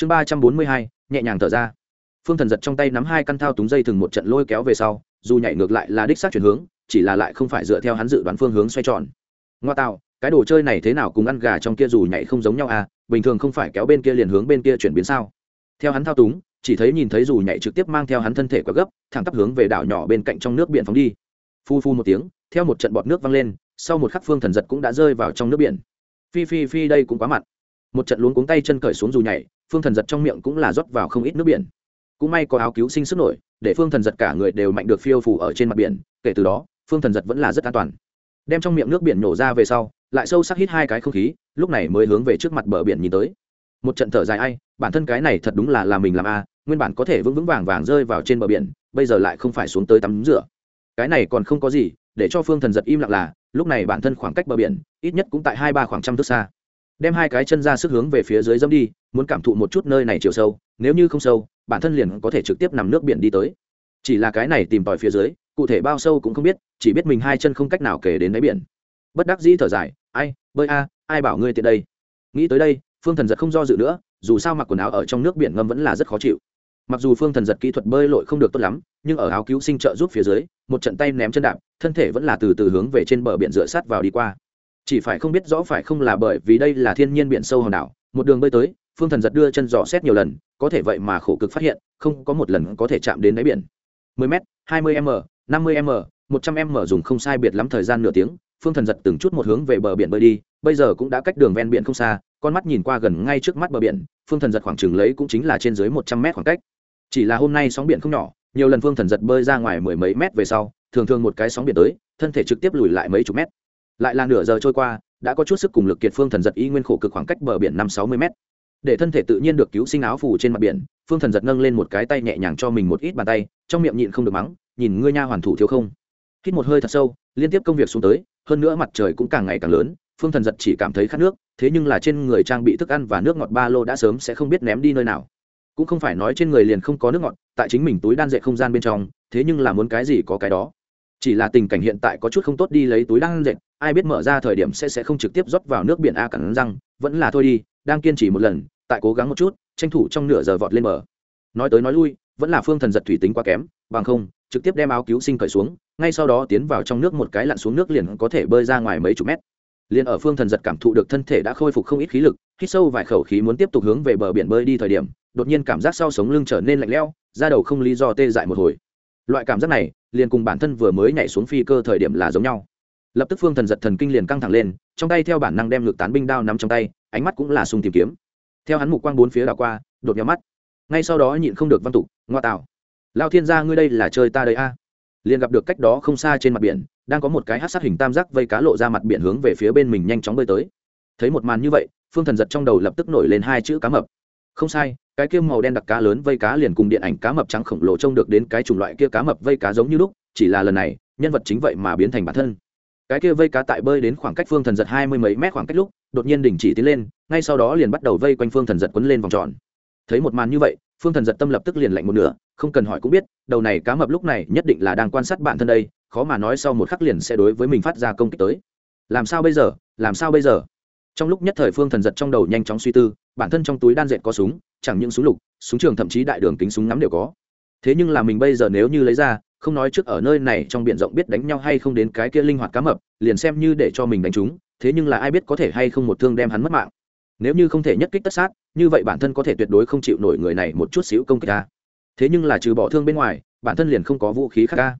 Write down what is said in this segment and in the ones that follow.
chương ba trăm bốn mươi hai, nhẹ nhàng thở ra. Phương thần giật trong tay nắm hai căn thao túng dây thừng một trận lôi kéo về sau, dù nhảy ngược lại là đích xác chuyển hướng, chỉ là lại không phải dựa theo hắn dự đoán phương hướng xoay tròn. Ngoa tạo, cái đồ chơi này thế nào cùng ăn gà trong kia dù nhảy không giống nhau à bình thường không phải kéo bên kia liền hướng bên kia chuyển biến sao? Theo hắn thao túng, chỉ thấy nhìn thấy dù nhảy trực tiếp mang theo hắn thân thể quá gấp, thẳng tắp hướng về đảo nhỏ bên cạnh trong nước biển phóng đi. Phu phu một tiếng, theo một trận bọt nước văng lên, sau một khắc phương thần giật cũng đã rơi vào trong nước biển. Phi phi phi, đây cũng quá mặt. một trận luống cuống tay chân cởi xuống dù nhảy phương thần giật trong miệng cũng là rót vào không ít nước biển. Cũng may có áo cứu sinh sức nổi, để phương thần giật cả người đều mạnh được phiêu phủ ở trên mặt biển, kể từ đó, phương thần giật vẫn là rất an toàn. Đem trong miệng nước biển nổ ra về sau, lại sâu sắc hít hai cái không khí, lúc này mới hướng về trước mặt bờ biển nhìn tới. Một trận thở dài ai, bản thân cái này thật đúng là làm mình làm a, nguyên bản có thể vững vững vàng vàng rơi vào trên bờ biển, bây giờ lại không phải xuống tới tắm rửa. Cái này còn không có gì, để cho phương thần giật im lặng là, lúc này bản thân khoảng cách bờ biển, ít nhất cũng tại hai ba khoảng trăm thước xa đem hai cái chân ra sức hướng về phía dưới dâm đi, muốn cảm thụ một chút nơi này chiều sâu, nếu như không sâu, bản thân liền có thể trực tiếp nằm nước biển đi tới. Chỉ là cái này tìm tòi phía dưới, cụ thể bao sâu cũng không biết, chỉ biết mình hai chân không cách nào kể đến đáy biển. Bất đắc dĩ thở dài, ai, bơi a, ai bảo ngươi tiện đây? Nghĩ tới đây, phương thần giật không do dự nữa, dù sao mặc quần áo ở trong nước biển ngâm vẫn là rất khó chịu. Mặc dù phương thần giật kỹ thuật bơi lội không được tốt lắm, nhưng ở áo cứu sinh trợ giúp phía dưới, một trận tay ném chân đạp, thân thể vẫn là từ từ hướng về trên bờ biển dựa sát vào đi qua chỉ phải không biết rõ phải không là bởi vì đây là thiên nhiên biển sâu hòn đảo, một đường bơi tới, phương thần giật đưa chân dò xét nhiều lần, có thể vậy mà khổ cực phát hiện, không có một lần có thể chạm đến đáy biển. 10 m 20 m 50 m 100 m dùng không sai biệt lắm thời gian nửa tiếng, phương thần giật từng chút một hướng về bờ biển bơi đi, bây giờ cũng đã cách đường ven biển không xa, con mắt nhìn qua gần ngay trước mắt bờ biển, phương thần giật khoảng chừng lấy cũng chính là trên dưới một trăm mét khoảng cách. Chỉ là hôm nay sóng biển không nhỏ, nhiều lần phương thần giật bơi ra ngoài mười mấy mét về sau, thường thường một cái sóng biển tới, thân thể trực tiếp lùi lại mấy chục mét lại là nửa giờ trôi qua, đã có chút sức cùng lực kiệt phương thần giật y nguyên khổ cực khoảng cách bờ biển năm sáu mươi mét. Để thân thể tự nhiên được cứu sinh áo phủ trên mặt biển, phương thần giật nâng lên một cái tay nhẹ nhàng cho mình một ít bàn tay, trong miệng nhịn không được mắng, nhìn ngươi nha hoàn thủ thiếu không? Hít một hơi thật sâu, liên tiếp công việc xuống tới, hơn nữa mặt trời cũng càng ngày càng lớn, phương thần giật chỉ cảm thấy khát nước, thế nhưng là trên người trang bị thức ăn và nước ngọt ba lô đã sớm sẽ không biết ném đi nơi nào. Cũng không phải nói trên người liền không có nước ngọt, tại chính mình túi đan dệt không gian bên trong, thế nhưng là muốn cái gì có cái đó. Chỉ là tình cảnh hiện tại có chút không tốt đi lấy túi đan dệt ai biết mở ra thời điểm sẽ sẽ không trực tiếp rót vào nước biển a cắn răng, vẫn là thôi đi, đang kiên trì một lần, tại cố gắng một chút, tranh thủ trong nửa giờ vọt lên bờ. Nói tới nói lui, vẫn là phương thần giật thủy tính quá kém, bằng không, trực tiếp đem áo cứu sinh cởi xuống, ngay sau đó tiến vào trong nước một cái lặn xuống nước liền có thể bơi ra ngoài mấy chục mét. Liền ở phương thần giật cảm thụ được thân thể đã khôi phục không ít khí lực, hít sâu vài khẩu khí muốn tiếp tục hướng về bờ biển bơi đi thời điểm, đột nhiên cảm giác sau sống lưng trở nên lạnh lẽo ra đầu không lý do tê dại một hồi. Loại cảm giác này, liền cùng bản thân vừa mới nhảy xuống phi cơ thời điểm là giống nhau lập tức phương thần giật thần kinh liền căng thẳng lên, trong tay theo bản năng đem ngược tán binh đao nắm trong tay, ánh mắt cũng là sung tìm kiếm. Theo hắn mục quang bốn phía đảo qua, đột nhóm mắt. Ngay sau đó nhịn không được văn tục, ngoa tạo. Lao thiên gia, ngươi đây là chơi ta đây a? Liền gặp được cách đó không xa trên mặt biển, đang có một cái hát sát hình tam giác vây cá lộ ra mặt biển hướng về phía bên mình nhanh chóng bơi tới. Thấy một màn như vậy, phương thần giật trong đầu lập tức nổi lên hai chữ cá mập. Không sai, cái kia màu đen đặc cá lớn vây cá liền cùng điện ảnh cá mập trắng khổng lồ trông được đến cái chủng loại kia cá mập vây cá giống như lúc, chỉ là lần này, nhân vật chính vậy mà biến thành bản thân cái kia vây cá tại bơi đến khoảng cách phương thần giật hai mươi mấy mét khoảng cách lúc, đột nhiên đình chỉ tiến lên, ngay sau đó liền bắt đầu vây quanh phương thần giật quấn lên vòng tròn. Thấy một màn như vậy, phương thần giật tâm lập tức liền lạnh một nửa, không cần hỏi cũng biết, đầu này cá mập lúc này nhất định là đang quan sát bản thân đây, khó mà nói sau một khắc liền sẽ đối với mình phát ra công kích tới. Làm sao bây giờ? Làm sao bây giờ? Trong lúc nhất thời phương thần giật trong đầu nhanh chóng suy tư, bản thân trong túi đan dệt có súng, chẳng những súng lục, súng trường thậm chí đại đường kính súng ngắm đều có thế nhưng là mình bây giờ nếu như lấy ra, không nói trước ở nơi này trong b i ể n rộng biết đánh nhau hay không đến cái kia linh hoạt cá mập, liền xem như để cho mình đánh chúng, thế nhưng là ai biết có thể hay không một thương đem hắn mất mạng. Nếu như không thể nhất kích tất sát, như vậy bản thân có thể tuyệt đối không chịu nổi người này một chút xíu công kích ta. Thế nhưng là trừ bỏ thương bên ngoài, bản thân liền không có vũ khí khác ca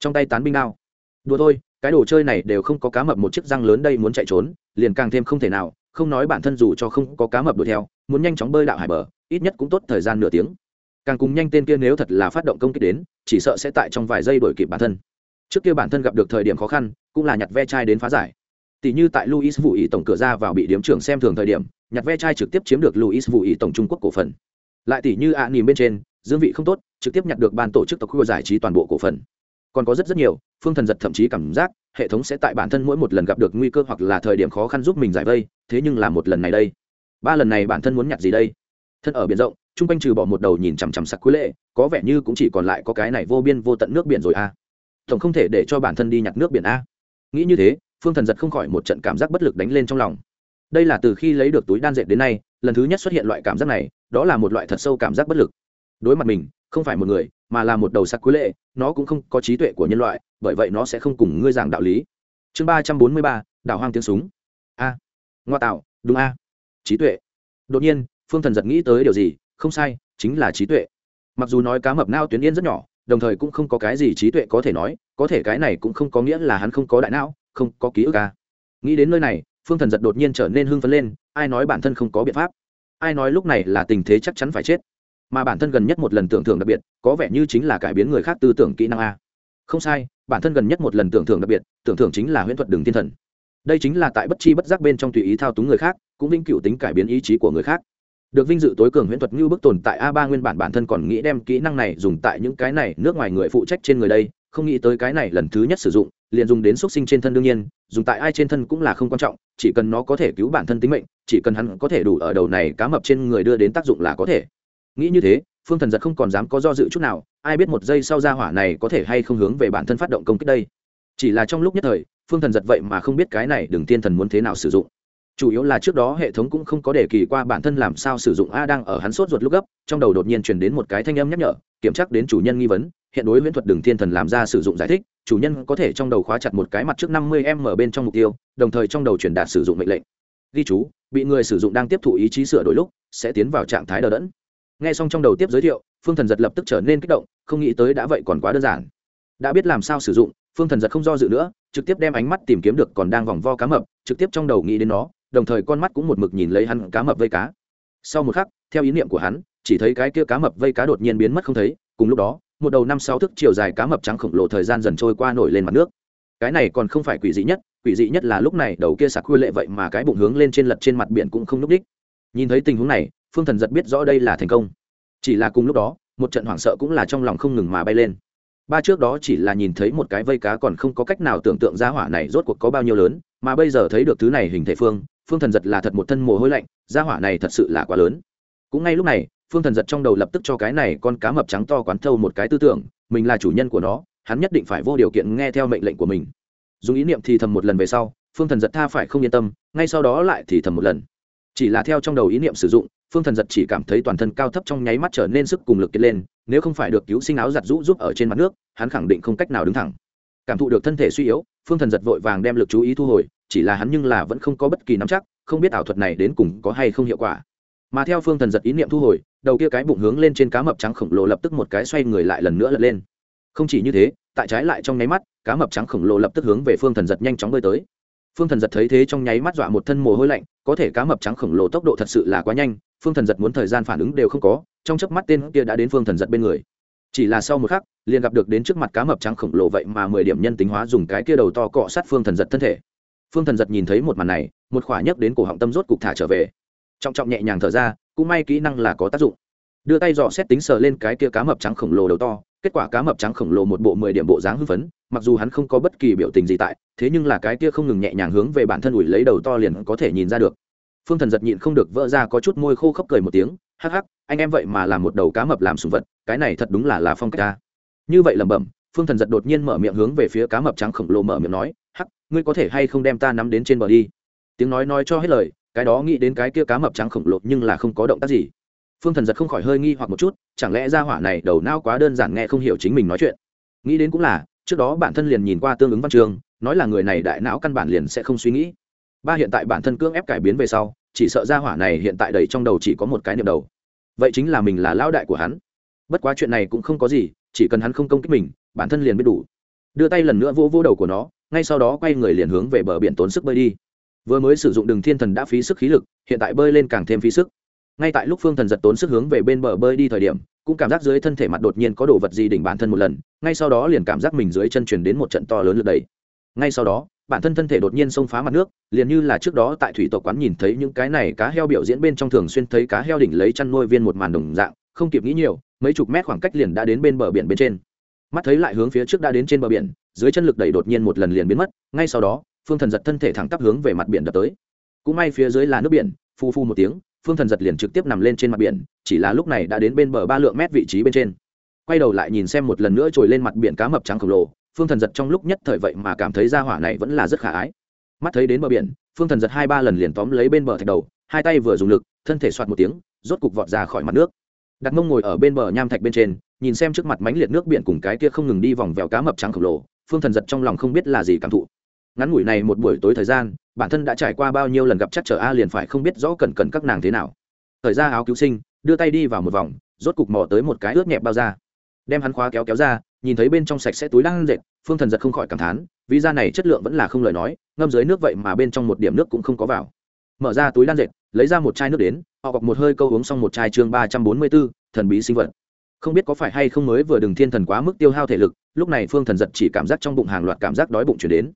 trong tay tán binh đao. Đùa thôi, cái đồ chơi này đều không có cá mập một chiếc răng lớn đây muốn chạy trốn, liền càng thêm không thể nào, không nói bản thân dù cho không có cá mập đuổi theo, muốn nhanh chóng bơi đạo hải bờ, ít nhất cũng tốt thời gian nửa tiếng càng cùng nhanh tên kia nếu thật là phát động công kích đến chỉ sợ sẽ tại trong vài giây đổi kịp bản thân. Trước kia bản thân gặp được thời điểm khó khăn cũng là nhặt ve chai đến phá giải. Tỷ như tại luis vũ ý tổng cửa ra vào bị điếm trưởng xem thường thời điểm nhặt ve chai trực tiếp chiếm được luis vũ ý tổng trung quốc cổ phần. Lại tỷ như ạ à, bên trên dương vị không tốt trực tiếp nhặt được ban tổ chức tộc khu giải trí toàn bộ cổ phần. Còn có rất rất nhiều phương thần giật thậm chí cảm giác hệ thống sẽ tại bản thân mỗi một lần gặp được nguy cơ hoặc là thời điểm khó khăn giúp mình giải vây thế nhưng là một lần này đây. Ba lần này bản thân muốn nhặt gì đây? Thân ở biển rộng chung quanh trừ bỏ một đầu nhìn chằm chằm sặc quý lệ, có vẻ như cũng chỉ còn lại có cái này vô biên vô tận nước biển rồi a tổng không thể để cho bản thân đi nhặt nước biển a nghĩ như thế, phương thần giật không khỏi một trận cảm giác bất lực đánh lên trong lòng. Đây là từ khi lấy được túi đan dệt đến nay, lần thứ nhất xuất hiện loại cảm giác này, đó là một loại thật sâu cảm giác bất lực. Đối mặt mình, không phải một người, mà là một đầu sắc quý lệ, nó cũng không có trí tuệ của nhân loại, bởi vậy nó sẽ không cùng ngươi giảng đạo lý. Chương ba trăm bốn mươi ba, đảo hoang tiếng súng. A. Ngoa tạo, đúng a. Trí tuệ. Đột nhiên, phương thần giật nghĩ tới điều gì không sai, chính là trí tuệ. Mặc dù nói cá mập nao tuyến yên rất nhỏ, đồng thời cũng không có cái gì trí tuệ có thể nói, có thể cái này cũng không có nghĩa là hắn không có đại não, không có ký ức ca nghĩ đến nơi này, phương thần giật đột nhiên trở nên hưng phấn lên, ai nói bản thân không có biện pháp? Ai nói lúc này là tình thế chắc chắn phải chết? Mà bản thân gần nhất một lần tưởng thưởng đặc biệt, có vẻ như chính là cải biến người khác tư tưởng kỹ năng a không sai, bản thân gần nhất một lần tưởng thưởng đặc biệt, tưởng thưởng chính là huyễn thuật đường thiên thần. Đây chính là tại bất chi bất giác bên trong tùy ý thao túng người khác, cũng vĩnh cựu tính cải biến ý chí của người khác được vinh dự tối cường huyễn thuật như bức tồn tại a ba nguyên bản bản thân còn nghĩ đem kỹ năng này dùng tại những cái này nước ngoài người phụ trách trên người đây, không nghĩ tới cái này lần thứ nhất sử dụng, liền dùng đến xuất sinh trên thân đương nhiên, dùng tại ai trên thân cũng là không quan trọng, chỉ cần nó có thể cứu bản thân tính mệnh, chỉ cần hắn có thể đủ ở đầu này cá mập trên người đưa đến tác dụng là có thể. Nghĩ như thế, phương thần giật không còn dám có do dự chút nào, ai biết một giây sau ra hỏa này có thể hay không hướng về bản thân phát động công kích đây. Chỉ là trong lúc nhất thời, phương thần giật vậy mà không biết cái này đừng tiên thần muốn thế nào sử dụng chủ yếu là trước đó hệ thống cũng không có đề kỳ qua bản thân làm sao sử dụng a đang ở hắn sốt ruột lúc gấp, trong đầu đột nhiên truyền đến một cái thanh âm nhắc nhở, kiểm tra đến chủ nhân nghi vấn, hiện đối viễn thuật đường thiên thần làm ra sử dụng giải thích, chủ nhân có thể trong đầu khóa chặt một cái mặt trước năm mươi m ở bên trong mục tiêu, đồng thời trong đầu truyền đạt sử dụng mệnh lệnh. Ghi chú, bị người sử dụng đang tiếp thụ ý chí sửa đổi lúc, sẽ tiến vào trạng thái đờ đẫn. Nghe xong trong đầu tiếp giới thiệu, phương thần giật lập tức trở nên kích động, không nghĩ tới đã vậy còn quá đơn giản. Đã biết làm sao sử dụng, phương thần giật không do dự nữa, trực tiếp đem ánh mắt tìm kiếm được còn đang vòng vo cá mập, trực tiếp trong đầu nghĩ đến nó đồng thời con mắt cũng một mực nhìn lấy hắn cá mập vây cá. Sau một khắc, theo ý niệm của hắn, chỉ thấy cái kia cá mập vây cá đột nhiên biến mất không thấy, cùng lúc đó, một đầu năm sáu thước chiều dài cá mập trắng khổng lồ thời gian dần trôi qua nổi lên mặt nước. Cái này còn không phải quỷ dị nhất, quỷ dị nhất là lúc này đầu kia sạc khuya lệ vậy mà cái bụng hướng lên trên lật trên mặt biển cũng không núp đích. Nhìn thấy tình huống này, phương thần giật biết rõ đây là thành công. Chỉ là cùng lúc đó, một trận hoảng sợ cũng là trong lòng không ngừng mà bay lên. Ba trước đó chỉ là nhìn thấy một cái vây cá còn không có cách nào tưởng tượng ra hỏa này rốt cuộc có bao nhiêu lớn, mà bây giờ thấy được thứ này hình thể phương phương thần giật là thật một thân mồ hôi lạnh, gia hỏa này thật sự là quá lớn. Cũng ngay lúc này, phương thần giật trong đầu lập tức cho cái này con cá mập trắng to quán thâu một cái tư tưởng, mình là chủ nhân của nó, hắn nhất định phải vô điều kiện nghe theo mệnh lệnh của mình. Dùng ý niệm thì thầm một lần về sau, phương thần giật tha phải không yên tâm, ngay sau đó lại thì thầm một lần. Chỉ là theo trong đầu ý niệm sử dụng, phương thần giật chỉ cảm thấy toàn thân cao thấp trong nháy mắt trở nên sức cùng lực kiệt lên, nếu không phải được cứu sinh áo giặt rũ giúp ở trên mặt nước, hắn khẳng định không cách nào đứng thẳng. Cảm thụ được thân thể suy yếu, phương thần giật vội vàng đem lực chú ý thu hồi chỉ là hắn nhưng là vẫn không có bất kỳ nắm chắc, không biết ảo thuật này đến cùng có hay không hiệu quả. Mà theo phương thần giật ý niệm thu hồi, đầu kia cái bụng hướng lên trên cá mập trắng khổng lồ lập tức một cái xoay người lại lần nữa lật lên. Không chỉ như thế, tại trái lại trong nháy mắt, cá mập trắng khổng lồ lập tức hướng về phương thần giật nhanh chóng bơi tới. Phương thần giật thấy thế trong nháy mắt dọa một thân mồ hôi lạnh, có thể cá mập trắng khổng lồ tốc độ thật sự là quá nhanh, phương thần giật muốn thời gian phản ứng đều không có, trong chớp mắt tên kia đã đến phương thần giật bên người. Chỉ là sau một khắc, liền gặp được đến trước mặt cá mập trắng khổng lồ vậy mà mười điểm nhân tính hóa dùng cái kia đầu to cọ sát phương thần giật thân thể phương thần giật nhìn thấy một màn này, một khỏa nhấc đến cổ họng tâm rốt cục thả trở về. Trọng trọng nhẹ nhàng thở ra, cũng may kỹ năng là có tác dụng. Đưa tay dò xét tính sờ lên cái kia cá mập trắng khổng lồ đầu to, kết quả cá mập trắng khổng lồ một bộ mười điểm bộ dáng hưng phấn, mặc dù hắn không có bất kỳ biểu tình gì tại, thế nhưng là cái kia không ngừng nhẹ nhàng hướng về bản thân ủi lấy đầu to liền có thể nhìn ra được. Phương thần giật nhịn không được vỡ ra có chút môi khô khốc cười một tiếng, hắc hắc, anh em vậy mà làm một đầu cá mập làm sùng vật, cái này thật đúng là là phong cách ta. Như vậy lẩm bẩm, phương thần giật đột nhiên mở miệng hướng về phía cá mập trắng khổng lồ mở miệng nói ngươi có thể hay không đem ta nắm đến trên bờ đi? Tiếng nói nói cho hết lời, cái đó nghĩ đến cái kia cá mập trắng khổng lồ nhưng là không có động tác gì. Phương thần giật không khỏi hơi nghi hoặc một chút, chẳng lẽ ra hỏa này đầu não quá đơn giản nghe không hiểu chính mình nói chuyện? Nghĩ đến cũng là, trước đó bản thân liền nhìn qua tương ứng văn trường, nói là người này đại não căn bản liền sẽ không suy nghĩ. Ba hiện tại bản thân cưỡng ép cải biến về sau, chỉ sợ ra hỏa này hiện tại đầy trong đầu chỉ có một cái niệm đầu. Vậy chính là mình là lão đại của hắn. Bất quá chuyện này cũng không có gì, chỉ cần hắn không công kích mình, bản thân liền biết đủ đưa tay lần nữa vỗ vỗ đầu của nó, ngay sau đó quay người liền hướng về bờ biển tốn sức bơi đi. Vừa mới sử dụng đường thiên thần đã phí sức khí lực, hiện tại bơi lên càng thêm phí sức. Ngay tại lúc phương thần giật tốn sức hướng về bên bờ bơi đi thời điểm, cũng cảm giác dưới thân thể mặt đột nhiên có đồ vật gì đỉnh bản thân một lần, ngay sau đó liền cảm giác mình dưới chân chuyển đến một trận to lớn lượt đầy ngay sau đó, bản thân thân thể đột nhiên xông phá mặt nước, liền như là trước đó tại thủy tộc quán nhìn thấy những cái này cá heo biểu diễn bên trong thường xuyên thấy cá heo đỉnh lấy chăn nuôi viên một màn đồng dạng, không kịp nghĩ nhiều, mấy chục mét khoảng cách liền đã đến bên bờ biển bên trên mắt thấy lại hướng phía trước đã đến trên bờ biển, dưới chân lực đẩy đột nhiên một lần liền biến mất, ngay sau đó, phương thần giật thân thể thẳng tắp hướng về mặt biển đập tới. Cũng may phía dưới là nước biển phu phu một tiếng, phương thần giật liền trực tiếp nằm lên trên mặt biển, chỉ là lúc này đã đến bên bờ ba lượng mét vị trí bên trên. Quay đầu lại nhìn xem một lần nữa trồi lên mặt biển cá mập trắng khổng lồ, phương thần giật trong lúc nhất thời vậy mà cảm thấy ra hỏa này vẫn là rất khả ái. Mắt thấy đến bờ biển, phương thần giật hai ba lần liền tóm lấy bên bờ thạch đầu, hai tay vừa dùng lực, thân thể soạt một tiếng, rốt cục vọt ra khỏi mặt nước đặt mông ngồi ở bên bờ nham thạch bên trên, nhìn xem trước mặt mánh liệt nước biển cùng cái kia không ngừng đi vòng vèo cá mập trắng khổng lồ, phương thần giật trong lòng không biết là gì cảm thụ. Ngắn ngủi này một buổi tối thời gian, bản thân đã trải qua bao nhiêu lần gặp chắc trở a liền phải không biết rõ cần cần các nàng thế nào. Thời ra áo cứu sinh, đưa tay đi vào một vòng, rốt cục mò tới một cái ướt nhẹp bao da. Đem hắn khóa kéo kéo ra, nhìn thấy bên trong sạch sẽ túi đang dệt, phương thần giật không khỏi cảm thán, vì da này chất lượng vẫn là không lời nói, ngâm dưới nước vậy mà bên trong một điểm nước cũng không có vào. Mở ra túi đan dệt lấy ra một chai nước đến, họ gọc một hơi câu uống xong một chai chương ba trăm bốn mươi bốn thần bí sinh vật. Không biết có phải hay không mới vừa đừng thiên thần quá mức tiêu hao thể lực, lúc này phương thần giật chỉ cảm giác trong bụng hàng loạt cảm giác đói bụng chuyển đến.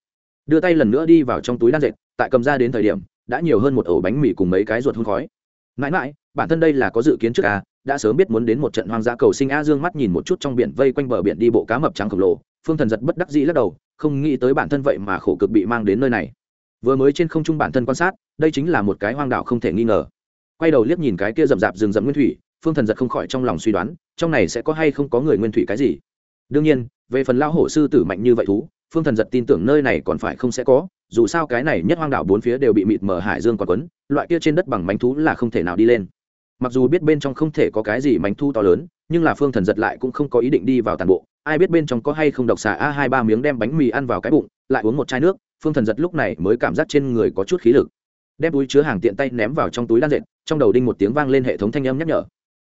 Đưa tay lần nữa đi vào trong túi đan dệt, tại cầm ra đến thời điểm, đã nhiều hơn một ổ bánh mì cùng mấy cái ruột hôn khói. Mãi mãi, bản thân đây là có dự kiến trước à đã sớm biết muốn đến một trận hoang dã cầu sinh a dương mắt nhìn một chút trong biển vây quanh bờ biển đi bộ cá mập trắng khổng lồ. Phương thần giật bất đắc dĩ lắc đầu, không nghĩ tới bản thân vậy mà khổ cực bị mang đến nơi này vừa mới trên không trung bản thân quan sát, đây chính là một cái hoang đảo không thể nghi ngờ. Quay đầu liếc nhìn cái kia rậm rạp rừng rậm nguyên thủy, phương thần giật không khỏi trong lòng suy đoán, trong này sẽ có hay không có người nguyên thủy cái gì. Đương nhiên, về phần lao hổ sư tử mạnh như vậy thú, phương thần giật tin tưởng nơi này còn phải không sẽ có, dù sao cái này nhất hoang đảo bốn phía đều bị mịt mở hải dương còn quấn, loại kia trên đất bằng mánh thú là không thể nào đi lên. Mặc dù biết bên trong không thể có cái gì mánh thu to lớn, nhưng là phương thần giật lại cũng không có ý định đi vào tàn bộ, ai biết bên trong có hay không độc xà a hai ba miếng đem bánh mì ăn vào cái bụng, lại uống một chai nước phương thần giật lúc này mới cảm giác trên người có chút khí lực. Đem túi chứa hàng tiện tay ném vào trong túi đan dệt, trong đầu đinh một tiếng vang lên hệ thống thanh âm nhắc nhở.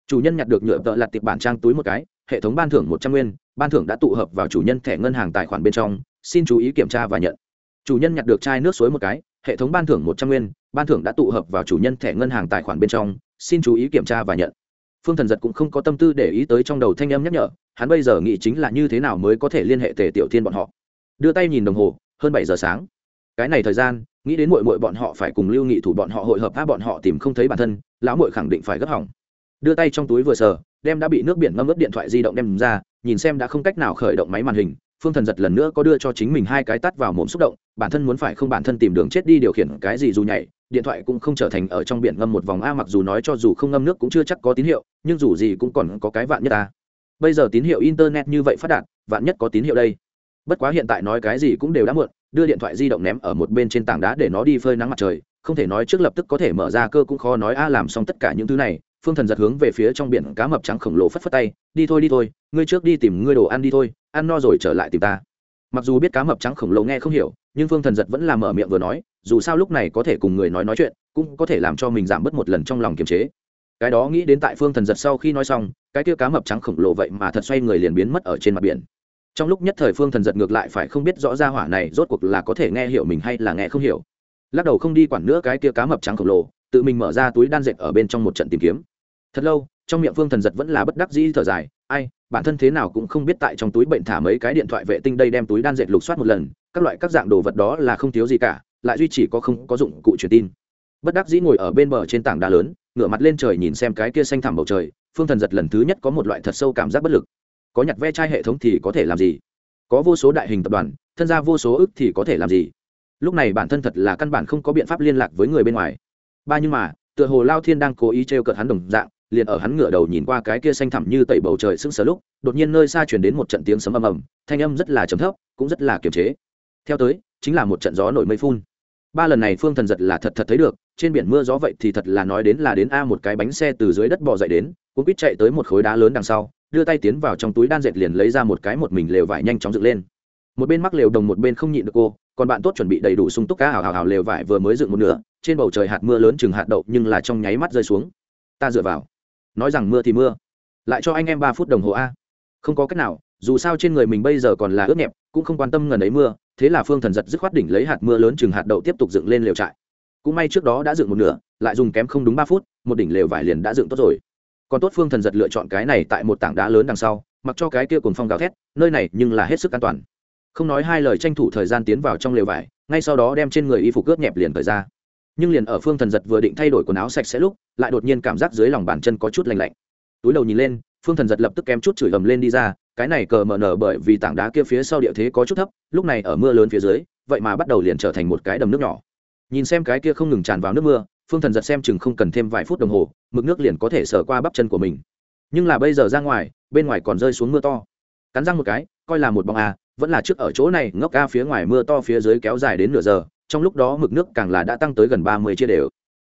Chủ nhân nhặt được nhựa tợ lặt tiệp bản trang túi một cái, hệ thống ban thưởng một trăm nguyên, ban thưởng đã tụ hợp vào chủ nhân thẻ ngân hàng tài khoản bên trong, xin chú ý kiểm tra và nhận. Chủ nhân nhặt được chai nước suối một cái, hệ thống ban thưởng một trăm nguyên, ban thưởng đã tụ hợp vào chủ nhân thẻ ngân hàng tài khoản bên trong, xin chú ý kiểm tra và nhận. Phương thần giật cũng không có tâm tư để ý tới trong đầu thanh âm nhắc nhở, hắn bây giờ nghĩ chính là như thế nào mới có thể liên hệ tề tiểu thiên bọn họ. Đưa tay nhìn đồng hồ hơn bảy giờ sáng. Cái này thời gian, nghĩ đến mội mội bọn họ phải cùng lưu nghị thủ bọn họ hội hợp áp bọn họ tìm không thấy bản thân, lão mội khẳng định phải gấp hỏng. Đưa tay trong túi vừa sờ, đem đã bị nước biển ngâm ướt điện thoại di động đem ra, nhìn xem đã không cách nào khởi động máy màn hình, phương thần giật lần nữa có đưa cho chính mình hai cái tắt vào mồm xúc động, bản thân muốn phải không bản thân tìm đường chết đi điều khiển cái gì dù nhảy, điện thoại cũng không trở thành ở trong biển ngâm một vòng a mặc dù nói cho dù không ngâm nước cũng chưa chắc có tín hiệu, nhưng dù gì cũng còn có cái vạn nhất ta bây giờ tín hiệu internet như vậy phát đạt, vạn nhất có tín hiệu đây bất quá hiện tại nói cái gì cũng đều đã muộn, đưa điện thoại di động ném ở một bên trên tảng đá để nó đi phơi nắng mặt trời, không thể nói trước lập tức có thể mở ra cơ cũng khó nói a à làm xong tất cả những thứ này, phương thần giật hướng về phía trong biển cá mập trắng khổng lồ phất phất tay, đi thôi đi thôi, ngươi trước đi tìm ngươi đồ ăn đi thôi, ăn no rồi trở lại tìm ta. Mặc dù biết cá mập trắng khổng lồ nghe không hiểu, nhưng phương thần giật vẫn làm mở miệng vừa nói, dù sao lúc này có thể cùng người nói nói chuyện, cũng có thể làm cho mình giảm bớt một lần trong lòng kiềm chế. Cái đó nghĩ đến tại phương thần giật sau khi nói xong, cái kia cá mập trắng khổng lồ vậy mà thật xoay người liền biến mất ở trên mặt biển trong lúc nhất thời phương thần giật ngược lại phải không biết rõ ra hỏa này rốt cuộc là có thể nghe hiểu mình hay là nghe không hiểu. Lắc đầu không đi quản nữa cái kia cá mập trắng khổng lồ, tự mình mở ra túi đan dệt ở bên trong một trận tìm kiếm. Thật lâu, trong miệng phương thần giật vẫn là bất đắc dĩ thở dài, ai, bản thân thế nào cũng không biết tại trong túi bệnh thả mấy cái điện thoại vệ tinh đây đem túi đan dệt lục soát một lần, các loại các dạng đồ vật đó là không thiếu gì cả, lại duy chỉ có không có dụng cụ truyền tin. Bất đắc dĩ ngồi ở bên bờ trên tảng đá lớn, ngửa mặt lên trời nhìn xem cái kia xanh thẳm bầu trời, phương thần giật lần thứ nhất có một loại thật sâu cảm giác bất lực có nhặt ve chai hệ thống thì có thể làm gì? Có vô số đại hình tập đoàn, thân ra vô số ức thì có thể làm gì? Lúc này bản thân thật là căn bản không có biện pháp liên lạc với người bên ngoài. Ba nhưng mà, tựa hồ lao thiên đang cố ý t r e o cợt hắn đồng dạng, liền ở hắn ngửa đầu nhìn qua cái kia xanh thẳm như tẩy bầu trời sững sờ lúc, đột nhiên nơi xa chuyển đến một trận tiếng sấm ầm ầm, thanh âm rất là trầm thấp, cũng rất là kiềm chế. Theo tới, chính là một trận gió nổi mây phun. Ba lần này phương thần giật là thật thật thấy được, trên biển mưa gió vậy thì thật là nói đến là đến a một cái bánh xe từ dưới đất bò dậy đến cũng biết chạy tới một khối đá lớn đằng sau đưa tay tiến vào trong túi đan dệt liền lấy ra một cái một mình lều vải nhanh chóng dựng lên. Một bên mắc lều đồng, một bên không nhịn được cô, còn bạn tốt chuẩn bị đầy đủ sung túc cá hào hào hào lều vải vừa mới dựng một nửa, trên bầu trời hạt mưa lớn chừng hạt đậu nhưng là trong nháy mắt rơi xuống. Ta dựa vào. Nói rằng mưa thì mưa. Lại cho anh em ba phút đồng hồ a. Không có cách nào, dù sao trên người mình bây giờ còn là ướt nhẹp, cũng không quan tâm ngần ấy mưa, thế là phương thần giật dứt khoát đỉnh lấy hạt mưa lớn chừng hạt đậu tiếp tục dựng lên lều trại. Cũng may trước đó đã dựng một nửa, lại dùng kém không đúng ba phút, một đỉnh lều vải liền đã dựng tốt rồi còn tốt phương thần giật lựa chọn cái này tại một tảng đá lớn đằng sau, mặc cho cái kia cùng phong gào thét, nơi này nhưng là hết sức an toàn. Không nói hai lời tranh thủ thời gian tiến vào trong lều vải, ngay sau đó đem trên người y phục ướt nhẹp liền thời ra. Nhưng liền ở phương thần giật vừa định thay đổi quần áo sạch sẽ lúc, lại đột nhiên cảm giác dưới lòng bàn chân có chút lành lạnh. Túi đầu nhìn lên, phương thần giật lập tức kém chút chửi ầm lên đi ra, cái này cờ mờ nở bởi vì tảng đá kia phía sau địa thế có chút thấp, lúc này ở mưa lớn phía dưới, vậy mà bắt đầu liền trở thành một cái đầm nước nhỏ. Nhìn xem cái kia không ngừng tràn vào nước mưa phương thần giật xem chừng không cần thêm vài phút đồng hồ mực nước liền có thể sờ qua bắp chân của mình. Nhưng là bây giờ ra ngoài bên ngoài còn rơi xuống mưa to. Cắn răng một cái coi là một bóng à, vẫn là trước ở chỗ này ngốc ca phía ngoài mưa to phía dưới kéo dài đến nửa giờ trong lúc đó mực nước càng là đã tăng tới gần ba mươi chia đều.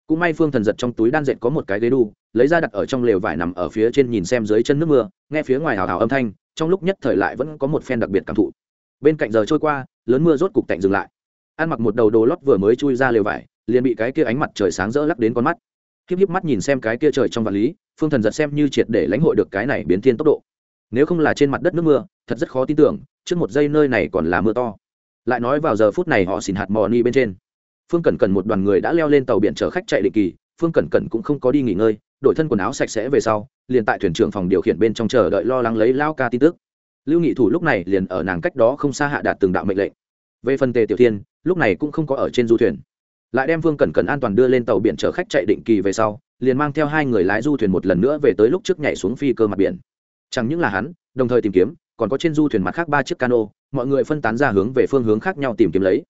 Cũng may phương thần giật trong túi đan dệt có một cái ghế đu lấy ra đặt ở trong lều vải nằm ở phía trên nhìn xem dưới chân nước mưa nghe phía ngoài hào hào âm thanh trong lúc nhất thời lại vẫn có một phen đặc biệt cảm thụ. Bên cạnh giờ trôi qua lớn mưa rốt cục tạnh dừng lại. Ăn mặc một đầu đồ lót vừa mới chui ra lều vải liền bị cái kia ánh mặt trời sáng rỡ lắc đến con mắt. Híp híp mắt nhìn xem cái kia trời trong vạn lý, phương thần giật xem như triệt để lãnh hội được cái này biến thiên tốc độ. Nếu không là trên mặt đất nước mưa, thật rất khó tin tưởng, trước một giây nơi này còn là mưa to. Lại nói vào giờ phút này họ xỉn hạt mò ni bên trên. Phương cẩn cẩn một đoàn người đã leo lên tàu biển chở khách chạy định kỳ, phương cẩn cẩn cũng không có đi nghỉ ngơi, đổi thân quần áo sạch sẽ về sau, liền tại thuyền trưởng phòng điều khiển bên trong chờ đợi lo lắng lấy lao ca tin tức. Lưu nghị thủ lúc này liền ở nàng cách đó không xa hạ đạt từng đạo mệnh lệnh. Về phần tề tiểu thiên, lúc này cũng không có ở trên du thuyền lại đem vương cẩn cẩn an toàn đưa lên tàu biển chở khách chạy định kỳ về sau, liền mang theo hai người lái du thuyền một lần nữa về tới lúc trước nhảy xuống phi cơ mặt biển. Chẳng những là hắn, đồng thời tìm kiếm, còn có trên du thuyền mặt khác ba chiếc cano, mọi người phân tán ra hướng về phương hướng khác nhau tìm kiếm lấy.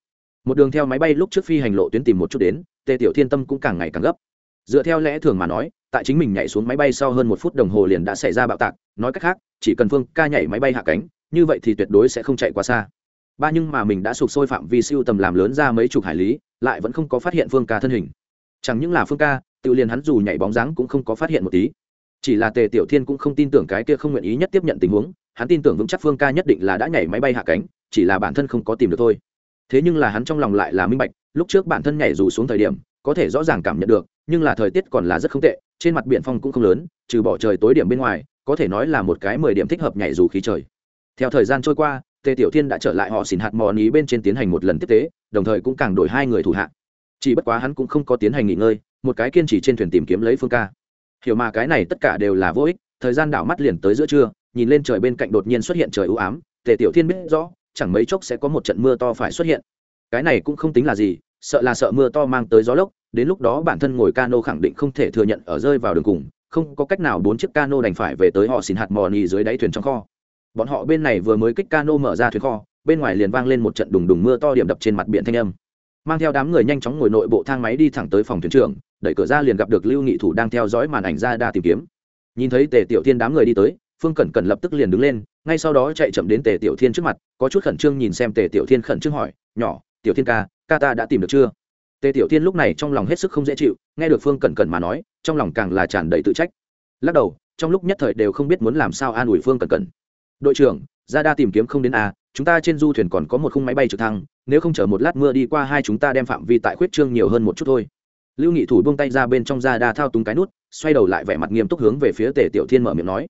Một đường theo máy bay lúc trước phi hành lộ tuyến tìm một chút đến, tề tiểu thiên tâm cũng càng ngày càng gấp. Dựa theo lẽ thường mà nói, tại chính mình nhảy xuống máy bay sau hơn một phút đồng hồ liền đã xảy ra bạo tạc, nói cách khác, chỉ cần phương ca nhảy máy bay hạ cánh, như vậy thì tuyệt đối sẽ không chạy quá xa ba nhưng mà mình đã sụp sôi phạm vi siêu tầm làm lớn ra mấy chục hải lý, lại vẫn không có phát hiện phương ca thân hình. Chẳng những là phương ca tự liền hắn dù nhảy bóng dáng cũng không có phát hiện một tí. Chỉ là tề tiểu thiên cũng không tin tưởng cái kia không nguyện ý nhất tiếp nhận tình huống, hắn tin tưởng vững chắc phương ca nhất định là đã nhảy máy bay hạ cánh, chỉ là bản thân không có tìm được thôi. Thế nhưng là hắn trong lòng lại là minh bạch, lúc trước bản thân nhảy dù xuống thời điểm, có thể rõ ràng cảm nhận được, nhưng là thời tiết còn là rất không tệ, trên mặt biển phong cũng không lớn, trừ bỏ trời tối điểm bên ngoài, có thể nói là một cái mười điểm thích hợp nhảy dù khí trời. Theo thời gian trôi qua tề tiểu thiên đã trở lại họ xỉn hạt mò ní bên trên tiến hành một lần tiếp tế, đồng thời cũng càng đổi hai người thủ hạ. Chỉ bất quá hắn cũng không có tiến hành nghỉ ngơi, một cái kiên trì trên thuyền tìm kiếm lấy phương ca. Hiểu mà cái này tất cả đều là vô ích, thời gian đảo mắt liền tới giữa trưa, nhìn lên trời bên cạnh đột nhiên xuất hiện trời ưu ám, tề tiểu thiên biết rõ, chẳng mấy chốc sẽ có một trận mưa to phải xuất hiện. Cái này cũng không tính là gì, sợ là sợ mưa to mang tới gió lốc, đến lúc đó bản thân ngồi cano khẳng định không thể thừa nhận ở rơi vào đường cùng, không có cách nào bốn chiếc cano đành phải về tới họ xin hạt mò nhì dưới đáy thuyền trong kho bọn họ bên này vừa mới kích cano mở ra thuyền kho, bên ngoài liền vang lên một trận đùng đùng mưa to điểm đập trên mặt biển thanh âm. Mang theo đám người nhanh chóng ngồi nội bộ thang máy đi thẳng tới phòng thuyền trưởng, đẩy cửa ra liền gặp được lưu nghị thủ đang theo dõi màn ảnh ra đa tìm kiếm. Nhìn thấy tề tiểu thiên đám người đi tới, phương cẩn cẩn lập tức liền đứng lên, ngay sau đó chạy chậm đến tề tiểu thiên trước mặt, có chút khẩn trương nhìn xem tề tiểu thiên khẩn trương hỏi, nhỏ, tiểu thiên ca ca ta đã tìm được chưa? Tề tiểu thiên lúc này trong lòng hết sức không dễ chịu, nghe được phương cẩn cẩn mà nói, trong lòng càng là tràn đầy tự trách. Lắc đầu, trong lúc nhất thời đều không biết muốn làm sao an ủi phương cẩn cẩn đội trưởng, ra đa tìm kiếm không đến a, chúng ta trên du thuyền còn có một khung máy bay trực thăng, nếu không chở một lát mưa đi qua hai chúng ta đem phạm vi tại khuyết trương nhiều hơn một chút thôi. Lưu nghị thủ buông tay ra bên trong ra đa thao túng cái nút, xoay đầu lại vẻ mặt nghiêm túc hướng về phía tề tiểu thiên mở miệng nói.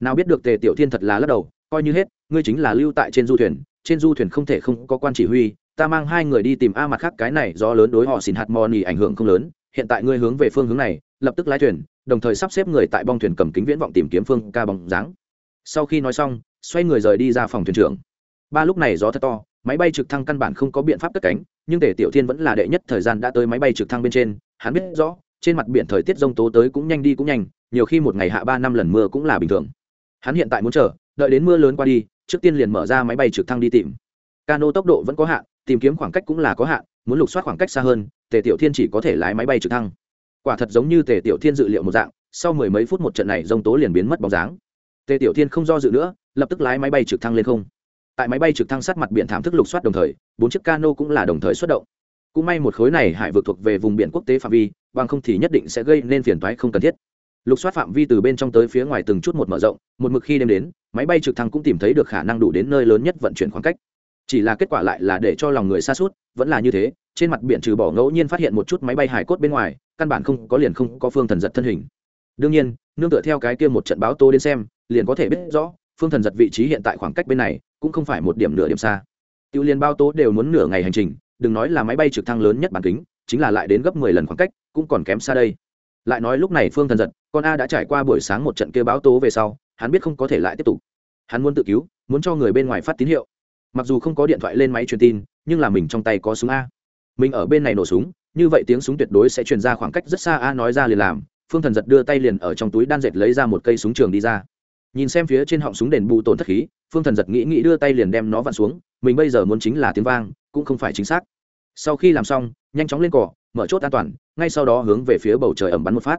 Nào biết được tề tiểu thiên thật là lắc đầu, coi như hết, ngươi chính là lưu tại trên du thuyền, trên du thuyền không thể không có quan chỉ huy, ta mang hai người đi tìm a mặt khác cái này do lớn đối họ xin hạt mò nỉ ảnh hưởng không lớn, hiện tại ngươi hướng về phương hướng này, lập tức lái thuyền, đồng thời sắp xếp người tại bong thuyền cầm kính viễn vọng tìm kiếm phương ca bóng dáng. Sau khi nói xong xoay người rời đi ra phòng thuyền trưởng. Ba lúc này gió thật to, máy bay trực thăng căn bản không có biện pháp cất cánh, nhưng tề tiểu thiên vẫn là đệ nhất thời gian đã tới máy bay trực thăng bên trên, hắn biết rõ, trên mặt biển thời tiết rông tố tới cũng nhanh đi cũng nhanh, nhiều khi một ngày hạ ba năm lần mưa cũng là bình thường. Hắn hiện tại muốn chờ, đợi đến mưa lớn qua đi, trước tiên liền mở ra máy bay trực thăng đi tìm. Cano tốc độ vẫn có hạn, tìm kiếm khoảng cách cũng là có hạn, muốn lục soát khoảng cách xa hơn, tề tiểu thiên chỉ có thể lái máy bay trực thăng. Quả thật giống như tề tiểu thiên dự liệu một dạng, sau mười mấy phút một trận này rông tố liền biến mất bóng dáng. Tề tiểu thiên không do dự nữa lập tức lái máy bay trực thăng lên không. Tại máy bay trực thăng sát mặt biển thảm thức lục soát đồng thời, bốn chiếc cano cũng là đồng thời xuất động. Cũng may một khối này hải vực thuộc về vùng biển quốc tế phạm vi, bằng không thì nhất định sẽ gây nên phiền toái không cần thiết. Lục soát phạm vi từ bên trong tới phía ngoài từng chút một mở rộng, một mực khi đêm đến, máy bay trực thăng cũng tìm thấy được khả năng đủ đến nơi lớn nhất vận chuyển khoảng cách. Chỉ là kết quả lại là để cho lòng người xa suốt vẫn là như thế, trên mặt biển trừ bỏ ngẫu nhiên phát hiện một chút máy bay hải cốt bên ngoài, căn bản không có liền không có phương thần giật thân hình. Đương nhiên, nương tựa theo cái kia một trận báo tô đến xem, liền có thể biết rõ phương thần giật vị trí hiện tại khoảng cách bên này, cũng không phải một điểm nửa điểm xa. Tiêu liên bao tố đều muốn nửa ngày hành trình, đừng nói là máy bay trực thăng lớn nhất bản kính, chính là lại đến gấp mười lần khoảng cách, cũng còn kém xa đây. Lại nói lúc này phương thần giật, con a đã trải qua buổi sáng một trận kêu báo tố về sau, hắn biết không có thể lại tiếp tục. Hắn muốn tự cứu, muốn cho người bên ngoài phát tín hiệu. Mặc dù không có điện thoại lên máy truyền tin, nhưng là mình trong tay có súng a. Mình ở bên này nổ súng, như vậy tiếng súng tuyệt đối sẽ truyền ra khoảng cách rất xa a nói ra liền làm. Phương thần giật đưa tay liền ở trong túi đan dệt lấy ra một cây súng trường đi ra nhìn xem phía trên họng súng đền bù tổn thất khí, phương thần giật nghĩ nghĩ đưa tay liền đem nó vặn xuống, mình bây giờ muốn chính là tiếng vang, cũng không phải chính xác. Sau khi làm xong, nhanh chóng lên cỏ, mở chốt an toàn, ngay sau đó hướng về phía bầu trời ẩm bắn một phát.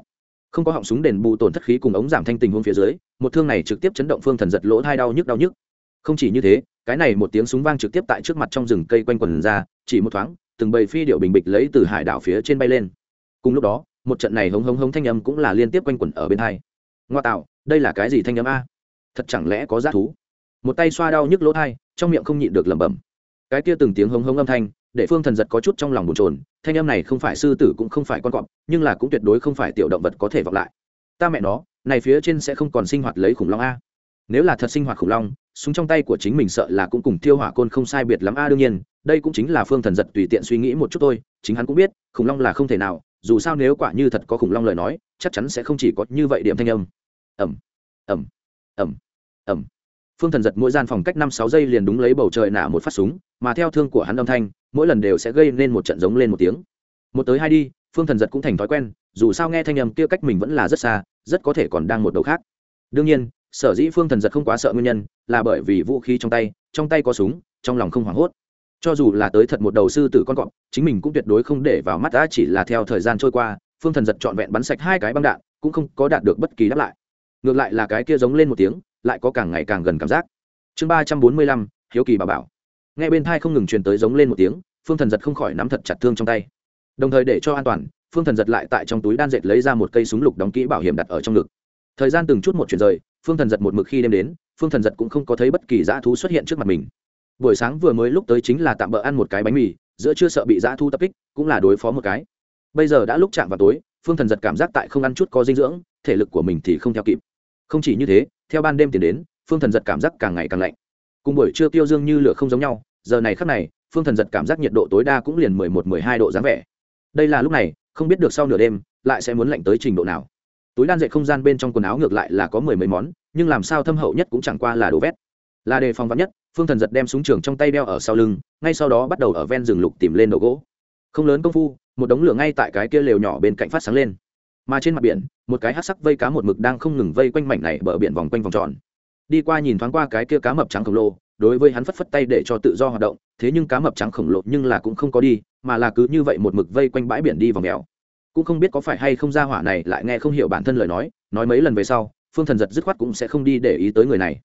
Không có họng súng đền bù tổn thất khí cùng ống giảm thanh tình huống phía dưới, một thương này trực tiếp chấn động phương thần giật lỗ thai đau nhức đau nhức. Không chỉ như thế, cái này một tiếng súng vang trực tiếp tại trước mặt trong rừng cây quanh quần ra, chỉ một thoáng, từng bầy phi điệu bình bịch lấy từ hải đảo phía trên bay lên. Cùng lúc đó, một trận này hống hống hống thanh âm cũng là liên tiếp quanh quẩn ở bên hai. Ngoa tạo đây là cái gì thanh âm a? Thật chẳng lẽ có giá thú? Một tay xoa đau nhức lỗ thai, trong miệng không nhịn được lẩm bẩm. Cái kia từng tiếng hống hống âm thanh, để phương thần giật có chút trong lòng bồn trồn thanh âm này không phải sư tử cũng không phải con cọp, nhưng là cũng tuyệt đối không phải tiểu động vật có thể vọng lại. Ta mẹ nó, này phía trên sẽ không còn sinh hoạt lấy khủng long a. Nếu là thật sinh hoạt khủng long, súng trong tay của chính mình sợ là cũng cùng tiêu hỏa côn không sai biệt lắm a, đương nhiên, đây cũng chính là phương thần giật tùy tiện suy nghĩ một chút thôi, chính hắn cũng biết, khủng long là không thể nào, dù sao nếu quả như thật có khủng long lời nói, chắc chắn sẽ không chỉ có như vậy điểm thanh âm ẩm ẩm ẩm ẩm. Phương thần giật mỗi gian phòng cách năm sáu giây liền đúng lấy bầu trời nả một phát súng, mà theo thương của hắn âm thanh, mỗi lần đều sẽ gây nên một trận giống lên một tiếng. Một tới hai đi, phương thần giật cũng thành thói quen, dù sao nghe thanh âm kia cách mình vẫn là rất xa, rất có thể còn đang một đầu khác. Đương nhiên, sở dĩ phương thần giật không quá sợ nguyên nhân là bởi vì vũ khí trong tay trong tay có súng, trong lòng không hoảng hốt. Cho dù là tới thật một đầu sư tử con cọp, chính mình cũng tuyệt đối không để vào mắt đã chỉ là theo thời gian trôi qua, phương thần giật trọn vẹn bắn sạch hai cái băng đạn, cũng không có đạt được bất kỳ đáp lại ngược lại là cái kia giống lên một tiếng, lại có càng ngày càng gần cảm giác. Chương ba trăm bốn mươi lăm, hiếu kỳ bà bảo. Nghe bên thai không ngừng truyền tới giống lên một tiếng, phương thần giật không khỏi nắm thật chặt thương trong tay. Đồng thời để cho an toàn, phương thần giật lại tại trong túi đan dệt lấy ra một cây súng lục đóng kỹ bảo hiểm đặt ở trong ngực. Thời gian từng chút một chuyển rời, phương thần giật một mực khi đêm đến, phương thần giật cũng không có thấy bất kỳ dã thú xuất hiện trước mặt mình. Buổi sáng vừa mới lúc tới chính là tạm bỡ ăn một cái bánh mì, giữa chưa sợ bị dã thú tập kích, cũng là đối phó một cái. Bây giờ đã lúc chạm vào tối, phương thần giật cảm giác tại không ăn chút có dinh dưỡng, thể lực của mình thì không theo kịp không chỉ như thế, theo ban đêm tiền đến, phương thần giật cảm giác càng ngày càng lạnh. Cùng buổi trưa tiêu dương như lửa không giống nhau, giờ này khắc này, phương thần giật cảm giác nhiệt độ tối đa cũng liền mười một, mười hai độ dáng vẻ. Đây là lúc này, không biết được sau nửa đêm, lại sẽ muốn lạnh tới trình độ nào. Túi đan dệt không gian bên trong quần áo ngược lại là có mười mấy món, nhưng làm sao thâm hậu nhất cũng chẳng qua là đồ vét. Là đề phòng vắn nhất, phương thần giật đem súng trường trong tay đeo ở sau lưng, ngay sau đó bắt đầu ở ven rừng lục tìm lên đồ gỗ. Không lớn công phu, một đống lửa ngay tại cái kia lều nhỏ bên cạnh phát sáng lên mà trên mặt biển, một cái hát sắc vây cá một mực đang không ngừng vây quanh mảnh này bờ biển vòng quanh vòng tròn. Đi qua nhìn thoáng qua cái kia cá mập trắng khổng lồ, đối với hắn phất phất tay để cho tự do hoạt động, thế nhưng cá mập trắng khổng lồ nhưng là cũng không có đi, mà là cứ như vậy một mực vây quanh bãi biển đi vòng mèo. Cũng không biết có phải hay không ra hỏa này lại nghe không hiểu bản thân lời nói nói mấy lần về sau, phương thần giật dứt khoát cũng sẽ không đi để ý tới người này.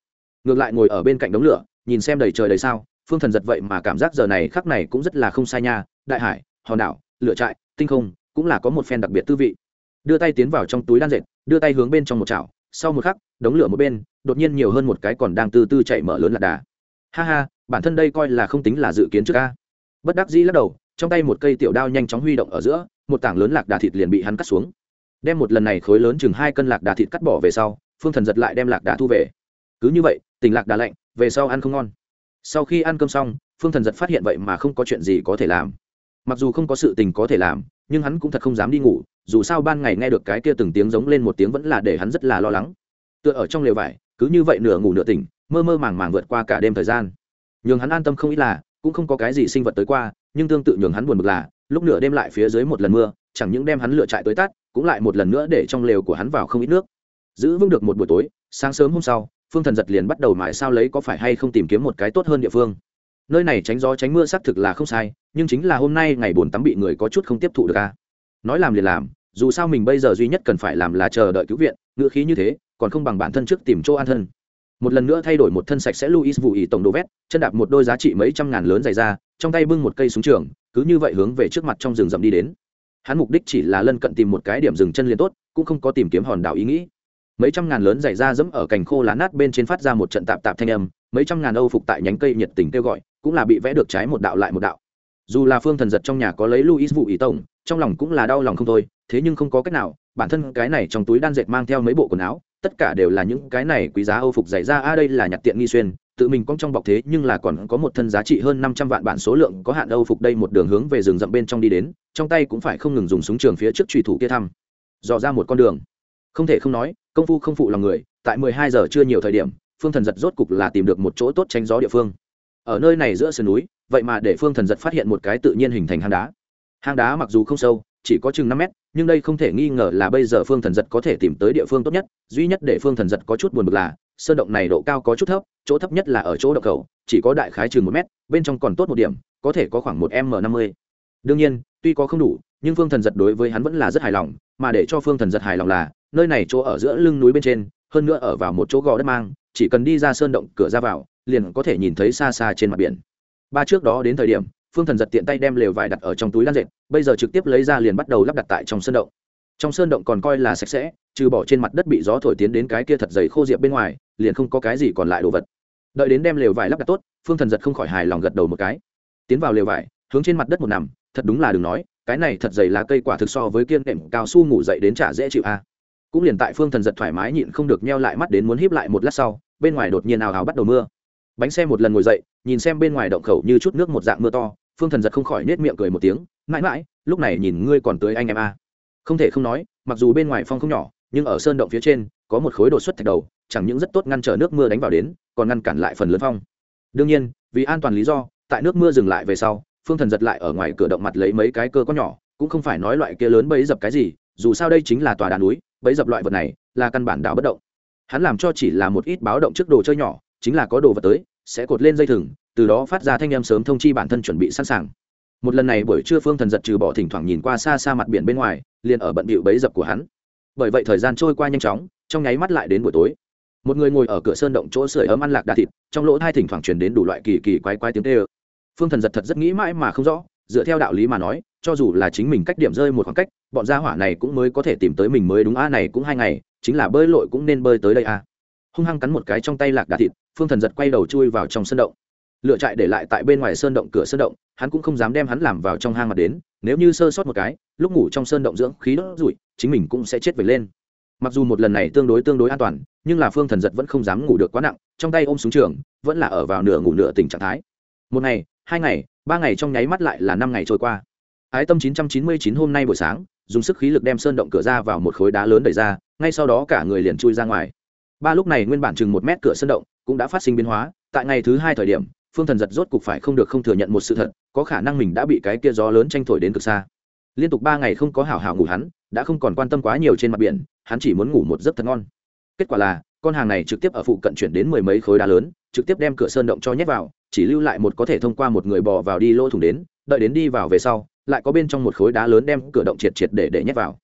Ngược lại ngồi ở bên cạnh đống lửa, nhìn xem đầy trời đầy sao, phương thần giật vậy mà cảm giác giờ này khắc này cũng rất là không sai nha, đại hải, hòn đảo, lửa trại, tinh không, cũng là có một phen đặc biệt tư vị đưa tay tiến vào trong túi đan dệt, đưa tay hướng bên trong một chảo, sau một khắc, đống lửa một bên, đột nhiên nhiều hơn một cái còn đang từ từ chạy mở lớn lạc đà. Ha ha, bản thân đây coi là không tính là dự kiến trước ca. Bất đắc dĩ lắc đầu, trong tay một cây tiểu đao nhanh chóng huy động ở giữa, một tảng lớn lạc đà thịt liền bị hắn cắt xuống. Đem một lần này khối lớn chừng hai cân lạc đà thịt cắt bỏ về sau, phương thần giật lại đem lạc đà thu về. Cứ như vậy, tình lạc đà lạnh, về sau ăn không ngon. Sau khi ăn cơm xong, phương thần giật phát hiện vậy mà không có chuyện gì có thể làm. Mặc dù không có sự tình có thể làm, nhưng hắn cũng thật không dám đi ngủ dù sao ban ngày nghe được cái kia từng tiếng giống lên một tiếng vẫn là để hắn rất là lo lắng. Tựa ở trong lều vải, cứ như vậy nửa ngủ nửa tỉnh, mơ mơ màng màng vượt qua cả đêm thời gian. Nhường hắn an tâm không ít là, cũng không có cái gì sinh vật tới qua, nhưng tương tự nhường hắn buồn bực là, lúc nửa đêm lại phía dưới một lần mưa, chẳng những đem hắn lựa chạy tới tắt, cũng lại một lần nữa để trong lều của hắn vào không ít nước. Giữ vững được một buổi tối, sáng sớm hôm sau, phương thần giật liền bắt đầu mãi sao lấy có phải hay không tìm kiếm một cái tốt hơn địa phương. Nơi này tránh gió tránh mưa xác thực là không sai, nhưng chính là hôm nay ngày buồn tắm bị người có chút không tiếp thụ được a nói làm liền làm, dù sao mình bây giờ duy nhất cần phải làm là chờ đợi cứu viện, ngựa khí như thế, còn không bằng bản thân trước tìm chỗ an thân. Một lần nữa thay đổi một thân sạch sẽ luis vụ ý tổng đồ vét, chân đạp một đôi giá trị mấy trăm ngàn lớn dày ra trong tay bưng một cây súng trường, cứ như vậy hướng về trước mặt trong rừng rậm đi đến. Hắn mục đích chỉ là lân cận tìm một cái điểm dừng chân liền tốt, cũng không có tìm kiếm hòn đảo ý nghĩ. Mấy trăm ngàn lớn dày ra dẫm ở cành khô lá nát bên trên phát ra một trận tạp tạp thanh âm, mấy trăm ngàn âu phục tại nhánh cây nhiệt tình kêu gọi, cũng là bị vẽ được trái một đạo lại một đạo. Dù là phương thần giật trong nhà có lấy luis vụ ý tổng trong lòng cũng là đau lòng không thôi, thế nhưng không có cách nào, bản thân cái này trong túi đan dệt mang theo mấy bộ quần áo, tất cả đều là những cái này quý giá âu phục giải ra a, đây là nhặt tiện nghi xuyên, tự mình cong trong bọc thế, nhưng là còn có một thân giá trị hơn năm trăm vạn bản số lượng, có hạn âu phục đây một đường hướng về rừng rậm bên trong đi đến, trong tay cũng phải không ngừng dùng súng trường phía trước trùy thủ kia thăm, dò ra một con đường. Không thể không nói, công phu không phụ lòng người, tại mười hai giờ chưa nhiều thời điểm, phương thần giật rốt cục là tìm được một chỗ tốt tránh gió địa phương. Ở nơi này giữa sườn núi, vậy mà để phương thần giật phát hiện một cái tự nhiên hình thành hang đá hang đá mặc dù không sâu, chỉ có chừng năm mét, nhưng đây không thể nghi ngờ là bây giờ phương thần giật có thể tìm tới địa phương tốt nhất. Duy nhất để phương thần giật có chút buồn bực là, sơn động này độ cao có chút thấp, chỗ thấp nhất là ở chỗ động khẩu chỉ có đại khái chừng một mét, bên trong còn tốt một điểm, có thể có khoảng một m năm mươi. Đương nhiên, tuy có không đủ, nhưng phương thần giật đối với hắn vẫn là rất hài lòng, mà để cho phương thần giật hài lòng là, nơi này chỗ ở giữa lưng núi bên trên, hơn nữa ở vào một chỗ gò đất mang, chỉ cần đi ra sơn động, cửa ra vào, liền có thể nhìn thấy xa xa trên mặt biển. Ba trước đó đến thời điểm phương thần giật tiện tay đem lều vải đặt ở trong túi lan dệt, bây giờ trực tiếp lấy ra liền bắt đầu lắp đặt tại trong sân động. Trong sơn động còn coi là sạch sẽ, trừ bỏ trên mặt đất bị gió thổi tiến đến cái kia thật dày khô diệp bên ngoài, liền không có cái gì còn lại đồ vật. Đợi đến đem lều vải lắp đặt tốt, phương thần giật không khỏi hài lòng gật đầu một cái. Tiến vào lều vải, hướng trên mặt đất một nằm, thật đúng là đừng nói, cái này thật dày là cây quả thực so với kiên nệm cao su ngủ dậy đến chả dễ chịu a. Cũng liền tại phương thần giật thoải mái nhịn không được nheo lại mắt đến muốn híp lại một lát sau, bên ngoài đột nhiên ào ào bắt đầu mưa. Bánh xe một lần ngồi dậy, nhìn xem bên ngoài động khẩu như chút nước một dạng mưa to phương thần giật không khỏi nết miệng cười một tiếng, mãi mãi, lúc này nhìn ngươi còn tới anh em a. Không thể không nói, mặc dù bên ngoài phong không nhỏ, nhưng ở sơn động phía trên, có một khối đột xuất thạch đầu, chẳng những rất tốt ngăn trở nước mưa đánh vào đến, còn ngăn cản lại phần lớn phong. Đương nhiên, vì an toàn lý do, tại nước mưa dừng lại về sau, phương thần giật lại ở ngoài cửa động mặt lấy mấy cái cơ có nhỏ, cũng không phải nói loại kia lớn bấy dập cái gì, dù sao đây chính là tòa đá núi bấy dập loại vật này, là căn bản đảo bất động. Hắn làm cho chỉ là một ít báo động trước đồ chơi nhỏ, chính là có đồ vật tới, sẽ cột lên dây thừng từ đó phát ra thanh em sớm thông chi bản thân chuẩn bị sẵn sàng. Một lần này buổi trưa phương thần giật trừ bỏ thỉnh thoảng nhìn qua xa xa mặt biển bên ngoài, liền ở bận bịu bấy dập của hắn. Bởi vậy thời gian trôi qua nhanh chóng, trong nháy mắt lại đến buổi tối. Một người ngồi ở cửa sơn động chỗ sưởi ấm ăn lạc đà thịt, trong lỗ thai thỉnh thoảng truyền đến đủ loại kỳ kỳ quái quái tiếng tê ơ. Phương thần giật thật rất nghĩ mãi mà không rõ, dựa theo đạo lý mà nói, cho dù là chính mình cách điểm rơi một khoảng cách, bọn gia hỏa này cũng mới có thể tìm tới mình mới đúng a, này cũng hai ngày, chính là bơi lội cũng nên bơi tới đây a. Hung hăng cắn một cái trong tay lạc đà thịt, phương thần giật quay đầu chui vào trong sơn động lựa trại để lại tại bên ngoài sơn động cửa sơn động, hắn cũng không dám đem hắn làm vào trong hang mặt đến, nếu như sơ sót một cái, lúc ngủ trong sơn động dưỡng khí đốt rụi chính mình cũng sẽ chết về lên. Mặc dù một lần này tương đối tương đối an toàn, nhưng là phương thần giật vẫn không dám ngủ được quá nặng, trong tay ôm súng trường, vẫn là ở vào nửa ngủ nửa tình trạng thái. Một ngày, hai ngày, ba ngày trong nháy mắt lại là năm ngày trôi qua. Ái tâm chín trăm chín mươi chín hôm nay buổi sáng, dùng sức khí lực đem sơn động cửa ra vào một khối đá lớn đẩy ra, ngay sau đó cả người liền chui ra ngoài. Ba lúc này nguyên bản chừng một mét cửa sơn động cũng đã phát sinh biến hóa, tại ngày thứ hai thời điểm phương thần giật rốt cục phải không được không thừa nhận một sự thật, có khả năng mình đã bị cái kia gió lớn tranh thổi đến cực xa. Liên tục ba ngày không có hảo hảo ngủ hắn, đã không còn quan tâm quá nhiều trên mặt biển, hắn chỉ muốn ngủ một giấc thật ngon. Kết quả là, con hàng này trực tiếp ở phụ cận chuyển đến mười mấy khối đá lớn, trực tiếp đem cửa sơn động cho nhét vào, chỉ lưu lại một có thể thông qua một người bò vào đi lỗ thủng đến, đợi đến đi vào về sau, lại có bên trong một khối đá lớn đem cửa động triệt triệt để để nhét vào.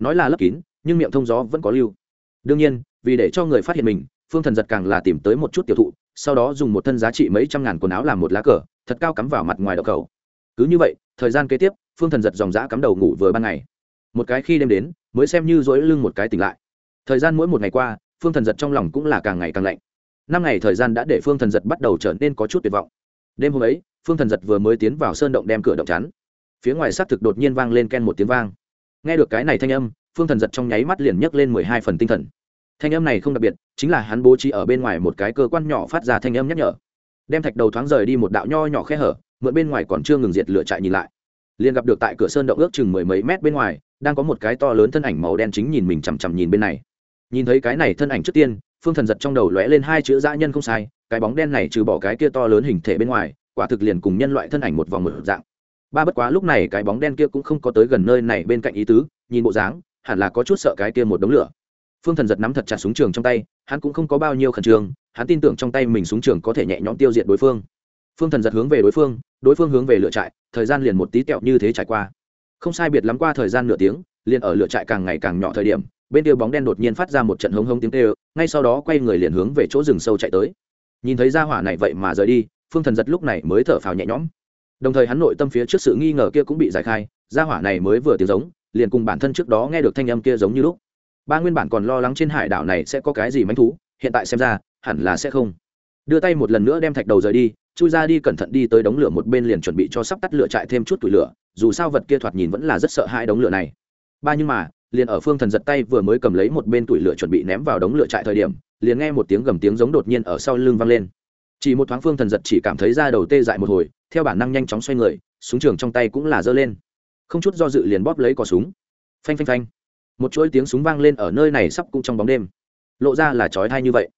Nói là lấp kín, nhưng miệng thông gió vẫn có lưu. Đương nhiên, vì để cho người phát hiện mình, phương thần giật càng là tìm tới một chút tiêu thụ sau đó dùng một thân giá trị mấy trăm ngàn quần áo làm một lá cờ, thật cao cắm vào mặt ngoài đậu cầu cứ như vậy, thời gian kế tiếp, phương thần giật dòng giã cắm đầu ngủ vừa ban ngày. Một cái khi đêm đến, mới xem như dỗi lưng một cái tỉnh lại. Thời gian mỗi một ngày qua, phương thần giật trong lòng cũng là càng ngày càng lạnh. Năm ngày thời gian đã để phương thần giật bắt đầu trở nên có chút tuyệt vọng. Đêm hôm ấy, phương thần giật vừa mới tiến vào sơn động đem cửa động chắn. Phía ngoài xác thực đột nhiên vang lên ken một tiếng vang. Nghe được cái này thanh âm, phương thần giật trong nháy mắt liền nhấc lên mười hai phần tinh thần thanh âm này không đặc biệt, chính là hắn bố trí ở bên ngoài một cái cơ quan nhỏ phát ra thanh âm nhắc nhở. Đem thạch đầu thoáng rời đi một đạo nho nhỏ khe hở, mượn bên ngoài còn chưa ngừng diệt lửa chạy nhìn lại. Liền gặp được tại cửa sơn động ước chừng mười mấy mét bên ngoài, đang có một cái to lớn thân ảnh màu đen chính nhìn mình chằm chằm nhìn bên này. Nhìn thấy cái này thân ảnh trước tiên, phương thần giật trong đầu lóe lên hai chữ dã nhân không sai, cái bóng đen này trừ bỏ cái kia to lớn hình thể bên ngoài, quả thực liền cùng nhân loại thân ảnh một vòng một dạng. Ba bất quá lúc này cái bóng đen kia cũng không có tới gần nơi này bên cạnh ý tứ, nhìn bộ dáng, hẳn là có chút sợ cái kia một đống lửa phương thần giật nắm thật chặt súng trường trong tay, hắn cũng không có bao nhiêu khẩn trương, hắn tin tưởng trong tay mình súng trường có thể nhẹ nhõm tiêu diệt đối phương. Phương thần giật hướng về đối phương đối phương hướng về lửa trại, thời gian liền một tí tẹo như thế trải qua. Không sai biệt lắm qua thời gian nửa tiếng, liền ở lửa trại càng ngày càng nhỏ thời điểm, bên kia bóng đen đột nhiên phát ra một trận hống hống tiếng tê ơ ngay sau đó quay người liền hướng về chỗ rừng sâu chạy tới. Nhìn thấy ra hỏa này vậy mà rời đi, phương thần giật lúc này mới thở phào nhẹ nhõm. Đồng thời hắn nội tâm phía trước sự nghi ngờ kia cũng bị giải khai, ra hỏa này mới vừa tiếng giống, liền cùng bản thân trước đó nghe được thanh âm kia giống như lúc ba nguyên bản còn lo lắng trên hải đảo này sẽ có cái gì manh thú, hiện tại xem ra, hẳn là sẽ không. Đưa tay một lần nữa đem thạch đầu rời đi, chui ra đi cẩn thận đi tới đống lửa một bên liền chuẩn bị cho sắp tắt lửa chạy thêm chút tủi lửa, dù sao vật kia thoạt nhìn vẫn là rất sợ hai đống lửa này. Ba nhưng mà, liền ở phương thần giật tay vừa mới cầm lấy một bên tủi lửa chuẩn bị ném vào đống lửa trại thời điểm, liền nghe một tiếng gầm tiếng giống đột nhiên ở sau lưng vang lên. Chỉ một thoáng phương thần giật chỉ cảm thấy da đầu tê dại một hồi, theo bản năng nhanh chóng xoay người, súng trường trong tay cũng là giơ lên. Không chút do dự liền bóp lấy cò súng. Phanh phanh phanh một chuỗi tiếng súng vang lên ở nơi này sắp cũng trong bóng đêm. Lộ ra là trói thai như vậy.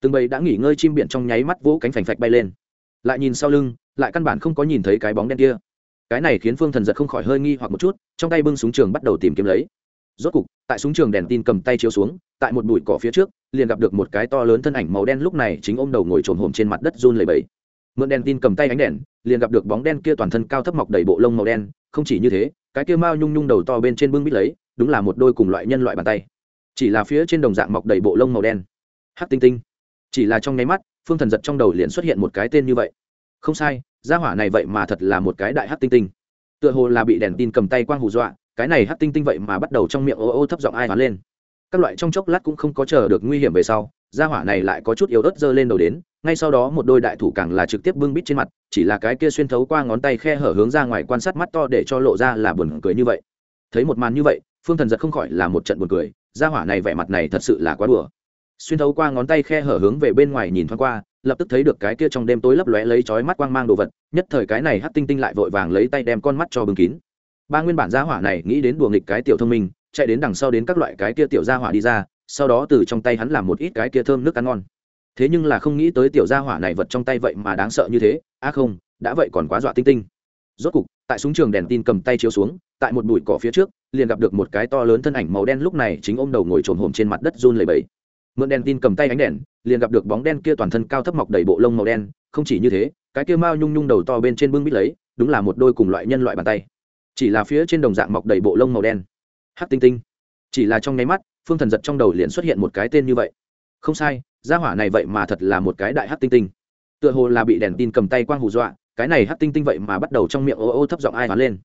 Từng bầy đã nghỉ ngơi chim biển trong nháy mắt vỗ cánh phành phạch bay lên. Lại nhìn sau lưng, lại căn bản không có nhìn thấy cái bóng đen kia. Cái này khiến phương thần giật không khỏi hơi nghi hoặc một chút, trong tay bưng súng trường bắt đầu tìm kiếm lấy. Rốt cục, tại súng trường đèn tin cầm tay chiếu xuống, tại một bụi cỏ phía trước, liền gặp được một cái to lớn thân ảnh màu đen lúc này chính ôm đầu ngồi trồn hồm trên mặt đất run lầy bẫy mượn đèn tin cầm tay ánh đèn, liền gặp được bóng đen kia toàn thân cao thấp mọc đầy bộ lông màu đen, không chỉ như thế, cái kia mao nhung nhung đầu to bên trên bưng bít lấy đúng là một đôi cùng loại nhân loại bàn tay. Chỉ là phía trên đồng dạng mọc đầy bộ lông màu đen. Hát tinh tinh. Chỉ là trong nháy mắt, phương thần giật trong đầu liền xuất hiện một cái tên như vậy. Không sai, gia hỏa này vậy mà thật là một cái đại hát tinh tinh. Tựa hồ là bị đèn tin cầm tay quang hù dọa, cái này hắc tinh tinh vậy mà bắt đầu trong miệng ô ô thấp giọng ai hoán lên. Các loại trong chốc lát cũng không có chờ được nguy hiểm về sau, gia hỏa này lại có chút yếu ớt dơ lên đầu đến, ngay sau đó một đôi đại thủ càng là trực tiếp bưng bít trên mặt, chỉ là cái kia xuyên thấu qua ngón tay khe hở hướng ra ngoài quan sát mắt to để cho lộ ra là buồn cười như vậy. Thấy một màn như vậy phương thần giật không khỏi là một trận buồn cười, gia hỏa này vẻ mặt này thật sự là quá đùa. Xuyên thấu qua ngón tay khe hở hướng về bên ngoài nhìn thoáng qua, lập tức thấy được cái kia trong đêm tối lấp lóe lấy chói mắt quang mang đồ vật, nhất thời cái này hắt tinh tinh lại vội vàng lấy tay đem con mắt cho bưng kín. Ba nguyên bản gia hỏa này nghĩ đến đùa nghịch cái tiểu thông minh, chạy đến đằng sau đến các loại cái kia tiểu gia hỏa đi ra, sau đó từ trong tay hắn làm một ít cái kia thơm nước ăn ngon. Thế nhưng là không nghĩ tới tiểu gia hỏa này vật trong tay vậy mà đáng sợ như thế á à không, đã vậy còn quá dọa tinh tinh. Rốt cục, tại súng trường đèn tin cầm tay chiếu xuống, tại một bụi cỏ phía trước liền gặp được một cái to lớn thân ảnh màu đen lúc này chính ôm đầu ngồi trồn hồm trên mặt đất run lầy bẫy mượn đèn tin cầm tay ánh đèn, liền gặp được bóng đen kia toàn thân cao thấp mọc đầy bộ lông màu đen, không chỉ như thế, cái kia mao nhung nhung đầu to bên trên bưng bít lấy, đúng là một đôi cùng loại nhân loại bàn tay. Chỉ là phía trên đồng dạng mọc đầy bộ lông màu đen. Hát tinh tinh. Chỉ là trong nháy mắt, phương thần giật trong đầu liền xuất hiện một cái tên như vậy. Không sai, gia hỏa này vậy mà thật là một cái đại hát tinh tinh. Tựa hồ là bị đèn tin cầm tay quang hù dọa, cái này hát tinh tinh vậy mà bắt đầu trong miệng ô ô thấp giọng ai hoán lên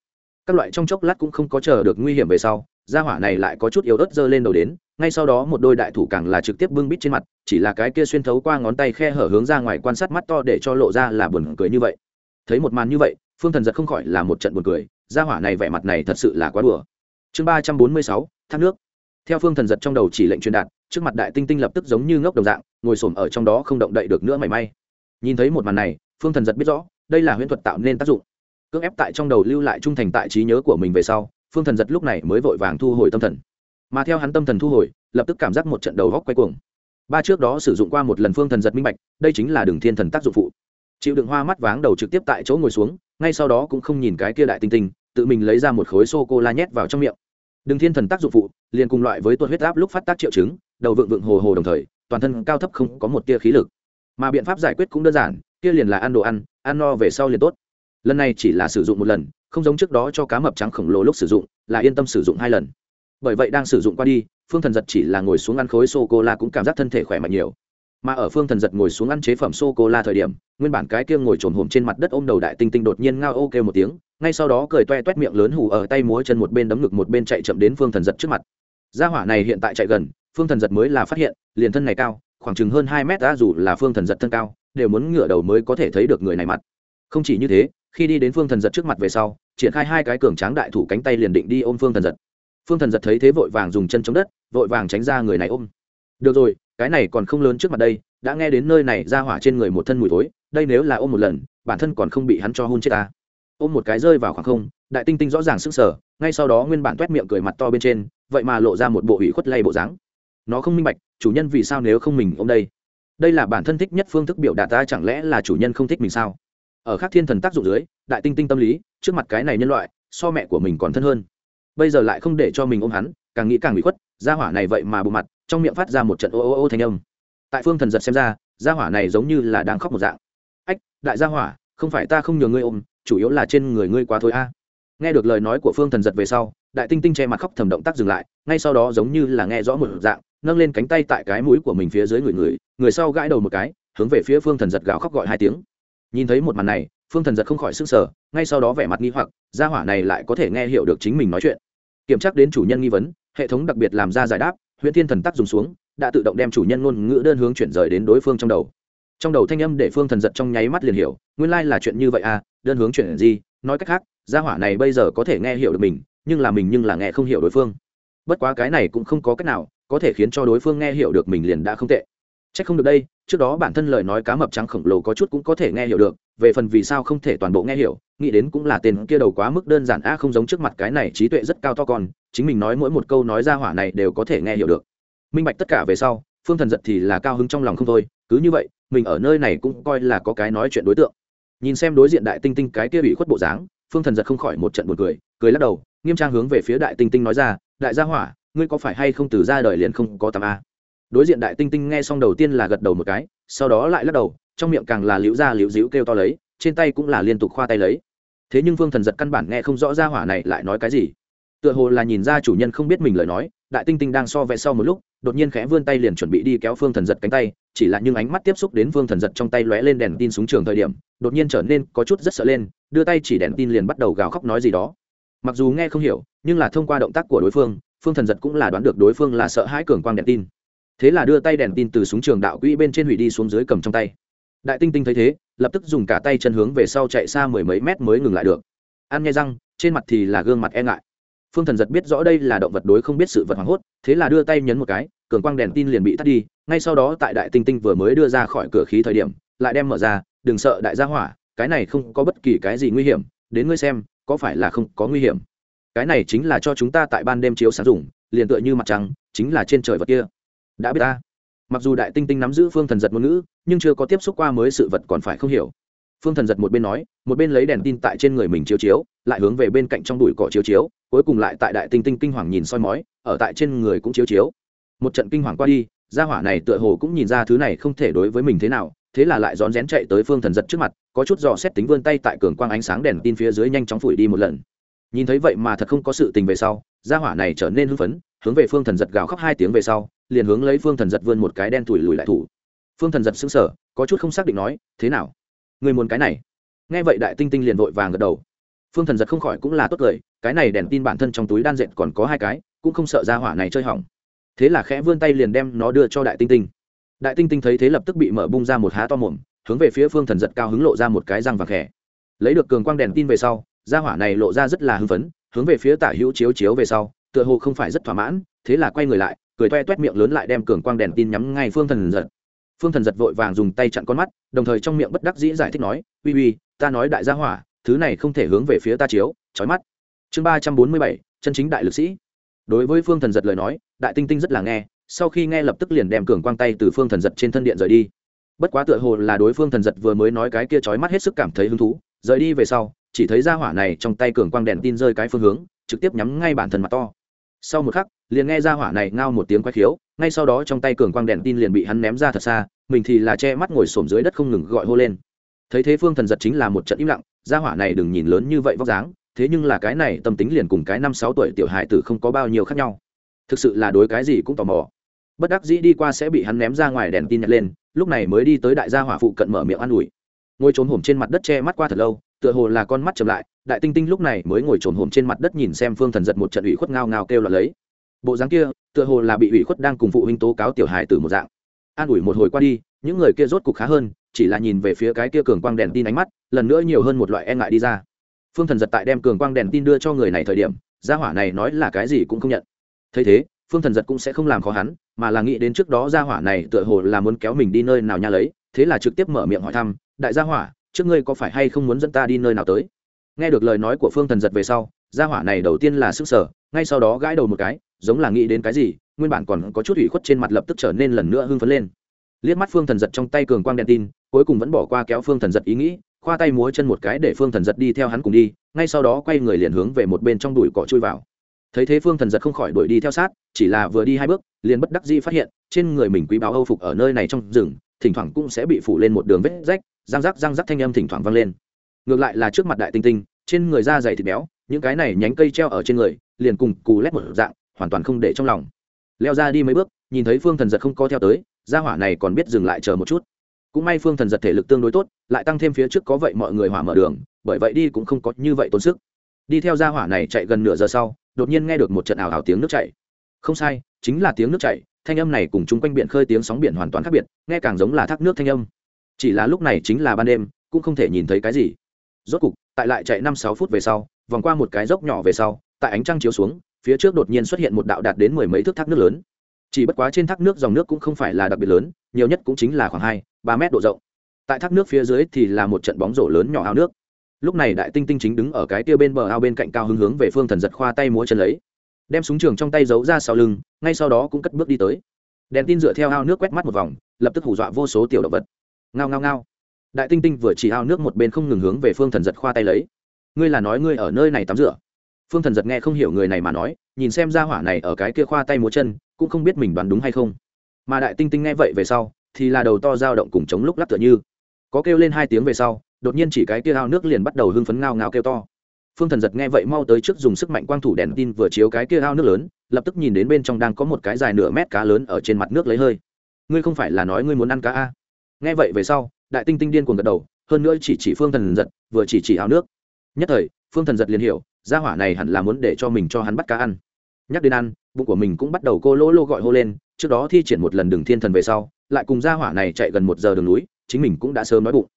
các loại trong chốc lát cũng không có chờ được nguy hiểm về sau, gia hỏa này lại có chút yếu ớt dơ lên đầu đến, ngay sau đó một đôi đại thủ càng là trực tiếp bưng bít trên mặt, chỉ là cái kia xuyên thấu qua ngón tay khe hở hướng ra ngoài quan sát mắt to để cho lộ ra là buồn cười như vậy. Thấy một màn như vậy, phương thần giật không khỏi là một trận buồn cười, gia hỏa này vẻ mặt này thật sự là quá đùa. Chương ba trăm bốn mươi sáu, thác nước. Theo phương thần giật trong đầu chỉ lệnh truyền đạt, trước mặt đại tinh tinh lập tức giống như ngốc đồng dạng, ngồi s ở trong đó không động đậy được nữa mảy may. Nhìn thấy một màn này, phương thần giật biết rõ, đây là huyễn thuật tạo nên tác dụng cưỡng ép tại trong đầu lưu lại trung thành tại trí nhớ của mình về sau, phương thần giật lúc này mới vội vàng thu hồi tâm thần. Mà theo hắn tâm thần thu hồi, lập tức cảm giác một trận đầu góc quay cuồng. Ba trước đó sử dụng qua một lần phương thần giật minh bạch, đây chính là đường thiên thần tác dụng phụ. Chịu đựng hoa mắt váng đầu trực tiếp tại chỗ ngồi xuống, ngay sau đó cũng không nhìn cái kia đại tinh tinh, tự mình lấy ra một khối sô cô la nhét vào trong miệng. Đường thiên thần tác dụng phụ, liền cùng loại với tuột huyết áp lúc phát tác triệu chứng, đầu vượng vượng hồ hồ đồng thời, toàn thân cao thấp không có một tia khí lực. Mà biện pháp giải quyết cũng đơn giản, kia liền là ăn đồ ăn ăn no về sau liền tốt lần này chỉ là sử dụng một lần, không giống trước đó cho cá mập trắng khổng lồ lúc sử dụng, là yên tâm sử dụng hai lần. Bởi vậy đang sử dụng qua đi, phương thần giật chỉ là ngồi xuống ăn khối sô cô la cũng cảm giác thân thể khỏe mạnh nhiều. Mà ở phương thần giật ngồi xuống ăn chế phẩm sô cô la thời điểm, nguyên bản cái kia ngồi trồn hồm trên mặt đất ôm đầu đại tinh tinh đột nhiên ngao ô kêu một tiếng, ngay sau đó cười toe toét miệng lớn hù ở tay múa chân một bên đấm ngực một bên chạy chậm đến phương thần giật trước mặt. Gia hỏa này hiện tại chạy gần, phương thần giật mới là phát hiện, liền thân này cao, khoảng chừng hơn hai mét đã dù là phương thần giật thân cao, đều muốn ngửa đầu mới có thể thấy được người này mặt. Không chỉ như thế khi đi đến phương thần giật trước mặt về sau, triển khai hai cái cường tráng đại thủ cánh tay liền định đi ôm phương thần giật. Phương thần giật thấy thế vội vàng dùng chân chống đất, vội vàng tránh ra người này ôm. Được rồi, cái này còn không lớn trước mặt đây, đã nghe đến nơi này ra hỏa trên người một thân mùi thối, đây nếu là ôm một lần, bản thân còn không bị hắn cho hôn chết ta. Ôm một cái rơi vào khoảng không, đại tinh tinh rõ ràng sức sở ngay sau đó nguyên bản t u é t miệng cười mặt to bên trên, vậy mà lộ ra một bộ ủy khuất lay bộ dáng. Nó không minh bạch, chủ nhân vì sao nếu không mình ôm đây? Đây là bản thân thích nhất phương thức biểu đạt ta, chẳng lẽ là chủ nhân không thích mình sao? Ở khác thiên thần tác dụng dưới, đại tinh tinh tâm lý, trước mặt cái này nhân loại, so mẹ của mình còn thân hơn. Bây giờ lại không để cho mình ôm hắn, càng nghĩ càng bị khuất, gia hỏa này vậy mà bộ mặt, trong miệng phát ra một trận ô ô ô thanh âm. Tại phương thần giật xem ra, gia hỏa này giống như là đang khóc một dạng. Ách, đại gia hỏa, không phải ta không nhờ ngươi ôm, chủ yếu là trên người ngươi quá thôi a. Nghe được lời nói của phương thần giật về sau, đại tinh tinh che mặt khóc thầm động tác dừng lại, ngay sau đó giống như là nghe rõ một dạng, nâng lên cánh tay tại cái mũi của mình phía dưới người người người sau gãi đầu một cái, hướng về phía phương thần giật gào khóc gọi hai tiếng nhìn thấy một màn này, phương thần giật không khỏi s ư n g sở ngay sau đó vẻ mặt nghi hoặc, gia hỏa này lại có thể nghe hiểu được chính mình nói chuyện. Kiểm tra đến chủ nhân nghi vấn, hệ thống đặc biệt làm ra giải đáp huyện thiên thần tắc dùng xuống, đã tự động đem chủ nhân ngôn ngữ đơn hướng chuyển rời đến đối phương trong đầu. Trong đầu thanh âm để phương thần giật trong nháy mắt liền hiểu, nguyên lai、like、là chuyện như vậy à đơn hướng chuyển gì, nói cách khác, gia hỏa này bây giờ có thể nghe hiểu được mình, nhưng là mình nhưng là nghe không hiểu đối phương. Bất quá cái này cũng không có cách nào, có thể khiến cho đối phương nghe hiểu được mình liền đã không tệ. C h ắ c không được đây trước đó bản thân lời nói cá mập trắng khổng lồ có chút cũng có thể nghe hiểu được, về phần vì sao không thể toàn bộ nghe hiểu, nghĩ đến cũng là tên kia đầu quá mức đơn giản a, không giống trước mặt cái này trí tuệ rất cao to con, chính mình nói mỗi một câu nói ra hỏa này đều có thể nghe hiểu được. Minh bạch tất cả về sau, phương thần giật thì là cao hứng trong lòng không thôi, cứ như vậy, mình ở nơi này cũng coi là có cái nói chuyện đối tượng. Nhìn xem đối diện đại tinh tinh cái kia bị khuất bộ dáng, phương thần giật không khỏi một trận buồn cười cười lắc đầu, nghiêm trang hướng về phía đại tinh tinh nói ra, đại gia hỏa, ngươi có phải hay không từ ra đời liền không có tầm a? Đối diện đại tinh tinh nghe xong đầu tiên là gật đầu một cái, sau đó lại lắc đầu, trong miệng càng là liễu ra liễu dĩu kêu to lấy, trên tay cũng là liên tục khoa tay lấy. Thế nhưng phương thần giật căn bản nghe không rõ ra hỏa này lại nói cái gì. Tựa hồ là nhìn ra chủ nhân không biết mình lời nói, đại tinh tinh đang so vẽ sau một lúc, đột nhiên khẽ vươn tay liền chuẩn bị đi kéo phương thần giật cánh tay, chỉ là những ánh mắt tiếp xúc đến phương thần giật trong tay lóe lên đèn tin súng trường thời điểm, đột nhiên trở nên có chút rất sợ lên, đưa tay chỉ đèn tin liền bắt đầu gào khóc nói gì đó. Mặc dù nghe không hiểu, nhưng là thông qua động tác của đối phương phương thần giật cũng là đoán được đối phương là sợ hãi cường quang đèn tin thế là đưa tay đèn tin từ súng trường đạo quỹ bên trên hủy đi xuống dưới cầm trong tay. Đại tinh tinh thấy thế, lập tức dùng cả tay chân hướng về sau chạy xa mười mấy mét mới ngừng lại được. An nghe răng, trên mặt thì là gương mặt e ngại. Phương thần giật biết rõ đây là động vật đối không biết sự vật hoảng hốt, thế là đưa tay nhấn một cái, cường quang đèn tin liền bị tắt đi. Ngay sau đó tại đại tinh tinh vừa mới đưa ra khỏi cửa khí thời điểm, lại đem mở ra, đừng sợ, đại gia hỏa, cái này không có bất kỳ cái gì nguy hiểm, đến ngươi xem, có phải là không có nguy hiểm? Cái này chính là cho chúng ta tại ban đêm chiếu sáng dùng, liền tựa như mặt trăng, chính là trên trời vật kia đã biết ta. Mặc dù đại tinh tinh nắm giữ phương thần giật ngôn ngữ, nhưng chưa có tiếp xúc qua mới sự vật còn phải không hiểu. Phương thần giật một bên nói, một bên lấy đèn tin tại trên người mình chiếu chiếu, lại hướng về bên cạnh trong đùi cỏ chiếu chiếu, cuối cùng lại tại đại tinh tinh kinh hoàng nhìn soi mói, ở tại trên người cũng chiếu chiếu. Một trận kinh hoàng qua đi, gia hỏa này tựa hồ cũng nhìn ra thứ này không thể đối với mình thế nào, thế là lại rón rén chạy tới phương thần giật trước mặt, có chút dò xét tính vươn tay tại cường quang ánh sáng đèn tin phía dưới nhanh chóng phủi đi một lần. Nhìn thấy vậy mà thật không có sự tình về sau, gia hỏa này trở nên hưng phấn hướng về phương thần giật gào khóc hai tiếng về sau, liền hướng lấy phương thần giật vươn một cái đen thủi lùi lại thủ. Phương thần giật xứng sở có chút không xác định nói, thế nào? Người muốn cái này? Nghe vậy đại tinh tinh liền vội vàng gật đầu. Phương thần giật không khỏi cũng là tốt cười, cái này đèn tin bản thân trong túi đan dệt còn có hai cái, cũng không sợ ra hỏa này chơi hỏng. Thế là khẽ vươn tay liền đem nó đưa cho đại tinh tinh. Đại tinh tinh thấy thế lập tức bị mở bung ra một há to mồm, hướng về phía phương thần giật cao hứng lộ ra một cái răng vàng khẽ. Lấy được cường quang đèn tin về sau, ra hỏa này lộ ra rất là hưng phấn, hướng về phía tả hữu chiếu chiếu về sau tựa hồ không phải rất thỏa mãn, thế là quay người lại, cười toe toét miệng lớn lại đem cường quang đèn tin nhắm ngay phương thần giật. Phương thần giật vội vàng dùng tay chặn con mắt, đồng thời trong miệng bất đắc dĩ giải thích nói, uy uy, ta nói đại gia hỏa, thứ này không thể hướng về phía ta chiếu trói mắt. Chương ba trăm bốn mươi bảy, chân chính đại lực sĩ. Đối với phương thần giật lời nói, đại tinh tinh rất là nghe, sau khi nghe lập tức liền đem cường quang tay từ phương thần giật trên thân điện rời đi. Bất quá tựa hồ là đối phương thần giật vừa mới nói cái kia trói mắt hết sức cảm thấy hứng thú, rời đi về sau, chỉ thấy ra hỏa này trong tay cường quang đèn tin rơi cái phương hướng, trực tiếp nhắm ngay bản thân mặt to sau một khắc, liền nghe ra hỏa này ngao một tiếng quay khiếu, ngay sau đó trong tay cường quang đèn tin liền bị hắn ném ra thật xa, mình thì là che mắt ngồi xổm dưới đất không ngừng gọi hô lên. Thấy thế phương thần giật chính là một trận im lặng, ra hỏa này đừng nhìn lớn như vậy vóc dáng, thế nhưng là cái này tâm tính liền cùng cái năm sáu tuổi tiểu hài tử không có bao nhiêu khác nhau. Thực sự là đối cái gì cũng tò mò. Bất đắc dĩ đi qua sẽ bị hắn ném ra ngoài đèn tin nhặt lên, lúc này mới đi tới đại gia hỏa phụ cận mở miệng an ủi. Ngồi trốn hổm trên mặt đất che mắt qua thật lâu tựa hồ là con mắt chậm lại, đại tinh tinh lúc này mới ngồi trồn hổm trên mặt đất nhìn xem phương thần giật một trận ủy khuất ngao ngao kêu là lấy. Bộ dáng kia, tựa hồ là bị ủy khuất đang cùng phụ huynh tố cáo tiểu hài từ một dạng. An ủi một hồi qua đi, những người kia rốt cục khá hơn, chỉ là nhìn về phía cái kia cường quang đèn tin ánh mắt, lần nữa nhiều hơn một loại e ngại đi ra. Phương thần giật tại đem cường quang đèn tin đưa cho người này thời điểm, gia hỏa này nói là cái gì cũng không nhận. Thấy thế, phương thần giật cũng sẽ không làm khó hắn, mà là nghĩ đến trước đó gia hỏa này tựa hồ là muốn kéo mình đi nơi nào nha lấy, thế là trực tiếp mở miệng hỏi thăm, đại gia hỏa trước ngươi có phải hay không muốn dẫn ta đi nơi nào tới? Nghe được lời nói của phương thần giật về sau, gia hỏa này đầu tiên là sức sở ngay sau đó gãi đầu một cái, giống là nghĩ đến cái gì, nguyên bản còn có chút ủy khuất trên mặt lập tức trở nên lần nữa hưng phấn lên. Liếc mắt phương thần giật trong tay cường quang đèn tin, cuối cùng vẫn bỏ qua kéo phương thần giật ý nghĩ, khoa tay múa chân một cái để phương thần giật đi theo hắn cùng đi, ngay sau đó quay người liền hướng về một bên trong đùi cỏ chui vào. Thấy thế phương thần giật không khỏi đuổi đi theo sát, chỉ là vừa đi hai bước, liền bất đắc dĩ phát hiện, trên người mình quý báo âu phục ở nơi này trong rừng, thỉnh thoảng cũng sẽ bị phủ lên một đường vết rách răng rắc răng rắc thanh âm thỉnh thoảng vang lên. Ngược lại là trước mặt đại tinh tinh, trên người da dày thịt béo, những cái này nhánh cây treo ở trên người, liền cùng cù lét một dạng, hoàn toàn không để trong lòng. Leo ra đi mấy bước, nhìn thấy phương thần giật không co theo tới, gia hỏa này còn biết dừng lại chờ một chút. Cũng may phương thần giật thể lực tương đối tốt, lại tăng thêm phía trước có vậy mọi người hỏa mở đường, bởi vậy đi cũng không có như vậy tốn sức. Đi theo gia hỏa này chạy gần nửa giờ sau, đột nhiên nghe được một trận ảo ảo tiếng nước chảy. Không sai, chính là tiếng nước chảy, thanh âm này cùng chung quanh biển khơi tiếng sóng biển hoàn toàn khác biệt, nghe càng giống là thác nước thanh âm chỉ là lúc này chính là ban đêm, cũng không thể nhìn thấy cái gì. Rốt cục, tại lại chạy năm sáu phút về sau, vòng qua một cái dốc nhỏ về sau, tại ánh trăng chiếu xuống, phía trước đột nhiên xuất hiện một đạo đạt đến mười mấy thước thác nước lớn. Chỉ bất quá trên thác nước dòng nước cũng không phải là đặc biệt lớn, nhiều nhất cũng chính là khoảng hai, ba mét độ rộng. Tại thác nước phía dưới thì là một trận bóng rổ lớn nhỏ ao nước. Lúc này đại tinh tinh chính đứng ở cái tia bên bờ ao bên cạnh cao hứng hướng về phương thần giật khoa tay múa chân lấy. Đem súng trường trong tay giấu ra sau lưng, ngay sau đó cũng cất bước đi tới. Đèn tin dựa theo ao nước quét mắt một vòng, lập tức hủ dọa vô số tiểu động vật ngao ngao ngao. Đại tinh tinh vừa chỉ ao nước một bên không ngừng hướng về phương thần giật khoa tay lấy. Ngươi là nói ngươi ở nơi này tắm rửa. Phương thần giật nghe không hiểu người này mà nói, nhìn xem ra hỏa này ở cái kia khoa tay múa chân, cũng không biết mình đoán đúng hay không. Mà đại tinh tinh nghe vậy về sau, thì là đầu to dao động cùng chống lúc lắc tựa như. Có kêu lên hai tiếng về sau, đột nhiên chỉ cái kia ao nước liền bắt đầu hưng phấn ngao ngao kêu to. Phương thần giật nghe vậy mau tới trước dùng sức mạnh quang thủ đèn tin vừa chiếu cái kia ao nước lớn, lập tức nhìn đến bên trong đang có một cái dài nửa mét cá lớn ở trên mặt nước lấy hơi. Ngươi không phải là nói ngươi muốn ăn cá a nghe vậy về sau, đại tinh tinh điên cuồng gật đầu, hơn nữa chỉ chỉ phương thần giật, vừa chỉ chỉ ao nước. Nhất thời, phương thần giật liền hiểu, gia hỏa này hẳn là muốn để cho mình cho hắn bắt cá ăn. Nhắc đến ăn, bụng của mình cũng bắt đầu cô lỗ lô gọi hô lên, trước đó thi triển một lần đường thiên thần về sau, lại cùng gia hỏa này chạy gần một giờ đường núi, chính mình cũng đã sớm nói bụng.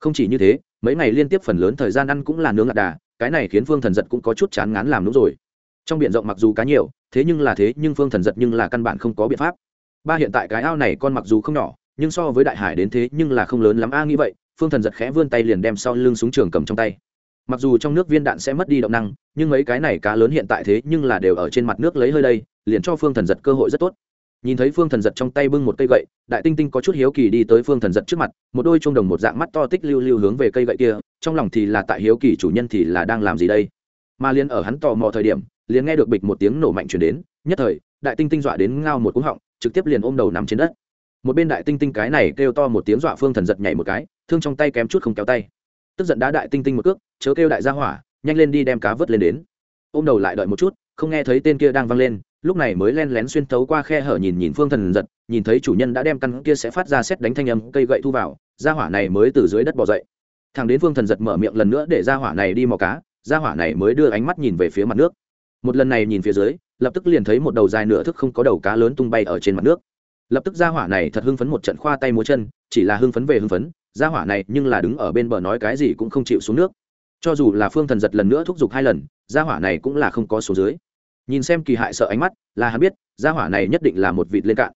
Không chỉ như thế, mấy ngày liên tiếp phần lớn thời gian ăn cũng là nướng ngạt đà, cái này khiến phương thần giật cũng có chút chán ngán làm đúng rồi. Trong b i ể n rộng mặc dù cá nhiều, thế nhưng là thế, nhưng phương thần giật nhưng là căn bản không có biện pháp. Ba hiện tại cái ao này con mặc dù không nhỏ nhưng so với đại hải đến thế nhưng là không lớn lắm. A, nghĩ vậy, phương thần giật khẽ vươn tay liền đem sau lưng súng trường cầm trong tay. Mặc dù trong nước viên đạn sẽ mất đi động năng, nhưng mấy cái này cá lớn hiện tại thế nhưng là đều ở trên mặt nước lấy hơi đây, liền cho phương thần giật cơ hội rất tốt. Nhìn thấy phương thần giật trong tay bưng một cây gậy, đại tinh tinh có chút hiếu kỳ đi tới phương thần giật trước mặt, một đôi chuông đồng một dạng mắt to tích lưu lưu hướng về cây gậy kia, trong lòng thì là tại hiếu kỳ chủ nhân thì là đang làm gì đây? Mà liền ở hắn tò mò thời điểm, liền nghe được bịch một tiếng nổ mạnh chuyển đến, nhất thời, đại tinh tinh dọa đến ngao một cúng họng, trực tiếp liền ôm đầu nằm trên đất một bên đại tinh tinh cái này kêu to một tiếng dọa phương thần giật nhảy một cái, thương trong tay kém chút không kéo tay. Tức giận đá đại tinh tinh một cước, chớ kêu đại gia hỏa, nhanh lên đi đem cá vớt lên đến. Ôm đầu lại đợi một chút, không nghe thấy tên kia đang văng lên, lúc này mới len lén xuyên tấu qua khe hở nhìn nhìn phương thần giật, nhìn thấy chủ nhân đã đem căn kia sẽ phát ra xét đánh thanh âm cây gậy thu vào, gia hỏa này mới từ dưới đất bỏ dậy. Thằng đến phương thần giật mở miệng lần nữa để gia hỏa này đi mò cá, gia hỏa này mới đưa ánh mắt nhìn về phía mặt nước. Một lần này nhìn phía dưới, lập tức liền thấy một đầu dài nửa thức không có đầu cá lớn tung bay ở trên mặt nước lập tức gia hỏa này thật hưng phấn một trận khoa tay múa chân, chỉ là hưng phấn về hưng phấn, gia hỏa này nhưng là đứng ở bên bờ nói cái gì cũng không chịu xuống nước. Cho dù là phương thần giật lần nữa thúc giục hai lần, gia hỏa này cũng là không có số dưới. Nhìn xem kỳ hại sợ ánh mắt, là hắn biết, gia hỏa này nhất định là một vịt lên cạn.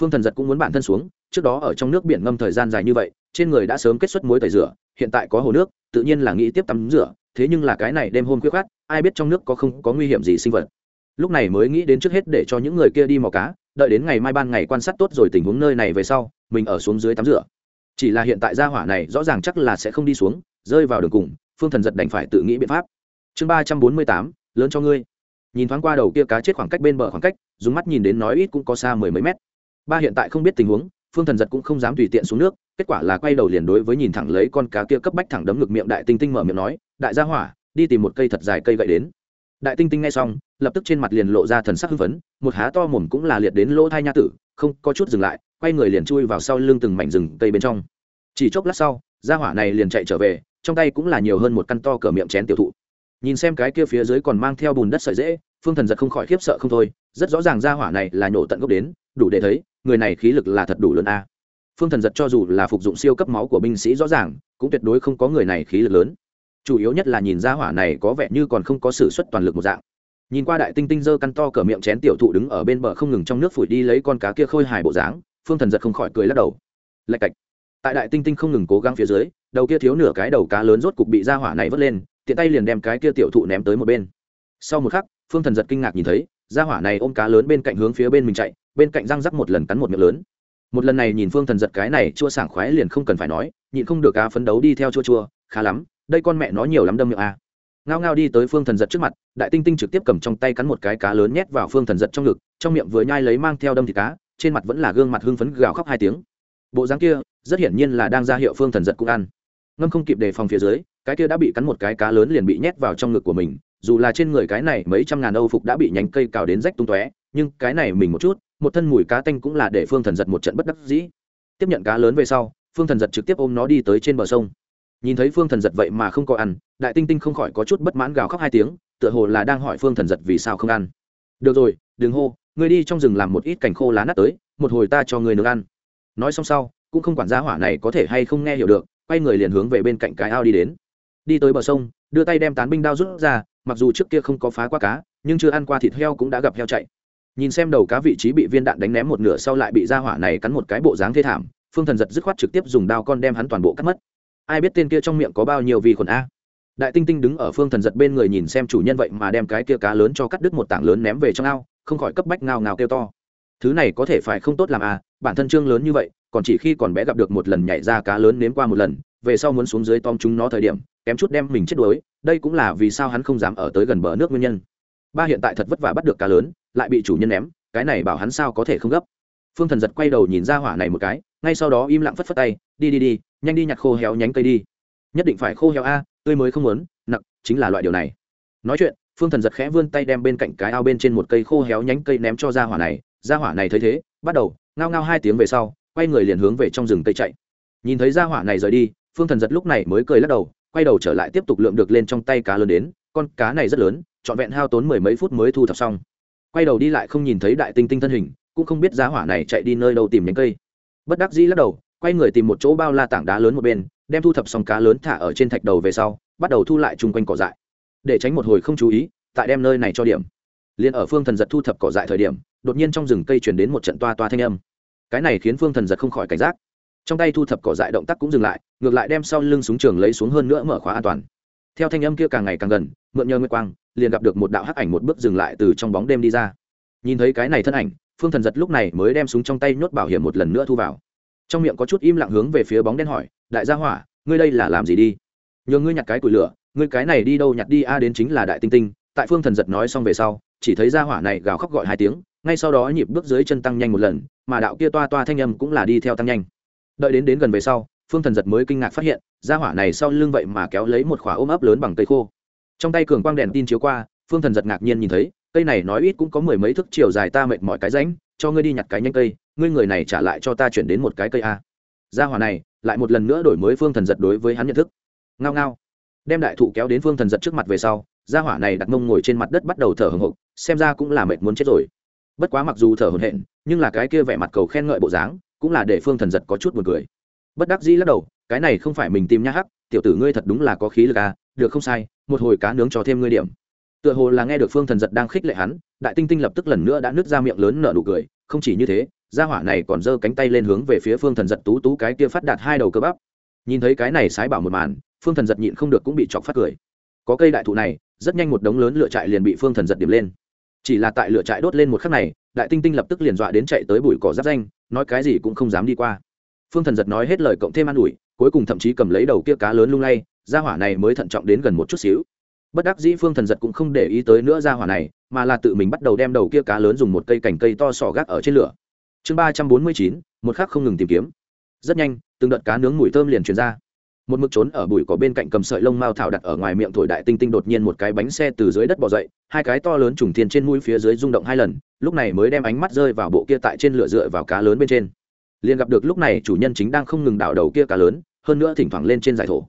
Phương thần giật cũng muốn bản thân xuống, trước đó ở trong nước biển ngâm thời gian dài như vậy, trên người đã sớm kết xuất mối tẩy rửa, hiện tại có hồ nước, tự nhiên là nghĩ tiếp tắm rửa, thế nhưng là cái này đêm hôm khuyết khát ai biết trong nước có không có nguy hiểm gì sinh vật. Lúc này mới nghĩ đến trước hết để cho những người kia đi mò cá đợi đến ngày mai ban ngày quan sát tốt rồi tình huống nơi này về sau, mình ở xuống dưới tắm rửa. Chỉ là hiện tại gia hỏa này rõ ràng chắc là sẽ không đi xuống, rơi vào đường cùng, phương thần giật đành phải tự nghĩ biện pháp. Chương ba trăm bốn mươi tám, lớn cho ngươi. Nhìn thoáng qua đầu kia cá chết khoảng cách bên bờ khoảng cách, dùng mắt nhìn đến nói ít cũng có xa mười mấy mét. Ba hiện tại không biết tình huống, phương thần giật cũng không dám tùy tiện xuống nước, kết quả là quay đầu liền đối với nhìn thẳng lấy con cá kia cấp bách thẳng đấm ngực miệng đại tinh tinh mở miệng nói, đại gia hỏa, đi tìm một cây thật dài cây gậy đến đại tinh tinh nghe xong, lập tức trên mặt liền lộ ra thần sắc hưng phấn, một há to mồm cũng là liệt đến lỗ thai nha tử, không, có chút dừng lại, quay người liền chui vào sau lưng từng mảnh rừng cây bên trong. Chỉ chốc lát sau, gia hỏa này liền chạy trở về, trong tay cũng là nhiều hơn một căn to cờ miệng chén tiểu thụ. Nhìn xem cái kia phía dưới còn mang theo bùn đất sợi dễ, phương thần giật không khỏi khiếp sợ không thôi, rất rõ ràng gia hỏa này là nhổ tận gốc đến, đủ để thấy, người này khí lực là thật đủ lớn a. Phương thần giật cho dù là phục dụng siêu cấp máu của binh sĩ rõ ràng, cũng tuyệt đối không có người này khí lực lớn chủ yếu nhất là nhìn ra hỏa này có vẻ như còn không có s ử suất toàn lực một dạng. Nhìn qua đại tinh tinh dơ căn to cờ miệng chén tiểu thụ đứng ở bên bờ không ngừng trong nước phủi đi lấy con cá kia khôi hài bộ dáng, phương thần giật không khỏi cười lắc đầu. Lạch cạch. Tại đại tinh tinh không ngừng cố gắng phía dưới, đầu kia thiếu nửa cái đầu cá lớn rốt cục bị ra hỏa này vớt lên, tiện tay liền đem cái kia tiểu thụ ném tới một bên. Sau một khắc, phương thần giật kinh ngạc nhìn thấy, ra hỏa này ôm cá lớn bên cạnh hướng phía bên mình chạy, bên cạnh răng rắc một lần cắn một miệng lớn. Một lần này nhìn phương thần giật cái này chua sảng khoái liền không cần phải nói, nhịn không được cá phấn đấu đi theo chua chua, khá lắm đây con mẹ nó nhiều lắm đâm miệng a. Ngao ngao đi tới phương thần giật trước mặt, đại tinh tinh trực tiếp cầm trong tay cắn một cái cá lớn nhét vào phương thần giật trong ngực, trong miệng vừa nhai lấy mang theo đâm thịt cá, trên mặt vẫn là gương mặt hưng phấn gào khóc hai tiếng. Bộ dáng kia, rất hiển nhiên là đang ra hiệu phương thần giật cũng ăn. Ngâm không kịp đề phòng phía dưới, cái kia đã bị cắn một cái cá lớn liền bị nhét vào trong ngực của mình, dù là trên người cái này mấy trăm ngàn âu phục đã bị nhánh cây cào đến rách tung tóe, nhưng cái này mình một chút, một thân mùi cá tanh cũng là để phương thần giật một trận bất đắc dĩ. Tiếp nhận cá lớn về sau, phương thần giật trực tiếp ôm nó đi tới trên bờ sông nhìn thấy phương thần giật vậy mà không có ăn, đại tinh tinh không khỏi có chút bất mãn gào khóc hai tiếng, tựa hồ là đang hỏi phương thần giật vì sao không ăn. Được rồi, đừng hô, ngươi đi trong rừng làm một ít cành khô lá nát tới, một hồi ta cho ngươi nướng ăn. Nói xong sau, cũng không quản gia hỏa này có thể hay không nghe hiểu được, quay người liền hướng về bên cạnh cái ao đi đến. Đi tới bờ sông, đưa tay đem tán binh đao rút ra, mặc dù trước kia không có phá qua cá, nhưng chưa ăn qua thịt heo cũng đã gặp heo chạy. Nhìn xem đầu cá vị trí bị viên đạn đánh ném một nửa sau lại bị gia hỏa này cắn một cái bộ dáng thê thảm, phương thần giật dứt khoát trực tiếp dùng đao con đem hắn toàn bộ cắt mất ai biết tên kia trong miệng có bao nhiêu vi khuẩn a? Đại tinh tinh đứng ở phương thần giật bên người nhìn xem chủ nhân vậy mà đem cái kia cá lớn cho cắt đứt một tảng lớn ném về trong ao, không khỏi cấp bách ngao ngao kêu to. Thứ này có thể phải không tốt làm à? Bản thân trương lớn như vậy, còn chỉ khi còn bé gặp được một lần nhảy ra cá lớn nếm qua một lần, về sau muốn xuống dưới tom chúng nó thời điểm, kém chút đem mình chết đuối, đây cũng là vì sao hắn không dám ở tới gần bờ nước nguyên nhân. Ba hiện tại thật vất vả bắt được cá lớn, lại bị chủ nhân ném, cái này bảo hắn sao có thể không gấp? Phương thần giật quay đầu nhìn ra hỏa này một cái, ngay sau đó im lặng phất phất tay, đi đi đi nhanh đi nhặt khô héo nhánh cây đi. Nhất định phải khô héo a, tươi mới không muốn nặng chính là loại điều này. Nói chuyện, phương thần giật khẽ vươn tay đem bên cạnh cái ao bên trên một cây khô héo nhánh cây ném cho ra hỏa này. Ra hỏa này thấy thế, bắt đầu, ngao ngao hai tiếng về sau, quay người liền hướng về trong rừng cây chạy. Nhìn thấy ra hỏa này rời đi, phương thần giật lúc này mới cười lắc đầu, quay đầu trở lại tiếp tục lượm được lên trong tay cá lớn đến. Con cá này rất lớn, trọn vẹn hao tốn mười mấy phút mới thu thập xong. Quay đầu đi lại không nhìn thấy đại tinh tinh thân hình, cũng không biết giá hỏa này chạy đi nơi đâu tìm nhánh cây. Bất đắc dĩ lắc đầu quay người tìm một chỗ bao la tảng đá lớn một bên, đem thu thập xong cá lớn thả ở trên thạch đầu về sau, bắt đầu thu lại chung quanh cỏ dại. Để tránh một hồi không chú ý, tại đem nơi này cho điểm. Liền ở phương thần giật thu thập cỏ dại thời điểm, đột nhiên trong rừng cây chuyển đến một trận toa toa thanh âm. Cái này khiến phương thần giật không khỏi cảnh giác. Trong tay thu thập cỏ dại động tác cũng dừng lại, ngược lại đem sau lưng súng trường lấy xuống hơn nữa mở khóa an toàn. Theo thanh âm kia càng ngày càng gần, mượn nhờ nguyệt quang, liền gặp được một đạo hắc ảnh một bước dừng lại từ trong bóng đêm đi ra. Nhìn thấy cái này thân ảnh, phương thần giật lúc này mới đem súng trong tay nhốt bảo hiểm một lần nữa thu vào trong miệng có chút im lặng hướng về phía bóng đen hỏi, đại gia hỏa, ngươi đây là làm gì đi? Nhờ ngươi nhặt cái củi lửa, ngươi cái này đi đâu nhặt đi a, đến chính là đại tinh tinh. Tại phương thần giật nói xong về sau, chỉ thấy gia hỏa này gào khóc gọi hai tiếng, ngay sau đó nhịp bước dưới chân tăng nhanh một lần, mà đạo kia toa toa thanh âm cũng là đi theo tăng nhanh. Đợi đến đến gần về sau, phương thần giật mới kinh ngạc phát hiện, gia hỏa này sau lưng vậy mà kéo lấy một khỏa ôm ấp lớn bằng cây khô. Trong tay cường quang đèn tin chiếu qua, phương thần giật ngạc nhiên nhìn thấy, cây này nói ít cũng có mười mấy thước chiều dài ta mệt mỏi cái ránh cho ngươi đi nhặt cái nhanh cây, ngươi người này trả lại cho ta chuyển đến một cái cây a. Gia hỏa này, lại một lần nữa đổi mới phương thần giật đối với hắn nhận thức. Ngao ngao. Đem đại thụ kéo đến phương thần giật trước mặt về sau, gia hỏa này đặt mông ngồi trên mặt đất bắt đầu thở hồng hộc, xem ra cũng là mệt muốn chết rồi. Bất quá mặc dù thở hồn hện nhưng là cái kia vẻ mặt cầu khen ngợi bộ dáng, cũng là để phương thần giật có chút buồn cười. Bất đắc dĩ lắc đầu, cái này không phải mình tìm nhá hắc, tiểu tử ngươi thật đúng là có khí lực à được không sai, một hồi cá nướng cho thêm ngươi điểm tựa hồ là nghe được phương thần giật đang khích lệ hắn, đại tinh tinh lập tức lần nữa đã nứt ra miệng lớn nở nụ cười, không chỉ như thế, gia hỏa này còn giơ cánh tay lên hướng về phía phương thần giật tú tú cái kia phát đạt hai đầu cơ bắp. Nhìn thấy cái này sái bảo một màn, phương thần giật nhịn không được cũng bị chọc phát cười. Có cây đại thụ này, rất nhanh một đống lớn lửa trại liền bị phương thần giật điểm lên. Chỉ là tại lửa trại đốt lên một khắc này, đại tinh tinh lập tức liền dọa đến chạy tới bụi cỏ giáp danh, nói cái gì cũng không dám đi qua. Phương thần giật nói hết lời cộng thêm an ủi, cuối cùng thậm chí cầm lấy đầu kia cá lớn lung lay ra hỏa này mới thận trọng đến gần một chút xíu bất đắc dĩ phương thần giật cũng không để ý tới nữa ra hỏa này, mà là tự mình bắt đầu đem đầu kia cá lớn dùng một cây cành cây to sò gác ở trên lửa. Chương ba trăm bốn mươi chín, một khắc không ngừng tìm kiếm. Rất nhanh, từng đợt cá nướng mùi thơm liền truyền ra. Một mực trốn ở bụi cỏ bên cạnh cầm sợi lông mao thảo đặt ở ngoài miệng thổi đại tinh tinh đột nhiên một cái bánh xe từ dưới đất bỏ dậy, hai cái to lớn trùng thiên trên mũi phía dưới rung động hai lần, lúc này mới đem ánh mắt rơi vào bộ kia tại trên lửa dựa vào cá lớn bên trên. Liền gặp được lúc này chủ nhân chính đang không ngừng đảo đầu kia cá lớn, hơn nữa thỉnh thoảng lên trên giải thổ.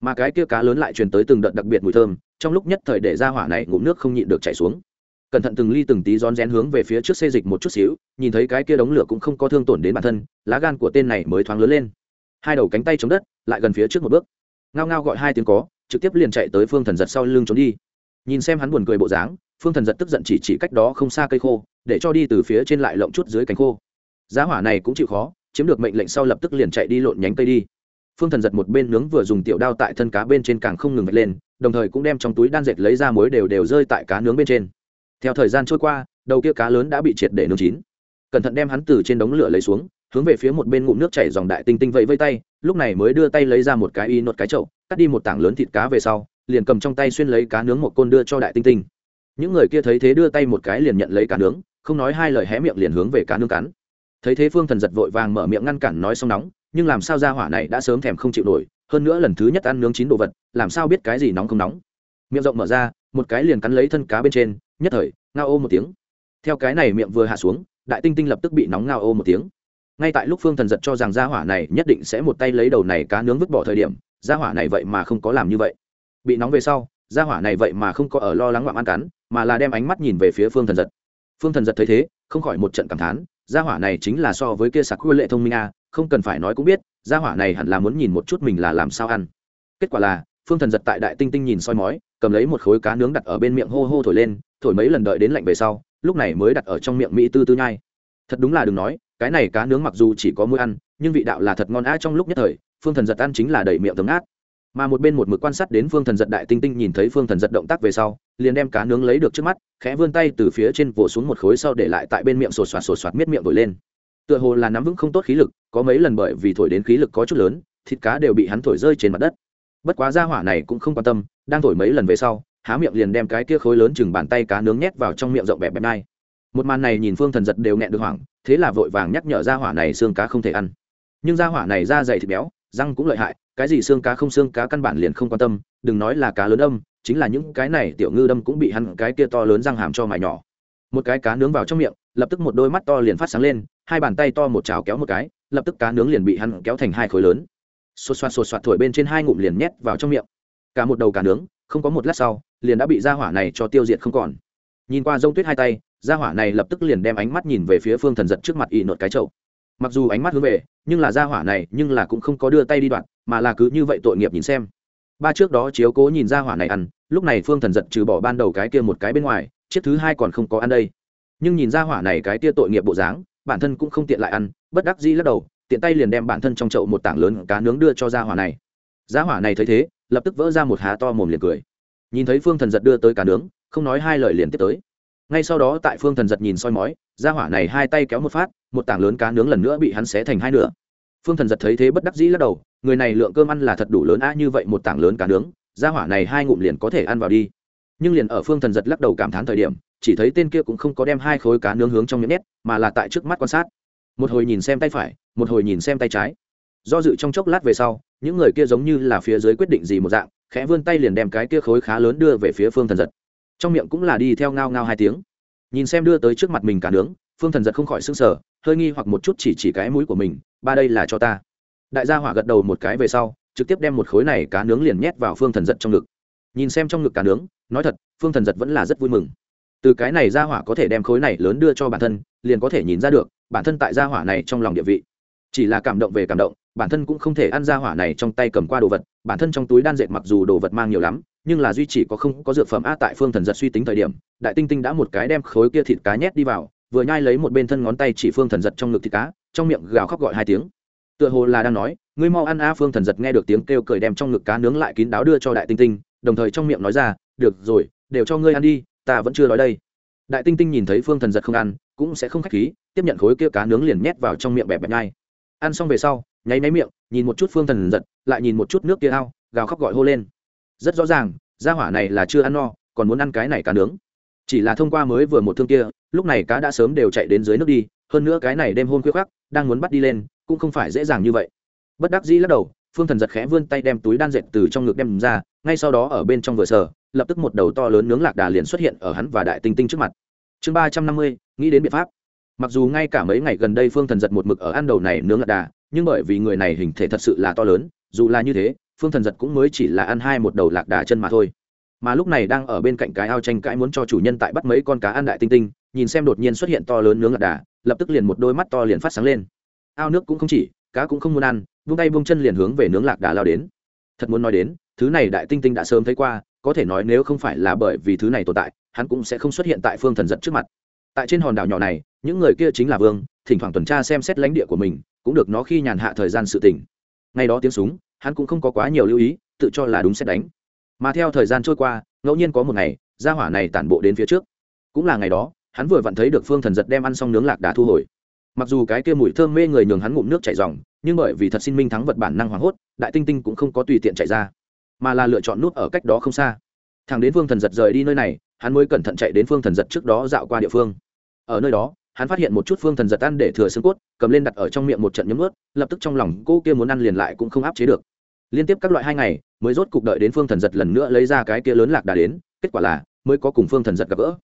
Mà cái kia cá lớn lại truyền tới từng đợt đặc biệt mùi thơm trong lúc nhất thời để ra hỏa này ngụm nước không nhịn được chảy xuống. Cẩn thận từng ly từng tí rón rén hướng về phía trước xê dịch một chút xíu, nhìn thấy cái kia đống lửa cũng không có thương tổn đến bản thân, lá gan của tên này mới thoáng lớn lên. Hai đầu cánh tay chống đất, lại gần phía trước một bước. Ngao ngao gọi hai tiếng có, trực tiếp liền chạy tới phương thần giật sau lưng trốn đi. Nhìn xem hắn buồn cười bộ dáng, phương thần giật tức giận chỉ chỉ cách đó không xa cây khô, để cho đi từ phía trên lại lộng chút dưới cánh khô. Giá hỏa này cũng chịu khó, chiếm được mệnh lệnh sau lập tức liền chạy đi lộn nhánh cây đi phương thần giật một bên nướng vừa dùng tiểu đao tại thân cá bên trên càng không ngừng vạch lên, đồng thời cũng đem trong túi đan dệt lấy ra muối đều đều rơi tại cá nướng bên trên. Theo thời gian trôi qua, đầu kia cá lớn đã bị triệt để nướng chín. Cẩn thận đem hắn từ trên đống lửa lấy xuống, hướng về phía một bên ngụm nước chảy dòng đại tinh tinh vẫy vây tay, lúc này mới đưa tay lấy ra một cái y nốt cái chậu, cắt đi một tảng lớn thịt cá về sau, liền cầm trong tay xuyên lấy cá nướng một côn đưa cho đại tinh tinh. Những người kia thấy thế đưa tay một cái liền nhận lấy cá nướng, không nói hai lời hé miệng liền hướng về cá nướng cắn. Thấy thế phương thần giật vội vàng mở miệng ngăn cản nói xong nóng nhưng làm sao ra hỏa này đã sớm thèm không chịu nổi, hơn nữa lần thứ nhất ăn nướng chín đồ vật, làm sao biết cái gì nóng không nóng. Miệng rộng mở ra, một cái liền cắn lấy thân cá bên trên, nhất thời, ngao ô một tiếng. Theo cái này miệng vừa hạ xuống, đại tinh tinh lập tức bị nóng ngao ô một tiếng. Ngay tại lúc phương thần giật cho rằng gia hỏa này nhất định sẽ một tay lấy đầu này cá nướng vứt bỏ thời điểm gia hỏa này vậy mà không có làm như vậy. Bị nóng về sau gia hỏa này vậy mà không có ở lo lắng ngoạm ăn cắn, mà là đem ánh mắt nhìn về phía phương thần giật. Phương thần giật thấy thế, không khỏi một trận cảm thán gia hỏa này chính là so với kia sạc quy lệ thông minh a không cần phải nói cũng biết, gia hỏa này hẳn là muốn nhìn một chút mình là làm sao ăn. Kết quả là, phương thần giật tại đại tinh tinh nhìn soi mói, cầm lấy một khối cá nướng đặt ở bên miệng hô hô thổi lên, thổi mấy lần đợi đến lạnh về sau, lúc này mới đặt ở trong miệng mỹ tư tư nhai. Thật đúng là đừng nói, cái này cá nướng mặc dù chỉ có mũi ăn, nhưng vị đạo là thật ngon á trong lúc nhất thời, phương thần giật ăn chính là đẩy miệng tấm át mà một bên một mực quan sát đến phương thần giật đại tinh tinh nhìn thấy phương thần giật động tác về sau, liền đem cá nướng lấy được trước mắt, khẽ vươn tay từ phía trên vỗ xuống một khối sau để lại tại bên miệng sột soạt sột soạt miết miệng vội lên tựa hồ là nắm vững không tốt khí lực, có mấy lần bởi vì thổi đến khí lực có chút lớn, thịt cá đều bị hắn thổi rơi trên mặt đất. Bất quá ra hỏa này cũng không quan tâm, đang thổi mấy lần về sau, há miệng liền đem cái kia khối lớn chừng bàn tay cá nướng nhét vào trong miệng rộng bẹp bẹp nai một màn này nhìn phương thần giật đều nghẹn được hoảng, thế là vội vàng nhắc nhở ra hỏa này xương cá không thể ăn. Nhưng ra hỏa này da dày thịt béo, răng cũng lợi hại, cái gì xương cá không xương cá căn bản liền không quan tâm, đừng nói là cá lớn âm chính là những cái này tiểu ngư đâm cũng bị hắn cái kia to lớn răng hàm cho mài nhỏ. Một cái cá nướng vào trong miệng, lập tức một đôi mắt to liền phát sáng lên hai bàn tay to một chảo kéo một cái, lập tức cá nướng liền bị hắn kéo thành hai khối lớn. Xột xoạt xột xoạt thổi bên trên hai ngụm liền nhét vào trong miệng. Cả một đầu cá nướng, không có một lát sau, liền đã bị gia hỏa này cho tiêu diệt không còn. Nhìn qua rông tuyết hai tay, gia hỏa này lập tức liền đem ánh mắt nhìn về phía phương thần giật trước mặt ỵ nột cái chậu. Mặc dù ánh mắt hướng về, nhưng là gia hỏa này, nhưng là cũng không có đưa tay đi đoạn, mà là cứ như vậy tội nghiệp nhìn xem. Ba trước đó chiếu cố nhìn gia hỏa này ăn, lúc này phương thần giật trừ bỏ ban đầu cái kia một cái bên ngoài, chiếc thứ hai còn không có ăn đây. Nhưng nhìn gia hỏa này cái kia tội nghiệp bộ dáng bản thân cũng không tiện lại ăn, bất đắc dĩ lắc đầu, tiện tay liền đem bản thân trong chậu một tảng lớn cá nướng đưa cho gia hỏa này. Gia hỏa này thấy thế, lập tức vỡ ra một há to mồm liền cười. Nhìn thấy phương thần giật đưa tới cá nướng, không nói hai lời liền tiếp tới. Ngay sau đó tại phương thần giật nhìn soi mói, gia hỏa này hai tay kéo một phát, một tảng lớn cá nướng lần nữa bị hắn xé thành hai nửa. Phương thần giật thấy thế bất đắc dĩ lắc đầu, người này lượng cơm ăn là thật đủ lớn a như vậy một tảng lớn cá nướng, gia hỏa này hai ngụm liền có thể ăn vào đi nhưng liền ở phương thần giật lắc đầu cảm thán thời điểm, chỉ thấy tên kia cũng không có đem hai khối cá nướng hướng trong miệng nét mà là tại trước mắt quan sát. Một hồi nhìn xem tay phải, một hồi nhìn xem tay trái. Do dự trong chốc lát về sau, những người kia giống như là phía dưới quyết định gì một dạng, khẽ vươn tay liền đem cái kia khối khá lớn đưa về phía phương thần giật. Trong miệng cũng là đi theo ngao ngao hai tiếng. Nhìn xem đưa tới trước mặt mình cả nướng, phương thần giật không khỏi s ư n g sở hơi nghi hoặc một chút chỉ chỉ cái mũi của mình, ba đây là cho ta. Đại gia hỏa gật đầu một cái về sau, trực tiếp đem một khối này cá nướng liền nhét vào phương thần giật trong ngực nhìn xem trong ngực cá nướng, nói thật, phương thần giật vẫn là rất vui mừng. Từ cái này gia hỏa có thể đem khối này lớn đưa cho bản thân, liền có thể nhìn ra được, bản thân tại gia hỏa này trong lòng địa vị. Chỉ là cảm động về cảm động, bản thân cũng không thể ăn gia hỏa này trong tay cầm qua đồ vật, bản thân trong túi đan dệt mặc dù đồ vật mang nhiều lắm, nhưng là duy chỉ có không có dược phẩm a tại phương thần giật suy tính thời điểm, đại tinh tinh đã một cái đem khối kia thịt cá nhét đi vào, vừa nhai lấy một bên thân ngón tay chỉ phương thần giật trong ngực thịt cá, trong miệng gào khóc gọi hai tiếng. Tựa hồ là đang nói, ngươi mau ăn a phương thần giật nghe được tiếng kêu cười đem trong ngực cá nướng lại kín đáo đưa cho đại tinh tinh đồng thời trong miệng nói ra, được rồi, đều cho ngươi ăn đi, ta vẫn chưa nói đây. Đại tinh tinh nhìn thấy phương thần giật không ăn, cũng sẽ không k h á c h khí, tiếp nhận khối kia cá nướng liền nhét vào trong miệng bẹp bẹp nhai ăn xong về sau, nháy máy miệng, nhìn một chút phương thần giật, lại nhìn một chút nước kia ao, gào khóc gọi hô lên. Rất rõ ràng, gia hỏa này là chưa ăn no, còn muốn ăn cái này cá nướng. Chỉ là thông qua mới vừa một thương kia, lúc này cá đã sớm đều chạy đến dưới nước đi, hơn nữa cái này đêm hôn khuya khắc đang muốn bắt đi lên, cũng không phải dễ dàng như vậy. Bất đắc dĩ lắc đầu phương thần giật khẽ vươn tay đem túi đan dệt từ trong ngực đem ra, ngay sau đó ở bên trong vừa sờ, lập tức một đầu to lớn nướng lạc đà liền xuất hiện ở hắn và đại tinh tinh trước mặt. Chương ba trăm năm mươi, nghĩ đến biện pháp. Mặc dù ngay cả mấy ngày gần đây phương thần giật một mực ở ăn đầu này nướng lạc đà, nhưng bởi vì người này hình thể thật sự là to lớn, dù là như thế, phương thần giật cũng mới chỉ là ăn hai một đầu lạc đà chân mà thôi. Mà lúc này đang ở bên cạnh cái ao tranh cãi muốn cho chủ nhân tại bắt mấy con cá ăn đại tinh tinh, nhìn xem đột nhiên xuất hiện to lớn nướng lạc đà, lập tức liền một đôi mắt to liền phát sáng lên. Ao nước cũng không chỉ, cá cũng không muốn ăn vung tay vung chân liền hướng về nướng lạc đà lao đến. Thật muốn nói đến, thứ này đại tinh tinh đã sớm thấy qua, có thể nói nếu không phải là bởi vì thứ này tồn tại, hắn cũng sẽ không xuất hiện tại phương thần giật trước mặt. Tại trên hòn đảo nhỏ này, những người kia chính là vương, thỉnh thoảng tuần tra xem xét lãnh địa của mình, cũng được nó khi nhàn hạ thời gian sự tỉnh ngay đó tiếng súng, hắn cũng không có quá nhiều lưu ý, tự cho là đúng xét đánh. Mà theo thời gian trôi qua, ngẫu nhiên có một ngày, gia hỏa này tản bộ đến phía trước. Cũng là ngày đó, hắn vừa vặn thấy được phương thần giật đem ăn xong nướng lạc đà thu hồi mặc dù cái kia mùi thơm mê người nhường hắn ngụm nước chảy ròng nhưng bởi vì thật xin minh thắng vật bản năng hoảng hốt, đại tinh tinh cũng không có tùy tiện chạy ra, mà là lựa chọn nút ở cách đó không xa. Thằng đến phương thần giật rời đi nơi này, hắn mới cẩn thận chạy đến phương thần giật trước đó dạo qua địa phương. Ở nơi đó, hắn phát hiện một chút phương thần giật ăn để thừa xương cốt, cầm lên đặt ở trong miệng một trận nhấm ướt, lập tức trong lòng cô kia muốn ăn liền lại cũng không áp chế được. Liên tiếp các loại hai ngày, mới rốt cục đợi đến phương thần giật lần nữa lấy ra cái kia lớn lạc đà đến, kết quả là mới có cùng phương thần giật gặp gỡ.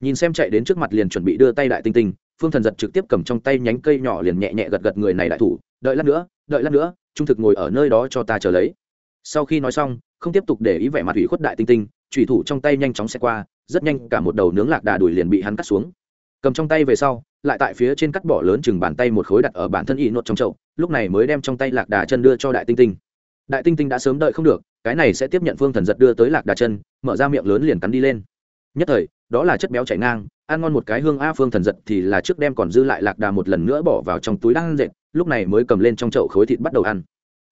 Nhìn xem chạy đến trước mặt liền chuẩn bị đưa tay đại tinh tinh phương thần giật trực tiếp cầm trong tay nhánh cây nhỏ liền nhẹ nhẹ gật gật người này đại thủ, đợi lát nữa, đợi lát nữa, trung thực ngồi ở nơi đó cho ta chờ lấy. Sau khi nói xong, không tiếp tục để ý vẻ mặt ủy khuất đại tinh tinh trùy thủ trong tay nhanh chóng xe qua, rất nhanh cả một đầu nướng lạc đà đùi liền bị hắn cắt xuống. Cầm trong tay về sau, lại tại phía trên cắt bỏ lớn chừng bàn tay một khối đặt ở bản thân y nốt trong chậu, lúc này mới đem trong tay lạc đà chân đưa cho đại tinh tinh. Đại tinh tinh đã sớm đợi không được, cái này sẽ tiếp nhận phương thần giật đưa tới lạc đà chân, mở ra miệng lớn liền cắn đi lên. Nhất thời, đó là chất béo chảy ngang ăn ngon một cái hương a phương thần giật thì là trước đem còn dư lại lạc đà một lần nữa bỏ vào trong túi đang dệt, lúc này mới cầm lên trong chậu khối thịt bắt đầu ăn.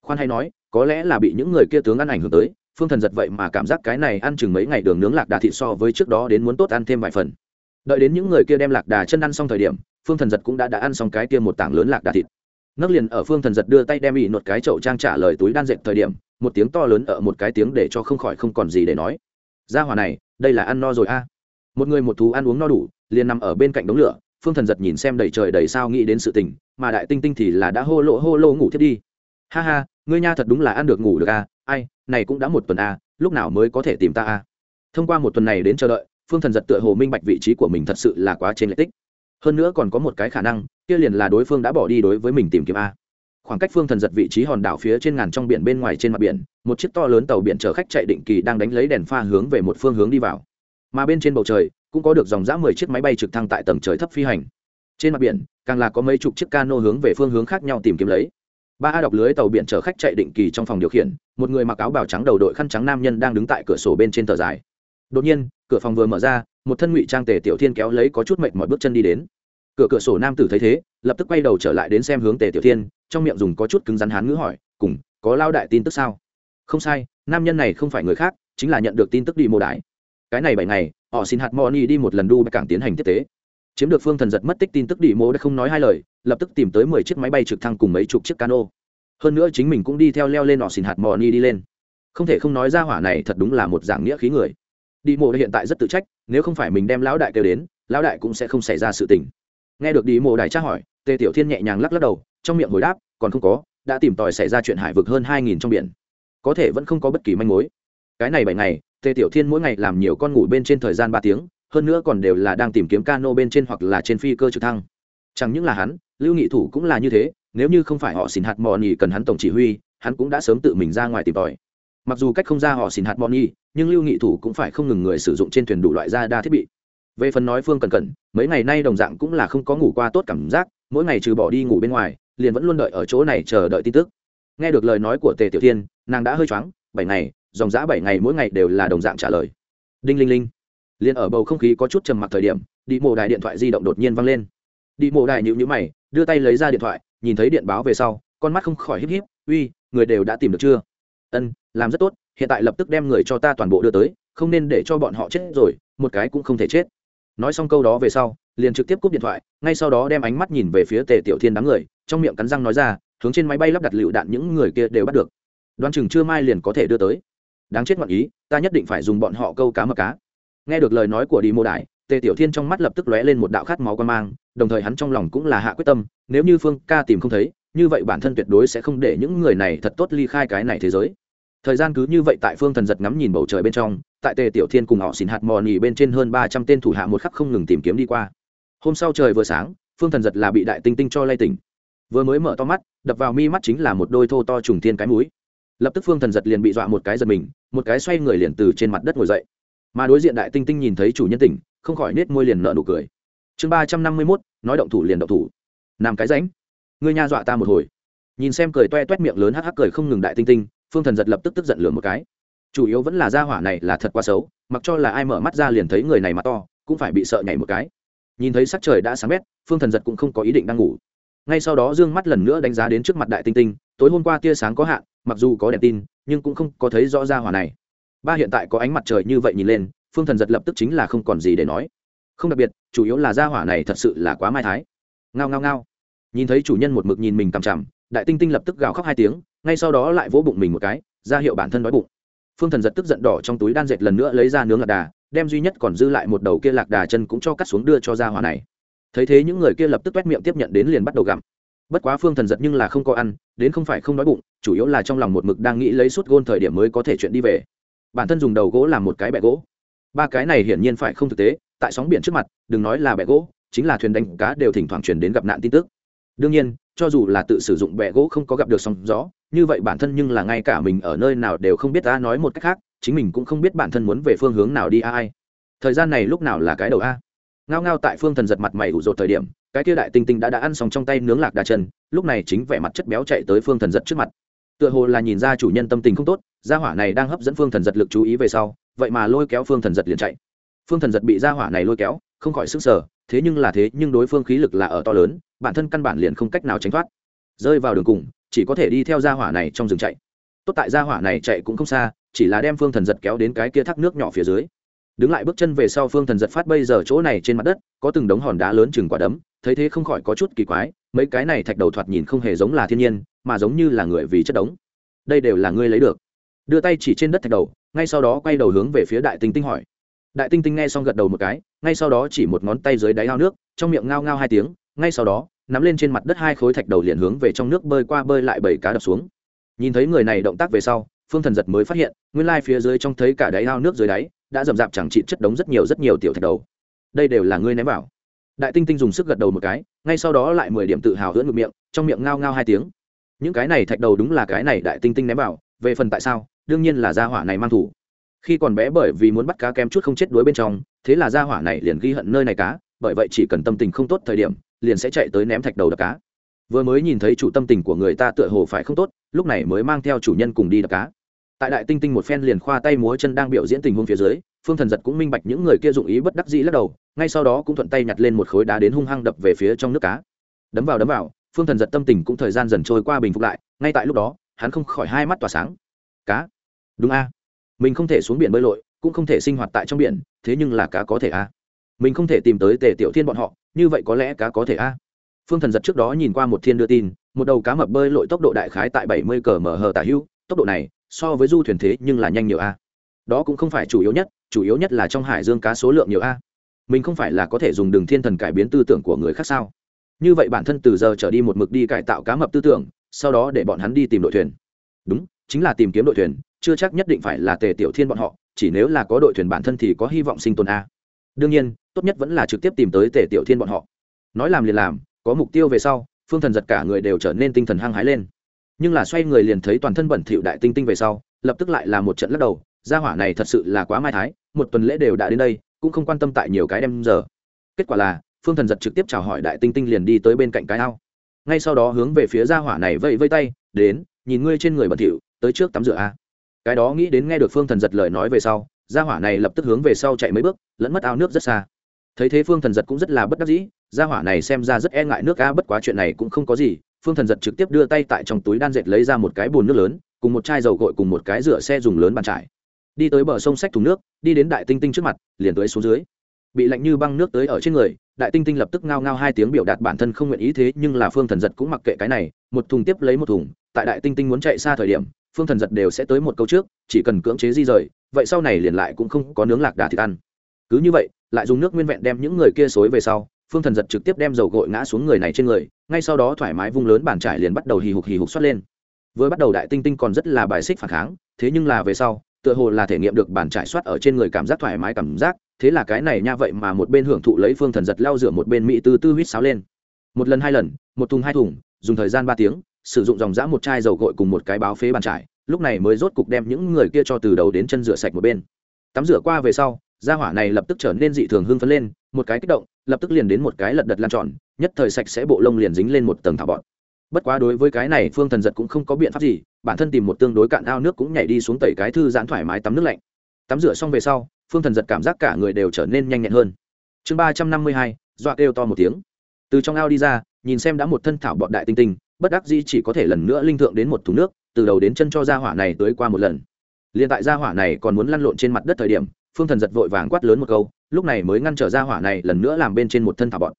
Khoan hay nói, có lẽ là bị những người kia tướng ăn ảnh hưởng tới, phương thần giật vậy mà cảm giác cái này ăn chừng mấy ngày đường nướng lạc đà thịt so với trước đó đến muốn tốt ăn thêm vài phần. Đợi đến những người kia đem lạc đà chân ăn xong thời điểm, phương thần giật cũng đã đã ăn xong cái kia một tảng lớn lạc đà thịt. Nấc liền ở phương thần giật đưa tay đem ỉ nột cái chậu trang trả lời túi đan dệt thời điểm, một tiếng to lớn ở một cái tiếng để cho không khỏi không còn gì để nói. Ra hòa này, đây là ăn no rồi a một người một thú ăn uống no đủ, liền nằm ở bên cạnh đống lửa, phương thần giật nhìn xem đầy trời đầy sao nghĩ đến sự tình, mà đại tinh tinh thì là đã hô lộ hô lô ngủ thiết đi ha ha, ngươi nha thật đúng là ăn được ngủ được à? ai, này cũng đã một tuần à? lúc nào mới có thể tìm ta à? thông qua một tuần này đến chờ đợi, phương thần giật tựa hồ minh bạch vị trí của mình thật sự là quá trên lệ tích hơn nữa còn có một cái khả năng, kia liền là đối phương đã bỏ đi đối với mình tìm kiếm a khoảng cách phương thần giật vị trí hòn đảo phía trên ngàn trong biển bên ngoài trên mặt biển, một chiếc to lớn tàu biển chở khách chạy định kỳ đang đánh lấy đèn pha hướng về một phương hướng đi vào mà bên trên bầu trời cũng có được dòng dã mười chiếc máy bay trực thăng tại tầng trời thấp phi hành. Trên mặt biển, càng là có mấy chục chiếc cano hướng về phương hướng khác nhau tìm kiếm lấy. Ba a đọc lưới tàu biển chở khách chạy định kỳ trong phòng điều khiển, một người mặc áo bào trắng đầu đội khăn trắng nam nhân đang đứng tại cửa sổ bên trên tờ dài. Đột nhiên, cửa phòng vừa mở ra, một thân ngụy trang tề tiểu thiên kéo lấy có chút mệnh mọi bước chân đi đến. Cửa cửa sổ nam tử thấy thế, lập tức quay đầu trở lại đến xem hướng tề tiểu thiên, trong miệng dùng có chút cứng rắn hán ngữ hỏi, cùng, có lao đại tin tức sao? Không sai, nam nhân này không phải người khác, chính là nhận được tin tức đi mô đái cái này bảy ngày, họ xin hạt moni đi một lần đu cảng tiến hành tiếp tế. Chiếm được phương thần giật mất tích tin tức đi mô đã không nói hai lời, lập tức tìm tới mười chiếc máy bay trực thăng cùng mấy chục chiếc cano. Hơn nữa chính mình cũng đi theo leo lên họ xin hạt moni đi lên. Không thể không nói ra hỏa này thật đúng là một dạng nghĩa khí người. Đi mô hiện tại rất tự trách, nếu không phải mình đem lão đại kêu đến, lão đại cũng sẽ không xảy ra sự tình. Nghe được đi mô đại tra hỏi, tề tiểu thiên nhẹ nhàng lắc lắc đầu, trong miệng hồi đáp, còn không có, đã tìm tòi xảy ra chuyện hải vực hơn hai nghìn trong biển. Có thể vẫn không có bất kỳ manh mối. Cái này bảy ngày tề tiểu thiên mỗi ngày làm nhiều con ngủ bên trên thời gian ba tiếng, hơn nữa còn đều là đang tìm kiếm cano bên trên hoặc là trên phi cơ trực thăng. Chẳng những là hắn, lưu nghị thủ cũng là như thế, nếu như không phải họ xin hạt mò nhì cần hắn tổng chỉ huy, hắn cũng đã sớm tự mình ra ngoài tìm tòi. Mặc dù cách không ra họ xin hạt mò nhì, nhưng lưu nghị thủ cũng phải không ngừng người sử dụng trên thuyền đủ loại ra đa thiết bị. Về phần nói phương cần cẩn, mấy ngày nay đồng dạng cũng là không có ngủ qua tốt cảm giác, mỗi ngày trừ bỏ đi ngủ bên ngoài, liền vẫn luôn đợi ở chỗ này chờ đợi tin tức. Nghe được lời nói của tề tiểu thiên, nàng đã hơi choáng, bảy ngày dòng giã bảy ngày mỗi ngày đều là đồng dạng trả lời. Đinh linh linh. Liền ở bầu không khí có chút trầm mặc thời điểm đi mộ đài điện thoại di động đột nhiên văng lên. Đi mộ đài nhịu nhữ mày, đưa tay lấy ra điện thoại, nhìn thấy điện báo về sau, con mắt không khỏi híp híp, uy, người đều đã tìm được chưa? Ân, làm rất tốt, hiện tại lập tức đem người cho ta toàn bộ đưa tới, không nên để cho bọn họ chết rồi, một cái cũng không thể chết. Nói xong câu đó về sau, liền trực tiếp cúp điện thoại, ngay sau đó đem ánh mắt nhìn về phía tề tiểu thiên đám người, trong miệng cắn răng nói ra, hướng trên máy bay lắp đặt lựu đạn những người kia đều bắt được. Đoán chừng chưa mai liền có thể đưa tới đáng chết ngọn ý, ta nhất định phải dùng bọn họ câu cá mập cá. Nghe được lời nói của đi mô đại, tề tiểu thiên trong mắt lập tức lóe lên một đạo khát máu quan mang, đồng thời hắn trong lòng cũng là hạ quyết tâm, nếu như phương ca tìm không thấy, như vậy bản thân tuyệt đối sẽ không để những người này thật tốt ly khai cái này thế giới. Thời gian cứ như vậy tại phương thần giật ngắm nhìn bầu trời bên trong, tại tề tiểu thiên cùng họ xin hạt mò nỉ bên trên hơn ba trăm tên thủ hạ một khắc không ngừng tìm kiếm đi qua. Hôm sau trời vừa sáng, phương thần giật là bị đại tinh tinh cho lay tỉnh. Vừa mới mở to mắt, đập vào mi mắt chính là một đôi thô to trùng thiên cái mũi. Lập tức phương thần giật liền bị dọa một cái giật mình một cái xoay người liền từ trên mặt đất ngồi dậy. Mà đối diện đại tinh tinh nhìn thấy chủ nhân tỉnh, không khỏi nết môi liền nợ nụ cười. Chương ba trăm năm mươi mốt, nói động thủ liền động thủ. Làm cái ránh. Ngươi nha dọa ta một hồi. Nhìn xem cười toe toét miệng lớn hắc hắc cười không ngừng đại tinh tinh, phương thần giật lập tức tức giận lửa một cái. Chủ yếu vẫn là gia hỏa này là thật quá xấu, mặc cho là ai mở mắt ra liền thấy người này mà to, cũng phải bị sợ nhảy một cái. Nhìn thấy sắc trời đã sáng bét, phương thần giật cũng không có ý định đang ngủ. Ngay sau đó d ư ơ n g mắt lần nữa đánh giá đến trước mặt đại tinh tinh, tối hôm qua tia sáng có hạn, mặc dù có đèn tin nhưng cũng không có thấy rõ ra hỏa này. Ba hiện tại có ánh mặt trời như vậy nhìn lên, phương thần giật lập tức chính là không còn gì để nói. Không đặc biệt, chủ yếu là gia hỏa này thật sự là quá mai thái. Ngao ngao ngao. Nhìn thấy chủ nhân một mực nhìn mình cằm chằm, đại tinh tinh lập tức gào khóc hai tiếng, ngay sau đó lại vỗ bụng mình một cái, ra hiệu bản thân đói bụng. Phương thần giật tức giận đỏ trong túi đan dệt lần nữa lấy ra nướng lạc đà, đem duy nhất còn dư lại một đầu kia lạc đà chân cũng cho cắt xuống đưa cho ra hỏa này. Thấy thế những người kia lập tức quét miệng tiếp nhận đến liền bắt đầu gặm bất quá phương thần giật nhưng là không có ăn, đến không phải không đói bụng, chủ yếu là trong lòng một mực đang nghĩ lấy suốt gôn thời điểm mới có thể chuyện đi về. Bản thân dùng đầu gỗ làm một cái bẹ gỗ. Ba cái này hiển nhiên phải không thực tế, tại sóng biển trước mặt, đừng nói là bẹ gỗ, chính là thuyền đánh cá đều thỉnh thoảng chuyển đến gặp nạn tin tức. Đương nhiên, cho dù là tự sử dụng bẹ gỗ không có gặp được sóng gió, như vậy bản thân nhưng là ngay cả mình ở nơi nào đều không biết ta nói một cách khác, chính mình cũng không biết bản thân muốn về phương hướng nào đi a ai. Thời gian này lúc nào là cái đầu a ngao ngao tại phương thần giật mặt mày ủ rột thời điểm cái kia đại tinh tinh đã đã ăn xong trong tay nướng lạc đà chân, lúc này chính vẻ mặt chất béo chạy tới phương thần giật trước mặt. Tựa hồ là nhìn ra chủ nhân tâm tình không tốt, gia hỏa này đang hấp dẫn phương thần giật lực chú ý về sau, vậy mà lôi kéo phương thần giật liền chạy. Phương thần giật bị gia hỏa này lôi kéo, không khỏi sức sở thế nhưng là thế, nhưng đối phương khí lực là ở to lớn, bản thân căn bản liền không cách nào tránh thoát. Rơi vào đường cùng, chỉ có thể đi theo gia hỏa này trong rừng chạy. Tốt tại gia hỏa này chạy cũng không xa, chỉ là đem phương thần giật kéo đến cái kia thác nước nhỏ phía dưới đứng lại bước chân về sau phương thần giật phát bây giờ chỗ này trên mặt đất, có từng đống hòn đá lớn chừng quả đấm, thấy thế không khỏi có chút kỳ quái, mấy cái này thạch đầu thoạt nhìn không hề giống là thiên nhiên, mà giống như là người vì chất đống. Đây đều là ngươi lấy được. Đưa tay chỉ trên đất thạch đầu, ngay sau đó quay đầu hướng về phía đại tinh tinh hỏi. Đại tinh tinh nghe xong gật đầu một cái, ngay sau đó chỉ một ngón tay dưới đáy ao nước, trong miệng ngao ngao hai tiếng, ngay sau đó, nắm lên trên mặt đất hai khối thạch đầu liền hướng về trong nước bơi qua bơi lại bảy cá đập xuống. Nhìn thấy người này động tác về sau, phương thần giật mới phát hiện, nguyên lai phía dưới trong thấy cả đáy ao nước dưới đáy đã dầm dạp chẳng trị chất đống rất nhiều rất nhiều tiểu thạch đầu. Đây đều là ngươi ném vào. Đại tinh tinh dùng sức gật đầu một cái, ngay sau đó lại mười điểm tự hào hưỡn ngược miệng, trong miệng ngao ngao hai tiếng. Những cái này thạch đầu đúng là cái này đại tinh tinh ném vào, về phần tại sao, đương nhiên là gia hỏa này mang thủ. Khi còn bé bởi vì muốn bắt cá kem chút không chết đuối bên trong, thế là gia hỏa này liền ghi hận nơi này cá, bởi vậy chỉ cần tâm tình không tốt thời điểm, liền sẽ chạy tới ném thạch đầu đập cá. Vừa mới nhìn thấy chủ tâm tình của người ta tựa hồ phải không tốt, lúc này mới mang theo chủ nhân cùng đi đập cá tại đại tinh tinh một phen liền khoa tay múa chân đang biểu diễn tình huống phía dưới, phương thần giật cũng minh bạch những người kia dụng ý bất đắc dĩ lắc đầu, ngay sau đó cũng thuận tay nhặt lên một khối đá đến hung hăng đập về phía trong nước cá. Đấm vào đấm vào, phương thần giật tâm tình cũng thời gian dần trôi qua bình phục lại, ngay tại lúc đó, hắn không khỏi hai mắt tỏa sáng. Cá? Đúng a. Mình không thể xuống biển bơi lội, cũng không thể sinh hoạt tại trong biển, thế nhưng là cá có thể a. Mình không thể tìm tới tề tiểu thiên bọn họ, như vậy có lẽ cá có thể a. Phương thần giật trước đó nhìn qua một thiên đưa tin, một đầu cá mập bơi lội tốc độ đại khái tại bảy mươi cờ mở hờ tả hưu, tốc độ này so với du thuyền thế nhưng là nhanh nhiều a. Đó cũng không phải chủ yếu nhất, chủ yếu nhất là trong hải dương cá số lượng nhiều a. Mình không phải là có thể dùng đường thiên thần cải biến tư tưởng của người khác sao? Như vậy bản thân từ giờ trở đi một mực đi cải tạo cá mập tư tưởng, sau đó để bọn hắn đi tìm đội thuyền. Đúng, chính là tìm kiếm đội thuyền, chưa chắc nhất định phải là tề tiểu thiên bọn họ, chỉ nếu là có đội thuyền bản thân thì có hy vọng sinh tồn a. Đương nhiên, tốt nhất vẫn là trực tiếp tìm tới tề tiểu thiên bọn họ. Nói làm liền làm, có mục tiêu về sau, phương thần giật cả người đều trở nên tinh thần hăng hái lên nhưng là xoay người liền thấy toàn thân bẩn thỉu đại tinh tinh về sau, lập tức lại là một trận lắc đầu, gia hỏa này thật sự là quá mai thái, một tuần lễ đều đã đến đây, cũng không quan tâm tại nhiều cái đem giờ. Kết quả là, phương thần giật trực tiếp chào hỏi đại tinh tinh liền đi tới bên cạnh cái ao. Ngay sau đó hướng về phía gia hỏa này vẫy vây tay, đến, nhìn ngươi trên người bẩn thỉu, tới trước tắm rửa a. Cái đó nghĩ đến nghe được phương thần giật lời nói về sau, gia hỏa này lập tức hướng về sau chạy mấy bước, lẫn mất ao nước rất xa. Thấy thế phương thần giật cũng rất là bất đắc dĩ, gia hỏa này xem ra rất e ngại nước a, bất quá chuyện này cũng không có gì phương thần giật trực tiếp đưa tay tại trong túi đan dệt lấy ra một cái bồn nước lớn, cùng một chai dầu gội cùng một cái rửa xe dùng lớn bàn trải. Đi tới bờ sông xách thùng nước, đi đến đại tinh tinh trước mặt, liền tới xuống dưới. Bị lạnh như băng nước tới ở trên người, đại tinh tinh lập tức ngao ngao hai tiếng biểu đạt bản thân không nguyện ý thế, nhưng là phương thần giật cũng mặc kệ cái này, một thùng tiếp lấy một thùng, tại đại tinh tinh muốn chạy xa thời điểm, phương thần giật đều sẽ tới một câu trước, chỉ cần cưỡng chế di rời, vậy sau này liền lại cũng không có nướng lạc đà thịt ăn. Cứ như vậy, lại dùng nước nguyên vẹn đem những người kia xối về sau phương thần giật trực tiếp đem dầu gội ngã xuống người này trên người, ngay sau đó thoải mái vung lớn bàn trải liền bắt đầu hì hục hì hục xoát lên. Vừa bắt đầu đại tinh tinh còn rất là bài xích phản kháng, thế nhưng là về sau, tựa hồ là thể nghiệm được bàn trải soát ở trên người cảm giác thoải mái cảm giác, thế là cái này nha vậy mà một bên hưởng thụ lấy phương thần giật lao rửa một bên mỹ tư tư huýt sáo lên. Một lần hai lần, một thùng hai thùng, dùng thời gian ba tiếng, sử dụng dòng dã một chai dầu gội cùng một cái báo phế bàn trải, lúc này mới rốt cục đem những người kia cho từ đầu đến chân rửa sạch một bên. Tắm rửa qua về sau gia hỏa này lập tức trở nên dị thường hưng phấn lên, một cái kích động, lập tức liền đến một cái lật đật lan tròn, nhất thời sạch sẽ bộ lông liền dính lên một tầng thảo bọn bất quá đối với cái này, phương thần giật cũng không có biện pháp gì, bản thân tìm một tương đối cạn ao nước cũng nhảy đi xuống tẩy cái thư giãn thoải mái tắm nước lạnh. Tắm rửa xong về sau, phương thần giật cảm giác cả người đều trở nên nhanh nhẹn hơn. Chương ba trăm năm mươi hai, dọa kêu to một tiếng. Từ trong ao đi ra, nhìn xem đã một thân thảo bọn đại tinh tinh, bất đắc di chỉ có thể lần nữa linh thượng đến một thùng nước, từ đầu đến chân cho gia hỏa này tới qua một lần. Liền tại gia hỏa này còn muốn lăn lộn trên mặt đất thời điểm phương thần giật vội vàng quát lớn một câu, lúc này mới ngăn trở gia hỏa này lần nữa làm bên trên một thân thảo bọn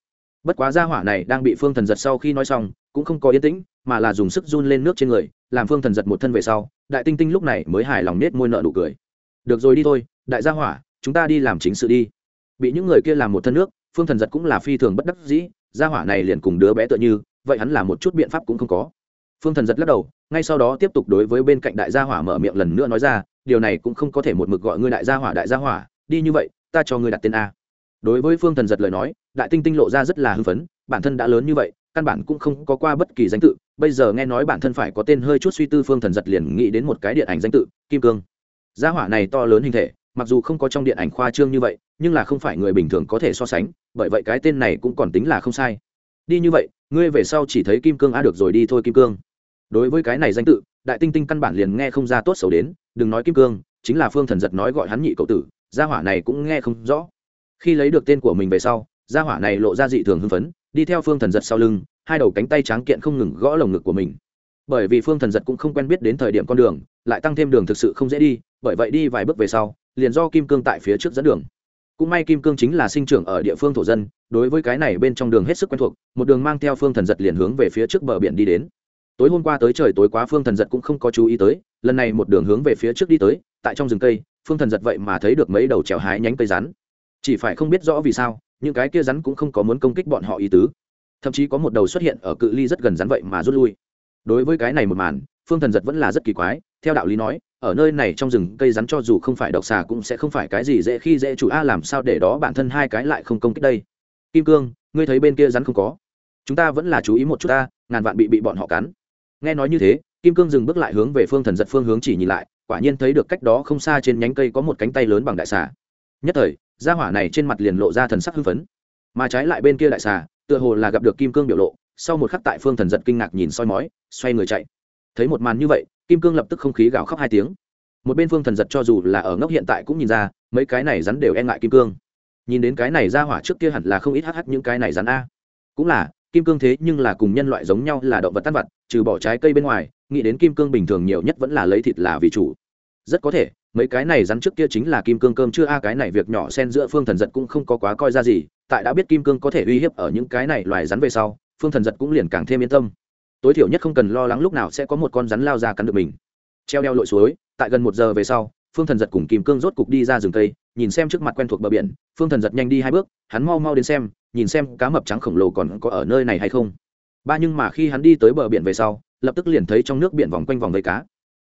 bất quá gia hỏa này đang bị phương thần giật sau khi nói xong, cũng không có yên tĩnh, mà là dùng sức run lên nước trên người, làm phương thần giật một thân về sau, đại tinh tinh lúc này mới hài lòng nết môi nợ nụ cười. Được rồi đi thôi, đại gia hỏa, chúng ta đi làm chính sự đi. Bị những người kia làm một thân nước, phương thần giật cũng là phi thường bất đắc dĩ, gia hỏa này liền cùng đứa bé tựa như, vậy hắn làm một chút biện pháp cũng không có. Phương thần giật lắc đầu, ngay sau đó tiếp tục đối với bên cạnh đại gia hỏa mở miệng lần nữa nói ra điều này cũng không có thể một mực gọi ngươi đại gia hỏa đại gia hỏa, đi như vậy, ta cho ngươi đặt tên a. Đối với phương thần giật lời nói, đại tinh tinh lộ ra rất là hưng phấn, bản thân đã lớn như vậy, căn bản cũng không có qua bất kỳ danh tự, bây giờ nghe nói bản thân phải có tên hơi chút suy tư phương thần giật liền nghĩ đến một cái điện ảnh danh tự, kim cương. Gia hỏa này to lớn hình thể, mặc dù không có trong điện ảnh khoa trương như vậy, nhưng là không phải người bình thường có thể so sánh, bởi vậy cái tên này cũng còn tính là không sai. Đi như vậy, ngươi về sau chỉ thấy kim cương a được rồi đi thôi kim cương. Đối với cái này danh tự đại tinh tinh căn bản liền nghe không ra tốt xấu đến, đừng nói kim cương, chính là phương thần giật nói gọi hắn nhị cậu tử, gia hỏa này cũng nghe không rõ. Khi lấy được tên của mình về sau, gia hỏa này lộ ra dị thường hưng phấn, đi theo phương thần giật sau lưng, hai đầu cánh tay tráng kiện không ngừng gõ lồng ngực của mình. Bởi vì phương thần giật cũng không quen biết đến thời điểm con đường, lại tăng thêm đường thực sự không dễ đi, bởi vậy đi vài bước về sau, liền do kim cương tại phía trước dẫn đường. Cũng may kim cương chính là sinh trưởng ở địa phương thổ dân, đối với cái này bên trong đường hết sức quen thuộc, một đường mang theo phương thần giật liền hướng về phía trước bờ biển đi đến tối hôm qua tới trời tối quá phương thần giật cũng không có chú ý tới, lần này một đường hướng về phía trước đi tới, tại trong rừng cây, phương thần giật vậy mà thấy được mấy đầu trèo hái nhánh cây rắn. Chỉ phải không biết rõ vì sao, những cái kia rắn cũng không có muốn công kích bọn họ ý tứ. Thậm chí có một đầu xuất hiện ở cự ly rất gần rắn vậy mà rút lui. Đối với cái này một màn, phương thần giật vẫn là rất kỳ quái, theo đạo lý nói, ở nơi này trong rừng cây rắn cho dù không phải độc xà cũng sẽ không phải cái gì dễ khi dễ chủ a, làm sao để đó bản thân hai cái lại không công kích đây? Kim cương, ngươi thấy bên kia rắn không có? Chúng ta vẫn là chú ý một chút ta, ngàn vạn bị bị bọn họ cắn nghe nói như thế, kim cương dừng bước lại hướng về phương thần giật phương hướng chỉ nhìn lại, quả nhiên thấy được cách đó không xa trên nhánh cây có một cánh tay lớn bằng đại xà. Nhất thời, gia hỏa này trên mặt liền lộ ra thần sắc hưng phấn. Mà trái lại bên kia đại xà, tựa hồ là gặp được kim cương biểu lộ, sau một khắc tại phương thần giật kinh ngạc nhìn soi mói, xoay người chạy. Thấy một màn như vậy, kim cương lập tức không khí gào khóc hai tiếng. Một bên phương thần giật cho dù là ở ngốc hiện tại cũng nhìn ra, mấy cái này rắn đều e ngại kim cương. Nhìn đến cái này ra hỏa trước kia hẳn là không ít hh những cái này rắn a. Cũng là kim cương thế nhưng là cùng nhân loại giống nhau là động vật tan vật trừ bỏ trái cây bên ngoài, nghĩ đến kim cương bình thường nhiều nhất vẫn là lấy thịt là vì chủ. Rất có thể, mấy cái này rắn trước kia chính là kim cương cơm chưa, a, cái này việc nhỏ xen giữa phương thần giật cũng không có quá coi ra gì, tại đã biết kim cương có thể uy hiếp ở những cái này loài rắn về sau, phương thần giật cũng liền càng thêm yên tâm. Tối thiểu nhất không cần lo lắng lúc nào sẽ có một con rắn lao ra cắn được mình. Treo đeo lội suối, tại gần một giờ về sau, phương thần giật cùng kim cương rốt cục đi ra rừng cây, nhìn xem trước mặt quen thuộc bờ biển, phương thần giật nhanh đi hai bước, hắn mau mau đến xem nhìn xem cá mập trắng khổng lồ còn có ở nơi này hay không. Ba nhưng mà khi hắn đi tới bờ biển về sau, lập tức liền thấy trong nước biển vòng quanh vòng vây cá.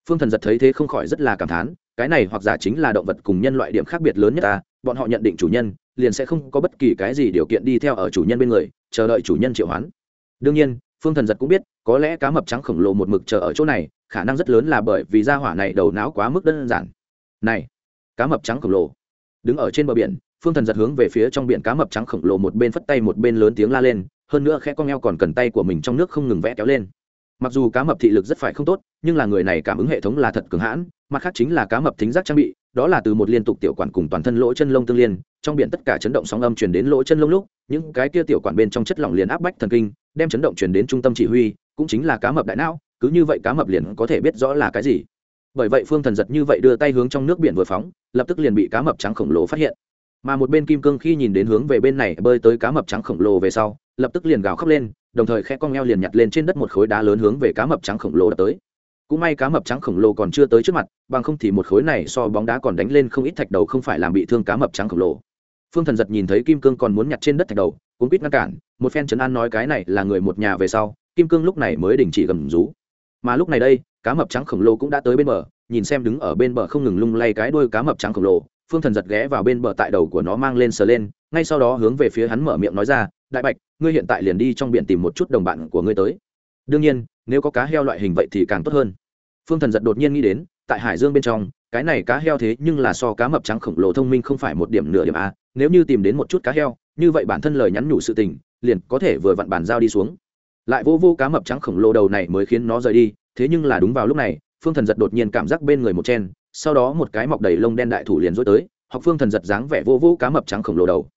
Phương thần giật thấy thế không khỏi rất là cảm thán, cái này hoặc giả chính là động vật cùng nhân loại điểm khác biệt lớn nhất ta, bọn họ nhận định chủ nhân, liền sẽ không có bất kỳ cái gì điều kiện đi theo ở chủ nhân bên người, chờ đợi chủ nhân triệu hoán. Đương nhiên, phương thần giật cũng biết, có lẽ cá mập trắng khổng lồ một mực chờ ở chỗ này, khả năng rất lớn là bởi vì gia hỏa này đầu não quá mức đơn giản. Này, cá mập trắng khổng lồ, đứng ở trên bờ biển phương thần giật hướng về phía trong biển cá mập trắng khổng lồ một bên phất tay một bên lớn tiếng la lên, hơn nữa khẽ con eo còn cần tay của mình trong nước không ngừng vẽ kéo lên. Mặc dù cá mập thị lực rất phải không tốt, nhưng là người này cảm ứng hệ thống là thật cường hãn, mặt khác chính là cá mập thính giác trang bị, đó là từ một liên tục tiểu quản cùng toàn thân lỗ chân lông tương liên, trong biển tất cả chấn động sóng âm chuyển đến lỗ chân lông lúc, những cái kia tiểu quản bên trong chất lỏng liền áp bách thần kinh, đem chấn động chuyển đến trung tâm chỉ huy, cũng chính là cá mập đại não, cứ như vậy cá mập liền có thể biết rõ là cái gì. Bởi vậy phương thần giật như vậy đưa tay hướng trong nước biển vừa phóng, lập tức liền bị cá mập trắng khổng lồ phát hiện mà một bên kim cương khi nhìn đến hướng về bên này bơi tới cá mập trắng khổng lồ về sau, lập tức liền gào khóc lên, đồng thời khe con eo liền nhặt lên trên đất một khối đá lớn hướng về cá mập trắng khổng lồ đập tới. Cũng may cá mập trắng khổng lồ còn chưa tới trước mặt, bằng không thì một khối này so bóng đá còn đánh lên không ít thạch đầu không phải làm bị thương cá mập trắng khổng lồ. Phương thần giật nhìn thấy kim cương còn muốn nhặt trên đất thạch đầu, cũng biết ngăn cản, một phen trấn an nói cái này là người một nhà về sau, kim cương lúc này mới đình chỉ gầm rú. Mà lúc này đây, cá mập trắng khổng lồ cũng đã tới bên bờ, nhìn xem đứng ở bên bờ không ngừng lung lay cái đuôi cá mập trắng khổng lồ phương thần giật ghé vào bên bờ tại đầu của nó mang lên sờ lên, ngay sau đó hướng về phía hắn mở miệng nói ra, đại bạch, ngươi hiện tại liền đi trong biển tìm một chút đồng bạn của ngươi tới. Đương nhiên, nếu có cá heo loại hình vậy thì càng tốt hơn. Phương thần giật đột nhiên nghĩ đến, tại hải dương bên trong, cái này cá heo thế nhưng là so cá mập trắng khổng lồ thông minh không phải một điểm nửa điểm a nếu như tìm đến một chút cá heo, như vậy bản thân lời nhắn nhủ sự tình, liền có thể vừa vặn bàn giao đi xuống. Lại vô vô cá mập trắng khổng lồ đầu này mới khiến nó rời đi, thế nhưng là đúng vào lúc này, phương thần giật đột nhiên cảm giác bên người một chen sau đó một cái mọc đầy lông đen đại thủ liền rối tới, học phương thần giật dáng vẻ vô vũ cá mập trắng khổng lồ đầu.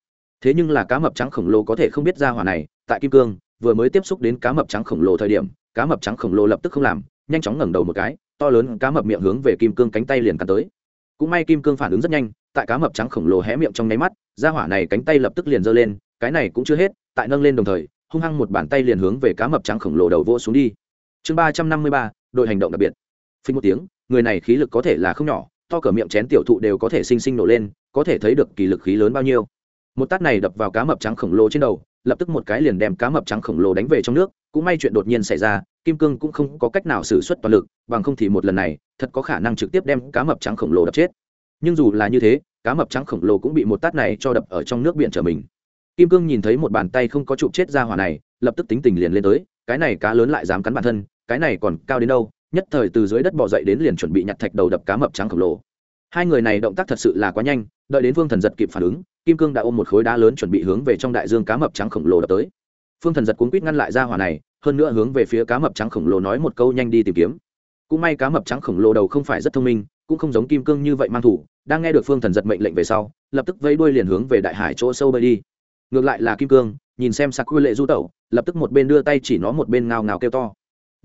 Thế nhưng là cá mập trắng khổng lồ có thể không biết ra hỏa này, tại kim cương, vừa mới tiếp xúc đến cá mập trắng khổng lồ thời điểm, cá mập trắng khổng lồ lập tức không làm, nhanh chóng ngẩng đầu một cái, to lớn cá mập miệng hướng về kim cương cánh tay liền cắn tới. Cũng may kim cương phản ứng rất nhanh, tại cá mập trắng khổng lồ hé miệng trong nháy mắt, ra hỏa này cánh tay lập tức liền giơ lên, cái này cũng chưa hết, tại nâng lên đồng thời, hung hăng một bàn tay liền hướng về cá mập trắng khổng lồ đầu vỗ xuống đi. Chương ba trăm năm mươi ba, đội hành động đặc biệt. Phí một tiếng người này khí lực có thể là không nhỏ, to cỡ miệng chén tiểu thụ đều có thể sinh sinh nổ lên, có thể thấy được kỳ lực khí lớn bao nhiêu. Một tát này đập vào cá mập trắng khổng lồ trên đầu, lập tức một cái liền đem cá mập trắng khổng lồ đánh về trong nước, cũng may chuyện đột nhiên xảy ra, kim cương cũng không có cách nào xử suất toàn lực, bằng không thì một lần này, thật có khả năng trực tiếp đem cá mập trắng khổng lồ đập chết. Nhưng dù là như thế, cá mập trắng khổng lồ cũng bị một tát này cho đập ở trong nước biển trở mình. Kim cương nhìn thấy một bàn tay không có chụp chết ra hỏa này, lập tức tính tình liền lên tới, cái này cá lớn lại dám cắn bản thân, cái này còn cao đến đâu nhất thời từ dưới đất bò dậy đến liền chuẩn bị nhặt thạch đầu đập cá mập trắng khổng lồ. Hai người này động tác thật sự là quá nhanh, đợi đến phương thần giật kịp phản ứng, kim cương đã ôm một khối đá lớn chuẩn bị hướng về trong đại dương cá mập trắng khổng lồ đập tới. Phương thần giật cuốn quýt ngăn lại ra hỏa này, hơn nữa hướng về phía cá mập trắng khổng lồ nói một câu nhanh đi tìm kiếm. Cũng may cá mập trắng khổng lồ đầu không phải rất thông minh, cũng không giống kim cương như vậy mang thủ, đang nghe được phương thần giật mệnh lệnh về sau, lập tức vẫy đuôi liền hướng về đại hải chỗ sâu bơi đi. Ngược lại là kim cương, nhìn xem sạc quy lệ du tẩu, lập tức một bên đưa tay chỉ nó một bên ngao ngao kêu to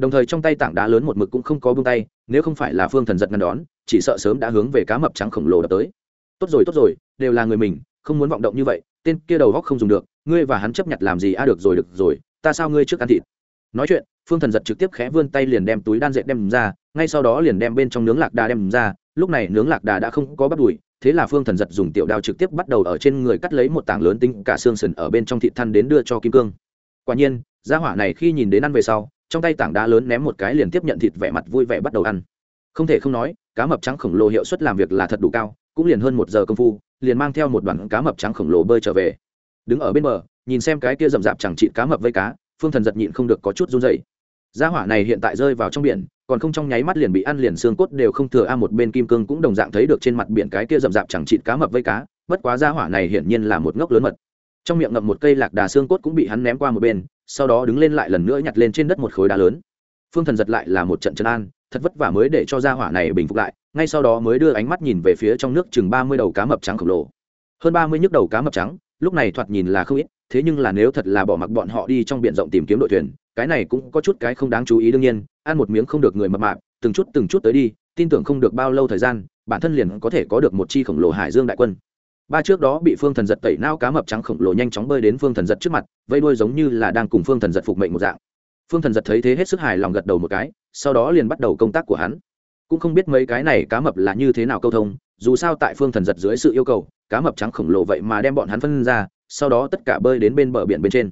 đồng thời trong tay tảng đá lớn một mực cũng không có buông tay, nếu không phải là phương thần giật ngăn đón, chỉ sợ sớm đã hướng về cá mập trắng khổng lồ đập tới. Tốt rồi tốt rồi, đều là người mình, không muốn vọng động như vậy, tên kia đầu góc không dùng được, ngươi và hắn chấp nhận làm gì? A được rồi được rồi, ta sao ngươi trước ăn thịt? Nói chuyện, phương thần giật trực tiếp khẽ vươn tay liền đem túi đan dệt đem ra, ngay sau đó liền đem bên trong nướng lạc đà đem ra, lúc này nướng lạc đà đã không có bắt đùi, thế là phương thần giật dùng tiểu đao trực tiếp bắt đầu ở trên người cắt lấy một tảng lớn tính cả xương sần ở bên trong thịt than đến đưa cho kim cương. Quả nhiên, gia hỏa này khi nhìn đến ăn về sau trong tay tảng đá lớn ném một cái liền tiếp nhận thịt vẻ mặt vui vẻ bắt đầu ăn. Không thể không nói, cá mập trắng khổng lồ hiệu suất làm việc là thật đủ cao, cũng liền hơn một giờ công phu, liền mang theo một đoàn cá mập trắng khổng lồ bơi trở về. Đứng ở bên bờ, nhìn xem cái kia rậm rạp chẳng trị cá mập vây cá, phương thần giật nhịn không được có chút run dày gia hỏa này hiện tại rơi vào trong biển, còn không trong nháy mắt liền bị ăn liền xương cốt đều không thừa a, một bên kim cương cũng đồng dạng thấy được trên mặt biển cái kia rậm rạp chẳng trị cá mập vây cá, bất quá gia hỏa này hiển nhiên là một ngốc lớn mật. Trong miệng ngậm một cây lạc đà xương cốt cũng bị hắn ném qua một bên sau đó đứng lên lại lần nữa nhặt lên trên đất một khối đá lớn. Phương thần giật lại là một trận trấn an, thật vất vả mới để cho ra hỏa này bình phục lại, ngay sau đó mới đưa ánh mắt nhìn về phía trong nước chừng ba mươi đầu cá mập trắng khổng lồ. Hơn ba mươi nhức đầu cá mập trắng, lúc này thoạt nhìn là không ít, thế nhưng là nếu thật là bỏ mặc bọn họ đi trong biển rộng tìm kiếm đội thuyền, cái này cũng có chút cái không đáng chú ý đương nhiên, ăn một miếng không được người mập mạp, từng chút từng chút tới đi, tin tưởng không được bao lâu thời gian, bản thân liền có thể có được một chi khổng lồ hải dương đại quân ba trước đó bị phương thần giật tẩy nao cá mập trắng khổng lồ nhanh chóng bơi đến phương thần giật trước mặt, vây đuôi giống như là đang cùng phương thần giật phục mệnh một dạng. Phương thần giật thấy thế hết sức hài lòng gật đầu một cái, sau đó liền bắt đầu công tác của hắn. Cũng không biết mấy cái này cá mập là như thế nào câu thông, dù sao tại phương thần giật dưới sự yêu cầu, cá mập trắng khổng lồ vậy mà đem bọn hắn phân ra, sau đó tất cả bơi đến bên bờ biển bên trên.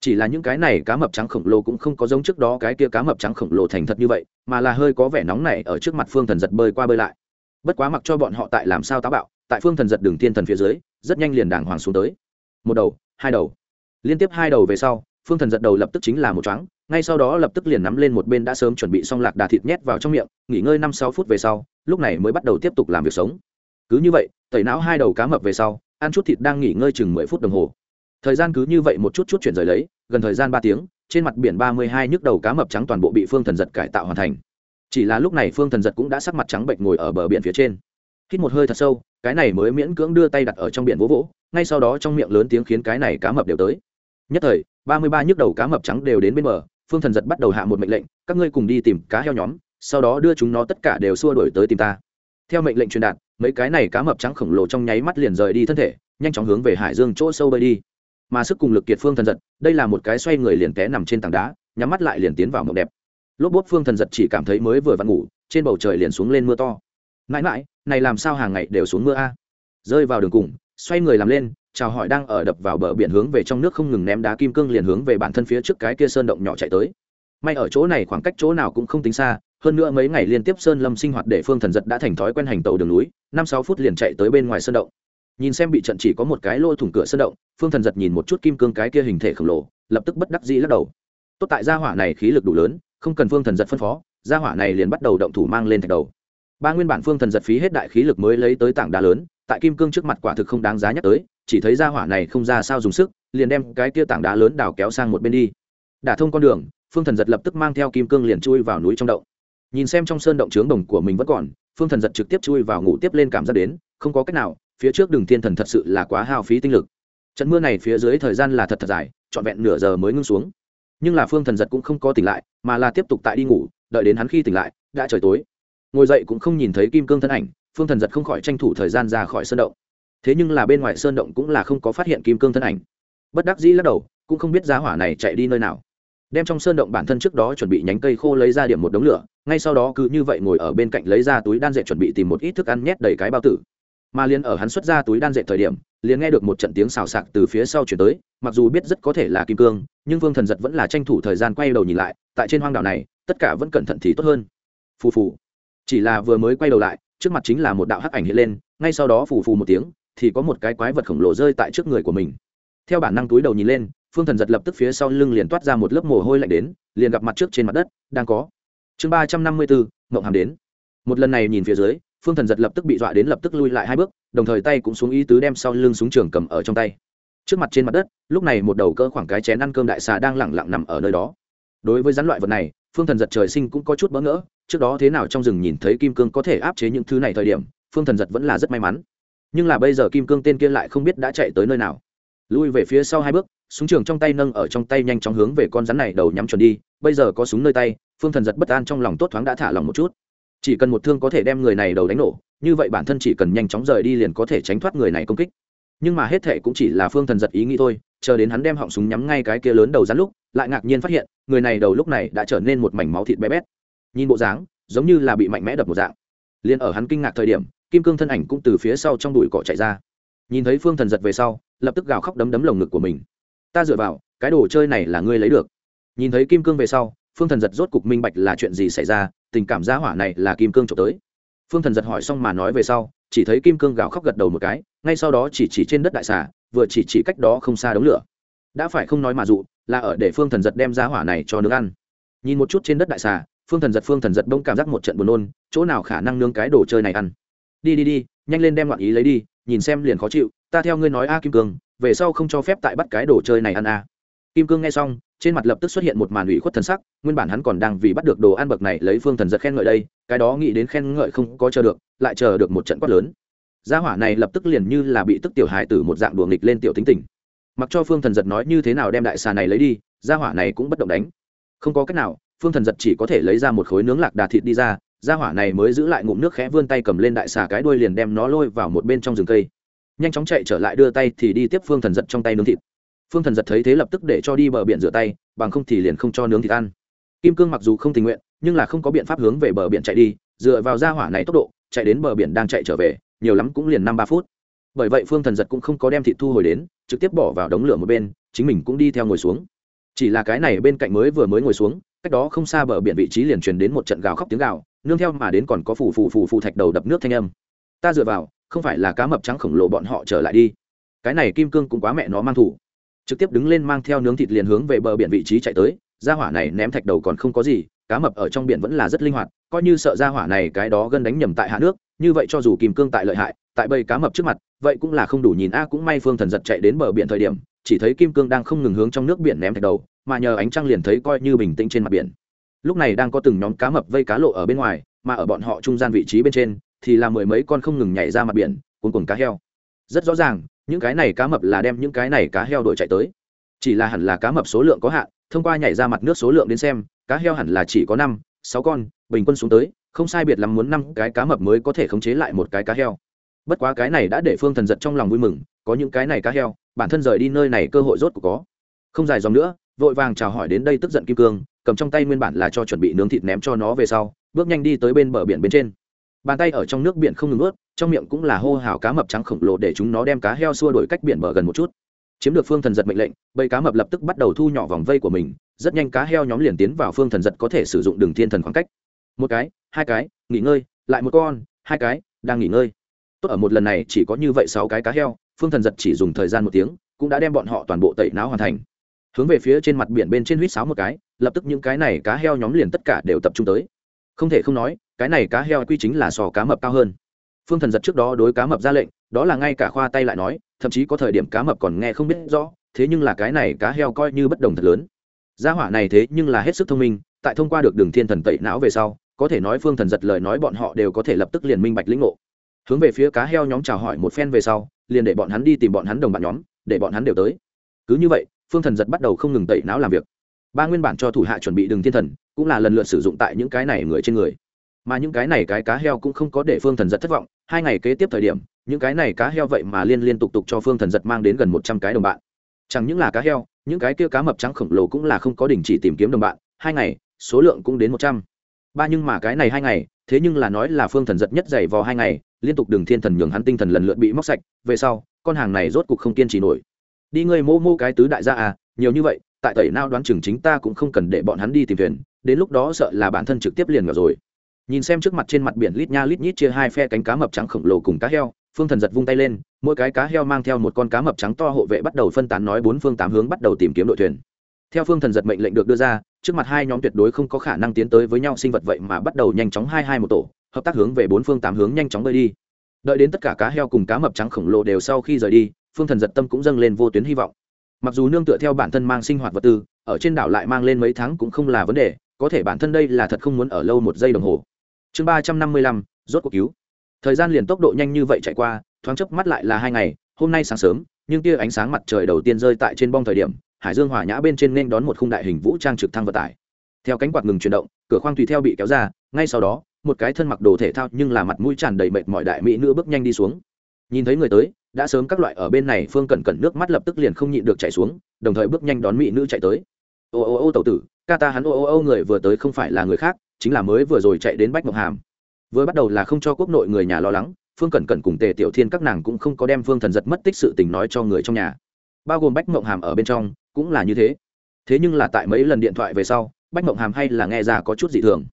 Chỉ là những cái này cá mập trắng khổng lồ cũng không có giống trước đó cái kia cá mập trắng khổng lồ thành thật như vậy, mà là hơi có vẻ nóng này ở trước mặt phương thần giật bơi qua bơi lại. Bất quá mặc cho bọn họ tại làm sao táo bạo tại phương thần giật đường tiên thần phía dưới, rất nhanh liền đàng hoàng xuống tới. Một đầu, hai đầu. Liên tiếp hai đầu về sau, phương thần giật đầu lập tức chính là một chóng ngay sau đó lập tức liền nắm lên một bên đã sớm chuẩn bị xong lạc đà thịt nhét vào trong miệng, nghỉ ngơi năm sáu phút về sau, lúc này mới bắt đầu tiếp tục làm việc sống. Cứ như vậy, tẩy não hai đầu cá mập về sau, ăn chút thịt đang nghỉ ngơi chừng mười phút đồng hồ. Thời gian cứ như vậy một chút chút chuyển rời lấy, gần thời gian ba tiếng, trên mặt biển ba mươi hai nhức đầu cá mập trắng toàn bộ bị phương thần giật cải tạo hoàn thành. Chỉ là lúc này phương thần giật cũng đã sắc mặt trắng bệnh ngồi ở bờ biển phía trên. Hít một hơi thật sâu cái này mới miễn cưỡng đưa tay đặt ở trong biển vỗ vỗ, ngay sau đó trong miệng lớn tiếng khiến cái này cá mập đều tới. Nhất thời, ba mươi ba nhức đầu cá mập trắng đều đến bên bờ, phương thần giật bắt đầu hạ một mệnh lệnh, các ngươi cùng đi tìm cá heo nhóm, sau đó đưa chúng nó tất cả đều xua đuổi tới tìm ta. Theo mệnh lệnh truyền đạt, mấy cái này cá mập trắng khổng lồ trong nháy mắt liền rời đi thân thể, nhanh chóng hướng về hải dương chỗ sâu bơi đi. Mà sức cùng lực kiệt phương thần giật, đây là một cái xoay người liền té nằm trên tảng đá, nhắm mắt lại liền tiến vào mộng đẹp. Lốp bốt phương thần giật chỉ cảm thấy mới vừa vặn ngủ, trên bầu trời liền xuống lên mưa to. Mãi mãi này làm sao hàng ngày đều xuống mưa a? Rơi vào đường cùng, xoay người làm lên, chào hỏi đang ở đập vào bờ biển hướng về trong nước không ngừng ném đá kim cương liền hướng về bản thân phía trước cái kia sơn động nhỏ chạy tới. May ở chỗ này khoảng cách chỗ nào cũng không tính xa, hơn nữa mấy ngày liên tiếp sơn lâm sinh hoạt để phương thần giật đã thành thói quen hành tàu đường núi, năm sáu phút liền chạy tới bên ngoài sơn động. Nhìn xem bị trận chỉ có một cái lỗ thủng cửa sơn động, phương thần giật nhìn một chút kim cương cái kia hình thể khổng lồ, lập tức bất đắc dĩ lắc đầu. Tốt tại gia hỏa này khí lực đủ lớn, không cần phương thần giật phân phó, gia hỏa này liền bắt đầu động thủ mang lên thạch đầu ba nguyên bản phương thần giật phí hết đại khí lực mới lấy tới tảng đá lớn, tại kim cương trước mặt quả thực không đáng giá nhắc tới, chỉ thấy ra hỏa này không ra sao dùng sức, liền đem cái kia tảng đá lớn đào kéo sang một bên đi. Đả thông con đường, phương thần giật lập tức mang theo kim cương liền chui vào núi trong động. Nhìn xem trong sơn động trướng đồng của mình vẫn còn, phương thần giật trực tiếp chui vào ngủ tiếp lên cảm giác đến, không có cách nào, phía trước đường thiên thần thật sự là quá hao phí tinh lực. Trận mưa này phía dưới thời gian là thật thật dài, trọn vẹn nửa giờ mới ngưng xuống. Nhưng là phương thần giật cũng không có tỉnh lại, mà là tiếp tục tại đi ngủ, đợi đến hắn khi tỉnh lại, đã trời tối ngồi dậy cũng không nhìn thấy kim cương thân ảnh, phương thần giật không khỏi tranh thủ thời gian ra khỏi sơn động. Thế nhưng là bên ngoài sơn động cũng là không có phát hiện kim cương thân ảnh. Bất đắc dĩ lắc đầu, cũng không biết giá hỏa này chạy đi nơi nào. Đem trong sơn động bản thân trước đó chuẩn bị nhánh cây khô lấy ra điểm một đống lửa, ngay sau đó cứ như vậy ngồi ở bên cạnh lấy ra túi đan dệt chuẩn bị tìm một ít thức ăn nhét đầy cái bao tử. Mà liền ở hắn xuất ra túi đan dệt thời điểm, liền nghe được một trận tiếng xào xạc từ phía sau chuyển tới, mặc dù biết rất có thể là kim cương, nhưng vương thần giật vẫn là tranh thủ thời gian quay đầu nhìn lại, tại trên hoang đảo này, tất cả vẫn cẩn thận thì tốt hơn. Phù phù chỉ là vừa mới quay đầu lại, trước mặt chính là một đạo hắc ảnh hiện lên, ngay sau đó phù phù một tiếng, thì có một cái quái vật khổng lồ rơi tại trước người của mình. Theo bản năng túi đầu nhìn lên, phương thần giật lập tức phía sau lưng liền toát ra một lớp mồ hôi lạnh đến, liền gặp mặt trước trên mặt đất, đang có. Chương ba trăm năm mươi bốn mộng hàm đến. Một lần này nhìn phía dưới, phương thần giật lập tức bị dọa đến lập tức lui lại hai bước, đồng thời tay cũng xuống ý tứ đem sau lưng súng trường cầm ở trong tay. Trước mặt trên mặt đất, lúc này một đầu cơ khoảng cái chén ăn cơm đại xà đang lẳng lặng nằm ở nơi đó. Đối với rắn loại vật này, phương thần giật trời sinh cũng có chút bỡ ngỡ trước đó thế nào trong rừng nhìn thấy kim cương có thể áp chế những thứ này thời điểm, phương thần giật vẫn là rất may mắn. Nhưng là bây giờ kim cương tên kia lại không biết đã chạy tới nơi nào. Lui về phía sau hai bước, súng trường trong tay nâng ở trong tay nhanh chóng hướng về con rắn này đầu nhắm chuẩn đi, bây giờ có súng nơi tay, phương thần giật bất an trong lòng tốt thoáng đã thả lòng một chút. Chỉ cần một thương có thể đem người này đầu đánh nổ, như vậy bản thân chỉ cần nhanh chóng rời đi liền có thể tránh thoát người này công kích. Nhưng mà hết thệ cũng chỉ là phương thần giật ý nghĩ thôi, chờ đến hắn đem họng súng nhắm ngay cái kia lớn đầu rắn lúc, lại ngạc nhiên phát hiện, người này đầu lúc này đã trở nên một mảnh máu thịt bé bét nhìn bộ dáng, giống như là bị mạnh mẽ đập một dạng. Liền ở hắn kinh ngạc thời điểm, kim cương thân ảnh cũng từ phía sau trong đùi cỏ chạy ra. Nhìn thấy phương thần giật về sau, lập tức gào khóc đấm đấm lồng ngực của mình. Ta dựa vào, cái đồ chơi này là ngươi lấy được. Nhìn thấy kim cương về sau, phương thần giật rốt cục minh bạch là chuyện gì xảy ra, tình cảm giá hỏa này là kim cương trộm tới. Phương thần giật hỏi xong mà nói về sau, chỉ thấy kim cương gào khóc gật đầu một cái, ngay sau đó chỉ chỉ trên đất đại xà, vừa chỉ chỉ cách đó không xa đống lửa. Đã phải không nói mà dụ, là ở để phương thần giật đem giá hỏa này cho nước ăn. Nhìn một chút trên đất đại xà phương thần giật, phương thần giật bỗng cảm giác một trận buồn nôn, chỗ nào khả năng nương cái đồ chơi này ăn? Đi đi đi, nhanh lên đem loạn ý lấy đi, nhìn xem liền khó chịu, ta theo ngươi nói a kim cương, về sau không cho phép tại bắt cái đồ chơi này ăn a. Kim cương nghe xong, trên mặt lập tức xuất hiện một màn ủy khuất thần sắc, nguyên bản hắn còn đang vì bắt được đồ ăn bậc này lấy phương thần giật khen ngợi đây, cái đó nghĩ đến khen ngợi không có chờ được, lại chờ được một trận quát lớn. Gia hỏa này lập tức liền như là bị tức tiểu hài tử một dạng đùa nghịch lên tiểu tính tình. Mặc cho phương thần giật nói như thế nào đem đại xà này lấy đi, gia hỏa này cũng bất động đánh. Không có cách nào phương thần giật chỉ có thể lấy ra một khối nướng lạc đà thịt đi ra, gia hỏa này mới giữ lại ngụm nước khẽ vươn tay cầm lên đại xà cái đuôi liền đem nó lôi vào một bên trong rừng cây. Nhanh chóng chạy trở lại đưa tay thì đi tiếp phương thần giật trong tay nướng thịt. Phương thần giật thấy thế lập tức để cho đi bờ biển rửa tay, bằng không thì liền không cho nướng thịt ăn. Kim cương mặc dù không tình nguyện, nhưng là không có biện pháp hướng về bờ biển chạy đi, dựa vào gia hỏa này tốc độ, chạy đến bờ biển đang chạy trở về, nhiều lắm cũng liền năm ba phút. Bởi vậy phương thần giật cũng không có đem thịt thu hồi đến, trực tiếp bỏ vào đống lửa một bên, chính mình cũng đi theo ngồi xuống. Chỉ là cái này bên cạnh mới vừa mới ngồi xuống cách đó không xa bờ biển vị trí liền truyền đến một trận gào khóc tiếng gào, nương theo mà đến còn có phù phù phù phù thạch đầu đập nước thanh âm. Ta dựa vào, không phải là cá mập trắng khổng lồ bọn họ trở lại đi. Cái này kim cương cũng quá mẹ nó mang thủ. Trực tiếp đứng lên mang theo nướng thịt liền hướng về bờ biển vị trí chạy tới ra hỏa này ném thạch đầu còn không có gì, cá mập ở trong biển vẫn là rất linh hoạt, coi như sợ ra hỏa này cái đó gân đánh nhầm tại hạ nước, như vậy cho dù kim cương tại lợi hại, tại bầy cá mập trước mặt, vậy cũng là không đủ nhìn a, cũng may phương thần giật chạy đến bờ biển thời điểm, chỉ thấy kim cương đang không ngừng hướng trong nước biển ném thạch đầu mà nhờ ánh trăng liền thấy coi như bình tĩnh trên mặt biển. Lúc này đang có từng nhóm cá mập vây cá lộ ở bên ngoài, mà ở bọn họ trung gian vị trí bên trên, thì là mười mấy con không ngừng nhảy ra mặt biển, cuồn cuộn cá heo. Rất rõ ràng, những cái này cá mập là đem những cái này cá heo đổi chạy tới. Chỉ là hẳn là cá mập số lượng có hạn, thông qua nhảy ra mặt nước số lượng đến xem, cá heo hẳn là chỉ có năm, sáu con, bình quân xuống tới, không sai biệt lắm muốn năm cái cá mập mới có thể khống chế lại một cái cá heo. Bất quá cái này đã để phương thần giật trong lòng vui mừng, có những cái này cá heo, bản thân rời đi nơi này cơ hội rốt của có. Không dài dòng nữa vội vàng chào hỏi đến đây tức giận kim cương, cầm trong tay nguyên bản là cho chuẩn bị nướng thịt ném cho nó về sau, bước nhanh đi tới bên bờ biển bên trên. Bàn tay ở trong nước biển không ngừng ướt, trong miệng cũng là hô hào cá mập trắng khổng lồ để chúng nó đem cá heo xua đổi cách biển bờ gần một chút. Chiếm được phương thần giật mệnh lệnh, bầy cá mập lập tức bắt đầu thu nhỏ vòng vây của mình, rất nhanh cá heo nhóm liền tiến vào phương thần giật có thể sử dụng đường thiên thần khoảng cách. Một cái, hai cái, nghỉ ngơi, lại một con, hai cái, đang nghỉ ngơi. Tốt, ở một lần này chỉ có như vậy sáu cái cá heo, phương thần giật chỉ dùng thời gian một tiếng, cũng đã đem bọn họ toàn bộ tẩy não hoàn thành hướng về phía trên mặt biển bên trên huýt sáo một cái, lập tức những cái này cá heo nhóm liền tất cả đều tập trung tới. Không thể không nói, cái này cá heo quy chính là sò cá mập cao hơn. Phương thần giật trước đó đối cá mập ra lệnh, đó là ngay cả khoa tay lại nói, thậm chí có thời điểm cá mập còn nghe không biết rõ, thế nhưng là cái này cá heo coi như bất đồng thật lớn. Gia hỏa này thế nhưng là hết sức thông minh, tại thông qua được đường thiên thần tẩy não về sau, có thể nói phương thần giật lời nói bọn họ đều có thể lập tức liền minh bạch lĩnh ngộ. Hướng về phía cá heo nhóm chào hỏi một phen về sau, liền để bọn hắn đi tìm bọn hắn đồng bạn nhóm, để bọn hắn đều tới. Cứ như vậy phương thần giật bắt đầu không ngừng tẩy não làm việc. Ba nguyên bản cho thủ hạ chuẩn bị đường thiên thần, cũng là lần lượt sử dụng tại những cái này người trên người. Mà những cái này cái cá heo cũng không có để phương thần giật thất vọng, hai ngày kế tiếp thời điểm, những cái này cá heo vậy mà liên liên tục tục cho phương thần giật mang đến gần một trăm cái đồng bạn. Chẳng những là cá heo, những cái kia cá mập trắng khổng lồ cũng là không có đình chỉ tìm kiếm đồng bạn, hai ngày, số lượng cũng đến một trăm. Ba nhưng mà cái này hai ngày, thế nhưng là nói là phương thần giật nhất dày vò hai ngày, liên tục đường thiên thần nhường hắn tinh thần lần lượt bị móc sạch, về sau, con hàng này rốt cục không kiên trì nổi đi ngươi mô mô cái tứ đại gia à nhiều như vậy, tại tẩy nao đoán chừng chính ta cũng không cần để bọn hắn đi tìm thuyền, đến lúc đó sợ là bản thân trực tiếp liền vào rồi. Nhìn xem trước mặt trên mặt biển lít nha lít nhít chia hai phe cánh cá mập trắng khổng lồ cùng cá heo, phương thần giật vung tay lên, mỗi cái cá heo mang theo một con cá mập trắng to hộ vệ bắt đầu phân tán nói bốn phương tám hướng bắt đầu tìm kiếm đội thuyền. Theo phương thần giật mệnh lệnh được đưa ra, trước mặt hai nhóm tuyệt đối không có khả năng tiến tới với nhau sinh vật vậy mà bắt đầu nhanh chóng hai hai một tổ, hợp tác hướng về bốn phương tám hướng nhanh chóng bơi đi. Đợi đến tất cả cá heo cùng cá mập trắng khổng lồ đều sau khi rời đi phương thần giật tâm cũng dâng lên vô tuyến hy vọng. Mặc dù nương tựa theo bản thân mang sinh hoạt vật tư, ở trên đảo lại mang lên mấy tháng cũng không là vấn đề, có thể bản thân đây là thật không muốn ở lâu một giây đồng hồ. Chương ba trăm năm mươi lăm, rốt cuộc cứu. Thời gian liền tốc độ nhanh như vậy chạy qua, thoáng chớp mắt lại là hai ngày, hôm nay sáng sớm, nhưng tia ánh sáng mặt trời đầu tiên rơi tại trên bong thời điểm, hải dương hòa nhã bên trên nên đón một khung đại hình vũ trang trực thăng vận tải. Theo cánh quạt ngừng chuyển động, cửa khoang tùy theo bị kéo ra, ngay sau đó, một cái thân mặc đồ thể thao nhưng là mặt mũi tràn đầy mệt mọi đại mỹ nữ bước nhanh đi xuống. Nhìn thấy người tới đã sớm các loại ở bên này phương cẩn cẩn nước mắt lập tức liền không nhịn được chạy xuống, đồng thời bước nhanh đón mỹ nữ chạy tới. Ô ô ô tẩu tử, ca ta hắn ô ô ô người vừa tới không phải là người khác, chính là mới vừa rồi chạy đến bách ngọc hàm. Vừa bắt đầu là không cho quốc nội người nhà lo lắng, phương cẩn cẩn cùng tề tiểu thiên các nàng cũng không có đem phương thần giật mất tích sự tình nói cho người trong nhà. Bao gồm bách mộng hàm ở bên trong, cũng là như thế. Thế nhưng là tại mấy lần điện thoại về sau, bách mộng hàm hay là nghe ra có chút dị thường.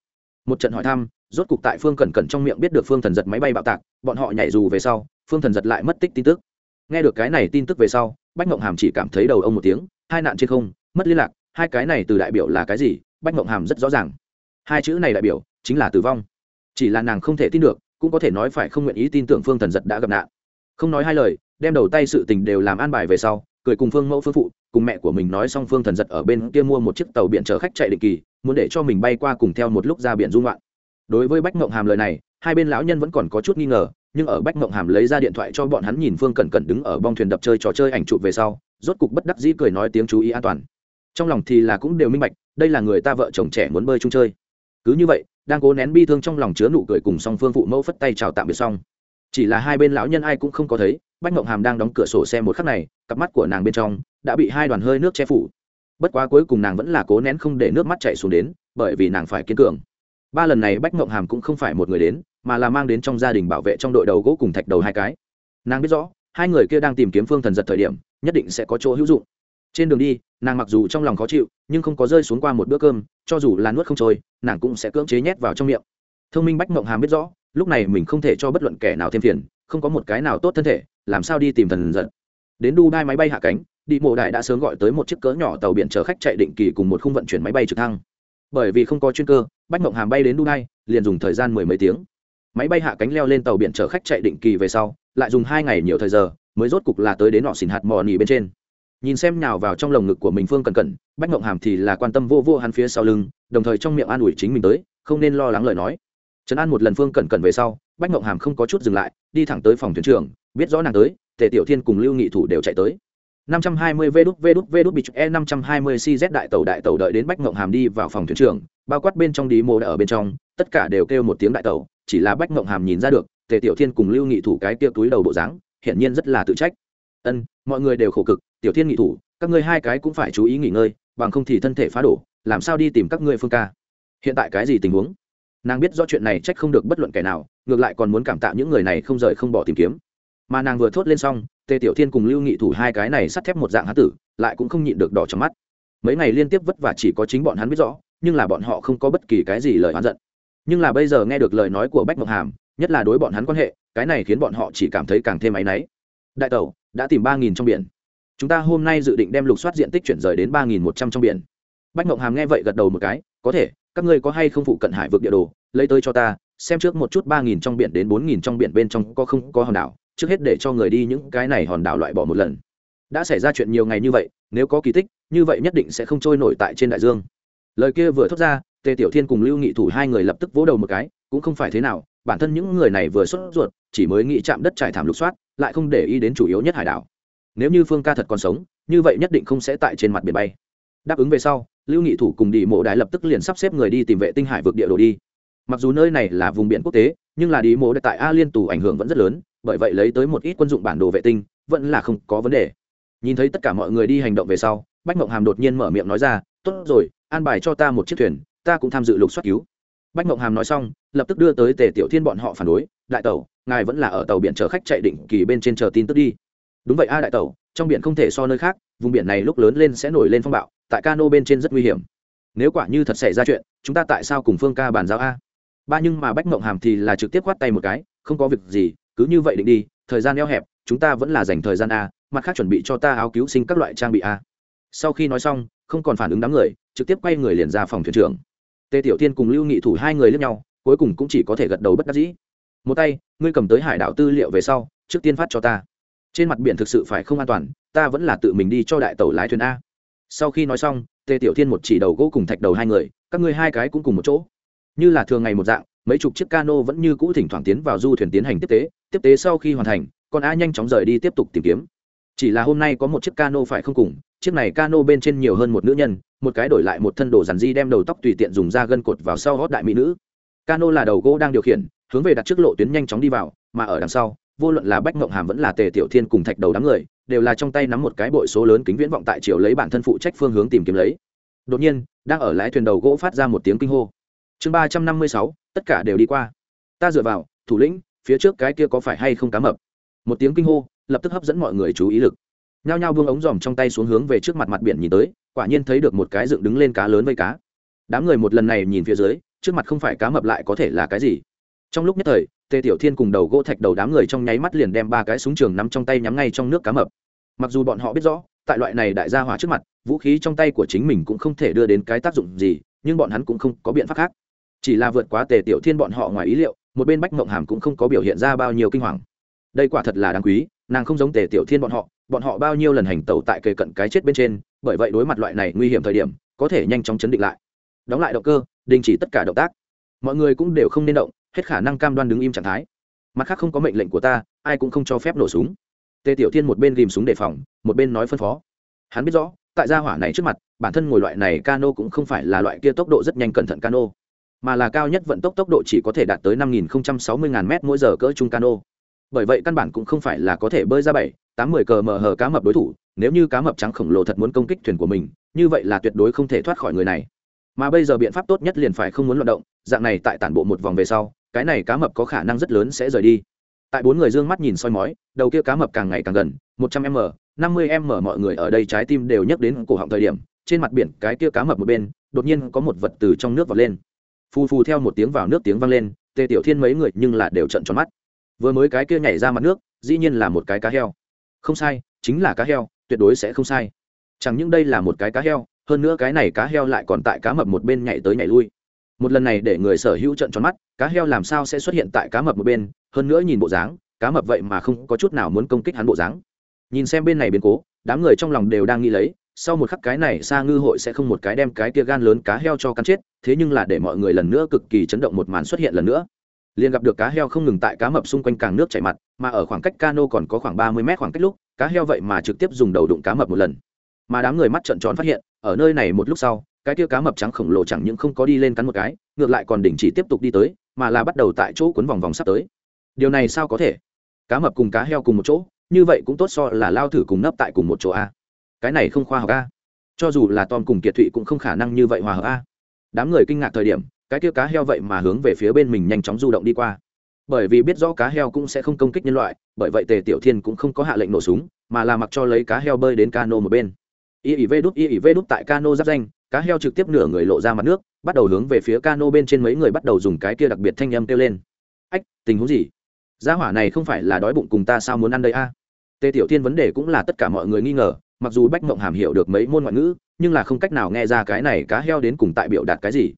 Một trận hỏi thăm, rốt cục tại phương cẩn cẩn trong miệng biết được phương thần giật máy bay bạo tạc, bọn họ nhảy dù về sau phương thần giật lại mất tích tin tức. Nghe được cái này tin tức về sau, bách mộng hàm chỉ cảm thấy đầu ông một tiếng, hai nạn trên không, mất liên lạc, hai cái này từ đại biểu là cái gì, bách mộng hàm rất rõ ràng. Hai chữ này đại biểu chính là tử vong. Chỉ là nàng không thể tin được, cũng có thể nói phải không nguyện ý tin tưởng phương thần giật đã gặp nạn. Không nói hai lời, đem đầu tay sự tình đều làm an bài về sau, cười cùng phương mẫu phương phụ, cùng mẹ của mình nói xong phương thần giật ở bên kia mua một chiếc tàu biển chở khách chạy định kỳ, muốn để cho mình bay qua cùng theo một lúc ra biển dung loạn đối với bách mộng hàm lời này, hai bên lão nhân vẫn còn có chút nghi ngờ nhưng ở bách mộng hàm lấy ra điện thoại cho bọn hắn nhìn phương cẩn cẩn đứng ở bong thuyền đập chơi trò chơi ảnh chụp về sau, rốt cục bất đắc dĩ cười nói tiếng chú ý an toàn. Trong lòng thì là cũng đều minh bạch, đây là người ta vợ chồng trẻ muốn bơi chung chơi. Cứ như vậy, đang cố nén bi thương trong lòng chứa nụ cười cùng song phương phụ mẫu phất tay chào tạm biệt xong. Chỉ là hai bên lão nhân ai cũng không có thấy, bách mộng hàm đang đóng cửa sổ xe một khắc này, cặp mắt của nàng bên trong đã bị hai đoàn hơi nước che phủ. Bất quá cuối cùng nàng vẫn là cố nén không để nước mắt chạy xuống đến, bởi vì nàng phải kiên cường. Ba lần này bách mộng hàm cũng không phải một người đến mà là mang đến trong gia đình bảo vệ trong đội đầu gỗ cùng thạch đầu hai cái. Nàng biết rõ hai người kia đang tìm kiếm phương thần giật thời điểm nhất định sẽ có chỗ hữu dụng. Trên đường đi nàng mặc dù trong lòng khó chịu nhưng không có rơi xuống qua một bữa cơm cho dù là nuốt không trôi nàng cũng sẽ cưỡng chế nhét vào trong miệng. Thông minh bách mộng hàm biết rõ lúc này mình không thể cho bất luận kẻ nào thêm phiền không có một cái nào tốt thân thể làm sao đi tìm thần giật. Đến Đu Đai máy bay hạ cánh đi mộ đại đã sớm gọi tới một chiếc cỡ nhỏ tàu biển chở khách chạy định kỳ cùng một khung vận chuyển máy bay trực thăng. Bởi vì không có chuyên cơ bách mộng hàm bay đến Đu Đai, liền dùng thời gian mười mấy tiếng máy bay hạ cánh leo lên tàu biển chở khách chạy định kỳ về sau, lại dùng hai ngày nhiều thời giờ, mới rốt cục là tới đến nọ xỉn hạt mò nỉ bên trên. Nhìn xem nhào vào trong lồng ngực của mình phương cần cẩn, bách ngộng hàm thì là quan tâm vô vô hắn phía sau lưng, đồng thời trong miệng an ủi chính mình tới, không nên lo lắng lời nói. Trấn an một lần phương cẩn cẩn về sau, bách ngộng hàm không có chút dừng lại, đi thẳng tới phòng thuyền trưởng, biết rõ nàng tới, tề tiểu thiên cùng lưu nghị thủ đều chạy tới. 520 v đút v đút v đút bị e 520 cz đại tàu đại tàu đợi đến bách Ngộng hàm đi vào phòng thuyền trưởng, bao quát bên trong đi mô đã ở bên trong, tất cả đều kêu một tiếng đại tàu chỉ là bách mộng hàm nhìn ra được, tề tiểu thiên cùng lưu nghị thủ cái kia túi đầu bộ dáng, hiển nhiên rất là tự trách. Ân, mọi người đều khổ cực, tiểu thiên nghị thủ, các ngươi hai cái cũng phải chú ý nghỉ ngơi, bằng không thì thân thể phá đổ, làm sao đi tìm các ngươi phương ca? Hiện tại cái gì tình huống? Nàng biết rõ chuyện này trách không được bất luận kẻ nào, ngược lại còn muốn cảm tạ những người này không rời không bỏ tìm kiếm. Mà nàng vừa thốt lên xong, tề tiểu thiên cùng lưu nghị thủ hai cái này sắt thép một dạng hán tử, lại cũng không nhịn được đỏ trong mắt. Mấy ngày liên tiếp vất vả chỉ có chính bọn hắn biết rõ, nhưng là bọn họ không có bất kỳ cái gì lời oán giận nhưng là bây giờ nghe được lời nói của bách Mộng hàm, nhất là đối bọn hắn quan hệ, cái này khiến bọn họ chỉ cảm thấy càng thêm áy náy. Đại tẩu, đã tìm ba nghìn trong biển. Chúng ta hôm nay dự định đem lục soát diện tích chuyển rời đến ba nghìn một trăm trong biển. Bách mộng hàm nghe vậy gật đầu một cái, có thể, các ngươi có hay không phụ cận hải vực địa đồ, lấy tới cho ta, xem trước một chút ba nghìn trong biển đến bốn nghìn trong biển bên trong có không có hòn đảo, trước hết để cho người đi những cái này hòn đảo loại bỏ một lần. Đã xảy ra chuyện nhiều ngày như vậy, nếu có kỳ tích, như vậy nhất định sẽ không trôi nổi tại trên đại dương. Lời kia vừa thốt ra tề tiểu thiên cùng lưu nghị thủ hai người lập tức vỗ đầu một cái, cũng không phải thế nào, bản thân những người này vừa xuất ruột, chỉ mới nghĩ chạm đất trải thảm lục soát, lại không để ý đến chủ yếu nhất hải đảo. Nếu như phương ca thật còn sống, như vậy nhất định không sẽ tại trên mặt biển bay. Đáp ứng về sau, lưu nghị thủ cùng đi mộ đài lập tức liền sắp xếp người đi tìm vệ tinh hải vực địa đồ đi. Mặc dù nơi này là vùng biển quốc tế, nhưng là đi mộ đài tại a liên tù ảnh hưởng vẫn rất lớn, bởi vậy lấy tới một ít quân dụng bản đồ vệ tinh, vẫn là không có vấn đề. Nhìn thấy tất cả mọi người đi hành động về sau, bách mộng hàm đột nhiên mở miệng nói ra, tốt rồi, an bài cho ta một chiếc thuyền ta cũng tham dự lục soát cứu. Bách mộng hàm nói xong, lập tức đưa tới tề tiểu thiên bọn họ phản đối, đại tàu ngài vẫn là ở tàu biển chở khách chạy định kỳ bên trên chờ tin tức đi. Đúng vậy a, đại tàu trong biển không thể so nơi khác, vùng biển này lúc lớn lên sẽ nổi lên phong bạo, tại cano bên trên rất nguy hiểm. Nếu quả như thật xảy ra chuyện, chúng ta tại sao cùng phương ca bàn giao a? Ba nhưng mà bách mộng hàm thì là trực tiếp quát tay một cái, không có việc gì, cứ như vậy định đi, thời gian eo hẹp, chúng ta vẫn là dành thời gian a, mặt khác chuẩn bị cho ta áo cứu sinh các loại trang bị a. Sau khi nói xong, không còn phản ứng đám người, trực tiếp quay người liền ra phòng thuyền trưởng tề tiểu tiên cùng lưu nghị thủ hai người lướt nhau, cuối cùng cũng chỉ có thể gật đầu bất đắc dĩ. Một tay, ngươi cầm tới hải đảo tư liệu về sau, trước tiên phát cho ta. Trên mặt biển thực sự phải không an toàn, ta vẫn là tự mình đi cho đại tàu lái thuyền a. Sau khi nói xong, tề tiểu thiên một chỉ đầu gỗ cùng thạch đầu hai người, các ngươi hai cái cũng cùng một chỗ. Như là thường ngày một dạng, mấy chục chiếc cano vẫn như cũ thỉnh thoảng tiến vào du thuyền tiến hành tiếp tế tiếp tế sau khi hoàn thành, con a nhanh chóng rời đi tiếp tục tìm kiếm. Chỉ là hôm nay có một chiếc cano phải không cùng chiếc này cano bên trên nhiều hơn một nữ nhân, một cái đổi lại một thân đồ giản di đem đầu tóc tùy tiện dùng ra gân cột vào sau hót đại mỹ nữ. Cano là đầu gỗ đang điều khiển, hướng về đặt trước lộ tuyến nhanh chóng đi vào, mà ở đằng sau, vô luận là bách ngộng hàm vẫn là tề tiểu thiên cùng thạch đầu đám người, đều là trong tay nắm một cái bội số lớn kính viễn vọng tại chiều lấy bản thân phụ trách phương hướng tìm kiếm lấy. Đột nhiên, đang ở lái thuyền đầu gỗ phát ra một tiếng kinh hô. Chương ba trăm năm mươi sáu, tất cả đều đi qua. Ta dựa vào, thủ lĩnh, phía trước cái kia có phải hay không cá mập? Một tiếng kinh hô, lập tức hấp dẫn mọi người chú ý lực nhao nhao buông ống dòm trong tay xuống hướng về trước mặt mặt biển nhìn tới, quả nhiên thấy được một cái dựng đứng lên cá lớn với cá. Đám người một lần này nhìn phía dưới, trước mặt không phải cá mập lại có thể là cái gì. Trong lúc nhất thời, tề tiểu thiên cùng đầu gỗ thạch đầu đám người trong nháy mắt liền đem ba cái súng trường nắm trong tay nhắm ngay trong nước cá mập. Mặc dù bọn họ biết rõ, tại loại này đại gia hỏa trước mặt, vũ khí trong tay của chính mình cũng không thể đưa đến cái tác dụng gì, nhưng bọn hắn cũng không có biện pháp khác. Chỉ là vượt quá tề tiểu thiên bọn họ ngoài ý liệu, một bên bách mộng hàm cũng không có biểu hiện ra bao nhiêu kinh hoàng. Đây quả thật là đáng quý nàng không giống tề tiểu thiên bọn họ bọn họ bao nhiêu lần hành tẩu tại kề cận cái chết bên trên, bởi vậy đối mặt loại này nguy hiểm thời điểm, có thể nhanh chóng chấn định lại. Đóng lại động cơ, đình chỉ tất cả động tác. Mọi người cũng đều không nên động, hết khả năng cam đoan đứng im trạng thái. Mặt khác không có mệnh lệnh của ta, ai cũng không cho phép nổ súng. Tề tiểu thiên một bên ghìm súng đề phòng, một bên nói phân phó. Hắn biết rõ, tại gia hỏa này trước mặt, bản thân ngồi loại này cano cũng không phải là loại kia tốc độ rất nhanh cẩn thận cano, mà là cao nhất vận tốc tốc độ chỉ có thể đạt tới năm nghìn sáu mươi ngàn m mỗi giờ cỡ trung cano bởi vậy căn bản cũng không phải là có thể bơi ra bảy, tám mươi cờ mờ hờ cá mập đối thủ, nếu như cá mập trắng khổng lồ thật muốn công kích thuyền của mình, như vậy là tuyệt đối không thể thoát khỏi người này. Mà bây giờ biện pháp tốt nhất liền phải không muốn loạt động, dạng này tại tản bộ một vòng về sau, cái này cá mập có khả năng rất lớn sẽ rời đi. Tại bốn người d ư ơ n g mắt nhìn soi mói, đầu kia cá mập càng ngày càng gần, một trăm m, năm mươi m mọi người ở đây trái tim đều nhắc đến cổ họng thời điểm, trên mặt biển cái kia cá mập một bên, đột nhiên có một vật từ trong nước vọt lên. Phù phù theo một tiếng vào nước tiếng vang lên, tề tiểu thiên mấy người nhưng là đều trận tròn mắt vừa mới cái kia nhảy ra mặt nước, dĩ nhiên là một cái cá heo. Không sai, chính là cá heo, tuyệt đối sẽ không sai. Chẳng những đây là một cái cá heo, hơn nữa cái này cá heo lại còn tại cá mập một bên nhảy tới nhảy lui. Một lần này để người sở hữu trận tròn mắt, cá heo làm sao sẽ xuất hiện tại cá mập một bên? Hơn nữa nhìn bộ dáng, cá mập vậy mà không có chút nào muốn công kích hắn bộ dáng. Nhìn xem bên này biến cố, đám người trong lòng đều đang nghĩ lấy, sau một khắc cái này xa ngư hội sẽ không một cái đem cái tia gan lớn cá heo cho cắn chết, thế nhưng là để mọi người lần nữa cực kỳ chấn động một màn xuất hiện lần nữa liền gặp được cá heo không ngừng tại cá mập xung quanh càng nước chảy mặt, mà ở khoảng cách cano còn có khoảng ba mươi mét khoảng cách lúc, cá heo vậy mà trực tiếp dùng đầu đụng cá mập một lần. Mà đám người mắt trợn tròn phát hiện, ở nơi này một lúc sau, cái kia cá mập trắng khổng lồ chẳng những không có đi lên cắn một cái, ngược lại còn đình chỉ tiếp tục đi tới, mà là bắt đầu tại chỗ cuốn vòng vòng sắp tới. Điều này sao có thể? Cá mập cùng cá heo cùng một chỗ, như vậy cũng tốt so là lao thử cùng nấp tại cùng một chỗ a. Cái này không khoa học a. Cho dù là tom cùng kiệt thụy cũng không khả năng như vậy hòa hợp a. Đám người kinh ngạc thời điểm cái kia cá heo vậy mà hướng về phía bên mình nhanh chóng du động đi qua. Bởi vì biết rõ cá heo cũng sẽ không công kích nhân loại, bởi vậy tề tiểu thiên cũng không có hạ lệnh nổ súng, mà là mặc cho lấy cá heo bơi đến cano một bên. Y ỉ vê đút, y ỉ vê đút tại cano giáp danh, cá heo trực tiếp nửa người lộ ra mặt nước, bắt đầu hướng về phía cano bên trên mấy người bắt đầu dùng cái kia đặc biệt thanh âm kêu lên. Ách, tình huống gì? Gia hỏa này không phải là đói bụng cùng ta sao muốn ăn đây a? Tề tiểu thiên vấn đề cũng là tất cả mọi người nghi ngờ, mặc dù bách mộng hàm hiểu được mấy môn ngoại ngữ, nhưng là không cách nào nghe ra cái này cá heo đến cùng tại biểu đạt cái gì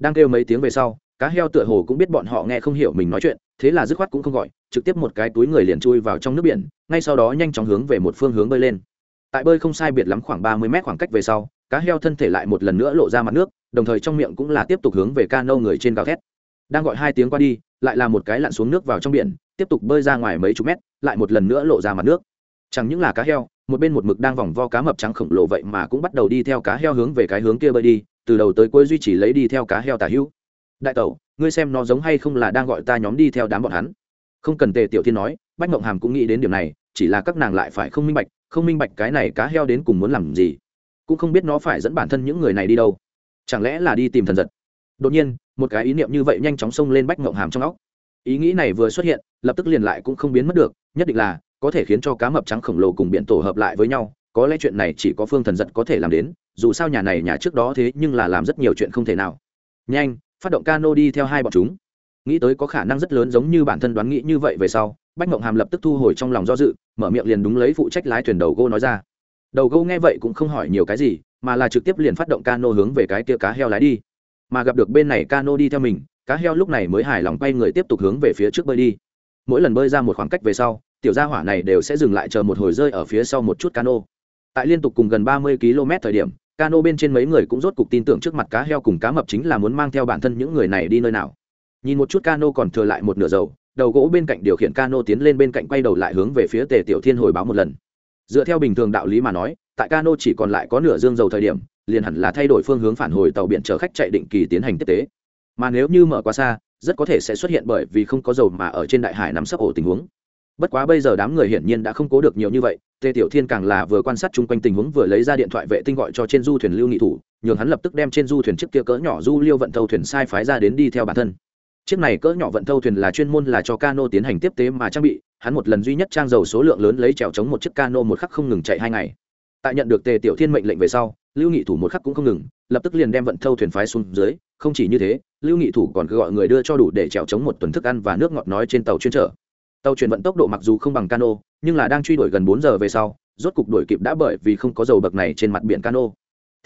đang kêu mấy tiếng về sau, cá heo tựa hồ cũng biết bọn họ nghe không hiểu mình nói chuyện, thế là dứt khoát cũng không gọi, trực tiếp một cái túi người liền chui vào trong nước biển, ngay sau đó nhanh chóng hướng về một phương hướng bơi lên. Tại bơi không sai biệt lắm khoảng ba mươi mét khoảng cách về sau, cá heo thân thể lại một lần nữa lộ ra mặt nước, đồng thời trong miệng cũng là tiếp tục hướng về ca nâu người trên gào thét. Đang gọi hai tiếng qua đi, lại là một cái lặn xuống nước vào trong biển, tiếp tục bơi ra ngoài mấy chục mét, lại một lần nữa lộ ra mặt nước. Chẳng những là cá heo, một bên một mực đang vòng vo cá mập trắng khổng lồ vậy mà cũng bắt đầu đi theo cá heo hướng về cái hướng kia bơi đi từ đầu tới cuối duy trì lấy đi theo cá heo tả hữu. Đại tẩu, ngươi xem nó giống hay không là đang gọi ta nhóm đi theo đám bọn hắn. Không cần tề tiểu thiên nói, bách mộng hàm cũng nghĩ đến điểm này, chỉ là các nàng lại phải không minh bạch, không minh bạch cái này cá heo đến cùng muốn làm gì. Cũng không biết nó phải dẫn bản thân những người này đi đâu. Chẳng lẽ là đi tìm thần giật? Đột nhiên, một cái ý niệm như vậy nhanh chóng xông lên bách mộng hàm trong óc. Ý nghĩ này vừa xuất hiện, lập tức liền lại cũng không biến mất được, nhất định là, có thể khiến cho cá mập trắng khổng lồ cùng biển tổ hợp lại với nhau, có lẽ chuyện này chỉ có phương thần giật có thể làm đến dù sao nhà này nhà trước đó thế nhưng là làm rất nhiều chuyện không thể nào. Nhanh, phát động cano đi theo hai bọn chúng. Nghĩ tới có khả năng rất lớn giống như bản thân đoán nghĩ như vậy về sau, bách mộng hàm lập tức thu hồi trong lòng do dự, mở miệng liền đúng lấy phụ trách lái thuyền đầu gô nói ra. Đầu gô nghe vậy cũng không hỏi nhiều cái gì, mà là trực tiếp liền phát động cano hướng về cái kia cá heo lái đi. Mà gặp được bên này cano đi theo mình, cá heo lúc này mới hài lòng quay người tiếp tục hướng về phía trước bơi đi. Mỗi lần bơi ra một khoảng cách về sau, tiểu gia hỏa này đều sẽ dừng lại chờ một hồi rơi ở phía sau một chút cano. Tại liên tục cùng gần ba mươi km thời điểm cano bên trên mấy người cũng rốt cục tin tưởng trước mặt cá heo cùng cá mập chính là muốn mang theo bản thân những người này đi nơi nào. Nhìn một chút cano còn thừa lại một nửa dầu, đầu gỗ bên cạnh điều khiển cano tiến lên bên cạnh quay đầu lại hướng về phía tề tiểu thiên hồi báo một lần. Dựa theo bình thường đạo lý mà nói, tại cano chỉ còn lại có nửa dương dầu thời điểm, liền hẳn là thay đổi phương hướng phản hồi tàu biển chở khách chạy định kỳ tiến hành tiếp tế. Mà nếu như mở quá xa, rất có thể sẽ xuất hiện bởi vì không có dầu mà ở trên đại hải nắm sấp ổ tình huống. Bất quá bây giờ đám người hiển nhiên đã không cố được nhiều như vậy tề tiểu thiên càng là vừa quan sát chung quanh tình huống vừa lấy ra điện thoại vệ tinh gọi cho trên du thuyền lưu nghị thủ, nhường hắn lập tức đem trên du thuyền chiếc kia cỡ nhỏ du liêu vận thâu thuyền sai phái ra đến đi theo bản thân. Chiếc này cỡ nhỏ vận thâu thuyền là chuyên môn là cho cano tiến hành tiếp tế mà trang bị, hắn một lần duy nhất trang dầu số lượng lớn lấy trèo chống một chiếc cano một khắc không ngừng chạy hai ngày. Tại nhận được tề tiểu thiên mệnh lệnh về sau, lưu nghị thủ một khắc cũng không ngừng, lập tức liền đem vận thâu thuyền phái xuống dưới, không chỉ như thế, lưu nghị thủ còn cứ gọi người đưa cho đủ để trèo chống một tuần thức ăn và nước ngọt nói trên tàu chuyên trở. Tàu chuyển vận tốc độ mặc dù không bằng cano nhưng là đang truy đuổi gần bốn giờ về sau, rốt cục đuổi kịp đã bởi vì không có dầu bậc này trên mặt biển cano.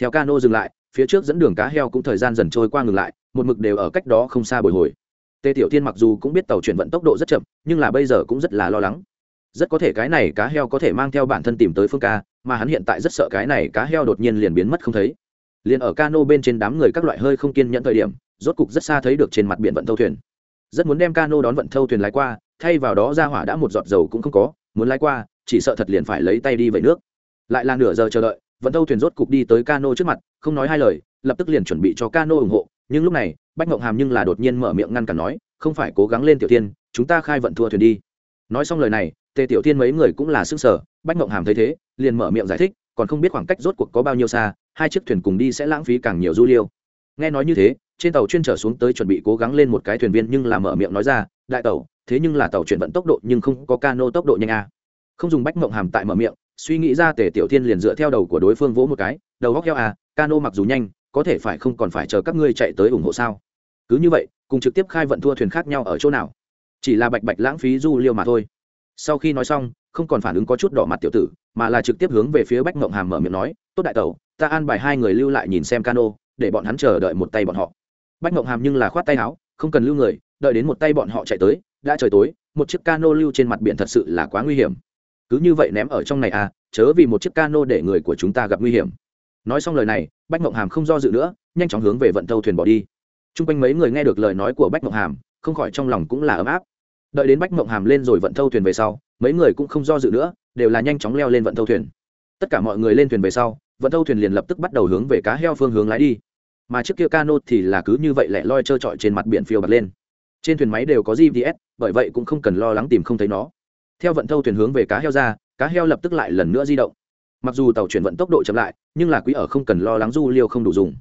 Theo cano dừng lại, phía trước dẫn đường cá heo cũng thời gian dần trôi qua ngừng lại, một mực đều ở cách đó không xa bồi hồi. Tề tiểu thiên mặc dù cũng biết tàu chuyển vận tốc độ rất chậm, nhưng là bây giờ cũng rất là lo lắng. Rất có thể cái này cá heo có thể mang theo bản thân tìm tới phương ca, mà hắn hiện tại rất sợ cái này cá heo đột nhiên liền biến mất không thấy. Liền ở cano bên trên đám người các loại hơi không kiên nhẫn thời điểm, rốt cục rất xa thấy được trên mặt biển vận thâu thuyền. Rất muốn đem cano đón vận thâu thuyền lái qua, thay vào đó ra hỏa đã một giọt dầu cũng không có muốn lái qua, chỉ sợ thật liền phải lấy tay đi vẩy nước. Lại là nửa giờ chờ đợi, vận thâu thuyền rốt cục đi tới cano trước mặt, không nói hai lời, lập tức liền chuẩn bị cho cano ủng hộ, nhưng lúc này, bách ngộng hàm nhưng là đột nhiên mở miệng ngăn cản nói, không phải cố gắng lên tiểu tiên chúng ta khai vận thua thuyền đi. Nói xong lời này, tề tiểu tiên mấy người cũng là sức sở bách ngộng hàm thấy thế, liền mở miệng giải thích, còn không biết khoảng cách rốt cuộc có bao nhiêu xa, hai chiếc thuyền cùng đi sẽ lãng phí càng nhiều du liêu. Nghe nói như thế, trên tàu chuyên trở xuống tới chuẩn bị cố gắng lên một cái thuyền viên nhưng là mở miệng nói ra, đại tàu thế nhưng là tàu chuyển vận tốc độ nhưng không có cano tốc độ nhanh a. Không dùng bách mộng hàm tại mở miệng, suy nghĩ ra tề tiểu thiên liền dựa theo đầu của đối phương vỗ một cái, đầu góc heo à cano mặc dù nhanh, có thể phải không còn phải chờ các ngươi chạy tới ủng hộ sao? Cứ như vậy, cùng trực tiếp khai vận thua thuyền khác nhau ở chỗ nào? Chỉ là bạch bạch lãng phí du liêu mà thôi. Sau khi nói xong, không còn phản ứng có chút đỏ mặt tiểu tử, mà là trực tiếp hướng về phía bách mộng hàm mở miệng nói, tốt đại tẩu, ta an bài hai người lưu lại nhìn xem cano, để bọn hắn chờ đợi một tay bọn họ. Bách mộng hàm nhưng là khoát tay áo, không cần lưu người, đợi đến một tay bọn họ chạy tới đã trời tối, một chiếc cano lưu trên mặt biển thật sự là quá nguy hiểm. Cứ như vậy ném ở trong này à chớ vì một chiếc cano để người của chúng ta gặp nguy hiểm. Nói xong lời này, bách mộng hàm không do dự nữa, nhanh chóng hướng về vận tâu thuyền bỏ đi. T r u n g quanh mấy người nghe được lời nói của bách mộng hàm, không khỏi trong lòng cũng là ấm áp. Đợi đến bách mộng hàm lên rồi vận thâu thuyền về sau, mấy người cũng không do dự nữa, đều là nhanh chóng leo lên vận thâu thuyền. Tất cả mọi người lên thuyền về sau, vận thâu thuyền liền lập tức bắt đầu hướng về cá heo phương hướng lái đi. Mà trước kia cano thì là cứ như vậy lẻ loi trơ trọi trên mặt biển phiêu bật lên trên thuyền máy đều có gps bởi vậy cũng không cần lo lắng tìm không thấy nó. Theo vận thâu thuyền hướng về cá heo ra, cá heo lập tức lại lần nữa di động. Mặc dù tàu chuyển vận tốc độ chậm lại, nhưng là quý ở không cần lo lắng du liêu không đủ dùng.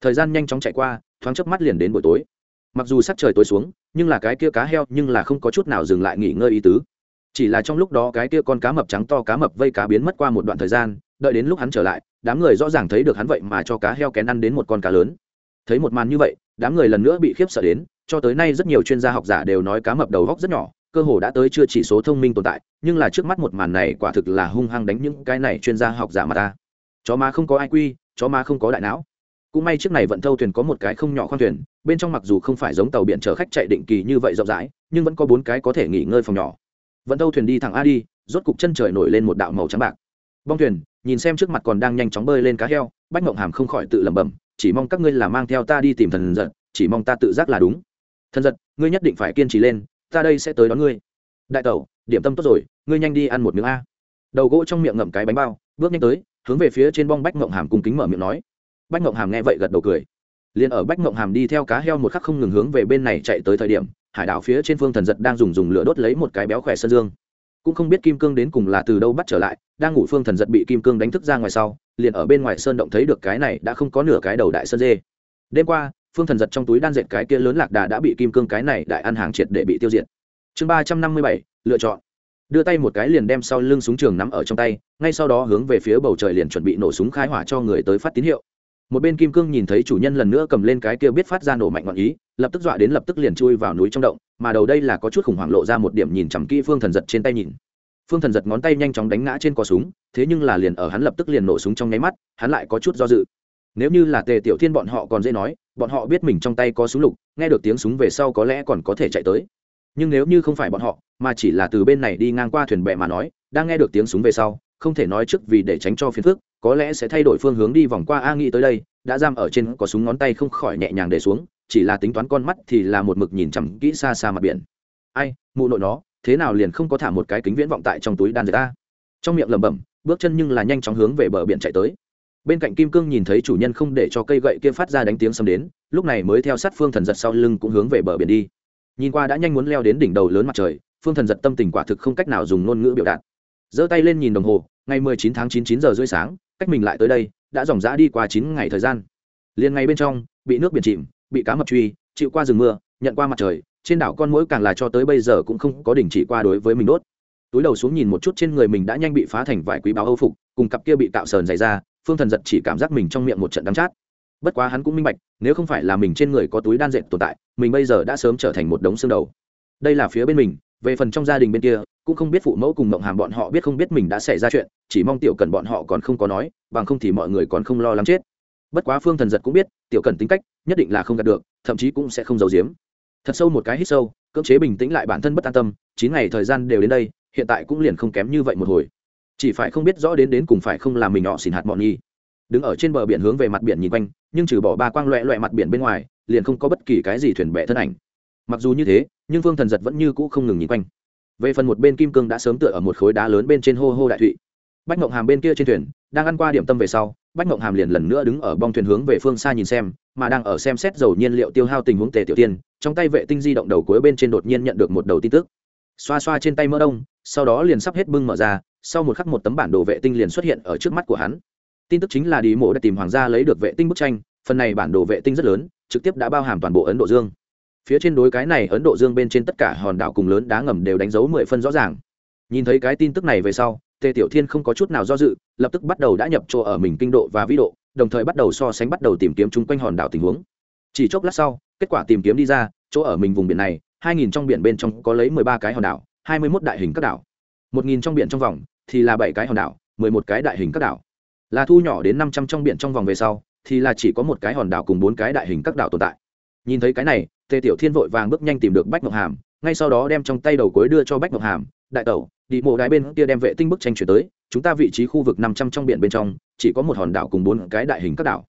Thời gian nhanh chóng chạy qua, thoáng chớp mắt liền đến buổi tối. Mặc dù sắc trời tối xuống, nhưng là cái kia cá heo nhưng là không có chút nào dừng lại nghỉ ngơi ý tứ. Chỉ là trong lúc đó cái kia con cá mập trắng to cá mập vây cá biến mất qua một đoạn thời gian, đợi đến lúc hắn trở lại, đám người rõ ràng thấy được hắn vậy mà cho cá heo kén ăn đến một con cá lớn. Thấy một màn như vậy, đám người lần nữa bị khiếp sợ đến cho tới nay rất nhiều chuyên gia học giả đều nói cá mập đầu góc rất nhỏ cơ hồ đã tới chưa chỉ số thông minh tồn tại nhưng là trước mắt một màn này quả thực là hung hăng đánh những cái này chuyên gia học giả mà ta. Chó má không có ai quy chó má không có đại não. Cũng may chiếc này vận thâu thuyền có một cái không nhỏ khoang thuyền bên trong mặc dù không phải giống tàu biển chở khách chạy định kỳ như vậy rộng rãi nhưng vẫn có bốn cái có thể nghỉ ngơi phòng nhỏ. Vận thâu thuyền đi thẳng a đi rốt cục chân trời nổi lên một đạo màu trắng bạc. Bong thuyền nhìn xem trước mặt còn đang nhanh chóng bơi lên cá heo bách mộng hàm không khỏi tự lẩm bẩm chỉ mong các ngươi là mang theo ta đi tìm thần giận, chỉ mong ta tự giác là đúng thần giật, ngươi nhất định phải kiên trì lên, ta đây sẽ tới đón ngươi. Đại tẩu, điểm tâm tốt rồi, ngươi nhanh đi ăn một miếng a. Đầu gỗ trong miệng ngậm cái bánh bao, bước nhanh tới, hướng về phía trên bong bách ngộng hàm cung kính mở miệng nói. Bách ngộng hàm nghe vậy gật đầu cười. Liền ở bách ngộng hàm đi theo cá heo một khắc không ngừng hướng về bên này chạy tới thời điểm, hải đảo phía trên phương thần giật đang dùng dùng lửa đốt lấy một cái béo khỏe sơn dương. Cũng không biết kim cương đến cùng là từ đâu bắt trở lại, đang ngủ phương thần giật bị kim cương đánh thức ra ngoài sau, liền ở bên ngoài sơn động thấy được cái này đã không có nửa cái đầu đại sơn dê. Đêm qua phương thần giật trong túi đan dệt cái kia lớn lạc đà đã bị kim cương cái này đại ăn hàng triệt để bị tiêu diệt. Chương ba trăm năm mươi bảy, lựa chọn. Đưa tay một cái liền đem sau lưng súng trường nắm ở trong tay, ngay sau đó hướng về phía bầu trời liền chuẩn bị nổ súng khai hỏa cho người tới phát tín hiệu. Một bên kim cương nhìn thấy chủ nhân lần nữa cầm lên cái kia biết phát ra nổ mạnh ngọn ý, lập tức dọa đến lập tức liền chui vào núi trong động, mà đầu đây là có chút khủng hoảng lộ ra một điểm nhìn chằm kỹ phương thần giật trên tay nhìn. Phương thần giật ngón tay nhanh chóng đánh ngã trên cò súng, thế nhưng là liền ở hắn lập tức liền nổ súng trong nháy mắt, hắn lại có chút do dự nếu như là tề tiểu thiên bọn họ còn dễ nói, bọn họ biết mình trong tay có súng lục, nghe được tiếng súng về sau có lẽ còn có thể chạy tới. Nhưng nếu như không phải bọn họ, mà chỉ là từ bên này đi ngang qua thuyền bè mà nói, đang nghe được tiếng súng về sau, không thể nói trước vì để tránh cho phiền phức, có lẽ sẽ thay đổi phương hướng đi vòng qua a nghĩ tới đây, đã giam ở trên có súng ngón tay không khỏi nhẹ nhàng để xuống, chỉ là tính toán con mắt thì là một mực nhìn chằm kỹ xa xa mặt biển. Ai, mụ nội nó, thế nào liền không có thả một cái kính viễn vọng tại trong túi đan dệt ta? Trong miệng lẩm bẩm, bước chân nhưng là nhanh chóng hướng về bờ biển chạy tới bên cạnh kim cương nhìn thấy chủ nhân không để cho cây gậy kia phát ra đánh tiếng xâm đến, lúc này mới theo sát phương thần giật sau lưng cũng hướng về bờ biển đi. Nhìn qua đã nhanh muốn leo đến đỉnh đầu lớn mặt trời, phương thần giật tâm tình quả thực không cách nào dùng ngôn ngữ biểu đạt. Giơ tay lên nhìn đồng hồ, ngày mười chín tháng chín chín giờ rưỡi sáng, cách mình lại tới đây, đã dòng dã đi qua chín ngày thời gian. Liền ngay bên trong, bị nước biển chìm, bị cá mập truy, chịu qua rừng mưa, nhận qua mặt trời, trên đảo con mũi càng là cho tới bây giờ cũng không có đình chỉ qua đối với mình đốt. Túi đầu xuống nhìn một chút trên người mình đã nhanh bị phá thành vài quý báo âu phục, cùng cặp kia bị cạo sờn dày ra phương thần giật chỉ cảm giác mình trong miệng một trận đắng chát. Bất quá hắn cũng minh bạch, nếu không phải là mình trên người có túi đan dệt tồn tại, mình bây giờ đã sớm trở thành một đống xương đầu. Đây là phía bên mình, về phần trong gia đình bên kia, cũng không biết phụ mẫu cùng mộng hàm bọn họ biết không biết mình đã xảy ra chuyện, chỉ mong tiểu cần bọn họ còn không có nói, bằng không thì mọi người còn không lo lắng chết. Bất quá phương thần giật cũng biết, tiểu cần tính cách, nhất định là không gạt được, thậm chí cũng sẽ không giấu giếm. Thật sâu một cái hít sâu, cưỡng chế bình tĩnh lại bản thân bất an tâm, chín ngày thời gian đều đến đây, hiện tại cũng liền không kém như vậy một hồi chỉ phải không biết rõ đến đến cùng phải không làm mình họ xỉn hạt mọn nhi đứng ở trên bờ biển hướng về mặt biển nhìn quanh, nhưng trừ bỏ ba quang loẹ loẹ mặt biển bên ngoài, liền không có bất kỳ cái gì thuyền bè thân ảnh. Mặc dù như thế, nhưng phương thần giật vẫn như cũ không ngừng nhìn quanh. Về phần một bên kim cương đã sớm tựa ở một khối đá lớn bên trên hô hô đại thụy. Bách mộng hàm bên kia trên thuyền, đang ăn qua điểm tâm về sau, bách mộng hàm liền lần nữa đứng ở bong thuyền hướng về phương xa nhìn xem, mà đang ở xem xét dầu nhiên liệu tiêu hao tình huống tề tiểu tiên, trong tay vệ tinh di động đầu cuối bên trên đột nhiên nhận được một đầu tin tức. Xoa xoa trên tay mỡ đông, sau đó liền sắp hết bưng mở ra sau một khắc một tấm bản đồ vệ tinh liền xuất hiện ở trước mắt của hắn. Tin tức chính là đi mộ đã tìm hoàng gia lấy được vệ tinh bức tranh, phần này bản đồ vệ tinh rất lớn, trực tiếp đã bao hàm toàn bộ ấn độ dương. Phía trên đối cái này ấn độ dương bên trên tất cả hòn đảo cùng lớn đá ngầm đều đánh dấu mười phân rõ ràng. Nhìn thấy cái tin tức này về sau, tề tiểu thiên không có chút nào do dự, lập tức bắt đầu đã nhập chỗ ở mình kinh độ và vĩ độ, đồng thời bắt đầu so sánh bắt đầu tìm kiếm chung quanh hòn đảo tình huống. Chỉ chốc lát sau, kết quả tìm kiếm đi ra, chỗ ở mình vùng biển này, hai nghìn trong biển bên trong có lấy mười ba cái hòn đảo, hai mươi mốt đại hình các đảo. Một nghìn trong biển trong vòng thì là bảy cái hòn đảo, mười một cái đại hình các đảo. Là thu nhỏ đến năm trăm trong biển trong vòng về sau, thì là chỉ có một cái hòn đảo cùng bốn cái đại hình các đảo tồn tại. Nhìn thấy cái này, tề tiểu thiên vội vàng bước nhanh tìm được bách ngọc hàm, ngay sau đó đem trong tay đầu cuối đưa cho bách ngọc hàm, đại tẩu, đi mộ đái bên kia đem vệ tinh bức tranh chuyển tới, chúng ta vị trí khu vực năm trăm trong biển bên trong, chỉ có một hòn đảo cùng bốn cái đại hình các đảo.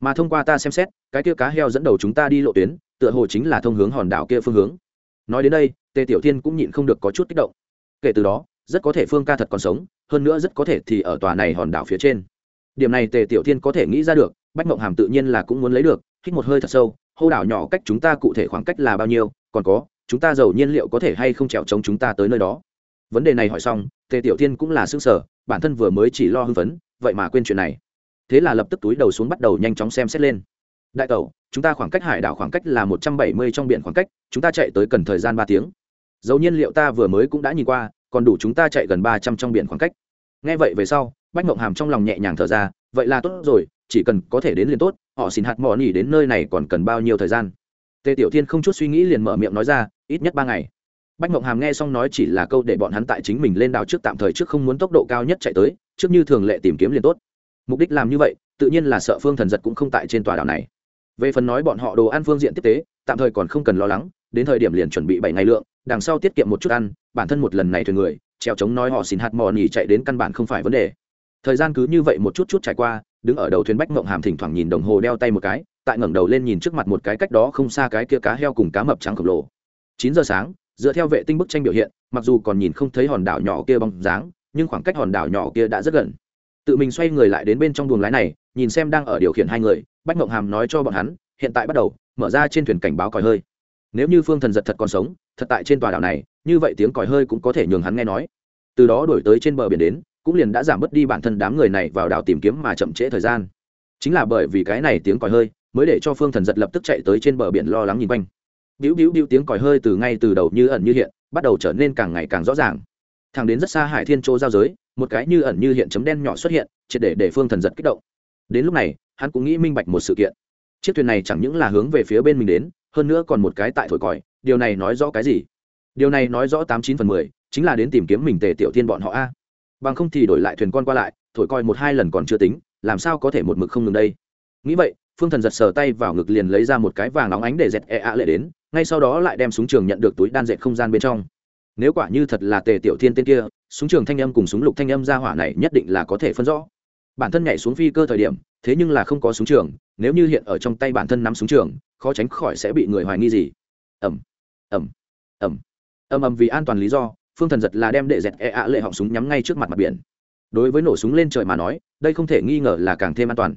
Mà thông qua ta xem xét, cái kia cá heo dẫn đầu chúng ta đi lộ tuyến, tựa hồ chính là thông hướng hòn đảo kia phương hướng. Nói đến đây, tề tiểu thiên cũng nhịn không được có chút kích động. Kể từ đó rất có thể phương ca thật còn sống, hơn nữa rất có thể thì ở tòa này hòn đảo phía trên. Điểm này tề tiểu thiên có thể nghĩ ra được, bách mộng hàm tự nhiên là cũng muốn lấy được, hít một hơi thật sâu, hô đảo nhỏ cách chúng ta cụ thể khoảng cách là bao nhiêu, còn có, chúng ta giàu nhiên liệu có thể hay không trèo chống chúng ta tới nơi đó? Vấn đề này hỏi xong, tề tiểu thiên cũng là s ư ơ n g sở bản thân vừa mới chỉ lo hưng phấn, vậy mà quên chuyện này. Thế là lập tức túi đầu xuống bắt đầu nhanh chóng xem xét lên. Đại tẩu, chúng ta khoảng cách hải đảo khoảng cách là một trăm bảy mươi trong biển khoảng cách, chúng ta chạy tới cần thời gian ba tiếng. Dầu nhiên liệu ta vừa mới cũng đã nhìn qua còn đủ chúng ta chạy gần ba trăm trong biển khoảng cách. Nghe vậy về sau, bách mộng hàm trong lòng nhẹ nhàng thở ra, vậy là tốt rồi, chỉ cần có thể đến liền tốt, họ xin hạt mò nỉ đến nơi này còn cần bao nhiêu thời gian? Tề tiểu thiên không chút suy nghĩ liền mở miệng nói ra, ít nhất ba ngày. Bách mộng hàm nghe xong nói chỉ là câu để bọn hắn tại chính mình lên đảo trước tạm thời trước không muốn tốc độ cao nhất chạy tới, trước như thường lệ tìm kiếm liền tốt. Mục đích làm như vậy, tự nhiên là sợ phương thần giật cũng không tại trên tòa đảo này. Về phần nói bọn họ đồ ăn phương diện tiếp tế, tạm thời còn không cần lo lắng, đến thời điểm liền chuẩn bị bảy ngày lượng đằng sau tiết kiệm một chút ăn, bản thân một lần này thuyền người treo chống nói họ xin hạt mò nỉ chạy đến căn bản không phải vấn đề. Thời gian cứ như vậy một chút chút trải qua, đứng ở đầu thuyền bách mộng hàm thỉnh thoảng nhìn đồng hồ đeo tay một cái, tại ngẩng đầu lên nhìn trước mặt một cái cách đó không xa cái kia cá heo cùng cá mập trắng khổng lồ. Chín giờ sáng, dựa theo vệ tinh bức tranh biểu hiện, mặc dù còn nhìn không thấy hòn đảo nhỏ kia bóng dáng, nhưng khoảng cách hòn đảo nhỏ kia đã rất gần. Tự mình xoay người lại đến bên trong buồng lái này, nhìn xem đang ở điều khiển hai người, bách mộng hàm nói cho bọn hắn, hiện tại bắt đầu, mở ra trên thuyền cảnh báo còi hơi nếu như phương thần giật thật còn sống, thật tại trên tòa đảo này, như vậy tiếng còi hơi cũng có thể nhường hắn nghe nói. Từ đó đổi tới trên bờ biển đến, cũng liền đã giảm bớt đi bản thân đám người này vào đảo tìm kiếm mà chậm trễ thời gian. Chính là bởi vì cái này tiếng còi hơi, mới để cho phương thần giật lập tức chạy tới trên bờ biển lo lắng nhìn quanh. Bĩu bĩu bĩu tiếng còi hơi từ ngay từ đầu như ẩn như hiện, bắt đầu trở nên càng ngày càng rõ ràng. Thẳng đến rất xa hải thiên chỗ giao giới, một cái như ẩn như hiện chấm đen nhỏ xuất hiện, triệt để để phương thần giật kích động. Đến lúc này, hắn cũng nghĩ minh bạch một sự kiện. Chiếc thuyền này chẳng những là hướng về phía bên mình đến hơn nữa còn một cái tại thổi còi, điều này nói rõ cái gì? Điều này nói rõ tám chín phần mười, chính là đến tìm kiếm mình tề tiểu thiên bọn họ a. Bằng không thì đổi lại thuyền con qua lại, thổi coi một hai lần còn chưa tính, làm sao có thể một mực không ngừng đây? Nghĩ vậy, phương thần giật sờ tay vào ngực liền lấy ra một cái vàng nóng ánh để dẹt e ạ lệ đến, ngay sau đó lại đem súng trường nhận được túi đan dệt không gian bên trong. Nếu quả như thật là tề tiểu thiên tên kia, súng trường thanh âm cùng súng lục thanh âm ra hỏa này nhất định là có thể phân rõ. Bản thân nhảy xuống phi cơ thời điểm thế nhưng là không có súng trường, nếu như hiện ở trong tay bản thân nắm súng trường, khó tránh khỏi sẽ bị người hoài nghi gì. Ẩm ẩm ẩm ầm ầm vì an toàn lý do, phương thần giật là đem đệ dẹt e ạ lệ họng súng nhắm ngay trước mặt mặt biển. Đối với nổ súng lên trời mà nói, đây không thể nghi ngờ là càng thêm an toàn.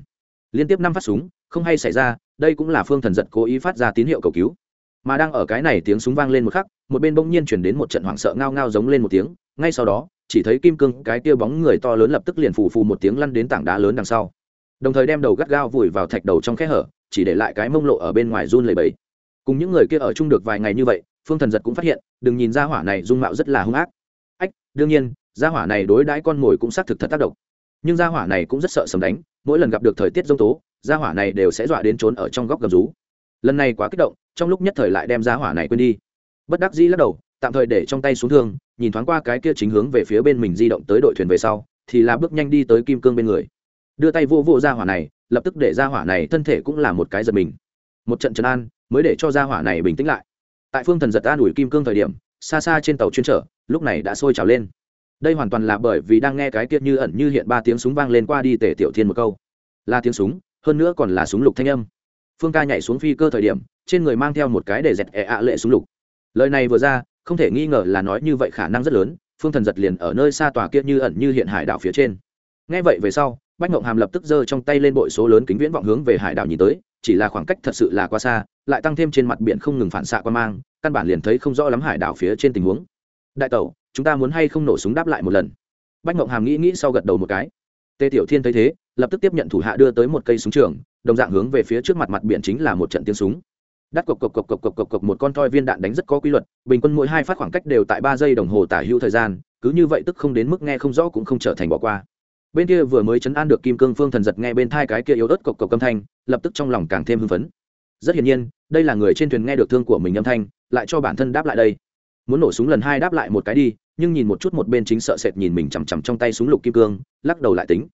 Liên tiếp năm phát súng, không hay xảy ra, đây cũng là phương thần giật cố ý phát ra tín hiệu cầu cứu. Mà đang ở cái này tiếng súng vang lên một khắc, một bên bỗng nhiên chuyển đến một trận hoảng sợ ngao ngao giống lên một tiếng, ngay sau đó, chỉ thấy kim cương cái tia bóng người to lớn lập tức liền phù phù một tiếng lăn đến tảng đá lớn đằng sau đồng thời đem đầu gắt gao vùi vào thạch đầu trong kẽ hở, chỉ để lại cái mông lộ ở bên ngoài run lầy bẫy cùng những người kia ở chung được vài ngày như vậy, phương thần giật cũng phát hiện, đừng nhìn ra hỏa này dung mạo rất là hung ác. Ách, đương nhiên ra hỏa này đối đãi con mồi cũng xác thực thật tác động. Nhưng ra hỏa này cũng rất sợ sầm đánh, mỗi lần gặp được thời tiết g tố ra hỏa này đều sẽ dọa đến trốn ở trong góc gầm rú. Lần này quá kích động, trong lúc nhất thời lại đem ra hỏa này quên đi. Bất đắc dĩ lắc đầu, tạm thời để trong tay xuống thương, nhìn thoáng qua cái kia chính hướng về phía bên mình di động tới đội thuyền về sau, thì là bước nhanh đi tới kim cương bên người đưa tay vô vô ra hỏa này, lập tức để ra hỏa này thân thể cũng là một cái giật mình. Một trận trấn an, mới để cho ra hỏa này bình tĩnh lại. Tại phương thần giật an ủi kim cương thời điểm, xa xa trên tàu chuyên trở, lúc này đã sôi trào lên. Đây hoàn toàn là bởi vì đang nghe cái kiệt như ẩn như hiện ba tiếng súng vang lên qua đi tể tiểu thiên một câu. Là tiếng súng, hơn nữa còn là súng lục thanh âm. Phương ca nhảy xuống phi cơ thời điểm, trên người mang theo một cái để dẹt ẹ ạ lệ súng lục. Lời này vừa ra, không thể nghi ngờ là nói như vậy khả năng rất lớn, phương thần giật liền ở nơi xa tòa kia như ẩn như hiện hải đảo phía trên. Nghe vậy về sau bách ngộng hàm lập tức giơ trong tay lên bội số lớn kính viễn vọng hướng về hải đảo nhìn tới, chỉ là khoảng cách thật sự là quá xa, lại tăng thêm trên mặt biển không ngừng phản xạ qua mang, căn bản liền thấy không rõ lắm hải đảo phía trên tình huống. Đại tẩu, chúng ta muốn hay không nổ súng đáp lại một lần? Bách ngộng hàm nghĩ nghĩ sau gật đầu một cái. Tề tiểu thiên thấy thế, lập tức tiếp nhận thủ hạ đưa tới một cây súng trường, đồng dạng hướng về phía trước mặt mặt biển chính là một trận tiếng súng. Đắt cộc cộc cộc cộc cộc cộc cộc một con toi viên đạn đánh rất có quy luật, bình quân mỗi hai phát khoảng cách đều tại ba giây đồng hồ tả hữu thời gian, cứ như vậy tức không đến mức nghe không rõ cũng không trở thành bỏ qua bên kia vừa mới chấn an được kim cương phương thần giật nghe bên thai cái kia yếu ớt cộc cộc âm thanh, lập tức trong lòng càng thêm hưng phấn. Rất hiển nhiên, đây là người trên thuyền nghe được thương của mình âm thanh, lại cho bản thân đáp lại đây. Muốn nổ súng lần hai đáp lại một cái đi, nhưng nhìn một chút một bên chính sợ sệt nhìn mình chằm chằm trong tay súng lục kim cương, lắc đầu lại tính.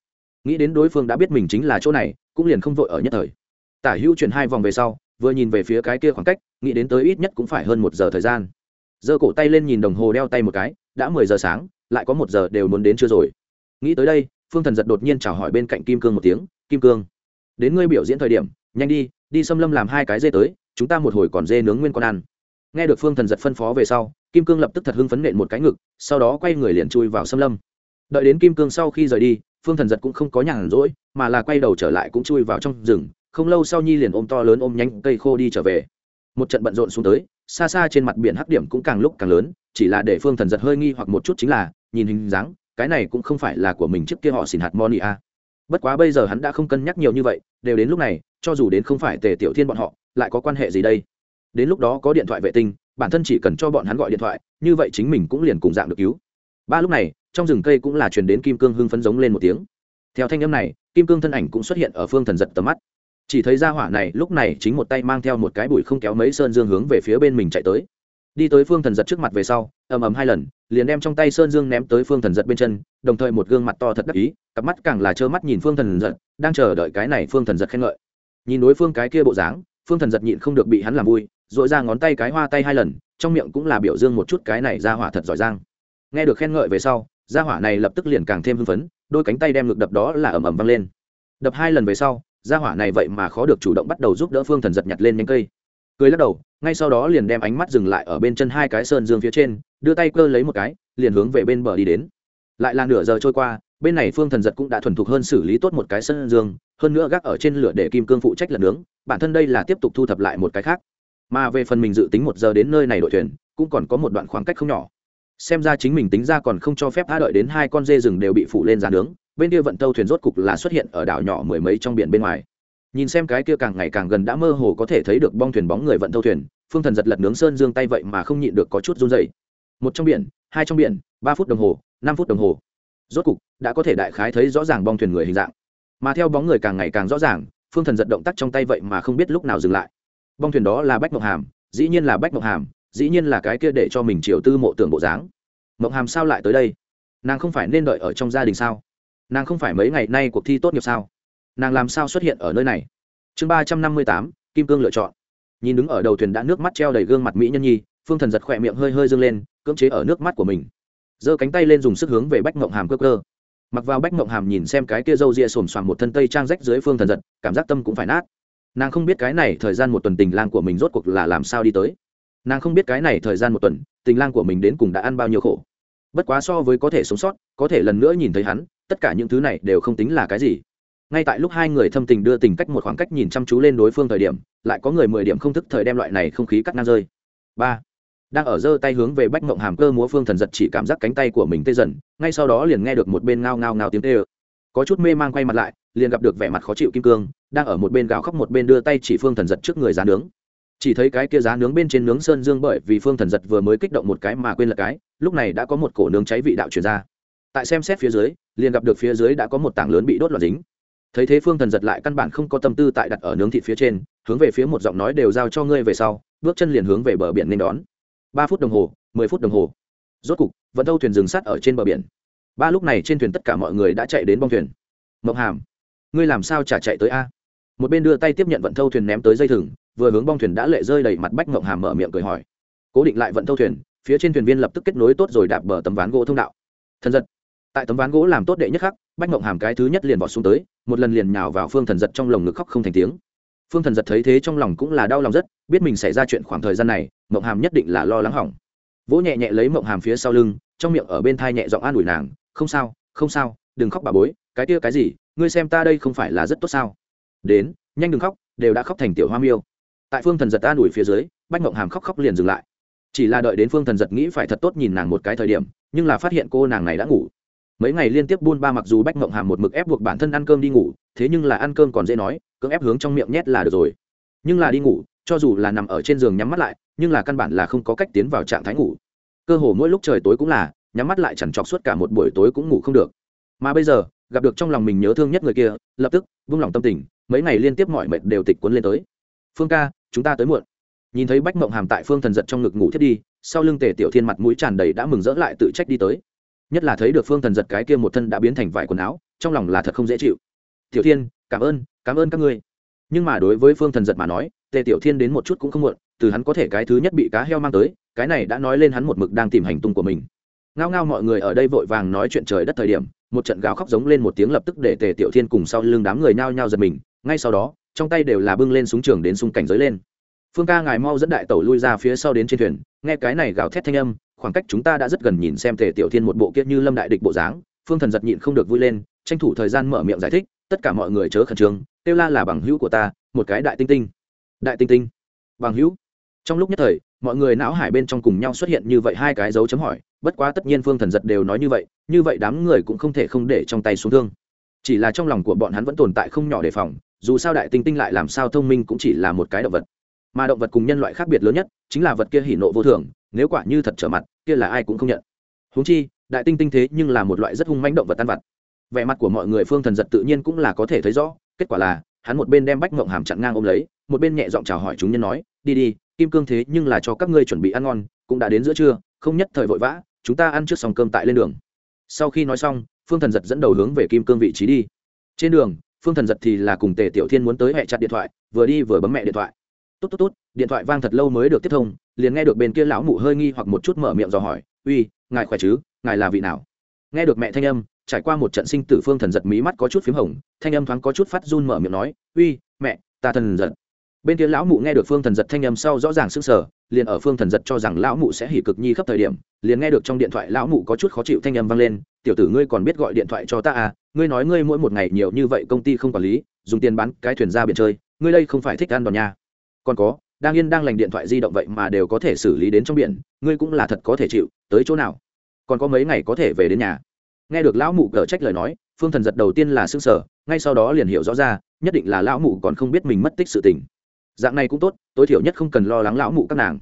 Nghĩ đến đối phương đã biết mình chính là chỗ này, cũng liền không vội ở nhất thời. Tả hữu chuyển hai vòng về sau, vừa nhìn về phía cái kia khoảng cách, nghĩ đến tới ít nhất cũng phải hơn một giờ thời gian. Giơ cổ tay lên nhìn đồng hồ đeo tay một cái, đã mười giờ sáng, lại có một giờ đều muốn đến chưa rồi. Nghĩ tới đây phương thần giật đột nhiên chào hỏi bên cạnh kim cương một tiếng, kim cương, đến ngươi biểu diễn thời điểm, nhanh đi đi xâm lâm làm hai cái dê tới, chúng ta một hồi còn dê nướng nguyên con ăn. Nghe được phương thần giật phân phó về sau, kim cương lập tức thật hưng phấn nện một cái ngực, sau đó quay người liền chui vào xâm lâm. Đợi đến kim cương sau khi rời đi, phương thần giật cũng không có nhàn rỗi, mà là quay đầu trở lại cũng chui vào trong rừng, không lâu sau nhi liền ôm to lớn ôm nhánh cây khô đi trở về. Một trận bận rộn xuống tới, xa xa trên mặt biển hắc điểm cũng càng lúc càng lớn, chỉ là để phương thần giật hơi nghi hoặc một chút chính là, nhìn hình dáng cái này cũng không phải là của mình trước kia họ xỉn hạt moni a. Bất quá bây giờ hắn đã không cân nhắc nhiều như vậy, đều đến lúc này, cho dù đến không phải tề tiểu thiên bọn họ, lại có quan hệ gì đây? Đến lúc đó có điện thoại vệ tinh, bản thân chỉ cần cho bọn hắn gọi điện thoại, như vậy chính mình cũng liền cùng dạng được cứu. Ba lúc này, trong rừng cây cũng là truyền đến kim cương hưng phấn giống lên một tiếng. Theo thanh âm này, kim cương thân ảnh cũng xuất hiện ở phương thần giật tầm mắt. Chỉ thấy ra hỏa này lúc này chính một tay mang theo một cái bụi không kéo mấy sơn dương hướng về phía bên mình chạy tới đi tới phương thần giật trước mặt về sau, ầm ầm hai lần, liền đem trong tay sơn dương ném tới phương thần giật bên chân, đồng thời một gương mặt to thật đắc ý, cặp mắt càng là trơ mắt nhìn phương thần giật, đang chờ đợi cái này phương thần giật khen ngợi. Nhìn đối phương cái kia bộ dáng, phương thần giật nhịn không được bị hắn làm vui dội ra ngón tay cái hoa tay hai lần, trong miệng cũng là biểu dương một chút cái này ra hỏa thật giỏi giang. Nghe được khen ngợi về sau, ra hỏa này lập tức liền càng thêm hưng phấn, đôi cánh tay đem ngực đập đó là ầm ầm văng lên. Đập hai lần về sau, ra hỏa này vậy mà khó được chủ động bắt đầu giúp đỡ phương thần giật nhặt lên nhánh cây cười lắc đầu, ngay sau đó liền đem ánh mắt dừng lại ở bên chân hai cái sơn dương phía trên, đưa tay cơ lấy một cái, liền hướng về bên bờ đi đến. Lại là nửa giờ trôi qua, bên này phương thần giật cũng đã thuần thục hơn xử lý tốt một cái sơn dương, hơn nữa gác ở trên lửa để kim cương phụ trách lần nướng, bản thân đây là tiếp tục thu thập lại một cái khác. Mà về phần mình dự tính một giờ đến nơi này đội thuyền, cũng còn có một đoạn khoảng cách không nhỏ. Xem ra chính mình tính ra còn không cho phép tha đợi đến hai con dê rừng đều bị phủ lên giá nướng, bên kia vận tâu thuyền rốt cục là xuất hiện ở đảo nhỏ mười mấy trong biển bên ngoài nhìn xem cái kia càng ngày càng gần đã mơ hồ có thể thấy được bong thuyền bóng người vận thâu thuyền, phương thần giật lật nướng sơn dương tay vậy mà không nhịn được có chút run dày một trong biển, hai trong biển, ba phút đồng hồ, năm phút đồng hồ. Rốt cục, đã có thể đại khái thấy rõ ràng bong thuyền người hình dạng. Mà theo bóng người càng ngày càng rõ ràng, phương thần giật động tác trong tay vậy mà không biết lúc nào dừng lại. Bong thuyền đó là bách mộng hàm, dĩ nhiên là bách mộng hàm, dĩ nhiên là cái kia để cho mình chiều tư mộ tưởng bộ dáng. Mộng hàm sao lại tới đây? Nàng không phải nên đợi ở trong gia đình sao? Nàng không phải mấy ngày nay cuộc thi tốt nghiệp sao? Nàng làm sao xuất hiện ở nơi này? Chương ba trăm năm mươi tám, kim cương lựa chọn. Nhìn đứng ở đầu thuyền đã nước mắt treo đầy gương mặt mỹ nhân nhi, phương thần giật khỏe miệng hơi hơi dâng lên, cưỡng chế ở nước mắt của mình. Giơ cánh tay lên dùng sức hướng về bách mộng hàm cơ cơ. Mặc vào bách mộng hàm nhìn xem cái kia râu ria xồm xoàm một thân tây trang rách dưới phương thần giật, cảm giác tâm cũng phải nát. Nàng không biết cái này thời gian một tuần tình lang của mình rốt cuộc là làm sao đi tới. Nàng không biết cái này thời gian một tuần, tình lang của mình đến cùng đã ăn bao nhiêu khổ. Bất quá so với có thể sống sót, có thể lần nữa nhìn thấy hắn, tất cả những thứ này đều không tính là cái gì ngay tại lúc hai người thâm tình đưa tình cách một khoảng cách nhìn chăm chú lên đối phương thời điểm, lại có người mười điểm không thức thời đem loại này không khí cắt ngang rơi. Ba. Đang ở giơ tay hướng về bách mộng hàm cơ múa phương thần giật chỉ cảm giác cánh tay của mình tê dần, ngay sau đó liền nghe được một bên ngao ngao ngao tiếng tê ơ. Có chút mê mang quay mặt lại, liền gặp được vẻ mặt khó chịu kim cương, đang ở một bên gào khóc một bên đưa tay chỉ phương thần giật trước người giá nướng. Chỉ thấy cái kia giá nướng bên trên nướng sơn dương bởi vì phương thần giật vừa mới kích động một cái mà quên là cái, lúc này đã có một cổ nướng cháy vị đạo truyền ra. Tại xem xét phía dưới, liền gặp được phía dưới đã có một tảng lớn bị đốt loạt dính thấy thế phương thần giật lại căn bản không có tâm tư tại đặt ở nướng thịt phía trên, hướng về phía một giọng nói đều giao cho ngươi về sau, bước chân liền hướng về bờ biển nên đón. Ba phút đồng hồ, mười phút đồng hồ. Rốt cục vẫn thâu thuyền dừng sắt ở trên bờ biển. Ba lúc này trên thuyền tất cả mọi người đã chạy đến bong thuyền. Mộng hàm, ngươi làm sao trả chạy tới a? Một bên đưa tay tiếp nhận vận thâu thuyền ném tới dây thừng, vừa hướng bong thuyền đã lệ rơi đầy mặt bách mộng hàm mở miệng cười hỏi. Cố định lại vận thâu thuyền, phía trên thuyền viên lập tức kết nối tốt rồi đạp bờ tấm ván gỗ thông đạo. Thần giật, tại tấm ván gỗ làm tốt đệ nhất khắc bách mộng hàm cái thứ nhất liền vọt xuống tới, một lần liền nhào vào phương thần giật trong lồng ngực khóc không thành tiếng. Phương thần giật thấy thế trong lòng cũng là đau lòng rất, biết mình xảy ra chuyện khoảng thời gian này mộng hàm nhất định là lo lắng hỏng. Vỗ nhẹ nhẹ lấy mộng hàm phía sau lưng, trong miệng ở bên thai nhẹ giọng an ủi nàng, không sao không sao, đừng khóc bà bối, cái kia cái gì, ngươi xem ta đây không phải là rất tốt sao? Đến, nhanh đừng khóc, đều đã khóc thành tiểu hoa miêu. Tại phương thần giật an ủi phía dưới, bách mộng hàm khóc khóc liền dừng lại. Chỉ là đợi đến phương thần giật nghĩ phải thật tốt nhìn nàng một cái thời điểm, nhưng là phát hiện cô nàng này đã ngủ mấy ngày liên tiếp buôn ba mặc dù bách mộng hàm một mực ép buộc bản thân ăn cơm đi ngủ, thế nhưng là ăn cơm còn dễ nói, cưỡng ép hướng trong miệng nhét là được rồi. Nhưng là đi ngủ, cho dù là nằm ở trên giường nhắm mắt lại, nhưng là căn bản là không có cách tiến vào trạng thái ngủ. Cơ hồ mỗi lúc trời tối cũng là, nhắm mắt lại chẳng chọc suốt cả một buổi tối cũng ngủ không được. Mà bây giờ, gặp được trong lòng mình nhớ thương nhất người kia, lập tức, vung lòng tâm tình, mấy ngày liên tiếp mọi mệt đều tịch cuốn lên tới. Phương ca, chúng ta tới muộn. Nhìn thấy bách mộng hàm tại phương thần giật trong ngực ngủ thiết đi, sau lưng tề tiểu thiên mặt mũi tràn đầy đã mừng rỡ lại tự trách đi tới nhất là thấy được phương thần giật cái kia một thân đã biến thành vải quần áo, trong lòng là thật không dễ chịu. Tiểu thiên, cảm ơn cảm ơn các ngươi. Nhưng mà đối với phương thần giật mà nói, tề tiểu thiên đến một chút cũng không muộn, từ hắn có thể cái thứ nhất bị cá heo mang tới, cái này đã nói lên hắn một mực đang tìm hành tung của mình. Ngao ngao mọi người ở đây vội vàng nói chuyện trời đất thời điểm, một trận gào khóc giống lên một tiếng lập tức để tề tiểu thiên cùng sau lưng đám người nhao nhao giật mình, ngay sau đó, trong tay đều là bưng lên súng trường đến xung cảnh giới lên. Phương ca ngài mau dẫn đại tẩu lui ra phía sau đến trên thuyền, nghe cái này gào thét thanh âm khoảng cách chúng ta đã rất gần nhìn xem tề tiểu thiên một bộ kiết như lâm đại địch bộ dáng. Phương thần giật nhịn không được vui lên, tranh thủ thời gian mở miệng giải thích, tất cả mọi người chớ khẩn trương kêu la là bằng hữu của ta, một cái đại tinh tinh. Đại tinh tinh? Bằng hữu? Trong lúc nhất thời, mọi người não hải bên trong cùng nhau xuất hiện như vậy hai cái dấu chấm hỏi, bất quá tất nhiên phương thần giật đều nói như vậy như vậy đám người cũng không thể không để trong tay xuống thương. Chỉ là trong lòng của bọn hắn vẫn tồn tại không nhỏ đề phòng, dù sao đại tinh tinh lại làm sao thông minh cũng chỉ là một cái động vật. Mà động vật cùng nhân loại khác biệt lớn nhất chính là vật kia hỉ nộ vô thường nếu quả như thật trở mặt, kia là ai cũng không nhận. Húng chi, đại tinh tinh thế nhưng là một loại rất hung manh động vật tan vặt. vẻ mặt của mọi người phương thần giật tự nhiên cũng là có thể thấy rõ, kết quả là, hắn một bên đem bách mộng hàm chặn ngang ôm lấy, một bên nhẹ giọng chào hỏi chúng nhân nói, đi đi, kim cương thế nhưng là cho các ngươi chuẩn bị ăn ngon, cũng đã đến giữa trưa, không nhất thời vội vã, chúng ta ăn trước xong cơm tại lên đường. Sau khi nói xong, phương thần giật dẫn đầu hướng về kim cương vị trí đi. Trên đường, phương thần giật thì là cùng tề tiểu thiên muốn tới hẹ chặt điện thoại, vừa đi vừa bấm mẹ điện thoại tốt tốt tốt, điện thoại vang thật lâu mới được tiếp thông, liền nghe được bên kia lão mụ hơi nghi hoặc một chút mở miệng dò hỏi, uy, ngài khỏe chứ? Ngài là vị nào? Nghe được mẹ thanh âm, trải qua một trận sinh tử phương thần giật mí mắt có chút p h í m hồng, thanh âm thoáng có chút phát run mở miệng nói, uy, mẹ, ta thần giật. Bên kia lão mụ nghe được phương thần giật thanh âm sau rõ ràng s ư n g sở liền ở phương thần giật cho rằng lão mụ sẽ hỉ cực nhi khắp thời điểm, liền nghe được trong điện thoại lão mụ có chút khó chịu thanh âm vang lên, tiểu tử ngươi còn biết gọi điện thoại cho ta à? Ngươi nói ngươi mỗi một ngày nhiều như vậy công ty không quản lý, dùng tiền bán cái thuyền ra biển chơi, ngươi đây không phải thích ăn đòn nhà? Còn có, đang yên đang lành điện thoại di động vậy mà đều có thể xử lý đến trong biển, ngươi cũng là thật có thể chịu, tới chỗ nào? Còn có mấy ngày có thể về đến nhà. Nghe được lão mụ cờ trách lời nói, phương thần giật đầu tiên là xương sở ngay sau đó liền hiểu rõ ra, nhất định là lão mụ còn không biết mình mất tích sự tình. Dạng này cũng tốt, tối thiểu nhất không cần lo lắng lão mụ các nàng.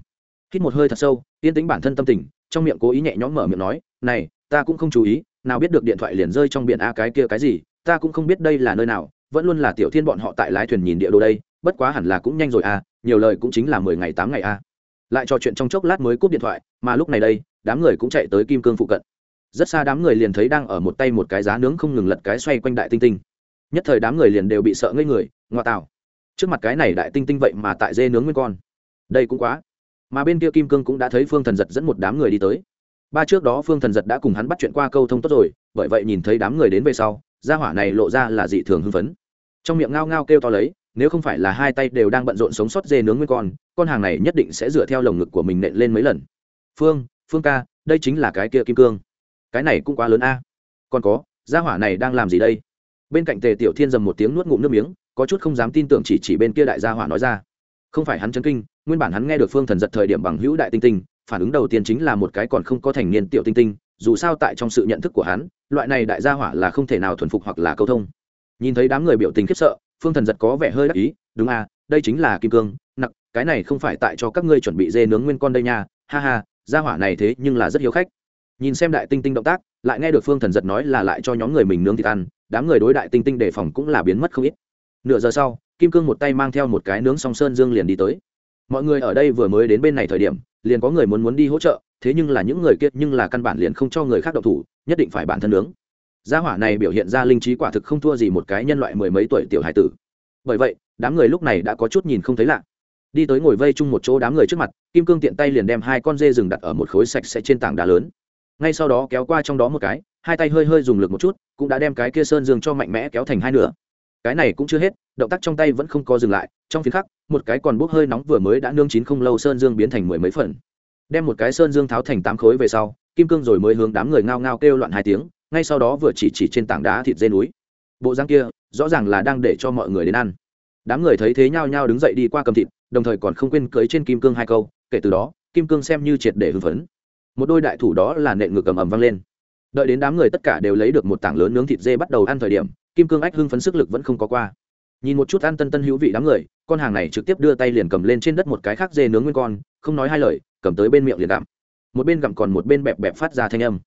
Hít một hơi thật sâu, yên tính bản thân tâm tình, trong miệng cố ý nhẹ nhõm mở miệng nói, này, ta cũng không chú ý, nào biết được điện thoại liền rơi trong biển a cái kia cái gì, ta cũng không biết đây là nơi nào, vẫn luôn là tiểu thiên bọn họ tại lái thuyền nhìn địa đồ đây, bất quá hẳn là cũng nhanh rồi a nhiều lời cũng chính là mười ngày tám ngày a. Lại trò chuyện trong chốc lát mới cúp điện thoại, mà lúc này đây, đám người cũng chạy tới kim cương phụ cận. Rất xa đám người liền thấy đang ở một tay một cái giá nướng không ngừng lật cái xoay quanh đại tinh tinh. Nhất thời đám người liền đều bị sợ ngây người ngọa tạo. Trước mặt cái này đại tinh tinh vậy mà tại dê nướng nguyên con. Đây cũng quá. Mà bên kia kim cương cũng đã thấy phương thần giật dẫn một đám người đi tới. Ba trước đó phương thần giật đã cùng hắn bắt chuyện qua câu thông tốt rồi, bởi vậy nhìn thấy đám người đến về sau, gia hỏa này lộ ra là dị thường hưng phấn. Trong miệng ngao ngao kêu to lấy nếu không phải là hai tay đều đang bận rộn sống sót dê nướng nguyên con con hàng này nhất định sẽ dựa theo lồng ngực của mình nện lên mấy lần. Phương phương ca, đây chính là cái kia kim cương. Cái này cũng quá lớn a. Còn có, gia hỏa này đang làm gì đây? Bên cạnh tề tiểu thiên dầm một tiếng nuốt ngụm nước miếng, có chút không dám tin tưởng chỉ chỉ bên kia đại gia hỏa nói ra. Không phải hắn chấn kinh, nguyên bản hắn nghe được phương thần giật thời điểm bằng hữu đại tinh tinh, phản ứng đầu tiên chính là một cái còn không có thành niên tiểu tinh tinh, dù sao tại trong sự nhận thức của hắn, loại này đại gia hỏa là không thể nào thuần phục hoặc là câu thông. Nhìn thấy đám người biểu tình khiếp sợ phương thần giật có vẻ hơi đắc ý, đúng à đây chính là kim cương, nặc, cái này không phải tại cho các ngươi chuẩn bị dê nướng nguyên con đây nha, ha ha, gia hỏa này thế nhưng là rất hiếu khách. Nhìn xem đại tinh tinh động tác, lại nghe được phương thần giật nói là lại cho nhóm người mình nướng thịt ăn, đám người đối đại tinh tinh đề phòng cũng là biến mất không ít. Nửa giờ sau, kim cương một tay mang theo một cái nướng song sơn dương liền đi tới. Mọi người ở đây vừa mới đến bên này thời điểm, liền có người muốn muốn đi hỗ trợ, thế nhưng là những người kia nhưng là căn bản liền không cho người khác độc thủ, nhất định phải bản thân nướng gia hỏa này biểu hiện ra linh trí quả thực không thua gì một cái nhân loại mười mấy tuổi tiểu hải tử. Bởi vậy, đám người lúc này đã có chút nhìn không thấy lạ. Đi tới ngồi vây chung một chỗ đám người trước mặt, kim cương tiện tay liền đem hai con dê rừng đặt ở một khối sạch sẽ trên tảng đá lớn. Ngay sau đó kéo qua trong đó một cái, hai tay hơi hơi dùng lực một chút, cũng đã đem cái kia sơn dương cho mạnh mẽ kéo thành hai nửa. Cái này cũng chưa hết, động tác trong tay vẫn không có dừng lại, trong phiên khắc, một cái còn bốc hơi nóng vừa mới đã nương chín không lâu sơn dương biến thành mười mấy phần. Đem một cái sơn dương tháo thành tám khối về sau, kim cương rồi mới hướng đám người ngao ngao kêu loạn hai tiếng ngay sau đó vừa chỉ chỉ trên tảng đá thịt dê núi. Bộ răng kia, rõ ràng là đang để cho mọi người đến ăn. Đám người thấy thế nhao nhao đứng dậy đi qua cầm thịt, đồng thời còn không quên cưới trên kim cương hai câu, kể từ đó, kim cương xem như triệt để hưng phấn. Một đôi đại thủ đó là nện ngược cầm ầm vang lên. Đợi đến đám người tất cả đều lấy được một tảng lớn nướng thịt dê bắt đầu ăn thời điểm, kim cương ách hưng phấn sức lực vẫn không có qua. Nhìn một chút ăn tân tân hữu vị đám người, con hàng này trực tiếp đưa tay liền cầm lên trên đất một cái khác dê nướng nguyên con, không nói hai lời, cầm tới bên miệng liền gặm. Một bên gặm còn một bên bẹp bẹp phát ra thanh âm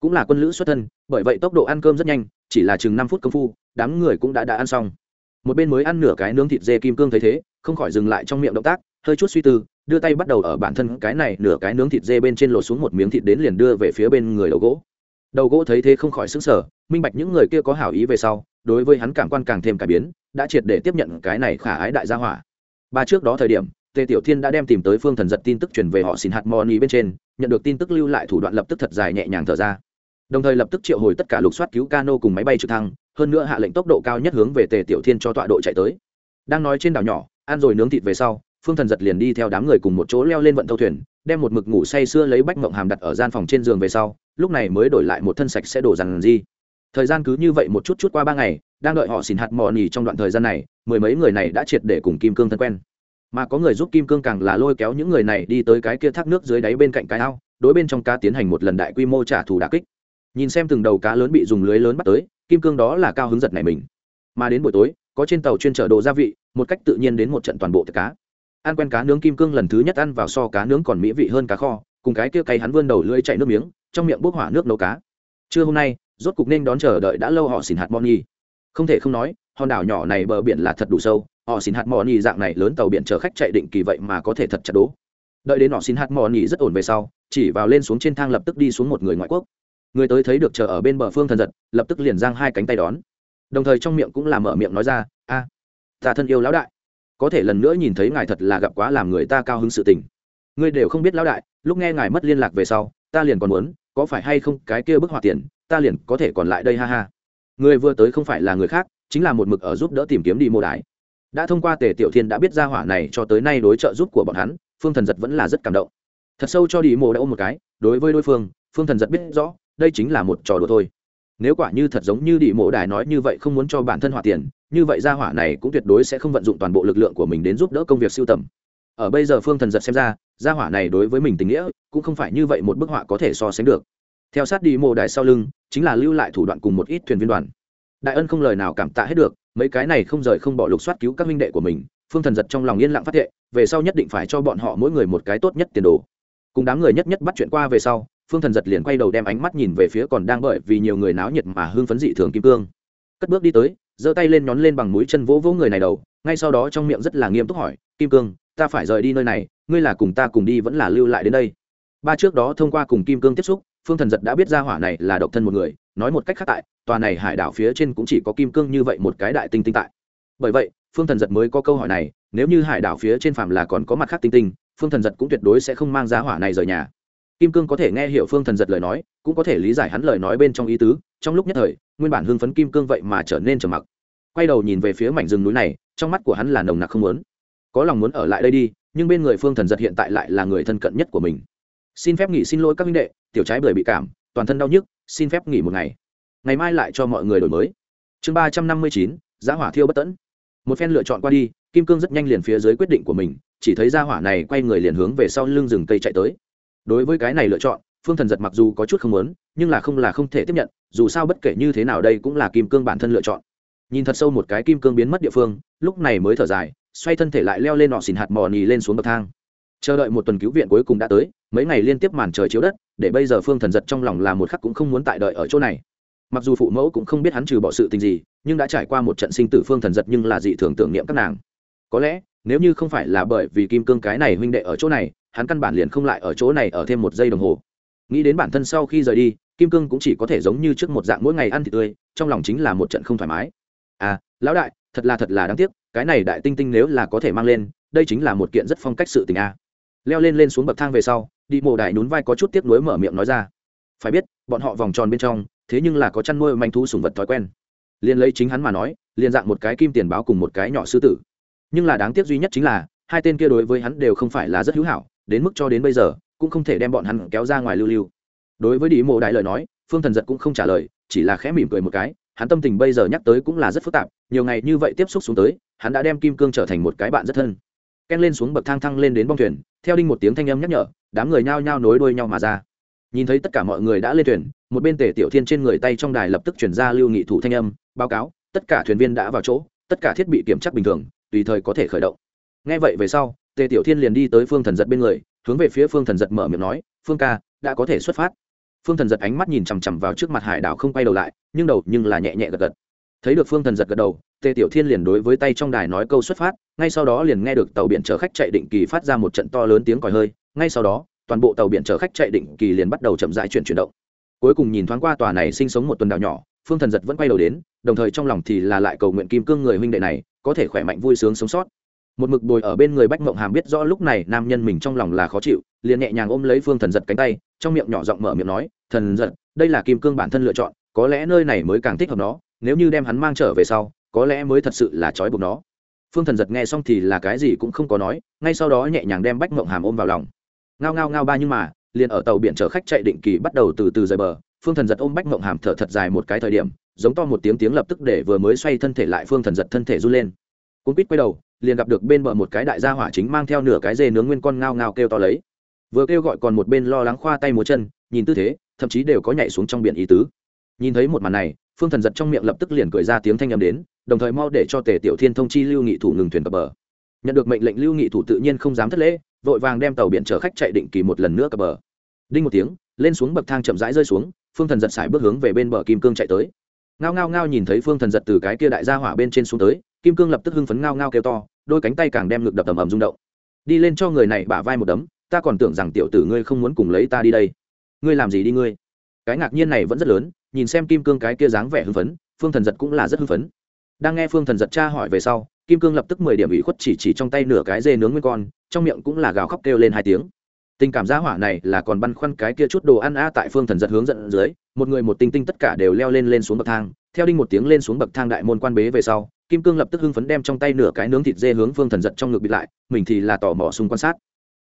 cũng là quân lữ xuất thân, bởi vậy tốc độ ăn cơm rất nhanh, chỉ là chừng năm phút công phu, đám người cũng đã đã ăn xong. Một bên mới ăn nửa cái nướng thịt dê kim cương thấy thế, không khỏi dừng lại trong miệng động tác, hơi chút suy tư, đưa tay bắt đầu ở bản thân cái này nửa cái nướng thịt dê bên trên lột xuống một miếng thịt đến liền đưa về phía bên người đầu gỗ. Đầu gỗ thấy thế không khỏi xứng sở minh bạch những người kia có hảo ý về sau, đối với hắn cảm quan càng thêm cải biến, đã triệt để tiếp nhận cái này khả ái đại gia hỏa. Ba trước đó thời điểm, tề tiểu thiên đã đem tìm tới phương thần giật tin tức truyền về họ xin hạt moni bên trên, nhận được tin tức lưu lại thủ đoạn lập tức thật dài nhẹ nhàng thở ra đồng thời lập tức triệu hồi tất cả lục soát cứu cano cùng máy bay trực thăng, hơn nữa hạ lệnh tốc độ cao nhất hướng về tề tiểu thiên cho tọa độ chạy tới. Đang nói trên đảo nhỏ, ăn rồi nướng thịt về sau, phương thần giật liền đi theo đám người cùng một chỗ leo lên vận tàu thuyền, đem một mực ngủ say sưa lấy bách mộng hàm đặt ở gian phòng trên giường về sau, lúc này mới đổi lại một thân sạch sẽ đổ dằn di thời gian cứ như vậy một chút chút qua ba ngày, đang đợi họ xin hạt mò nỉ trong đoạn thời gian này, mười mấy người này đã triệt để cùng kim cương thân quen. Mà có người giúp kim cương càng là lôi kéo những người này đi tới cái kia thác nước dưới đáy bên cạnh cái ao, đối bên trong cá tiến hành một lần đại quy mô trả thù đà kích nhìn xem từng đầu cá lớn bị dùng lưới lớn bắt tới, kim cương đó là cao hứng giật này mình. Mà đến buổi tối, có trên tàu chuyên chở đồ gia vị, một cách tự nhiên đến một trận toàn bộ cá. Ăn quen cá nướng kim cương lần thứ nhất ăn vào so cá nướng còn mỹ vị hơn cá kho, cùng cái kia cay hắn vươn đầu lưỡi chạy nước miếng, trong miệng bốc hỏa nước nấu cá. Trưa hôm nay, rốt cục nên đón chờ đợi đã lâu họ xỉn hạt mò nhi không thể không nói, hòn đảo nhỏ này bờ biển là thật đủ sâu, họ xỉn hạt mò nhi dạng này lớn tàu biển chở khách chạy định kỳ vậy mà có thể thật chặt đố. Đợi đến họ xỉn hạt mò nhi rất ổn về sau, chỉ vào lên xuống trên thang lập tức đi xuống một người ngoại quốc người tới thấy được chờ ở bên bờ phương thần giật lập tức liền giang hai cánh tay đón. Đồng thời trong miệng cũng làm mở miệng nói ra a à, ta thân yêu lão đại. Có thể lần nữa nhìn thấy ngài thật là gặp quá làm người ta cao hứng sự tình. Ngươi đều không biết lão đại lúc nghe ngài mất liên lạc về sau ta liền còn muốn có phải hay không cái kia bức họa tiền ta liền có thể còn lại đây ha ha. Người vừa tới không phải là người khác chính là một mực ở giúp đỡ tìm kiếm đi mô đái đã thông qua tề tiểu thiên đã biết ra hỏa này cho tới nay đối trợ giúp của bọn hắn phương thần giật vẫn là rất cảm động. Thật sâu cho đi mô đã ôm một cái đối với đối phương phương thần giật biết rõ đây chính là một trò đùa thôi. Nếu quả như thật giống như đi mộ đài nói như vậy không muốn cho bản thân hỏa tiền, như vậy gia hỏa này cũng tuyệt đối sẽ không vận dụng toàn bộ lực lượng của mình đến giúp đỡ công việc siêu tầm. Ở bây giờ phương thần giật xem ra, gia hỏa này đối với mình tình nghĩa, cũng không phải như vậy một bức họa có thể so sánh được. Theo sát đi mộ đài sau lưng, chính là lưu lại thủ đoạn cùng một ít thuyền viên đoàn. Đại ân không lời nào cảm tạ hết được, mấy cái này không rời không bỏ lục soát cứu các minh đệ của mình, phương thần giật trong lòng yên lặng phát thệ, về sau nhất định phải cho bọn họ mỗi người một cái tốt nhất tiền đồ. Cùng đám người nhất nhất bắt chuyện qua về sau phương thần giật liền quay đầu đem ánh mắt nhìn về phía còn đang bởi vì nhiều người náo nhiệt mà hưng phấn dị thường kim cương. Cất bước đi tới, giơ tay lên nhón lên bằng mũi chân vỗ vỗ người này đầu, ngay sau đó trong miệng rất là nghiêm túc hỏi, kim cương, ta phải rời đi nơi này, ngươi là cùng ta cùng đi vẫn là lưu lại đến đây? Ba trước đó thông qua cùng kim cương tiếp xúc, phương thần giật đã biết ra hỏa này là độc thân một người, nói một cách khác tại, tòa này hải đảo phía trên cũng chỉ có kim cương như vậy một cái đại tinh tinh tại. Bởi vậy, phương thần giật mới có câu hỏi này, nếu như hải đảo phía trên phàm là còn có mặt khác tinh tinh, phương thần giật cũng tuyệt đối sẽ không mang ra hỏa này rời nhà kim cương có thể nghe hiểu phương thần giật lời nói, cũng có thể lý giải hắn lời nói bên trong ý tứ, trong lúc nhất thời, nguyên bản hưng phấn kim cương vậy mà trở nên trầm mặc. Quay đầu nhìn về phía mảnh rừng núi này, trong mắt của hắn là nồng nặc không muốn. Có lòng muốn ở lại đây đi, nhưng bên người phương thần giật hiện tại lại là người thân cận nhất của mình. Xin phép nghỉ xin lỗi các minh đệ, tiểu trái bưởi bị cảm, toàn thân đau nhức, xin phép nghỉ một ngày. Ngày mai lại cho mọi người đổi mới. Chương ba trăm năm mươi chín, giá hỏa thiêu bất tẫn. Một phen lựa chọn qua đi, kim cương rất nhanh liền phía dưới quyết định của mình, chỉ thấy ra hỏa này quay người liền hướng về sau lưng rừng cây chạy tới đối với cái này lựa chọn, phương thần giật mặc dù có chút không muốn, nhưng là không là không thể tiếp nhận, dù sao bất kể như thế nào đây cũng là kim cương bản thân lựa chọn. Nhìn thật sâu một cái kim cương biến mất địa phương, lúc này mới thở dài, xoay thân thể lại leo lên nọ xìn hạt mò nì lên xuống bậc thang. Chờ đợi một tuần cứu viện cuối cùng đã tới, mấy ngày liên tiếp màn trời chiếu đất, để bây giờ phương thần giật trong lòng là một khắc cũng không muốn tại đợi ở chỗ này. Mặc dù phụ mẫu cũng không biết hắn trừ bỏ sự tình gì, nhưng đã trải qua một trận sinh tử phương thần giật nhưng là dị thường tưởng niệm các nàng. Có lẽ, nếu như không phải là bởi vì kim cương cái này huynh đệ ở chỗ này hắn căn bản liền không lại ở chỗ này ở thêm một giây đồng hồ. Nghĩ đến bản thân sau khi rời đi, kim cương cũng chỉ có thể giống như trước một dạng mỗi ngày ăn thịt tươi, trong lòng chính là một trận không thoải mái. À lão đại, thật là thật là đáng tiếc, cái này đại tinh tinh nếu là có thể mang lên, đây chính là một kiện rất phong cách sự tình a. Leo lên lên xuống bậc thang về sau, đi mộ đại nhún vai có chút tiếc nuối mở miệng nói ra. Phải biết, bọn họ vòng tròn bên trong, thế nhưng là có chăn nuôi manh thú sùng vật thói quen. Liền lấy chính hắn mà nói liền dạng một cái kim tiền báo cùng một cái nhỏ sư tử. Nhưng là đáng tiếc duy nhất chính là, hai tên kia đối với hắn đều không phải là rất hữu hảo đến mức cho đến bây giờ, cũng không thể đem bọn hắn kéo ra ngoài lưu lưu. Đối với đi mộ đại lời nói, phương thần giật cũng không trả lời, chỉ là khẽ mỉm cười một cái, hắn tâm tình bây giờ nhắc tới cũng là rất phức tạp, nhiều ngày như vậy tiếp xúc xuống tới, hắn đã đem kim cương trở thành một cái bạn rất thân. Ken lên xuống bậc thang thăng lên đến bong thuyền, theo đinh một tiếng thanh âm nhắc nhở, đám người nhao nhao nối đuôi nhau mà ra. Nhìn thấy tất cả mọi người đã lên thuyền, một bên tể tiểu thiên trên người tay trong đài lập tức chuyển ra lưu nghị thủ thanh âm, báo cáo, tất cả thuyền viên đã vào chỗ, tất cả thiết bị kiểm tra bình thường, tùy thời có thể khởi động. Ngay vậy về sau tề tiểu thiên liền đi tới phương thần giật bên người, hướng về phía phương thần giật mở miệng nói, phương ca, đã có thể xuất phát. Phương thần giật ánh mắt nhìn chằm chằm vào trước mặt hải đảo không quay đầu lại, nhưng đầu nhưng là nhẹ nhẹ gật gật. Thấy được phương thần giật gật đầu, tề tiểu thiên liền đối với tay trong đài nói câu xuất phát, ngay sau đó liền nghe được tàu biển chở khách chạy định kỳ phát ra một trận to lớn tiếng còi hơi, ngay sau đó, toàn bộ tàu biển chở khách chạy định kỳ liền bắt đầu chậm rãi chuyển chuyển động. Cuối cùng nhìn thoáng qua tòa này sinh sống một tuần đảo nhỏ, phương thần giật vẫn quay đầu đến, đồng thời trong lòng thì là lại cầu nguyện kim cương người huynh đệ này, có thể khỏe mạnh vui sướng sống sót một mực bồi ở bên người bách mộng hàm biết rõ lúc này nam nhân mình trong lòng là khó chịu, liền nhẹ nhàng ôm lấy phương thần giật cánh tay, trong miệng nhỏ giọng mở miệng nói, thần giật, đây là kim cương bản thân lựa chọn, có lẽ nơi này mới càng thích hợp nó, nếu như đem hắn mang trở về sau, có lẽ mới thật sự là trói buộc nó. Phương thần giật nghe xong thì là cái gì cũng không có nói, ngay sau đó nhẹ nhàng đem bách mộng hàm ôm vào lòng. Ngao ngao ngao ba nhưng mà, liền ở tàu biển chở khách chạy định kỳ bắt đầu từ từ rời bờ, phương thần giật ôm bách mộng hàm thở thật dài một cái thời điểm, giống to một tiếng tiếng lập tức để vừa mới xoay thân thể lại phương thần giật thân thể run lên. Cuốn quýt quay đầu liền gặp được bên bờ một cái đại gia hỏa chính mang theo nửa cái dê nướng nguyên con ngao ngao kêu to lấy. Vừa kêu gọi còn một bên lo lắng khoa tay múa chân, nhìn tư thế, thậm chí đều có nhảy xuống trong biển ý tứ. Nhìn thấy một màn này, phương thần giật trong miệng lập tức liền cười ra tiếng thanh âm đến, đồng thời mau để cho tề tiểu thiên thông chi lưu nghị thủ ngừng thuyền cập bờ. Nhận được mệnh lệnh lưu nghị thủ tự nhiên không dám thất lễ, vội vàng đem tàu biển chở khách chạy định kỳ một lần nữa cập bờ. Đinh một tiếng, lên xuống bậc thang chậm rãi rơi xuống, phương thần giật xài bước hướng về bên bờ kim cương chạy tới ngao ngao ngao nhìn thấy phương thần giật từ cái kia đại gia hỏa bên trên xuống tới, kim cương lập tức hưng phấn ngao ngao kêu to, đôi cánh tay càng đem ngực đập tầm ầm rung động. Đi lên cho người này bả vai một đấm, ta còn tưởng rằng tiểu tử ngươi không muốn cùng lấy ta đi đây. Ngươi làm gì đi ngươi? Cái ngạc nhiên này vẫn rất lớn, nhìn xem kim cương cái kia dáng vẻ hưng phấn, phương thần giật cũng là rất hưng phấn. Đang nghe phương thần giật tra hỏi về sau, kim cương lập tức mười điểm ủy khuất chỉ chỉ trong tay nửa cái dê nướng nguyên con, trong miệng cũng là gào khóc kêu lên hai tiếng tình cảm gia hỏa này là còn băn khoăn cái kia chút đồ ăn a tại phương thần giật hướng dẫn dưới, một người một tinh tinh tất cả đều leo lên lên xuống bậc thang. Theo đinh một tiếng lên xuống bậc thang đại môn quan bế về sau, kim cương lập tức hưng phấn đem trong tay nửa cái nướng thịt dê hướng phương thần giật trong ngực bịt lại, mình thì là tò mò xung quan sát.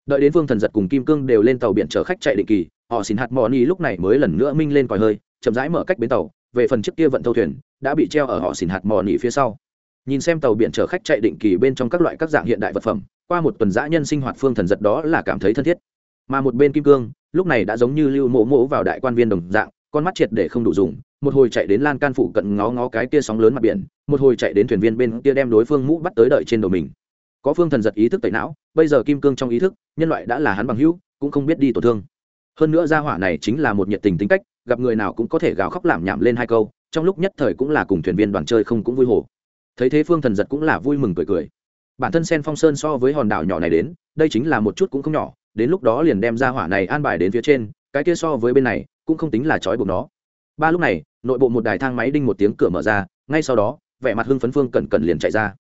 Đợi đến phương thần giật cùng kim cương đều lên tàu biển chở khách chạy định kỳ, họ xin hạt mò ni lúc này mới lần nữa minh lên còi hơi, chậm rãi mở cách bến tàu, về phần trước kia vận tàu thuyền, đã bị treo ở họ xin hạt mò ni phía sau. Nhìn xem tàu biển chở khách chạy định kỳ bên trong các loại các dạng hiện đại vật phẩm, qua một tuần dã nhân sinh hoạt phương thần giật đó là cảm thấy thân thiết mà một bên kim cương, lúc này đã giống như lưu mộ mộ vào đại quan viên đồng dạng, con mắt triệt để không đủ dùng, một hồi chạy đến lan can phụ cận ngó ngó cái kia sóng lớn mặt biển, một hồi chạy đến thuyền viên bên kia đem đối phương mũ bắt tới đợi trên đầu mình. Có phương thần giật ý thức tẩy não, bây giờ kim cương trong ý thức, nhân loại đã là hắn bằng hữu, cũng không biết đi tổn thương. Hơn nữa gia hỏa này chính là một nhiệt tình tính cách, gặp người nào cũng có thể gào khóc làm nhảm lên hai câu, trong lúc nhất thời cũng là cùng thuyền viên đoàn chơi không cũng vui hồ. Thấy thế phương thần giật cũng là vui mừng cười cười. Bản thân sen phong sơn so với hòn đảo nhỏ này đến, đây chính là một chút cũng không nhỏ đến lúc đó liền đem gia hỏa này an bài đến phía trên cái kia so với bên này cũng không tính là trói buộc nó. Ba lúc này nội bộ một đài thang máy đinh một tiếng cửa mở ra ngay sau đó vẻ mặt hưng phấn phương cẩn cẩn liền chạy ra.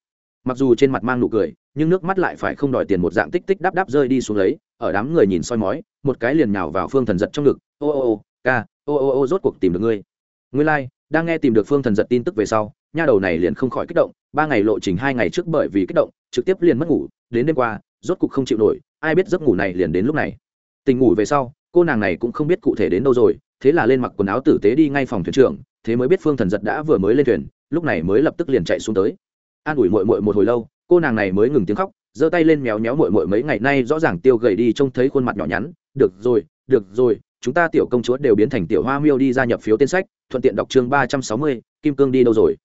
Mặc dù trên mặt mang nụ cười nhưng nước mắt lại phải không đòi tiền một dạng tích tích đáp đáp rơi đi xuống lấy ở đám người nhìn soi mói một cái liền nhào vào phương thần giật trong ngực ô ô ô ca ô ô ô rốt cuộc tìm được ngươi. Ngươi lai、like, đang nghe tìm được phương thần giật tin tức về sau nha đầu này liền không khỏi kích động ba ngày lộ trình hai ngày trước bởi vì kích động trực tiếp liền mất ngủ đến đêm qua rốt cuộc không chịu nổi ai biết giấc ngủ này liền đến lúc này. Tình ngủ về sau, cô nàng này cũng không biết cụ thể đến đâu rồi, thế là lên mặc quần áo tử tế đi ngay phòng thuyền trưởng, thế mới biết phương thần giật đã vừa mới lên thuyền, lúc này mới lập tức liền chạy xuống tới. An ủi mội mội một hồi lâu, cô nàng này mới ngừng tiếng khóc, giơ tay lên méo méo mội mội mấy ngày nay rõ ràng tiêu gầy đi trông thấy khuôn mặt nhỏ nhắn, được rồi được rồi, chúng ta tiểu công chúa đều biến thành tiểu hoa miêu đi gia nhập phiếu tên sách, thuận tiện đọc chương ba trăm sáu mươi, kim cương đi đâu rồi?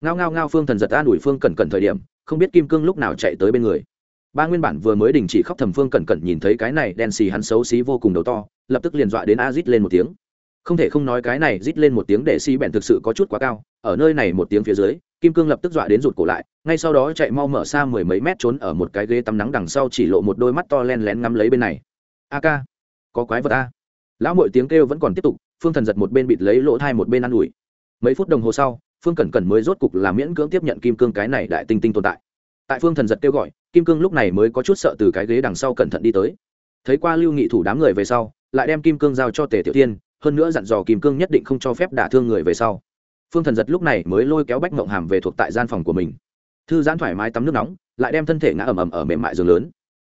Ngao ngao ngao, phương thần giật an ủi phương cẩn cẩn thời điểm, không biết kim cương lúc nào chạy tới bên người ba nguyên bản vừa mới đình chỉ khóc thầm phương cẩn cẩn nhìn thấy cái này đen xì hắn xấu xí vô cùng đầu to, lập tức liền dọa đến a rít lên một tiếng. Không thể không nói cái này rít lên một tiếng để xì bèn thực sự có chút quá cao, ở nơi này một tiếng phía dưới, kim cương lập tức dọa đến rụt cổ lại, ngay sau đó chạy mau mở xa mười mấy mét trốn ở một cái ghế tắm nắng đằng sau chỉ lộ một đôi mắt to len lén ngắm lấy bên này. A ca, có quái vật a. Lão mọi tiếng kêu vẫn còn tiếp tục, phương thần giật một bên bịt lấy lỗ thai một bên ă n ủi. Mấy phút đồng hồ sau, phương cẩn cẩn mới rốt cục làm miễn cưỡng tiếp nhận kim cương cái này đại tinh tinh tồn tại. Tại phương thần giật kêu gọi kim cương lúc này mới có chút sợ từ cái ghế đằng sau cẩn thận đi tới. Thấy qua lưu nghị thủ đám người về sau, lại đem kim cương giao cho tề tiểu tiên hơn nữa dặn dò kim cương nhất định không cho phép đả thương người về sau. Phương thần giật lúc này mới lôi kéo bách mộng hàm về thuộc tại gian phòng của mình. Thư giãn thoải mái tắm nước nóng, lại đem thân thể ngã ầm ầm ở mềm mại giường lớn.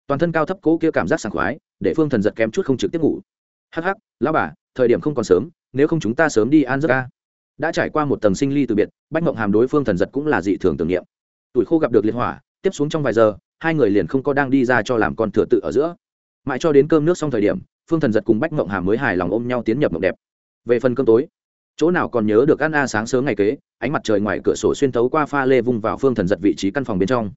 Toàn thân cao thấp cố kia cảm giác sảng khoái, để phương thần giật kém chút không trực tiếp ngủ. Hắc hắc, lão bà, thời điểm không còn sớm, nếu không chúng ta sớm đi an giấc ca. Đã trải qua một tầng sinh ly từ biệt, bách mộng hàm đối phương thần giật cũng là dị thường tưởng niệm. Tuổi khô gặp được liệt hỏa, tiếp xuống trong vài giờ hai người liền không có đang đi ra cho làm con thừa tự ở giữa. Mãi cho đến cơm nước xong thời điểm, phương thần giật cùng bách mộng hà mới hài lòng ôm nhau tiến nhập mộng đẹp. Về phần cơm tối, chỗ nào còn nhớ được ăn a sáng sớm ngày kế, ánh mặt trời ngoài cửa sổ xuyên tấu qua pha lê vung vào phương thần giật vị trí căn phòng bên trong.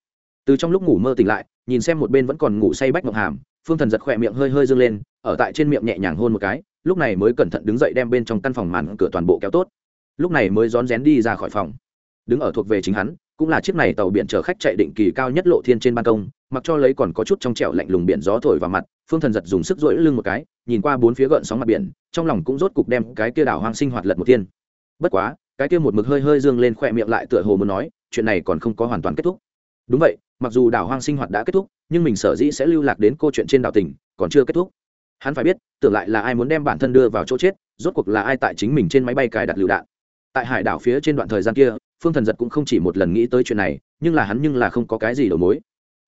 Từ trong lúc ngủ mơ tỉnh lại, nhìn xem một bên vẫn còn ngủ say bách mộng hàm, phương thần giật khỏe miệng hơi hơi dâng lên, ở tại trên miệng nhẹ nhàng hôn một cái, lúc này mới cẩn thận đứng dậy đem bên trong căn phòng màn cửa toàn bộ kéo tốt. Lúc này mới rón rén đi ra khỏi phòng. Đứng ở thuộc về chính hắn cũng là chiếc này tàu biển chở khách chạy định kỳ cao nhất lộ thiên trên ban công, mặc cho lấy còn có chút trong trẻo lạnh lùng biển gió thổi vào mặt, phương thần giật dùng sức rỗi lưng một cái, nhìn qua bốn phía gợn sóng mặt biển, trong lòng cũng rốt cục đem cái kia đảo hoang sinh hoạt lật một thiên. Bất quá, cái kia một mực hơi hơi dương lên khỏe miệng lại tựa hồ muốn nói, chuyện này còn không có hoàn toàn kết thúc. Đúng vậy, mặc dù đảo hoang sinh hoạt đã kết thúc, nhưng mình sở dĩ sẽ lưu lạc đến câu chuyện trên đảo tỉnh, còn chưa kết thúc. Hắn phải biết, tưởng lại là ai muốn đem bản thân đưa vào chỗ chết, rốt cuộc là ai tại chính mình trên máy bay cài đặt lựu đạn tại hải đảo phía trên đoạn thời gian kia, phương thần giật cũng không chỉ một lần nghĩ tới chuyện này, nhưng là hắn nhưng là không có cái gì đầu mối.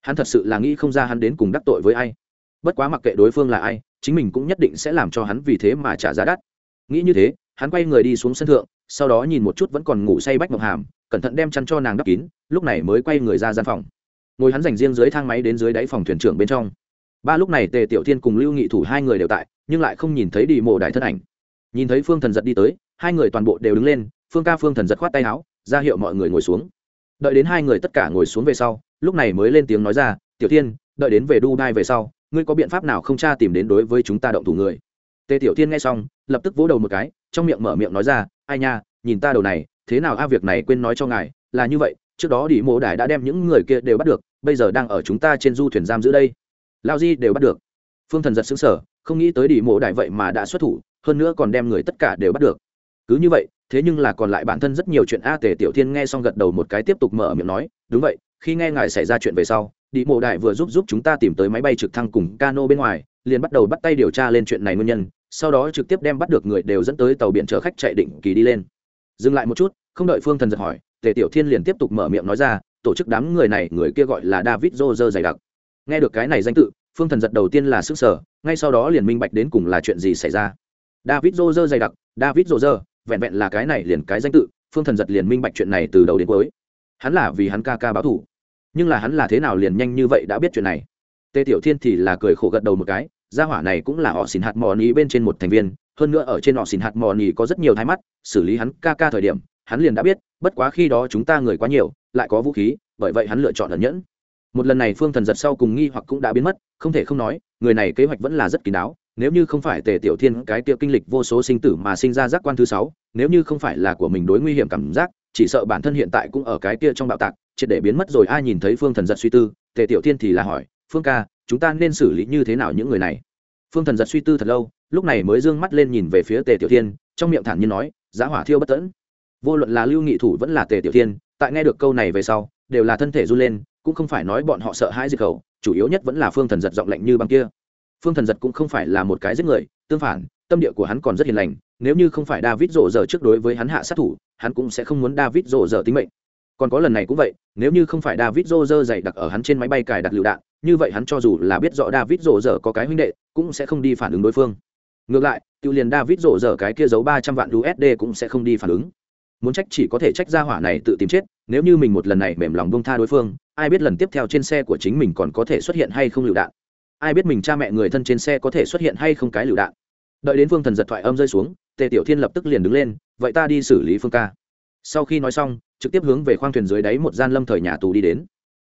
Hắn thật sự là nghĩ không ra hắn đến cùng đắc tội với ai. Bất quá mặc kệ đối phương là ai, chính mình cũng nhất định sẽ làm cho hắn vì thế mà trả giá đắt. Nghĩ như thế, hắn quay người đi xuống sân thượng, sau đó nhìn một chút vẫn còn ngủ say bách ngọc hàm, cẩn thận đem chăn cho nàng đắp kín, lúc này mới quay người ra gian phòng. Ngồi hắn dành riêng dưới thang máy đến dưới đáy phòng thuyền trưởng bên trong. Ba lúc này tề tiểu thiên cùng lưu nghị thủ hai người đều tại, nhưng lại không nhìn thấy đi mộ đại thân ảnh. Nhìn thấy phương thần giật đi tới, hai người toàn bộ đều đứng lên phương ca phương thần giật khoát tay áo, ra hiệu mọi người ngồi xuống. Đợi đến hai người tất cả ngồi xuống về sau, lúc này mới lên tiếng nói ra, tiểu thiên, đợi đến về dubai về sau, ngươi có biện pháp nào không tra tìm đến đối với chúng ta động thủ người? Tề tiểu thiên nghe xong, lập tức vỗ đầu một cái, trong miệng mở miệng nói ra, ai nha, nhìn ta đầu này, thế nào a à, việc này quên nói cho ngài, là như vậy, trước đó đi mộ đài đã đem những người kia đều bắt được, bây giờ đang ở chúng ta trên du thuyền giam giữ đây. Lao di đều bắt được. Phương thần giật xứng sở không nghĩ tới đi mộ đài vậy mà đã xuất thủ, hơn nữa còn đem người tất cả đều bắt được. Cứ như vậy thế nhưng là còn lại bản thân rất nhiều chuyện a tề tiểu thiên nghe xong gật đầu một cái tiếp tục mở miệng nói, đúng vậy, khi nghe ngài xảy ra chuyện về sau đi mộ đại vừa giúp giúp chúng ta tìm tới máy bay trực thăng cùng cano bên ngoài, liền bắt đầu bắt tay điều tra lên chuyện này nguyên nhân, sau đó trực tiếp đem bắt được người đều dẫn tới tàu biển chở khách chạy định kỳ đi lên. Dừng lại một chút, không đợi phương thần giật hỏi, tề tiểu thiên liền tiếp tục mở miệng nói ra, tổ chức đám người này, người kia gọi là david jozer dày đặc. Nghe được cái này danh tự, phương thần giật đầu tiên là sức sở ngay sau đó liền minh bạch đến cùng là chuyện gì xảy ra. David jozer dày đặc, david jozer vẹn vẹn là cái này liền cái danh tự, phương thần giật liền minh bạch chuyện này từ đầu đến cuối. Hắn là vì hắn ca ca báo thủ nhưng là hắn là thế nào liền nhanh như vậy đã biết chuyện này. Tề tiểu thiên thì là cười khổ gật đầu một cái, gia hỏa này cũng là họ xin hạt mò nhì bên trên một thành viên, hơn nữa ở trên họ xin hạt mò nhì có rất nhiều thái mắt, xử lý hắn ca ca thời điểm, hắn liền đã biết, bất quá khi đó chúng ta người quá nhiều, lại có vũ khí, bởi vậy hắn lựa chọn ẩn nhẫn. Một lần này phương thần giật sau cùng nghi hoặc cũng đã biến mất, không thể không nói, người này kế hoạch vẫn là rất kín đáo nếu như không phải tề tiểu thiên cái tiệu kinh lịch vô số sinh tử mà sinh ra giác quan thứ sáu, nếu như không phải là của mình đối nguy hiểm cảm giác, chỉ sợ bản thân hiện tại cũng ở cái kia trong bạo tạc, triệt để biến mất rồi, ai nhìn thấy phương thần giật suy tư, tề tiểu thiên thì là hỏi, phương ca, chúng ta nên xử lý như thế nào những người này? Phương thần giật suy tư thật lâu, lúc này mới d ư ơ n g mắt lên nhìn về phía tề tiểu thiên, trong miệng thản nhiên nói, giá hỏa thiêu bất tẫn. Vô luận là lưu nghị thủ vẫn là tề tiểu thiên, tại nghe được câu này về sau, đều là thân thể run lên, cũng không phải nói bọn họ sợ hãi diệt khẩu, chủ yếu nhất vẫn là phương thần giật giọng lạnh như băng kia phương thần giật cũng không phải là một cái giết người, tương phản, tâm địa của hắn còn rất hiền lành, nếu như không phải david rộ rờ trước đối với hắn hạ sát thủ, hắn cũng sẽ không muốn david rộ rờ tính mệnh. Còn có lần này cũng vậy, nếu như không phải david rô rơ dày đặc ở hắn trên máy bay cài đặt lựu đạn, như vậy hắn cho dù là biết rõ david rô rơ có cái huynh đệ, cũng sẽ không đi phản ứng đối phương. Ngược lại tự liền david rô rơ cái kia giấu ba trăm vạn usd cũng sẽ không đi phản ứng. Muốn trách chỉ có thể trách ra hỏa này tự tìm chết, nếu như mình một lần này mềm lòng bông tha đối phương, ai biết lần tiếp theo trên xe của chính mình còn có thể xuất hiện hay không lựu đạn ai biết mình cha mẹ người thân trên xe có thể xuất hiện hay không cái lựu đạn. Đợi đến phương thần giật thoại âm rơi xuống, tề tiểu thiên lập tức liền đứng lên, vậy ta đi xử lý phương ca. Sau khi nói xong, trực tiếp hướng về khoang thuyền dưới đáy một gian lâm thời nhà tù đi đến.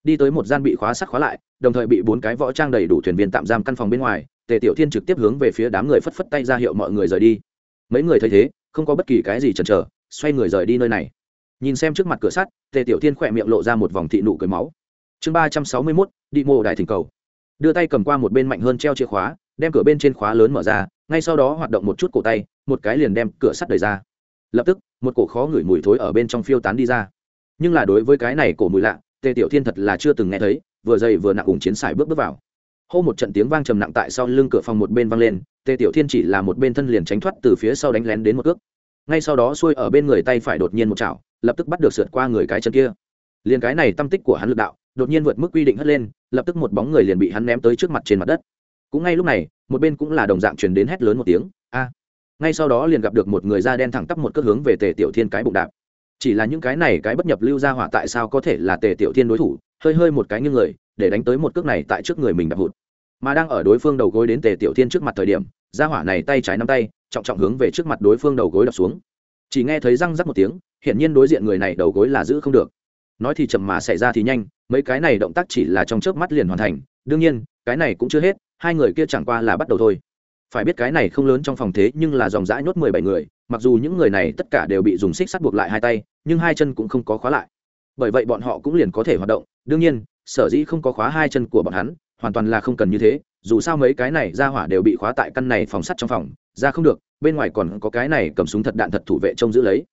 Đi tới một gian bị khóa sắt khóa lại, đồng thời bị bốn cái võ trang đầy đủ thuyền viên tạm giam căn phòng bên ngoài, tề tiểu thiên trực tiếp hướng về phía đám người phất phất tay ra hiệu mọi người rời đi. Mấy người thấy thế, không có bất kỳ cái gì chần chờ, xoay người rời đi nơi này. Nhìn xem trước mặt cửa sắt, tề tiểu thiên khỏe miệng lộ ra một vòng thị nụ cười máu. Chương ba trăm sáu mươi mốt, đi mô đại thỉnh cầu đưa tay cầm qua một bên mạnh hơn treo chìa khóa, đem cửa bên trên khóa lớn mở ra, ngay sau đó hoạt động một chút cổ tay, một cái liền đem cửa sắt đẩy ra. Lập tức, một cổ khó ngửi mùi thối ở bên trong phiêu tán đi ra. Nhưng là đối với cái này cổ mùi lạ, tề tiểu thiên thật là chưa từng nghe thấy, vừa dày vừa nặng cùng chiến xài bước bước vào. Hô một trận tiếng vang trầm nặng tại sau lưng cửa phòng một bên vang lên, tề tiểu thiên chỉ là một bên thân liền tránh thoát từ phía sau đánh lén đến một cước. Ngay sau đó xuôi ở bên người tay phải đột nhiên một chảo, lập tức bắt được sượt qua người cái chân kia. Liền cái này tâm tích của hắn lực đạo đột nhiên vượt mức quy định hất lên, lập tức một bóng người liền bị hắn ném tới trước mặt trên mặt đất. Cũng ngay lúc này, một bên cũng là đồng dạng truyền đến hét lớn một tiếng, a! Ngay sau đó liền gặp được một người da đen thẳng tắp một cước hướng về tề tiểu thiên cái bụng đạp. Chỉ là những cái này cái bất nhập lưu ra hỏa tại sao có thể là tề tiểu thiên đối thủ, hơi hơi một cái như người, để đánh tới một cước này tại trước người mình đạp hụt. Mà đang ở đối phương đầu gối đến tề tiểu thiên trước mặt thời điểm ra hỏa này tay trái nắm tay, trọng trọng hướng về trước mặt đối phương đầu gối đập xuống. Chỉ nghe thấy răng rắc một tiếng, hiển nhiên đối diện người này đầu gối là giữ không được. Nói thì chậm mà xảy ra thì nhanh mấy cái này động tác chỉ là trong chớp mắt liền hoàn thành, đương nhiên, cái này cũng chưa hết, hai người kia chẳng qua là bắt đầu thôi. Phải biết cái này không lớn trong phòng thế nhưng là dòng dã nhốt mười bảy người, mặc dù những người này tất cả đều bị dùng xích sắt buộc lại hai tay, nhưng hai chân cũng không có khóa lại. Bởi vậy bọn họ cũng liền có thể hoạt động, đương nhiên, sở dĩ không có khóa hai chân của bọn hắn, hoàn toàn là không cần như thế, dù sao mấy cái này ra hỏa đều bị khóa tại căn này phòng sắt trong phòng, ra không được, bên ngoài còn có cái này cầm súng thật đạn thật thủ vệ trông giữ lấy.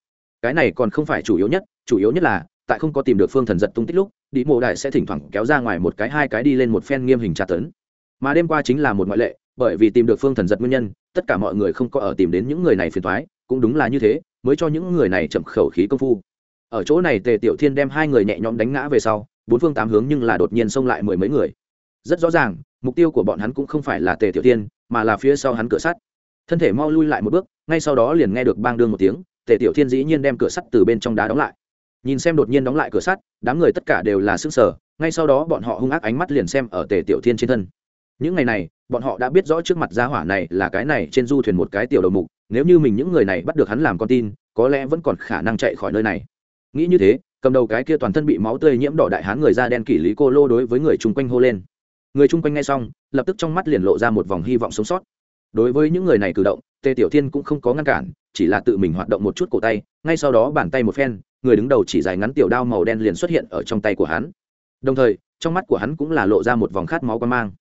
Cái này còn không phải chủ yếu nhất, chủ yếu nhất là tại không có tìm được phương thần giật tung tích lúc đi mộ đại sẽ thỉnh thoảng kéo ra ngoài một cái, hai cái đi lên một phen nghiêm hình tra tấn. Mà đêm qua chính là một ngoại lệ, bởi vì tìm được phương thần giật nguyên nhân, tất cả mọi người không có ở tìm đến những người này phiền thoái cũng đúng là như thế, mới cho những người này chậm khẩu khí công phu. Ở chỗ này tề tiểu thiên đem hai người nhẹ nhõm đánh ngã về sau, bốn phương tám hướng nhưng là đột nhiên xông lại mười mấy người. Rất rõ ràng, mục tiêu của bọn hắn cũng không phải là tề tiểu thiên, mà là phía sau hắn cửa sắt. Thân thể mau lui lại một bước, ngay sau đó liền nghe được bang đương một tiếng, tề tiểu thiên dĩ nhiên đem cửa sắt từ bên trong đá đóng lại nhìn xem đột nhiên đóng lại cửa sắt, đám người tất cả đều là xương sở ngay sau đó bọn họ hung ác ánh mắt liền xem ở tề tiểu thiên trên thân. Những ngày này, bọn họ đã biết rõ trước mặt gia hỏa này là cái này trên du thuyền một cái tiểu đầu mục, nếu như mình những người này bắt được hắn làm con tin, có lẽ vẫn còn khả năng chạy khỏi nơi này. Nghĩ như thế, cầm đầu cái kia toàn thân bị máu tươi nhiễm đỏ đại hán người da đen kỷ lý cô lô đối với người chung quanh hô lên. Người chung quanh nghe xong, lập tức trong mắt liền lộ ra một vòng hy vọng sống sót. Đối với những người này cử động, tề tiểu thiên cũng không có ngăn cản, chỉ là tự mình hoạt động một chút cổ tay ngay sau đó bàn tay một phen, người đứng đầu chỉ dài ngắn tiểu đao màu đen liền xuất hiện ở trong tay của hắn. Đồng thời, trong mắt của hắn cũng là lộ ra một vòng khát máu quan mang.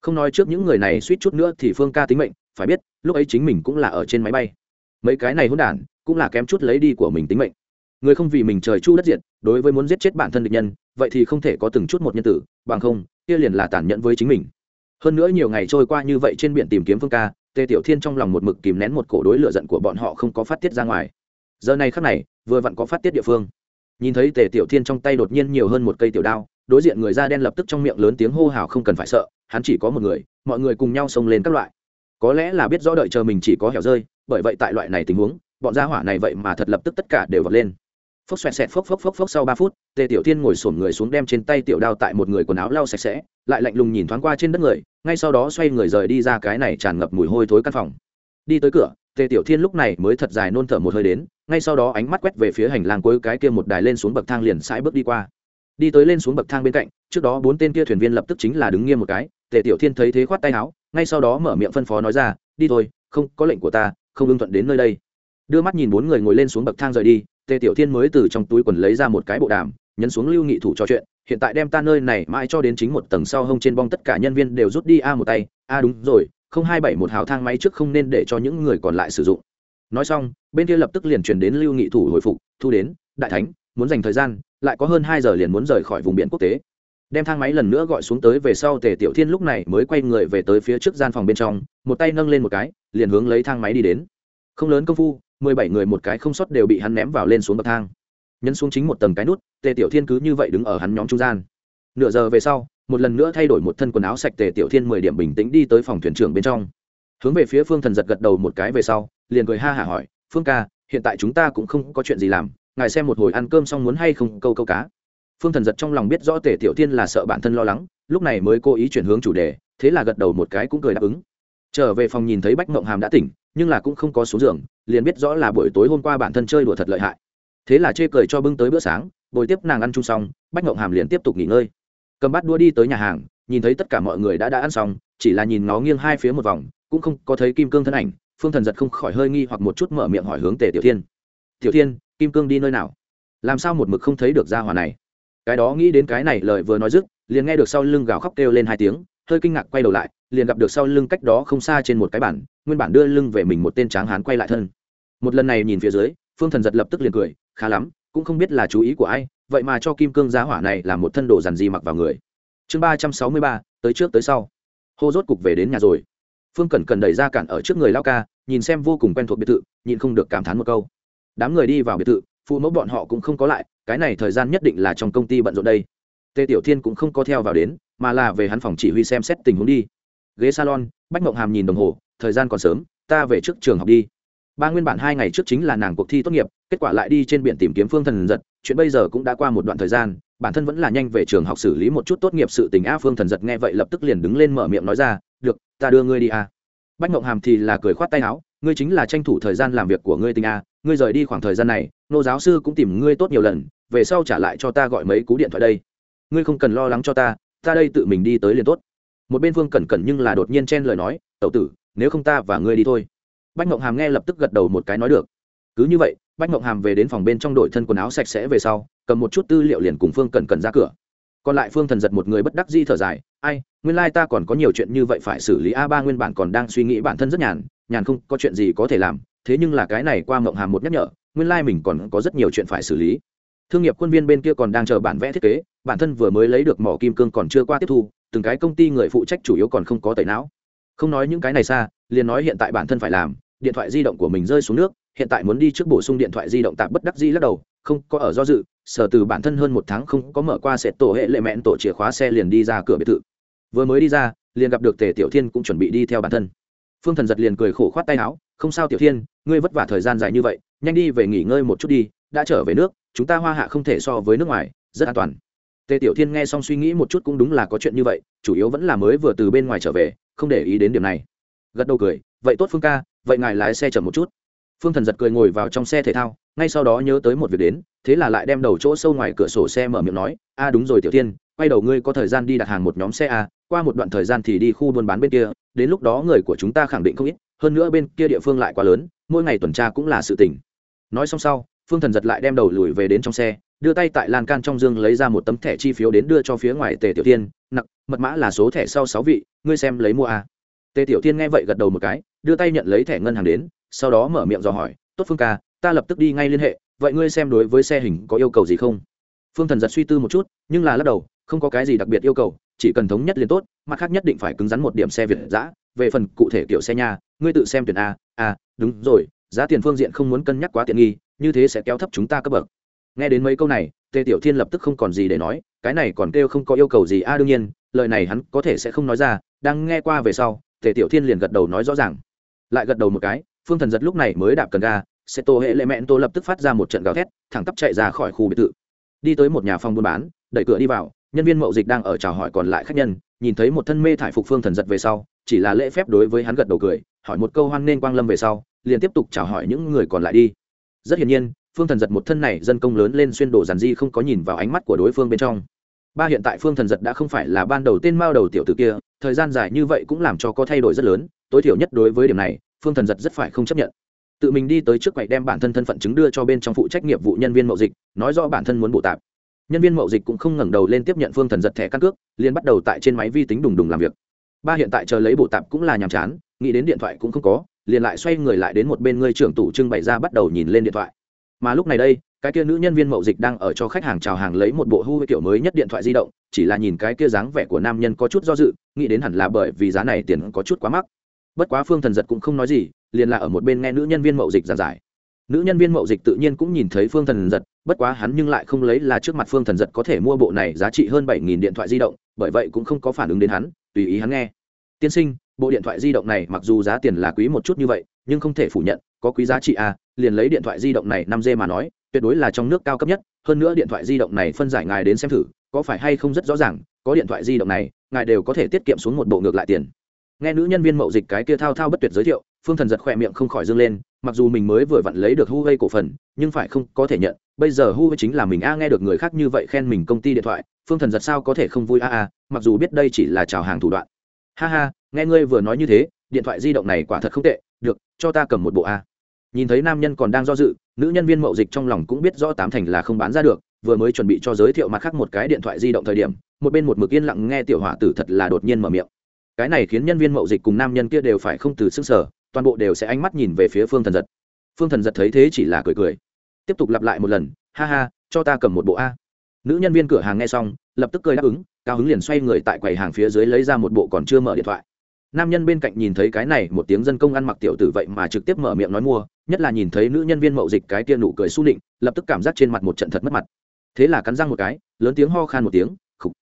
Không nói trước những người này suýt chút nữa thì phương ca tính mệnh, phải biết, lúc ấy chính mình cũng là ở trên máy bay. Mấy cái này hôn đản, cũng là kém chút lấy đi của mình tính mệnh. Người không vì mình trời chu đất diện đối với muốn giết chết bản thân địch nhân, vậy thì không thể có từng chút một nhân tử, bằng không, kia liền là tàn nhẫn với chính mình. Hơn nữa nhiều ngày trôi qua như vậy trên biển tìm kiếm phương ca tề tiểu thiên trong lòng một mực kìm nén một cổ đối lựa giận của bọn họ không có phát tiết ra ngoài giờ này khắc này, vừa vặn có phát tiết địa phương. Nhìn thấy tề tiểu thiên trong tay đột nhiên nhiều hơn một cây tiểu đao, đối diện người da đen lập tức trong miệng lớn tiếng hô hào không cần phải sợ, hắn chỉ có một người, mọi người cùng nhau xông lên các loại. Có lẽ là biết rõ đợi chờ mình chỉ có hẻo rơi, bởi vậy tại loại này tình huống, bọn gia hỏa này vậy mà thật lập tức tất cả đều vọt lên. Phốc xoẹt xẹt, phốc phốc phốc phốc sau ba phút, tề tiểu thiên ngồi sổm người xuống đem trên tay tiểu đao tại một người quần áo lau sạch sẽ, lại lạnh lùng nhìn thoáng qua trên đất người, ngay sau đó xoay người rời đi ra cái này tràn ngập mùi hôi thối căn phòng. Đi tới cửa tề tiểu thiên lúc này mới thật dài nôn thở một hơi đến, ngay sau đó ánh mắt quét về phía hành lang cuối cái kia một đài lên xuống bậc thang liền sải bước đi qua. Đi tới lên xuống bậc thang bên cạnh, trước đó bốn tên kia thuyền viên lập tức chính là đứng nghiêm một cái, tề tiểu thiên thấy thế khoát tay áo, ngay sau đó mở miệng phân phó nói ra, đi thôi, không, có lệnh của ta, không ưng thuận đến nơi đây. Đưa mắt nhìn bốn người ngồi lên xuống bậc thang rời đi, tề tiểu thiên mới từ trong túi quần lấy ra một cái bộ đàm, nhấn xuống lưu nghị thủ trò chuyện, hiện tại đem ta nơi này mãi cho đến chính một tầng sau hông trên bong tất cả nhân viên đều rút đi a một tay, a đúng rồi không hai bảy một hào thang máy trước không nên để cho những người còn lại sử dụng. Nói xong, bên kia lập tức liền truyền đến lưu nghị thủ hồi phục, thu đến, đại thánh, muốn dành thời gian, lại có hơn hai giờ liền muốn rời khỏi vùng biển quốc tế. Đem thang máy lần nữa gọi xuống tới về sau, tề tiểu thiên lúc này mới quay người về tới phía trước gian phòng bên trong, một tay nâng lên một cái, liền hướng lấy thang máy đi đến. Không lớn công phu, mười bảy người một cái không sót đều bị hắn ném vào lên xuống bậc thang. Nhấn xuống chính một tầng cái nút, tề tiểu thiên cứ như vậy đứng ở hắn nhóm trung gian nửa giờ về sau, một lần nữa thay đổi một thân quần áo sạch tề tiểu thiên mười điểm bình tĩnh đi tới phòng thuyền trưởng bên trong. Hướng về phía phương thần giật gật đầu một cái về sau, liền cười ha hả hỏi, phương ca, hiện tại chúng ta cũng không có chuyện gì làm, ngài xem một hồi ăn cơm xong muốn hay không câu câu cá. Phương thần giật trong lòng biết rõ tề tiểu thiên là sợ bản thân lo lắng, lúc này mới cố ý chuyển hướng chủ đề, thế là gật đầu một cái cũng cười đáp ứng. Trở về phòng nhìn thấy bách mộng hàm đã tỉnh, nhưng là cũng không có xuống giường, liền biết rõ là buổi tối hôm qua bản thân chơi đùa thật lợi hại. Thế là chê cười cho bưng tới bữa sáng, bồi tiếp nàng ăn chung xong, bách mộng hàm liền tiếp tục nghỉ ngơi cầm bát đua đi tới nhà hàng, nhìn thấy tất cả mọi người đã đã ăn xong, chỉ là nhìn nó nghiêng hai phía một vòng, cũng không có thấy kim cương thân ảnh. Phương thần giật không khỏi hơi nghi hoặc một chút mở miệng hỏi hướng tề tiểu thiên. Tiểu thiên, kim cương đi nơi nào? Làm sao một mực không thấy được gia hòa này? Cái đó nghĩ đến cái này lời vừa nói dứt, liền nghe được sau lưng gào khóc kêu lên hai tiếng, hơi kinh ngạc quay đầu lại, liền gặp được sau lưng cách đó không xa trên một cái bản nguyên bản đưa lưng về mình một tên tráng hán quay lại thân. Một lần này nhìn phía dưới, phương thần giật lập tức liền cười, khá lắm, cũng không biết là chú ý của ai vậy mà cho kim cương giá hỏa này là một thân đồ dàn di mặc vào người. Chương ba trăm sáu mươi ba, tới trước tới sau. Hô rốt cục về đến nhà rồi. Phương cẩn cần đẩy ra cản ở trước người lao ca, nhìn xem vô cùng quen thuộc biệt thự nhìn không được cảm thán một câu. Đám người đi vào biệt thự, phụ mẫu bọn họ cũng không có lại, cái này thời gian nhất định là trong công ty bận rộn đây. Tề tiểu thiên cũng không có theo vào đến, mà là về hắn phòng chỉ huy xem xét tình huống đi. Ghế salon, bách mộng hàm nhìn đồng hồ, thời gian còn sớm, ta về trước trường học đi. Ba nguyên bản hai ngày trước chính là nàng cuộc thi tốt nghiệp kết quả lại đi trên biển tìm kiếm phương thần giật, chuyện bây giờ cũng đã qua một đoạn thời gian, bản thân vẫn là nhanh về trường học xử lý một chút tốt nghiệp sự tình a phương thần giật nghe vậy lập tức liền đứng lên mở miệng nói ra, được, ta đưa ngươi đi a. Bách mộng hàm thì là cười khoát tay áo, ngươi chính là tranh thủ thời gian làm việc của ngươi tình a, ngươi rời đi khoảng thời gian này, nô giáo sư cũng tìm ngươi tốt nhiều lần, về sau trả lại cho ta gọi mấy cú điện thoại đây. Ngươi không cần lo lắng cho ta ta đây tự mình đi tới liền tốt. Một bên phương cẩn cẩn nhưng là đột nhiên chen lời nói, tẩu tử, nếu không ta và ngươi đi thôi. Bách mộng hàm nghe lập tức gật đầu một cái nói được. Cứ như vậy bách mộng hàm về đến phòng bên trong đội thân quần áo sạch sẽ về sau, cầm một chút tư liệu liền cùng phương cẩn cẩn ra cửa. Còn lại phương thần giật một người bất đắc di thở dài, ai, nguyên lai ta còn có nhiều chuyện như vậy phải xử lý. A ba nguyên bản còn đang suy nghĩ bản thân rất nhàn nhàn không có chuyện gì có thể làm, thế nhưng là cái này qua mộng hàm một nhắc nhở, nguyên lai mình còn có rất nhiều chuyện phải xử lý. Thương nghiệp quân viên bên kia còn đang chờ bản vẽ thiết kế, bản thân vừa mới lấy được mỏ kim cương còn chưa qua tiếp thu, từng cái công ty người phụ trách chủ yếu còn không có tẩy não. Không nói những cái này xa, liền nói hiện tại bản thân phải làm, điện thoại di động của mình rơi xuống nước hiện tại muốn đi trước bổ sung điện thoại di động tạm bất đắc di lắc đầu, không có ở do dự sở từ bản thân hơn một tháng không có mở qua sẽ tổ hệ lệ mẹn tổ chìa khóa xe liền đi ra cửa biệt thự. Vừa mới đi ra, liền gặp được tề tiểu thiên cũng chuẩn bị đi theo bản thân. Phương thần giật liền cười khổ khoát tay áo, không sao tiểu thiên, ngươi vất vả thời gian dài như vậy, nhanh đi về nghỉ ngơi một chút đi, đã trở về nước, chúng ta hoa hạ không thể so với nước ngoài, rất an toàn. Tề tiểu thiên nghe xong suy nghĩ một chút cũng đúng là có chuyện như vậy, chủ yếu vẫn là mới vừa từ bên ngoài trở về, không để ý đến điểm này. Gật đầu cười, vậy tốt phương ca, vậy ngài lái xe chậm một chút phương thần giật cười ngồi vào trong xe thể thao, ngay sau đó nhớ tới một việc đến, thế là lại đem đầu chỗ sâu ngoài cửa sổ xe mở miệng nói, a, đúng rồi tiểu thiên quay đầu ngươi có thời gian đi đặt hàng một nhóm xe a, qua một đoạn thời gian thì đi khu buôn bán bên kia, đến lúc đó người của chúng ta khẳng định không ít, hơn nữa bên kia địa phương lại quá lớn, mỗi ngày tuần tra cũng là sự tỉnh nói xong sau, phương thần giật lại đem đầu lùi về đến trong xe, đưa tay tại lan can trong dương lấy ra một tấm thẻ chi phiếu đến đưa cho phía ngoài tề tiểu tiên, nặc, mật mã là số thẻ sau sáu vị, ngươi xem lấy mua a. Tề tiểu tiên nghe vậy gật đầu một cái, đưa tay nhận lấy thẻ ngân hàng đến sau đó mở miệng dò hỏi, tốt phương ca, ta lập tức đi ngay liên hệ, vậy ngươi xem đối với xe hình có yêu cầu gì không? Phương thần giật suy tư một chút, nhưng là lắc đầu, không có cái gì đặc biệt yêu cầu, chỉ cần thống nhất liền tốt, mặt khác nhất định phải cứng rắn một điểm xe việt giã về phần cụ thể kiểu xe nhà ngươi tự xem tuyển a a, đúng rồi, giá tiền phương diện không muốn cân nhắc quá tiện nghi, như thế sẽ kéo thấp chúng ta cấp bậc. Nghe đến mấy câu này, tề tiểu thiên lập tức không còn gì để nói, cái này còn kêu không có yêu cầu gì a, đương nhiên, lời này hắn có thể sẽ không nói ra, đang nghe qua về sau, tề tiểu thiên liền gật đầu nói rõ ràng. Lại gật đầu một cái phương thần giật lúc này mới đạp cần ga, xe tô hệ lệ mẹn tô lập tức phát ra một trận gào thét, thẳng tắp chạy ra khỏi khu biệt thự. Đi tới một nhà phòng buôn bán, đẩy cửa đi vào, nhân viên mậu dịch đang ở chào hỏi còn lại khách nhân, nhìn thấy một thân mê thải phục phương thần giật về sau, chỉ là lễ phép đối với hắn gật đầu cười, hỏi một câu hoan nên quang lâm về sau, liền tiếp tục chào hỏi những người còn lại đi. Rất hiển nhiên, phương thần giật một thân này dân công lớn lên xuyên đồ giàn di không có nhìn vào ánh mắt của đối phương bên trong. Ba hiện tại phương thần giật đã không phải là ban đầu tên mao đầu tiểu t ử kia, thời gian dài như vậy cũng làm cho có thay đổi rất lớn, tối thiểu nhất đối với điểm này phương thần giật rất phải không chấp nhận. Tự mình đi tới trước quầy đem bản thân thân phận chứng đưa cho bên trong phụ trách nghiệp vụ nhân viên mậu dịch, nói rõ bản thân muốn bộ tạp. Nhân viên mậu dịch cũng không ngẩng đầu lên tiếp nhận phương thần giật thẻ căn cước, liền bắt đầu tại trên máy vi tính đùng đùng làm việc. Ba hiện tại chờ lấy bộ tạp cũng là nhàm chán, nghĩ đến điện thoại cũng không có, liền lại xoay người lại đến một bên ngươi trưởng tủ trưng bày ra bắt đầu nhìn lên điện thoại. Mà lúc này đây, cái kia nữ nhân viên mậu dịch đang ở cho khách hàng chào hàng lấy một bộ hu kiểu mới nhất điện thoại di động, chỉ là nhìn cái kia dáng vẻ của nam nhân có chút do dự, nghĩ đến hẳn là bởi vì giá này tiền có chút quá mắc bất quá phương thần giật cũng không nói gì, liền là ở một bên nghe nữ nhân viên mậu dịch giảng giải. Nữ nhân viên mậu dịch tự nhiên cũng nhìn thấy phương thần giật, bất quá hắn nhưng lại không lấy là trước mặt phương thần giật có thể mua bộ này giá trị hơn bảy nghìn điện thoại di động, bởi vậy cũng không có phản ứng đến hắn, tùy ý hắn nghe. Tiên sinh, bộ điện thoại di động này mặc dù giá tiền là quý một chút như vậy, nhưng không thể phủ nhận, có quý giá trị à liền lấy điện thoại di động này năm g mà nói, tuyệt đối là trong nước cao cấp nhất, hơn nữa điện thoại di động này phân giải ngài đến xem thử, có phải hay không rất rõ ràng, có điện thoại di động này, ngài đều có thể tiết kiệm xuống một bộ ngược lại tiền nghe nữ nhân viên mậu dịch cái kia thao thao bất tuyệt giới thiệu, phương thần giật khỏe miệng không khỏi dâng lên, mặc dù mình mới vừa vặn lấy được huawei cổ phần, nhưng phải không có thể nhận, bây giờ hu chính là mình a, nghe được người khác như vậy khen mình công ty điện thoại, phương thần giật sao có thể không vui a a, mặc dù biết đây chỉ là chào hàng thủ đoạn. Ha ha, nghe ngươi vừa nói như thế, điện thoại di động này quả thật không tệ, được, cho ta cầm một bộ a. Nhìn thấy nam nhân còn đang do dự, nữ nhân viên mậu dịch trong lòng cũng biết rõ tám thành là không bán ra được, vừa mới chuẩn bị cho giới thiệu mặt khác một cái điện thoại di động thời điểm, một bên một mực yên lặng nghe tiểu hỏa tử thật là đột nhiên mở miệng cái này khiến nhân viên mậu dịch cùng nam nhân kia đều phải không từ sức sở, toàn bộ đều sẽ ánh mắt nhìn về phía phương thần giật. Phương thần giật thấy thế chỉ là cười cười. Tiếp tục lặp lại một lần, ha ha, cho ta cầm một bộ a. Nữ nhân viên cửa hàng nghe xong, lập tức cười đáp ứng, cao hứng liền xoay người tại quầy hàng phía dưới lấy ra một bộ còn chưa mở điện thoại. Nam nhân bên cạnh nhìn thấy cái này, một tiếng dân công ăn mặc tiểu tử vậy mà trực tiếp mở miệng nói mua, nhất là nhìn thấy nữ nhân viên mậu dịch cái tia nụ cười s u nịnh, lập tức cảm giác trên mặt một trận thật mất mặt. Thế là cắn răng một cái, lớn tiếng ho khan một tiếng, khục,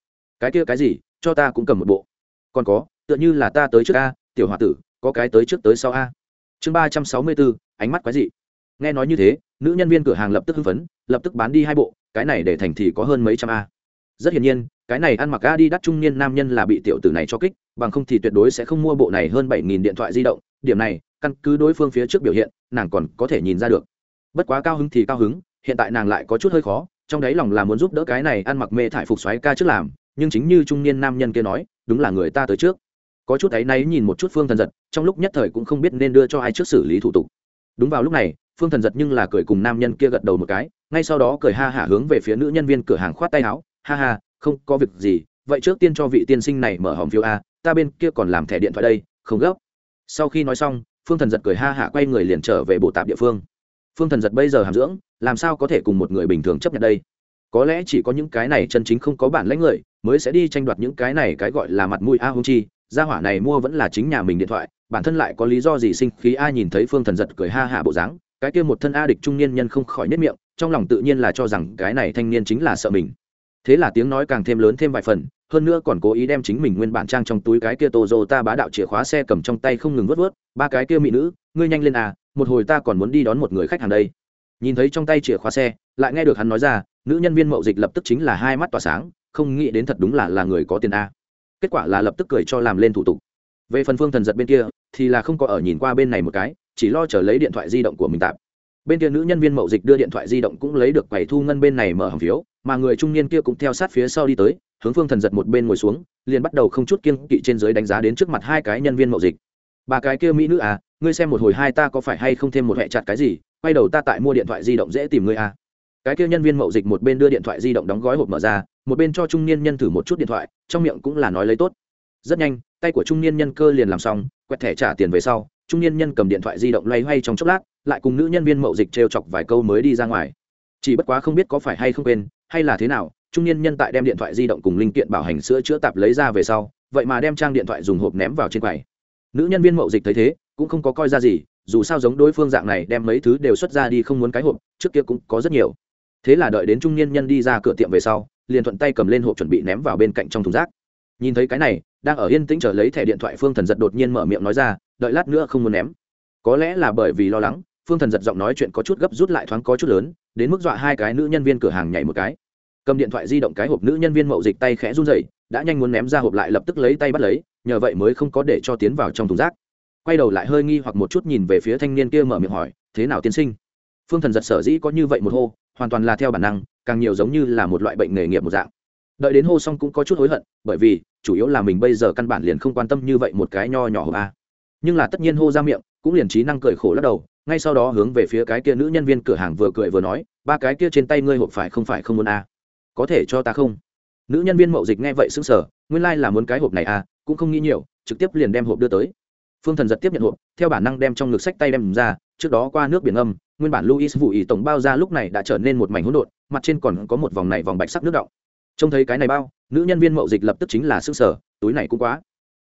cái kia cái gì, cho ta cũng cầm một bộ. Còn có tựa như là ta tới trước a, tiểu h o a tử, có cái tới trước tới sau a. Chương ba trăm sáu mươi bốn, ánh mắt quái dị. Nghe nói như thế, nữ nhân viên cửa hàng lập tức hưng phấn, lập tức bán đi hai bộ, cái này để thành thì có hơn mấy trăm a. Rất hiển nhiên, cái này ăn mặc a đi đắt trung niên nam nhân là bị tiểu tử này cho kích, bằng không thì tuyệt đối sẽ không mua bộ này hơn bảy nghìn điện thoại di động, điểm này, căn cứ đối phương phía trước biểu hiện, nàng còn có thể nhìn ra được. Bất quá cao hứng thì cao hứng, hiện tại nàng lại có chút hơi khó, trong đấy lòng là muốn giúp đỡ cái này ăn mặc mê thải phục xoáy ca trước làm, nhưng chính như trung niên nam nhân kia nói, đúng là người ta tới trước có chút ấy náy nhìn một chút phương thần giật, trong lúc nhất thời cũng không biết nên đưa cho ai trước xử lý thủ tục. Đúng vào lúc này, phương thần giật nhưng là cười cùng nam nhân kia gật đầu một cái, ngay sau đó cười ha hả hướng về phía nữ nhân viên cửa hàng khoát tay áo, ha ha, không có việc gì, vậy trước tiên cho vị tiên sinh này mở hòm phiếu a, ta bên kia còn làm thẻ điện thoại đây, không gấp. Sau khi nói xong, phương thần giật cười ha hả quay người liền trở về bộ tạp địa phương. Phương thần giật bây giờ hàm dưỡng, làm sao có thể cùng một người bình thường chấp nhận đây? Có lẽ chỉ có những cái này chân chính không có bản lãnh người, mới sẽ đi tranh đoạt những cái này cái gọi là mặt mũi a hung chi gia hỏa này mua vẫn là chính nhà mình điện thoại, bản thân lại có lý do gì sinh khí a nhìn thấy phương thần giật cười ha hạ bộ dáng, cái kia một thân a địch trung niên nhân không khỏi nhất miệng, trong lòng tự nhiên là cho rằng cái này thanh niên chính là sợ mình. Thế là tiếng nói càng thêm lớn thêm vài phần, hơn nữa còn cố ý đem chính mình nguyên bản trang trong túi cái kia tô dô ta bá đạo chìa khóa xe cầm trong tay không ngừng vớt vớt, ba cái kia mỹ nữ, ngươi nhanh lên à một hồi ta còn muốn đi đón một người khách hàng đây. Nhìn thấy trong tay chìa khóa xe, lại nghe được hắn nói ra, nữ nhân viên mậu dịch lập tức chính là hai mắt tỏa sáng, không nghĩ đến thật đúng là là người có tiền a kết quả là lập tức cười cho làm lên thủ tục. Về phần phương thần giật bên kia, thì là không có ở nhìn qua bên này một cái, chỉ lo chờ lấy điện thoại di động của mình tạm. Bên kia nữ nhân viên mậu dịch đưa điện thoại di động cũng lấy được quầy thu ngân bên này mở hòm phiếu, mà người trung niên kia cũng theo sát phía sau đi tới, hướng phương thần giật một bên ngồi xuống, liền bắt đầu không chút kiên kỵ trên dưới đánh giá đến trước mặt hai cái nhân viên mậu dịch. Bà cái kia mỹ nữ à ngươi xem một hồi hai ta có phải hay không thêm một hệ chặt cái gì, quay đầu ta tại mua điện thoại di động dễ tìm ngươi à cái kia nhân viên mậu dịch một bên đưa điện thoại di động đóng gói hộp mở ra, một bên cho trung niên nhân thử một chút điện thoại, trong miệng cũng là nói lấy tốt. Rất nhanh, tay của trung niên nhân cơ liền làm xong, quẹt thẻ trả tiền về sau, trung niên nhân cầm điện thoại di động loay hoay trong chốc lát, lại cùng nữ nhân viên mậu dịch trêu chọc vài câu mới đi ra ngoài. Chỉ bất quá không biết có phải hay không quên, hay là thế nào, trung niên nhân tại đem điện thoại di động cùng linh kiện bảo hành sữa chữa tạp lấy ra về sau, vậy mà đem trang điện thoại dùng hộp ném vào trên quầy. Nữ nhân viên mậu dịch thấy thế, cũng không có coi ra gì, dù sao giống đối phương dạng này đem mấy thứ đều xuất ra đi không muốn cái hộp, trước kia cũng có rất nhiều thế là đợi đến trung niên nhân đi ra cửa tiệm về sau, liền thuận tay cầm lên hộp chuẩn bị ném vào bên cạnh trong thùng rác. Nhìn thấy cái này, đang ở yên tĩnh chờ lấy thẻ điện thoại, phương thần giật đột nhiên mở miệng nói ra, đợi lát nữa không muốn ném. Có lẽ là bởi vì lo lắng, phương thần giật giọng nói chuyện có chút gấp rút lại thoáng có chút lớn, đến mức dọa hai cái nữ nhân viên cửa hàng nhảy một cái. Cầm điện thoại di động cái hộp nữ nhân viên mậu dịch tay khẽ run rẩy, đã nhanh muốn ném ra hộp lại lập tức lấy tay bắt lấy, nhờ vậy mới không có để cho tiến vào trong thùng rác. Quay đầu lại hơi nghi hoặc một chút nhìn về phía thanh niên kia mở miệng hỏi, thế nào tiên sinh? Phương thần giật sở dĩ có như vậy một hô hoàn toàn là theo bản năng, càng nhiều giống như là một loại bệnh nghề nghiệp một dạng. Đợi đến hô xong cũng có chút hối hận, bởi vì, chủ yếu là mình bây giờ căn bản liền không quan tâm như vậy một cái nho nhỏ hộp a. Nhưng là tất nhiên hô ra miệng, cũng liền trí năng cười khổ lắc đầu, ngay sau đó hướng về phía cái kia nữ nhân viên cửa hàng vừa cười vừa nói, ba cái kia trên tay ngươi hộp phải không phải không muốn a? Có thể cho ta không? Nữ nhân viên mậu dịch nghe vậy sững sờ, nguyên lai、like、là muốn cái hộp này a, cũng không nghĩ nhiều, trực tiếp liền đem hộp đưa tới. Phương thần giật tiếp nhận hộp, theo bản năng đem trong ngực sách tay đem ra, trước đó qua nước biển âm nguyên bản luis vụ ý tổng bao ra lúc này đã trở nên một mảnh hỗn độn, mặt trên còn có một vòng này vòng bạch sắc nước động trông thấy cái này bao, nữ nhân viên mậu dịch lập tức chính là sức sở túi này cũng quá.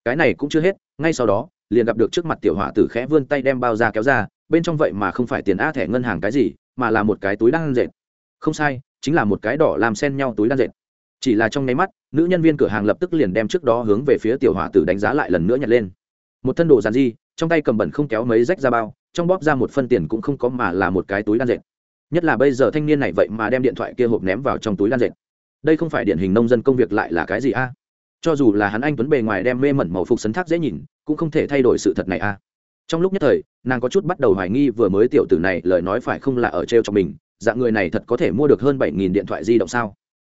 Cái này cũng chưa hết, ngay sau đó, liền gặp được trước mặt tiểu hỏa tử khẽ vươn tay đem bao ra kéo ra, bên trong vậy mà không phải tiền a thẻ ngân hàng cái gì, mà là một cái túi đan dệt. Không sai, chính là một cái đỏ làm xen nhau túi đan dệt. Chỉ là trong nháy mắt, nữ nhân viên cửa hàng lập tức liền đem trước đó hướng về phía tiểu hỏa tử đánh giá lại lần nữa nhặt lên. Một thân đồ giàn di trong tay cầm bẩn không kéo mấy rách ra bao trong bóp ra một phân tiền cũng không có mà là một cái túi đan dệt. Nhất là bây giờ thanh niên này vậy mà đem điện thoại kia hộp ném vào trong túi đan dệt. Đây không phải điển hình nông dân công việc lại là cái gì a? Cho dù là hắn anh tuấn bề ngoài đem mê mẩn màu phục sấn thác dễ nhìn, cũng không thể thay đổi sự thật này a. Trong lúc nhất thời, nàng có chút bắt đầu hoài nghi vừa mới tiểu tử này lời nói phải không là ở t r e o cho mình, dạng người này thật có thể mua được hơn bảy nghìn điện thoại di động sao?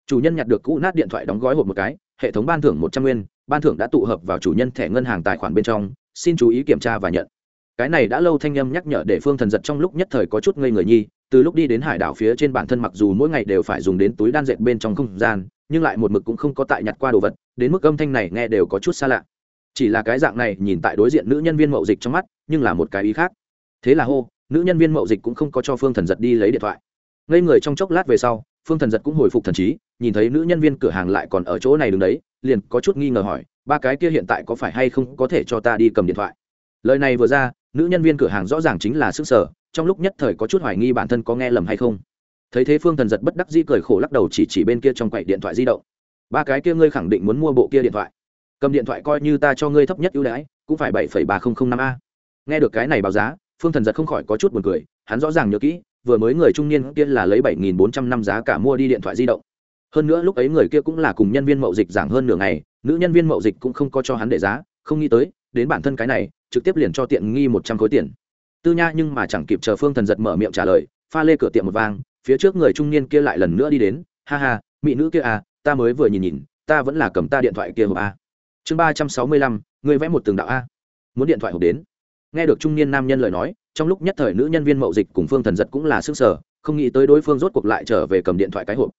Chủ nhân nhặt được cũ nát điện thoại đóng gói hộp một cái, hệ thống ban thưởng một trăm nguyên, ban thưởng đã tụ hợp vào chủ nhân thẻ ngân hàng tài khoản bên trong, xin chú ý kiểm tra và nhận cái này đã lâu thanh âm nhắc nhở để phương thần giật trong lúc nhất thời có chút ngây người nhi, từ lúc đi đến hải đảo phía trên bản thân mặc dù mỗi ngày đều phải dùng đến túi đan dệt bên trong không gian, nhưng lại một mực cũng không có tại nhặt qua đồ vật, đến mức âm thanh này nghe đều có chút xa lạ. Chỉ là cái dạng này nhìn tại đối diện nữ nhân viên mậu dịch trong mắt, nhưng là một cái ý khác. Thế là hô, nữ nhân viên mậu dịch cũng không có cho phương thần giật đi lấy điện thoại. Ngây người trong chốc lát về sau, phương thần giật cũng hồi phục thần trí, nhìn thấy nữ nhân viên cửa hàng lại còn ở chỗ này đứng đấy, liền có chút nghi ngờ hỏi, ba cái kia hiện tại có phải hay không có thể cho ta đi cầm điện thoại? Lời này vừa ra nữ nhân viên cửa hàng rõ ràng chính là sức sở, trong lúc nhất thời có chút hoài nghi bản thân có nghe lầm hay không. Thấy thế phương thần giật bất đắc dĩ cười khổ lắc đầu chỉ chỉ bên kia trong quậy điện thoại di động. Ba cái kia ngươi khẳng định muốn mua bộ kia điện thoại. Cầm điện thoại coi như ta cho ngươi thấp nhất ưu đãi, cũng phải bảy ba nghìn năm a. Nghe được cái này báo giá, phương thần giật không khỏi có chút buồn cười, hắn rõ ràng nhớ kỹ, vừa mới người trung niên kia là lấy bảy nghìn bốn trăm năm giá cả mua đi điện thoại di động. Hơn nữa lúc ấy người kia cũng là cùng nhân viên mậu dịch giảng hơn nửa ngày, nữ nhân viên mậu dịch cũng không có cho hắn để giá, không nghĩ tới đến bản thân cái này, trực tiếp liền cho tiện nghi một trăm khối tiền. Tư nha nhưng mà chẳng kịp chờ phương thần giật mở miệng trả lời, pha lê cửa tiệm một vang, phía trước người trung niên kia lại lần nữa đi đến, ha ha, mỹ nữ kia à ta mới vừa nhìn nhìn, ta vẫn là cầm ta điện thoại kia hộp a. Chương ba trăm sáu mươi lăm, người vẽ một tường đạo a. Muốn điện thoại hộp đến. Nghe được trung niên nam nhân lời nói, trong lúc nhất thời nữ nhân viên mậu dịch cùng phương thần giật cũng là xứng sở không nghĩ tới đối phương rốt cuộc lại trở về cầm điện thoại cái hộp.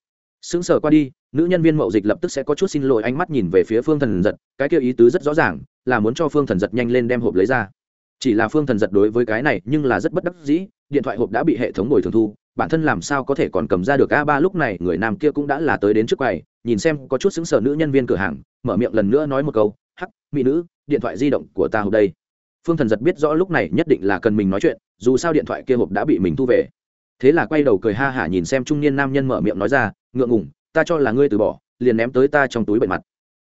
Xứng sở qua đi, nữ nhân viên mậu dịch lập tức sẽ có chút xin lỗi ánh mắt nhìn về phía phương thần giật, cái kia ý tứ rất rõ ràng là muốn cho phương thần giật nhanh lên đem hộp lấy ra. Chỉ là phương thần giật đối với cái này nhưng là rất bất đắc dĩ, điện thoại hộp đã bị hệ thống bồi thường thu, bản thân làm sao có thể còn cầm ra được a ba lúc này, người nam kia cũng đã là tới đến trước quầy, nhìn xem có chút xứng sở nữ nhân viên cửa hàng, mở miệng lần nữa nói một câu, hắc, mỹ nữ, điện thoại di động của ta hộp đây. Phương thần giật biết rõ lúc này nhất định là cần mình nói chuyện, dù sao điện thoại kia hộp đã bị mình thu về. Thế là quay đầu cười ha hả nhìn xem trung niên nam nhân mở miệng nói ra, ngượng ngủng ta cho là ngươi từ bỏ, liền ném tới ta trong túi bậy mặt.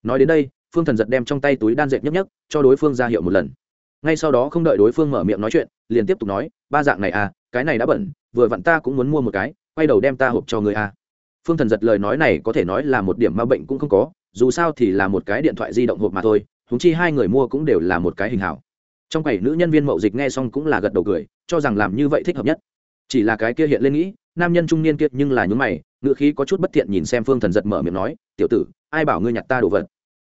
Nói đến đây phương thần giật đem trong tay túi đan dệt nhấp nhấp cho đối phương ra hiệu một lần. Ngay sau đó không đợi đối phương mở miệng nói chuyện, liền tiếp tục nói, ba dạng này à cái này đã bẩn, vừa vặn ta cũng muốn mua một cái, quay đầu đem ta hộp cho người à. Phương thần giật lời nói này có thể nói là một điểm ma bệnh cũng không có, dù sao thì là một cái điện thoại di động hộp mà thôi húng chi hai người mua cũng đều là một cái hình hảo. Trong quầy nữ nhân viên mậu dịch nghe xong cũng là gật đầu cười, cho rằng làm như vậy thích hợp nhất. Chỉ là cái kia hiện lên nghĩ, nam nhân trung niên kiệt nhưng là nhún mày ngựa khí có chút bất thiện nhìn xem phương thần giật mở miệng nói, tiểu tử, ai bảo ngươi nhặt ta đồ vật?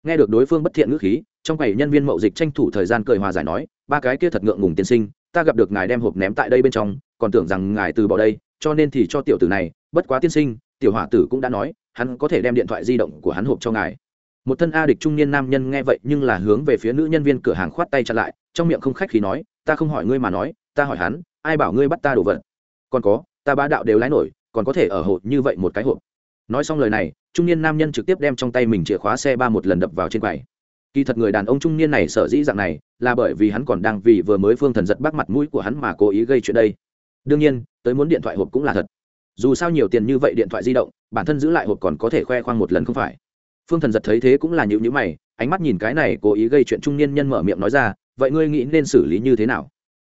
Nghe được đối phương bất thiện ngữ khí, trong quầy nhân viên mậu dịch tranh thủ thời gian cười hòa giải nói, ba cái kia thật ngượng ngùng tiên sinh, ta gặp được ngài đem hộp ném tại đây bên trong, còn tưởng rằng ngài từ bỏ đây, cho nên thì cho tiểu tử này, bất quá tiên sinh, tiểu hỏa tử cũng đã nói, hắn có thể đem điện thoại di động của hắn hộp cho ngài. Một thân a địch trung niên nam nhân nghe vậy nhưng là hướng về phía nữ nhân viên cửa hàng khoát tay chặn lại, trong miệng không khách khí nói, ta không hỏi ngươi mà nói, ta hỏi hắn, ai bảo ngươi bắt ta đổ vật? Còn có, ta ba đạo đều lái nổi, còn có thể ở hộp như vậy một cái hộp. Nói xong lời này trung niên nam nhân trực tiếp đem trong tay mình chìa khóa xe ba một lần đập vào trên quầy. Kỳ thật người đàn ông trung niên này sở dĩ dạng này, là bởi vì hắn còn đang vì vừa mới phương thần giật bắt mặt mũi của hắn mà cố ý gây chuyện đây. Đương nhiên, tới muốn điện thoại hộp cũng là thật. Dù sao nhiều tiền như vậy điện thoại di động, bản thân giữ lại hộp còn có thể khoe khoang một lần không phải. Phương thần giật thấy thế cũng là nhịu nhữ mày, ánh mắt nhìn cái này cố ý gây chuyện trung niên nhân mở miệng nói ra, vậy ngươi nghĩ nên xử lý như thế nào?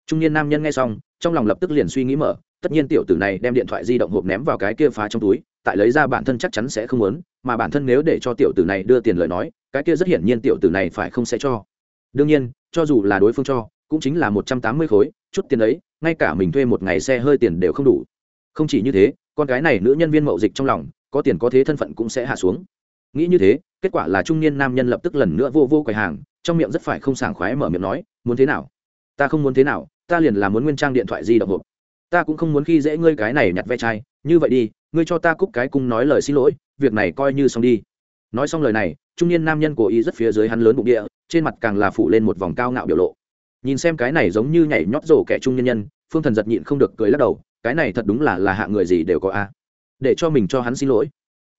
Trung niên nam nhân nghe xong, trong lòng lập tức liền suy nghĩ mở, tất nhiên tiểu tử này đem điện thoại di động hộp ném vào cái kia phá trong túi tại lấy ra bản thân chắc chắn sẽ không muốn, mà bản thân nếu để cho tiểu tử này đưa tiền lời nói, cái kia rất hiển nhiên tiểu tử này phải không sẽ cho. Đương nhiên, cho dù là đối phương cho, cũng chính là một trăm tám mươi khối, chút tiền ấy, ngay cả mình thuê một ngày xe hơi tiền đều không đủ. Không chỉ như thế, con cái này nữ nhân viên mậu dịch trong lòng, có tiền có thế thân phận cũng sẽ hạ xuống. Nghĩ như thế, kết quả là trung niên nam nhân lập tức lần nữa vô vô quầy hàng, trong miệng rất phải không sảng khoái mở miệng nói, muốn thế nào? Ta không muốn thế nào, ta liền là muốn nguyên trang điện thoại di động hộp. Ta cũng không muốn khi dễ ngươi cái này nhặt ve chai, như vậy đi ngươi cho ta cúc cái cung nói lời xin lỗi, việc này coi như xong đi. Nói xong lời này, trung niên nam nhân cố ý rất phía dưới hắn lớn bụng địa, trên mặt càng là phụ lên một vòng cao ngạo biểu lộ. Nhìn xem cái này giống như nhảy nhót rổ kẻ trung nhân nhân, phương thần giật nhịn không được cười lắc đầu, cái này thật đúng là là hạ người gì đều có a. À. Để cho mình cho hắn xin lỗi.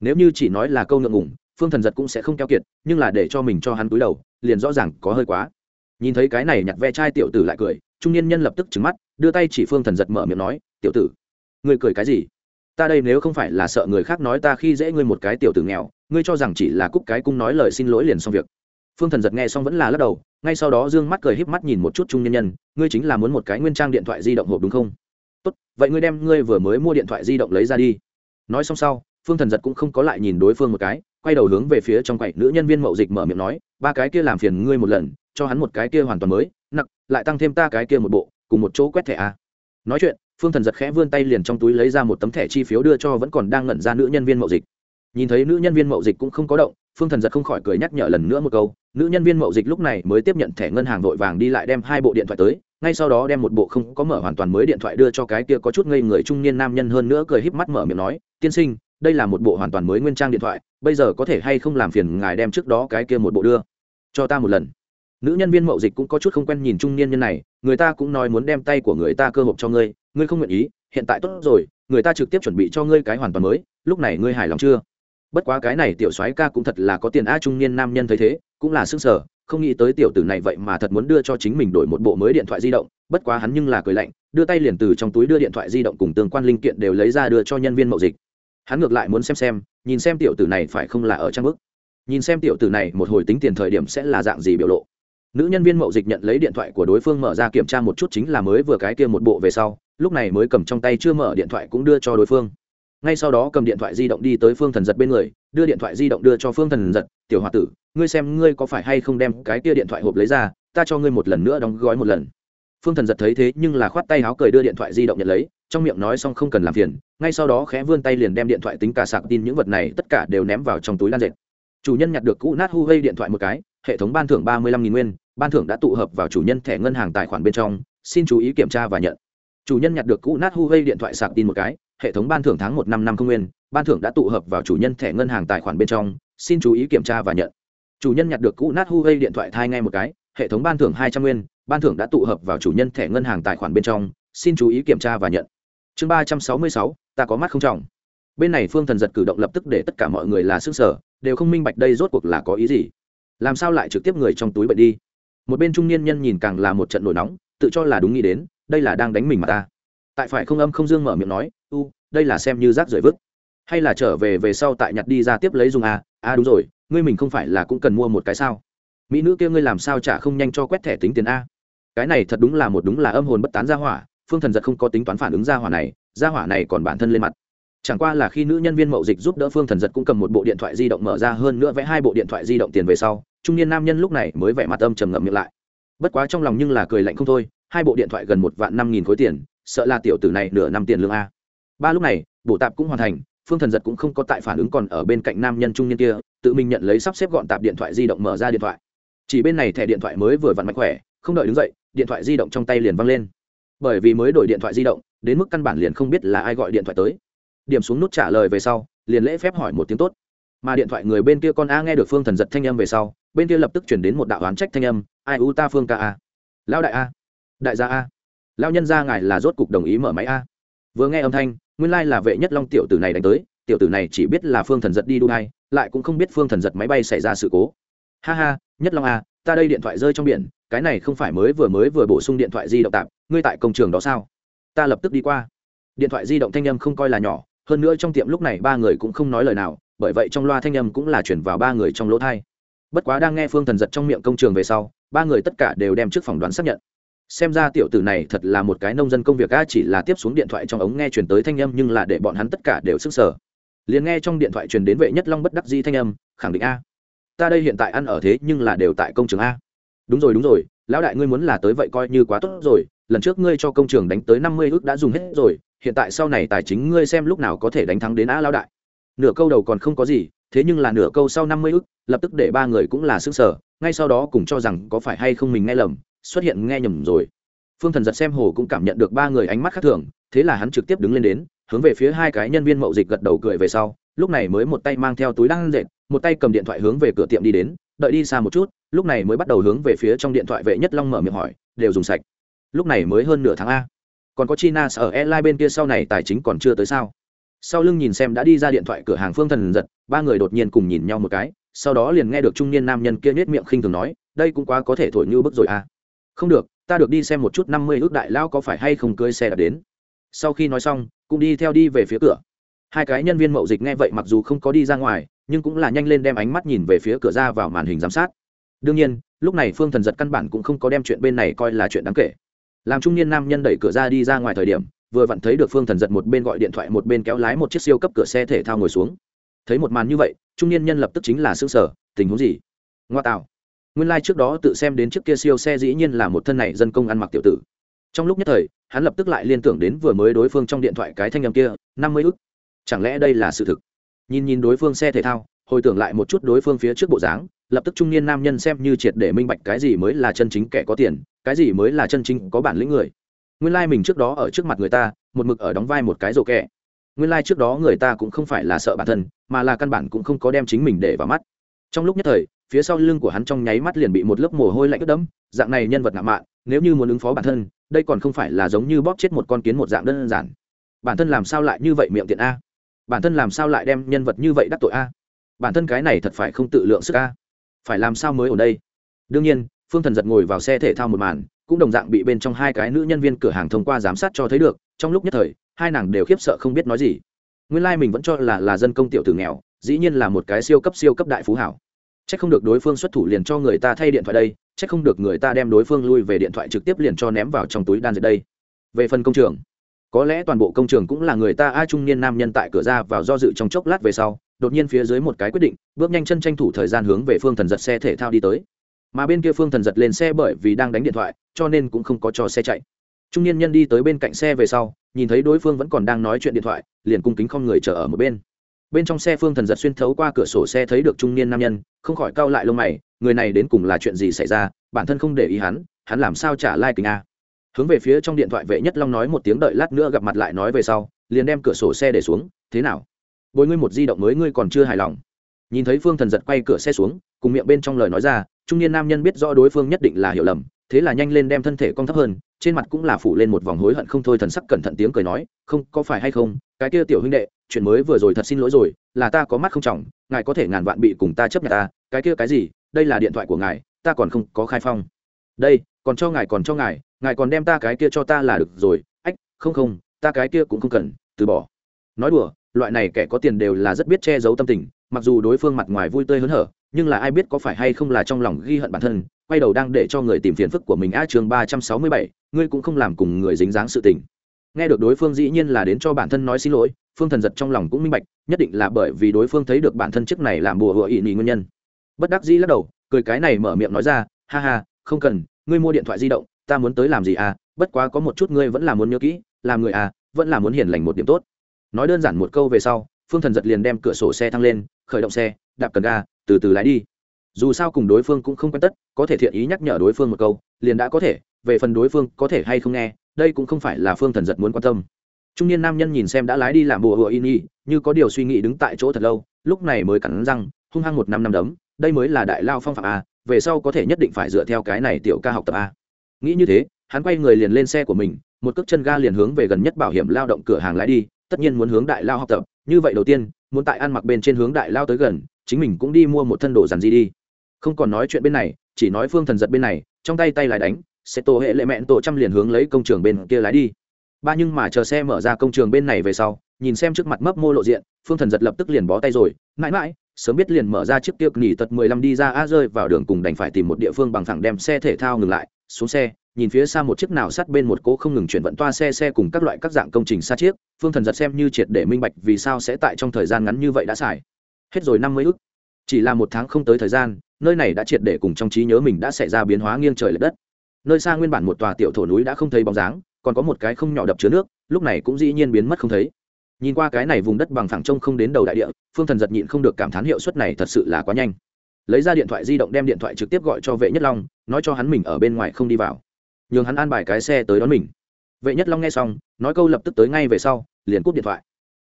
Nếu như chỉ nói là câu ngượng ngủng phương thần giật cũng sẽ không keo kiệt, nhưng là để cho mình cho hắn túi đầu, liền rõ ràng có hơi quá. Nhìn thấy cái này nhặt ve chai tiểu tử lại cười, trung niên nhân lập tức trứng mắt, đưa tay chỉ phương thần giật mở miệng nói, tiểu tử, ngươi cười cái gì? Ta đây nếu không phải là sợ người khác nói ta khi dễ ngươi một cái tiểu tử nghèo, ngươi cho rằng chỉ là cúc cái cung nói lời xin lỗi liền xong việc. Phương thần giật nghe xong vẫn là lắc đầu, ngay sau đó Dương mắt cười híp mắt nhìn một chút trung nhân nhân, ngươi chính là muốn một cái nguyên trang điện thoại di động hộp đúng không? Tốt, vậy ngươi đem ngươi vừa mới mua điện thoại di động lấy ra đi. Nói xong sau, phương thần giật cũng không có lại nhìn đối phương một cái, quay đầu hướng về phía trong quậy nữ nhân viên mậu dịch mở miệng nói, ba cái kia làm phiền ngươi một lần, cho hắn một cái kia hoàn toàn mới, nặng, lại tăng thêm ta cái kia một bộ, cùng một chỗ quét thẻ a. Nói chuyện phương thần giật khẽ vươn tay liền trong túi lấy ra một tấm thẻ chi phiếu đưa cho vẫn còn đang ngẩn ra nữ nhân viên mậu dịch. Nhìn thấy nữ nhân viên mậu dịch cũng không có động, phương thần giật không khỏi cười nhắc nhở lần nữa một câu, nữ nhân viên mậu dịch lúc này mới tiếp nhận thẻ ngân hàng vội vàng đi lại đem hai bộ điện thoại tới, ngay sau đó đem một bộ không có mở hoàn toàn mới điện thoại đưa cho cái kia có chút ngây người trung niên nam nhân hơn nữa cười híp mắt mở miệng nói, tiên sinh, đây là một bộ hoàn toàn mới nguyên trang điện thoại, bây giờ có thể hay không làm phiền ngài đem trước đó cái kia một bộ đưa cho ta một lần? Nữ nhân viên mậu dịch cũng có chút không quen nhìn trung niên nhân này, người ta cũng nói muốn đem tay của người ta cơ hội cho ngươi ngươi không nguyện ý, hiện tại tốt rồi, người ta trực tiếp chuẩn bị cho ngươi cái hoàn toàn mới, lúc này ngươi hài lòng chưa? Bất quá cái này tiểu soái ca cũng thật là có tiền a trung niên nam nhân thấy thế, cũng là sức sở không nghĩ tới tiểu tử này vậy mà thật muốn đưa cho chính mình đổi một bộ mới điện thoại di động, bất quá hắn nhưng là cười lạnh, đưa tay liền từ trong túi đưa điện thoại di động cùng tương quan linh kiện đều lấy ra đưa cho nhân viên mậu dịch. Hắn ngược lại muốn xem xem, nhìn xem tiểu tử này phải không là ở trang bức. Nhìn xem tiểu tử này một hồi tính tiền thời điểm sẽ là dạng gì biểu lộ. Nữ nhân viên mậu dịch nhận lấy điện thoại của đối phương mở ra kiểm tra một chút chính là mới vừa cái kia một bộ về sau lúc này mới cầm trong tay chưa mở điện thoại cũng đưa cho đối phương. Ngay sau đó cầm điện thoại di động đi tới phương thần giật bên người, đưa điện thoại di động đưa cho phương thần giật, tiểu h o a tử, ngươi xem ngươi có phải hay không đem cái kia điện thoại hộp lấy ra, ta cho ngươi một lần nữa đóng gói một lần. Phương thần giật thấy thế nhưng là khoát tay háo cười đưa điện thoại di động nhận lấy, trong miệng nói xong không cần làm phiền, ngay sau đó khẽ vươn tay liền đem điện thoại tính cả sạc tin những vật này tất cả đều ném vào trong túi lan dệt. Chủ nhân nhặt được cũ nát hu gây điện thoại một cái, hệ thống ban thưởng ba mươi lăm nghìn nguyên, ban thưởng đã tụ hợp vào chủ nhân thẻ ngân hàng tài khoản bên trong, xin chú ý kiểm tra và nhận chủ nhân nhặt được cũ nát Huawei điện thoại sạc tin một cái, hệ thống ban thưởng tháng một năm năm không nguyên, ban thưởng đã tụ hợp vào chủ nhân thẻ ngân hàng tài khoản bên trong, xin chú ý kiểm tra và nhận. Chủ nhân nhặt được cũ nát Huawei điện thoại thai ngay một cái, hệ thống ban thưởng hai trăm nguyên, ban thưởng đã tụ hợp vào chủ nhân thẻ ngân hàng tài khoản bên trong, xin chú ý kiểm tra và nhận. Chương ba trăm sáu mươi sáu, ta có mắt không trọng. Bên này phương thần giật cử động lập tức để tất cả mọi người là xương sở đều không minh bạch đây rốt cuộc là có ý gì. Làm sao lại trực tiếp người trong túi bậy đi? Một bên trung niên nhân nhìn càng là một trận nổi nóng, tự cho là đúng nghĩ đến đây là đang đánh mình mà ta. Tại phải không âm không dương mở miệng nói, u, đây là xem như rác rưởi vứt. Hay là trở về về sau tại nhặt đi ra tiếp lấy dùng à? à đúng rồi, ngươi mình không phải là cũng cần mua một cái sao? Mỹ nữ kia ngươi làm sao trả không nhanh cho quét thẻ tính tiền a? Cái này thật đúng là một đúng là âm hồn bất tán ra hỏa, phương thần giật không có tính toán phản ứng ra hỏa này ra hỏa này còn bản thân lên mặt. Chẳng qua là khi nữ nhân viên mậu dịch giúp đỡ phương thần giật cũng cầm một bộ điện thoại di động mở ra hơn nữa vẽ hai bộ điện thoại di động tiền về sau, trung niên nam nhân lúc này mới vẻ mặt âm trầm ngậm miệng lại bất quá trong lòng nhưng là cười lạnh không thôi, hai bộ điện thoại gần một vạn năm nghìn khối tiền, sợ là tiểu tử này nửa năm tiền lương a. Ba lúc này, bộ tạp cũng hoàn thành, phương thần giật cũng không có tại phản ứng còn ở bên cạnh nam nhân trung niên kia, tự mình nhận lấy sắp xếp gọn tạp điện thoại di động mở ra điện thoại. Chỉ bên này thẻ điện thoại mới vừa vặn mạnh khỏe, không đợi đứng dậy, điện thoại di động trong tay liền văng lên. Bởi vì mới đổi điện thoại di động, đến mức căn bản liền không biết là ai gọi điện thoại tới. Điểm xuống nút trả lời về sau, liền lễ phép hỏi một tiếng tốt. Mà điện thoại người bên kia con a nghe được phương thần giật thanh âm về sau bên kia lập tức chuyển đến một đạo oán trách thanh âm, ai u ta phương ca a? Lão đại a? Đại gia a? Lao nhân gia ngài là rốt cục đồng ý mở máy a? Vừa nghe âm thanh, nguyên lai là vệ nhất long tiểu tử này đánh tới, tiểu tử này chỉ biết là phương thần giật đi đu hai lại cũng không biết phương thần giật máy bay xảy ra sự cố. Ha ha, nhất long a, ta đây điện thoại rơi trong biển, cái này không phải mới vừa mới vừa bổ sung điện thoại di động tạm, ngươi tại công trường đó sao? Ta lập tức đi qua. Điện thoại di động thanh âm không coi là nhỏ, hơn nữa trong tiệm lúc này ba người cũng không nói lời nào, bởi vậy trong loa thanh âm cũng là chuyển vào ba người trong lỗ thai bất quá đang nghe phương thần giật trong miệng công trường về sau, ba người tất cả đều đem trước phỏng đoán xác nhận. Xem ra tiểu tử này thật là một cái nông dân công việc, a, chỉ là tiếp xuống điện thoại trong ống nghe chuyển tới thanh âm, nhưng là để bọn hắn tất cả đều sức sở liền nghe trong điện thoại truyền đến vệ nhất long bất đắc di thanh âm, khẳng định, a, ta đây hiện tại ăn ở thế, nhưng là đều tại công trường, a. Đúng rồi đúng rồi, lão đại ngươi muốn là tới vậy coi như quá tốt rồi, lần trước ngươi cho công trường đánh tới năm mươi ước đã dùng hết rồi, hiện tại sau này tài chính ngươi xem lúc nào có thể đánh thắng đến a lão đại. Nửa câu đầu còn không có gì thế nhưng là nửa câu sau năm mươi ước lập tức để ba người cũng là xương sở ngay sau đó cùng cho rằng có phải hay không mình nghe lầm, xuất hiện nghe nhầm rồi. Phương thần giật xem hồ cũng cảm nhận được ba người ánh mắt khác thường, thế là hắn trực tiếp đứng lên đến, hướng về phía hai cái nhân viên mậu dịch gật đầu cười về sau, lúc này mới một tay mang theo túi đang dệt, một tay cầm điện thoại hướng về cửa tiệm đi đến, đợi đi xa một chút, lúc này mới bắt đầu hướng về phía trong điện thoại vệ nhất long mở miệng hỏi, đều dùng sạch. Lúc này mới hơn nửa tháng a. Còn có china ở airline bên kia sau này tài chính còn chưa tới sao? Sau lưng nhìn xem đã đi ra điện thoại cửa hàng phương thần giật, ba người đột nhiên cùng nhìn nhau một cái, sau đó liền nghe được trung niên nam nhân kia nhếch miệng khinh thường nói, đây cũng quá có thể thổi như bức rồi à? Không được, ta được đi xem một chút năm mươi ước đại lao có phải hay không cưới xe đã đến. Sau khi nói xong, cũng đi theo đi về phía cửa. Hai cái nhân viên mậu dịch nghe vậy mặc dù không có đi ra ngoài, nhưng cũng là nhanh lên đem ánh mắt nhìn về phía cửa ra vào màn hình giám sát. Đương nhiên, lúc này phương thần giật căn bản cũng không có đem chuyện bên này coi là chuyện đáng kể. Làm trung niên nam nhân đẩy cửa ra đi ra ngoài thời điểm vừa vặn thấy được phương thần giật một bên gọi điện thoại một bên kéo lái một chiếc siêu cấp cửa xe thể thao ngồi xuống. Thấy một màn như vậy, trung niên nhân lập tức chính là xương sở tình huống gì? Ngoa tạo. Nguyên lai、like、trước đó tự xem đến chiếc kia siêu xe dĩ nhiên là một thân này dân công ăn mặc tiểu tử. Trong lúc nhất thời, hắn lập tức lại liên tưởng đến vừa mới đối phương trong điện thoại cái thanh âm kia, năm mươi ức. Chẳng lẽ đây là sự thực? Nhìn nhìn đối phương xe thể thao, hồi tưởng lại một chút đối phương phía trước bộ dáng, lập tức trung niên nam nhân xem như triệt để minh bạch cái gì mới là chân chính kẻ có tiền, cái gì mới là chân chính có bản lĩnh người nguyên lai、like、mình trước đó ở trước mặt người ta, một mực ở đóng vai một cái rổ kẹ. Nguyên lai、like、trước đó người ta cũng không phải là sợ bản thân, mà là căn bản cũng không có đem chính mình để vào mắt. Trong lúc nhất thời, phía sau lưng của hắn trong nháy mắt liền bị một lớp mồ hôi lạnh ướt đẫm, dạng này nhân vật ngạo mạn, nếu như muốn ứng phó bản thân, đây còn không phải là giống như bóp chết một con kiến một dạng đơn giản. Bản thân làm sao lại như vậy miệng tiện a? Bản thân làm sao lại đem nhân vật như vậy đắc tội a? Bản thân cái này thật phải không tự lượng sức a? Phải làm sao mới ở đây? Đương nhiên, phương thần giật ngồi vào xe thể thao một màn cũng đồng dạng bị bên trong hai cái nữ nhân viên cửa hàng thông qua giám sát cho thấy được, trong lúc nhất thời, hai nàng đều khiếp sợ không biết nói gì. Nguyên lai、like、mình vẫn cho là là dân công tiểu tử nghèo, dĩ nhiên là một cái siêu cấp siêu cấp đại phú hảo. C h ắ c không được đối phương xuất thủ liền cho người ta thay điện thoại đây c h ắ c không được người ta đem đối phương lui về điện thoại trực tiếp liền cho ném vào trong túi đan dệt đây. Về phần công trường, có lẽ toàn bộ công trường cũng là người ta a trung niên nam nhân tại cửa ra vào do dự trong chốc lát về sau, đột nhiên phía dưới một cái quyết định, bước nhanh chân tranh thủ thời gian hướng về phương thần giật xe thể thao đi tới mà bên kia phương thần giật lên xe bởi vì đang đánh điện thoại, cho nên cũng không có cho xe chạy. Trung niên nhân đi tới bên cạnh xe về sau, nhìn thấy đối phương vẫn còn đang nói chuyện điện thoại, liền cung kính không người chờ ở một bên. Bên trong xe phương thần giật xuyên thấu qua cửa sổ xe thấy được trung niên nam nhân, không khỏi cau lại lông mày, người này đến cùng là chuyện gì xảy ra, bản thân không để ý hắn hắn làm sao trả lai、like、kính a? Hướng về phía trong điện thoại vệ nhất long nói một tiếng đợi lát nữa gặp mặt lại nói về sau, liền đem cửa sổ xe để xuống, thế nào? Bồi ngươi một di động mới ngươi còn chưa hài lòng. Nhìn thấy phương thần giật quay cửa xe xuống, cùng miệng bên trong lời nói ra trung niên nam nhân biết rõ đối phương nhất định là hiểu lầm, thế là nhanh lên đem thân thể cong thấp hơn, trên mặt cũng là phủ lên một vòng hối hận không thôi thần sắc cẩn thận tiếng cười nói, không, có phải hay không? Cái kia tiểu huynh đệ, chuyện mới vừa rồi thật xin lỗi rồi, là ta có mắt không trọng, ngài có thể ngàn vạn bị cùng ta chấp nhận ta, cái kia cái gì, đây là điện thoại của ngài, ta còn không có khai phong. Đây, còn cho ngài, còn cho ngài ngài còn đem ta cái kia cho ta là được rồi. Ách, không không, ta cái kia cũng không cần, từ bỏ. Nói đùa, loại này kẻ có tiền đều là rất biết che giấu tâm tình, mặc dù đối phương mặt ngoài vui tươi hớn hở nhưng là ai biết có phải hay không là trong lòng ghi hận bản thân, quay đầu đang để cho người tìm phiền phức của mình a chương ba trăm sáu mươi bảy, ngươi cũng không làm cùng người dính dáng sự tình. Nghe được đối phương dĩ nhiên là đến cho bản thân nói xin lỗi, phương thần giật trong lòng cũng minh bạch, nhất định là bởi vì đối phương thấy được bản thân trước này làm bùa hựa ỵ nị nguyên nhân. Bất đắc dĩ lắc đầu, cười cái này mở miệng nói ra, ha ha, không cần, ngươi mua điện thoại di động, ta muốn tới làm gì à bất quá có một chút ngươi vẫn là muốn nhớ kỹ, làm người à vẫn là muốn hiền lành một điểm tốt. Nói đơn giản một câu về sau, phương thần giật liền đem cửa sổ xe thăng lên, khởi động xe, đạp cần ga từ từ lái đi. Dù sao cùng đối phương cũng không quen tất, có thể thiện ý nhắc nhở đối phương một câu, liền đã có thể, về phần đối phương có thể hay không nghe, đây cũng không phải là phương thần giật muốn quan tâm. Trung niên nam nhân nhìn xem đã lái đi làm bùa hựa in y như có điều suy nghĩ đứng tại chỗ thật lâu, lúc này mới cắn răng, hung hăng một năm năm đấm, đây mới là đại lao phong phạm a, về sau có thể nhất định phải dựa theo cái này tiểu ca học tập a. Nghĩ như thế, hắn quay người liền lên xe của mình, một cước chân ga liền hướng về gần nhất bảo hiểm lao động cửa hàng lái đi, tất nhiên muốn hướng đại lao học tập, như vậy đầu tiên, muốn tại ăn mặc bên trên hướng đại lao tới gần chính mình cũng đi mua một thân đồ dàn di đi. Không còn nói chuyện bên này, chỉ nói phương thần giật bên này, trong tay tay lại đánh, sẽ tổ hệ lệ mẹn tổ trăm liền hướng lấy công trường bên kia lái đi. Ba nhưng mà chờ xe mở ra công trường bên này về sau, nhìn xem trước mặt mấp mô lộ diện, phương thần giật lập tức liền bó tay rồi, mãi mãi, sớm biết liền mở ra chiếc tiệc nghỉ tật mười lăm đi ra a rơi vào đường cùng đành phải tìm một địa phương bằng thẳng đem xe thể thao ngừng lại, xuống xe, nhìn phía xa một chiếc nào sát bên một cỗ không ngừng chuyển vận toa xe xe cùng các loại các dạng công trình xa chiếc, phương thần giật xem như triệt để minh bạch vì sao sẽ tại trong thời gian ngắn như vậy đã xài hết rồi năm mươi ức. Chỉ là một tháng không tới thời gian, nơi này đã triệt để cùng trong trí nhớ mình đã xảy ra biến hóa nghiêng trời l ệ đất. Nơi xa nguyên bản một tòa tiểu thổ núi đã không thấy bóng dáng, còn có một cái không nhỏ đập chứa nước, lúc này cũng dĩ nhiên biến mất không thấy. Nhìn qua cái này vùng đất bằng phẳng trông không đến đầu đại địa, phương thần giật nhịn không được cảm thán hiệu suất này thật sự là quá nhanh. Lấy ra điện thoại di động đem điện thoại trực tiếp gọi cho vệ nhất long, nói cho hắn mình ở bên ngoài không đi vào. Nhường hắn an bài cái xe tới đón mình. Vệ nhất long nghe xong, nói câu lập tức tới ngay về sau, liền cúp điện thoại.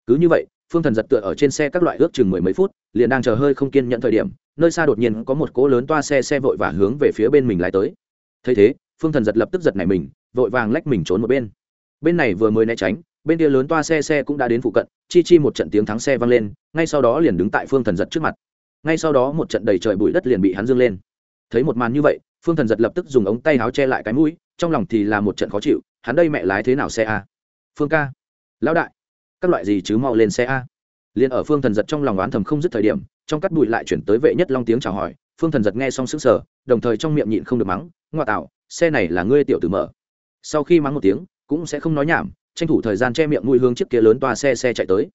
Cứ như vậy phương thần giật tựa ở trên xe các loại ước chừng mười mấy phút, liền đang chờ hơi không kiên nhận thời điểm, nơi xa đột nhiên có một cỗ lớn toa xe xe vội và hướng về phía bên mình lái tới. Thấy thế, phương thần giật lập tức giật này mình, vội vàng lách mình trốn một bên. Bên này vừa mới né tránh, bên kia lớn toa xe xe cũng đã đến phụ cận, chi chi một trận tiếng thắng xe vang lên, ngay sau đó liền đứng tại phương thần giật trước mặt. Ngay sau đó một trận đầy trời bụi đất liền bị hắn dương lên. Thấy một màn như vậy, phương thần giật lập tức dùng ống tay áo che lại cái mũi, trong lòng thì là một trận khó chịu, hắn đây mẹ lái thế nào xe a phương ca, lão đại các loại gì chứ mau lên xe a? Liền ở phương thần giật trong lòng oán thầm không dứt thời điểm, trong cắt bụi lại chuyển tới vệ nhất long tiếng chào hỏi, phương thần giật nghe xong sững sờ, đồng thời trong miệng nhịn không được mắng, ngoa tạo, xe này là ngươi tiểu tử mở. Sau khi mắng một tiếng, cũng sẽ không nói nhảm, tranh thủ thời gian che miệng nuôi hướng chiếc kia lớn toa xe xe chạy tới.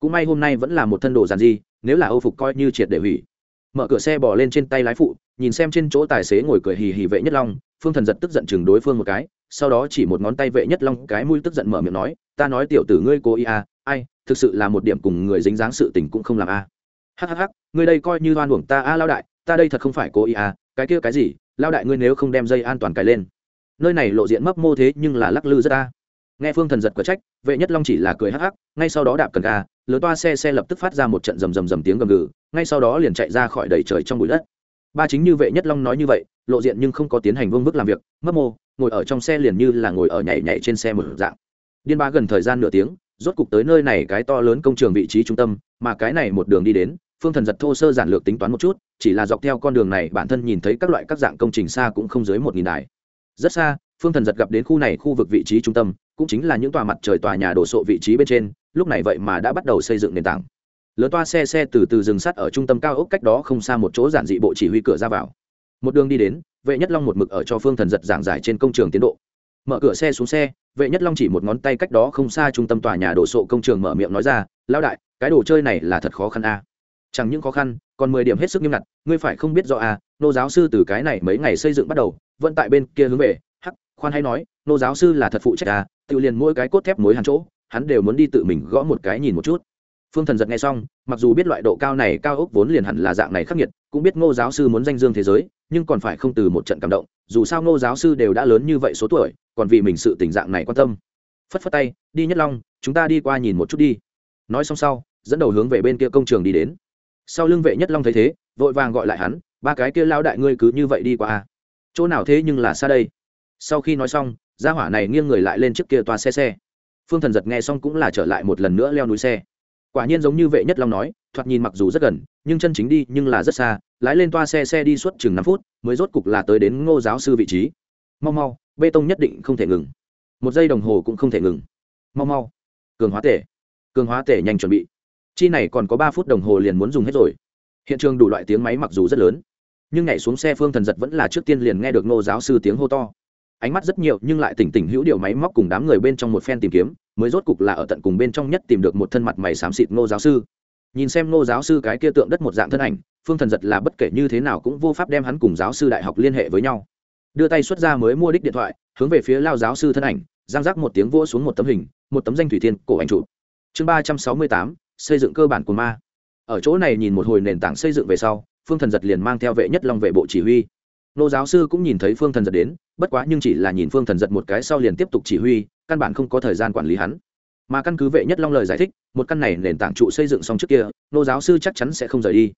Cũng may hôm nay vẫn là một thân đồ giàn di nếu là âu phục coi như triệt để hủy mở cửa xe bỏ lên trên tay lái phụ nhìn xem trên chỗ tài xế ngồi cười hì hì vệ nhất long phương thần giật tức giận chừng đối phương một cái sau đó chỉ một ngón tay vệ nhất long cái mũi tức giận mở miệng nói ta nói tiểu tử ngươi cố ý à ai thực sự là một điểm cùng người dính dáng sự tình cũng không làm a à. hhh ngươi đây coi như oan uổng ta a à, lao đại ta đây thật không phải cố ý à cái kia cái gì lao đại ngươi nếu không đem dây an toàn cài lên nơi này lộ diện mấp mô thế nhưng là lắc lư rất a nghe phương thần giật có trách vệ nhất long chỉ là cười hắc hắc ngay sau đó đạp cần ga lớn toa xe xe lập tức phát ra một trận rầm rầm rầm tiếng gầm gừ ngay sau đó liền chạy ra khỏi đầy trời trong bụi đất. Ba chính như vệ nhất long nói như vậy, lộ diện nhưng không có tiến hành vương vức làm việc mất mô, ngồi ở trong xe liền như là ngồi ở nhảy nhảy trên xe một dạng. Điên ba gần thời gian nửa tiếng, rốt cục tới nơi này cái to lớn công trường vị trí trung tâm, mà cái này một đường đi đến, phương thần giật thô sơ giản lược tính toán một chút, chỉ là dọc theo con đường này bản thân nhìn thấy các loại các dạng công trình xa cũng không dưới một nghìn đài. Rất xa, phương thần giật gặp đến khu này khu vực vị trí trung tâm, cũng chính là những tòa mặt trời tòa nhà đổ sộ vị trí bên trên, lúc này vậy mà đã bắt đầu xây dựng nền tảng lớn toa xe xe từ từ dừng sắt ở trung tâm cao ốc cách đó không xa một chỗ giản dị bộ chỉ huy cửa ra vào. Một đường đi đến, vệ nhất long một mực ở cho phương thần giật giảng giải trên công trường tiến độ. Mở cửa xe xuống xe, vệ nhất long chỉ một ngón tay cách đó không xa trung tâm tòa nhà đổ sộ công trường mở miệng nói ra, lão đại, cái đồ chơi này là thật khó khăn a. Chẳng những khó khăn, còn mười điểm hết sức nghiêm ngặt, ngươi phải không biết rõ a, nô giáo sư từ cái này mấy ngày xây dựng bắt đầu, vẫn tại bên kia hướng về. Hắc, khoan hay nói, nô giáo sư là thật phụ trách a, tự liền mỗi cái cốt thép mối hàn chỗ, hắn đều muốn đi tự mình gõ một cái nhìn một chút phương thần giật nghe xong, mặc dù biết loại độ cao này cao ốc vốn liền hẳn là dạng này khắc nghiệt, cũng biết ngô giáo sư muốn danh dương thế giới, nhưng còn phải không từ một trận cảm động, dù sao ngô giáo sư đều đã lớn như vậy số tuổi, còn vì mình sự tình dạng này quan tâm. Phất phất tay, đi nhất long, chúng ta đi qua nhìn một chút đi. Nói xong sau, dẫn đầu hướng về bên kia công trường đi đến. Sau lưng vệ nhất long thấy thế, vội vàng gọi lại hắn, ba cái kia lao đại ngươi cứ như vậy đi qua à? chỗ nào thế nhưng là xa đây? Sau khi nói xong, gia hỏa này nghiêng người lại lên trước kia toa xe xe. Phương thần giật nghe xong cũng là trở lại một lần nữa leo núi xe quả nhiên giống như vệ nhất long nói, thoạt nhìn mặc dù rất gần, nhưng chân chính đi nhưng là rất xa, lái lên toa xe xe đi suốt chừng năm phút, mới rốt cục là tới đến ngô giáo sư vị trí. Mau mau, bê tông nhất định không thể ngừng. Một giây đồng hồ cũng không thể ngừng. Mau mau. Cường hóa tể. Cường hóa tể nhanh chuẩn bị. Chi này còn có ba phút đồng hồ liền muốn dùng hết rồi. Hiện trường đủ loại tiếng máy mặc dù rất lớn, nhưng nhảy xuống xe phương thần giật vẫn là trước tiên liền nghe được ngô giáo sư tiếng hô to ánh mắt rất nhiều nhưng lại tỉnh tỉnh hữu điều máy móc cùng đám người bên trong một phen tìm kiếm, mới rốt cục là ở tận cùng bên trong nhất tìm được một thân mặt mày xám xịt ngô giáo sư. Nhìn xem ngô giáo sư cái kia tượng đất một dạng thân ảnh, phương thần giật là bất kể như thế nào cũng vô pháp đem hắn cùng giáo sư đại học liên hệ với nhau. Đưa tay xuất ra mới mua đích điện thoại, hướng về phía lao giáo sư thân ảnh giang giác một tiếng vỗ xuống một tấm hình, một tấm danh thủy thiên, cổ ảnh chụp. Chương ba trăm sáu mươi tám, xây dựng cơ bản của ma. Ở chỗ này nhìn một hồi nền tảng xây dựng về sau, phương thần giật liền mang theo vệ nhất long vệ bộ chỉ huy nô giáo sư cũng nhìn thấy phương thần giật đến, bất quá nhưng chỉ là nhìn phương thần giật một cái sau liền tiếp tục chỉ huy, căn bản không có thời gian quản lý hắn. Mà căn cứ vệ nhất long lời giải thích, một căn này nền tảng trụ xây dựng xong trước kia, nô giáo sư chắc chắn sẽ không rời đi.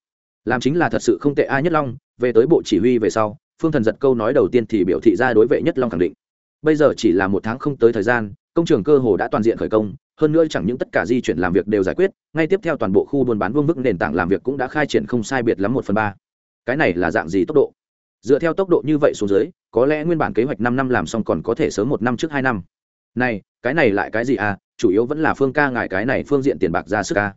Làm chính là thật sự không tệ ai nhất long, về tới bộ chỉ huy về sau, phương thần giật câu nói đầu tiên thì biểu thị ra đối vệ nhất long khẳng định. Bây giờ chỉ là một tháng không tới thời gian, công trường cơ hồ đã toàn diện khởi công, hơn nữa chẳng những tất cả di chuyển làm việc đều giải quyết, ngay tiếp theo toàn bộ khu buôn bán vương mức nền tảng làm việc cũng đã khai triển không sai biệt lắm một phần ba. Cái này là dạng gì tốc độ? Dựa theo tốc độ như vậy xuống dưới, có lẽ nguyên bản kế hoạch năm năm làm xong còn có thể sớm một năm trước hai năm. Này, cái này lại cái gì à? Chủ yếu vẫn là phương ca ngại cái này phương diện tiền bạc ra sức ca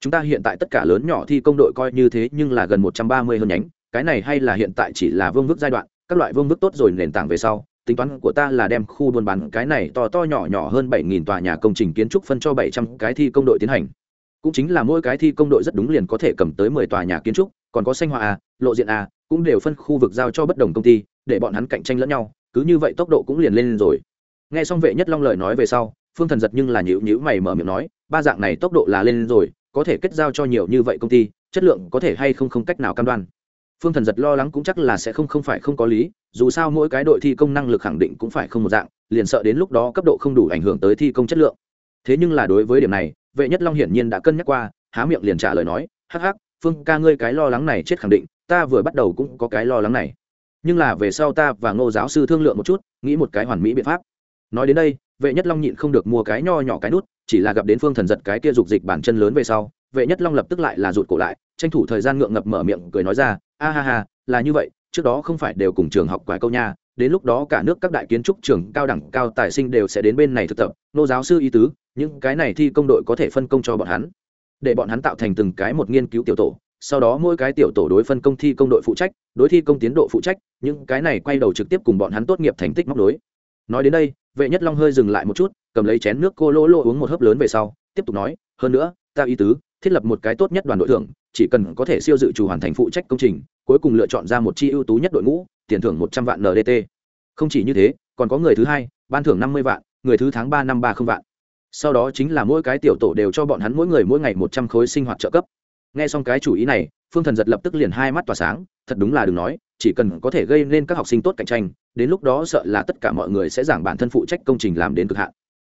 chúng ta hiện tại tất cả lớn nhỏ thi công đội coi như thế nhưng là gần một trăm ba mươi hơn nhánh, cái này hay là hiện tại chỉ là vương vức giai đoạn, các loại vương vức tốt rồi nền tảng về sau, tính toán của ta là đem khu buôn bán cái này to to nhỏ nhỏ hơn bảy nghìn tòa nhà công trình kiến trúc phân cho bảy trăm cái thi công đội tiến hành. Cũng chính là mỗi cái thi công đội rất đúng liền có thể cầm tới mười tòa nhà kiến trúc, còn có xanh hoa a lộ diện a cũng đều phân khu vực giao cho bất đồng công ty, để bọn hắn cạnh tranh lẫn nhau, cứ như vậy tốc độ cũng liền lên rồi. Nghe xong vệ nhất long lời nói về sau, phương thần giật nhưng là nhữ nhữ mày mở miệng nói, ba dạng này tốc độ là lên rồi, có thể kết giao cho nhiều như vậy công ty, chất lượng có thể hay không không cách nào cam đoan. Phương thần giật lo lắng cũng chắc là sẽ không không phải không có lý, dù sao mỗi cái đội thi công năng lực khẳng định cũng phải không một dạng, liền sợ đến lúc đó cấp độ không đủ ảnh hưởng tới thi công chất lượng. Thế nhưng là đối với điểm này, vệ nhất long hiển nhiên đã cân nhắc qua, há miệng liền trả lời nói, hắc hắc, phương ca ngươi cái lo lắng này chết khẳng định ta vừa bắt đầu cũng có cái lo lắng này. Nhưng là về sau ta và ngô giáo sư thương lượng một chút, nghĩ một cái hoàn mỹ biện pháp. Nói đến đây, vệ nhất long nhịn không được mua cái nho nhỏ cái nút, chỉ là gặp đến phương thần giật cái kia dục dịch bản chân lớn về sau, vệ nhất long lập tức lại là rụt cổ lại, tranh thủ thời gian ngượng ngập mở miệng cười nói ra, a ha ha, là như vậy, trước đó không phải đều cùng trường học quái câu nha, đến lúc đó cả nước các đại kiến trúc trường cao đẳng cao tài sinh đều sẽ đến bên này thực tập nô giáo sư y tứ, những cái này thi công đội có thể phân công cho bọn hắn, để bọn hắn tạo thành từng cái một nghiên cứu tiểu tổ sau đó mỗi cái tiểu tổ đối phân công thi công đội phụ trách, đối thi công tiến độ phụ trách, những cái này quay đầu trực tiếp cùng bọn hắn tốt nghiệp thành tích móc đối nói đến đây, vệ nhất long hơi dừng lại một chút, cầm lấy chén nước cô lô lô uống một hớp lớn về sau, tiếp tục nói, hơn nữa, ta ý tứ, thiết lập một cái tốt nhất đoàn đội thưởng, chỉ cần có thể siêu dự trù hoàn thành phụ trách công trình, cuối cùng lựa chọn ra một chi ưu tú nhất đội ngũ, tiền thưởng một trăm vạn ndt không chỉ như thế, còn có người thứ hai, ban thưởng năm mươi vạn, người thứ tháng ba năm ba không vạn. Sau đó chính là mỗi cái tiểu tổ đều cho bọn hắn mỗi người mỗi ngày một trăm khối sinh hoạt trợ cấp nghe xong cái chủ ý này, phương thần giật lập tức liền hai mắt tỏa sáng, thật đúng là đừng nói, chỉ cần có thể gây nên các học sinh tốt cạnh tranh, đến lúc đó sợ là tất cả mọi người sẽ giảng bản thân phụ trách công trình làm đến cực hạn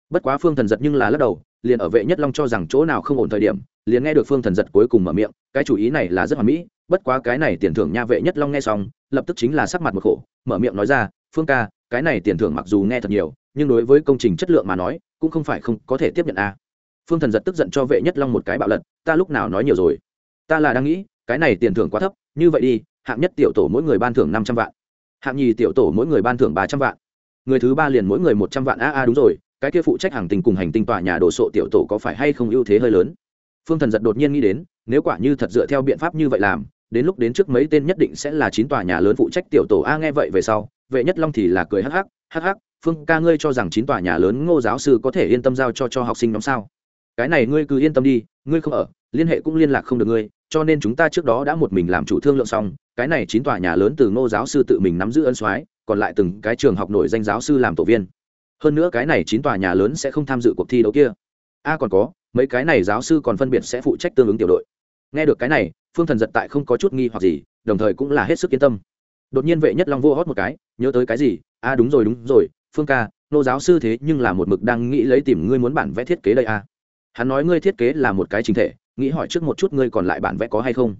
bất quá phương thần giật nhưng là lắc đầu, liền ở vệ nhất long cho rằng chỗ nào không ổn thời điểm, liền nghe được phương thần giật cuối cùng mở miệng, cái chủ ý này là rất hoàn mỹ, bất quá cái này tiền thưởng nha vệ nhất long nghe xong, lập tức chính là sắc mặt một khổ, mở miệng nói ra, phương ca, cái này tiền thưởng mặc dù nghe thật nhiều, nhưng đối với công trình chất lượng mà nói, cũng không phải không có thể tiếp nhận a à. phương thần giật tức giận cho vệ nhất long một cái bạo lật, ta lúc nào nói nhiều rồi ta là đang nghĩ, cái này tiền thưởng quá thấp, như vậy đi, hạng nhất tiểu tổ mỗi người ban thưởng năm trăm vạn. Hạng nhì tiểu tổ mỗi người ban thưởng ba trăm vạn. Người thứ ba liền mỗi người một trăm vạn. A a, đúng rồi, cái kia phụ trách hàng tình cùng hành tinh tòa nhà đồ sộ tiểu tổ có phải hay không ưu thế hơi lớn? Phương thần giật đột nhiên nghĩ đến, nếu quả như thật dựa theo biện pháp như vậy làm, đến lúc đến trước mấy tên nhất định sẽ là chín tòa nhà lớn phụ trách tiểu tổ. A, nghe vậy về sau, vệ nhất long thì là cười hắc hắc hắc hắc, phương ca ngươi cho rằng chín tòa nhà lớn ngô giáo sư có thể yên tâm giao cho cho học sinh nhóm sao? Cái này ngươi cứ yên tâm đi, ngươi không ở, liên hệ cũng liên lạc không được ngươi, cho nên chúng ta trước đó đã một mình làm chủ thương lượng xong, cái này chín tòa nhà lớn từ ngô giáo sư tự mình nắm giữ ân soái, còn lại từng cái trường học nổi danh giáo sư làm tổ viên. Hơn nữa cái này chín tòa nhà lớn sẽ không tham dự cuộc thi đấu kia. A còn có, mấy cái này giáo sư còn phân biệt sẽ phụ trách tương ứng tiểu đội. Nghe được cái này, phương thần giật tại không có chút nghi hoặc gì, đồng thời cũng là hết sức yên tâm. Đột nhiên vệ nhất long vô hót một cái, nhớ tới cái gì? A đúng rồi đúng rồi, phương ca nô giáo sư thế nhưng là một mực đang nghĩ lấy tìm ngươi muốn bản vẽ thiết kế đây a hắn nói ngươi thiết kế là một cái chính thể, nghĩ hỏi trước một chút ngươi còn lại bản vẽ có hay không?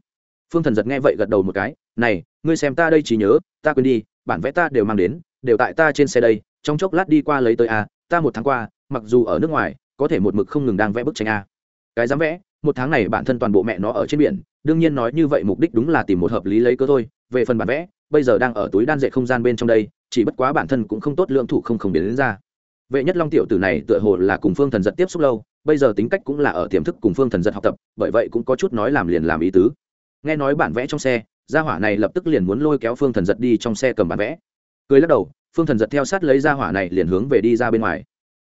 Phương thần giật nghe vậy gật đầu một cái, này, ngươi xem ta đây chỉ nhớ, ta quên đi, bản vẽ ta đều mang đến, đều tại ta trên xe đây, trong chốc lát đi qua lấy tới a, ta một tháng qua, mặc dù ở nước ngoài, có thể một mực không ngừng đang vẽ bức tranh a. Cái dám vẽ, một tháng này bản thân toàn bộ mẹ nó ở trên biển, đương nhiên nói như vậy mục đích đúng là tìm một hợp lý lấy cơ thôi, về phần bản vẽ, bây giờ đang ở túi đan dệt không gian bên trong đây, chỉ bất quá bản thân cũng không tốt lượng thủ không không biến đến ra vệ nhất long tiểu tử này tựa hồ là cùng phương thần giật tiếp xúc lâu, bây giờ tính cách cũng là ở tiềm thức cùng phương thần giật học tập, bởi vậy cũng có chút nói làm liền làm ý tứ. Nghe nói bản vẽ trong xe, gia hỏa này lập tức liền muốn lôi kéo phương thần giật đi trong xe cầm bản vẽ. Cười lắc đầu, phương thần giật theo sát lấy gia hỏa này liền hướng về đi ra bên ngoài.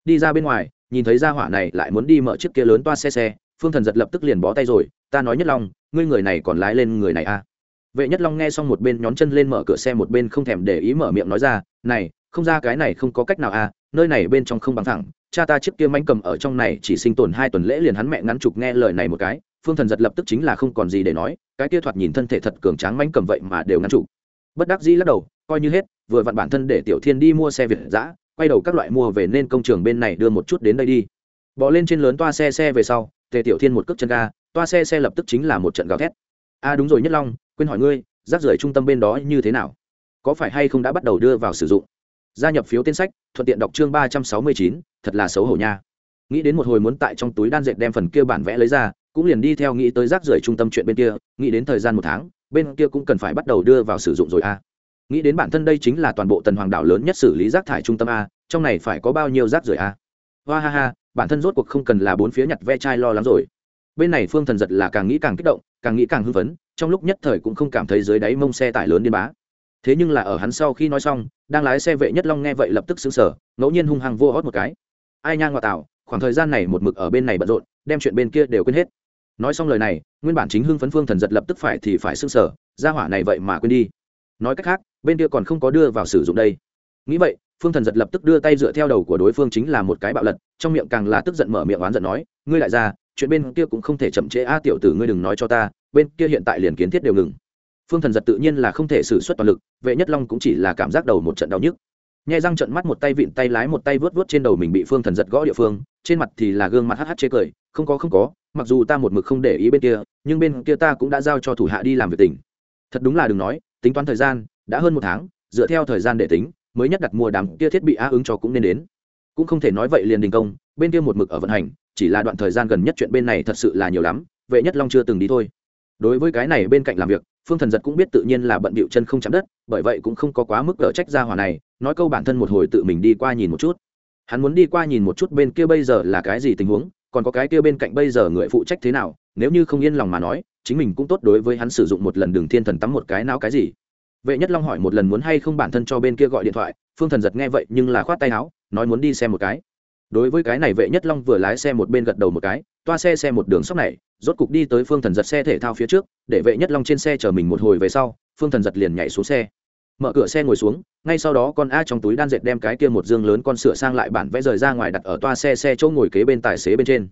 Đi ra bên ngoài, nhìn thấy gia hỏa này lại muốn đi mở chiếc kia lớn toa xe xe, phương thần giật lập tức liền bó tay rồi, ta nói nhất long, ngươi người này còn lái lên người này à? Vệ nhất long nghe xong một bên nhón chân lên mở cửa xe một bên không thèm để ý mở miệng nói ra, này, không ra cái này không có cách nào à nơi này bên trong không bằng thẳng, cha ta chiếc kia mánh cầm ở trong này chỉ sinh tồn hai tuần lễ liền hắn mẹ ngắn chụp nghe lời này một cái, phương thần giật lập tức chính là không còn gì để nói, cái kia thoạt nhìn thân thể thật cường tráng mánh cầm vậy mà đều ngắn chụp. Bất đắc dĩ lắc đầu, coi như hết, vừa vặn bản thân để tiểu thiên đi mua xe việt giã quay đầu các loại mua về nên công trường bên này đưa một chút đến đây đi. Bỏ lên trên lớn toa xe xe về sau, tề tiểu thiên một cước chân ga, toa xe xe lập tức chính là một trận gào thét. A à đúng rồi nhất long, quên hỏi ngươi, rác rưởi trung tâm bên đó như thế nào? Có phải hay không đã bắt đầu đưa vào sử dụng? Gia nhập phiếu tên sách, thuận tiện đọc chương ba trăm sáu mươi chín, thật là xấu hổ nha. Nghĩ đến một hồi muốn tại trong túi đan dệt đem phần kia bản vẽ lấy ra, cũng liền đi theo nghĩ tới rác rưởi trung tâm chuyện bên kia, nghĩ đến thời gian một tháng, bên kia cũng cần phải bắt đầu đưa vào sử dụng rồi a. Nghĩ đến bản thân đây chính là toàn bộ tần hoàng đảo lớn nhất xử lý rác thải trung tâm a, trong này phải có bao nhiêu rác rưởi a? Hoa ha ha, bản thân rốt cuộc không cần là bốn phía nhặt ve chai lo lắng rồi. Bên này phương thần giật là càng nghĩ càng kích động, càng nghĩ càng hưng phấn, trong lúc nhất thời cũng không cảm thấy dưới đáy mông xe tải lớn điên bá thế nhưng là ở hắn sau khi nói xong, đang lái xe vệ nhất long nghe vậy lập tức xứng sở ngẫu nhiên hung hăng vô hót một cái. Ai nhang ngoại tạo khoảng thời gian này một mực ở bên này bận rộn, đem chuyện bên kia đều quên hết. Nói xong lời này, nguyên bản chính hưng phấn phương thần giật lập tức phải thì phải xứng sở ra hỏa này vậy mà quên đi. Nói cách khác, bên kia còn không có đưa vào sử dụng đây. Nghĩ vậy, phương thần giật lập tức đưa tay dựa theo đầu của đối phương chính là một cái bạo lật, trong miệng càng là tức giận mở miệng oán giận nói, ngươi lại ra, chuyện bên kia cũng không thể chậm trễ a, tiểu tử ngươi đừng nói cho ta, bên kia hiện tại liền kiến thiết đều ngừng phương thần giật tự nhiên là không thể xử suất toàn lực, vệ nhất long cũng chỉ là cảm giác đầu một trận đau nhức. Nhai răng trận mắt một tay vịn tay lái một tay vớt vớt trên đầu mình bị phương thần giật gõ địa phương, trên mặt thì là gương mặt hh chê cười, không có không có, mặc dù ta một mực không để ý bên kia, nhưng bên kia ta cũng đã giao cho thủ hạ đi làm việc tỉnh thật đúng là đừng nói, tính toán thời gian, đã hơn một tháng, dựa theo thời gian để tính, mới nhất đặt mua đám kia thiết bị á ứng cho cũng nên đến. Cũng không thể nói vậy liền đình công, bên kia một mực ở vận hành, chỉ là đoạn thời gian gần nhất chuyện bên này thật sự là nhiều lắm, vệ nhất long chưa từng đi thôi. Đối với cái này bên cạnh làm việc phương thần giật cũng biết tự nhiên là bận bịu chân không chạm đất, bởi vậy cũng không có quá mức ở trách gia hỏa này, nói câu bản thân một hồi tự mình đi qua nhìn một chút. Hắn muốn đi qua nhìn một chút bên kia bây giờ là cái gì tình huống, còn có cái kia bên cạnh bây giờ người phụ trách thế nào, nếu như không yên lòng mà nói, chính mình cũng tốt đối với hắn sử dụng một lần đường thiên thần tắm một cái não cái gì. Vệ nhất long hỏi một lần muốn hay không bản thân cho bên kia gọi điện thoại, phương thần giật nghe vậy nhưng là khoát tay áo, nói muốn đi xem một cái. Đối với cái này vệ nhất long vừa lái xe một bên gật đầu một cái toa xe xe một đường sóc này, rốt cục đi tới phương thần giật xe thể thao phía trước, để vệ nhất long trên xe chở mình một hồi về sau, phương thần giật liền nhảy xuống xe. Mở cửa xe ngồi xuống, ngay sau đó con a trong túi đan dệt đem cái kia một dương lớn con sửa sang lại bản vẽ rời ra ngoài đặt ở toa xe xe chỗ ngồi kế bên tài xế bên trên.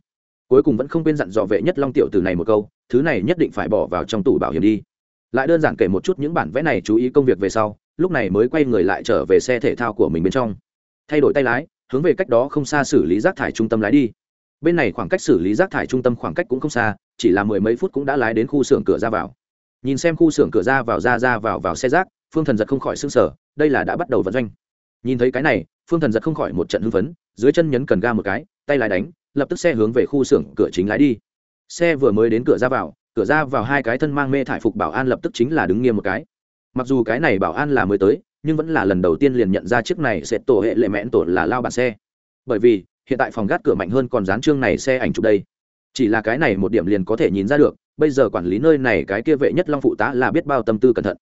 Cuối cùng vẫn không quên dặn dò vệ nhất long tiểu từ này một câu, thứ này nhất định phải bỏ vào trong tủ bảo hiểm đi. Lại đơn giản kể một chút những bản vẽ này chú ý công việc về sau, lúc này mới quay người lại trở về xe thể thao của mình bên trong. Thay đổi tay lái, hướng về cách đó không xa xử lý rác thải trung tâm lái đi bên này khoảng cách xử lý rác thải trung tâm khoảng cách cũng không xa, chỉ là mười mấy phút cũng đã lái đến khu xưởng cửa ra vào. Nhìn xem khu xưởng cửa ra vào ra ra vào vào xe rác, phương thần giật không khỏi s ư n g sở đây là đã bắt đầu vận doanh. Nhìn thấy cái này, phương thần giật không khỏi một trận hưng phấn, dưới chân nhấn cần ga một cái, tay lái đánh, lập tức xe hướng về khu xưởng cửa chính lái đi. Xe vừa mới đến cửa ra vào, cửa ra vào hai cái thân mang mê thải phục bảo an lập tức chính là đứng nghiêm một cái. Mặc dù cái này bảo an là mới tới, nhưng vẫn là lần đầu tiên liền nhận ra chiếc này sẽ tổ hệ lệ mẽn tổ là lao bản xe. Bởi vì hiện tại phòng gác cửa mạnh hơn còn dán trương này xe ảnh chụp đây. Chỉ là cái này một điểm liền có thể nhìn ra được, bây giờ quản lý nơi này cái kia vệ nhất long phụ tá là biết bao tâm tư cẩn thận.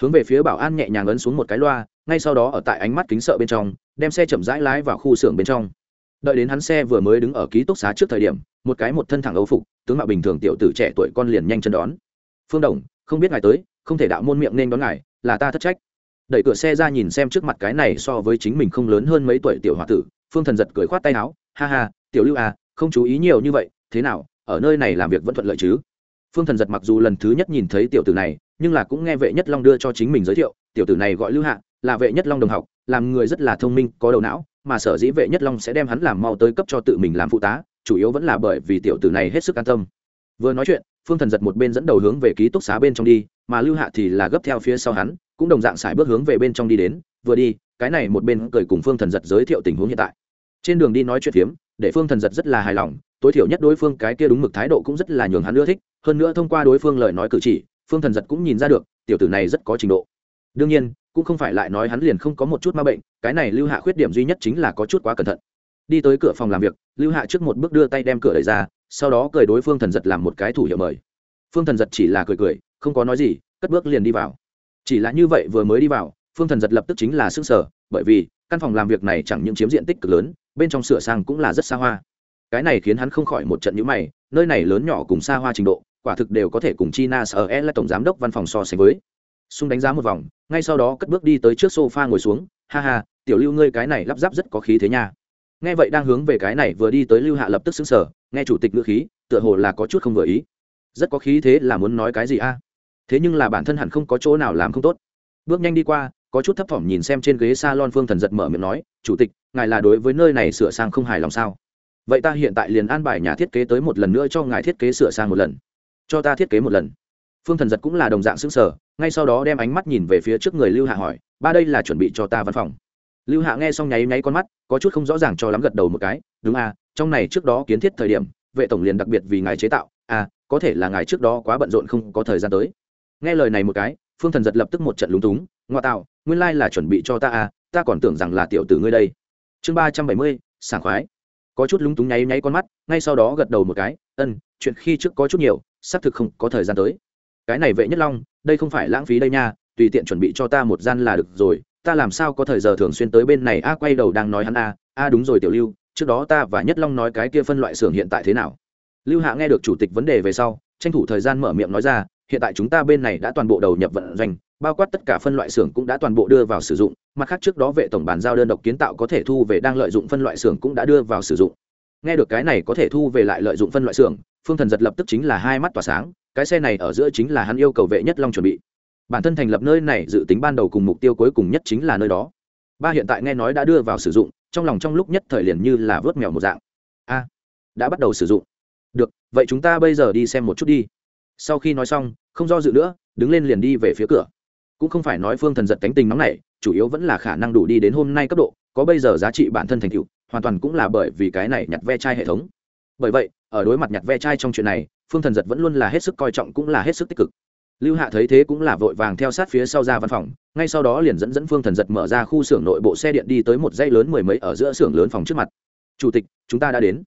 Hướng về phía bảo an nhẹ nhàng ấn xuống một cái loa, ngay sau đó ở tại ánh mắt kính sợ bên trong, đem xe chậm rãi lái vào khu xưởng bên trong. Đợi đến hắn xe vừa mới đứng ở ký túc xá trước thời điểm, một cái một thân thẳng âu phục, tướng mạo bình thường tiểu tử trẻ tuổi con liền nhanh chân đón. Phương đồng, không biết ngài tới, không thể đạo môn miệng nên đón ngài, là ta thất trách. Đẩy cửa xe ra nhìn xem trước mặt cái này so với chính mình không lớn hơn mấy tuổi tiểu h o a tử phương thần giật cười khoát tay áo, ha ha, tiểu lưu à không chú ý nhiều như vậy, thế nào, ở nơi này làm việc vẫn thuận lợi chứ? Phương thần giật mặc dù lần thứ nhất nhìn thấy tiểu tử này, nhưng là cũng nghe vệ nhất long đưa cho chính mình giới thiệu, tiểu tử này gọi lưu hạ, là vệ nhất long đồng học, làm người rất là thông minh, có đầu não, mà sở dĩ vệ nhất long sẽ đem hắn làm mau tới cấp cho tự mình làm phụ tá, chủ yếu vẫn là bởi vì tiểu tử này hết sức an tâm. Vừa nói chuyện, phương thần giật một bên dẫn đầu hướng về ký túc xá bên trong đi, mà lưu hạ thì là gấp theo phía sau hắn, cũng đồng dạng xài bước hướng về bên trong đi đến, vừa đi cái này một bên cười cùng phương thần giật giới thiệu tình huống hiện tại. Trên đường đi nói chuyện phiếm, để phương thần giật rất là hài lòng, tối thiểu nhất đối phương cái kia đúng mực thái độ cũng rất là nhường hắn ưa thích, hơn nữa thông qua đối phương lời nói cử chỉ, phương thần giật cũng nhìn ra được, tiểu tử này rất có trình độ. Đương nhiên, cũng không phải lại nói hắn liền không có một chút ma bệnh, cái này lưu hạ khuyết điểm duy nhất chính là có chút quá cẩn thận. Đi tới cửa phòng làm việc, lưu hạ trước một bước đưa tay đem cửa đẩy ra, sau đó cười đối phương thần giật làm một cái thủ hiệu mời. Phương thần giật chỉ là cười cười, không có nói gì, cất bước liền đi vào. Chỉ là như vậy vừa mới đi vào phương thần giật lập tức chính là s ư ơ n g sở bởi vì, căn phòng làm việc này chẳng những chiếm diện tích cực lớn, bên trong sửa sang cũng là rất xa hoa. Cái này khiến hắn không khỏi một trận nhữ mày, nơi này lớn nhỏ cùng xa hoa trình độ, quả thực đều có thể cùng china sở e là tổng giám đốc văn phòng so sánh với. Xung đánh giá một vòng, ngay sau đó cất bước đi tới trước sofa ngồi xuống, ha ha, tiểu lưu ngươi cái này lắp ráp rất có khí thế nha. Nghe vậy đang hướng về cái này vừa đi tới lưu hạ lập tức xứng sở nghe chủ tịch ngữ khí, tựa hồ là có chút không vừa ý. Rất có khí thế là muốn nói cái gì a? Thế nhưng là bản thân hẳn không có chỗ nào làm không tốt. Bước nhanh đi qua có chút thấp thỏm nhìn xem trên ghế s a lon phương thần giật mở miệng nói, chủ tịch, ngài là đối với nơi này sửa sang không hài lòng sao? Vậy ta hiện tại liền an bài nhà thiết kế tới một lần nữa cho ngài thiết kế sửa sang một lần. Cho ta thiết kế một lần. Phương thần giật cũng là đồng dạng xứng sở ngay sau đó đem ánh mắt nhìn về phía trước người lưu hạ hỏi, ba đây là chuẩn bị cho ta văn phòng? Lưu hạ nghe xong nháy nháy con mắt, có chút không rõ ràng cho lắm gật đầu một cái, đúng à trong này trước đó kiến thiết thời điểm, vệ tổng liền đặc biệt vì ngài chế tạo à có thể là ngài trước đó quá bận rộn không có thời gian tới. Nghe lời này một cái, phương thần giật lập tức một trận lúng túng ngoa tạo, nguyên lai là chuẩn bị cho ta à ta còn tưởng rằng là tiểu tử ngươi đây. Chương ba trăm bảy mươi, sảng khoái. Có chút lúng túng nháy nháy con mắt, ngay sau đó gật đầu một cái, ân, chuyện khi trước có chút nhiều, xác thực không có thời gian tới. Cái này vệ nhất long, đây không phải lãng phí đây nha, tùy tiện chuẩn bị cho ta một gian là được rồi, ta làm sao có thời giờ thường xuyên tới bên này? A, quay đầu đang nói hắn a a, đúng rồi tiểu lưu, trước đó ta và nhất long nói cái kia phân loại xưởng hiện tại thế nào? Lưu hạ nghe được chủ tịch vấn đề về sau, tranh thủ thời gian mở miệng nói ra hiện tại chúng ta bên này đã toàn bộ đầu nhập vận doanh, bao quát tất cả phân loại xưởng cũng đã toàn bộ đưa vào sử dụng, mặt khác trước đó vệ tổng bàn giao đơn độc kiến tạo có thể thu về đang lợi dụng phân loại xưởng cũng đã đưa vào sử dụng. Nghe được cái này có thể thu về lại lợi dụng phân loại xưởng, phương thần giật lập tức chính là hai mắt tỏa sáng, cái xe này ở giữa chính là hắn yêu cầu vệ nhất long chuẩn bị. Bản thân thành lập nơi này dự tính ban đầu cùng mục tiêu cuối cùng nhất chính là nơi đó. Ba hiện tại nghe nói đã đưa vào sử dụng, trong lòng trong lúc nhất thời liền như là vớt mèo một dạng. A, đã bắt đầu sử dụng. Được, vậy chúng ta bây giờ đi xem một chút đi sau khi nói xong, không do dự nữa, đứng lên liền đi về phía cửa. Cũng không phải nói phương thần giật cánh tình nóng này chủ yếu vẫn là khả năng đủ đi đến hôm nay cấp độ, có bây giờ giá trị bản thân thành tựu, hoàn toàn cũng là bởi vì cái này nhặt ve chai hệ thống. Bởi vậy, ở đối mặt nhặt ve chai trong chuyện này, phương thần giật vẫn luôn là hết sức coi trọng cũng là hết sức tích cực. Lưu hạ thấy thế cũng là vội vàng theo sát phía sau ra văn phòng, ngay sau đó liền dẫn dẫn phương thần giật mở ra khu xưởng nội bộ xe điện đi tới một dây lớn mười mấy ở giữa xưởng lớn phòng trước mặt. Chủ tịch, chúng ta đã đến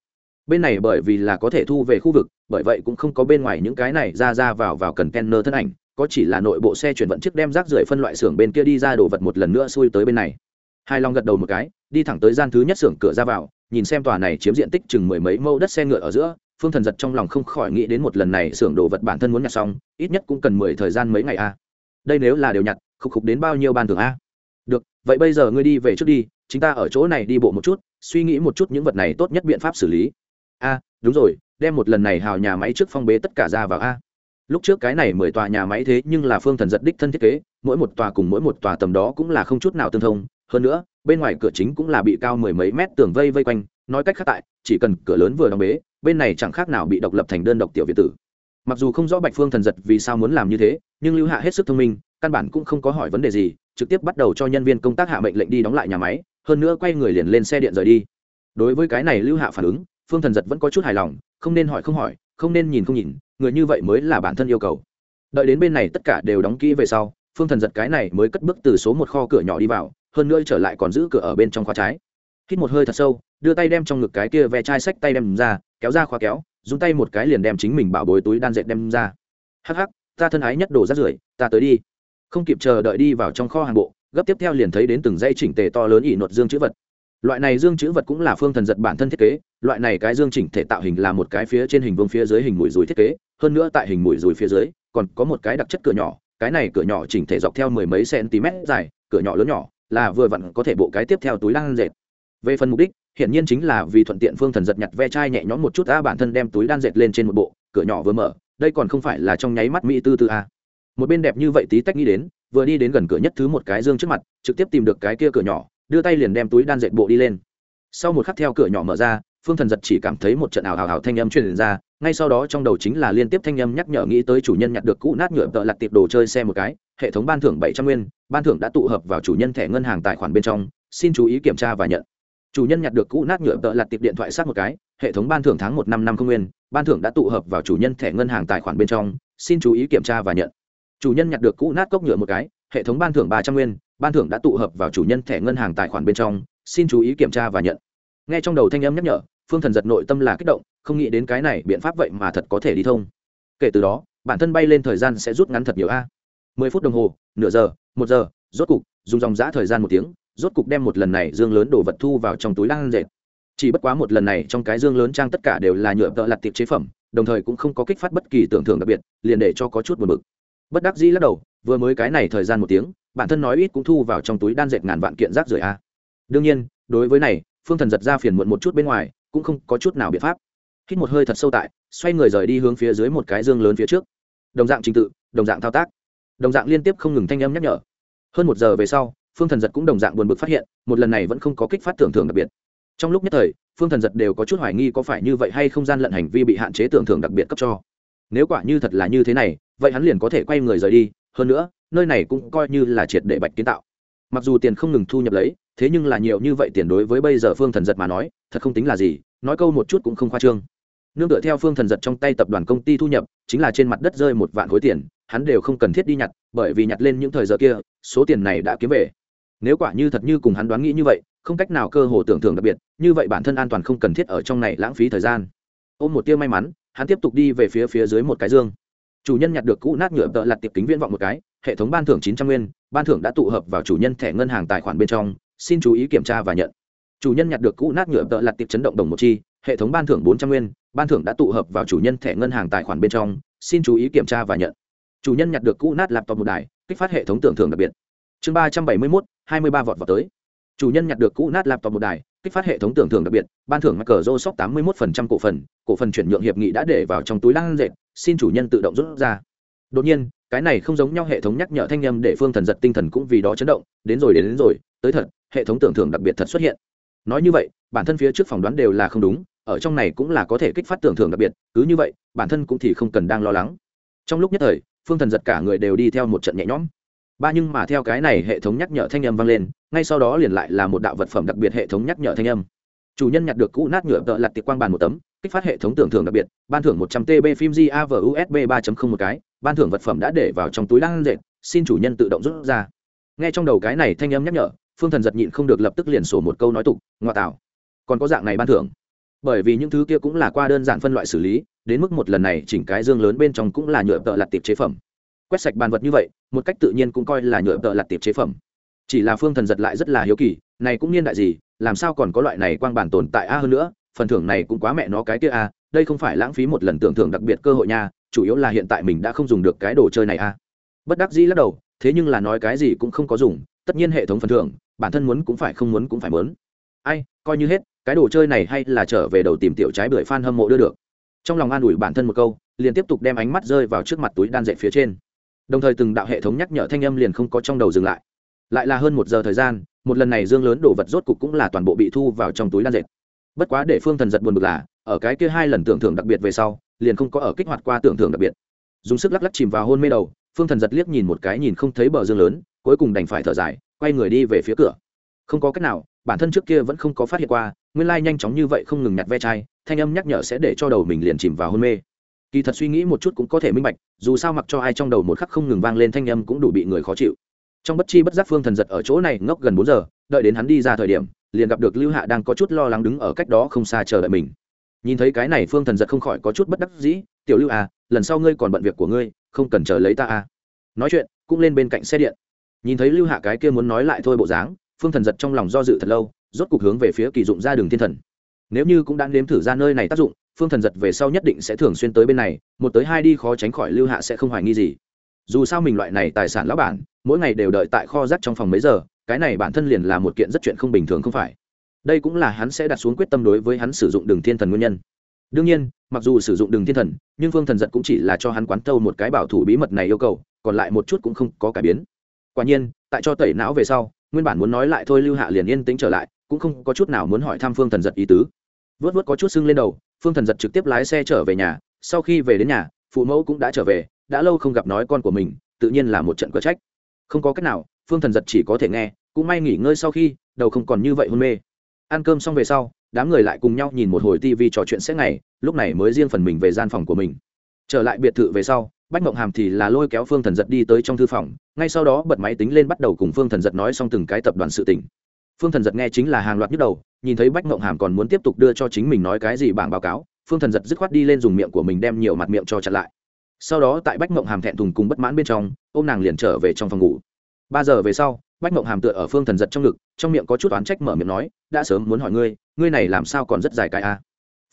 bên này bởi vì là có thể thu về khu vực, bởi vậy cũng không có bên ngoài những cái này ra ra vào vào cần kenner thân ảnh, có chỉ là nội bộ xe chuyển vận chiếc đem rác rưởi phân loại xưởng bên kia đi ra đồ vật một lần nữa xuôi tới bên này. Hai long gật đầu một cái, đi thẳng tới gian thứ nhất xưởng cửa ra vào, nhìn xem tòa này chiếm diện tích chừng mười mấy mẫu đất xe ngựa ở giữa, phương thần giật trong lòng không khỏi nghĩ đến một lần này xưởng đồ vật bản thân muốn nhặt xong, ít nhất cũng cần mười thời gian mấy ngày a đây nếu là đều nhặt, khục khục đến bao nhiêu ban thường a à? được, vậy bây giờ ngươi đi về trước đi chúng ta ở chỗ này đi bộ một chút, suy nghĩ một chút những vật này tốt nhất biện pháp xử lý a, đúng rồi, đem một lần này hào nhà máy trước phong bế tất cả ra vào a. Lúc trước cái này mười tòa nhà máy thế nhưng là phương thần giật đích thân thiết kế, mỗi một tòa cùng mỗi một tòa tầm đó cũng là không chút nào tương thông. Hơn nữa, bên ngoài cửa chính cũng là bị cao mười mấy mét tường vây vây quanh, nói cách khác tại, chỉ cần cửa lớn vừa đóng bế, bên này chẳng khác nào bị độc lập thành đơn độc tiểu việt tử. Mặc dù không rõ bạch phương thần giật vì sao muốn làm như thế, nhưng lưu hạ hết sức thông minh, căn bản cũng không có hỏi vấn đề gì, trực tiếp bắt đầu cho nhân viên công tác hạ mệnh lệnh đi đóng lại nhà máy, hơn nữa quay người liền lên xe điện rời đi. Đối với cái này lưu hạ phản ứng phương thần giật vẫn có chút hài lòng, không nên hỏi không hỏi, không nên nhìn không nhìn, người như vậy mới là bản thân yêu cầu. Đợi đến bên này tất cả đều đóng kỹ về sau, phương thần giật cái này mới cất bước từ số một kho cửa nhỏ đi vào, hơn nữa trở lại còn giữ cửa ở bên trong khóa trái. Hít một hơi thật sâu, đưa tay đem trong ngực cái kia ve chai sách tay đem ra, kéo ra khóa kéo dùng tay một cái liền đem chính mình bảo bối túi đan dệt đem ra. Hắc hắc, ta thân ái nhất đồ rát rưởi, ta tới đi. Không kịp chờ đợi đi vào trong kho hàng bộ, gấp tiếp theo liền thấy đến từng dây chỉnh tề to lớn ỉ nột dương chữ vật loại này dương chữ vật cũng là phương thần giật bản thân thiết kế, loại này cái dương chỉnh thể tạo hình là một cái phía trên hình vương phía dưới hình mũi dùi thiết kế, hơn nữa tại hình mũi dùi phía dưới, còn có một cái đặc chất cửa nhỏ, cái này cửa nhỏ chỉnh thể dọc theo mười mấy cm dài, cửa nhỏ lớn nhỏ, là vừa vặn có thể bộ cái tiếp theo túi đan dệt. Về phần mục đích hiện nhiên chính là vì thuận tiện phương thần giật nhặt ve chai nhẹ nhõm một chút, a, bản thân đem túi đan dệt lên trên một bộ, cửa nhỏ vừa mở, đây còn không phải là trong nháy mắt mỹ tư tư, a. Một bên đẹp như vậy tí tách nghĩ đến, vừa đi đến gần cửa nhất thứ một cái dương trước mặt, trực tiếp tìm được cái kia cửa nhỏ đưa tay liền đem túi đan dệt bộ đi lên. Sau một khắc theo cửa nhỏ mở ra, phương thần giật chỉ cảm thấy một trận ảo hào hào thanh âm truyền ra, ngay sau đó trong đầu chính là liên tiếp thanh âm nhắc nhở nghĩ tới chủ nhân nhặt được cũ nát nhựa tợ lặt tiệp đồ chơi xe một cái, hệ thống ban thưởng bảy trăm nguyên, ban thưởng đã tụ hợp vào chủ nhân thẻ ngân hàng tài khoản bên trong, xin chú ý kiểm tra và nhận. Chủ nhân nhặt được cũ nát nhựa tợ lặt tiệp điện thoại sát một cái, hệ thống ban thưởng tháng một năm năm không nguyên, ban thưởng đã tụ hợp vào chủ nhân thẻ ngân hàng tài khoản bên trong, xin chú ý kiểm tra và nhận. Chủ nhân nhặt được cũ nát cốc nhựa một cái hệ thống ban thưởng ba trăm nguyên, ban thưởng đã tụ hợp vào chủ nhân thẻ ngân hàng tài khoản bên trong, xin chú ý kiểm tra và nhận. Nghe trong đầu thanh âm nhắc nhở, phương thần giật nội tâm là kích động, không nghĩ đến cái này biện pháp vậy mà thật có thể đi thông. Kể từ đó, bản thân bay lên thời gian sẽ rút ngắn thật nhiều a. Mười phút đồng hồ, nửa giờ, một giờ, rốt cục, dùng dòng giã thời gian một tiếng, rốt cục đem một lần này dương lớn đổ vật thu vào trong túi đang dệt. Chỉ bất quá một lần này trong cái dương lớn trang tất cả đều là nhựa tợ lặt tiệp chế phẩm, đồng thời cũng không có kích phát bất kỳ tưởng thưởng đặc biệt, liền để cho có chút buồn bực. Bất đắc dĩ lắc đầu vừa mới cái này thời gian một tiếng, bản thân nói ít cũng thu vào trong túi đan dệt ngàn vạn kiện rác rưởi a. Đương nhiên, đối với này, phương thần giật ra phiền muộn một chút bên ngoài, cũng không có chút nào biện pháp. Hít một hơi thật sâu tại, xoay người rời đi hướng phía dưới một cái dương lớn phía trước. Đồng dạng trình tự, đồng dạng thao tác. Đồng dạng liên tiếp không ngừng thanh âm nhắc nhở. Hơn một giờ về sau, phương thần giật cũng đồng dạng buồn bực phát hiện, một lần này vẫn không có kích phát tưởng thưởng đặc biệt. Trong lúc nhất thời, phương thần giật đều có chút hoài nghi có phải như vậy hay không gian lận hành vi bị hạn chế tưởng thưởng đặc biệt cấp cho. Nếu quả như thật là như thế này, vậy hắn liền có thể quay người rời đi hơn nữa, nơi này cũng coi như là triệt để bạch kiến tạo. Mặc dù tiền không ngừng thu nhập lấy, thế nhưng là nhiều như vậy tiền đối với bây giờ phương thần giật mà nói, thật không tính là gì, nói câu một chút cũng không khoa trương. Nương tựa theo phương thần giật trong tay tập đoàn công ty thu nhập, chính là trên mặt đất rơi một vạn khối tiền, hắn đều không cần thiết đi nhặt, bởi vì nhặt lên những thời giờ kia, số tiền này đã kiếm về. Nếu quả như thật như cùng hắn đoán nghĩ như vậy, không cách nào cơ hồ tưởng thưởng đặc biệt, như vậy bản thân an toàn không cần thiết ở trong này lãng phí thời gian. Ôm một tia may mắn, hắn tiếp tục đi về phía phía dưới một cái dương chủ nhân nhặt được cũ nát nhựa tợ lặt tiệp kính viễn vọng một cái, hệ thống ban thưởng chín trăm nguyên, ban thưởng đã tụ hợp vào chủ nhân thẻ ngân hàng tài khoản bên trong, xin chú ý kiểm tra và nhận. Chủ nhân nhặt được cũ nát nhựa tợ lặt tiệp chấn động đồng một chi, hệ thống ban thưởng bốn trăm nguyên, ban thưởng đã tụ hợp vào chủ nhân thẻ ngân hàng tài khoản bên trong, xin chú ý kiểm tra và nhận. Chủ nhân nhặt được cũ nát laptop một đài, kích phát hệ thống tưởng thưởng đặc biệt. Chương ba trăm bảy mươi mốt, hai mươi ba vọt vào tới. Chủ nhân nhặt được cũ nát laptop một đài kích phát hệ thống tưởng thưởng đặc biệt ban thưởng mắc cờ rô sóc tám mươi một cổ phần cổ phần chuyển nhượng hiệp nghị đã để vào trong túi lan dệt xin chủ nhân tự động rút ra. Đột nhiên cái này không giống nhau hệ thống nhắc nhở thanh â m để phương thần giật tinh thần cũng vì đó chấn động đến rồi đến, đến rồi tới thật hệ thống tưởng thưởng đặc biệt thật xuất hiện. Nói như vậy bản thân phía trước phỏng đoán đều là không đúng ở trong này cũng là có thể kích phát tưởng thưởng đặc biệt cứ như vậy bản thân cũng thì không cần đang lo lắng. Trong lúc nhất thời phương thần giật cả người đều đi theo một trận nhẹ nhõm ba nhưng mà theo cái này hệ thống nhắc nhở thanh âm vang lên, ngay sau đó liền lại là một đạo vật phẩm đặc biệt hệ thống nhắc nhở thanh âm. Chủ nhân nhặt được cũ nát nhựa tợ lặt tiệc quang bàn một tấm, kích phát hệ thống tưởng thưởng đặc biệt, ban thưởng một trăm tb phim gav usb ba một cái, ban thưởng vật phẩm đã để vào trong túi đang dệt, xin chủ nhân tự động rút ra. Nghe trong đầu cái này thanh âm nhắc nhở, phương thần giật nhịn không được lập tức liền sổ một câu nói tục ngoại tạo, còn có dạng này ban thưởng. Bởi vì những thứ kia cũng là qua đơn giản phân loại xử lý, đến mức một lần này chỉnh cái dương lớn bên trong cũng là nhựa tợ lặt tiệp chế phẩm quét sạch bàn vật như vậy, một cách tự nhiên cũng coi là nhựa tợ lặt tiệp chế phẩm. Chỉ là phương thần giật lại rất là hiếu kỳ, này cũng niên đại gì, làm sao còn có loại này quang bản tồn tại a hơn nữa, phần thưởng này cũng quá mẹ nó cái kia a, đây không phải lãng phí một lần tưởng thưởng đặc biệt cơ hội nha, chủ yếu là hiện tại mình đã không dùng được cái đồ chơi này a. Bất đắc dĩ lắc đầu, thế nhưng là nói cái gì cũng không có dùng, tất nhiên hệ thống phần thưởng, bản thân muốn cũng phải không muốn cũng phải muốn. Ai, coi như hết, cái đồ chơi này hay là trở về đầu tìm tiểu trái bưởi fan hâm mộ đưa được. Trong lòng an ủi bản thân một câu, liền tiếp tục đem ánh mắt rơi vào trước mặt túi đan dệt phía trên đồng thời từng đạo hệ thống nhắc nhở thanh âm liền không có trong đầu dừng lại. Lại là hơn một giờ thời gian, một lần này dương lớn đổ vật rốt cục cũng là toàn bộ bị thu vào trong túi đan dệt. Bất quá để phương thần giật buồn bực là, ở cái kia hai lần tưởng thưởng đặc biệt về sau, liền không có ở kích hoạt qua tưởng thưởng đặc biệt. Dùng sức lắc lắc chìm vào hôn mê đầu, phương thần giật liếc nhìn một cái nhìn không thấy bờ dương lớn, cuối cùng đành phải thở dài, quay người đi về phía cửa. Không có cách nào, bản thân trước kia vẫn không có phát hiện qua, nguyên lai nhanh chóng như vậy không ngừng nhặt ve chai, thanh âm nhắc nhở sẽ để cho đầu mình liền chìm vào hôn mê kỳ thật suy nghĩ một chút cũng có thể minh bạch, dù sao mặc cho ai trong đầu một khắc không ngừng vang lên thanh âm cũng đủ bị người khó chịu. Trong bất chi bất giác phương thần giật ở chỗ này ngốc gần bốn giờ, đợi đến hắn đi ra thời điểm, liền gặp được lưu hạ đang có chút lo lắng đứng ở cách đó không xa chờ đợi mình. Nhìn thấy cái này phương thần giật không khỏi có chút bất đắc dĩ, tiểu lưu à lần sau ngươi còn bận việc của ngươi, không cần chờ lấy ta à. Nói chuyện, cũng lên bên cạnh xe điện. Nhìn thấy lưu hạ cái kia muốn nói lại thôi bộ dáng, phương thần giật trong lòng do dự thật lâu, rốt cục hướng về phía kỳ dụng ra đường thiên thần. Nếu như cũng đã nếm thử ra nơi này tác dụng phương thần giật về sau nhất định sẽ thường xuyên tới bên này, một tới hai đi khó tránh khỏi lưu hạ sẽ không hoài nghi gì. Dù sao mình loại này tài sản lão bản, mỗi ngày đều đợi tại kho rác trong phòng mấy giờ, cái này bản thân liền là một kiện rất chuyện không bình thường không phải. Đây cũng là hắn sẽ đặt xuống quyết tâm đối với hắn sử dụng đường thiên thần nguyên nhân. Đương nhiên, mặc dù sử dụng đường thiên thần, nhưng phương thần giật cũng chỉ là cho hắn quán tâu một cái bảo thủ bí mật này yêu cầu, còn lại một chút cũng không có cải biến. Quả nhiên, tại cho tẩy não về sau, nguyên bản muốn nói lại thôi lưu hạ liền yên tĩnh trở lại, cũng không có chút nào muốn hỏi thăm phương thần giật ý tứ. Vớt vớt có chút sưng lên đầu phương thần giật trực tiếp lái xe trở về nhà, sau khi về đến nhà, phụ mẫu cũng đã trở về, đã lâu không gặp nói con của mình, tự nhiên là một trận cờ trách. Không có cách nào, phương thần giật chỉ có thể nghe, cũng may nghỉ ngơi sau khi, đầu không còn như vậy hôn mê. Ăn cơm xong về sau, đám người lại cùng nhau nhìn một hồi tv trò chuyện sẽ ngày, lúc này mới riêng phần mình về gian phòng của mình. Trở lại biệt thự về sau, bách mộng hàm thì là lôi kéo phương thần giật đi tới trong thư phòng, ngay sau đó bật máy tính lên bắt đầu cùng phương thần giật nói xong từng cái tập đoàn sự tỉnh phương thần giật nghe chính là hàng loạt nhức đầu, nhìn thấy bách mộng hàm còn muốn tiếp tục đưa cho chính mình nói cái gì bảng báo cáo, phương thần giật dứt khoát đi lên dùng miệng của mình đem nhiều mặt miệng cho chặn lại. Sau đó tại bách mộng hàm thẹn thùng cùng bất mãn bên trong ô m nàng liền trở về trong phòng ngủ. Ba giờ về sau, bách mộng hàm tựa ở phương thần giật trong ngực, trong miệng có chút oán trách mở miệng nói, đã sớm muốn hỏi ngươi ngươi này làm sao còn rất dài cái a? À?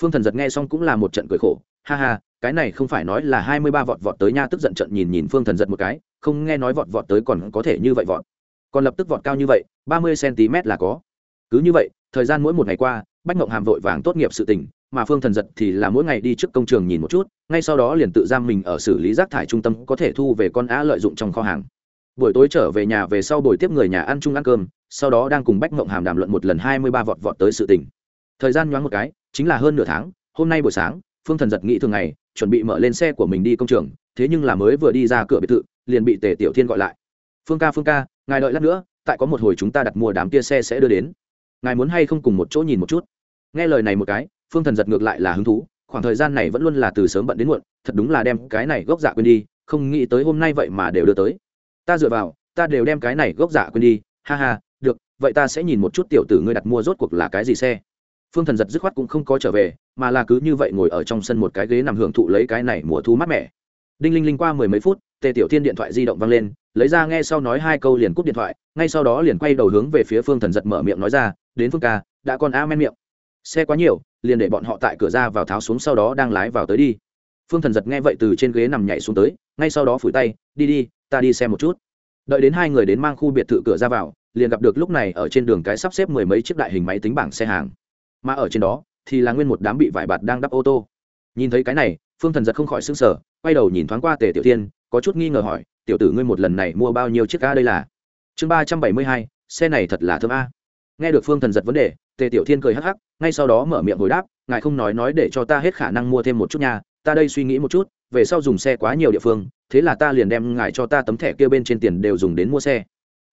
phương thần giật nghe xong cũng là một trận cười khổ, ha ha, cái này không phải nói là hai mươi ba vọt vọt tới nha, tức giận trận nhìn nhìn phương thần giật một cái, không nghe nói vọt vọt tới còn có thể như vậy vọt còn lập tức vọt cao như vậy, ba mươi cm là có. Cứ như vậy, thời gian mỗi một ngày qua, bách mộng hàm vội vàng tốt nghiệp sự tình, mà phương thần giật thì là mỗi ngày đi trước công trường nhìn một chút, ngay sau đó liền tự giam mình ở xử lý rác thải trung tâm có thể thu về con á lợi dụng trong kho hàng. Buổi tối trở về nhà về sau buổi tiếp người nhà ăn chung ăn cơm, sau đó đang cùng bách mộng hàm đàm luận một lần hai mươi ba vọt vọt tới sự tình. Thời gian nhoáng một cái, chính là hơn nửa tháng, hôm nay buổi sáng, phương thần giật nghĩ thường ngày, chuẩn bị mở lên xe của mình đi công trường, thế nhưng là mới vừa đi ra cửa biệt thự, liền bị tề tiểu thiên gọi lại phương ca phương ca, ngài đợi lát nữa, tại có một hồi chúng ta đặt mua đám kia xe sẽ đưa đến. Ngài muốn hay không cùng một chỗ nhìn một chút? Nghe lời này một cái, phương thần giật ngược lại là hứng thú, khoảng thời gian này vẫn luôn là từ sớm bận đến muộn, thật đúng là đem cái này gốc giả quên đi, không nghĩ tới hôm nay vậy mà đều đưa tới. Ta dựa vào, ta đều đem cái này gốc giả quên đi, ha ha, được, vậy ta sẽ nhìn một chút tiểu tử ngươi đặt mua rốt cuộc là cái gì xe. Phương thần giật dứt khoát cũng không có trở về, mà là cứ như vậy ngồi ở trong sân một cái ghế nằm hưởng thụ lấy cái này mùa thu mát mẻ đinh linh linh qua mười mấy phút, tề tiểu thiên điện thoại di động vang lên, lấy ra nghe sau nói hai câu liền cúp điện thoại, ngay sau đó liền quay đầu hướng về phía phương thần giật mở miệng nói ra, đến phương ca, đã còn a men miệng. Xe quá nhiều, liền để bọn họ tại cửa ra vào tháo xuống sau đó đang lái vào tới đi. Phương thần giật nghe vậy từ trên ghế nằm nhảy xuống tới, ngay sau đó phủi tay, đi đi, ta đi xem một chút. Đợi đến hai người đến mang khu biệt thự cửa ra vào, liền gặp được lúc này ở trên đường cái sắp xếp mười mấy chiếc đại hình máy tính bảng xe hàng. Mà ở trên đó thì là nguyên một đám bị vải bạt đang đắp ô tô. Nhìn thấy cái này phương thần giật không khỏi s ư n g sở quay đầu nhìn thoáng qua tề tiểu tiên có chút nghi ngờ hỏi, tiểu tử ngươi một lần này mua bao nhiêu chiếc ca đây là? Chương ba trăm bảy mươi hai, xe này thật là thơm a. Nghe được phương thần giật vấn đề, tề tiểu thiên cười hắc hắc, ngay sau đó mở miệng hồi đáp, ngài không nói nói để cho ta hết khả năng mua thêm một chút nhà ta đây suy nghĩ một chút, về sau dùng xe quá nhiều địa phương, thế là ta liền đem ngài cho ta tấm thẻ kia bên trên tiền đều dùng đến mua xe.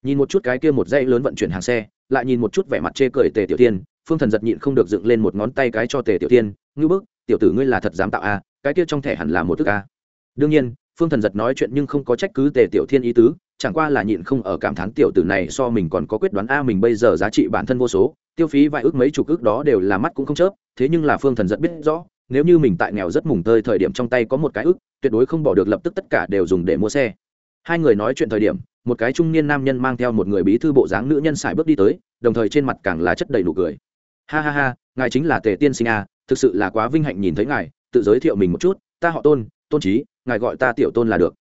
Nhìn một chút cái kia một dây lớn vận chuyển hàng xe, lại nhìn một chút vẻ mặt chê cười tề tiểu tiên phương thần giật nhịn không được dựng lên một ngón tay cái cho tề tiểu tiên ngưu bức, tiểu tử ngươi là thật dám tạo a cái kia trong thẻ hẳn là một thức a. Đương nhiên, phương thần giật nói chuyện nhưng không có trách cứ tề tiểu thiên ý tứ, chẳng qua là nhịn không ở cảm thán tiểu tử này so mình còn có quyết đoán a, mình bây giờ giá trị bản thân vô số, tiêu phí vài ước mấy chục ước đó đều là mắt cũng không chớp, thế nhưng là phương thần giật biết rõ, nếu như mình tại nghèo rất mùng tơi thời điểm trong tay có một cái ước, tuyệt đối không bỏ được lập tức tất cả đều dùng để mua xe. Hai người nói chuyện thời điểm, một cái trung niên nam nhân mang theo một người bí thư bộ dáng nữ nhân xài bước đi tới, đồng thời trên mặt càng là chất đầy nụ cười. Ha ha ha, ngài chính là tề tiên sinh a, thực sự là quá vinh hạnh nhìn thấy ngài tự giới thiệu mình một chút, ta họ tôn tôn trí ngài gọi ta tiểu tôn là được.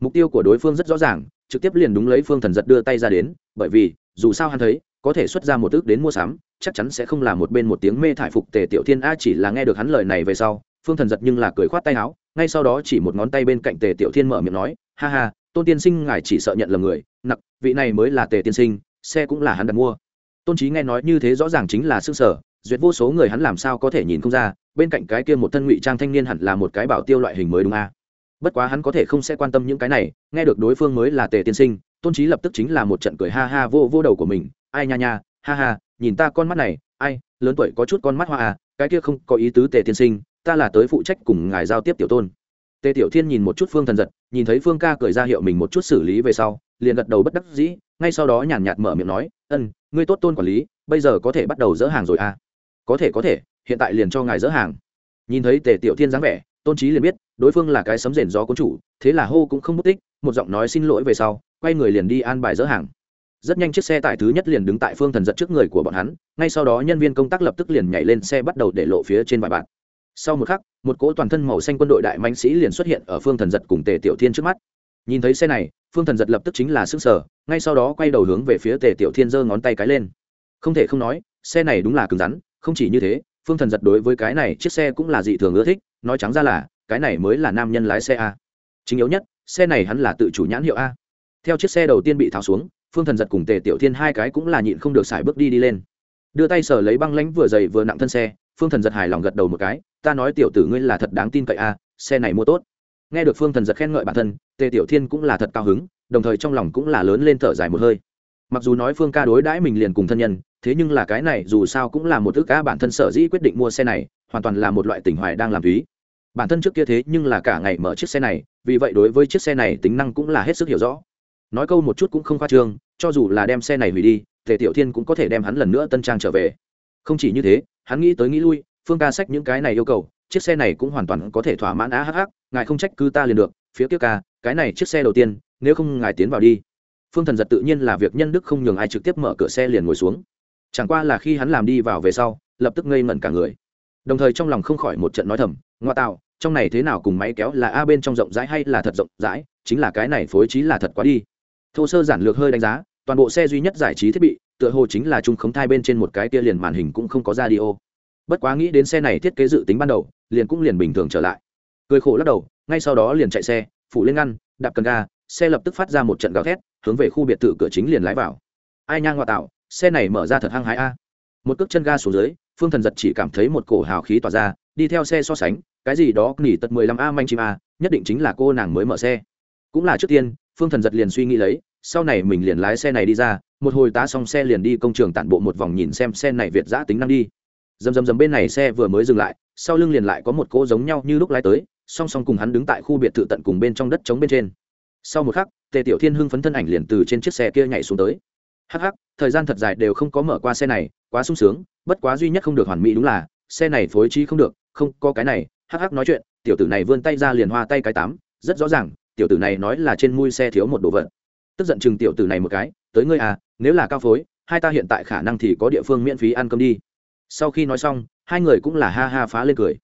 Mục tiêu của đối phương rất rõ ràng, trực tiếp liền đúng lấy phương thần giật đưa tay ra đến, bởi vì, dù sao hắn thấy, có thể xuất ra một ước đến mua sắm, chắc chắn sẽ không là một bên một tiếng mê thải phục tề tiểu thiên a chỉ là nghe được hắn lời này về sau, phương thần giật nhưng là cười khoát tay áo, ngay sau đó chỉ một ngón tay bên cạnh tề tiểu thiên mở miệng nói, ha ha, tôn tiên sinh ngài chỉ sợ nhận lầm người, nặc, vị này mới là tề tiên sinh, xe cũng là hắn đặt mua. Tôn trí nghe nói như thế rõ ràng chính là s ư ơ n g sở duyệt vô số người hắn làm sao có thể nhìn không ra, bên cạnh cái kia một thân ngụy trang thanh niên hẳn là một cái bảo tiêu loại hình mới đúng a. Bất quá hắn có thể không sẽ quan tâm những cái này, nghe được đối phương mới là tề tiên sinh, tôn trí lập tức chính là một trận cười ha ha vô vô đầu của mình, ai nha nha, ha ha, nhìn ta con mắt này, ai, lớn tuổi có chút con mắt hoa à cái kia không có ý tứ tề tiên sinh, ta là tới phụ trách cùng ngài giao tiếp tiểu tôn. Tề tiểu thiên nhìn một chút phương thần giật, nhìn thấy phương ca cười ra hiệu mình một chút xử lý về sau, liền gật đầu bất đắc dĩ, ngay sau đó nhàn nhạt mở miệng nói ân ngươi tốt tôn quản lý, bây giờ có thể bắt đầu dỡ hàng rồi à? Có thể có thể, hiện tại liền cho ngài dỡ hàng. Nhìn thấy tề tiểu thiên dáng vẻ, tôn trí liền biết, đối phương là cái sấm rền gió cuốn chủ, thế là hô cũng không mất tích, một giọng nói xin lỗi về sau, quay người liền đi an bài dỡ hàng. Rất nhanh chiếc xe tải thứ nhất liền đứng tại phương thần giật trước người của bọn hắn, ngay sau đó nhân viên công tác lập tức liền nhảy lên xe bắt đầu để lộ phía trên vài bạn. Sau một khắc, một cỗ toàn thân màu xanh quân đội đại mạnh sĩ liền xuất hiện ở phương thần giật cùng tề tiểu thiên trước mắt. Nhìn thấy xe này, phương thần giật lập tức chính là s sở ngay sau đó quay đầu hướng về phía tề tiểu thiên giơ ngón tay cái lên. Không thể không nói, xe này đúng là cứng rắn không chỉ như thế, phương thần giật đối với cái này chiếc xe cũng là dị thường ưa thích, nói trắng ra là, cái này mới là nam nhân lái xe a. Chính yếu nhất, xe này hắn là tự chủ nhãn hiệu a. Theo chiếc xe đầu tiên bị tháo xuống, phương thần giật cùng tề tiểu thiên hai cái cũng là nhịn không được xài bước đi đi lên. Đưa tay sờ lấy băng lãnh vừa dày vừa nặng thân xe, phương thần giật hài lòng gật đầu một cái, ta nói tiểu tử ngươi là thật đáng tin cậy a, xe này mua tốt. Nghe được phương thần giật khen ngợi bản thân, tề tiểu thiên cũng là thật cao hứng, đồng thời trong lòng cũng là lớn lên thở dài một hơi. Mặc dù nói phương ca đối đãi mình liền cùng thân nhân thế nhưng là cái này dù sao cũng là một thứ cá bản thân sở dĩ quyết định mua xe này, hoàn toàn là một loại tình hoài đang làm thúy. Bản thân trước kia thế nhưng là cả ngày mở chiếc xe này, vì vậy đối với chiếc xe này tính năng cũng là hết sức hiểu rõ. Nói câu một chút cũng không khoa trương, cho dù là đem xe này hủy đi thể tiểu thiên cũng có thể đem hắn lần nữa tân trang trở về. Không chỉ như thế, hắn nghĩ tới nghĩ lui, phương ca sách những cái này yêu cầu, chiếc xe này cũng hoàn toàn có thể thỏa mãn á hh ngài không trách cứ ta liền được, phía kia ca, cái này chiếc xe đầu tiên, nếu không ngài tiến vào đi. Phương thần giật tự nhiên là việc nhân đức không nhường ai trực tiếp mở cửa xe liền ngồi xuống chẳng qua là khi hắn làm đi vào về sau, lập tức ngây ngẩn cả người. Đồng thời trong lòng không khỏi một trận nói thầm, ngoa tạo, trong này thế nào cùng máy kéo là a bên trong rộng rãi hay là thật rộng rãi? Chính là cái này phối trí là thật quá đi. Thô sơ giản lược hơi đánh giá, toàn bộ xe duy nhất giải trí thiết bị, tựa hồ chính là trung khống thai bên trên một cái tia liền màn hình cũng không có ra đi ô bất quá nghĩ đến xe này thiết kế dự tính ban đầu, liền cũng liền bình thường trở lại. Cười khổ lắc đầu, ngay sau đó liền chạy xe, phủ lên ngăn, đạp cần ga, xe lập tức phát ra một trận gào thét, hướng về khu biệt thự cửa chính liền lái vào. Ai nhang ngoại tạo xe này mở ra thật hăng hái a. Một cước chân ga xuống dưới, phương thần giật chỉ cảm thấy một cổ hào khí tỏa ra, đi theo xe so sánh, cái gì đó nghỉ tật mười lăm a manh chim a, nhất định chính là cô nàng mới mở xe. Cũng là trước tiên, phương thần giật liền suy nghĩ lấy, sau này mình liền lái xe này đi ra, một hồi tá xong xe liền đi công trường tản bộ một vòng nhìn xem xe này việt giã tính năng đi. Dầm dầm dầm bên này xe vừa mới dừng lại, sau lưng liền lại có một cỗ giống nhau như lúc lái tới, song song cùng hắn đứng tại khu biệt thự tận cùng bên trong đất trống bên trên. Sau một khắc, tề tiểu thiên hưng phấn thân ảnh liền từ trên chiếc xe kia nhảy xuống tới hắc hắc, thời gian thật dài đều không có mở qua xe này, quá sung sướng, bất quá duy nhất không được hoàn mỹ đúng là, xe này phối trí không được, không có cái này. Hắc hắc nói chuyện, tiểu tử này vươn tay ra liền hoa tay cái tám, rất rõ ràng, tiểu tử này nói là trên mui xe thiếu một đồ vật. Tức giận chừng tiểu tử này một cái, tới ngươi à nếu là cao phối, hai ta hiện tại khả năng thì có địa phương miễn phí ăn cơm đi. Sau khi nói xong, hai người cũng là ha ha phá lên cười.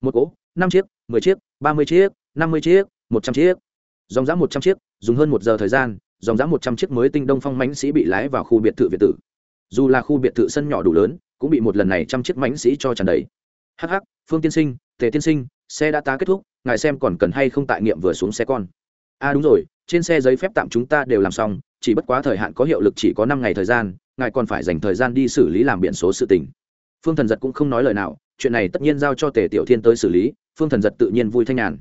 Một cỗ, năm chiếc, mười chiếc, ba mươi chiếc, năm mươi chiếc, một trăm chiếc. Dòng dã một trăm chiếc, dùng hơn một giờ thời gian dòng dã một trăm chiếc mới tinh đông phong mãnh sĩ bị lái vào khu biệt thự việt tử. Dù là khu biệt thự sân nhỏ đủ lớn, cũng bị một lần này trăm chiếc mãnh sĩ cho tràn đầy. Hh phương tiên sinh, tề tiên sinh, xe đã tá kết thúc, ngài xem còn cần hay không tại nghiệm vừa xuống xe con. A à đúng rồi, trên xe giấy phép tạm chúng ta đều làm xong, chỉ bất quá thời hạn có hiệu lực chỉ có năm ngày thời gian, ngài còn phải dành thời gian đi xử lý làm biển số sự tình. Phương thần giật cũng không nói lời nào, chuyện này tất nhiên giao cho tề tiểu thiên tới xử lý, phương thần giật tự nhiên vui thanh nhàn.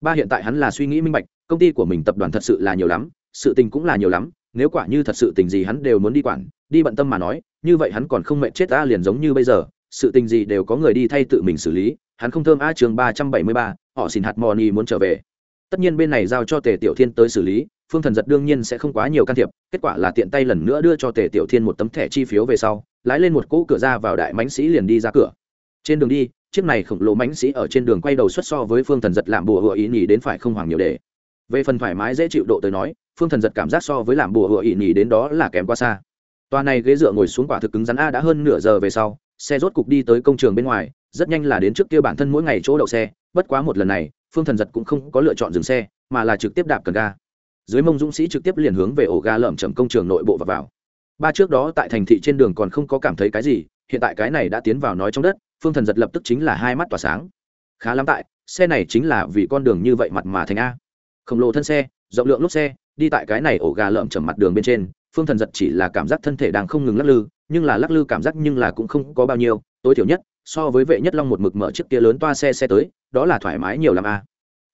Ba hiện tại hắn là suy nghĩ minh bạch, công ty của mình tập đoàn thật sự là nhiều lắm sự tình cũng là nhiều lắm, nếu quả như thật sự tình gì hắn đều muốn đi quản, đi bận tâm mà nói, như vậy hắn còn không mệnh chết ta liền giống như bây giờ, sự tình gì đều có người đi thay tự mình xử lý, hắn không thơm a trường ba trăm bảy mươi ba, họ xin hạt mò ni muốn trở về. Tất nhiên bên này giao cho tề tiểu thiên tới xử lý, phương thần giật đương nhiên sẽ không quá nhiều can thiệp, kết quả là tiện tay lần nữa đưa cho tề tiểu thiên một tấm thẻ chi phiếu về sau, lái lên một cỗ cửa ra vào đại mãnh sĩ liền đi ra cửa. Trên đường đi, chiếc này khổng lồ mãnh sĩ ở trên đường quay đầu xuất so với phương thần giật làm bùa hựa ý nhì đến phải không hoàng nhiều để. Về phần thoải mái dễ chịu độ tới nói phương thần giật cảm giác so với làm bùa hựa ỵ nhì đến đó là kém quá xa. Toa này ghế dựa ngồi xuống quả thực cứng rắn a đã hơn nửa giờ về sau, xe rốt cục đi tới công trường bên ngoài, rất nhanh là đến trước kia bản thân mỗi ngày chỗ đậu xe, bất quá một lần này, phương thần giật cũng không có lựa chọn dừng xe, mà là trực tiếp đạp cần ga. Dưới mông dũng sĩ trực tiếp liền hướng về ổ ga lởm chầm công trường nội bộ và vào. Ba trước đó tại thành thị trên đường còn không có cảm thấy cái gì, hiện tại cái này đã tiến vào nói trong đất, phương thần giật lập tức chính là hai mắt tỏa sáng. Khá lắm tại, xe này chính là vì con đường như vậy mặt mà thành a. Khổng lồ thân xe, rộng lượng lốp xe đi tại cái này ổ gà lợm chầm mặt đường bên trên, phương thần giật chỉ là cảm giác thân thể đang không ngừng lắc lư, nhưng là lắc lư cảm giác nhưng là cũng không có bao nhiêu, tối thiểu nhất, so với vệ nhất long một mực mở chiếc kia lớn toa xe xe tới, đó là thoải mái nhiều l a.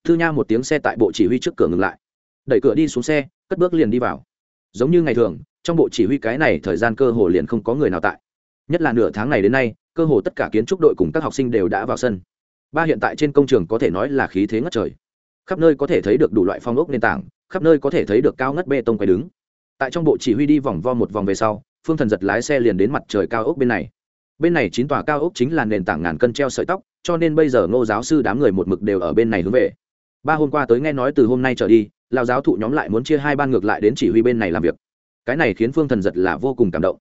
Thư nha một tiếng xe tại bộ chỉ huy trước cửa ngừng lại. Đẩy cửa đi xuống xe, cất bước liền đi vào. Giống như ngày thường, trong bộ chỉ huy cái này thời gian cơ hồ liền không có người nào tại. Nhất là nửa tháng này đến nay, cơ hồ tất cả kiến trúc đội cùng các học sinh đều đã vào sân. Ba hiện tại trên công trường có thể nói là khí thế ngất trời. Khắp nơi có thể thấy được đủ loại phong ốc nền tảng khắp nơi có thể thấy được cao ngất bê tông quay đứng. Tại trong bộ chỉ huy đi vòng vo một vòng về sau, phương thần giật lái xe liền đến mặt trời cao ốc bên này. Bên này chín tòa cao ốc chính là nền tảng ngàn cân treo sợi tóc, cho nên bây giờ ngô giáo sư đám người một mực đều ở bên này hướng về. Ba hôm qua tới nghe nói từ hôm nay trở đi lao giáo thụ nhóm lại muốn chia hai ban ngược lại đến chỉ huy bên này làm việc. Cái này khiến phương thần giật là vô cùng cảm động.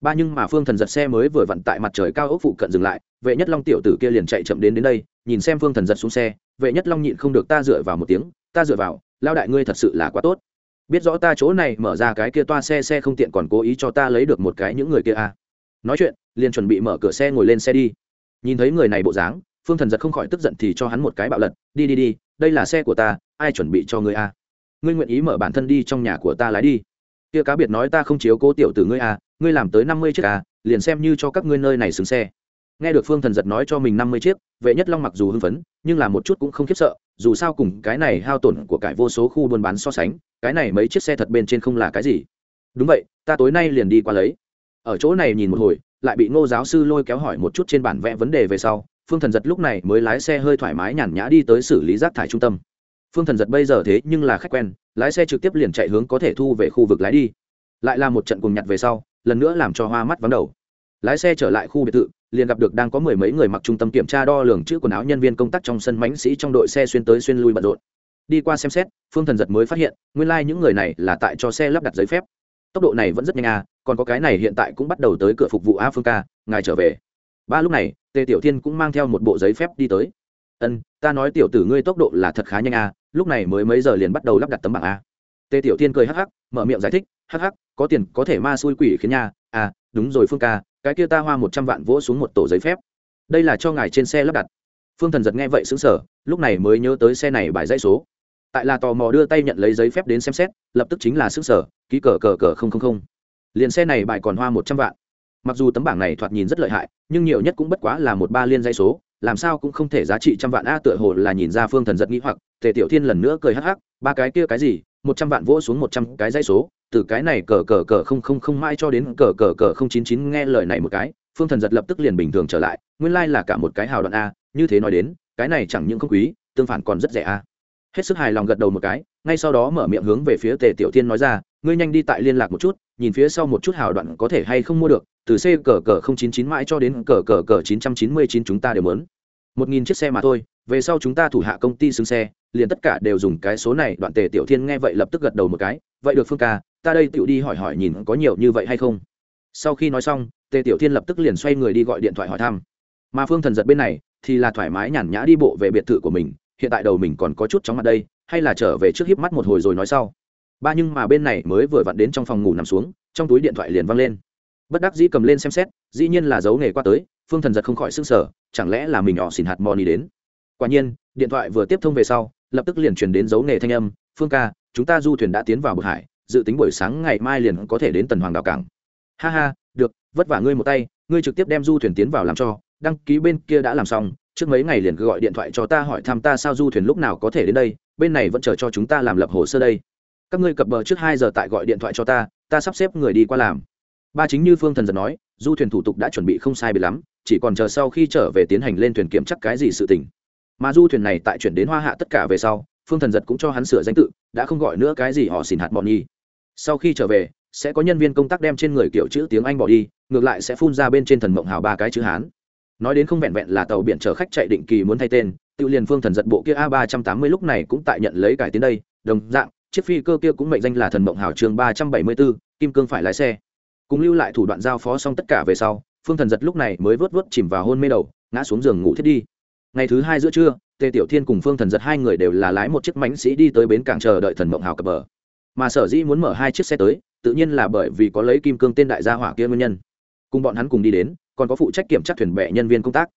Ba nhưng mà phương thần giật xe mới vừa vặn tại mặt trời cao ốc phụ cận dừng lại, vệ nhất long tiểu tử kia liền chạy chậm đến đến đây, nhìn xem phương thần giật xuống xe, vệ nhất long nhịn không được ta dựa vào một tiếng ta dựa vào, lao đại ngươi thật sự là quá tốt biết rõ ta chỗ này mở ra cái kia toa xe xe không tiện còn cố ý cho ta lấy được một cái những người kia à. nói chuyện, liền chuẩn bị mở cửa xe ngồi lên xe đi nhìn thấy người này bộ dáng, phương thần giật không khỏi tức giận thì cho hắn một cái bạo lật, đi đi đi, đây là xe của ta, ai chuẩn bị cho ngươi à. ngươi nguyện ý mở bản thân đi trong nhà của ta lái đi kia cá biệt nói ta không chiếu cố tiểu từ ngươi à ngươi làm tới năm mươi chiếc à liền xem như cho các ngươi nơi này xứng xe nghe được phương thần giật nói cho mình năm mươi chiếc, vệ nhất long mặc dù hưng phấn, nhưng là một chút cũng không khiếp sợ, dù sao cùng cái này hao tổn của cải vô số khu buôn bán so sánh, cái này mấy chiếc xe thật bên trên không là cái gì. Đúng vậy, ta tối nay liền đi qua lấy. Ở chỗ này nhìn một hồi, lại bị ngô giáo sư lôi kéo hỏi một chút trên bản vẽ vấn đề về sau, phương thần giật lúc này mới lái xe hơi thoải mái nhàn nhã đi tới xử lý rác thải trung tâm. Phương thần giật bây giờ thế nhưng là khách quen, lái xe trực tiếp liền chạy hướng có thể thu về khu vực lái đi. Lại là một trận cùng nhặt về sau, lần nữa làm cho hoa mắt vắng đầu. Lái xe trở lại khu biệt thự liền gặp được đang có mười mấy người mặc trung tâm kiểm tra đo lường chữ quần áo nhân viên công tác trong sân mãnh sĩ trong đội xe xuyên tới xuyên lui bận rộn. Đi qua xem xét, phương thần giật mới phát hiện, nguyên lai、like、những người này là tại cho xe lắp đặt giấy phép. Tốc độ này vẫn rất nhanh à còn có cái này hiện tại cũng bắt đầu tới cửa phục vụ a phương ca, ngài trở về. Ba lúc này, tề tiểu thiên cũng mang theo một bộ giấy phép đi tới. Ân, ta nói tiểu tử ngươi tốc độ là thật khá nhanh à lúc này mới mấy giờ liền bắt đầu lắp đặt tấm bảng a. Tề tiểu thiên cười hắc hắc, mở miệng giải thích, hắc hắc, có tiền có thể ma xui quỷ khiến nha à đúng rồi phương ca, cái kia ta hoa một trăm vạn vỗ xuống một tổ giấy phép. Đây là cho ngài trên xe lắp đặt. Phương thần giật nghe vậy xứng sở lúc này mới nhớ tới xe này bài dãy số. Tại là tò mò đưa tay nhận lấy giấy phép đến xem xét, lập tức chính là xứng sở ký cờ cờ cờ không không không. Liền xe này bài còn hoa một trăm vạn. Mặc dù tấm bảng này thoạt nhìn rất lợi hại, nhưng nhiều nhất cũng bất quá là một ba liên dây số, làm sao cũng không thể giá trị trăm vạn a tựa hồ là nhìn ra phương thần giật nghĩ hoặc, tề tiểu thiên lần nữa cười hắc hắc, ba cái kia cái gì? Một trăm vạn vỗ xuống một trăm cái dây số từ cái này cờ cờ cờ không không không mãi cho đến cờ cờ cờ không chín chín nghe lời này một cái, phương thần giật lập tức liền bình thường trở lại, nguyên lai là cả một cái hào đoạn a, như thế nói đến, cái này chẳng những không quý, tương phản còn rất rẻ a. Hết sức hài lòng gật đầu một cái, ngay sau đó mở miệng hướng về phía tề tiểu thiên nói ra, ngươi nhanh đi tại liên lạc một chút, nhìn phía sau một chút hào đoạn có thể hay không mua được, từ c cờ cờ không chín chín mãi cho đến cờ cờ cờ chín trăm chín mươi chín chúng ta đều mớn một nghìn chiếc xe mà thôi, về sau chúng ta thủ hạ công ty xứng xe, liền tất cả đều dùng cái số này. Đoạn tề tiểu thiên nghe vậy lập tức gật đầu một cái, vậy được phương ca ta đây tựu đi hỏi hỏi nhìn có nhiều như vậy hay không? Sau khi nói xong, tề tiểu thiên lập tức liền xoay người đi gọi điện thoại hỏi thăm. Mà phương thần giật bên này, thì là thoải mái nhàn nhã đi bộ về biệt thự của mình, hiện tại đầu mình còn có chút chóng mặt đây, hay là trở về trước hiếp mắt một hồi rồi nói sau. Ba nhưng mà bên này mới vừa vặn đến trong phòng ngủ nằm xuống, trong túi điện thoại liền văng lên. Bất đắc dĩ cầm lên xem xét, dĩ nhiên là dấu nghề qua tới, phương thần giật không khỏi s ư n g sở chẳng lẽ là mình họ xỉn hạt mò ni đến? Quả nhiên, điện thoại vừa tiếp thông về sau, lập tức liền truyền đến dấu nghề thanh âm, phương ca, chúng ta du thuyền đã tiến vào bậc hải dự tính buổi sáng ngày mai liền có thể đến tần hoàng đảo cảng. Ha ha, được, vất vả ngươi một tay, ngươi trực tiếp đem du thuyền tiến vào làm cho, đăng ký bên kia đã làm xong, trước mấy ngày liền cứ gọi điện thoại cho ta hỏi thăm ta sao du thuyền lúc nào có thể đến đây, bên này vẫn chờ cho chúng ta làm lập hồ sơ đây. Các ngươi cập bờ trước hai giờ tại gọi điện thoại cho ta ta sắp xếp người đi qua làm. Ba chính như phương thần giật nói, du thuyền thủ tục đã chuẩn bị không sai bị lắm, chỉ còn chờ sau khi trở về tiến hành lên thuyền kiểm chắc cái gì sự tình. Mà du thuyền này tại chuyển đến hoa hạ tất cả về sau, phương thần giật cũng cho hắn sửa danh tự, đã không gọi nữa cái gì họ xỉn hạt bọn nhi sau khi trở về, sẽ có nhân viên công tác đem trên người kiểu chữ tiếng anh bỏ đi, ngược lại sẽ phun ra bên trên thần mộng hào ba cái chữ hán. Nói đến không vẹn vẹn là tàu biển chở khách chạy định kỳ muốn thay tên tự liền phương thần giật bộ kia a ba trăm tám mươi lúc này cũng tại nhận lấy cải tiến đây, đồng dạng, chiếc phi cơ kia cũng mệnh danh là thần mộng hào trường ba trăm bảy mươi bốn kim cương phải lái xe. Cùng lưu lại thủ đoạn giao phó xong tất cả về sau, phương thần giật lúc này mới vớt vớt chìm vào hôn mê đầu, ngã xuống giường ngủ thiết đi. Ngày thứ hai giữa trưa, tề tiểu thiên cùng phương thần giật hai người đều là lái một chiếc mánh sĩ đi tới bến cảng chờ đợi thần mộng hào cập bờ mà sở dĩ muốn mở hai chiếc xe tới, tự nhiên là bởi vì có lấy kim cương tên đại gia hỏa kia nguyên nhân. Cùng bọn hắn cùng đi đến, còn có phụ trách kiểm tra thuyền bè nhân viên công tác.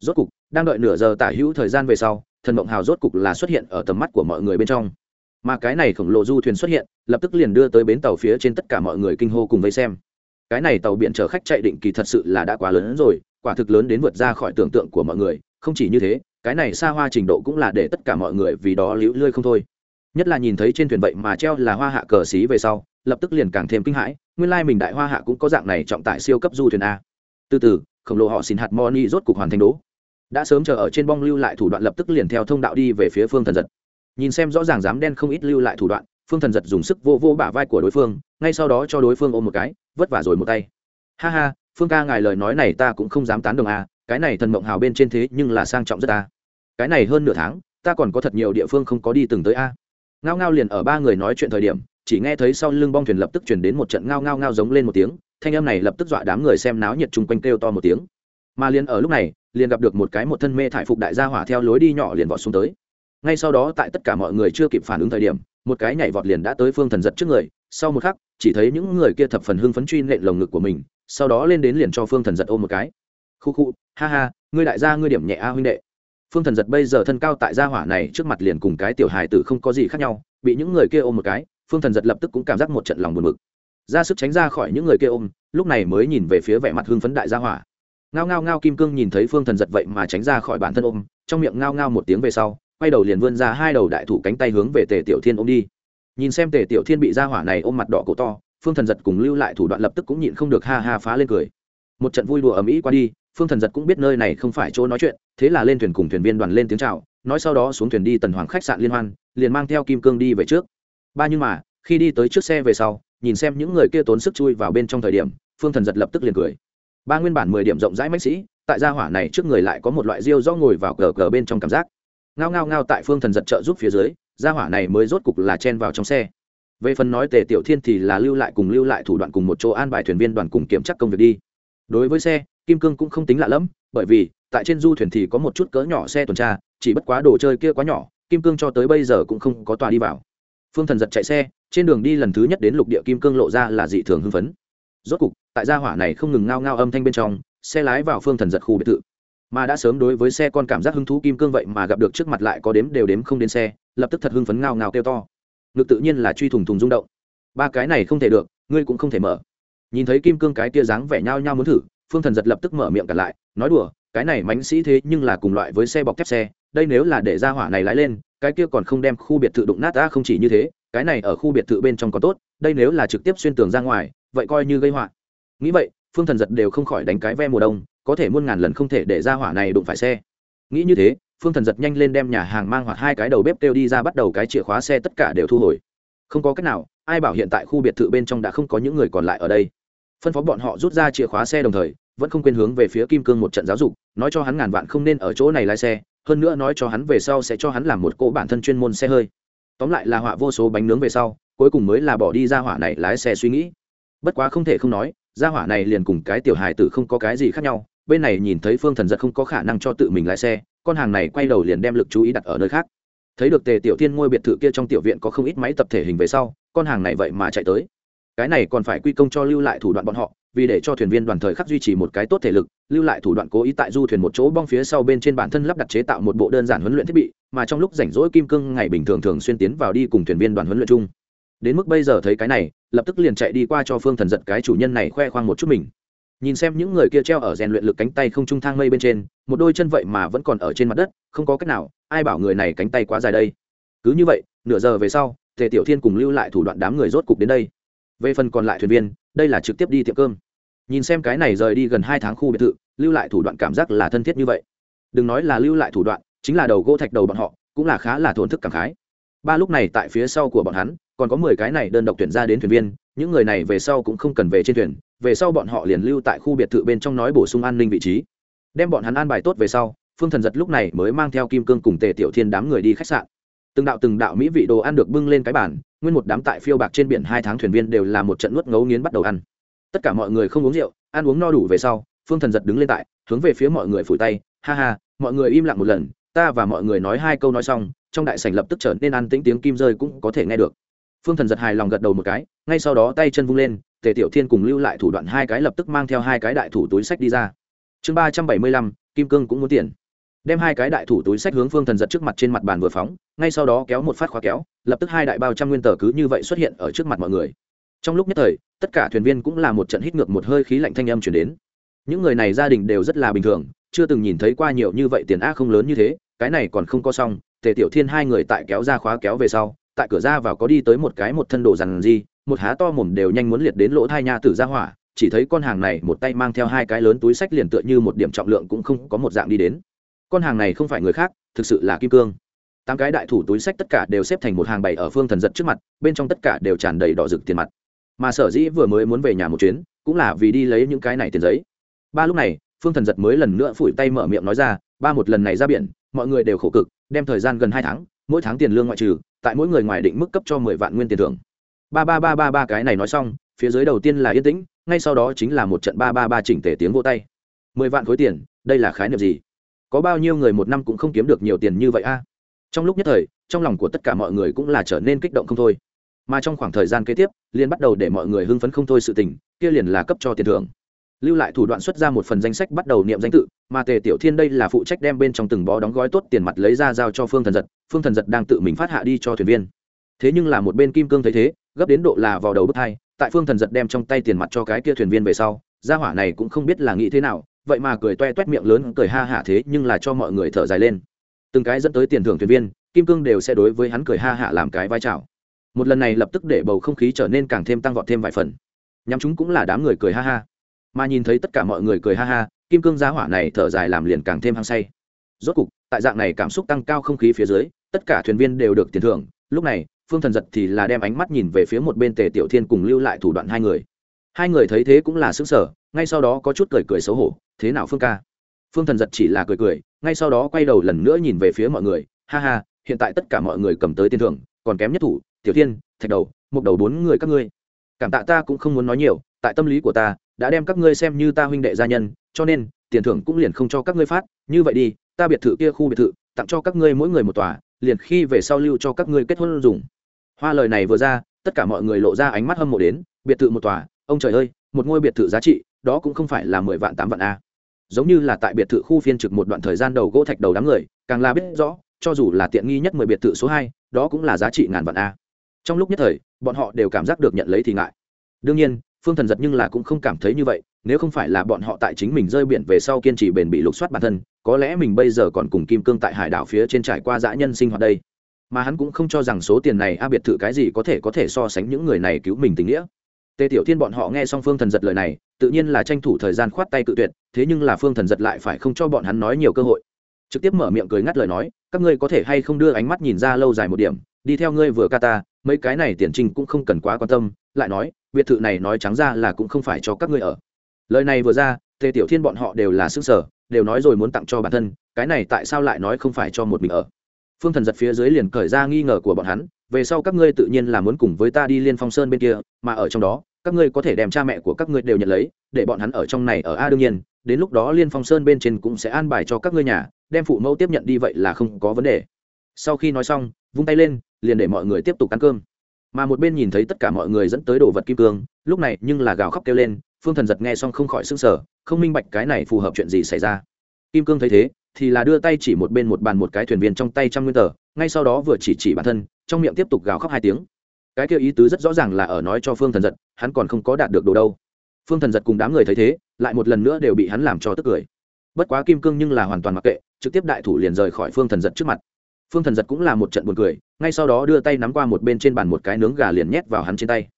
Rốt cục, đang đợi nửa giờ tả hữu thời gian về sau, thần mộng hào rốt cục là xuất hiện ở tầm mắt của mọi người bên trong. Mà cái này khổng lồ du thuyền xuất hiện, lập tức liền đưa tới bến tàu phía trên tất cả mọi người kinh hô cùng vây xem. Cái này tàu biển chở khách chạy định kỳ thật sự là đã quá lớn hơn rồi, quả thực lớn đến vượt ra khỏi tưởng tượng của mọi người. Không chỉ như thế, cái này xa hoa trình độ cũng là để tất cả mọi người vì đó liễu lươi không thôi nhất là nhìn thấy trên thuyền vậy mà treo là hoa hạ cờ xí về sau, lập tức liền càng thêm kinh hãi, nguyên lai mình đại hoa hạ cũng có dạng này trọng tải siêu cấp du thuyền a. Từ từ, khổng lồ họ xin hạt moni rốt cục hoàn thành đố. Đã sớm chờ ở trên bong lưu lại thủ đoạn lập tức liền theo thông đạo đi về phía phương thần giật. Nhìn xem rõ ràng dám đen không ít lưu lại thủ đoạn, phương thần giật dùng sức vô vô bả vai của đối phương, ngay sau đó cho đối phương ôm một cái, vất vả rồi một tay. Ha ha, phương ca ngài lời nói này ta cũng không dám tán đồng à cái này thần mộng hào bên trên thế nhưng là sang trọng rất ta cái này hơn nửa tháng, ta còn có thật nhiều địa phương không có đi từng tới a ngao ngao liền ở ba người nói chuyện thời điểm, chỉ nghe thấy sau lưng bong thuyền lập tức chuyển đến một trận ngao ngao ngao giống lên một tiếng, thanh âm này lập tức dọa đám người xem náo nhiệt chung quanh kêu to một tiếng. Mà liền ở lúc này, liền gặp được một cái một thân mê thải phục đại gia hỏa theo lối đi nhỏ liền vọt xuống tới. Ngay sau đó tại tất cả mọi người chưa kịp phản ứng thời điểm, một cái nhảy vọt liền đã tới phương thần giật trước người, sau một khắc, chỉ thấy những người kia thập phần hưng phấn truy nện lồng ngực của mình, sau đó lên đến liền cho phương thần giật ôm một cái. Khu khu, ha ha, ngươi đại gia ngươi điểm nhẹ a huynh đệ phương thần giật bây giờ thân cao tại gia hỏa này trước mặt liền cùng cái tiểu hài tử không có gì khác nhau, bị những người kia ôm một cái, phương thần giật lập tức cũng cảm giác một trận lòng buồn bực. Ra sức tránh ra khỏi những người kia ôm, lúc này mới nhìn về phía vẻ mặt hưng phấn đại gia hỏa. Ngao ngao ngao kim cương nhìn thấy phương thần giật vậy mà tránh ra khỏi bản thân ôm, trong miệng ngao ngao một tiếng về sau, quay đầu liền vươn ra hai đầu đại thủ cánh tay hướng về tề tiểu thiên ôm đi. Nhìn xem tề tiểu thiên bị gia hỏa này ôm mặt đỏ cổ to, phương thần giật cùng lưu lại thủ đoạn lập tức cũng nhịn không được ha ha phá lên cười. Một trận vui đùa ầm ĩ qua đi phương thần giật cũng biết nơi này không phải chỗ nói chuyện, thế là lên thuyền cùng thuyền viên đoàn lên tiếng chào, nói sau đó xuống thuyền đi tần hoàng khách sạn liên hoan, liền mang theo kim cương đi về trước. Ba nhưng mà, khi đi tới trước xe về sau, nhìn xem những người kia tốn sức chui vào bên trong thời điểm, phương thần giật lập tức liền cười. Ba nguyên bản mười điểm rộng rãi mách sĩ, tại gia hỏa này trước người lại có một loại riêu do ngồi vào cờ cờ bên trong cảm giác. Ngao ngao ngao tại phương thần giật trợ giúp phía dưới, gia hỏa này mới rốt cục là chen vào trong xe. Về phần nói tề tiểu thiên thì là lưu lại cùng lưu lại thủ đoạn cùng một chỗ an bài thuyền viên đoàn cùng kiểm tra công việc đi. Đối với xe kim cương cũng không tính lạ lẫm, bởi vì tại trên du thuyền thì có một chút cỡ nhỏ xe tuần tra, chỉ bất quá đồ chơi kia quá nhỏ, kim cương cho tới bây giờ cũng không có tòa đi vào. Phương thần giật chạy xe, trên đường đi lần thứ nhất đến lục địa kim cương lộ ra là dị thường hưng phấn. Rốt cục, tại gia hỏa này không ngừng ngao ngao âm thanh bên trong, xe lái vào phương thần giật khu biệt thự. Mà đã sớm đối với xe con cảm giác hứng thú kim cương vậy mà gặp được trước mặt lại có đếm đều đếm không đến xe, lập tức thật hưng phấn ngao ngao kêu to. Ngực tự nhiên là truy thùng thùng rung động. Ba cái này không thể được, ngươi cũng không thể mở. Nhìn thấy kim cương cái tia dáng vẻ nhao nhao muốn thử phương thần giật lập tức mở miệng cả lại, nói đùa, cái này mánh sĩ thế nhưng là cùng loại với xe bọc thép xe, đây nếu là để ra hỏa này lái lên, cái kia còn không đem khu biệt thự đụng nát ta không chỉ như thế, cái này ở khu biệt thự bên trong có tốt, đây nếu là trực tiếp xuyên tường ra ngoài, vậy coi như gây họa. Nghĩ vậy, phương thần giật đều không khỏi đánh cái ve mùa đông, có thể muôn ngàn lần không thể để ra hỏa này đụng phải xe. Nghĩ như thế, phương thần giật nhanh lên đem nhà hàng mang hoặc hai cái đầu bếp kêu đi ra bắt đầu cái chìa khóa xe tất cả đều thu hồi. Không có cách nào, ai bảo hiện tại khu biệt thự bên trong đã không có những người còn lại ở đây phân phó bọn họ rút ra chìa khóa xe đồng thời, vẫn không quên hướng về phía kim cương một trận giáo dục, nói cho hắn ngàn vạn không nên ở chỗ này lái xe, hơn nữa nói cho hắn về sau sẽ cho hắn làm một cỗ bản thân chuyên môn xe hơi. Tóm lại là họa vô số bánh nướng về sau, cuối cùng mới là bỏ đi ra hỏa này lái xe suy nghĩ. Bất quá không thể không nói, ra hỏa này liền cùng cái tiểu hài tử không có cái gì khác nhau, bên này nhìn thấy phương thần giật không có khả năng cho tự mình lái xe, con hàng này quay đầu liền đem lực chú ý đặt ở nơi khác. Thấy được tề tiểu thiên ngôi biệt thự kia trong tiểu viện có không ít máy tập thể hình về sau, con hàng này vậy mà chạy tới cái này còn phải quy công cho lưu lại thủ đoạn bọn họ, vì để cho thuyền viên đoàn thời khắc duy trì một cái tốt thể lực, lưu lại thủ đoạn cố ý tại du thuyền một chỗ bong phía sau bên trên bản thân lắp đặt chế tạo một bộ đơn giản huấn luyện thiết bị, mà trong lúc rảnh rỗi kim cương ngày bình thường thường xuyên tiến vào đi cùng thuyền viên đoàn huấn luyện chung. Đến mức bây giờ thấy cái này, lập tức liền chạy đi qua cho phương thần giật cái chủ nhân này khoe khoang một chút mình. Nhìn xem những người kia treo ở rèn luyện lực cánh tay không trung thang mây bên trên, một đôi chân vậy mà vẫn còn ở trên mặt đất, không có cách nào, ai bảo người này cánh tay quá dài đây. Cứ như vậy, nửa giờ về sau, tề tiểu thiên cùng lưu lại thủ đoạn đám người rốt cục đến đây về phần còn lại thuyền viên, đây là trực tiếp đi tiệm cơm. Nhìn xem cái này rời đi gần hai tháng khu biệt thự, lưu lại thủ đoạn cảm giác là thân thiết như vậy. Đừng nói là lưu lại thủ đoạn, chính là đầu gỗ thạch đầu bọn họ, cũng là khá là thổn thức cảm khái. Ba lúc này tại phía sau của bọn hắn, còn có mười cái này đơn độc tuyển ra đến thuyền viên, những người này về sau cũng không cần về trên thuyền, về sau bọn họ liền lưu tại khu biệt thự bên trong nói bổ sung an ninh vị trí. Đem bọn hắn an bài tốt về sau, phương thần giật lúc này mới mang theo kim cương cùng tề tiểu thiên đám người đi khách sạn. Từng đạo từng đạo mỹ vị đồ ăn được bưng lên cái bàn nguyên một đám tại phiêu bạc trên biển hai tháng thuyền viên đều là một trận nuốt ngấu nghiến bắt đầu ăn. Tất cả mọi người không uống rượu, ăn uống no đủ về sau, phương thần giật đứng lên tại, hướng về phía mọi người phủi tay, ha ha, mọi người im lặng một lần, ta và mọi người nói hai câu nói xong, trong đại sảnh lập tức trở nên ăn tĩnh tiếng kim rơi cũng có thể nghe được. Phương thần giật hài lòng gật đầu một cái, ngay sau đó tay chân vung lên, tề tiểu thiên cùng lưu lại thủ đoạn hai cái lập tức mang theo hai cái đại thủ túi sách đi ra. Chương ba trăm bảy mươi lăm, kim cương cũng muốn tiền đem hai cái đại thủ túi sách hướng phương thần giật trước mặt trên mặt bàn vừa phóng, ngay sau đó kéo một phát khóa kéo, lập tức hai đại bao trăm nguyên tờ cứ như vậy xuất hiện ở trước mặt mọi người. Trong lúc nhất thời, tất cả thuyền viên cũng là một trận hít ngược một hơi khí lạnh thanh âm chuyển đến. Những người này gia đình đều rất là bình thường, chưa từng nhìn thấy qua nhiều như vậy tiền a không lớn như thế, cái này còn không có xong, tề tiểu thiên hai người tại kéo ra khóa kéo về sau, tại cửa ra vào có đi tới một cái một thân đồ rằng gì một há to mồm đều nhanh muốn liệt đến lỗ thai nha tử ra hỏa, chỉ thấy con hàng này một tay mang theo hai cái lớn túi sách liền tựa như một điểm trọng lượng cũng không có một dạng đi đến con hàng này không phải người khác, thực sự là kim cương. Tám cái đại thủ túi sách tất cả đều xếp thành một hàng bày ở phương thần giật trước mặt, bên trong tất cả đều tràn đầy đỏ rực tiền mặt. Mà sở dĩ vừa mới muốn về nhà một chuyến, cũng là vì đi lấy những cái này tiền giấy. Ba lúc này, phương thần giật mới lần nữa phủi tay mở miệng nói ra, ba một lần này ra biển, mọi người đều khổ cực, đem thời gian gần hai tháng, mỗi tháng tiền lương ngoại trừ, tại mỗi người ngoài định mức cấp cho mười vạn nguyên tiền thưởng. Ba ba ba ba ba cái này nói xong, phía dưới đầu tiên là yên tĩnh, ngay sau đó chính là một trận ba ba ba chỉnh tể tiếng vô tay. Mười vạn khối tiền, đây là khái niệm gì? Có bao nhiêu người một năm cũng không kiếm được nhiều tiền như vậy a? Trong lúc nhất thời, trong lòng của tất cả mọi người cũng là trở nên kích động không thôi. Mà trong khoảng thời gian kế tiếp liên bắt đầu để mọi người hưng phấn không thôi sự tình, kia liền là cấp cho tiền thưởng. Lưu lại thủ đoạn xuất ra một phần danh sách bắt đầu niệm danh tự, mà tề tiểu thiên đây là phụ trách đem bên trong từng bó đóng gói tốt tiền mặt lấy ra giao cho phương thần giật, phương thần giật đang tự mình phát hạ đi cho thuyền viên. Thế nhưng là một bên kim cương thấy thế, gấp đến độ là vào đầu bước hai, tại phương thần giật đem trong tay tiền mặt cho cái kia thuyền viên về sau, gia hỏa này cũng không biết là nghĩ thế nào vậy mà cười toe toét miệng lớn, cười ha hả thế, nhưng là cho mọi người thở dài lên. Từng cái dẫn tới tiền thưởng thuyền viên, kim cương đều sẽ đối với hắn cười ha hả làm cái vai trào. Một lần này lập tức để bầu không khí trở nên càng thêm tăng vọt thêm vài phần. Nhắm chúng cũng là đám người cười ha ha. Mà nhìn thấy tất cả mọi người cười ha ha, kim cương giá hỏa này thở dài làm liền càng thêm hăng say. Rốt cục, tại dạng này cảm xúc tăng cao không khí phía dưới, tất cả thuyền viên đều được tiền thưởng. Lúc này, phương thần giật thì là đem ánh mắt nhìn về phía một bên tề tiểu thiên cùng lưu lại thủ đoạn hai người. Hai người thấy thế cũng là xứng sở ngay sau đó có chút cười cười xấu hổ thế nào phương ca? Phương thần giật chỉ là cười cười, ngay sau đó quay đầu lần nữa nhìn về phía mọi người. Ha ha, hiện tại tất cả mọi người cầm tới tiền thưởng, còn kém nhất thủ, tiểu thiên, thạch đầu một đầu bốn người các ngươi. Cảm tạ ta cũng không muốn nói nhiều, tại tâm lý của ta, đã đem các ngươi xem như ta huynh đệ gia nhân, cho nên, tiền thưởng cũng liền không cho các ngươi phát. Như vậy đi, ta biệt thự kia khu biệt thự, tặng cho các ngươi mỗi người một tòa, liền khi về sau lưu cho các ngươi kết hôn dùng. Hoa lời này vừa ra, tất cả mọi người lộ ra ánh mắt hâm mộ đến, biệt thự một tòa, ông trời ơi, một ngôi biệt thự giá trị, đó cũng không phải là mười vạn tám vạn a giống như là tại biệt thự khu phiên trực một đoạn thời gian đầu gỗ thạch đầu đám người, càng là biết rõ, cho dù là tiện nghi nhất mười biệt thự số hai, đó cũng là giá trị ngàn vạn a. Trong lúc nhất thời, bọn họ đều cảm giác được nhận lấy thì ngại. Đương nhiên, phương thần giật nhưng là cũng không cảm thấy như vậy, nếu không phải là bọn họ tại chính mình rơi biển về sau kiên trì bền bị lục soát bản thân, có lẽ mình bây giờ còn cùng kim cương tại hải đảo phía trên trải qua dã nhân sinh hoạt đây. Mà hắn cũng không cho rằng số tiền này a biệt thự cái gì có thể có thể so sánh những người này cứu mình tình nghĩa tề tiểu thiên bọn họ nghe xong phương thần giật lời này, tự nhiên là tranh thủ thời gian khoát tay cự tuyệt, thế nhưng là phương thần giật lại phải không cho bọn hắn nói nhiều cơ hội. Trực tiếp mở miệng cười ngắt lời nói, các ngươi có thể hay không đưa ánh mắt nhìn ra lâu dài một điểm, đi theo ngươi vừa ca ta, mấy cái này tiền trình cũng không cần quá quan tâm, lại nói, biệt thự này nói trắng ra là cũng không phải cho các ngươi ở. Lời này vừa ra, tề tiểu thiên bọn họ đều là sức sở đều nói rồi muốn tặng cho bản thân, cái này tại sao lại nói không phải cho một mình ở. Phương thần giật phía dưới liền cởi ra nghi ngờ của bọn hắn về sau các ngươi tự nhiên là muốn cùng với ta đi liên phong sơn bên kia, mà ở trong đó, các ngươi có thể đem cha mẹ của các ngươi đều nhận lấy, để bọn hắn ở trong này ở a đương nhiên, đến lúc đó liên phong sơn bên trên cũng sẽ an bài cho các ngươi nhà, đem phụ mẫu tiếp nhận đi vậy là không có vấn đề. Sau khi nói xong, vung tay lên, liền để mọi người tiếp tục ăn cơm. Mà một bên nhìn thấy tất cả mọi người dẫn tới đồ vật kim cương, lúc này nhưng là gào khóc kêu lên, phương thần giật nghe xong không khỏi s ư n g sở không minh bạch cái này phù hợp chuyện gì xảy ra. Kim cương thấy thế thì là đưa tay chỉ một bên một bàn một cái thuyền viên trong tay trăm nguyên tờ, ngay sau đó vừa chỉ chỉ bản thân, trong miệng tiếp tục gào khóc hai tiếng. Cái kia ý tứ rất rõ ràng là ở nói cho phương thần giật, hắn còn không có đạt được đồ đâu. Phương thần giật cùng đám người thấy thế, lại một lần nữa đều bị hắn làm cho tức cười. Bất quá kim cương nhưng là hoàn toàn mặc kệ, trực tiếp đại thủ liền rời khỏi phương thần giật trước mặt. Phương thần giật cũng là một trận buồn cười, ngay sau đó đưa tay nắm qua một bên trên bàn một cái nướng gà liền nhét vào hắn trên tay.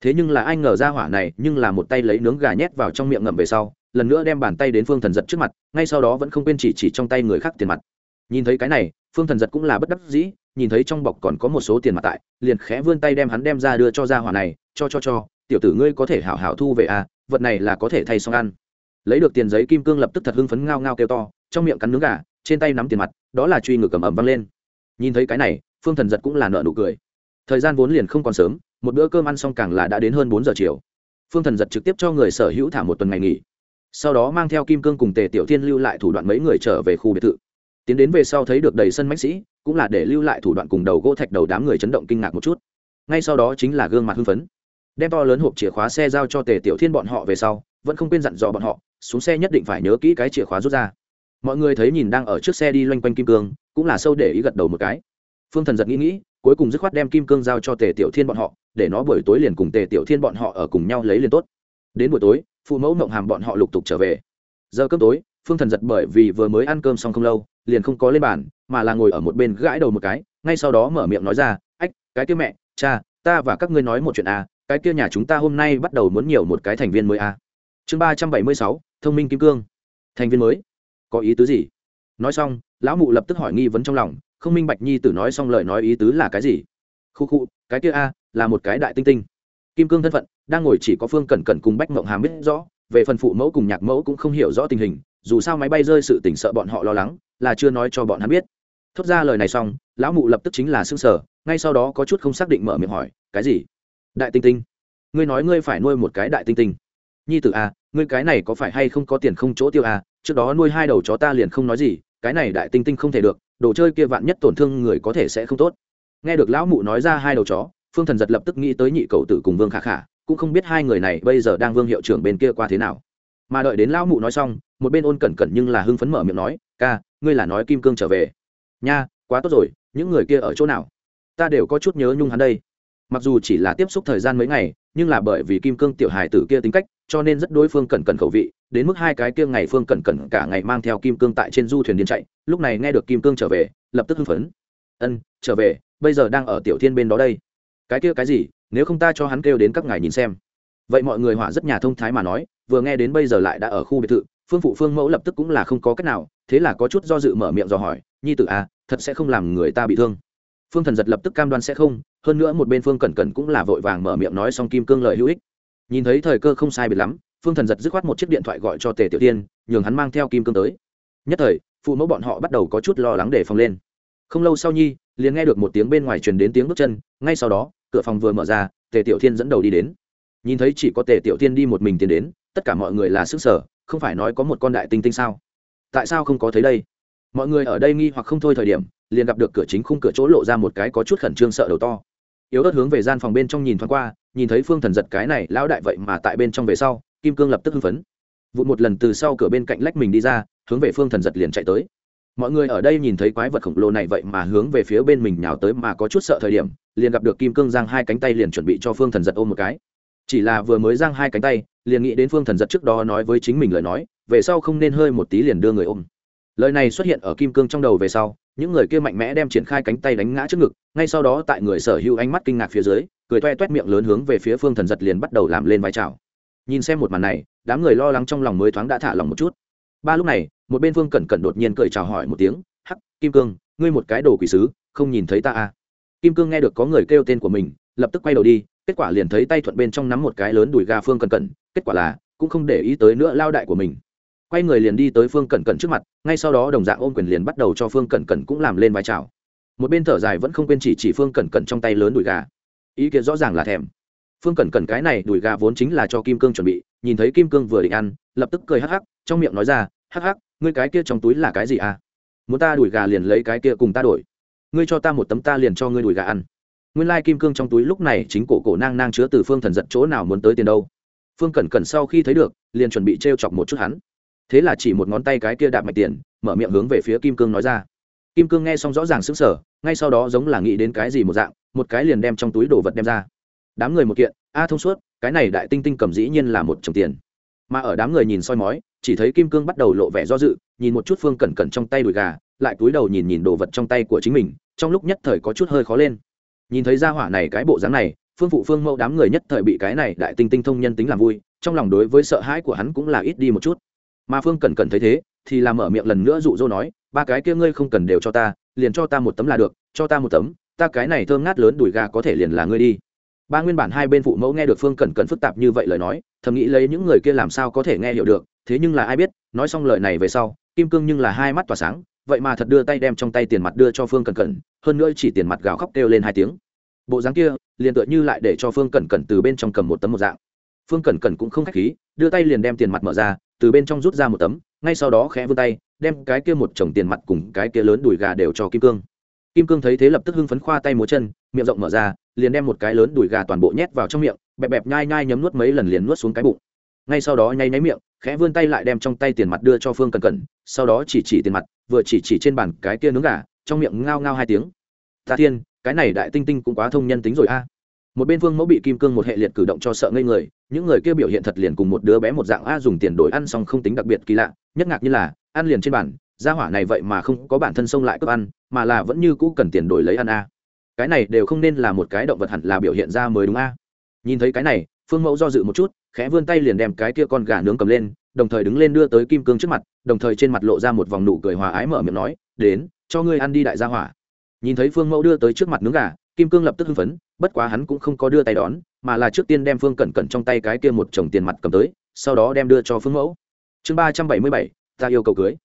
Thế nhưng là ai ngờ ra hỏa này nhưng là một tay lấy nướng gà nhét vào trong miệng ngậm về sau lần nữa đem bàn tay đến phương thần giật trước mặt, ngay sau đó vẫn không quên chỉ chỉ trong tay người khác tiền mặt. Nhìn thấy cái này, phương thần giật cũng là bất đắc dĩ, nhìn thấy trong bọc còn có một số tiền mặt tại, liền khẽ vươn tay đem hắn đem ra đưa cho ra hỏa này, cho cho cho, tiểu tử ngươi có thể hảo hảo thu về à vật này là có thể thay xong ăn. Lấy được tiền giấy kim cương lập tức thật hưng phấn ngao ngao kêu to, trong miệng cắn nướng gà, trên tay nắm tiền mặt, đó là truy ngược cầm ẩm văng lên. Nhìn thấy cái này, phương thần giật cũng là nợ nụ cười. Thời gian vốn liền không còn sớm, một bữa cơm ăn xong càng là đã đến hơn bốn giờ chiều. Phương thần giật trực tiếp cho người sở hữu thả một tuần ngày nghỉ sau đó mang theo kim cương cùng tề tiểu thiên lưu lại thủ đoạn mấy người trở về khu biệt thự. Tiến đến về sau thấy được đầy sân mách sĩ, cũng là để lưu lại thủ đoạn cùng đầu gỗ thạch đầu đám người chấn động kinh ngạc một chút. Ngay sau đó chính là gương mặt hưng phấn. Đem to lớn hộp chìa khóa xe giao cho tề tiểu thiên bọn họ về sau, vẫn không quên dặn dò bọn họ, xuống xe nhất định phải nhớ kỹ cái chìa khóa rút ra. Mọi người thấy nhìn đang ở trước xe đi loanh quanh kim cương, cũng là sâu để ý gật đầu một cái. Phương thần giật nghĩ nghĩ, cuối cùng dứt khoát đem kim cương giao cho tề tiểu thiên bọn họ, để nó buổi tối liền cùng tề tiểu thiên bọn họ ở cùng nhau lấy liền tốt. Đến buổi tối phụ mẫu mộng hàm bọn họ lục tục trở về. Giờ cơm tối, phương thần giật bởi vì vừa mới ăn cơm xong không lâu, liền không có lên bàn, mà là ngồi ở một bên gãi đầu một cái, ngay sau đó mở miệng nói ra, ách, cái kia mẹ, cha, ta và các ngươi nói một chuyện à cái kia nhà chúng ta hôm nay bắt đầu muốn nhiều một cái thành viên mới à. Chương ba trăm bảy mươi sáu, thông minh kim cương. Thành viên mới? Có ý tứ gì? Nói xong, lão mụ lập tức hỏi nghi vấn trong lòng, không minh bạch nhi tử nói xong lời nói ý tứ là cái gì? Khu khu, cái kia a, là một cái đại tinh tinh kim cương thân phận, đang ngồi chỉ có phương cẩn cẩn cùng bách mộng hàm biết rõ, về phần phụ mẫu cùng nhạc mẫu cũng không hiểu rõ tình hình, dù sao máy bay rơi sự tỉnh sợ bọn họ lo lắng, là chưa nói cho bọn hắn biết. Thốt ra lời này xong, lão mụ lập tức chính là xương sở ngay sau đó có chút không xác định mở miệng hỏi, cái gì? Đại tinh tinh. Ngươi nói ngươi phải nuôi một cái đại tinh tinh. Nhi tử a ngươi cái này có phải hay không có tiền không chỗ tiêu a trước đó nuôi hai đầu chó ta liền không nói gì, cái này đại tinh tinh không thể được, đồ chơi kia vạn nhất tổn thương người có thể sẽ không tốt. Nghe được lão mụ nói ra hai đầu chó phương thần giật lập tức nghĩ tới nhị cậu tử cùng vương khả khả, cũng không biết hai người này bây giờ đang vương hiệu trưởng bên kia qua thế nào. Mà đợi đến lão mụ nói xong, một bên ôn cẩn cẩn nhưng là hưng phấn mở miệng nói, ca, ngươi là nói kim cương trở về. Nha, quá tốt rồi, những người kia ở chỗ nào? Ta đều có chút nhớ nhung hắn đây. Mặc dù chỉ là tiếp xúc thời gian mấy ngày, nhưng là bởi vì kim cương tiểu hài tử kia tính cách, cho nên rất đối phương cẩn cẩn khẩu vị, đến mức hai cái kia ngày phương cẩn cẩn cả ngày mang theo kim cương tại trên du thuyền điên chạy, lúc này nghe được kim cương trở về, lập tức hưng phấn. Ân, trở về, bây giờ đang ở tiểu thiên bên đó đây cái kia cái gì, nếu không ta cho hắn kêu đến các ngài nhìn xem. Vậy mọi người họa rất nhà thông thái mà nói, vừa nghe đến bây giờ lại đã ở khu biệt thự, phương phụ phương mẫu lập tức cũng là không có cách nào, thế là có chút do dự mở miệng dò hỏi, nhi tử à thật sẽ không làm người ta bị thương? Phương thần giật lập tức cam đoan sẽ không, hơn nữa một bên phương cẩn cẩn cũng là vội vàng mở miệng nói xong kim cương lời hữu ích. Nhìn thấy thời cơ không sai biệt lắm, phương thần giật dứt khoát một chiếc điện thoại gọi cho tề tiểu tiên nhường hắn mang theo kim cương tới. Nhất thời, phụ mẫu bọn họ bắt đầu có chút lo lắng để phòng lên. Không lâu sau nhi, liền nghe được một tiếng bên ngoài truyền đến tiếng bước chân, ngay sau đó cửa phòng vừa mở ra, tề tiểu thiên dẫn đầu đi đến. Nhìn thấy chỉ có tề tiểu thiên đi một mình tiến đến, tất cả mọi người là sức sở không phải nói có một con đại tinh tinh sao? Tại sao không có thấy đây? Mọi người ở đây nghi hoặc không thôi thời điểm, liền gặp được cửa chính khung cửa chỗ lộ ra một cái có chút khẩn trương sợ đầu to. Yếu ớt hướng về gian phòng bên trong nhìn thoáng qua, nhìn thấy phương thần giật cái này, lão đại vậy mà tại bên trong về sau, kim cương lập tức hưng phấn. Vụt một lần từ sau cửa bên cạnh lách mình đi ra, hướng về phương thần giật liền chạy tới mọi người ở đây nhìn thấy quái vật khổng lồ này vậy mà hướng về phía bên mình nhào tới mà có chút sợ thời điểm, liền gặp được kim cương giang hai cánh tay liền chuẩn bị cho phương thần giật ôm một cái. Chỉ là vừa mới giang hai cánh tay, liền nghĩ đến phương thần giật trước đó nói với chính mình lời nói, về sau không nên hơi một tí liền đưa người ôm. Lời này xuất hiện ở kim cương trong đầu về sau, những người kia mạnh mẽ đem triển khai cánh tay đánh ngã trước ngực, ngay sau đó tại người sở hữu ánh mắt kinh ngạc phía dưới, cười toe toét miệng lớn hướng về phía phương thần giật liền bắt đầu làm lên vai trào nhìn xem một màn này, đám người lo lắng trong lòng mới thoáng đã thả lòng một chút ba lúc này, một bên phương cẩn cẩn đột nhiên cười chào hỏi một tiếng, hắc, kim cương, ngươi một cái đồ quỷ sứ, không nhìn thấy ta à? Kim cương nghe được có người kêu tên của mình, lập tức quay đầu đi, kết quả liền thấy tay thuận bên trong nắm một cái lớn đùi gà phương cẩn cẩn, kết quả là cũng không để ý tới nữa lao đại của mình. Quay người liền đi tới phương cẩn cẩn trước mặt, ngay sau đó đồng dạng ôm quyền liền bắt đầu cho phương cẩn cẩn cũng làm lên vai trào một bên thở dài vẫn không quên chỉ chỉ phương cẩn cẩn trong tay lớn đùi gà. Ý kiến rõ ràng là thèm phương cẩn cẩn cái này đùi gà vốn chính là cho kim cương chuẩn bị, nhìn thấy kim cương vừa định ăn, lập tức cười hắc hắc, trong miệng nói ra, hắc hắc, ngươi cái kia trong túi là cái gì à? Muốn ta đùi gà liền lấy cái kia cùng ta đổi. Ngươi cho ta một tấm ta liền cho ngươi đùi gà ăn. Nguyên lai kim cương trong túi lúc này chính cổ cổ nang nang chứa từ phương thần giận chỗ nào muốn tới tiền đâu. Phương cẩn cẩn sau khi thấy được, liền chuẩn bị t r e o chọc một chút hắn. Thế là chỉ một ngón tay cái kia đạp mạch tiền, mở miệng hướng về phía kim cương nói ra. Kim cương nghe xong rõ ràng sững sờ, ngay sau đó giống là nghĩ đến cái gì một dạng, một cái liền đem trong túi đồ vật đem ra đám người một kiện, a thông suốt, cái này đại tinh tinh cầm dĩ nhiên là một chồng tiền. Mà ở đám người nhìn soi mói, chỉ thấy kim cương bắt đầu lộ vẻ do dự, nhìn một chút phương cẩn cẩn trong tay đùi gà, lại cúi đầu nhìn nhìn đồ vật trong tay của chính mình, trong lúc nhất thời có chút hơi khó lên. Nhìn thấy ra hỏa này cái bộ dáng này, phương phụ phương mẫu đám người nhất thời bị cái này đại tinh tinh thông nhân tính làm vui, trong lòng đối với sợ hãi của hắn cũng là ít đi một chút. Mà phương cẩn cẩn thấy thế, thì làm mở miệng lần nữa dụ dỗ nói, ba cái kia ngươi không cần đều cho ta, liền cho ta một tấm là được, cho ta một tấm, ta cái này thơm ngát lớn đùi gà có thể liền là ngươi đi ba nguyên bản hai bên phụ mẫu nghe được phương cẩn cẩn phức tạp như vậy lời nói, thầm nghĩ lấy những người kia làm sao có thể nghe hiểu được, thế nhưng là ai biết, nói xong lời này về sau, kim cương nhưng là hai mắt tỏa sáng, vậy mà thật đưa tay đem trong tay tiền mặt đưa cho phương cẩn cẩn, hơn nữa chỉ tiền mặt gào khóc kêu lên hai tiếng. Bộ dáng kia, liền tựa như lại để cho phương cẩn cẩn từ bên trong cầm một tấm một dạng. Phương cẩn cẩn cũng không khách khí, đưa tay liền đem tiền mặt mở ra, từ bên trong rút ra một tấm, ngay sau đó khẽ vươn tay, đem cái kia một chồng tiền mặt cùng cái kia lớn đùi gà đều cho kim cương. Kim cương thấy thế lập tức hưng phấn khoa tay múa chân, miệng rộng mở ra liền đem một cái lớn đùi gà toàn bộ nhét vào trong miệng, bẹp bẹp nhai nhai nhấm nuốt mấy lần liền nuốt xuống cái bụng. Ngay sau đó nháy nháy miệng, khẽ vươn tay lại đem trong tay tiền mặt đưa cho phương cẩn cẩn, sau đó chỉ chỉ tiền mặt, vừa chỉ chỉ trên bàn cái kia nướng gà, trong miệng ngao ngao hai tiếng. Ta thiên, cái này đại tinh tinh cũng quá thông nhân tính rồi a. Một bên phương mẫu bị kim cương một hệ liệt cử động cho sợ ngây người, những người kia biểu hiện thật liền cùng một đứa bé một dạng a, dùng tiền đổi ăn xong không tính đặc biệt kỳ lạ, nhất ngạc như là, ăn liền trên bàn, gia hỏa này vậy mà không có bản thân xông lại cướp ăn, mà là vẫn như cũ cần tiền đổi lấy ăn a cái này đều không nên là một cái động vật hẳn là biểu hiện ra mới đúng a. Nhìn thấy cái này, phương mẫu do dự một chút, khẽ vươn tay liền đem cái kia con gà nướng cầm lên, đồng thời đứng lên đưa tới kim cương trước mặt, đồng thời trên mặt lộ ra một vòng nụ cười hòa ái mở miệng nói, đến, cho ngươi ăn đi đại gia hỏa. Nhìn thấy phương mẫu đưa tới trước mặt nướng gà, kim cương lập tức hưng phấn, bất quá hắn cũng không có đưa tay đón, mà là trước tiên đem phương cẩn cẩn trong tay cái kia một chồng tiền mặt cầm tới, sau đó đem đưa cho phương mẫu. Chương ba trăm bảy mươi bảy, ta yêu cầu cưới.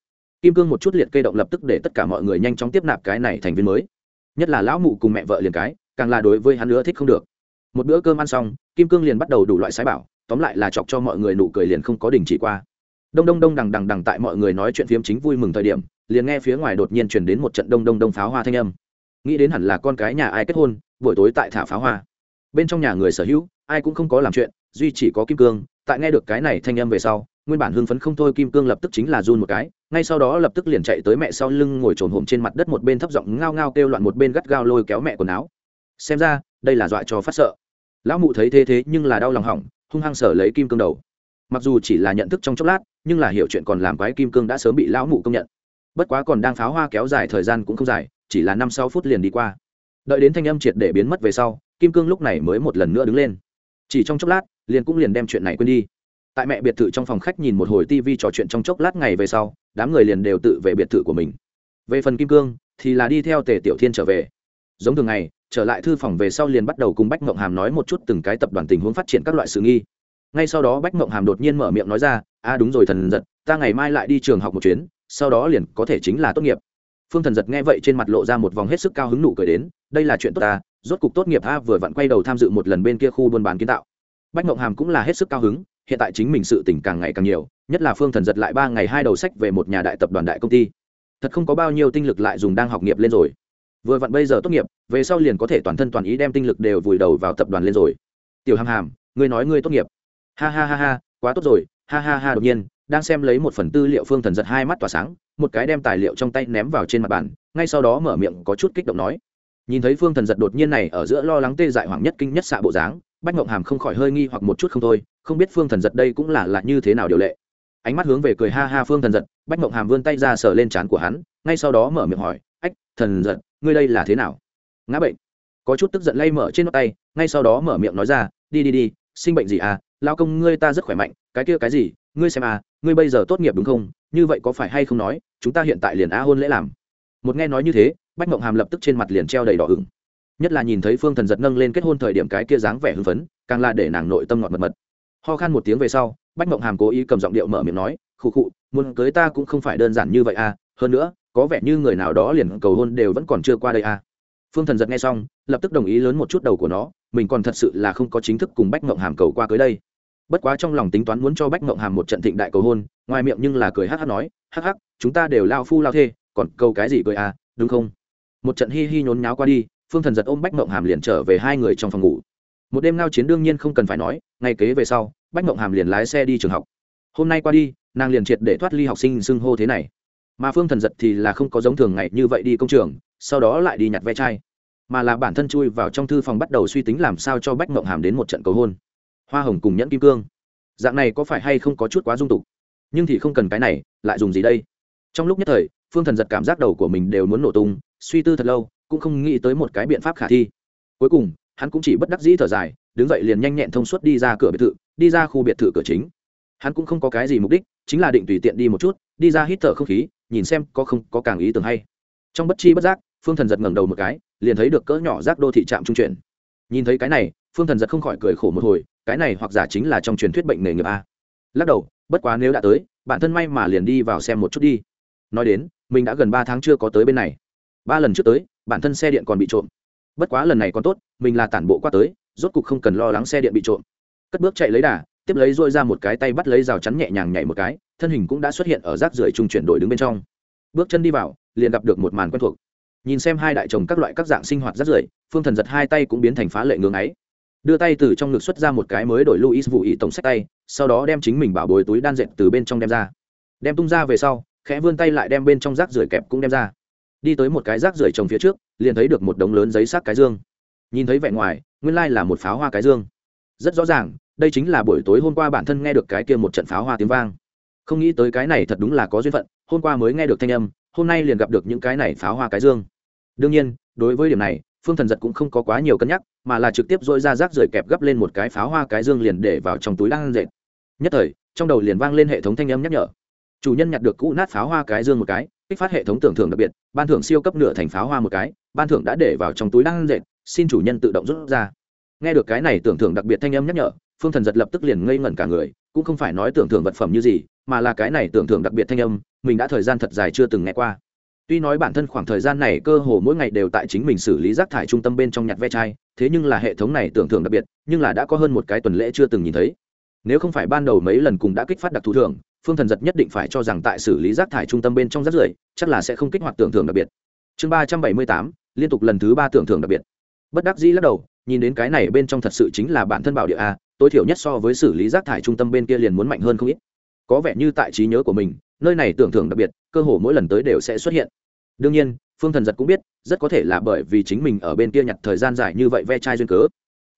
Kim cương một chút liệt kê động lập tức để tất cả mọi người nhanh chóng tiếp nạp cái này thành viên mới nhất là lão mụ cùng mẹ vợ liền cái, càng là đối với hắn nữa thích không được. Một bữa cơm ăn xong, kim cương liền bắt đầu đủ loại sái bảo, tóm lại là chọc cho mọi người nụ cười liền không có đình chỉ qua. Đông đông đông đằng đằng đằng tại mọi người nói chuyện phiếm chính vui mừng thời điểm, liền nghe phía ngoài đột nhiên chuyển đến một trận đông đông đông pháo hoa thanh âm. Nghĩ đến hẳn là con cái nhà ai kết hôn, buổi tối tại thả pháo hoa. Bên trong nhà người sở hữu, ai cũng không có làm chuyện, duy chỉ có kim cương. Tại nghe được cái này thanh âm về sau, nguyên bản hưng phấn không thôi, kim cương lập tức chính là run một cái ngay sau đó lập tức liền chạy tới mẹ sau lưng ngồi trồn hổm trên mặt đất một bên thấp giọng ngao ngao kêu loạn một bên gắt gao lôi kéo mẹ quần áo. Xem ra, đây là dọa cho phát sợ. Lão mụ thấy thế thế nhưng là đau lòng hỏng, hung hăng sở lấy kim cương đầu. Mặc dù chỉ là nhận thức trong chốc lát, nhưng là hiểu chuyện còn làm quái kim cương đã sớm bị lão mụ công nhận. Bất quá còn đang pháo hoa kéo dài thời gian cũng không dài, chỉ là năm sáu phút liền đi qua. Đợi đến thanh âm triệt để biến mất về sau, kim cương lúc này mới một lần nữa đứng lên. Chỉ trong chốc lát, liền cũng liền đem chuyện này quên đi tại mẹ biệt thự trong phòng khách nhìn một hồi tv trò chuyện trong chốc lát ngày về sau, đám người liền đều tự về biệt thự của mình. Về phần kim cương, thì là đi theo tề tiểu thiên trở về. Giống thường ngày, trở lại thư phòng về sau liền bắt đầu cùng bách mộng hàm nói một chút từng cái tập đoàn tình huống phát triển các loại sự nghi. Ngay sau đó bách mộng hàm đột nhiên mở miệng nói ra, a, đúng rồi thần giật, ta ngày mai lại đi trường học một chuyến, sau đó liền có thể chính là tốt nghiệp. Phương thần giật nghe vậy trên mặt lộ ra một vòng hết sức cao hứng nụ cười đến, đây là chuyện tốt ta, rốt cục tốt nghiệp a vừa vặn quay đầu tham dự một lần bên kia khu buôn bán kiến tạo bách mộng hàm cũng là hết sức cao hứng, hiện tại chính mình sự tỉnh càng ngày càng nhiều, nhất là phương thần giật lại ba ngày hai đầu sách về một nhà đại tập đoàn đại công ty. Thật không có bao nhiêu tinh lực lại dùng đang học nghiệp lên rồi. Vừa vặn bây giờ tốt nghiệp, về sau liền có thể toàn thân toàn ý đem tinh lực đều vùi đầu vào tập đoàn lên rồi. Tiểu hàm hàm, ngươi nói ngươi tốt nghiệp. Ha ha ha ha, quá tốt rồi, ha ha ha, đột nhiên, đang xem lấy một phần tư liệu phương thần giật hai mắt tỏa sáng, một cái đem tài liệu trong tay ném vào trên mặt bàn, ngay sau đó mở miệng có chút kích động nói. Nhìn thấy phương thần giật đột nhiên này ở giữa lo lắng tê dại hoảng nhất kinh nhất xạ bộ dáng bách ngộng hàm không khỏi hơi nghi hoặc một chút không thôi, không biết phương thần giật đây cũng là là như thế nào điều lệ. Ánh mắt hướng về cười ha ha phương thần giật, bách ngộng hàm vươn tay ra sờ lên trán của hắn, ngay sau đó mở miệng hỏi, ách, thần giật, ngươi đây là thế nào? Ngã bệnh. Có chút tức giận lay mở trên nóc tay, ngay sau đó mở miệng nói ra, đi đi đi, sinh bệnh gì à? Lao công ngươi ta rất khỏe mạnh, cái kia cái gì? Ngươi xem à ngươi bây giờ tốt nghiệp đúng không? Như vậy có phải hay không nói, chúng ta hiện tại liền á hôn lễ làm? Một nghe nói như thế, bách mộng hàm lập tức trên mặt liền treo đầy đỏ ửng nhất là nhìn thấy phương thần giật nâng lên kết hôn thời điểm cái kia dáng vẻ hưng phấn, càng là để nàng nội tâm ngọt mật mật. Ho khan một tiếng về sau, bách mộng hàm cố ý cầm giọng điệu mở miệng nói, khụ khụ, muốn cưới ta cũng không phải đơn giản như vậy à hơn nữa, có vẻ như người nào đó liền cầu hôn đều vẫn còn chưa qua đây à. Phương thần giật nghe xong, lập tức đồng ý lớn một chút đầu của nó, mình còn thật sự là không có chính thức cùng bách mộng hàm cầu qua cưới đây. Bất quá trong lòng tính toán muốn cho bách mộng hàm một trận thịnh đại cầu hôn, ngoài miệng nhưng là cười hắc hắc nói, hắc hắc, chúng ta đều lao phu lao thê, còn câu cái gì cười à đúng không? Một trận hi hi nhốn nháo qua đi phương thần giật ôm bách mộng hàm liền trở về hai người trong phòng ngủ. Một đêm ngao chiến đương nhiên không cần phải nói, ngay kế về sau, bách mộng hàm liền lái xe đi trường học. Hôm nay qua đi, nàng liền triệt để thoát ly học sinh xưng hô thế này. Mà phương thần giật thì là không có giống thường ngày như vậy đi công trường, sau đó lại đi nhặt ve chai. Mà là bản thân chui vào trong thư phòng bắt đầu suy tính làm sao cho bách mộng hàm đến một trận cầu hôn. Hoa hồng cùng nhẫn kim cương. Dạng này có phải hay không có chút quá dung tục? Nhưng thì không cần cái này, lại dùng gì đây? Trong lúc nhất thời, phương thần giật cảm giác đầu của mình đều muốn nổ tung, suy tư thật lâu cũng không nghĩ tới một cái biện pháp khả thi. Cuối cùng, hắn cũng chỉ bất đắc dĩ thở dài, đứng dậy liền nhanh nhẹn thông suốt đi ra cửa biệt thự, đi ra khu biệt thự cửa chính. Hắn cũng không có cái gì mục đích, chính là định tùy tiện đi một chút, đi ra hít thở không khí, nhìn xem có không có càng ý tưởng hay. Trong bất chi bất giác, phương thần giật ngẩng đầu một cái, liền thấy được cỡ nhỏ rác đô thị trạm trung chuyển. Nhìn thấy cái này, phương thần giật không khỏi cười khổ một hồi, cái này hoặc giả chính là trong truyền thuyết bệnh nghề nghiệp a. Lắc đầu, bất quá nếu đã tới, bản thân may mà liền đi vào xem một chút đi. Nói đến, mình đã gần ba tháng chưa có tới bên này. Ba lần trước tới bản thân xe điện còn bị trộm. Bất quá lần này còn tốt, mình là tản bộ qua tới, rốt cục không cần lo lắng xe điện bị trộm. Cất bước chạy lấy đà, tiếp lấy dội ra một cái tay bắt lấy rào chắn nhẹ nhàng nhảy một cái, thân hình cũng đã xuất hiện ở rác rưởi trung chuyển đổi đứng bên trong. Bước chân đi vào, liền gặp được một màn quen thuộc. Nhìn xem hai đại chồng các loại các dạng sinh hoạt rác rưởi, phương thần giật hai tay cũng biến thành phá lệ ngưng ấy. Đưa tay từ trong ngực xuất ra một cái mới đổi luis vụ ý tổng sách tay, sau đó đem chính mình bảo bồi túi đan dệt từ bên trong đem ra. Đem tung ra về sau, khẽ vươn tay lại đem bên trong rác rưởi kẹp cũng đem ra đi tới một cái rác rưởi trồng phía trước, liền thấy được một đống lớn giấy xác cái dương. Nhìn thấy vẻ ngoài, nguyên lai là một pháo hoa cái dương. Rất rõ ràng, đây chính là buổi tối hôm qua bản thân nghe được cái kia một trận pháo hoa tiếng vang. Không nghĩ tới cái này thật đúng là có duyên phận, hôm qua mới nghe được thanh âm, hôm nay liền gặp được những cái này pháo hoa cái dương. Đương nhiên, đối với điểm này, phương thần giật cũng không có quá nhiều cân nhắc, mà là trực tiếp dội ra rác rời kẹp gấp lên một cái pháo hoa cái dương liền để vào trong túi đang dệt. Nhất thời, trong đầu liền vang lên hệ thống thanh âm nhắc nhở. Chủ nhân nhặt được cũ nát pháo hoa cái dương một cái kích phát hệ thống tưởng thưởng đặc biệt, ban thưởng siêu cấp nửa thành pháo hoa một cái, ban thưởng đã để vào trong túi đang dệt, xin chủ nhân tự động rút ra. Nghe được cái này tưởng thưởng đặc biệt thanh âm nhắc nhở, phương thần giật lập tức liền ngây ngẩn cả người, cũng không phải nói tưởng thưởng vật phẩm như gì, mà là cái này tưởng thưởng đặc biệt thanh âm, mình đã thời gian thật dài chưa từng nghe qua. Tuy nói bản thân khoảng thời gian này cơ hồ mỗi ngày đều tại chính mình xử lý rác thải trung tâm bên trong nhặt ve chai, thế nhưng là hệ thống này tưởng thưởng đặc biệt, nhưng là đã có hơn một cái tuần lễ chưa từng nhìn thấy. Nếu không phải ban đầu mấy lần cùng đã kích phát đặc thù thưởng phương thần giật nhất định phải cho rằng tại xử lý rác thải trung tâm bên trong rác rưởi, chắc là sẽ không kích hoạt tưởng thưởng đặc biệt. Chương ba trăm bảy mươi tám, liên tục lần thứ ba tưởng thưởng đặc biệt. Bất đắc dĩ lắc đầu, nhìn đến cái này bên trong thật sự chính là bản thân bảo địa a, tối thiểu nhất so với xử lý rác thải trung tâm bên kia liền muốn mạnh hơn không ít. Có vẻ như tại trí nhớ của mình, nơi này tưởng thưởng đặc biệt, cơ hồ mỗi lần tới đều sẽ xuất hiện. Đương nhiên, phương thần giật cũng biết, rất có thể là bởi vì chính mình ở bên kia nhặt thời gian dài như vậy ve chai duyên cớ.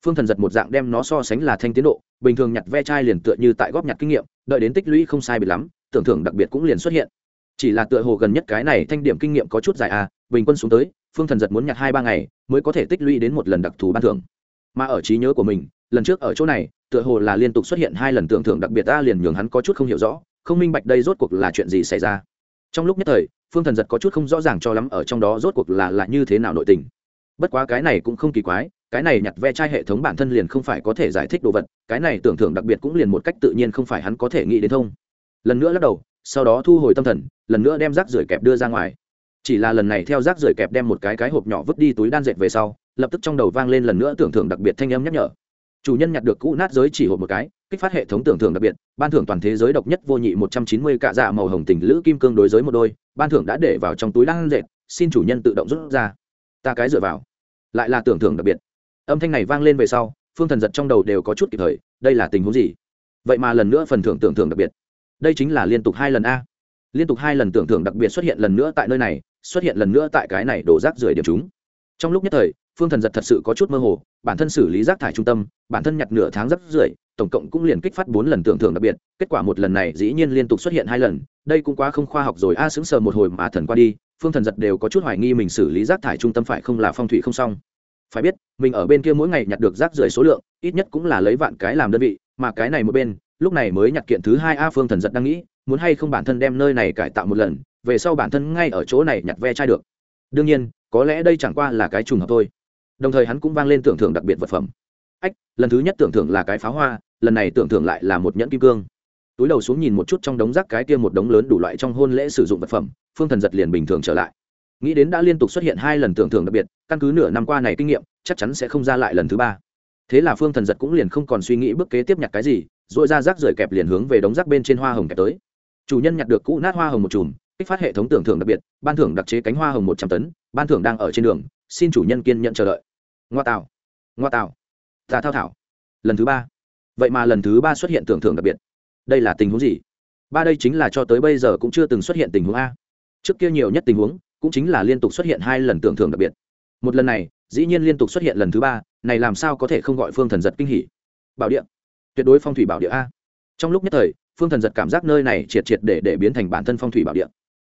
Phương thần giật một dạng đem nó so sánh là thanh tiến độ, bình thường nhặt ve chai liền tựa như tại góp nhặt kinh nghiệm đợi đến tích lũy không sai biệt lắm, tưởng thưởng đặc biệt cũng liền xuất hiện. Chỉ là tựa hồ gần nhất cái này thanh điểm kinh nghiệm có chút dài à bình quân xuống tới, phương thần giật muốn nhặt hai ba ngày mới có thể tích lũy đến một lần đặc thù ban thưởng. Mà ở trí nhớ của mình, lần trước ở chỗ này, tựa hồ là liên tục xuất hiện hai lần tưởng thưởng đặc biệt, ta liền nhường hắn có chút không hiểu rõ, không minh bạch đây rốt cuộc là chuyện gì xảy ra. Trong lúc nhất thời, phương thần giật có chút không rõ ràng cho lắm ở trong đó rốt cuộc là là như thế nào nội tình bất quá cái này cũng không kỳ quái, cái này nhặt ve chai hệ thống bản thân liền không phải có thể giải thích đồ vật, cái này tưởng thưởng đặc biệt cũng liền một cách tự nhiên không phải hắn có thể nghĩ đến thông. Lần nữa lắc đầu, sau đó thu hồi tâm thần, lần nữa đem rác rưởi kẹp đưa ra ngoài. Chỉ là lần này theo rác rưởi kẹp đem một cái cái hộp nhỏ vứt đi túi đan dệt về sau, lập tức trong đầu vang lên lần nữa tưởng thưởng đặc biệt thanh âm nhắc nhở. Chủ nhân nhặt được cũ nát giới chỉ hộp một cái, kích phát hệ thống tưởng thưởng đặc biệt, ban thưởng toàn thế giới độc nhất vô nhị một trăm chín mươi cạ dạ màu hồng tình lữ kim cương đối giới một đôi, ban thưởng đã để vào trong túi đan dệt, xin chủ nhân tự động rút ra ta cái dựa vào. Lại là tưởng thưởng đặc biệt. Âm thanh này vang lên về sau phương thần giật trong đầu đều có chút kịp thời đây là tình huống gì? Vậy mà lần nữa phần thưởng tưởng thưởng đặc biệt. Đây chính là liên tục hai lần a. Liên tục hai lần tưởng thưởng đặc biệt xuất hiện lần nữa tại nơi này xuất hiện lần nữa tại cái này đổ rác rưởi điểm chúng. Trong lúc nhất thời phương thần giật thật sự có chút mơ hồ bản thân xử lý rác thải trung tâm bản thân nhặt nửa tháng rác rưởi tổng cộng cũng liền kích phát bốn lần tưởng thưởng đặc biệt kết quả một lần này dĩ nhiên liên tục xuất hiện hai lần đây cũng quá không khoa học rồi. A à, sững sờ một hồi mà thần qua đi phương thần giật đều có chút hoài nghi mình xử lý rác thải trung tâm phải không là phong thủy không xong. Phải biết, mình ở bên kia mỗi ngày nhặt được rác rưởi số lượng, ít nhất cũng là lấy vạn cái làm đơn vị, mà cái này một bên, lúc này mới nhặt kiện thứ hai a phương thần giật đang nghĩ, muốn hay không bản thân đem nơi này cải tạo một lần, về sau bản thân ngay ở chỗ này nhặt ve chai được. Đương nhiên, có lẽ đây chẳng qua là cái trùng hợp thôi. Đồng thời hắn cũng vang lên tưởng thưởng đặc biệt vật phẩm. Ách, lần thứ nhất tưởng thưởng là cái pháo hoa, lần này tưởng thưởng lại là một nhẫn kim cương túi đầu xuống nhìn một chút trong đống rác cái kia một đống lớn đủ loại trong hôn lễ sử dụng vật phẩm, phương thần giật liền bình thường trở lại. Nghĩ đến đã liên tục xuất hiện hai lần tưởng thưởng đặc biệt, căn cứ nửa năm qua này kinh nghiệm, chắc chắn sẽ không ra lại lần thứ ba. Thế là phương thần giật cũng liền không còn suy nghĩ bước kế tiếp nhặt cái gì dội ra rác rời kẹp liền hướng về đống rác bên trên hoa hồng kẹp tới. Chủ nhân nhặt được cũ nát hoa hồng một chùm, kích phát hệ thống tưởng thưởng đặc biệt, ban thưởng đặc chế cánh hoa hồng một trăm tấn, ban thưởng đang ở trên đường, xin chủ nhân kiên nhận chờ đợi. Ngoa tạo ngoa tạo, ta thao thảo, lần thứ ba. Vậy mà lần thứ ba xuất hiện tưởng thưởng đặc biệt đây là tình huống gì? Ba đây chính là cho tới bây giờ cũng chưa từng xuất hiện tình huống a. Trước kia nhiều nhất tình huống, cũng chính là liên tục xuất hiện hai lần tưởng thưởng đặc biệt. Một lần này, dĩ nhiên liên tục xuất hiện lần thứ ba, này làm sao có thể không gọi phương thần giật kinh hỉ? Bảo địa. Tuyệt đối phong thủy bảo địa a. Trong lúc nhất thời, phương thần giật cảm giác nơi này triệt triệt để để biến thành bản thân phong thủy bảo địa.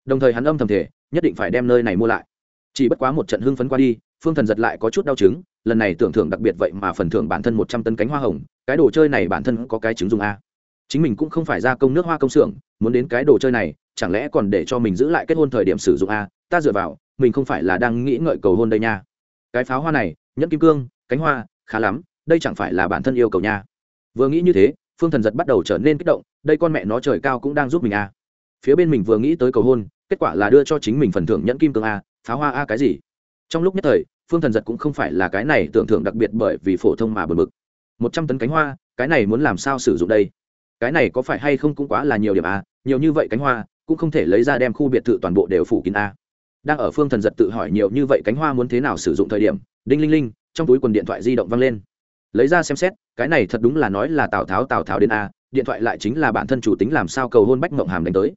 Đồng thời hắn âm thầm thể nhất định phải đem nơi này mua lại. Chỉ bất quá một trận hưng phấn qua đi, phương thần giật lại có chút đau chứng, lần này tưởng thưởng đặc biệt vậy mà phần thưởng bản thân một trăm tấn cánh hoa hồng, cái đồ chơi này bản thân có cái chứng dùng a chính mình cũng không phải ra công nước hoa công xưởng, muốn đến cái đồ chơi này, chẳng lẽ còn để cho mình giữ lại kết hôn thời điểm sử dụng a? Ta dựa vào, mình không phải là đang nghĩ ngợi cầu hôn đây nha. Cái pháo hoa này, nhẫn kim cương, cánh hoa, khá lắm, đây chẳng phải là bản thân yêu cầu nha. Vừa nghĩ như thế, phương thần giật bắt đầu trở nên kích động, đây con mẹ nó trời cao cũng đang giúp mình à. phía bên mình vừa nghĩ tới cầu hôn, kết quả là đưa cho chính mình phần thưởng nhẫn kim cương a, pháo hoa a cái gì? Trong lúc nhất thời, phương thần giật cũng không phải là cái này tưởng thưởng đặc biệt bởi vì phổ thông mà bật mực một trăm tấn cánh hoa, cái này muốn làm sao sử dụng đây? Cái này có phải hay không cũng quá là nhiều điểm a nhiều như vậy cánh hoa, cũng không thể lấy ra đem khu biệt thự toàn bộ đều phủ kín a đang ở phương thần giật tự hỏi nhiều như vậy cánh hoa muốn thế nào sử dụng thời điểm, đinh linh linh, trong túi quần điện thoại di động văng lên. Lấy ra xem xét, cái này thật đúng là nói là tào tháo tào tháo đến a điện thoại lại chính là bản thân chủ tính làm sao cầu hôn bách mộng hàm đánh tới.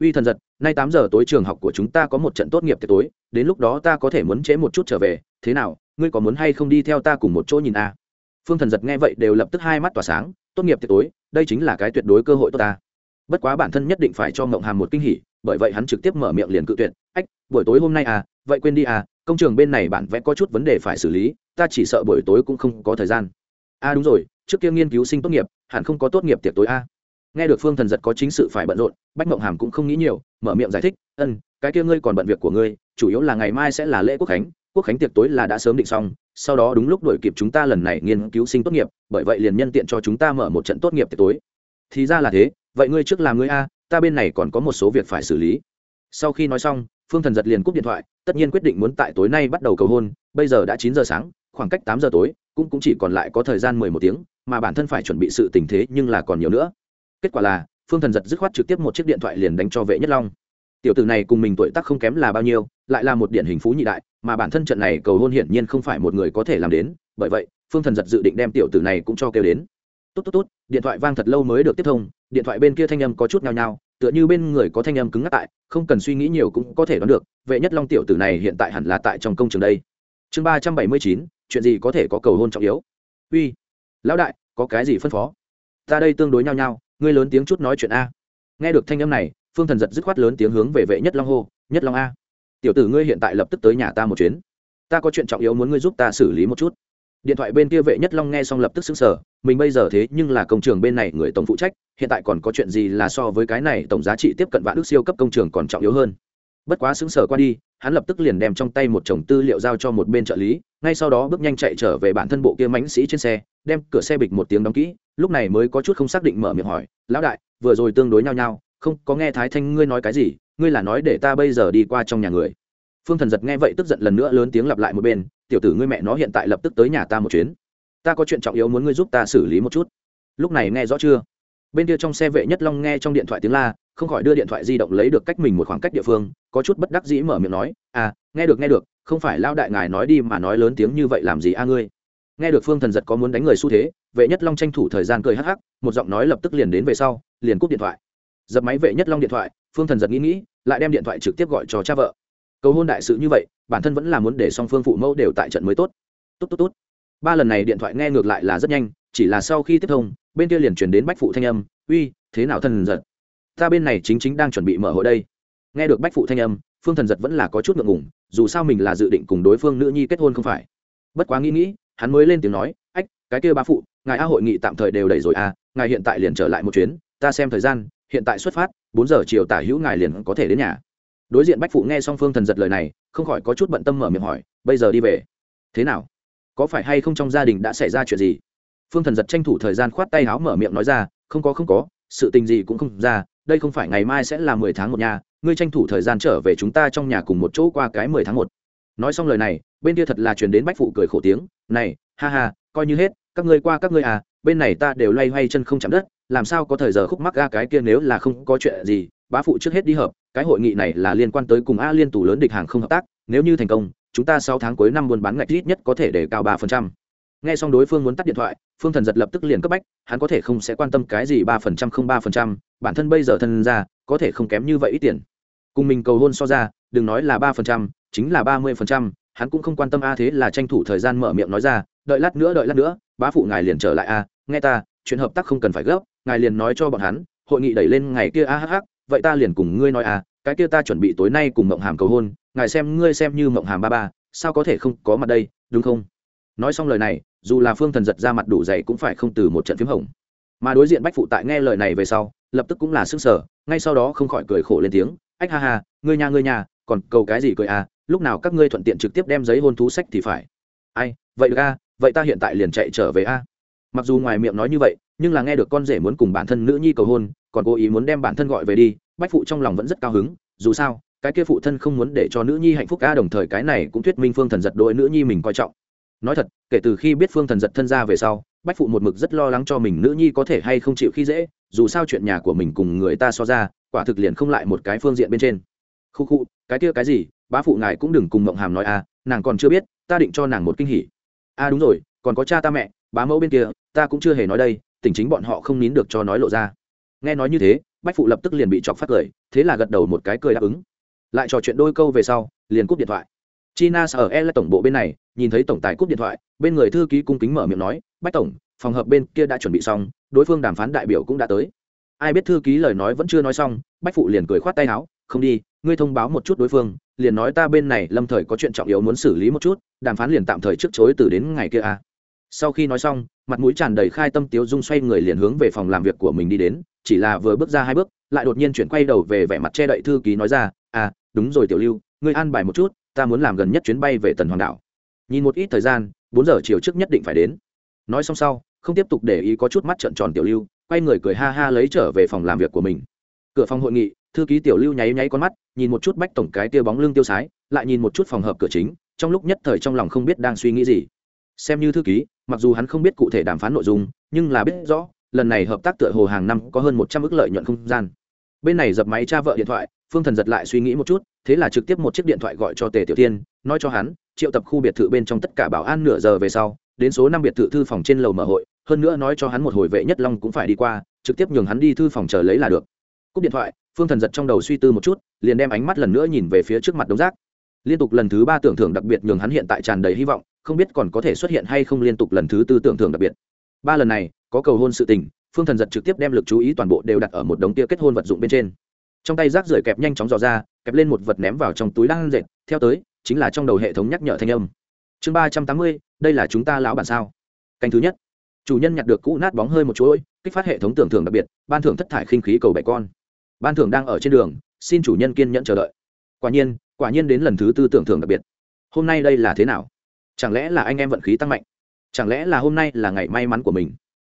Uy thần giật, nay tám giờ tối trường học của chúng ta có một trận tốt nghiệp tối, đến lúc đó ta có thể muốn chế một chút trở về, thế nào, ngươi có muốn hay không đi theo ta cùng một chỗ nhìn a phương thần giật nghe vậy đều lập tức hai mắt tỏa sáng tốt nghiệp tiệc tối, đây chính là cái tuyệt đối cơ hội tốt ta bất quá bản thân nhất định phải cho ngộng hàm một kinh hỉ, bởi vậy hắn trực tiếp mở miệng liền cự tuyệt, ách, buổi tối hôm nay à vậy quên đi à công trường bên này bản vẽ có chút vấn đề phải xử lý, ta chỉ sợ buổi tối cũng không có thời gian a à đúng rồi, trước kia nghiên cứu sinh tốt nghiệp, hẳn không có tốt nghiệp tiệc tối a à. nghe được phương thần giật có chính sự phải bận rộn, bách mộng hàm cũng không nghĩ nhiều, mở miệng giải thích, ân, cái kia ngươi còn bận việc của ngươi, chủ yếu là ngày mai sẽ là lễ quốc khánh quốc khánh tiệc tối là đã sớm định xong sau đó đúng lúc đổi kịp chúng ta lần này nghiên cứu sinh tốt nghiệp bởi vậy liền nhân tiện cho chúng ta mở một trận tốt nghiệp tiệc tối. Thì ra là thế vậy ngươi trước làm ngươi a ta bên này còn có một số việc phải xử lý. Sau khi nói xong phương thần giật liền cúp điện thoại tất nhiên quyết định muốn tại tối nay bắt đầu cầu hôn bây giờ đã chín giờ sáng khoảng cách tám giờ tối cũng, cũng chỉ còn lại có thời gian mười một tiếng mà bản thân phải chuẩn bị sự tình thế nhưng là còn nhiều nữa. Kết quả là phương thần giật dứt khoát trực tiếp một chiếc điện thoại liền đánh cho vệ nhất long tiểu tử này cùng mình tuổi tác không kém là bao nhiêu, lại là một điển hình phú nhị đại, mà bản thân trận này cầu hôn hiển nhiên không phải một người có thể làm đến, bởi vậy, phương thần giật dự định đem tiểu tử này cũng cho kêu đến. Tốt tốt tốt, điện thoại vang thật lâu mới được tiếp thông, điện thoại bên kia thanh âm có chút nhao nhao, tựa như bên người có thanh âm cứng ngắc tại, không cần suy nghĩ nhiều cũng có thể đoán được, vệ nhất long tiểu tử này hiện tại hẳn là tại trong công trường đây. Chương ba trăm bảy mươi chín, chuyện gì có thể có cầu hôn trọng yếu? Uy, lão đại, có cái gì phân phó? Ta đây tương đối nhao nhao, ngươi lớn tiếng chút nói chuyện a. Nghe được thanh âm này phương thần giật dứt khoát lớn tiếng hướng về vệ nhất long hô, nhất long a, tiểu tử ngươi hiện tại lập tức tới nhà ta một chuyến. Ta có chuyện trọng yếu muốn ngươi giúp ta xử lý một chút. Điện thoại bên kia vệ nhất long nghe xong lập tức xứng sở mình bây giờ thế nhưng là công trường bên này người tổng phụ trách, hiện tại còn có chuyện gì là so với cái này tổng giá trị tiếp cận vạn ước siêu cấp công trường còn trọng yếu hơn. Bất quá xứng sở qua đi, hắn lập tức liền đem trong tay một chồng tư liệu giao cho một bên trợ lý, ngay sau đó bước nhanh chạy trở về bản thân bộ kia mãnh sĩ trên xe, đem cửa xe bịch một tiếng đóng kỹ, lúc này mới có chút không xác định mở miệng hỏi, lão đại, vừa rồi tương đối nhau nhau không có nghe thái thanh ngươi nói cái gì, ngươi là nói để ta bây giờ đi qua trong nhà người. Phương thần giật nghe vậy tức giận lần nữa lớn tiếng lặp lại một bên, tiểu tử ngươi mẹ nó hiện tại lập tức tới nhà ta một chuyến. Ta có chuyện trọng yếu muốn ngươi giúp ta xử lý một chút. Lúc này nghe rõ chưa? Bên kia trong xe vệ nhất long nghe trong điện thoại tiếng la, không khỏi đưa điện thoại di động lấy được cách mình một khoảng cách địa phương, có chút bất đắc dĩ mở miệng nói à nghe được nghe được, không phải lao đại ngài nói đi mà nói lớn tiếng như vậy làm gì a ngươi? Nghe được phương thần giật có muốn đánh người xu thế, vệ nhất long tranh thủ thời gian cười hắc hắc, một giọng nói lập tức liền đến về sau, liền cúp điện thoại dập máy vệ nhất long điện thoại, phương thần giật nghĩ nghĩ, lại đem điện thoại trực tiếp gọi cho cha vợ. Cầu hôn đại sự như vậy, bản thân vẫn là muốn để song phương phụ mẫu đều tại trận mới tốt. Tốt tốt tốt. Ba lần này điện thoại nghe ngược lại là rất nhanh, chỉ là sau khi tiếp thông, bên kia liền chuyển đến bách phụ thanh âm, uy, thế nào thần giật? Ta bên này chính chính đang chuẩn bị mở hội đây. Nghe được bách phụ thanh âm, phương thần giật vẫn là có chút ngượng ngùng, dù sao mình là dự định cùng đối phương nữ nhi kết hôn không phải. Bất quá nghĩ nghĩ, hắn mới lên tiếng nói, ách, cái kia ba phụ, ngài a hội nghị tạm thời đều đẩy rồi à ngài hiện tại liền trở lại một chuyến, ta xem thời gian hiện tại xuất phát, bốn giờ chiều tả hữu ngài liền có thể đến nhà. Đối diện bách phụ nghe xong phương thần giật lời này, không khỏi có chút bận tâm mở miệng hỏi, bây giờ đi về? Thế nào? Có phải hay không trong gia đình đã xảy ra chuyện gì? Phương thần giật tranh thủ thời gian khoát tay áo mở miệng nói ra, không có không có, sự tình gì cũng không ra, đây không phải ngày mai sẽ là mười tháng một nhà, ngươi tranh thủ thời gian trở về chúng ta trong nhà cùng một chỗ qua cái mười tháng một. Nói xong lời này, bên kia thật là chuyển đến bách phụ cười khổ tiếng, này, ha ha, coi như hết, các ngươi qua các ngươi à bên này ta đều loay hoay chân không chạm đất làm sao có thời giờ khúc mắc ga cái kia nếu là không có chuyện gì, bá phụ trước hết đi hợp, cái hội nghị này là liên quan tới cùng a liên tù lớn địch hàng không hợp tác, nếu như thành công, chúng ta sáu tháng cuối năm buôn bán ngạch ít nhất có thể để cao ba phần trăm. Nghe xong đối phương muốn tắt điện thoại, phương thần giật lập tức liền cấp bách, hắn có thể không sẽ quan tâm cái gì ba phần trăm không ba phần trăm, bản thân bây giờ thân ra, có thể không kém như vậy ít tiền. Cùng mình cầu hôn so ra, đừng nói là ba phần trăm, chính là ba mươi phần trăm, hắn cũng không quan tâm a thế là tranh thủ thời gian mở miệng nói ra, đợi lát nữa, đợi lát nữa, bá phụ ngài liền trở lại a, nghe ta chuyện hợp tác không cần phải gấp ngài liền nói cho bọn hắn hội nghị đẩy lên ngày kia a hh vậy ta liền cùng ngươi nói à, cái kia ta chuẩn bị tối nay cùng mộng hàm cầu hôn ngài xem ngươi xem như mộng hàm ba ba sao có thể không có mặt đây đúng không? Nói xong lời này dù là phương thần giật ra mặt đủ dày cũng phải không từ một trận phím hồng. Mà đối diện bách phụ tại nghe lời này về sau lập tức cũng là sức sở ngay sau đó không khỏi cười khổ lên tiếng ách ha ha ngươi nhà ngươi nhà còn cầu cái gì cười à lúc nào các ngươi thuận tiện trực tiếp đem giấy hôn thú sách thì phải. Ai vậy được a vậy ta hiện tại liền chạy trở về a mặc dù ngoài miệng nói như vậy, nhưng là nghe được con rể muốn cùng bản thân nữ nhi cầu hôn, còn cố ý muốn đem bản thân gọi về đi, bách phụ trong lòng vẫn rất cao hứng, dù sao, cái kia phụ thân không muốn để cho nữ nhi hạnh phúc ca đồng thời cái này cũng thuyết minh phương thần giật đội nữ nhi mình coi trọng. Nói thật, kể từ khi biết phương thần giật thân ra về sau, bách phụ một mực rất lo lắng cho mình nữ nhi có thể hay không chịu khi dễ, dù sao chuyện nhà của mình cùng người ta so ra, quả thực liền không lại một cái phương diện bên trên. Khu khu, cái kia cái gì, bá phụ ngài cũng đừng cùng mộng hàm nói à nàng còn chưa biết, ta định cho nàng một kinh hỉ. À đúng rồi, còn có cha ta mẹ bá mẫu bên kia, ta cũng chưa hề nói đây, tỉnh chính bọn họ không nín được cho nói lộ ra. Nghe nói như thế, bách phụ lập tức liền bị chọc phát cười thế là gật đầu một cái cười đáp ứng. Lại trò chuyện đôi câu về sau, liền cúp điện thoại. China sở e là tổng bộ bên này, nhìn thấy tổng tài cúp điện thoại, bên người thư ký cung kính mở miệng nói, bách tổng, phòng hợp bên kia đã chuẩn bị xong, đối phương đàm phán đại biểu cũng đã tới. Ai biết thư ký lời nói vẫn chưa nói xong, bách phụ liền cười khoát tay áo, không đi, ngươi thông báo một chút đối phương, liền nói ta bên này lâm thời có chuyện trọng yếu muốn xử lý một chút, đàm phán liền tạm thời trước chối từ đến ngày kia à sau khi nói xong, mặt mũi tràn đầy khai tâm tiếu dung xoay người liền hướng về phòng làm việc của mình đi đến, chỉ là vừa bước ra hai bước, lại đột nhiên chuyển quay đầu về vẻ mặt che đậy thư ký nói ra à đúng rồi tiểu lưu, ngươi an bài một chút, ta muốn làm gần nhất chuyến bay về tần hoàng đảo. Nhìn một ít thời gian, bốn giờ chiều trước nhất định phải đến. Nói xong sau, không tiếp tục để ý có chút mắt trợn tròn tiểu lưu, quay người cười ha ha lấy trở về phòng làm việc của mình. Cửa phòng hội nghị, thư ký tiểu lưu nháy nháy con mắt, nhìn một chút bách tổng cái tia bóng lưng tiêu sái, lại nhìn một chút phòng hợp cửa chính, trong lúc nhất thời trong lòng không biết đang suy nghĩ gì xem như thư ký, mặc dù hắn không biết cụ thể đàm phán nội dung, nhưng là biết rõ, lần này hợp tác tựa hồ hàng năm có hơn một trăm ước lợi nhuận không gian. Bên này dập máy cha vợ điện thoại, phương thần giật lại suy nghĩ một chút, thế là trực tiếp một chiếc điện thoại gọi cho tề tiểu tiên nói cho hắn, triệu tập khu biệt thự bên trong tất cả bảo an nửa giờ về sau, đến số năm biệt thự thư phòng trên lầu mở hội, hơn nữa nói cho hắn một hồi vệ nhất long cũng phải đi qua, trực tiếp nhường hắn đi thư phòng chờ lấy là được. Cúp điện thoại, phương thần giật trong đầu suy tư một chút, liền đem ánh mắt lần nữa nhìn về phía trước mặt đống rác liên tục lần thứ ba tưởng thưởng đặc biệt nhường hắn hiện tại tràn đầy hy vọng không biết còn có thể xuất hiện hay không liên tục lần thứ tư tưởng thưởng đặc biệt. Ba lần này, có cầu hôn sự tình, phương thần giật trực tiếp đem lực chú ý toàn bộ đều đặt ở một đống tia kết hôn vật dụng bên trên. Trong tay rác rưởi kẹp nhanh chóng dò ra, kẹp lên một vật ném vào trong túi đang dệt, theo tới, chính là trong đầu hệ thống nhắc nhở thanh âm. Chương ba trăm tám mươi, đây là chúng ta lão bản sao? Canh thứ nhất. Chủ nhân nhặt được cũ nát bóng hơi một chuỗi, kích phát hệ thống tưởng thưởng đặc biệt, ban thưởng thất thải khinh khí cầu bảy con. Ban thưởng đang ở trên đường, xin chủ nhân kiên nhẫn chờ đợi. Quả nhiên quả nhiên đến lần thứ tư tưởng thưởng đặc biệt. Hôm nay đây là thế nào? Chẳng lẽ là anh em vận khí tăng mạnh? Chẳng lẽ là hôm nay là ngày may mắn của mình?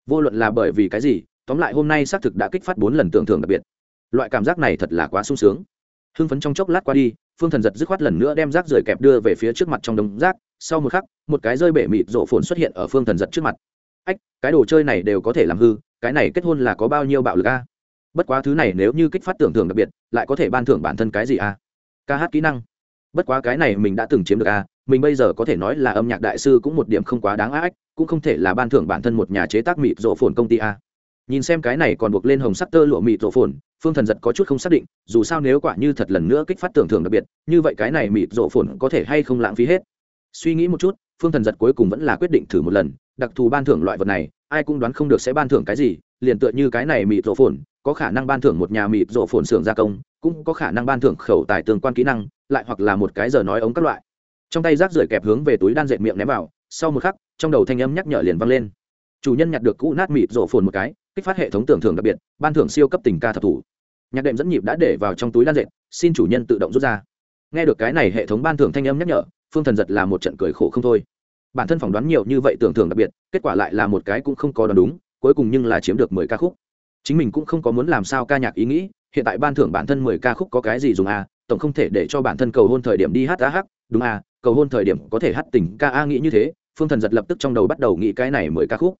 Vô luận là bởi vì cái gì, tóm lại hôm nay xác thực đã kích phát bốn lần tưởng thưởng đặc biệt. Loại cảm giác này thật là quá sung sướng. Hưng phấn trong chốc lát qua đi, phương thần giật dứt khoát lần nữa đem rác rời kẹp đưa về phía trước mặt trong đống rác. Sau một khắc, một cái rơi bể mịt rộ phồn xuất hiện ở phương thần giật trước mặt. Ách, cái đồ chơi này đều có thể làm hư, cái này kết hôn là có bao nhiêu bạo lực a? Bất quá thứ này nếu như kích phát tưởng thưởng đặc biệt, lại có thể ban thưởng bản thân cái gì a? Ca hát kỹ năng. Bất quá cái này mình đã từng chiếm được a mình bây giờ có thể nói là âm nhạc đại sư cũng một điểm không quá đáng ách, cũng không thể là ban thưởng bản thân một nhà chế tác mịt rộ phồn công ty a. Nhìn xem cái này còn buộc lên hồng sắc tơ lụa mịt rộ phồn, phương thần giật có chút không xác định, dù sao nếu quả như thật lần nữa kích phát tưởng thưởng đặc biệt, như vậy cái này mịt rộ phồn có thể hay không lãng phí hết. Suy nghĩ một chút, phương thần giật cuối cùng vẫn là quyết định thử một lần, đặc thù ban thưởng loại vật này, ai cũng đoán không được sẽ ban thưởng cái gì, liền tựa như cái này mịt rộ phồn, có khả năng ban thưởng một nhà mịt rộ phồn xưởng gia công, cũng có khả năng ban thưởng khẩu tài tương quan kỹ năng, lại hoặc là một cái giờ nói ống các loại trong tay rác rưởi kẹp hướng về túi đan dệt miệng ném vào, sau một khắc, trong đầu thanh âm nhắc nhở liền vang lên. Chủ nhân nhặt được cũ nát mịt rổ phồn một cái, kích phát hệ thống tưởng thưởng đặc biệt, ban thưởng siêu cấp tình ca thập thủ. Nhạc đệm dẫn nhịp đã để vào trong túi đan dệt, xin chủ nhân tự động rút ra. Nghe được cái này hệ thống ban thưởng thanh âm nhắc nhở, phương thần giật là một trận cười khổ không thôi. Bản thân phỏng đoán nhiều như vậy tưởng thưởng đặc biệt, kết quả lại là một cái cũng không có đoán đúng, cuối cùng nhưng là chiếm được mười ca khúc. Chính mình cũng không có muốn làm sao ca nhạc ý nghĩ, hiện tại ban thưởng bản thân mười ca khúc có cái gì dùng à tổng không thể để cho bản thân cầu hôn thời điểm đi hát á hát, đúng à cầu hôn thời điểm có thể hát tình ca a nghĩ như thế phương thần giật lập tức trong đầu bắt đầu nghĩ cái này mười ca khúc.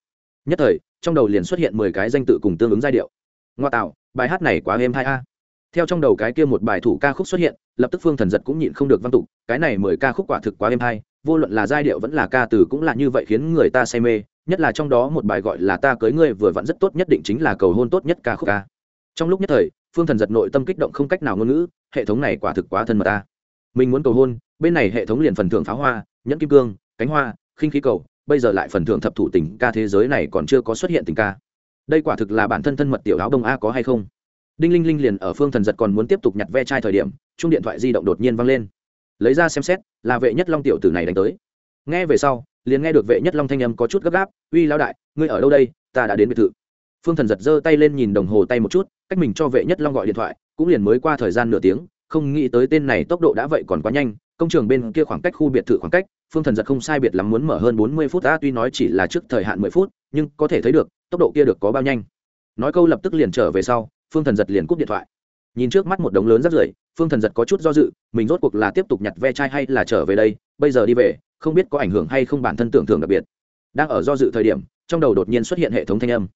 Nhất thời trong đầu liền xuất hiện mười cái danh tự cùng tương ứng giai điệu. Ngoa tạo bài hát này quá êm hai a. Theo trong đầu cái kia một bài thủ ca khúc xuất hiện lập tức phương thần giật cũng nhịn không được văn tục cái này mười ca khúc quả thực quá êm hai, vô luận là giai điệu vẫn là ca từ cũng là như vậy khiến người ta say mê nhất là trong đó một bài gọi là ta cưới ngươi vừa vặn rất tốt nhất định chính là cầu hôn tốt nhất ca khúc ca. Trong lúc nhất thời phương thần giật nội tâm kích động không cách nào ngôn ngữ hệ thống này quả thực quá thân mật ta mình muốn cầu hôn, bên này hệ thống liền phần thưởng pháo hoa, nhẫn kim cương, cánh hoa, khinh khí cầu, bây giờ lại phần thưởng thập thủ tình ca thế giới này còn chưa có xuất hiện tình ca. Đây quả thực là bản thân thân mật tiểu áo đông a có hay không? Đinh linh linh liền ở phương thần giật còn muốn tiếp tục nhặt ve chai thời điểm chung điện thoại di động đột nhiên văng lên. Lấy ra xem xét, là vệ nhất long tiểu tử này đánh tới. Nghe về sau, liền nghe được vệ nhất long thanh âm có chút gấp gáp, uy lao đại, ngươi ở đâu đây? Ta đã đến biệt thự. Phương thần giật giơ tay lên nhìn đồng hồ tay một chút, cách mình cho vệ nhất long gọi điện thoại, cũng liền mới qua thời gian nửa tiếng không nghĩ tới tên này tốc độ đã vậy còn quá nhanh, công trường bên kia khoảng cách khu biệt thự khoảng cách, phương thần giật không sai biệt lắm muốn mở hơn bốn mươi phút đã tuy nói chỉ là trước thời hạn mười phút, nhưng có thể thấy được, tốc độ kia được có bao nhanh. Nói câu lập tức liền trở về sau, phương thần giật liền cúp điện thoại. Nhìn trước mắt một đống lớn rất rưởi, phương thần giật có chút do dự, mình rốt cuộc là tiếp tục nhặt ve chai hay là trở về đây, bây giờ đi về, không biết có ảnh hưởng hay không bản thân tưởng thưởng đặc biệt. Đang ở do dự thời điểm, trong đầu đột nhiên xuất hiện hệ thống thanh âm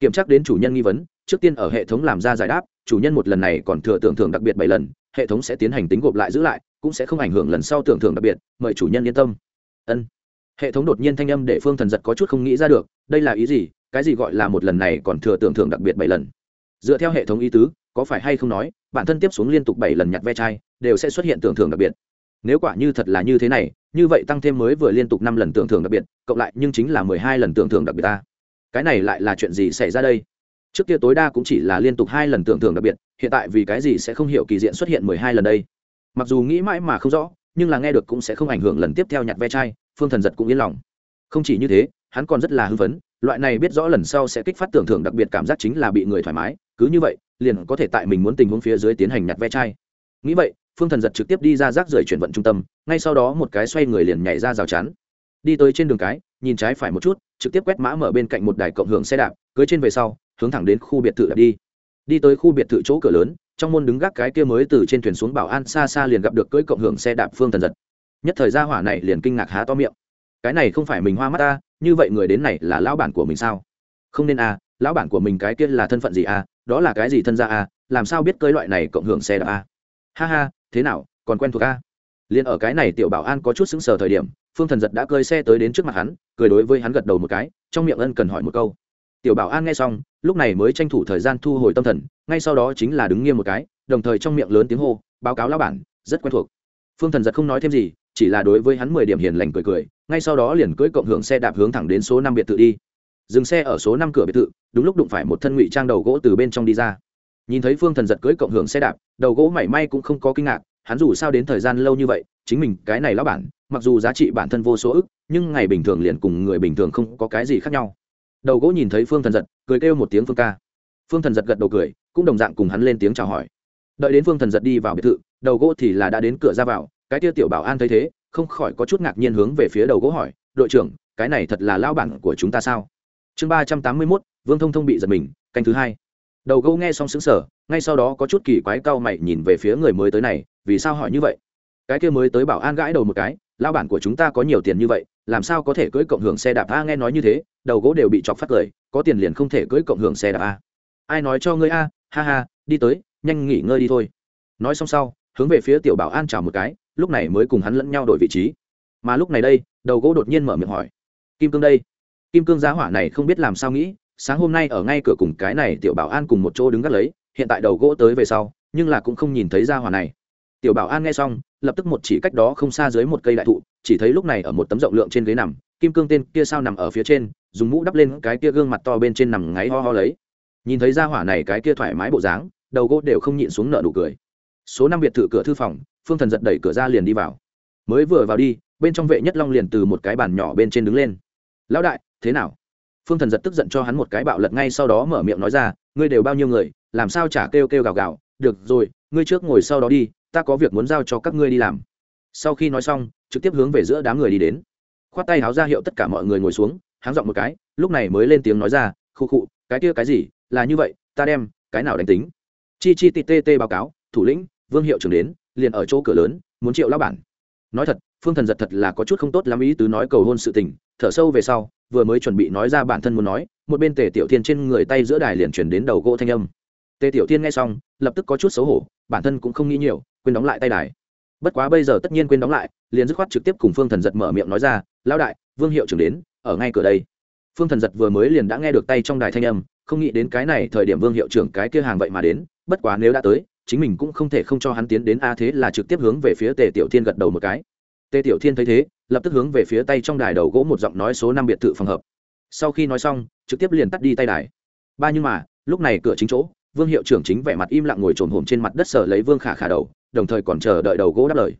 kiểm tra đến chủ nhân nghi vấn, trước tiên ở hệ thống làm ra giải đáp, chủ nhân một lần này còn thừa tưởng thưởng đặc biệt bảy lần, hệ thống sẽ tiến hành tính gộp lại giữ lại, cũng sẽ không ảnh hưởng lần sau tưởng thưởng đặc biệt, mời chủ nhân yên tâm. Ân. Hệ thống đột nhiên thanh âm để phương thần giật có chút không nghĩ ra được, đây là ý gì, cái gì gọi là một lần này còn thừa tưởng thưởng đặc biệt bảy lần? Dựa theo hệ thống ý tứ, có phải hay không nói, bản thân tiếp xuống liên tục bảy lần nhặt ve chai, đều sẽ xuất hiện tưởng thưởng đặc biệt. Nếu quả như thật là như thế này, như vậy tăng thêm mới vừa liên tục năm lần tưởng thưởng đặc biệt, cộng lại nhưng chính là mười hai lần tưởng thưởng đặc biệt ta cái này lại là chuyện gì xảy ra đây? Trước kia tối đa cũng chỉ là liên tục hai lần tưởng thưởng đặc biệt, hiện tại vì cái gì sẽ không hiểu kỳ diện xuất hiện mười hai lần đây? Mặc dù nghĩ mãi mà không rõ, nhưng là nghe được cũng sẽ không ảnh hưởng lần tiếp theo nhặt ve chai, phương thần giật cũng yên lòng. Không chỉ như thế, hắn còn rất là hưng phấn, loại này biết rõ lần sau sẽ kích phát tưởng thưởng đặc biệt cảm giác chính là bị người thoải mái, cứ như vậy, liền có thể tại mình muốn tình huống phía dưới tiến hành nhặt ve chai. Nghĩ vậy, phương thần giật trực tiếp đi ra rác rưởi chuyển vận trung tâm, ngay sau đó một cái xoay người liền nhảy ra rào chắn. Đi tới trên đường cái nhìn trái phải một chút, trực tiếp quét mã mở bên cạnh một đài cộng hưởng xe đạp, cưới trên về sau, hướng thẳng đến khu biệt thự đạp đi. Đi tới khu biệt thự chỗ cửa lớn, trong môn đứng gác cái kia mới từ trên thuyền xuống bảo an xa xa liền gặp được cưỡi cộng hưởng xe đạp phương thần giật. Nhất thời gia hỏa này liền kinh ngạc há to miệng. Cái này không phải mình hoa mắt ta, như vậy người đến này là lão bản của mình sao? Không nên à lão bản của mình cái kia là thân phận gì à đó là cái gì thân gia à làm sao biết cưỡi loại này cộng hưởng xe đạp à? Ha ha, thế nào, còn quen thuộc à? Liền ở cái này tiểu bảo an có chút xứng sờ thời điểm, phương thần giật đã cơi xe tới đến trước mặt hắn cười đối với hắn gật đầu một cái, trong miệng ân cần hỏi một câu. Tiểu bảo an nghe xong, lúc này mới tranh thủ thời gian thu hồi tâm thần, ngay sau đó chính là đứng nghiêm một cái, đồng thời trong miệng lớn tiếng hô, báo cáo lão bản, rất quen thuộc. Phương thần giật không nói thêm gì, chỉ là đối với hắn mười điểm hiền lành cười cười, ngay sau đó liền cưỡi cộng hưởng xe đạp hướng thẳng đến số năm biệt thự đi. Dừng xe ở số năm cửa biệt thự, đúng lúc đụng phải một thân ngụy trang đầu gỗ từ bên trong đi ra. Nhìn thấy phương thần giật cưỡi cộng hưởng xe đạp, đầu gỗ mảy may cũng không có kinh ngạc, hắn dù sao đến thời gian lâu như vậy, chính mình, cái này lão bản mặc dù giá trị bản thân vô số ức, nhưng ngày bình thường liền cùng người bình thường không có cái gì khác nhau. Đầu gỗ nhìn thấy phương thần giật, cười kêu một tiếng phương ca. Phương thần giật gật đầu cười, cũng đồng dạng cùng hắn lên tiếng chào hỏi. Đợi đến phương thần giật đi vào biệt thự, đầu gỗ thì là đã đến cửa ra vào, cái tia tiểu bảo an thấy thế, không khỏi có chút ngạc nhiên hướng về phía đầu gỗ hỏi, đội trưởng, cái này thật là lao bản của chúng ta sao? Chương ba trăm tám mươi mốt, vương thông thông bị giật mình, canh thứ hai. Đầu gỗ nghe xong xứng sở ngay sau đó có chút kỳ quái cau mày nhìn về phía người mới tới này, vì sao hỏi như vậy? Cái kia mới tới bảo an gãi đầu một cái lao bản của chúng ta có nhiều tiền như vậy, làm sao có thể cưỡi cộng hưởng xe đạp a? Nghe nói như thế, đầu gỗ đều bị chọc phát cười có tiền liền không thể cưỡi cộng hưởng xe đạp a. Ai nói cho ngươi a? Ha ha, đi tới, nhanh nghỉ ngơi đi thôi. Nói xong sau, hướng về phía tiểu bảo an chào một cái, lúc này mới cùng hắn lẫn nhau đổi vị trí. Mà lúc này đây, đầu gỗ đột nhiên mở miệng hỏi. Kim cương đây. Kim cương giá hỏa này không biết làm sao nghĩ, sáng hôm nay ở ngay cửa cùng cái này tiểu bảo an cùng một chỗ đứng gắt lấy, hiện tại đầu gỗ tới về sau, nhưng là cũng không nhìn thấy ra hỏa này. Tiểu bảo an nghe xong lập tức một chỉ cách đó không xa dưới một cây đại thụ, chỉ thấy lúc này ở một tấm rộng lượng trên ghế nằm, kim cương tên kia sao nằm ở phía trên, dùng mũ đắp lên cái kia gương mặt to bên trên nằm ngáy ho ho lấy. Nhìn thấy ra hỏa này cái kia thoải mái bộ dáng, đầu gỗ đều không nhịn xuống nợ nụ cười. Số năm biệt thự cửa thư phòng, phương thần giật đẩy cửa ra liền đi vào. Mới vừa vào đi, bên trong vệ nhất long liền từ một cái bàn nhỏ bên trên đứng lên. Lão đại, thế nào? Phương thần giật tức giận cho hắn một cái bạo lật ngay sau đó mở miệng nói ra, ngươi đều bao nhiêu người, làm sao chả kêu kêu gào gào? Được rồi, ngươi trước ngồi sau đó đi ta có việc muốn giao cho các ngươi đi làm. Sau khi nói xong, trực tiếp hướng về giữa đám người đi đến. Khoát tay háo ra hiệu tất cả mọi người ngồi xuống, háng dọn một cái, lúc này mới lên tiếng nói ra khu khụ, cái kia cái gì? Là như vậy, ta đem, cái nào đánh tính? Chi chi tt báo cáo, thủ lĩnh, vương hiệu trưởng đến, liền ở chỗ cửa lớn, muốn triệu lao bản. Nói thật, phương thần giật thật là có chút không tốt lắm ý tứ nói cầu hôn sự tình, thở sâu về sau, vừa mới chuẩn bị nói ra bản thân muốn nói, một bên tề tiểu thiên trên người tay giữa đài liền chuyển đến đầu gỗ thanh âm. Tề tiểu thiên nghe xong, lập tức có chút xấu hổ, bản thân cũng không nghĩ nhiều quên đóng lại tay đài. Bất quá bây giờ tất nhiên quên đóng lại, liền dứt khoát trực tiếp cùng phương thần giật mở miệng nói ra, lão đại, vương hiệu trưởng đến, ở ngay cửa đây. Phương thần giật vừa mới liền đã nghe được tay trong đài thanh âm, không nghĩ đến cái này thời điểm vương hiệu trưởng cái kia hàng vậy mà đến, bất quá nếu đã tới, chính mình cũng không thể không cho hắn tiến đến a thế là trực tiếp hướng về phía tề tiểu thiên gật đầu một cái. Tề tiểu thiên thấy thế, lập tức hướng về phía tay trong đài đầu gỗ một giọng nói số năm biệt thự phòng hợp. Sau khi nói xong, trực tiếp liền tắt đi tay đài. Ba nhưng mà, lúc này cửa chính chỗ, vương hiệu trưởng chính vẻ mặt im lặng ngồi trồn hổm trên mặt đất sở lấy vương khả khả đầu đồng thời còn chờ đợi đầu gỗ đáp lời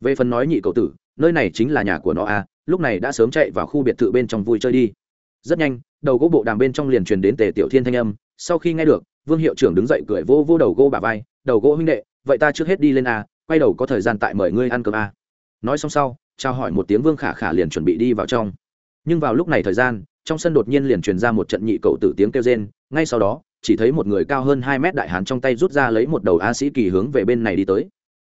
về phần nói nhị cậu tử, nơi này chính là nhà của nó à? lúc này đã sớm chạy vào khu biệt thự bên trong vui chơi đi rất nhanh, đầu gỗ bộ đàm bên trong liền truyền đến tề tiểu thiên thanh âm, sau khi nghe được, vương hiệu trưởng đứng dậy cười vô vô đầu gỗ bà vai, đầu gỗ huynh đệ, vậy ta trước hết đi lên à? quay đầu có thời gian tại mời ngươi ăn cơm à? nói xong sau trao hỏi một tiếng vương khả khả liền chuẩn bị đi vào trong nhưng vào lúc này thời gian, trong sân đột nhiên liền truyền ra một trận nhị cậu tử tiếng kêu rên, ngay sau đó, chỉ thấy một người cao hơn hai mét đại hán trong tay rút ra lấy một đầu a sĩ kỳ hướng về bên này đi tới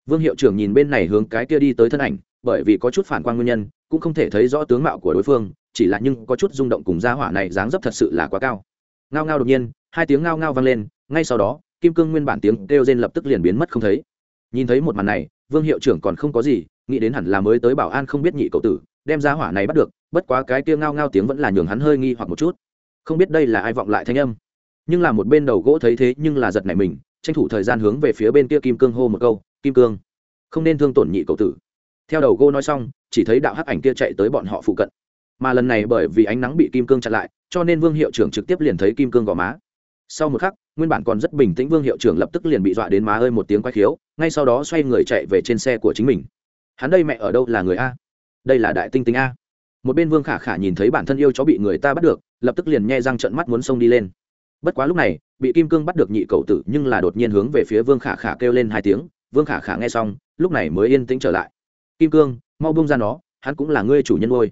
vương hiệu trưởng nhìn bên này hướng cái kia đi tới thân ảnh, bởi vì có chút phản quan nguyên nhân, cũng không thể thấy rõ tướng mạo của đối phương, chỉ là nhưng có chút rung động cùng gia hỏa này dáng dấp thật sự là quá cao. Ngao ngao đột nhiên, hai tiếng ngao ngao vang lên, ngay sau đó, kim cương nguyên bản tiếng kêu rên lập tức liền biến mất không thấy. Nhìn thấy một màn này, vương hiệu trưởng còn không có gì, nghĩ đến hẳn là mới tới bảo an không biết nhị cậu tử, đem gia hỏa này bắt được, bất quá cái kia ngao ngao tiếng vẫn là nhường hắn hơi nghi hoặc một chút. Không biết đây là ai vọng lại thanh âm. Nhưng là một bên đầu gỗ thấy thế nhưng là giật này mình, tranh thủ thời gian hướng về phía bên kia kim cương hô một câu kim cương. Không nên thương tổn nhị cầu tử. Theo đầu gô nói xong, chỉ thấy đạo hắc ảnh kia chạy tới bọn họ phụ cận. Mà lần này bởi vì ánh nắng bị kim cương chặn lại, cho nên vương hiệu trưởng trực tiếp liền thấy kim cương gò má. Sau một khắc, nguyên bản còn rất bình tĩnh vương hiệu trưởng lập tức liền bị dọa đến má ơi một tiếng quay khiếu, ngay sau đó xoay người chạy về trên xe của chính mình. Hắn đây mẹ ở đâu là người a? Đây là đại tinh tinh a. Một bên vương khả khả nhìn thấy bản thân yêu chó bị người ta bắt được, lập tức liền nghe răng trận mắt muốn xông đi lên. Bất quá lúc này, bị kim cương bắt được nhị cầu tử nhưng là đột nhiên hướng về phía vương khả khả kêu lên hai tiếng vương khả khả nghe xong, lúc này mới yên tĩnh trở lại. Kim cương, mau bông ra nó, hắn cũng là ngươi chủ nhân ngôi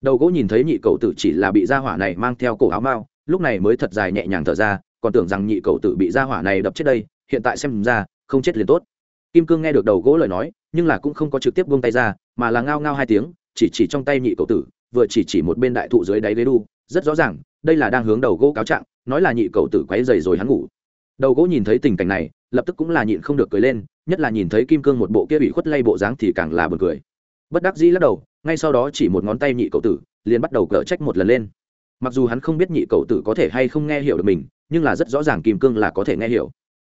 đầu gỗ nhìn thấy nhị cầu tử chỉ là bị gia hỏa này mang theo cổ áo mao lúc này mới thật dài nhẹ nhàng thở ra, còn tưởng rằng nhị cầu tử bị gia hỏa này đập chết đây, hiện tại xem ra, không chết liền tốt. Kim cương nghe được đầu gỗ lời nói, nhưng là cũng không có trực tiếp buông tay ra, mà là ngao ngao hai tiếng, chỉ chỉ trong tay nhị cầu tử, vừa chỉ chỉ một bên đại thụ dưới đáy ghế đu, rất rõ ràng, đây là đang hướng đầu gỗ cáo trạng, nói là nhị cầu tử quấy dày rồi hắn ngủ. Đầu gỗ nhìn thấy tình cảnh này, lập tức cũng là nhịn không được cười lên nhất là nhìn thấy kim cương một bộ kia bị khuất lay bộ dáng thì càng là buồn cười. Bất đắc dĩ lắc đầu, ngay sau đó chỉ một ngón tay nhị cậu tử, liền bắt đầu cở trách một lần lên. Mặc dù hắn không biết nhị cậu tử có thể hay không nghe hiểu được mình, nhưng là rất rõ ràng kim cương là có thể nghe hiểu.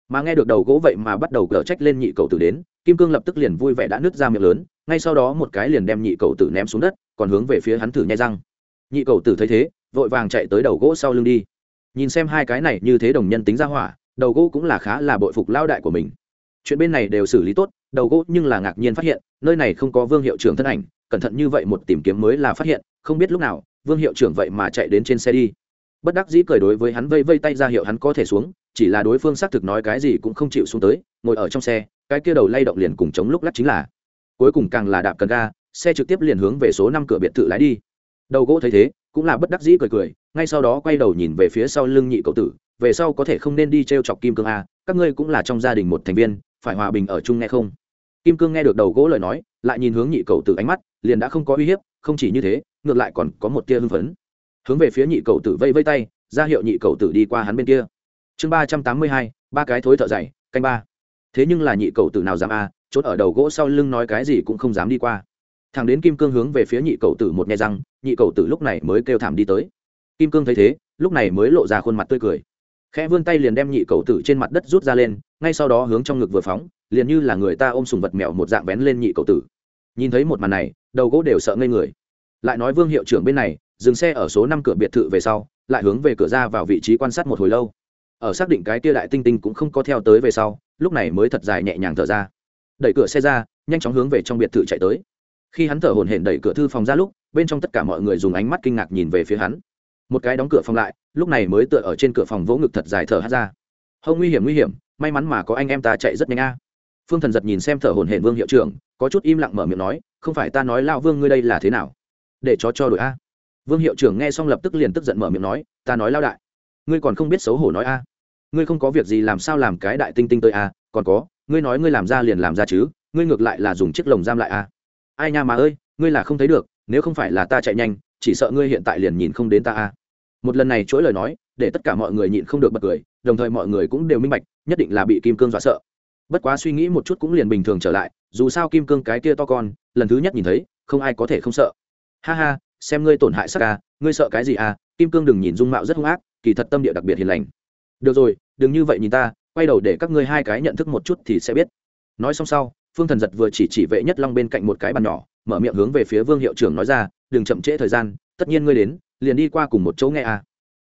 Mà nghe được đầu gỗ vậy mà bắt đầu cở trách lên nhị cậu tử đến, kim cương lập tức liền vui vẻ đã nứt ra miệng lớn, ngay sau đó một cái liền đem nhị cậu tử ném xuống đất, còn hướng về phía hắn thử nhai răng. Nhị cậu tử thấy thế, vội vàng chạy tới đầu gỗ sau lưng đi. Nhìn xem hai cái này như thế đồng nhân tính ra hỏa, đầu gỗ cũng là khá là bội phục lao đại của mình chuyện bên này đều xử lý tốt, đầu gỗ nhưng là ngạc nhiên phát hiện, nơi này không có vương hiệu trưởng thân ảnh, cẩn thận như vậy một tìm kiếm mới là phát hiện, không biết lúc nào, vương hiệu trưởng vậy mà chạy đến trên xe đi. Bất đắc dĩ cười đối với hắn vây vây tay ra hiệu hắn có thể xuống, chỉ là đối phương xác thực nói cái gì cũng không chịu xuống tới, ngồi ở trong xe, cái kia đầu lay động liền cùng chống lúc lắc chính là. Cuối cùng càng là đạp cần ga, xe trực tiếp liền hướng về số năm cửa biệt thự lái đi. Đầu gỗ thấy thế, cũng là bất đắc dĩ cười cười, ngay sau đó quay đầu nhìn về phía sau lưng nhị cậu tử, về sau có thể không nên đi t r e o chọc kim cương a, các ngươi cũng là trong gia đình một thành viên phải hòa bình ở chung nghe không? Kim cương nghe được đầu gỗ lời nói lại nhìn hướng nhị cầu tử ánh mắt liền đã không có uy hiếp không chỉ như thế ngược lại còn có một tia hưng phấn. Hướng về phía nhị cầu tử vây vây tay ra hiệu nhị cầu tử đi qua hắn bên kia. Chương ba trăm tám mươi hai ba cái thối thợ dày canh ba. Thế nhưng là nhị cầu tử nào dám a à, chốt ở đầu gỗ sau lưng nói cái gì cũng không dám đi qua. Thằng đến kim cương hướng về phía nhị cầu tử một nghe răng nhị cầu tử lúc này mới kêu thảm đi tới. Kim cương thấy thế lúc này mới lộ ra khuôn mặt tươi cười. Khẽ vươn tay liền đem nhị cầu tử trên mặt đất rút ra lên ngay sau đó hướng trong ngực vừa phóng, liền như là người ta ôm sùng vật mèo một dạng bén lên nhị cầu tử. Nhìn thấy một màn này, đầu gỗ đều sợ ngây người. Lại nói vương hiệu trưởng bên này, dừng xe ở số năm cửa biệt thự về sau, lại hướng về cửa ra vào vị trí quan sát một hồi lâu. Ở xác định cái tia đại tinh tinh cũng không có theo tới về sau, lúc này mới thật dài nhẹ nhàng thở ra. Đẩy cửa xe ra, nhanh chóng hướng về trong biệt thự chạy tới. Khi hắn thở hổn hển đẩy cửa thư phòng ra lúc, bên trong tất cả mọi người dùng ánh mắt kinh ngạc nhìn về phía hắn. Một cái đóng cửa phòng lại, lúc này mới tựa ở trên cửa phòng vỗ ngực thật dài thở hát ra. Hông nguy hiểm nguy hiểm may mắn mà có anh em ta chạy rất nhanh a. Phương thần giật nhìn xem thở hồn hển vương hiệu trưởng, có chút im lặng mở miệng nói, không phải ta nói lao vương ngươi đây là thế nào? Để cho cho đội a. Vương hiệu trưởng nghe xong lập tức liền tức giận mở miệng nói, ta nói lao đại, ngươi còn không biết xấu hổ nói a. Ngươi không có việc gì làm sao làm cái đại tinh tinh tới a, còn có, ngươi nói ngươi làm ra liền làm ra chứ, ngươi ngược lại là dùng chiếc lồng giam lại a. Ai nha mà ơi, ngươi là không thấy được, nếu không phải là ta chạy nhanh, chỉ sợ ngươi hiện tại liền nhìn không đến ta a. Một lần này chuỗi lời nói, để tất cả mọi người nhịn không được bật cười đồng thời mọi người cũng đều minh bạch, nhất định là bị kim cương dọa sợ. Bất quá suy nghĩ một chút cũng liền bình thường trở lại, dù sao kim cương cái kia to con, lần thứ nhất nhìn thấy, không ai có thể không sợ. Ha ha, xem ngươi tổn hại sắc à ngươi sợ cái gì à kim cương đừng nhìn dung mạo rất hung ác, kỳ thật tâm địa đặc biệt hiền lành. Được rồi, đừng như vậy nhìn ta, quay đầu để các ngươi hai cái nhận thức một chút thì sẽ biết. Nói xong sau, phương thần giật vừa chỉ chỉ vệ nhất long bên cạnh một cái bàn nhỏ, mở miệng hướng về phía vương hiệu trưởng nói ra, đừng chậm trễ thời gian, tất nhiên ngươi đến, liền đi qua cùng một chỗ nghe à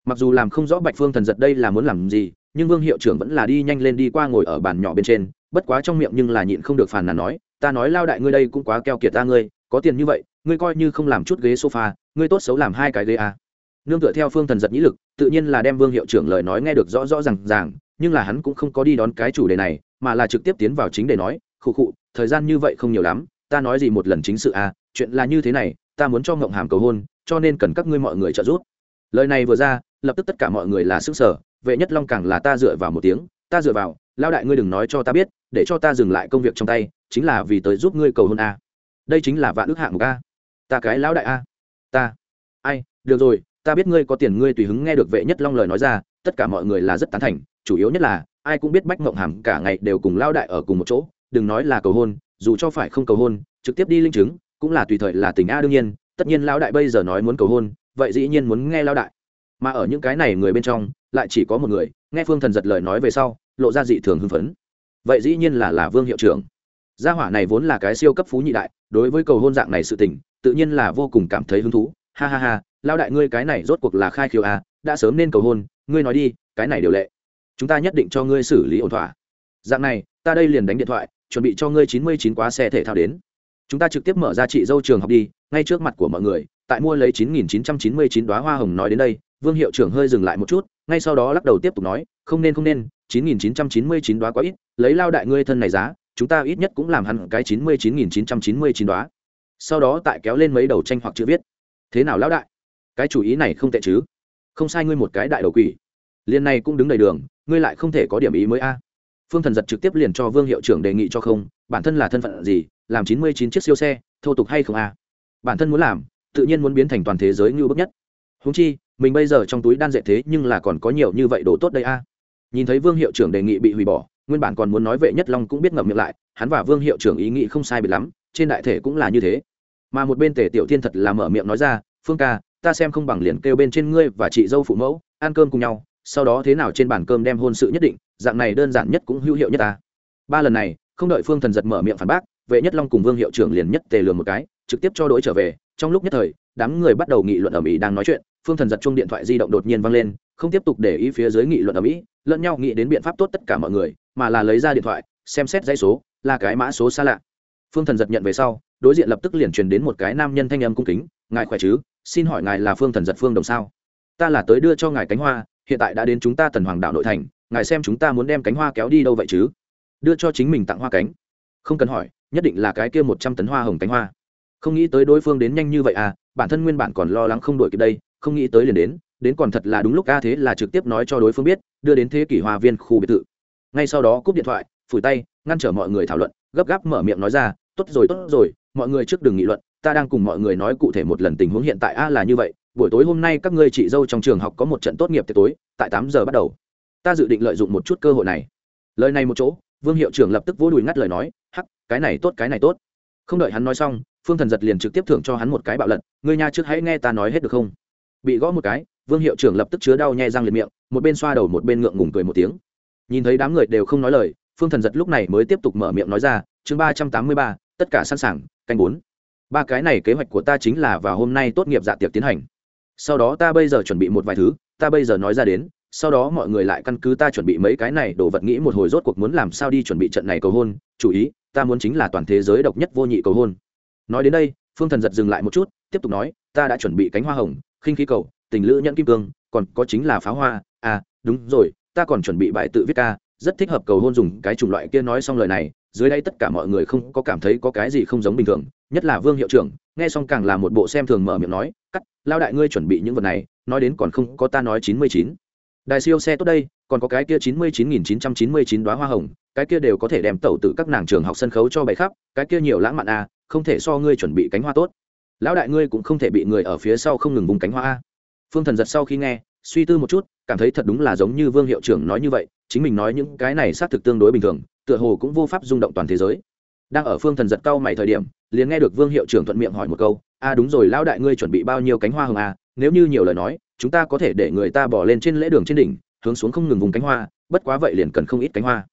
mặc dù làm không rõ bạch phương thần giật đây là muốn làm gì, nhưng vương hiệu trưởng vẫn là đi nhanh lên đi qua ngồi ở bàn nhỏ bên trên, bất quá trong miệng nhưng là nhịn không được phàn nàn nói, ta nói lao đại ngươi đây cũng quá keo kiệt ta ngươi, có tiền như vậy, ngươi coi như không làm chút ghế sofa, ngươi tốt xấu làm hai cái ghế à. nương tựa theo phương thần giật nhĩ lực, tự nhiên là đem vương hiệu trưởng lời nói nghe được rõ rõ r à n g ràng, nhưng là hắn cũng không có đi đón cái chủ đề này, mà là trực tiếp tiến vào chính để nói, khụ khụ, thời gian như vậy không nhiều lắm, ta nói gì một lần chính sự à chuyện là như thế này, ta muốn cho ngộng hàm cầu hôn, cho nên cần các ngươi mọi người trợ giúp lời này vừa ra lập tức tất cả mọi người là sức sở, vệ nhất long càng là ta dựa vào một tiếng, ta dựa vào lao đại ngươi đừng nói cho ta biết, để cho ta dừng lại công việc trong tay, chính là vì tới giúp ngươi cầu hôn a. Đây chính là vạn ước hạng một a. Ta cái lão đại a. Ta. Ai, được rồi, ta biết ngươi có tiền ngươi tùy hứng nghe được vệ nhất long lời nói ra, tất cả mọi người là rất tán thành, chủ yếu nhất là, ai cũng biết bách mộng hàm cả ngày đều cùng lao đại ở cùng một chỗ, đừng nói là cầu hôn, dù cho phải không cầu hôn, trực tiếp đi linh chứng, cũng là tùy thời là tình a đương nhiên, tất nhiên lao đại bây giờ nói muốn cầu hôn, vậy dĩ nhiên muốn nghe lao đại mà ở những cái này người bên trong, lại chỉ có một người, nghe phương thần giật lời nói về sau, lộ ra dị thường hưng phấn. Vậy dĩ nhiên là là vương hiệu trưởng. Gia hỏa này vốn là cái siêu cấp phú nhị đại, đối với cầu hôn dạng này sự tình, tự nhiên là vô cùng cảm thấy hứng thú. Ha ha ha lao đại ngươi cái này rốt cuộc là khai khiếu à đã sớm nên cầu hôn, ngươi nói đi, cái này điều lệ. Chúng ta nhất định cho ngươi xử lý ổn thỏa. Dạng này, ta đây liền đánh điện thoại, chuẩn bị cho ngươi chín mươi chín quá xe thể thao đến. Chúng ta trực tiếp mở ra trị dâu trường học đi, ngay trước mặt của mọi người, tại mua lấy chín nghìn chín trăm chín mươi chín đoá hoa hồng nói đến đây vương hiệu trưởng hơi dừng lại một chút, ngay sau đó lắc đầu tiếp tục nói, không nên không nên, chín nghìn chín trăm chín mươi chín đoá quá ít, lấy lao đại ngươi thân này giá, chúng ta ít nhất cũng làm hẳn cái chín mươi chín nghìn chín trăm chín mươi chín đoá. Sau đó tại kéo lên mấy đầu tranh hoặc chữ viết. Thế nào lão đại? Cái chủ ý này không tệ chứ? Không sai ngươi một cái đại đầu quỷ. Liên này cũng đứng đầy đường, ngươi lại không thể có điểm ý mới a. Phương thần giật trực tiếp liền cho vương hiệu trưởng đề nghị cho không, bản thân là thân phận gì, làm chín mươi chín chiếc siêu xe, thô tục hay không a? Bản thân muốn làm, tự nhiên muốn biến thành toàn thế giới ngưu bức nhất. Húng chi mình bây giờ trong túi đan dệt thế nhưng là còn có nhiều như vậy đồ tốt đây a. Nhìn thấy vương hiệu trưởng đề nghị bị hủy bỏ, nguyên bản còn muốn nói vệ nhất long cũng biết ngậm miệng lại, hắn và vương hiệu trưởng ý nghĩ không sai biệt lắm, trên đại thể cũng là như thế. Mà một bên tề tiểu thiên thật là mở miệng nói ra, phương ca, ta xem không bằng liền kêu bên trên ngươi và chị dâu phụ mẫu, ăn cơm cùng nhau, sau đó thế nào trên bàn cơm đem hôn sự nhất định, dạng này đơn giản nhất cũng hữu hiệu nhất ta. Ba lần này, không đợi phương thần giật mở miệng phản bác, vệ nhất long cùng vương hiệu trưởng liền nhất tề lừa một cái, trực tiếp cho đ i trở về, trong lúc nhất thời, đám người bắt đầu nghị luận ở mỹ đang nói chuyện phương thần giật chung điện thoại di động đột nhiên văng lên, không tiếp tục để ý phía dưới nghị luận ở mỹ, lẫn nhau nghĩ đến biện pháp tốt tất cả mọi người, mà là lấy ra điện thoại, xem xét dãy số, là cái mã số xa lạ. Phương thần giật nhận về sau, đối diện lập tức liền truyền đến một cái nam nhân thanh âm cung kính, ngài khỏe chứ? Xin hỏi ngài là phương thần giật phương đồng sao? Ta là tới đưa cho ngài cánh hoa, hiện tại đã đến chúng ta tần hoàng đạo nội thành, ngài xem chúng ta muốn đem cánh hoa kéo đi đâu vậy chứ? Đưa cho chính mình tặng hoa cánh. Không cần hỏi, nhất định là cái kia một trăm tấn hoa hồng cánh hoa. Không nghĩ tới đối phương đến nhanh như vậy à bản thân nguyên bản còn lo lắng không đổi kịp đây không nghĩ tới liền đến đến còn thật là đúng lúc ca thế là trực tiếp nói cho đối phương biết, đưa đến thế kỷ hoa viên khu biệt thự. Ngay sau đó cúp điện thoại, phủi tay, ngăn trở mọi người thảo luận, gấp gáp mở miệng nói ra, tốt rồi tốt rồi, mọi người trước đừng nghị luận, ta đang cùng mọi người nói cụ thể một lần tình huống hiện tại, a, là như vậy, buổi tối hôm nay các ngươi chị dâu trong trường học có một trận tốt nghiệp tiệc tối, tại tám giờ bắt đầu. Ta dự định lợi dụng một chút cơ hội này. Lời này một chỗ, vương hiệu trưởng lập tức vỗ đùi ngắt lời nói, hắc, cái này tốt, cái này tốt. Không đợi hắn nói xong, phương thần giật liền trực tiếp thưởng cho hắn một cái bạo lật, ngươi nha trước hãy nghe ta nói hết được không? Bị gõ một cái, vương hiệu trưởng lập tức chứa đau nhai răng liệt miệng, một bên xoa đầu một bên ngượng ngùng cười một tiếng. Nhìn thấy đám người đều không nói lời, phương thần giật lúc này mới tiếp tục mở miệng nói ra, chương ba trăm tám mươi ba, tất cả sẵn sàng, canh bốn. Ba cái này kế hoạch của ta chính là vào hôm nay tốt nghiệp dạ tiệc tiến hành. Sau đó ta bây giờ chuẩn bị một vài thứ, ta bây giờ nói ra đến, sau đó mọi người lại căn cứ ta chuẩn bị mấy cái này đồ vật nghĩ một hồi rốt cuộc muốn làm sao đi chuẩn bị trận này cầu hôn, chủ ý, ta muốn chính là toàn thế giới độc nhất vô nhị cầu hôn. Nói đến đây, phương thần giật dừng lại một chút, tiếp tục nói, ta đã chuẩn bị cánh hoa hồng khinh khí cầu tình lữ nhẫn kim cương còn có chính là pháo hoa. À đúng rồi ta còn chuẩn bị bài tự viết ca rất thích hợp cầu hôn dùng cái chủng loại kia nói xong lời này. Dưới đây tất cả mọi người không có cảm thấy có cái gì không giống bình thường nhất là vương hiệu trưởng nghe xong càng là một bộ xem thường mở miệng nói cắt lao đại ngươi chuẩn bị những vật này nói đến còn không có ta nói chín mươi chín. Đại siêu xe tốt đây còn có cái kia chín mươi chín nghìn chín trăm chín mươi chín đoá hoa hồng cái kia đều có thể đem tẩu tự các nàng trường học sân khấu cho bày khắp cái kia nhiều lãng mạn à, không thể so ngươi chuẩn bị cánh hoa tốt lão đại ngươi cũng không thể bị người ở phía sau không ngừng vùng cánh hoa a. Phương thần giật sau khi nghe, suy tư một chút, cảm thấy thật đúng là giống như vương hiệu trưởng nói như vậy, chính mình nói những cái này xác thực tương đối bình thường, tựa hồ cũng vô pháp rung động toàn thế giới. Đang ở phương thần giật cau mày thời điểm, liền nghe được vương hiệu trưởng thuận miệng hỏi một câu, a, đúng rồi, lão đại ngươi chuẩn bị bao nhiêu cánh hoa hồng a? Nếu như nhiều lời nói, chúng ta có thể để người ta bỏ lên trên lễ đường trên đỉnh, hướng xuống không ngừng vùng cánh hoa, bất quá vậy liền cần không ít cánh hoa.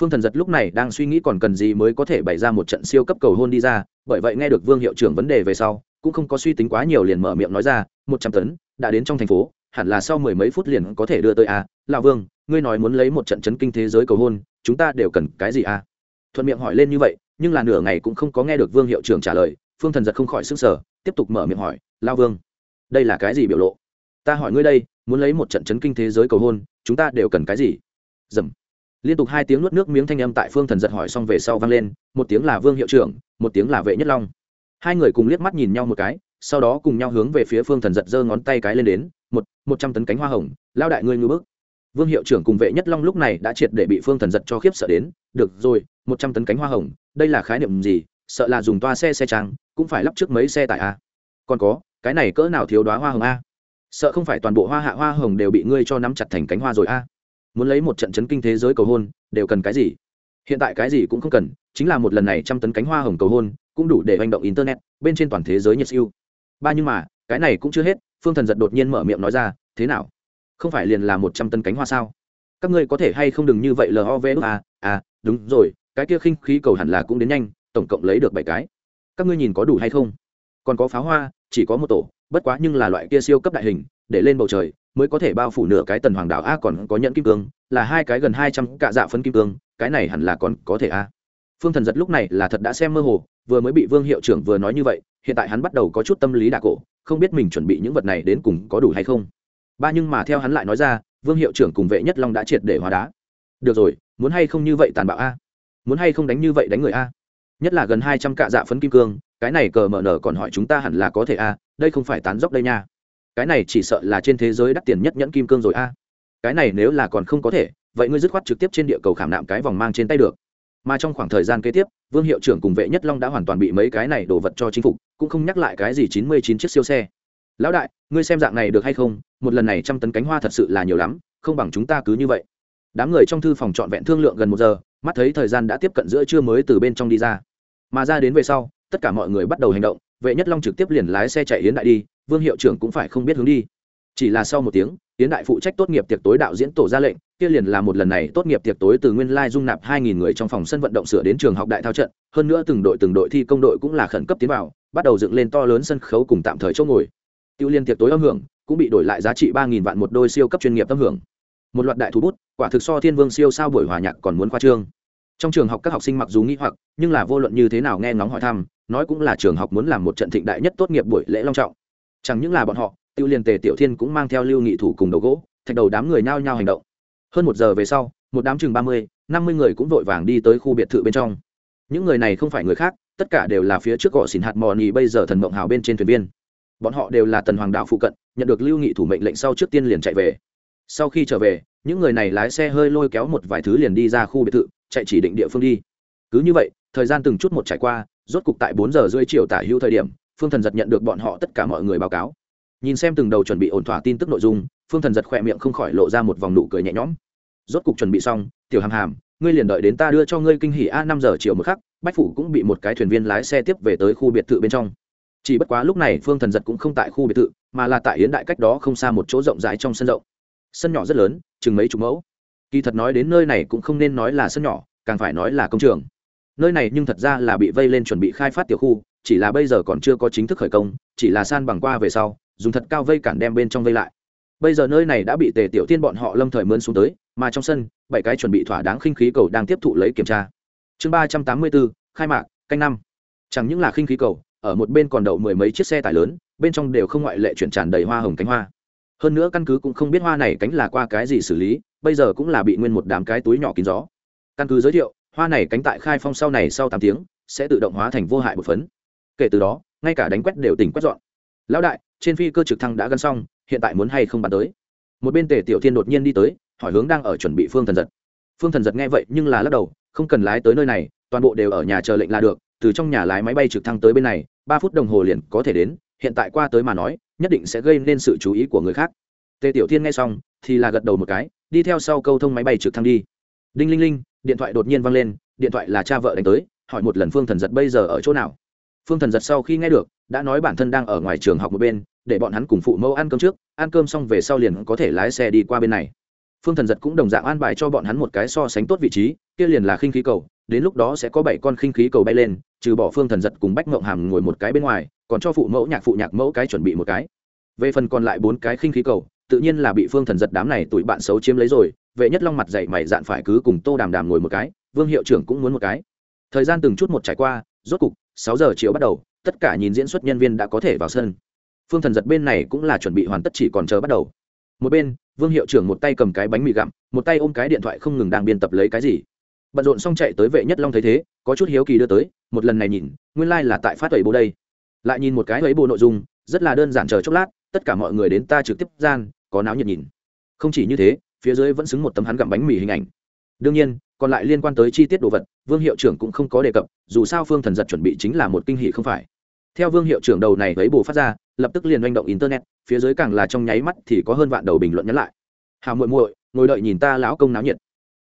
Phương thần giật lúc này đang suy nghĩ còn cần gì mới có thể bày ra một trận siêu cấp cầu hôn đi ra, bởi vậy nghe được vương hiệu trưởng vấn đề về sau cũng không có suy tính quá nhiều liền mở miệng nói ra, một trăm tấn, đã đến trong thành phố, hẳn là sau mười mấy phút liền có thể đưa tới a lão vương, ngươi nói muốn lấy một trận chấn kinh thế giới cầu hôn, chúng ta đều cần cái gì a thuận miệng hỏi lên như vậy, nhưng là nửa ngày cũng không có nghe được vương hiệu trưởng trả lời, phương thần giật không khỏi s ư n g sở tiếp tục mở miệng hỏi lao vương, đây là cái gì biểu lộ? Ta hỏi ngươi đây, muốn lấy một trận chấn kinh thế giới cầu hôn, chúng ta đều cần cái gì? Dầm. Liên tục hai tiếng nuốt nước miếng thanh âm tại phương thần giật hỏi xong về sau vang lên, một tiếng là vương hiệu trưởng, một tiếng là vệ nhất long hai người cùng liếc mắt nhìn nhau một cái, sau đó cùng nhau hướng về phía phương thần giật giơ ngón tay cái lên đến, một một trăm tấn cánh hoa hồng, lao đại ngươi ngư bức. Vương hiệu trưởng cùng vệ nhất long lúc này đã triệt để bị phương thần giật cho khiếp sợ đến, được rồi, một trăm tấn cánh hoa hồng, đây là khái niệm gì? Sợ là dùng toa xe xe trang, cũng phải lắp trước mấy xe tải a còn có, cái này cỡ nào thiếu đoá hoa hồng a? Sợ không phải toàn bộ hoa hạ hoa hồng đều bị ngươi cho nắm chặt thành cánh hoa rồi a? Muốn lấy một trận chấn kinh thế giới cầu hôn, đều cần cái gì? Hiện tại cái gì cũng không cần, chính là một lần này trăm tấn cánh hoa hồng cầu hôn cũng đủ để hành động internet, bên trên toàn thế giới nhiệt siêu. Ba nhưng mà, cái này cũng chưa hết, phương thần giật đột nhiên mở miệng nói ra, thế nào? Không phải liền là một trăm tân cánh hoa sao? Các ngươi có thể hay không đừng như vậy lov à à đúng rồi, cái kia khinh khí cầu hẳn là cũng đến nhanh, tổng cộng lấy được bảy cái. Các ngươi nhìn có đủ hay không? Còn có pháo hoa, chỉ có một tổ, bất quá nhưng là loại kia siêu cấp đại hình, để lên bầu trời, mới có thể bao phủ nửa cái tần hoàng đảo. A, còn có nhẫn kim cương, là hai cái gần hai trăm cạ dạ phân kim cương, cái này hẳn là còn có thể a phương thần giật lúc này là thật đã xem mơ hồ, vừa mới bị vương hiệu trưởng vừa nói như vậy, hiện tại hắn bắt đầu có chút tâm lý đà cổ, không biết mình chuẩn bị những vật này đến cùng có đủ hay không. Ba nhưng mà theo hắn lại nói ra, vương hiệu trưởng cùng vệ nhất long đã triệt để hóa đá. Được rồi, muốn hay không như vậy tàn bạo a? Muốn hay không đánh như vậy đánh người a? Nhất là gần hai trăm cạ dạ phấn kim cương, cái này cờ mở nở còn hỏi chúng ta hẳn là có thể a, đây không phải tán dốc đây nha. Cái này chỉ sợ là trên thế giới đắt tiền nhất nhẫn kim cương rồi a. Cái này nếu là còn không có thể, vậy ngươi dứt khoát trực tiếp trên địa cầu khảm nạm cái vòng mang trên tay được mà trong khoảng thời gian kế tiếp, vương hiệu trưởng cùng vệ nhất long đã hoàn toàn bị mấy cái này đổ vật cho chính phục, cũng không nhắc lại cái gì chín mươi chín chiếc siêu xe. Lão đại, ngươi xem dạng này được hay không? Một lần này trăm tấn cánh hoa thật sự là nhiều lắm, không bằng chúng ta cứ như vậy. Đám người trong thư phòng trọn vẹn thương lượng gần một giờ, mắt thấy thời gian đã tiếp cận giữa trưa mới từ bên trong đi ra. Mà ra đến về sau, tất cả mọi người bắt đầu hành động, vệ nhất long trực tiếp liền lái xe chạy hiến đại đi, vương hiệu trưởng cũng phải không biết hướng đi chỉ là sau một tiếng tiến đại phụ trách tốt nghiệp tiệc tối đạo diễn tổ ra lệnh, kia liền là một lần này tốt nghiệp tiệc tối từ nguyên lai dung nạp hai nghìn người trong phòng sân vận động sửa đến trường học đại thao trận, hơn nữa từng đội từng đội thi công đội cũng là khẩn cấp tiến vào, bắt đầu dựng lên to lớn sân khấu cùng tạm thời chỗ ngồi. Tiêu liên tiệc tối âm hưởng cũng bị đổi lại giá trị 3.000 vạn một đôi siêu cấp chuyên nghiệp âm hưởng. Một loạt đại thú bút, quả thực so thiên vương siêu sao buổi hòa nhạc còn muốn khoa trương. Trong trường học các học sinh mặc dù nghĩ hoặc, nhưng là vô luận như thế nào nghe ngóng hỏi thăm, nói cũng là trường học muốn làm một trận thịnh đại nhất tốt nghiệp buổi lễ long trọng. Chẳng những là bọn họ tiêu liên tề, tiểu thiên cũng mang theo lưu nghị thủ cùng đầu gỗ, thạch đầu đám người nhao nhao hành động. Hơn một giờ về sau, một đám chừng ba mươi, năm mươi người cũng vội vàng đi tới khu biệt thự bên trong. Những người này không phải người khác, tất cả đều là phía trước gõ xỉn hạt mò nhì bây giờ thần mộng hào bên trên thuyền viên. Bọn họ đều là tần hoàng đạo phụ cận, nhận được lưu nghị thủ mệnh lệnh sau trước tiên liền chạy về. Sau khi trở về, những người này lái xe hơi lôi kéo một vài thứ liền đi ra khu biệt thự, chạy chỉ định địa phương đi. Cứ như vậy, thời gian từng chút một trải qua, rốt cục tại bốn giờ rưỡi chiều tả hữu thời điểm, phương thần giật nhận được bọn họ tất cả mọi người báo cáo nhìn xem từng đầu chuẩn bị ổn thỏa tin tức nội dung, phương thần giật khỏe miệng không khỏi lộ ra một vòng nụ cười nhẹ nhõm. Rốt cục chuẩn bị xong, tiểu hàm hàm, ngươi liền đợi đến ta đưa cho ngươi kinh hỉ a năm giờ chiều một khắc, bách phủ cũng bị một cái thuyền viên lái xe tiếp về tới khu biệt thự bên trong. Chỉ bất quá lúc này phương thần giật cũng không tại khu biệt thự, mà là tại yến đại cách đó không xa một chỗ rộng rãi trong sân rộng. Sân nhỏ rất lớn, chừng mấy chục mẫu. Kỳ thật nói đến nơi này cũng không nên nói là sân nhỏ, càng phải nói là công trường. Nơi này nhưng thật ra là bị vây lên chuẩn bị khai phát tiểu khu, chỉ là bây giờ còn chưa có chính thức khởi công, chỉ là san bằng qua về sau dùng thật cao vây cản đem bên trong vây lại. Bây giờ nơi này đã bị tề tiểu tiên bọn họ lâm thời mướn xuống tới, mà trong sân, bảy cái chuẩn bị thỏa đáng khinh khí cầu đang tiếp thụ lấy kiểm tra. Chương ba trăm tám mươi bốn, khai mạc, canh năm. Chẳng những là khinh khí cầu, ở một bên còn đậu mười mấy chiếc xe tải lớn, bên trong đều không ngoại lệ chuyển tràn đầy hoa hồng cánh hoa. Hơn nữa căn cứ cũng không biết hoa này cánh là qua cái gì xử lý, bây giờ cũng là bị nguyên một đám cái túi nhỏ kín gió. Căn cứ giới thiệu, hoa này cánh tại khai phong sau này sau tám tiếng, sẽ tự động hóa thành vô hại một phấn. Kể từ đó, ngay cả đánh quét đều tỉnh quét dọn lão đại, trên phi cơ trực thăng đã gắn xong, hiện tại muốn hay không bắn tới? Một bên tề tiểu thiên đột nhiên đi tới, hỏi hướng đang ở chuẩn bị phương thần giật. Phương thần giật nghe vậy nhưng là lắc đầu, không cần lái tới nơi này, toàn bộ đều ở nhà chờ lệnh là được, từ trong nhà lái máy bay trực thăng tới bên này, ba phút đồng hồ liền có thể đến, hiện tại qua tới mà nói, nhất định sẽ gây nên sự chú ý của người khác. Tề tiểu thiên nghe xong, thì là gật đầu một cái, đi theo sau câu thông máy bay trực thăng đi. Đinh linh linh, điện thoại đột nhiên văng lên, điện thoại là cha vợ đánh tới, hỏi một lần phương thần giật bây giờ ở chỗ nào? Phương thần giật sau khi nghe được đã nói bản thân đang ở ngoài trường học một bên, để bọn hắn cùng phụ mẫu ăn cơm trước, ăn cơm xong về sau liền có thể lái xe đi qua bên này. Phương thần giật cũng đồng dạng an bài cho bọn hắn một cái so sánh tốt vị trí, kia liền là khinh khí cầu, đến lúc đó sẽ có bảy con khinh khí cầu bay lên, trừ bỏ phương thần giật cùng bách mộng hàm ngồi một cái bên ngoài, còn cho phụ mẫu nhạc phụ nhạc mẫu cái chuẩn bị một cái. Về phần còn lại bốn cái khinh khí cầu, tự nhiên là bị phương thần giật đám này tụi bạn xấu chiếm lấy rồi, vệ nhất long mặt dậy mày dạn phải cứ cùng tô đàm đàm ngồi một cái, vương hiệu trưởng cũng muốn một cái. Thời gian từng chút một trải qua, rốt cục, sáu giờ chiều bắt đầu tất cả nhìn diễn xuất nhân viên đã có thể vào sân. Phương thần giật bên này cũng là chuẩn bị hoàn tất chỉ còn chờ bắt đầu. Một bên, vương hiệu trưởng một tay cầm cái bánh mì gặm, một tay ôm cái điện thoại không ngừng đang biên tập lấy cái gì. Bận rộn xong chạy tới vệ nhất long thấy thế, có chút hiếu kỳ đưa tới, một lần này nhìn, nguyên lai、like、là tại phát tẩy bố đây. Lại nhìn một cái ấy bộ nội dung, rất là đơn giản chờ chốc lát, tất cả mọi người đến ta trực tiếp gian, có náo nhiệt nhìn. Không chỉ như thế, phía dưới vẫn xứng một tấm hắn gặm bánh mì hình ảnh đương nhiên, còn lại liên quan tới chi tiết đồ vật, vương hiệu trưởng cũng không có đề cập, dù sao phương thần giật chuẩn bị chính là một kinh hỷ không phải. Theo vương hiệu trưởng đầu này lấy bồ phát ra, lập tức liền manh động internet, phía dưới càng là trong nháy mắt thì có hơn vạn đầu bình luận nhắn lại. Hào muội muội, ngồi đợi nhìn ta lão công náo nhiệt.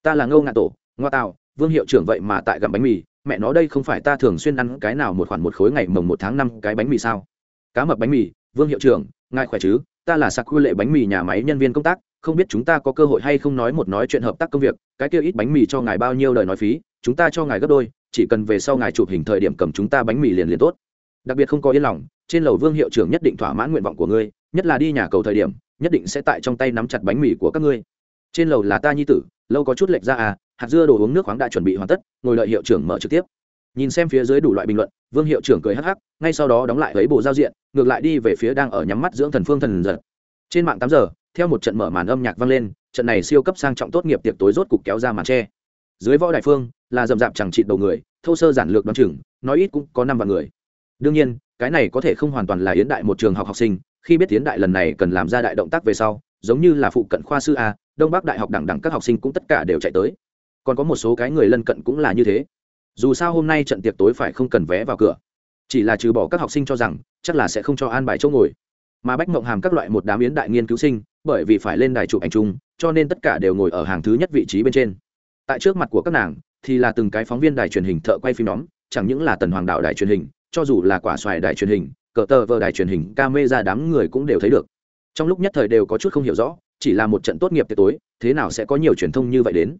Ta là ngâu ngạ tổ, ngoa tào, vương hiệu trưởng vậy mà tại gặm bánh mì, mẹ nó đây không phải ta thường xuyên ăn cái nào một khoản một khối ngày mồng một tháng năm cái bánh mì sao? Cá mập bánh mì, vương hiệu trưởng, ngài khỏe chứ? Ta là sạc quy lệ bánh mì nhà máy nhân viên công tác không biết chúng ta có cơ hội hay không nói một nói chuyện hợp tác công việc, cái kia ít bánh mì cho ngài bao nhiêu lời nói phí, chúng ta cho ngài gấp đôi, chỉ cần về sau ngài chụp hình thời điểm cầm chúng ta bánh mì liền liền tốt. Đặc biệt không có yên lòng, trên lầu vương hiệu trưởng nhất định thỏa mãn nguyện vọng của ngươi, nhất là đi nhà cầu thời điểm, nhất định sẽ tại trong tay nắm chặt bánh mì của các ngươi. Trên lầu là ta nhi tử, lâu có chút lệch ra à hạt dưa đồ uống nước khoáng đã chuẩn bị hoàn tất, ngồi đợi hiệu trưởng mở trực tiếp. Nhìn xem phía dưới đủ loại bình luận, vương hiệu trưởng cười hắc hắc, ngay sau đó đóng lại lấy bộ giao diện, ngược lại đi về phía đang ở nhắm mắt dưỡng thần phương thần giật. Trên mạng tám giờ theo một trận mở màn âm nhạc vang lên, trận này siêu cấp sang trọng tốt nghiệp tiệc tối rốt cục kéo ra màn tre. Dưới võ đại phương, là rậm rạp chẳng trị đầu người, thô sơ giản lược đoán chừng, nói ít cũng có năm vạn người. Đương nhiên, cái này có thể không hoàn toàn là yến đại một trường học học sinh, khi biết yến đại lần này cần làm ra đại động tác về sau, giống như là phụ cận khoa sư a, đông bắc đại học đẳng đẳng các học sinh cũng tất cả đều chạy tới. Còn có một số cái người lân cận cũng là như thế. Dù sao hôm nay trận tiệc tối phải không cần vé vào cửa. Chỉ là trừ bỏ các học sinh cho rằng, chắc là sẽ không cho an bài chỗ ngồi mà bách mộng hàm các loại một đám yến đại nghiên cứu sinh, bởi vì phải lên đài chụp ảnh chung, cho nên tất cả đều ngồi ở hàng thứ nhất vị trí bên trên. Tại trước mặt của các nàng, thì là từng cái phóng viên đài truyền hình thợ quay phim nhóm, chẳng những là tần hoàng đạo đài truyền hình, cho dù là quả xoài đài truyền hình, cờ tờ vờ đài truyền hình ca mê ra đám người cũng đều thấy được. Trong lúc nhất thời đều có chút không hiểu rõ, chỉ là một trận tốt nghiệp tối, thế nào sẽ có nhiều truyền thông như vậy đến?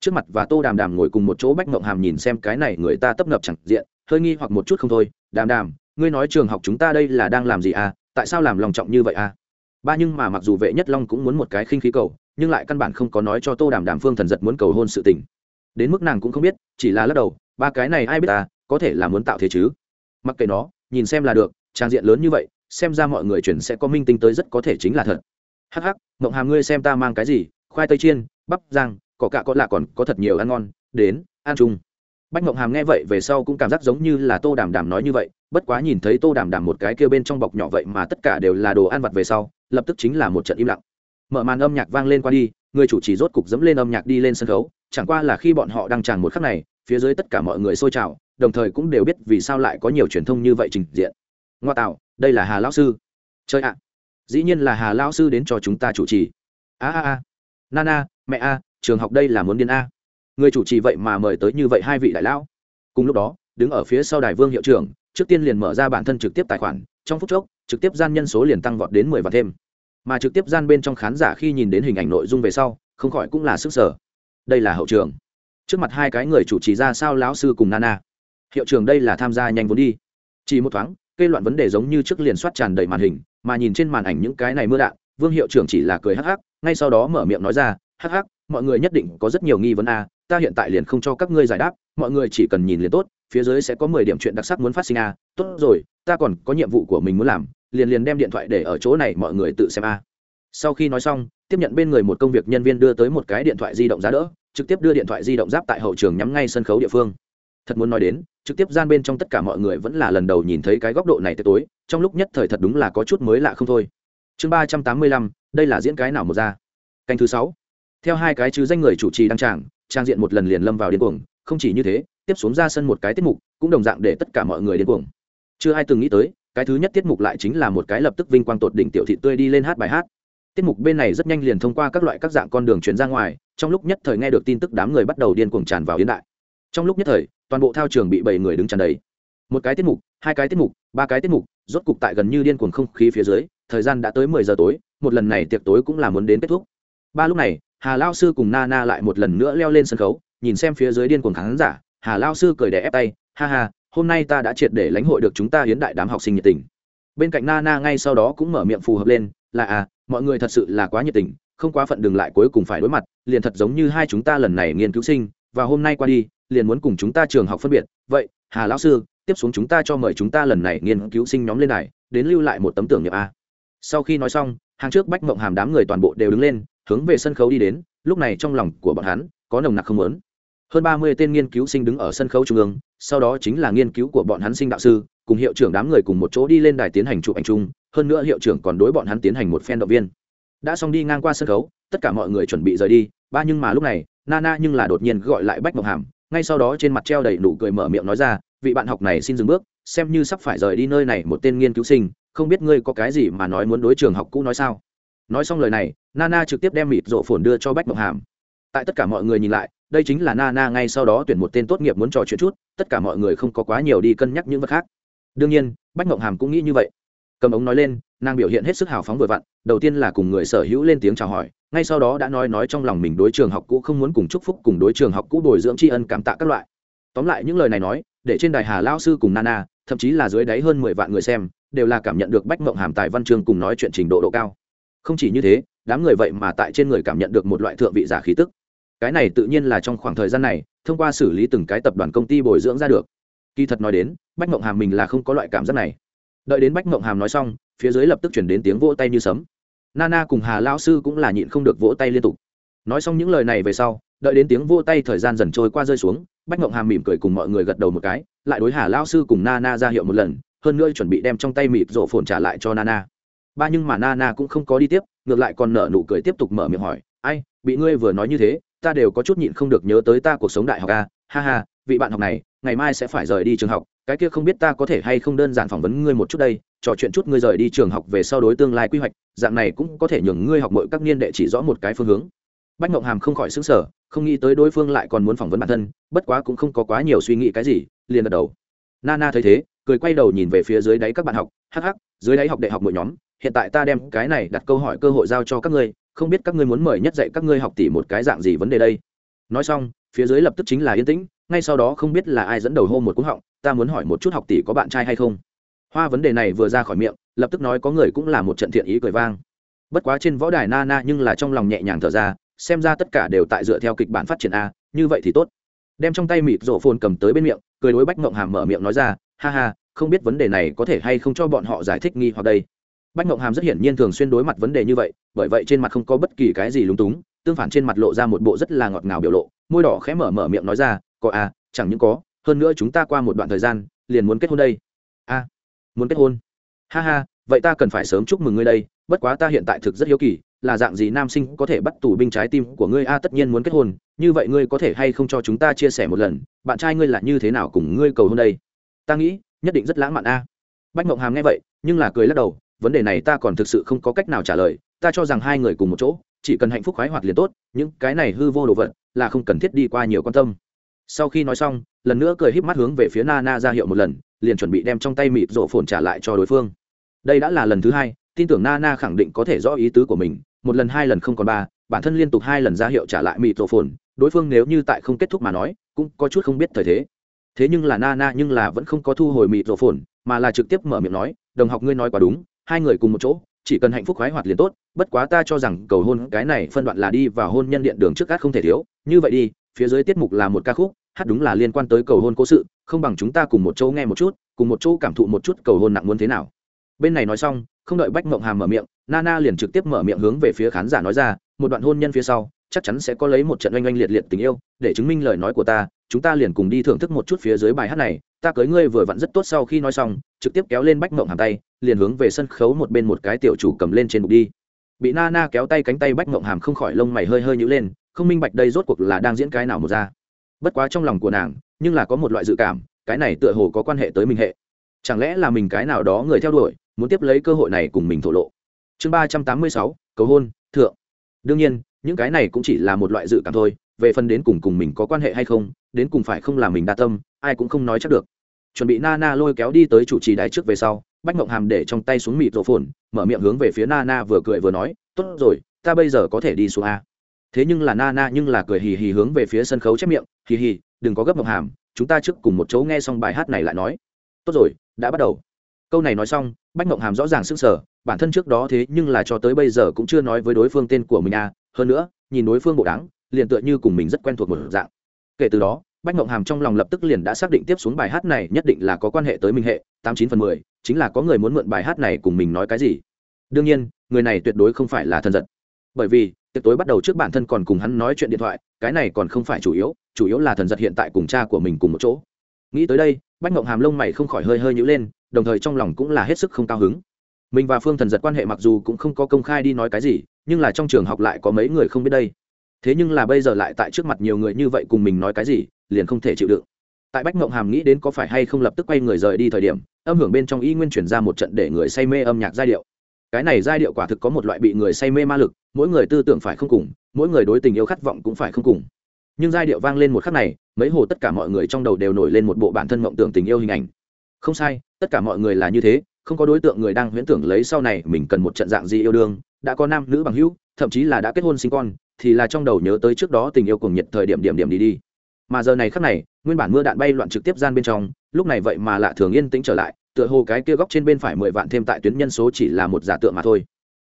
Trước mặt và tô đàm đàm ngồi cùng một chỗ bách mộng hàm nhìn xem cái này người ta tấp nập chẳng diện, hơi nghi hoặc một chút không thôi. Đàm đàm, ngươi nói trường học chúng ta đây là đang làm gì à? Tại sao làm lòng trọng như vậy à? Ba nhưng mà mặc dù vệ nhất long cũng muốn một cái khinh khí cầu, nhưng lại căn bản không có nói cho tô đàm đàm phương thần giật muốn cầu hôn sự tình. Đến mức nàng cũng không biết, chỉ là lắc đầu, ba cái này ai biết ta có thể là muốn tạo thế chứ? Mặc kệ nó, nhìn xem là được, trang diện lớn như vậy, xem ra mọi người chuyển sẽ có minh tinh tới rất có thể chính là thật. Hắc hắc, mộng hàm ngươi xem ta mang cái gì, khoai tây chiên, bắp rang, cỏ cạ có lạ còn có thật nhiều ăn ngon, đến, ăn chung. Bách mộng hàm nghe vậy về sau cũng cảm giác giống như là tô đàm đàm nói như vậy bất quá nhìn thấy tô đàm đàm một cái kêu bên trong bọc nhỏ vậy mà tất cả đều là đồ ăn vặt về sau, lập tức chính là một trận im lặng. Mở màn âm nhạc vang lên qua đi, người chủ trì rốt cục dẫm lên âm nhạc đi lên sân khấu, chẳng qua là khi bọn họ đang tràn một khắc này, phía dưới tất cả mọi người xôi trào, đồng thời cũng đều biết vì sao lại có nhiều truyền thông như vậy trình diện. Ngoa tạo, đây là hà lão sư. Chơi ạ. Dĩ nhiên là hà lão sư đến cho chúng ta chủ trì. A a a. Nana, mẹ a, trường học đây là muốn điên a. Người chủ trì vậy mà mời tới như vậy hai vị đại lão. Cùng lúc đó, đứng ở phía sau đài vương hiệu trưởng trước tiên liền mở ra bản thân trực tiếp tài khoản, trong phút chốc, trực tiếp gian nhân số liền tăng vọt đến mười và thêm. Mà trực tiếp gian bên trong khán giả khi nhìn đến hình ảnh nội dung về sau, không khỏi cũng là sức sở. Đây là hậu trường. Trước mặt hai cái người chủ trì ra sao lão sư cùng nana. Hiệu trường đây là tham gia nhanh vốn đi. Chỉ một thoáng cây loạn vấn đề giống như trước liền soát tràn đầy màn hình, mà nhìn trên màn ảnh những cái này mưa đạn, vương hiệu trưởng chỉ là cười hắc hắc, ngay sau đó mở miệng nói ra, hắc hắc, mọi người nhất định có rất nhiều nghi vấn a, ta hiện tại liền không cho các ngươi giải đáp, mọi người chỉ cần nhìn liền tốt phía dưới sẽ có mười điểm chuyện đặc sắc muốn phát sinh a. Tốt rồi, ta còn có nhiệm vụ của mình muốn làm, liền liền đem điện thoại để ở chỗ này mọi người tự xem a. Sau khi nói xong, tiếp nhận bên người một công việc nhân viên đưa tới một cái điện thoại di động giá đỡ, trực tiếp đưa điện thoại di động giáp tại hậu trường nhắm ngay sân khấu địa phương. Thật muốn nói đến, trực tiếp gian bên trong tất cả mọi người vẫn là lần đầu nhìn thấy cái góc độ này tới tối, trong lúc nhất thời thật đúng là có chút mới lạ không thôi. Chương ba trăm tám mươi lăm, đây là diễn cái nào một ra? Canh thứ sáu. Theo hai cái chứ danh người chủ trì đăng tràng, trang diện một lần liền lâm vào điên cuồng, không chỉ như thế tiếp xuống ra sân một cái tiết mục, cũng đồng dạng để tất cả mọi người điên cuồng. Chưa ai từng nghĩ tới, cái thứ nhất tiết mục lại chính là một cái lập tức vinh quang tột đỉnh tiểu thị tươi đi lên hát bài hát. Tiết mục bên này rất nhanh liền thông qua các loại các dạng con đường chuyển ra ngoài, trong lúc nhất thời nghe được tin tức đám người bắt đầu điên cuồng tràn vào yến đại. Trong lúc nhất thời, toàn bộ thao trường bị bảy người đứng tràn đầy. Một cái tiết mục, hai cái tiết mục, ba cái tiết mục, rốt cục tại gần như điên cuồng không khí phía dưới, thời gian đã tới mười giờ tối, một lần này tiệc tối cũng là muốn đến kết thúc. Ba lúc này, hà lao sư cùng na na lại một lần nữa leo lên sân khấu, nhìn xem phía dưới điên cuồng khán giả hà lao sư cười đè ép tay, ha ha, hôm nay ta đã triệt để lãnh hội được chúng ta hiến đại đám học sinh nhiệt tình. Bên cạnh na na ngay sau đó cũng mở miệng phù hợp lên, là à mọi người thật sự là quá nhiệt tình, không quá phận đừng lại cuối cùng phải đối mặt, liền thật giống như hai chúng ta lần này nghiên cứu sinh, và hôm nay qua đi, liền muốn cùng chúng ta trường học phân biệt. Vậy, hà lão sư, tiếp xuống chúng ta cho mời chúng ta lần này nghiên cứu sinh nhóm lên này, đến lưu lại một tấm tưởng nhập a. Sau khi nói xong, hàng trước bách mộng hàm đám người toàn bộ đều đứng lên, hướng về sân khấu đi đến, lúc này trong lòng của bọn hắn có nồng nặc không lớn hơn ba mươi tên nghiên cứu sinh đứng ở sân khấu trung ương, sau đó chính là nghiên cứu của bọn hắn sinh đạo sư, cùng hiệu trưởng đám người cùng một chỗ đi lên đài tiến hành chụp ảnh chung, hơn nữa hiệu trưởng còn đối bọn hắn tiến hành một phen động viên. Đã xong đi ngang qua sân khấu, tất cả mọi người chuẩn bị rời đi, ba nhưng mà lúc này, nana nhưng là đột nhiên gọi lại bách Mộc hàm, ngay sau đó trên mặt treo đầy nụ cười mở miệng nói ra, vị bạn học này xin dừng bước, xem như sắp phải rời đi nơi này một tên nghiên cứu sinh, không biết ngươi có cái gì mà nói muốn đối trường học cũ nói sao? Nói xong lời này, nana trực tiếp đem mịt rộ phồn đưa cho bách Mộc hàm tại tất cả mọi người nhìn lại, đây chính là nana ngay sau đó tuyển một tên tốt nghiệp muốn trò chuyện chút, tất cả mọi người không có quá nhiều đi cân nhắc những vật khác. Đương nhiên, bách mộng hàm cũng nghĩ như vậy. Cầm ống nói lên, nàng biểu hiện hết sức hào phóng vừa vặn, đầu tiên là cùng người sở hữu lên tiếng chào hỏi, ngay sau đó đã nói nói trong lòng mình đối trường học cũ không muốn cùng chúc phúc cùng đối trường học cũ bồi dưỡng tri ân cảm tạ các loại. Tóm lại những lời này nói, để trên đài hà lao sư cùng nana thậm chí là dưới đáy hơn mười vạn người xem, đều là cảm nhận được bách mộng hàm tài văn chương cùng nói chuyện trình độ độ cao. Không chỉ như thế, đám người vậy mà tại trên người cảm nhận được một loại thượng vị giả khí tức cái này tự nhiên là trong khoảng thời gian này, thông qua xử lý từng cái tập đoàn công ty bồi dưỡng ra được. Kỳ thật nói đến, bách mộng hàm mình là không có loại cảm giác này. Đợi đến bách mộng hàm nói xong, phía dưới lập tức chuyển đến tiếng vỗ tay như sấm. Nana cùng hà lao sư cũng là nhịn không được vỗ tay liên tục. Nói xong những lời này về sau, đợi đến tiếng vỗ tay thời gian dần trôi qua rơi xuống, bách mộng hàm mỉm cười cùng mọi người gật đầu một cái, lại đối hà lao sư cùng nana ra hiệu một lần, hơn nữa chuẩn bị đem trong tay mịp rổ phồn trả lại cho nana. Ba nhưng mà nana cũng không có đi tiếp, ngược lại còn nở nụ cười tiếp tục mở miệng hỏi, ai, bị ngươi vừa nói như thế ta đều có chút nhịn không được nhớ tới ta cuộc sống đại học a. Ha ha, vị bạn học này, ngày mai sẽ phải rời đi trường học. Cái kia không biết ta có thể hay không đơn giản phỏng vấn ngươi một chút đây, trò chuyện chút ngươi rời đi trường học về sau đối tương lai quy hoạch, dạng này cũng có thể nhường ngươi học mọi các niên đệ chỉ rõ một cái phương hướng. Bách mộng hàm không khỏi xứng sở không nghĩ tới đối phương lại còn muốn phỏng vấn bản thân, bất quá cũng không có quá nhiều suy nghĩ cái gì, liền gật đầu. Nana thấy thế, cười quay đầu nhìn về phía dưới đáy các bạn học. Hắc hắc, dưới đáy học đại học mỗi nhóm, hiện tại ta đem cái này đặt câu hỏi cơ hội giao cho các ngươi không biết các ngươi muốn mời nhất dạy các ngươi học tỷ một cái dạng gì vấn đề đây. Nói xong, phía dưới lập tức chính là yên tĩnh, ngay sau đó không biết là ai dẫn đầu hô một cú họng, ta muốn hỏi một chút học tỷ có bạn trai hay không? Hoa vấn đề này vừa ra khỏi miệng, lập tức nói có người cũng là một trận thiện ý cười vang. Bất quá trên võ đài na na nhưng là trong lòng nhẹ nhàng thở ra, xem ra tất cả đều tại dựa theo kịch bản phát triển a, như vậy thì tốt. Đem trong tay mịt rổ phồn cầm tới bên miệng, cười đối bách mộng hàm mở miệng nói ra, ha ha, không biết vấn đề này có thể hay không cho bọn họ giải thích nghi hoặc đây bách mộng hàm rất hiển nhiên thường xuyên đối mặt vấn đề như vậy bởi vậy trên mặt không có bất kỳ cái gì lúng túng tương phản trên mặt lộ ra một bộ rất là ngọt ngào biểu lộ môi đỏ khẽ mở mở miệng nói ra có à chẳng những có hơn nữa chúng ta qua một đoạn thời gian liền muốn kết hôn đây. A à, muốn kết hôn? Ha ha vậy ta cần phải sớm chúc mừng ngươi đây bất quá ta hiện tại thực rất hiếu kỳ là dạng gì nam sinh có thể bắt tù binh trái tim của ngươi? A tất nhiên muốn kết hôn như vậy ngươi có thể hay không cho chúng ta chia sẻ một lần bạn trai ngươi là như thế nào cùng ngươi cầu hôn đây? Ta nghĩ nhất định rất lãng mạn a. Bách mộng hàm nghe vậy nhưng là cười lắc đầu vấn đề này ta còn thực sự không có cách nào trả lời, ta cho rằng hai người cùng một chỗ, chỉ cần hạnh phúc khoái hoạt liền tốt, những cái này hư vô đồ vật là không cần thiết đi qua nhiều quan tâm. Sau khi nói xong, lần nữa cười híp mắt hướng về phía na na ra hiệu một lần, liền chuẩn bị đem trong tay mịt rổ phồn trả lại cho đối phương. Đây đã là lần thứ hai, tin tưởng na na khẳng định có thể rõ ý tứ của mình, một lần hai lần không còn ba, bản thân liên tục hai lần ra hiệu trả lại mịt rổ phồn, đối phương nếu như tại không kết thúc mà nói, cũng có chút không biết thời thế. Thế nhưng là na na nhưng là vẫn không có thu hồi mịt rổ phồn, mà là trực tiếp mở miệng nói, đồng học ngươi nói quá đúng hai người cùng một chỗ, chỉ cần hạnh phúc khoái hoạt liền tốt, bất quá ta cho rằng cầu hôn cái này phân đoạn là đi vào hôn nhân điện đường trước gác không thể thiếu, như vậy đi, phía dưới tiết mục là một ca khúc, hát đúng là liên quan tới cầu hôn cố sự, không bằng chúng ta cùng một chỗ nghe một chút, cùng một chỗ cảm thụ một chút cầu hôn nặng muốn thế nào. Bên này nói xong, không đợi bách mộng hàm mở miệng, nana liền trực tiếp mở miệng hướng về phía khán giả nói ra, một đoạn hôn nhân phía sau, chắc chắn sẽ có lấy một trận oanh oanh liệt liệt tình yêu, để chứng minh lời nói của ta, chúng ta liền cùng đi thưởng thức một chút phía dưới bài hát này, ta cưới ngươi vừa vặn rất tốt sau khi nói xong, trực tiếp kéo lên bách mộng hàm tay liền hướng về sân khấu một bên một cái tiểu chủ cầm lên trên bục đi. Bị na na kéo tay cánh tay bách mộng hàm không khỏi lông mày hơi hơi nhữ lên, không minh bạch đây rốt cuộc là đang diễn cái nào một ra. Bất quá trong lòng của nàng, nhưng là có một loại dự cảm, cái này tựa hồ có quan hệ tới mình hệ. Chẳng lẽ là mình cái nào đó người theo đuổi, muốn tiếp lấy cơ hội này cùng mình thổ lộ? Chương ba trăm tám mươi sáu, cầu hôn, thượng. Đương nhiên, những cái này cũng chỉ là một loại dự cảm thôi, về phần đến cùng cùng mình có quan hệ hay không, đến cùng phải không là mình đa tâm, ai cũng không nói chắc được. Chuẩn bị na na lôi kéo đi tới chủ trì đáy trước về sau bách mộng hàm để trong tay xuống mịt rổ phồn, mở miệng hướng về phía na na vừa cười vừa nói, tốt rồi, ta bây giờ có thể đi xuống a. Thế nhưng là na na nhưng là cười hì hì hướng về phía sân khấu chép miệng, hì hì, đừng có gấp mộng hàm, chúng ta trước cùng một chỗ nghe xong bài hát này lại nói. Tốt rồi, đã bắt đầu. Câu này nói xong, bách mộng hàm rõ ràng s ư n g sở bản thân trước đó thế nhưng là cho tới bây giờ cũng chưa nói với đối phương tên của mình à hơn nữa, nhìn đối phương bộ đáng liền tựa như cùng mình rất quen thuộc một dạng. Kể từ đó bách ngộng hàm trong lòng lập tức liền đã xác định tiếp xuống bài hát này nhất định là có quan hệ tới mình hệ, tám chín phần mười, chính là có người muốn mượn bài hát này cùng mình nói cái gì. Đương nhiên, người này tuyệt đối không phải là thân giật. Bởi vì, tiệc tối bắt đầu trước bản thân còn cùng hắn nói chuyện điện thoại, cái này còn không phải chủ yếu chủ yếu là thần giật hiện tại cùng cha của mình cùng một chỗ. Nghĩ tới đây, bách ngộng hàm lông mày không khỏi hơi hơi nhữ lên, đồng thời trong lòng cũng là hết sức không cao hứng. Mình và phương thần giật quan hệ mặc dù cũng không có công khai đi nói cái gì, nhưng là trong trường học lại có mấy người không biết đây thế nhưng là bây giờ lại tại trước mặt nhiều người như vậy cùng mình nói cái gì, liền không thể chịu đựng. Tại bách mộng hàm nghĩ đến có phải hay không lập tức quay người rời đi thời điểm, âm hưởng bên trong y nguyên chuyển ra một trận để người say mê âm nhạc giai điệu. Cái này giai điệu quả thực có một loại bị người say mê ma lực, mỗi người tư tưởng phải không cùng, mỗi người đối tình yêu khát vọng cũng phải không cùng. Nhưng giai điệu vang lên một khắc này, mấy hồ tất cả mọi người trong đầu đều nổi lên một bộ bản thân mộng tưởng tình yêu hình ảnh. Không sai, tất cả mọi người là như thế, không có đối tượng người đang huyễn tưởng lấy sau này mình cần một trận dạng gì yêu đương, đã có nam nữ bằng hữu, thậm chí là đã kết hôn sinh con thì là trong đầu nhớ tới trước đó tình yêu cùng nhiệt thời điểm điểm điểm đi đi. Mà giờ này khắc này, nguyên bản mưa đạn bay loạn trực tiếp gian bên trong, lúc này vậy mà lạ thường yên tĩnh trở lại, tựa hồ cái kia góc trên bên phải mười vạn thêm tại tuyến nhân số chỉ là một giả tượng mà thôi.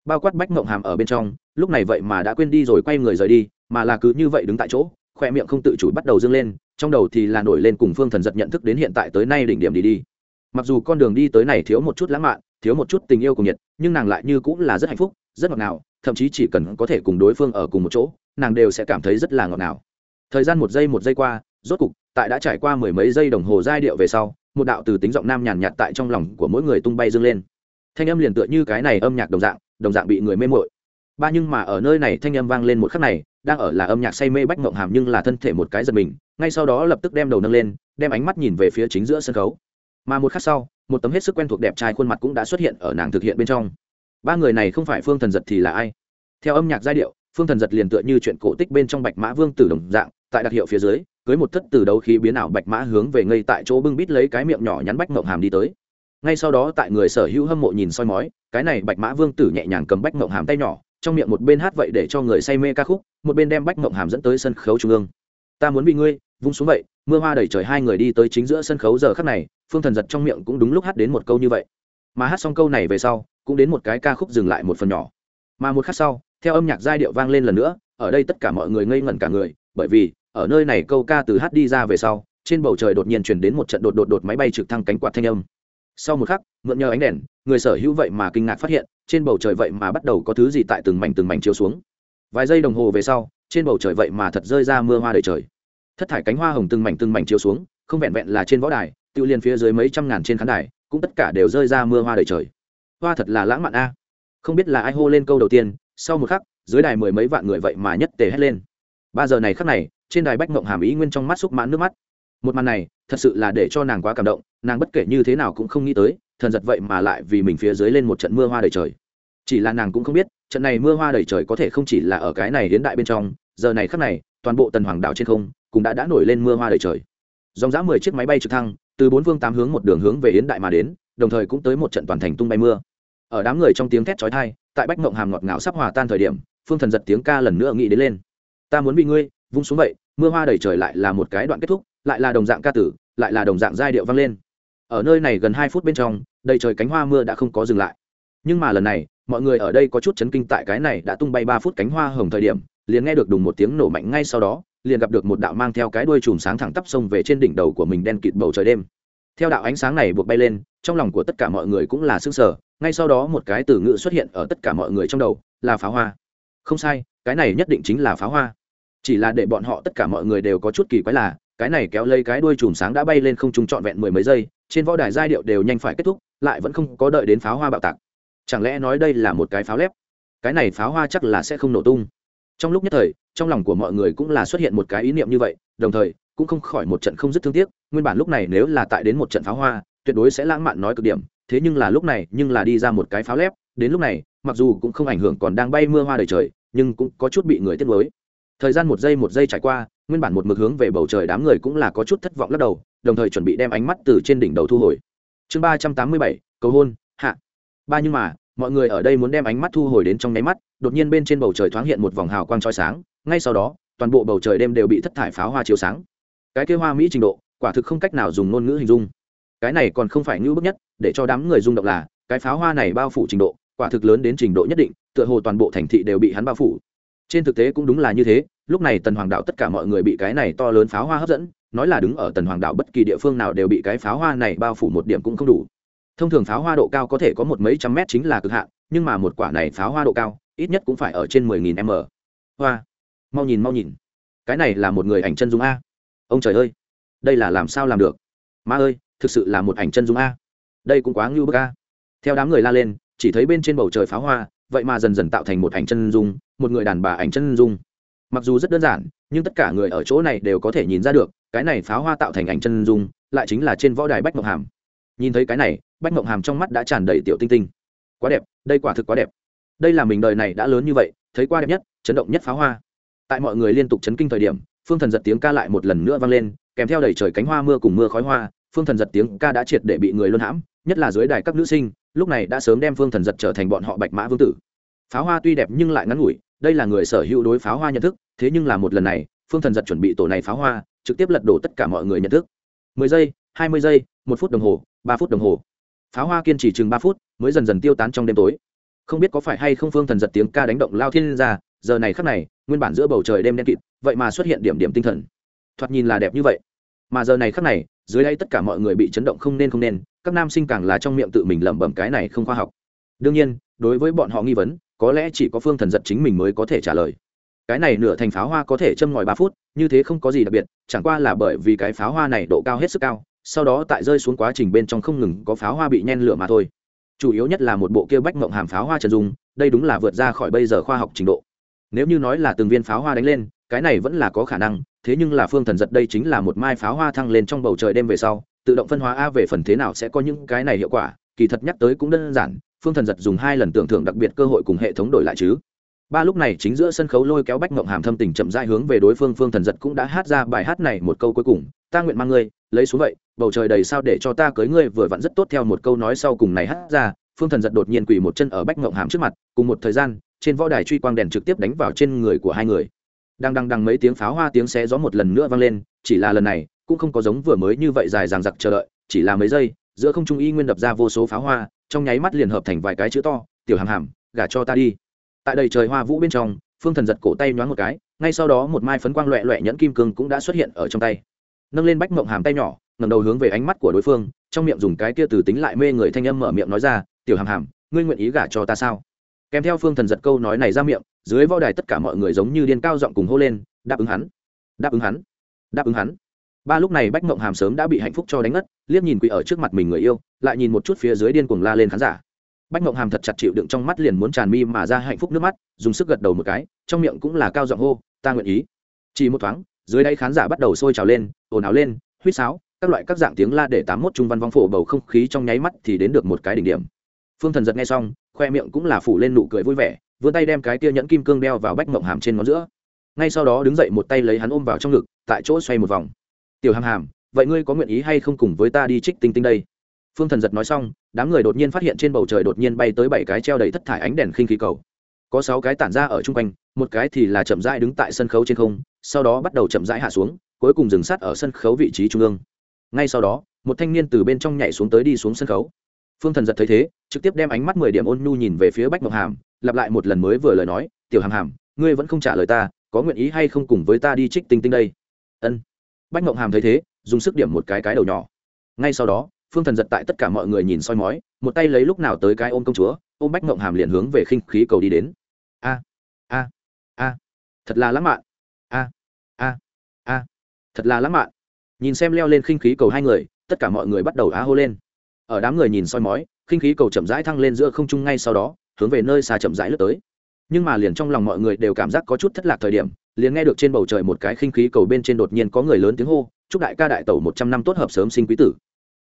Bao quát bách mộng hàm ở bên trong, lúc này vậy mà đã quên đi rồi quay người rời đi, mà là cứ như vậy đứng tại chỗ, khoe miệng không tự chủ bắt đầu dâng lên, trong đầu thì là nổi lên cùng phương thần giật nhận thức đến hiện tại tới nay đỉnh điểm đi đi. Mặc dù con đường đi tới này thiếu một chút lãng mạn, thiếu một chút tình yêu cùng nhiệt, nhưng nàng lại như cũng là rất hạnh phúc, rất ngọt ngào thậm chí chỉ cần có thể cùng đối phương ở cùng một chỗ, nàng đều sẽ cảm thấy rất là ngọt ngào. Thời gian một giây một giây qua, rốt cục, tại đã trải qua mười mấy giây đồng hồ giai điệu về sau, một đạo từ tính giọng nam nhàn nhạt tại trong lòng của mỗi người tung bay dâng lên. Thanh âm liền tựa như cái này âm nhạc đồng dạng đồng dạng bị người mê mội ba nhưng mà ở nơi này thanh âm vang lên một khắc này, đang ở là âm nhạc say mê bách mộng hàm nhưng là thân thể một cái giật mình, ngay sau đó lập tức đem đầu nâng lên, đem ánh mắt nhìn về phía chính giữa sân khấu. Mà một khắc sau, một tấm hết sức quen thuộc đẹp trai khuôn mặt cũng đã xuất hiện ở nàng thực hiện bên trong ba người này không phải phương thần giật thì là ai? Theo âm nhạc giai điệu, phương thần giật liền tựa như chuyện cổ tích bên trong bạch mã vương tử đồng dạng, tại đặc hiệu phía dưới, cưới một thất từ đấu khí biến ảo bạch mã hướng về ngây tại chỗ bưng bít lấy cái miệng nhỏ nhắn bách mộng hàm đi tới. Ngay sau đó tại người sở hữu hâm mộ nhìn soi mói, cái này bạch mã vương tử nhẹ nhàng cầm bách mộng hàm tay nhỏ, trong miệng một bên hát vậy để cho người say mê ca khúc, một bên đem bách mộng hàm dẫn tới sân khấu trung ương. Ta muốn bị ngươi vung xuống vậy, mưa hoa đẩy trời hai người đi tới chính giữa sân khấu giờ khắc này, phương thần giật trong miệng cũng đúng lúc hát đến một câu như vậy. Mà hát xong câu này về sau cũng đến một cái ca khúc dừng lại một phần nhỏ. Mà một khắc sau, theo âm nhạc giai điệu vang lên lần nữa, ở đây tất cả mọi người ngây ngẩn cả người, bởi vì, ở nơi này câu ca từ hát đi ra về sau, trên bầu trời đột nhiên chuyển đến một trận đột đột đột máy bay trực thăng cánh quạt thanh âm. Sau một khắc, mượn nhờ ánh đèn, người sở hữu vậy mà kinh ngạc phát hiện, trên bầu trời vậy mà bắt đầu có thứ gì tại từng mảnh từng mảnh chiếu xuống. Vài giây đồng hồ về sau, trên bầu trời vậy mà thật rơi ra mưa hoa đầy trời. Thất thải cánh hoa hồng từng mảnh từng mảnh chiếu xuống, không vẹn vẹn là trên võ đài, tự liền phía dưới mấy trăm ngàn trên khán đài, cũng tất cả đều rơi ra mưa hoa đầy trời hoa thật là lãng mạn a. Không biết là ai hô lên câu đầu tiên, sau một khắc, dưới đài mười mấy vạn người vậy mà nhất tề hét lên. Ba giờ này khắc này, trên đài bách mộng hàm ý nguyên trong mắt xúc mãn nước mắt. Một màn này, thật sự là để cho nàng quá cảm động, nàng bất kể như thế nào cũng không nghĩ tới, thần giật vậy mà lại vì mình phía dưới lên một trận mưa hoa đầy trời. Chỉ là nàng cũng không biết, trận này mưa hoa đầy trời có thể không chỉ là ở cái này hiến đại bên trong, giờ này khắc này, toàn bộ tần hoàng đảo trên không cũng đã đã nổi lên mưa hoa đầy trời. Dòng dã mười chiếc máy bay trực thăng, từ bốn phương tám hướng một đường hướng về hiến đại mà đến, đồng thời cũng tới một trận toàn thành tung bay mưa ở đám người trong tiếng thét chói tai, tại bách mộng hàm ngọt ngào sắp hòa tan thời điểm, phương thần giật tiếng ca lần nữa nghĩ đến lên. Ta muốn bị ngươi, vung xuống vậy, mưa hoa đầy trời lại là một cái đoạn kết thúc, lại là đồng dạng ca tử, lại là đồng dạng giai điệu vang lên. Ở nơi này gần hai phút bên trong, đầy trời cánh hoa mưa đã không có dừng lại. Nhưng mà lần này, mọi người ở đây có chút chấn kinh tại cái này đã tung bay ba phút cánh hoa hồng thời điểm, liền nghe được đùng một tiếng nổ mạnh ngay sau đó, liền gặp được một đạo mang theo cái đuôi chùm sáng thẳng tắp sông về trên đỉnh đầu của mình đen kịt bầu trời đêm. Theo đạo ánh sáng này buộc bay lên, trong lòng của tất cả mọi người cũng là s sờ ngay sau đó một cái từ ngữ xuất hiện ở tất cả mọi người trong đầu, là pháo hoa. Không sai, cái này nhất định chính là pháo hoa. Chỉ là để bọn họ tất cả mọi người đều có chút kỳ quái là, cái này kéo lấy cái đuôi chùm sáng đã bay lên không trung trọn vẹn mười mấy giây, trên võ đài giai điệu đều nhanh phải kết thúc, lại vẫn không có đợi đến pháo hoa bạo tạc. Chẳng lẽ nói đây là một cái pháo lép? Cái này pháo hoa chắc là sẽ không nổ tung. Trong lúc nhất thời, trong lòng của mọi người cũng là xuất hiện một cái ý niệm như vậy, đồng thời, cũng không khỏi một trận không dứt thương tiếc, nguyên bản lúc này nếu là tại đến một trận pháo hoa, tuyệt đối sẽ lãng mạn nói cực điểm thế nhưng là lúc này nhưng là đi ra một cái pháo lép, đến lúc này, mặc dù cũng không ảnh hưởng còn đang bay mưa hoa đầy trời, nhưng cũng có chút bị người tiếc nuối. Thời gian một giây một giây trải qua, nguyên bản một mực hướng về bầu trời đám người cũng là có chút thất vọng lắc đầu, đồng thời chuẩn bị đem ánh mắt từ trên đỉnh đầu thu hồi. Chương ba trăm tám mươi bảy, cầu hôn, hạ. Ba nhưng mà, mọi người ở đây muốn đem ánh mắt thu hồi đến trong nháy mắt, đột nhiên bên trên bầu trời thoáng hiện một vòng hào quang trói sáng, ngay sau đó, toàn bộ bầu trời đêm đều bị thất thải pháo hoa chiếu sáng. Cái kêu hoa mỹ trình độ, quả thực không cách nào dùng ngôn ngữ hình dung. Cái này còn không phải ngữ bức nhất để cho đám người rung động là, cái pháo hoa này bao phủ trình độ, quả thực lớn đến trình độ nhất định, tựa hồ toàn bộ thành thị đều bị hắn bao phủ. Trên thực tế cũng đúng là như thế, lúc này tần hoàng đạo tất cả mọi người bị cái này to lớn pháo hoa hấp dẫn, nói là đứng ở tần hoàng đạo bất kỳ địa phương nào đều bị cái pháo hoa này bao phủ một điểm cũng không đủ. Thông thường pháo hoa độ cao có thể có một mấy trăm mét chính là cực hạn, nhưng mà một quả này pháo hoa độ cao, ít nhất cũng phải ở trên mười nghìn m. Hoa. Mau nhìn mau nhìn. Cái này là một người ảnh chân dung a. Ông trời ơi. Đây là làm sao làm được? Ma ơi, thực sự là một ảnh chân dung a đây cũng quá ngưu bức ca theo đám người la lên, chỉ thấy bên trên bầu trời pháo hoa, vậy mà dần dần tạo thành một ảnh chân dung, một người đàn bà ảnh chân dung. Mặc dù rất đơn giản, nhưng tất cả người ở chỗ này đều có thể nhìn ra được, cái này pháo hoa tạo thành ảnh chân dung, lại chính là trên võ đài bách mộng hàm. Nhìn thấy cái này, bách mộng hàm trong mắt đã tràn đầy tiểu tinh tinh. Quá đẹp, đây quả thực quá đẹp. Đây là mình đời này đã lớn như vậy, thấy qua đẹp nhất, chấn động nhất pháo hoa. Tại mọi người liên tục chấn kinh thời điểm, phương thần giật tiếng ca lại một lần nữa vang lên, kèm theo đầy trời cánh hoa mưa cùng mưa khói hoa, phương thần giật tiếng ca đã triệt để bị người luân hãm nhất là dưới đài các nữ sinh, lúc này đã sớm đem phương thần giật trở thành bọn họ bạch mã vương tử. Pháo hoa tuy đẹp nhưng lại ngắn ngủi, đây là người sở hữu đối pháo hoa nhận thức, thế nhưng là một lần này, phương thần giật chuẩn bị tổ này pháo hoa, trực tiếp lật đổ tất cả mọi người nhận thức. Mười giây, hai mươi giây, một phút đồng hồ, ba phút đồng hồ. Pháo hoa kiên trì chừng ba phút, mới dần dần tiêu tán trong đêm tối. Không biết có phải hay không phương thần giật tiếng ca đánh động lao thiên ra, giờ này khắc này, nguyên bản giữa bầu trời đêm đen kịt, vậy mà xuất hiện điểm điểm tinh thần. Thoạt nhìn là đẹp như vậy mà giờ này khắc này, dưới đây tất cả mọi người bị chấn động không nên không nên, các nam sinh càng là trong miệng tự mình lẩm bẩm cái này không khoa học. Đương nhiên, đối với bọn họ nghi vấn, có lẽ chỉ có phương thần giật chính mình mới có thể trả lời. Cái này nửa thành pháo hoa có thể châm ngòi ba phút, như thế không có gì đặc biệt, chẳng qua là bởi vì cái pháo hoa này độ cao hết sức cao, sau đó tại rơi xuống quá trình bên trong không ngừng có pháo hoa bị nhen lửa mà thôi. Chủ yếu nhất là một bộ kia bách mộng hàm pháo hoa trần dung, đây đúng là vượt ra khỏi bây giờ khoa học trình độ nếu như nói là từng viên pháo hoa đánh lên, cái này vẫn là có khả năng, thế nhưng là phương thần giật đây chính là một mai pháo hoa thăng lên trong bầu trời đêm về sau, tự động phân hóa a về phần thế nào sẽ có những cái này hiệu quả, kỳ thật nhắc tới cũng đơn giản, phương thần giật dùng hai lần tưởng thưởng đặc biệt cơ hội cùng hệ thống đổi lại chứ. Ba lúc này chính giữa sân khấu lôi kéo bách mộng hàm thâm tình chậm dai hướng về đối phương phương thần giật cũng đã hát ra bài hát này một câu cuối cùng, ta nguyện mang ngươi, lấy xuống vậy, bầu trời đầy sao để cho ta cưới ngươi vừa vặn rất tốt theo một câu nói sau cùng này hát ra, phương thần giật đột nhiên quỳ một chân ở bách mộng hàm trước mặt, cùng một thời gian trên võ đài truy quang đèn trực tiếp đánh vào trên người của hai người. Đang đằng đằng mấy tiếng pháo hoa tiếng xé gió một lần nữa vang lên, chỉ là lần này, cũng không có giống vừa mới như vậy dài dằng dặc chờ đợi, chỉ là mấy giây, giữa không trung y nguyên đập ra vô số pháo hoa, trong nháy mắt liền hợp thành vài cái chữ to, tiểu hàm hàm, gả cho ta đi. Tại đầy trời hoa vũ bên trong, phương thần giật cổ tay nhoáng một cái, ngay sau đó một mai phấn quang loẹ loẹ nhẫn kim cương cũng đã xuất hiện ở trong tay. Nâng lên bách mộng hàm tay nhỏ ngầm đầu hướng về ánh mắt của đối phương, trong miệng dùng cái kia từ tính lại mê người thanh âm mở miệng nói ra, tiểu hàm hàm, ngươi nguyện ý gả cho ta sao? Kèm theo phương thần giật câu nói này ra miệng, dưới võ đài tất cả mọi người giống như điên cao giọng cùng hô lên, đáp ứng hắn! Đáp ứng hắn! Đáp ứng hắn! Ba lúc này bách mộng hàm sớm đã bị hạnh phúc cho đánh ngất, liếc nhìn quỷ ở trước mặt mình người yêu, lại nhìn một chút phía dưới điên cuồng la lên khán giả. Bách mộng hàm thật chặt chịu đựng trong mắt liền muốn tràn mi mà ra hạnh phúc nước mắt, dùng sức gật đầu một cái, trong miệng cũng là cao giọng hô, ta nguyện ý! Chỉ một thoáng, dưới đây khán giả bắt đầu sôi trào lên, ồn ào lên, huýt sáo! Các loại các dạng tiếng la để tám mốt trung văn vong phổ bầu không khí trong nháy mắt thì đến được một cái đỉnh điểm. Phương thần giật nghe xong khoe miệng cũng là phủ lên nụ cười vui vẻ, vươn tay đem cái tia nhẫn kim cương đeo vào bách mộng hàm trên ngón giữa. Ngay sau đó đứng dậy một tay lấy hắn ôm vào trong ngực, tại chỗ xoay một vòng. Tiểu hàm hàm, vậy ngươi có nguyện ý hay không cùng với ta đi trích tinh tinh đây? Phương thần giật nói xong, đám người đột nhiên phát hiện trên bầu trời đột nhiên bay tới bảy cái treo đầy thất thải ánh đèn khinh khí cầu. Có sáu cái tản ra ở chung quanh, một cái thì là chậm rãi đứng tại sân khấu trên không, sau đó bắt đầu chậm rãi hạ xuống, cuối cùng dừng sát ở sân khấu vị trí trung ương. Ngay sau đó, một thanh niên từ bên trong nhảy xuống tới đi xuống sân khấu phương thần giật thấy thế, trực tiếp đem ánh mắt mười điểm ôn nhu nhìn về phía bách ngọc hàm, lặp lại một lần mới vừa lời nói, tiểu hàm hàm, ngươi vẫn không trả lời ta, có nguyện ý hay không cùng với ta đi trích tinh tinh đây? Ân. Bách ngọc hàm thấy thế, dùng sức điểm một cái cái đầu nhỏ. Ngay sau đó, phương thần giật tại tất cả mọi người nhìn soi mói, một tay lấy lúc nào tới cái ôm công chúa, ôm bách ngộng hàm liền hướng về khinh khí cầu đi đến. A a a, thật là lãng mạn. A a a, thật là lãng mạn. Nhìn xem leo lên khinh khí cầu hai người, tất cả mọi người bắt đầu á hô lên ở đám người nhìn soi mói, khinh khí cầu chậm rãi thăng lên giữa không trung ngay sau đó, hướng về nơi xa chậm rãi lướt tới. Nhưng mà liền trong lòng mọi người đều cảm giác có chút thất lạc thời điểm, liền nghe được trên bầu trời một cái khinh khí cầu bên trên đột nhiên có người lớn tiếng hô, chúc đại ca đại tẩu một trăm năm tốt hợp sớm sinh quý tử.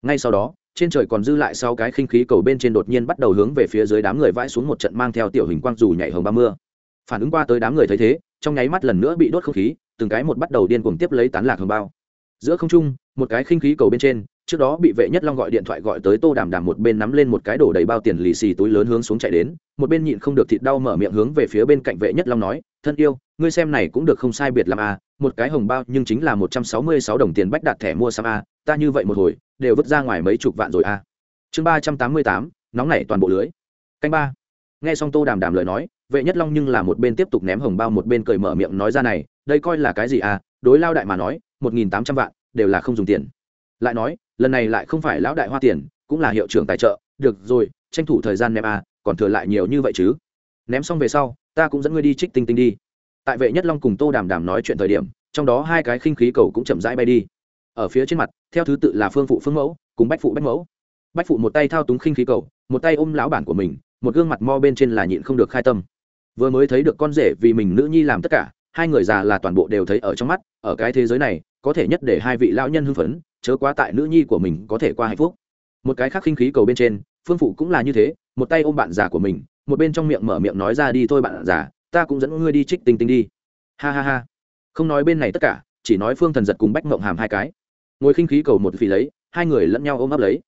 Ngay sau đó, trên trời còn dư lại sau cái khinh khí cầu bên trên đột nhiên bắt đầu hướng về phía dưới đám người vãi xuống một trận mang theo tiểu hình quang dù nhảy hồng ba mưa. Phản ứng qua tới đám người thấy thế, trong nháy mắt lần nữa bị đốt không khí, từng cái một bắt đầu điên cuồng tiếp lấy tán lạc hồng bao. Giữa không trung, một cái khinh khí cầu bên trên trước đó bị vệ nhất long gọi điện thoại gọi tới tô đàm đàm một bên nắm lên một cái đổ đầy bao tiền lì xì túi lớn hướng xuống chạy đến, một bên nhịn không được thịt đau mở miệng hướng về phía bên cạnh vệ nhất long nói, thân yêu, ngươi xem này cũng được không sai biệt làm à một cái hồng bao nhưng chính là một trăm sáu mươi sáu đồng tiền bách đạt thẻ mua xăm a ta như vậy một hồi, đều vứt ra ngoài mấy chục vạn rồi a chương ba trăm tám mươi tám, nóng nảy toàn bộ lưới. Canh ba. Nghe xong tô đàm đàm lời nói, vệ nhất long nhưng là một bên tiếp tục ném hồng bao một bên cười mở miệng nói ra này, đây coi là cái gì à đối lao đại mà nói, một nghìn tám trăm vạn, đều là không dùng tiền. Lại nói lần này lại không phải lão đại hoa tiền, cũng là hiệu trưởng tài trợ. Được rồi, tranh thủ thời gian ném à còn thừa lại nhiều như vậy chứ? Ném xong về sau, ta cũng dẫn ngươi đi trích tinh tinh đi. Tại vệ nhất long cùng tô đàm đàm nói chuyện thời điểm, trong đó hai cái khinh khí cầu cũng chậm rãi bay đi. Ở phía trên mặt, theo thứ tự là phương phụ phương mẫu, cùng bách phụ bách mẫu. Bách phụ một tay thao túng khinh khí cầu, một tay ôm lão bản của mình, một gương mặt mo bên trên là nhịn không được khai tâm. Vừa mới thấy được con rể vì mình nữ nhi làm tất cả, hai người già là toàn bộ đều thấy ở trong mắt, ở cái thế giới này, có thể nhất để hai vị lão nhân hưng phấn chớ quá tại nữ nhi của mình có thể qua hạnh phúc. Một cái khác khinh khí cầu bên trên, phương phụ cũng là như thế, một tay ôm bạn già của mình, một bên trong miệng mở miệng nói ra đi thôi bạn già, ta cũng dẫn ngươi đi trích tinh tinh đi. Ha ha ha. Không nói bên này tất cả, chỉ nói phương thần giật cùng bách mộng hàm hai cái. Ngồi khinh khí cầu một phì lấy, hai người lẫn nhau ôm ấp lấy.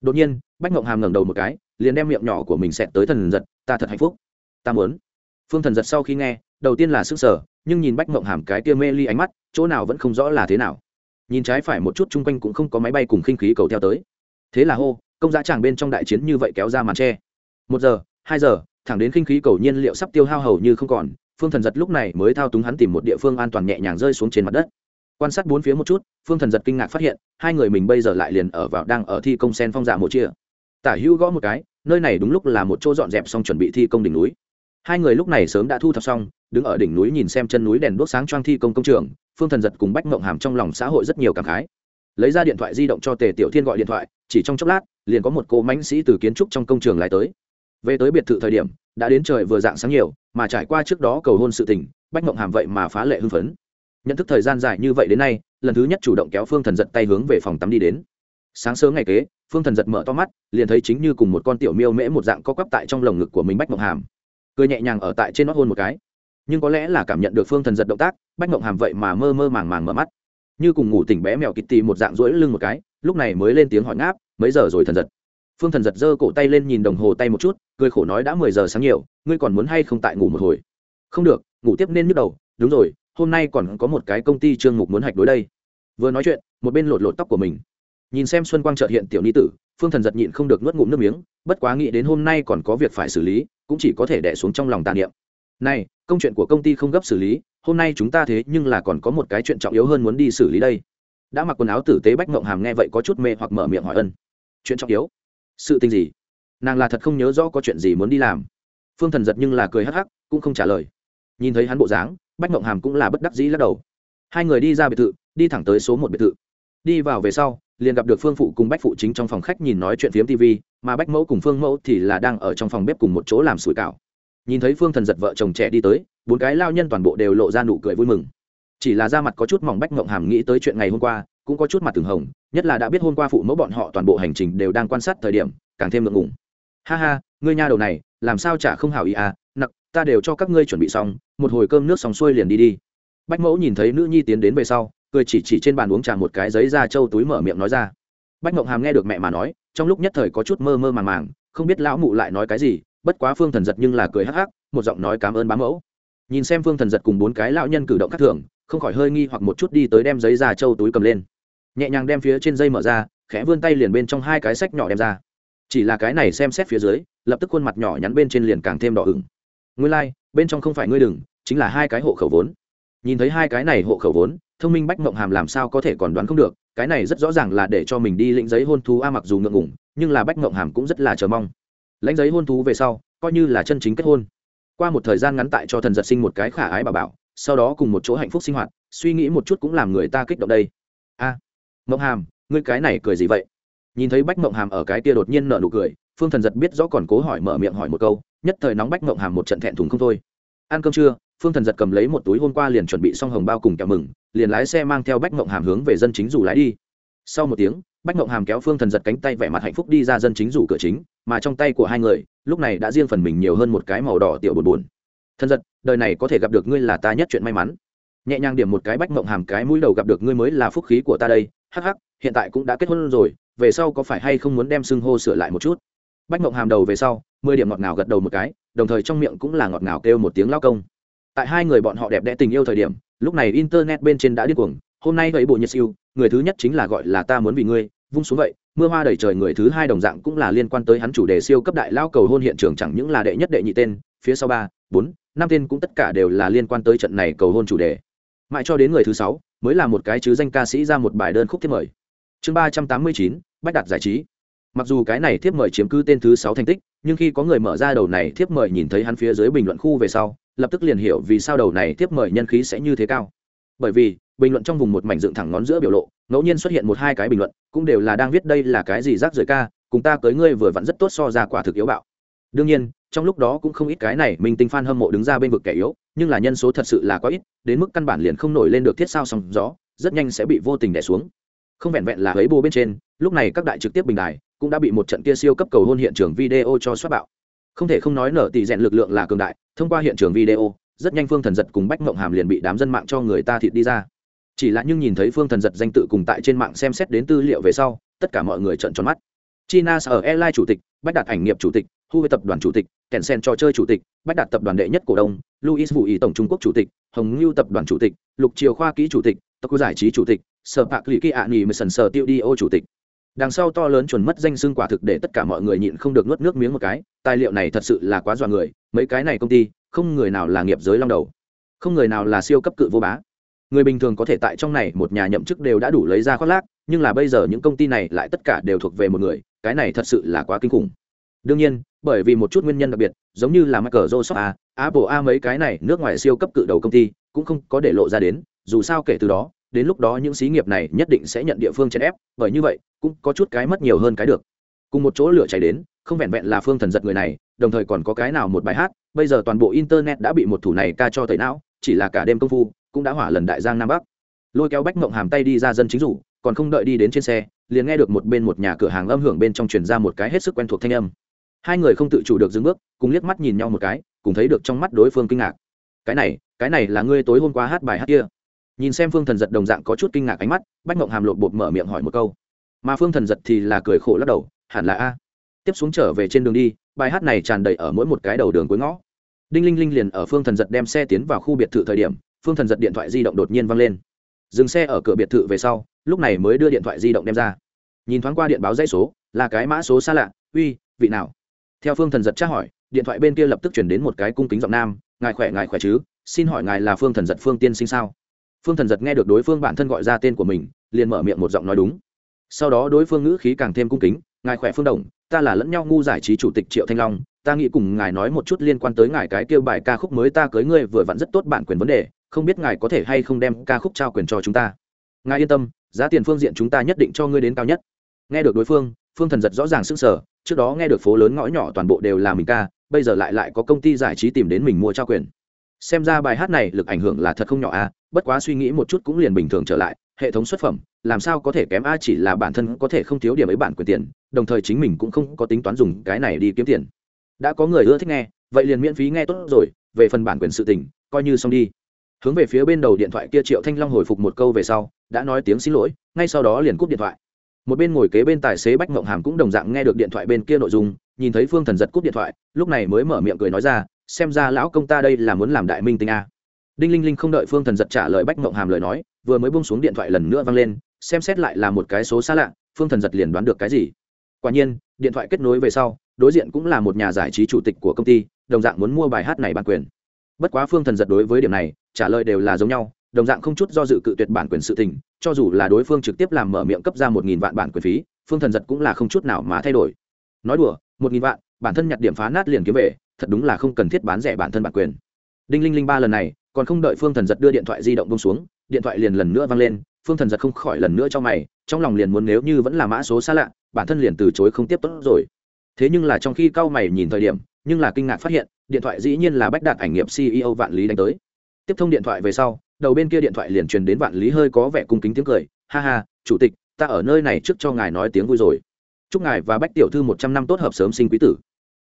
Đột nhiên, bách mộng hàm ngẩng đầu một cái, liền đem miệng nhỏ của mình xẹt tới thần giật, ta thật hạnh phúc. Ta muốn. Phương thần giật sau khi nghe, đầu tiên là sức sở nhưng nhìn bách mộng hàm cái kia mê ly ánh mắt, chỗ nào vẫn không rõ là thế nào nhìn trái phải một chút chung quanh cũng không có máy bay cùng khinh khí cầu theo tới. Thế là hô, công giá tràng bên trong đại chiến như vậy kéo ra màn tre. Một giờ, hai giờ, thẳng đến khinh khí cầu nhiên liệu sắp tiêu hao hầu như không còn, phương thần giật lúc này mới thao túng hắn tìm một địa phương an toàn nhẹ nhàng rơi xuống trên mặt đất. Quan sát bốn phía một chút, phương thần giật kinh ngạc phát hiện, hai người mình bây giờ lại liền ở vào đang ở thi công sen phong dạ một chia. Tả hữu gõ một cái, nơi này đúng lúc là một chỗ dọn dẹp xong chuẩn bị thi công đỉnh núi. Hai người lúc này sớm đã thu thập xong, đứng ở đỉnh núi nhìn xem chân núi đèn đốt sáng choang thi công công trường phương thần giật cùng bách mộng hàm trong lòng xã hội rất nhiều cảm khái. Lấy ra điện thoại di động cho tề tiểu thiên gọi điện thoại, chỉ trong chốc lát, liền có một cô mãnh sĩ từ kiến trúc trong công trường lại tới. Về tới biệt thự thời điểm, đã đến trời vừa dạng sáng nhiều, mà trải qua trước đó cầu hôn sự tình, bách mộng hàm vậy mà phá lệ hưng phấn. Nhận thức thời gian dài như vậy đến nay, lần thứ nhất chủ động kéo phương thần giật tay hướng về phòng tắm đi đến. Sáng sớm ngày kế, phương thần giật mở to mắt, liền thấy chính như cùng một con tiểu miêu mễ một dạng co quắp tại trong lồng ngực của mình bách mộng hàm. Cười nhẹ nhàng ở tại trên nót hôn một cái nhưng có lẽ là cảm nhận được phương thần giật động tác, bách mộng hàm vậy mà mơ mơ màng màng mở mắt. Như cùng ngủ tỉnh bé mèo kịt tì một dạng rỗi lưng một cái, lúc này mới lên tiếng hỏi ngáp, mấy giờ rồi thần giật? Phương thần giật giơ cổ tay lên nhìn đồng hồ tay một chút, cười khổ nói, đã mười giờ sáng nhiều, ngươi còn muốn hay không tại ngủ một hồi? Không được, ngủ tiếp nên nhức đầu, đúng rồi, hôm nay còn có một cái công ty trương mục muốn hạch đối đây. Vừa nói chuyện, một bên lột lột tóc của mình. Nhìn xem xuân quang trợt hiện tiểu ni tử, phương thần giật nhịn không được nuốt ngụm nước miếng, bất quá nghĩ đến hôm nay còn có việc phải xử lý, cũng chỉ có thể đẻ xuống trong lòng tàn niệm này, công chuyện của công ty không gấp xử lý, hôm nay chúng ta thế nhưng là còn có một cái chuyện trọng yếu hơn muốn đi xử lý đây. Đã mặc quần áo tử tế bách ngộng hàm nghe vậy có chút mê hoặc mở miệng hỏi ân. Chuyện trọng yếu? Sự tình gì? Nàng là thật không nhớ rõ có chuyện gì muốn đi làm. Phương thần giật nhưng là cười hắc hắc, cũng không trả lời. Nhìn thấy hắn bộ dáng, bách ngộng hàm cũng là bất đắc dĩ lắc đầu. Hai người đi ra biệt thự, đi thẳng tới số một biệt thự. Đi vào về sau, liền gặp được phương phụ cùng bách phụ chính trong phòng khách nhìn nói chuyện phiếm tv mà bách mẫu cùng phương mẫu thì là đang ở trong phòng bếp cùng một chỗ làm sủi cảo nhìn thấy phương thần giật vợ chồng trẻ đi tới, bốn cái lao nhân toàn bộ đều lộ ra nụ cười vui mừng. Chỉ là da mặt có chút mỏng bách mộng hàm nghĩ tới chuyện ngày hôm qua, cũng có chút mặt từng hồng, nhất là đã biết hôm qua phụ mẫu bọn họ toàn bộ hành trình đều đang quan sát thời điểm, càng thêm ngượng ngùng. Ha ha, ngươi nha đầu này, làm sao chả không hảo ý à nặc, ta đều cho các ngươi chuẩn bị xong, một hồi cơm nước xong xuôi liền đi đi. Bách mẫu nhìn thấy nữ nhi tiến đến về sau, cười chỉ chỉ trên bàn uống trà một cái giấy ra trâu túi mở miệng nói ra. Bách mộng hàm nghe được mẹ mà nói, trong lúc nhất thời có chút mơ mơ màng màng, không biết lão mụ lại nói cái gì bất quá phương thần giật nhưng là cười hắc hắc một giọng nói cảm ơn bá mẫu. Nhìn xem phương thần giật cùng bốn cái lão nhân cử động khác thường không khỏi hơi nghi hoặc một chút đi tới đem giấy ra trâu túi cầm lên. Nhẹ nhàng đem phía trên dây mở ra khẽ vươn tay liền bên trong hai cái sách nhỏ đem ra. Chỉ là cái này xem xét phía dưới lập tức khuôn mặt nhỏ nhắn bên trên liền càng thêm đỏ ửng. Ngươi lai、like, bên trong không phải ngươi đừng chính là hai cái hộ khẩu vốn. Nhìn thấy hai cái này hộ khẩu vốn thông minh bách mộng hàm làm sao có thể còn đoán không được cái này rất rõ ràng là để cho mình đi lĩnh giấy hôn thú a mặc dù ngượng ngủng nhưng là bách mộng hàm cũng rất là chờ mong lãnh giấy hôn thú về sau coi như là chân chính kết hôn. Qua một thời gian ngắn tại cho thần giật sinh một cái khả ái bà bảo sau đó cùng một chỗ hạnh phúc sinh hoạt suy nghĩ một chút cũng làm người ta kích động đây. A à, mộng hàm ngươi cái này cười gì vậy? Nhìn thấy bách mộng hàm ở cái kia đột nhiên nở nụ cười phương thần giật biết rõ còn cố hỏi mở miệng hỏi một câu nhất thời nóng bách mộng hàm một trận thẹn thùng không thôi. Ăn cơm trưa phương thần giật cầm lấy một túi hôm qua liền chuẩn bị xong hồng bao cùng kẹo mừng liền lái xe mang theo bách mộng hàm hướng về dân chính dù lái đi. Sau một tiếng bách mộng hàm kéo phương thần giật cánh tay vẻ mặt hạnh phúc đi ra dân chính rủ cửa chính, mà trong tay của hai người, lúc này đã riêng phần mình nhiều hơn một cái màu đỏ tiểu buồn buồn. Thần giật, đời này có thể gặp được ngươi là ta nhất chuyện may mắn. Nhẹ nhàng điểm một cái bách mộng hàm cái mũi đầu gặp được ngươi mới là phúc khí của ta đây. Hắc hắc, hiện tại cũng đã kết hôn rồi, về sau có phải hay không muốn đem xưng hô sửa lại một chút? Bách mộng hàm đầu về sau, mười điểm ngọt ngào gật đầu một cái, đồng thời trong miệng cũng là ngọt ngào kêu một tiếng lao công. Tại hai người bọn họ đẹp đẽ tình yêu thời điểm, lúc này internet bên trên đã điên cuồng, hôm nay vậy bộ nhật siêu, người thứ nhất chính là gọi là ta muốn vì ngươi vung xuống vậy, mưa hoa đầy trời người thứ hai đồng dạng cũng là liên quan tới hắn chủ đề siêu cấp đại lao cầu hôn hiện trường chẳng những là đệ nhất đệ nhị tên, phía sau ba, bốn, năm tên cũng tất cả đều là liên quan tới trận này cầu hôn chủ đề. Mãi cho đến người thứ sáu, mới là một cái chứ danh ca sĩ ra một bài đơn khúc thiết mời. Chương ba trăm tám mươi chín, bách đạt giải trí. Mặc dù cái này thiếp mời chiếm cứ tên thứ sáu thành tích, nhưng khi có người mở ra đầu này thiếp mời nhìn thấy hắn phía dưới bình luận khu về sau, lập tức liền hiểu vì sao đầu này thiếp mời nhân khí sẽ như thế cao. Bởi vì bình luận trong vùng một mảnh dựng thẳng ngón giữa biểu lộ, ngẫu nhiên xuất hiện một hai cái bình luận, cũng đều là đang viết đây là cái gì rác rưởi ca, cùng ta tới ngươi vừa vặn rất tốt so ra quả thực yếu bạo. Đương nhiên, trong lúc đó cũng không ít cái này minh tinh f hâm mộ đứng ra bên vực kẻ yếu, nhưng là nhân số thật sự là có ít, đến mức căn bản liền không nổi lên được thiết sao sóng gió, rất nhanh sẽ bị vô tình đẻ xuống. Không vẹn vẹn là ấy bô bên trên, lúc này các đại trực tiếp bình đài cũng đã bị một trận kia siêu cấp cầu hôn hiện trường video cho xuất bạo. Không thể không nói nở tỷ rèn lực lượng là cường đại, thông qua hiện trường video, rất nhanh phương thần giật cùng bách mộng hàm liền bị đám dân mạng cho người ta thịt đi ra chỉ là nhưng nhìn thấy phương thần giật danh tự cùng tại trên mạng xem xét đến tư liệu về sau, tất cả mọi người trợn tròn mắt. China sở airline chủ tịch, bách đạt ảnh nghiệp chủ tịch, huawei tập đoàn chủ tịch kèn sen trò chơi chủ tịch, bách đạt tập đoàn đệ nhất cổ đông luis vũ ý tổng trung quốc chủ tịch, hồng ngưu tập đoàn chủ tịch, lục triều khoa kỹ chủ tịch tập khu giải trí chủ tịch, sở bạc lì kỳ ạ nghỉ mười sần sở tiêu đi ô chủ tịch. Đằng sau to lớn chuẩn mất danh xưng quả thực để tất cả mọi người nhịn không được nuốt nước miếng một cái, tài liệu này thật sự là quá dọa người, mấy cái này công ty, không người nào là nghiệp giới long đầu. Không người nào là siêu cấp cự vô bá người bình thường có thể tại trong này một nhà nhậm chức đều đã đủ lấy ra khoác lác, nhưng là bây giờ những công ty này lại tất cả đều thuộc về một người, cái này thật sự là quá kinh khủng. Đương nhiên, bởi vì một chút nguyên nhân đặc biệt, giống như là microsoft a, apple a mấy cái này nước ngoài siêu cấp cự đầu công ty, cũng không có để lộ ra đến, dù sao kể từ đó, đến lúc đó những xí nghiệp này nhất định sẽ nhận địa phương chèn ép, bởi như vậy, cũng có chút cái mất nhiều hơn cái được. Cùng một chỗ lửa cháy đến, không vẹn vẹn là phương thần giật người này, đồng thời còn có cái nào một bài hát, bây giờ toàn bộ internet đã bị một thủ này ca cho tẩy não, chỉ là cả đêm công phu cũng đã hỏa lần đại giang nam bắc. Lôi kéo bách mộng hàm tay đi ra dân chính rủ, còn không đợi đi đến trên xe, liền nghe được một bên một nhà cửa hàng âm hưởng bên trong truyền ra một cái hết sức quen thuộc thanh âm. Hai người không tự chủ được dừng bước, cùng liếc mắt nhìn nhau một cái, cùng thấy được trong mắt đối phương kinh ngạc. Cái này cái này là ngươi tối hôm qua hát bài hát kia? Nhìn xem phương thần giật đồng dạng có chút kinh ngạc ánh mắt, bách mộng hàm lột bột mở miệng hỏi một câu. Mà phương thần giật thì là cười khổ lắc đầu, hẳn là a. Tiếp xuống trở về trên đường đi, bài hát này tràn đầy ở mỗi một cái đầu đường cuối ngõ. Đinh linh linh liền ở phương thần giật đem xe tiến vào khu biệt thự thời điểm phương thần giật điện thoại di động đột nhiên văng lên. Dừng xe ở cửa biệt thự về sau, lúc này mới đưa điện thoại di động đem ra. Nhìn thoáng qua điện báo dãy số, là cái mã số xa lạ, uy, vị nào? Theo phương thần giật tra hỏi, điện thoại bên kia lập tức chuyển đến một cái cung kính giọng nam, ngài khỏe ngài khỏe chứ? Xin hỏi ngài là phương thần giật phương tiên sinh sao? Phương thần giật nghe được đối phương bản thân gọi ra tên của mình, liền mở miệng một giọng nói đúng. Sau đó đối phương ngữ khí càng thêm cung kính, ngài khỏe phương đồng, ta là lẫn nhau ngu giải trí chủ tịch triệu thanh long, ta nghĩ cùng ngài nói một chút liên quan tới ngài cái kêu bài ca khúc mới ta cưới ngươi vừa vặn rất tốt bản quyền vấn đề không biết ngài có thể hay không đem ca khúc trao quyền cho chúng ta. Ngài yên tâm, giá tiền phương diện chúng ta nhất định cho ngươi đến cao nhất. Nghe được đối phương phương thần giật rõ ràng sức sở trước đó nghe được phố lớn ngõ nhỏ toàn bộ đều là mình ca, bây giờ lại lại có công ty giải trí tìm đến mình mua trao quyền. Xem ra bài hát này lực ảnh hưởng là thật không nhỏ a, bất quá suy nghĩ một chút cũng liền bình thường trở lại, hệ thống xuất phẩm, làm sao có thể kém a, chỉ là bản thân có thể không thiếu điểm ấy bản quyền tiền, đồng thời chính mình cũng không có tính toán dùng cái này đi kiếm tiền. Đã có người ưa thích nghe, vậy liền miễn phí nghe tốt rồi, về phần bản quyền sự tình, coi như xong đi hướng về phía bên đầu điện thoại kia triệu thanh long hồi phục một câu về sau, đã nói tiếng xin lỗi, ngay sau đó liền cúp điện thoại. Một bên ngồi kế bên tài xế bách mộng hàm cũng đồng dạng nghe được điện thoại bên kia nội dung, nhìn thấy phương thần giật cúp điện thoại, lúc này mới mở miệng cười nói ra, xem ra lão công ta đây là muốn làm đại minh tinh a. Đinh linh linh không đợi phương thần giật trả lời bách mộng hàm lời nói, vừa mới bung xuống điện thoại lần nữa vang lên, xem xét lại là một cái số xa lạ, phương thần giật liền đoán được cái gì. Quả nhiên, điện thoại kết nối về sau, đối diện cũng là một nhà giải trí chủ tịch của công ty, đồng dạng muốn mua bài hát này bản quyền bất quá phương thần giật đối với điểm này, trả lời đều là giống nhau, đồng dạng không chút do dự cự tuyệt bản quyền sự tình, cho dù là đối phương trực tiếp làm mở miệng cấp ra một nghìn vạn bản quyền phí, phương thần giật cũng là không chút nào mà thay đổi. Nói đùa, một nghìn vạn, bản thân nhặt điểm phá nát liền kiếm về, thật đúng là không cần thiết bán rẻ bản thân bản quyền. Đinh linh linh ba lần này, còn không đợi phương thần giật đưa điện thoại di động bông xuống, điện thoại liền lần nữa vang lên, phương thần giật không khỏi lần nữa cho mày, trong lòng liền muốn nếu như vẫn là mã số xa lạ, bản thân liền từ chối không tiếp tốt rồi. Thế nhưng là trong khi cao mày nhìn thời điểm, nhưng là kinh ngạc phát hiện điện thoại dĩ nhiên là bách đạt ảnh nghiệp ceo vạn lý đánh tới. Tiếp thông điện thoại về sau đầu bên kia điện thoại liền truyền đến vạn lý hơi có vẻ cung kính tiếng cười. Ha ha chủ tịch ta ở nơi này trước cho ngài nói tiếng vui rồi. Chúc ngài và bách tiểu thư một trăm năm tốt hợp sớm sinh quý tử.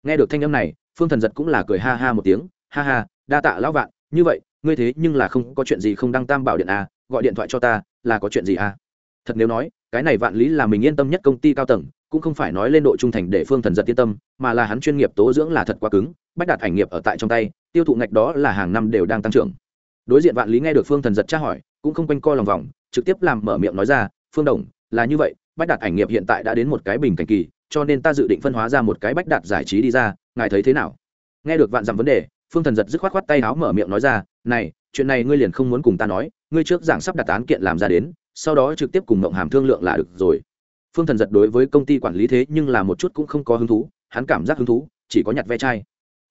Nghe được thanh âm này phương thần giật cũng là cười ha ha một tiếng. Ha ha đa tạ lão vạn như vậy ngươi thế nhưng là không có chuyện gì không đăng tam bảo điện à, gọi điện thoại cho ta là có chuyện gì à? Thật nếu nói cái này vạn lý là mình yên tâm nhất công ty cao tầng cũng không phải nói lên độ trung thành để phương thần giật yên tâm, mà là hắn chuyên nghiệp tố dưỡng là thật quá cứng, bách đạt ảnh nghiệp ở tại trong tay, tiêu thụ ngạch đó là hàng năm đều đang tăng trưởng. Đối diện vạn lý nghe được phương thần giật tra hỏi, cũng không quanh co lòng vòng, trực tiếp làm mở miệng nói ra, phương đồng, là như vậy, bách đạt ảnh nghiệp hiện tại đã đến một cái bình cảnh kỳ, cho nên ta dự định phân hóa ra một cái bách đạt giải trí đi ra, ngài thấy thế nào? Nghe được vạn dặm vấn đề, phương thần giật dứt khoát khoát tay áo mở miệng nói ra, này, chuyện này ngươi liền không muốn cùng ta nói, ngươi trước giảng sắp đặt án kiện làm ra đến, sau đó trực tiếp cùng mộng hàm thương lượng là được rồi phương thần giật đối với công ty quản lý thế nhưng là một chút cũng không có hứng thú, hắn cảm giác hứng thú, chỉ có nhặt ve chai.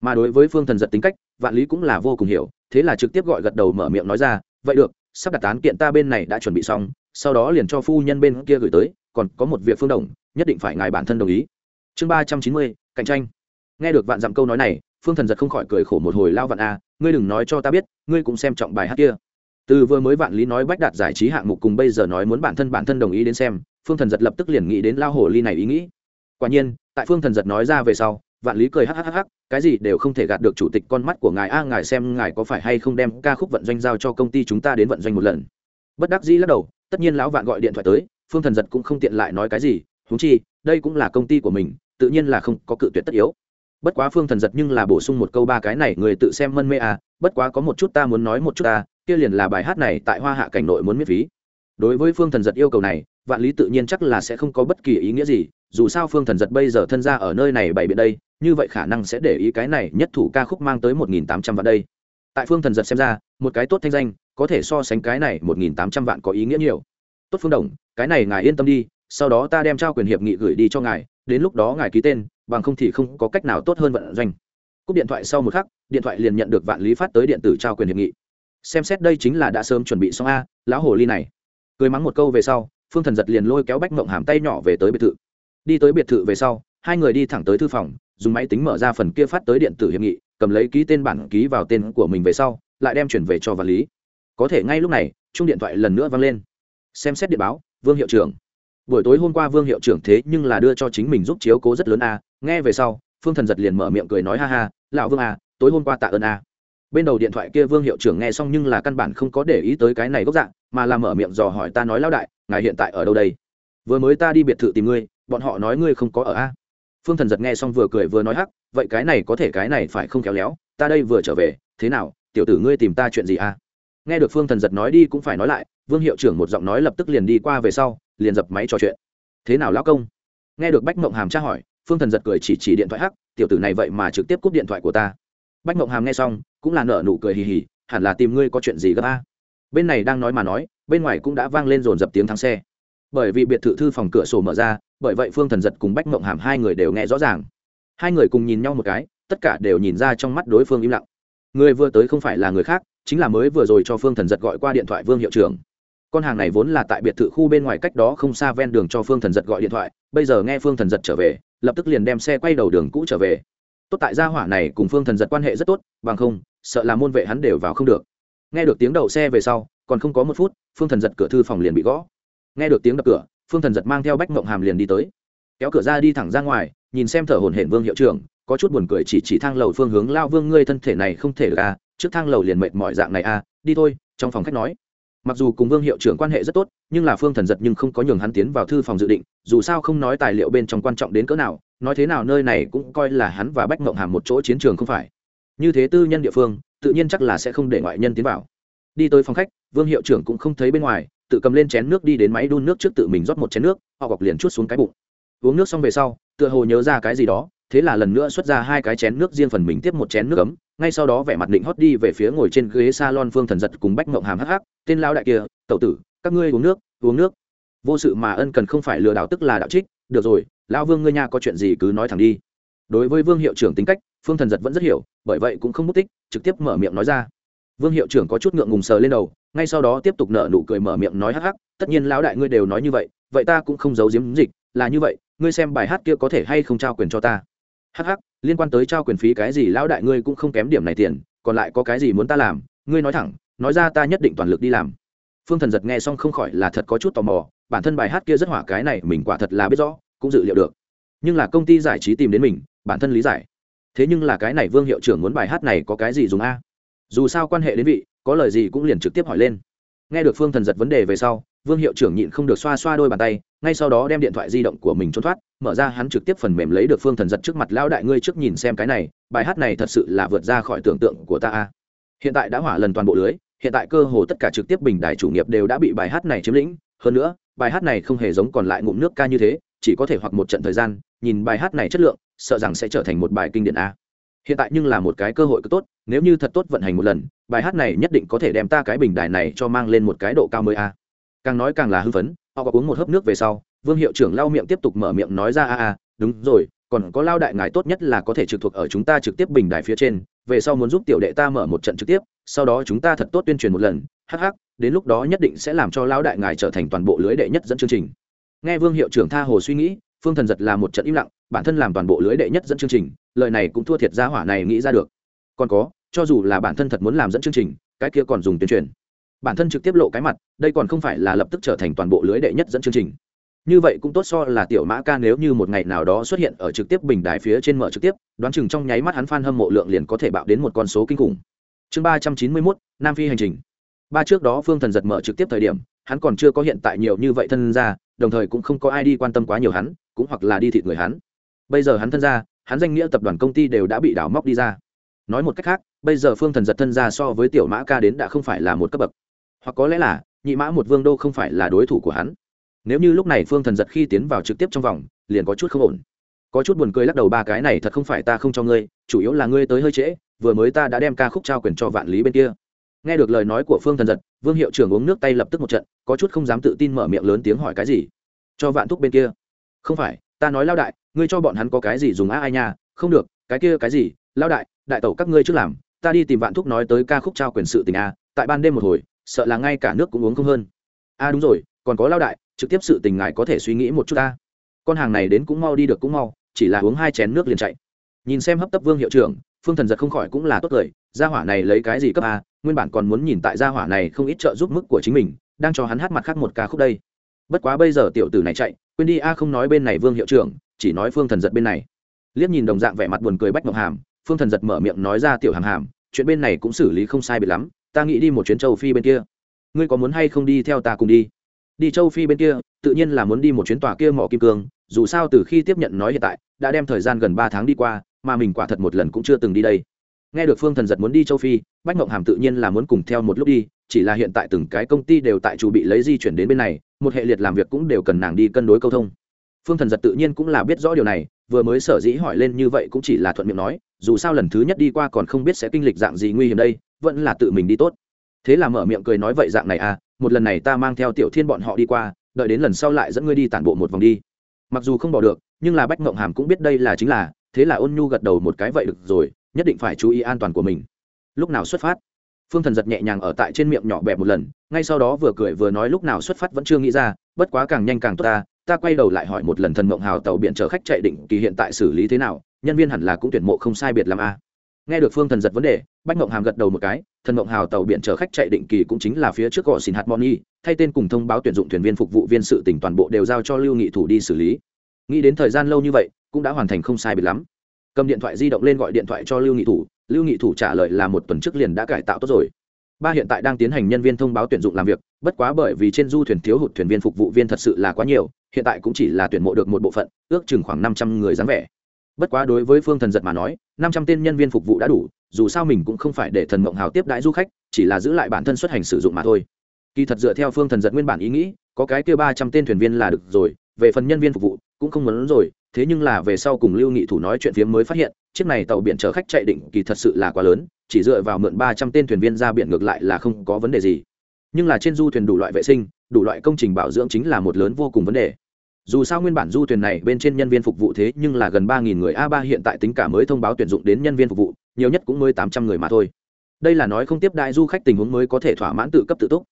Mà đối với phương thần giật tính cách, vạn lý cũng là vô cùng hiểu, thế là trực tiếp gọi gật đầu mở miệng nói ra, vậy được, sắp đặt án kiện ta bên này đã chuẩn bị xong, sau đó liền cho phu nhân bên kia gửi tới, còn có một việc phương đồng, nhất định phải ngài bản thân đồng ý. Chương ba trăm chín mươi, cạnh tranh. Nghe được vạn dặm câu nói này, phương thần giật không khỏi cười khổ một hồi, lao vạn a, ngươi đừng nói cho ta biết, ngươi cũng xem trọng bài hát kia. Từ vừa mới vạn lý nói bách đạt giải trí hạng mục cùng bây giờ nói muốn bản thân bản thân đồng ý đến xem phương thần giật lập tức liền nghĩ đến lao hồ ly này ý nghĩ. Quả nhiên, tại phương thần giật nói ra về sau, vạn lý cười hhh cái gì đều không thể gạt được chủ tịch con mắt của ngài. A, ngài xem ngài có phải hay không đem ca khúc vận doanh giao cho công ty chúng ta đến vận doanh một lần. Bất đắc dĩ lắc đầu, tất nhiên lão vạn gọi điện thoại tới, phương thần giật cũng không tiện lại nói cái gì húng chi, đây cũng là công ty của mình, tự nhiên là không có cự tuyệt tất yếu. Bất quá phương thần giật nhưng là bổ sung một câu ba cái này, người tự xem mân mê à bất quá có một chút ta muốn nói một chút ta, kia liền là bài hát này tại hoa hạ cảnh nội muốn miễn phí. Đối với phương thần giật yêu cầu này vạn lý tự nhiên chắc là sẽ không có bất kỳ ý nghĩa gì, dù sao phương thần giật bây giờ thân ra ở nơi này bày biện đây, như vậy khả năng sẽ để ý cái này nhất thủ ca khúc mang tới một nghìn tám trăm vạn đây. Tại phương thần giật xem ra, một cái tốt thanh danh, có thể so sánh cái này một nghìn tám trăm vạn có ý nghĩa nhiều. Tốt phương đồng, cái này ngài yên tâm đi, sau đó ta đem trao quyền hiệp nghị gửi đi cho ngài, đến lúc đó ngài ký tên, bằng không thì không có cách nào tốt hơn vận doanh. Cúp điện thoại sau một khắc, điện thoại liền nhận được vạn lý phát tới điện tử trao quyền hiệp nghị. Xem xét đây chính là đã sớm chuẩn bị xong a, lão hồ ly này. Cười mắng một câu về sau phương thần giật liền lôi kéo bách mộng hàm tay nhỏ về tới biệt thự. Đi tới biệt thự về sau, hai người đi thẳng tới thư phòng, dùng máy tính mở ra phần kia phát tới điện tử hiệp nghị, cầm lấy ký tên bản ký vào tên của mình về sau, lại đem chuyển về cho vật lý. Có thể ngay lúc này chung điện thoại lần nữa vang lên. Xem xét điện báo, vương hiệu trưởng. Buổi tối hôm qua vương hiệu trưởng thế nhưng là đưa cho chính mình giúp chiếu cố rất lớn a. Nghe về sau, phương thần giật liền mở miệng cười nói ha ha, lão vương a tối hôm qua tạ ơn a bên đầu điện thoại kia vương hiệu trưởng nghe xong nhưng là căn bản không có để ý tới cái này gốc dạng, mà làm mở miệng dò hỏi ta nói lão đại, ngài hiện tại ở đâu đây? Vừa mới ta đi biệt thự tìm ngươi, bọn họ nói ngươi không có ở a. Phương thần giật nghe xong vừa cười vừa nói hắc, vậy cái này có thể cái này phải không khéo léo, ta đây vừa trở về, thế nào, tiểu tử ngươi tìm ta chuyện gì a? Nghe được phương thần giật nói đi cũng phải nói lại, vương hiệu trưởng một giọng nói lập tức liền đi qua về sau, liền dập máy trò chuyện. Thế nào lão công? Nghe được bách mộng hàm tra hỏi, phương thần giật cười chỉ chỉ điện thoại hắc, tiểu tử này vậy mà trực tiếp cúp điện thoại của ta. Bách mộng hàm nghe xong cũng là nở nụ cười hì hì, hẳn là tìm ngươi có chuyện gì gấp a? Bên này đang nói mà nói, bên ngoài cũng đã vang lên dồn dập tiếng thắng xe. Bởi vì biệt thự thư phòng cửa sổ mở ra, bởi vậy phương thần giật cùng bách mộng hàm hai người đều nghe rõ ràng. Hai người cùng nhìn nhau một cái, tất cả đều nhìn ra trong mắt đối phương im lặng. Người vừa tới không phải là người khác, chính là mới vừa rồi cho phương thần giật gọi qua điện thoại vương hiệu trưởng. Con hàng này vốn là tại biệt thự khu bên ngoài cách đó không xa ven đường cho phương thần giật gọi điện thoại, bây giờ nghe phương thần giật trở về, lập tức liền đem xe quay đầu đường cũ trở về tốt tại gia hỏa này cùng phương thần giật quan hệ rất tốt, bằng không, sợ là môn vệ hắn đều vào không được. Nghe được tiếng đậu xe về sau, còn không có một phút, phương thần giật cửa thư phòng liền bị gõ. Nghe được tiếng đập cửa, phương thần giật mang theo bách mộng hàm liền đi tới. Kéo cửa ra đi thẳng ra ngoài, nhìn xem thở hồn hển vương hiệu trưởng, có chút buồn cười chỉ chỉ thang lầu phương hướng, lao vương, ngươi thân thể này không thể được à trước thang lầu liền mệt mọi dạng này à đi thôi, trong phòng khách nói. Mặc dù cùng vương hiệu trưởng quan hệ rất tốt, nhưng là phương thần giật nhưng không có nhường hắn tiến vào thư phòng dự định, dù sao không nói tài liệu bên trong quan trọng đến cỡ nào nói thế nào nơi này cũng coi là hắn và bách mộng hàm một chỗ chiến trường không phải. Như thế tư nhân địa phương, tự nhiên chắc là sẽ không để ngoại nhân tiến vào. Đi tới phòng khách, vương hiệu trưởng cũng không thấy bên ngoài, tự cầm lên chén nước đi đến máy đun nước trước tự mình rót một chén nước, họ gọc liền chút xuống cái bụng. Uống nước xong về sau, tựa hồ nhớ ra cái gì đó, thế là lần nữa xuất ra hai cái chén nước riêng phần mình tiếp một chén nước ấm, ngay sau đó vẻ mặt định hót đi về phía ngồi trên ghế salon phương thần giật cùng bách mộng hàm hắc hắc, tên lao đại kia, tẩu tử, các ngươi uống nước uống nước. Vô sự mà ân cần không phải lừa đảo tức là đạo trích, được rồi lão vương ngươi nha có chuyện gì cứ nói thẳng đi. Đối với vương hiệu trưởng tính cách, phương thần giật vẫn rất hiểu, bởi vậy cũng không mất tích, trực tiếp mở miệng nói ra. Vương hiệu trưởng có chút ngượng ngùng sờ lên đầu, ngay sau đó tiếp tục nở nụ cười mở miệng nói hắc hắc, tất nhiên lão đại ngươi đều nói như vậy vậy ta cũng không giấu giếm dịch, là như vậy, ngươi xem bài hát kia có thể hay không trao quyền cho ta? Hắc hắc, liên quan tới trao quyền phí cái gì lão đại ngươi cũng không kém điểm này tiền, còn lại có cái gì muốn ta làm, ngươi nói thẳng, nói ra ta nhất định toàn lực đi làm. Phương thần giật nghe xong không khỏi là thật có chút tò mò, bản thân bài hát kia rất hỏa cái này mình quả thật là biết rõ cũng dự liệu được. Nhưng là công ty giải trí tìm đến mình, bản thân lý giải. Thế nhưng là cái này vương hiệu trưởng muốn bài hát này có cái gì dùng a? Dù sao quan hệ đến vị, có lời gì cũng liền trực tiếp hỏi lên. Nghe được phương thần giật vấn đề về sau, vương hiệu trưởng nhịn không được xoa xoa đôi bàn tay, ngay sau đó đem điện thoại di động của mình trốn thoát, mở ra hắn trực tiếp phần mềm lấy được phương thần giật trước mặt lao đại ngươi trước nhìn xem cái này, bài hát này thật sự là vượt ra khỏi tưởng tượng của ta a. Hiện tại đã hỏa lần toàn bộ lưới, hiện tại cơ hồ tất cả trực tiếp bình đài chủ nghiệp đều đã bị bài hát này chiếm lĩnh. Hơn nữa, bài hát này không hề giống còn lại ngụm nước ca như thế chỉ có thể hoặc một trận thời gian, nhìn bài hát này chất lượng, sợ rằng sẽ trở thành một bài kinh điển a. Hiện tại nhưng là một cái cơ hội cứ tốt, nếu như thật tốt vận hành một lần, bài hát này nhất định có thể đem ta cái bình đài này cho mang lên một cái độ cao mới a. Càng nói càng là hưng phấn, họ có uống một hớp nước về sau, vương hiệu trưởng lau miệng tiếp tục mở miệng nói ra, a a, đúng rồi, còn có lao đại ngài tốt nhất là có thể trực thuộc ở chúng ta trực tiếp bình đài phía trên, về sau muốn giúp tiểu đệ ta mở một trận trực tiếp, sau đó chúng ta thật tốt tuyên truyền một lần hh đến lúc đó nhất định sẽ làm cho lao đại ngài trở thành toàn bộ lưới đệ nhất dẫn chương trình nghe vương hiệu trưởng tha hồ suy nghĩ, phương thần giật là một trận im lặng, bản thân làm toàn bộ lưới đệ nhất dẫn chương trình, lời này cũng thua thiệt ra hỏa này nghĩ ra được. Còn có, cho dù là bản thân thật muốn làm dẫn chương trình, cái kia còn dùng tuyên truyền. Bản thân trực tiếp lộ cái mặt, đây còn không phải là lập tức trở thành toàn bộ lưới đệ nhất dẫn chương trình. Như vậy cũng tốt so là tiểu mã ca nếu như một ngày nào đó xuất hiện ở trực tiếp bình đài phía trên mở trực tiếp, đoán chừng trong nháy mắt hắn f hâm mộ lượng liền có thể bạo đến một con số kinh khủng. Chương ba trăm chín mươi mốt, nam phi hành trình. Ba trước đó phương thần giật mở trực tiếp thời điểm, hắn còn chưa có hiện tại nhiều như vậy thân ra đồng thời cũng không có ai đi quan tâm quá nhiều hắn, cũng hoặc là đi thịt người hắn. Bây giờ hắn thân ra hắn danh nghĩa tập đoàn công ty đều đã bị đảo móc đi ra. Nói một cách khác, bây giờ phương thần giật thân ra so với tiểu mã ca đến đã không phải là một cấp bậc. Hoặc có lẽ là, nhị mã một vương đô không phải là đối thủ của hắn. Nếu như lúc này phương thần giật khi tiến vào trực tiếp trong vòng, liền có chút không ổn. Có chút buồn cười lắc đầu ba cái này thật không phải ta không cho ngươi, chủ yếu là ngươi tới hơi trễ, vừa mới ta đã đem ca khúc trao quyền cho vạn lý bên kia nghe được lời nói của phương thần giật, vương hiệu trưởng uống nước tay lập tức một trận, có chút không dám tự tin mở miệng lớn tiếng hỏi cái gì. Cho vạn thúc bên kia. Không phải, ta nói lao đại, ngươi cho bọn hắn có cái gì dùng á ai nha? Không được, cái kia cái gì? Lao đại đại tẩu các ngươi trước làm, ta đi tìm vạn thúc nói tới ca khúc trao quyền sự tình a, tại ban đêm một hồi, sợ là ngay cả nước cũng uống không hơn. A, đúng rồi, còn có lao đại, trực tiếp sự tình ngài có thể suy nghĩ một chút ta con hàng này đến cũng mau đi được cũng mau, chỉ là uống hai chén nước liền chạy. Nhìn xem hấp tấp vương hiệu trưởng phương thần giật không khỏi cũng là tốt cười, gia hỏa này lấy cái gì cấp a, nguyên bản còn muốn nhìn tại gia hỏa này không ít trợ giúp mức của chính mình, đang cho hắn hát mặt khác một ca khúc đây. Bất quá bây giờ tiểu tử này chạy, quên đi a không nói bên này vương hiệu trưởng, chỉ nói phương thần giật bên này. Liếc nhìn đồng dạng vẻ mặt buồn cười bách ngọc hàm, phương thần giật mở miệng nói ra tiểu hàm hàm, chuyện bên này cũng xử lý không sai biệt lắm, ta nghĩ đi một chuyến châu phi bên kia. Ngươi có muốn hay không đi theo ta cùng đi? Đi châu phi bên kia, tự nhiên là muốn đi một chuyến tòa kia mỏ kim cương dù sao từ khi tiếp nhận nói hiện tại, đã đem thời gian gần ba tháng đi qua, mà mình quả thật một lần cũng chưa từng đi đây. Nghe được phương thần giật muốn đi châu phi, bách mộng hàm tự nhiên là muốn cùng theo một lúc đi, chỉ là hiện tại từng cái công ty đều tại chủ bị lấy di chuyển đến bên này, một hệ liệt làm việc cũng đều cần nàng đi cân đối câu thông. Phương thần giật tự nhiên cũng là biết rõ điều này, vừa mới sở dĩ hỏi lên như vậy cũng chỉ là thuận miệng nói, dù sao lần thứ nhất đi qua còn không biết sẽ kinh lịch dạng gì nguy hiểm đây, vẫn là tự mình đi tốt. Thế là mở miệng cười nói vậy dạng này à một lần này ta mang theo tiểu thiên bọn họ đi qua, đợi đến lần sau lại dẫn ngươi đi tản bộ một vòng đi mặc dù không bỏ được, nhưng là bách mộng hàm cũng biết đây là chính là, thế là ôn nhu gật đầu một cái vậy được rồi, nhất định phải chú ý an toàn của mình. Lúc nào xuất phát? Phương thần giật nhẹ nhàng ở tại trên miệng nhỏ bẹp một lần, ngay sau đó vừa cười vừa nói lúc nào xuất phát vẫn chưa nghĩ ra, bất quá càng nhanh càng tốt ta ta quay đầu lại hỏi một lần thần mộng hào tàu biển chở khách chạy định kỳ hiện tại xử lý thế nào, nhân viên hẳn là cũng tuyển mộ không sai biệt làm a. Nghe được phương thần giật vấn đề, bách mộng hàm gật đầu một cái thần mộng hào tàu biển chở khách chạy định kỳ cũng chính là phía trước gò xin hạt moni thay tên cùng thông báo tuyển dụng thuyền viên phục vụ viên sự tỉnh toàn bộ đều giao cho lưu nghị thủ đi xử lý. Nghĩ đến thời gian lâu như vậy, cũng đã hoàn thành không sai biệt lắm. Cầm điện thoại di động lên gọi điện thoại cho lưu nghị thủ, lưu nghị thủ trả lời là một tuần trước liền đã cải tạo tốt rồi. Ba hiện tại đang tiến hành nhân viên thông báo tuyển dụng làm việc, bất quá bởi vì trên du thuyền thiếu hụt thuyền viên phục vụ viên thật sự là quá nhiều, hiện tại cũng chỉ là tuyển mộ được một bộ phận, ước chừng khoảng năm trăm người dáng vẻ. Bất quá đối với phương thần giật mà nói, năm trăm tên nhân viên phục vụ đã đủ dù sao mình cũng không phải để thần mộng hào tiếp đãi du khách, chỉ là giữ lại bản thân xuất hành sử dụng mà thôi. Kỳ thật dựa theo phương thần giật nguyên bản ý nghĩ, có cái kia ba trăm tên thuyền viên là được rồi, về phần nhân viên phục vụ, cũng không muốn rồi, thế nhưng là về sau cùng lưu nghị thủ nói chuyện phiếm mới phát hiện, chiếc này tàu biển chở khách chạy định kỳ thật sự là quá lớn, chỉ dựa vào mượn ba trăm tên thuyền viên ra biển ngược lại là không có vấn đề gì. Nhưng là trên du thuyền đủ loại vệ sinh, đủ loại công trình bảo dưỡng chính là một lớn vô cùng vấn đề. Dù sao nguyên bản du thuyền này bên trên nhân viên phục vụ thế nhưng là gần ba nghìn người a ba hiện tại tính cả mới thông báo tuyển dụng đến nhân viên phục vụ nhiều nhất cũng mới tám trăm người mà thôi. Đây là nói không tiếp đại du khách tình huống mới có thể thỏa mãn tự cấp tự túc.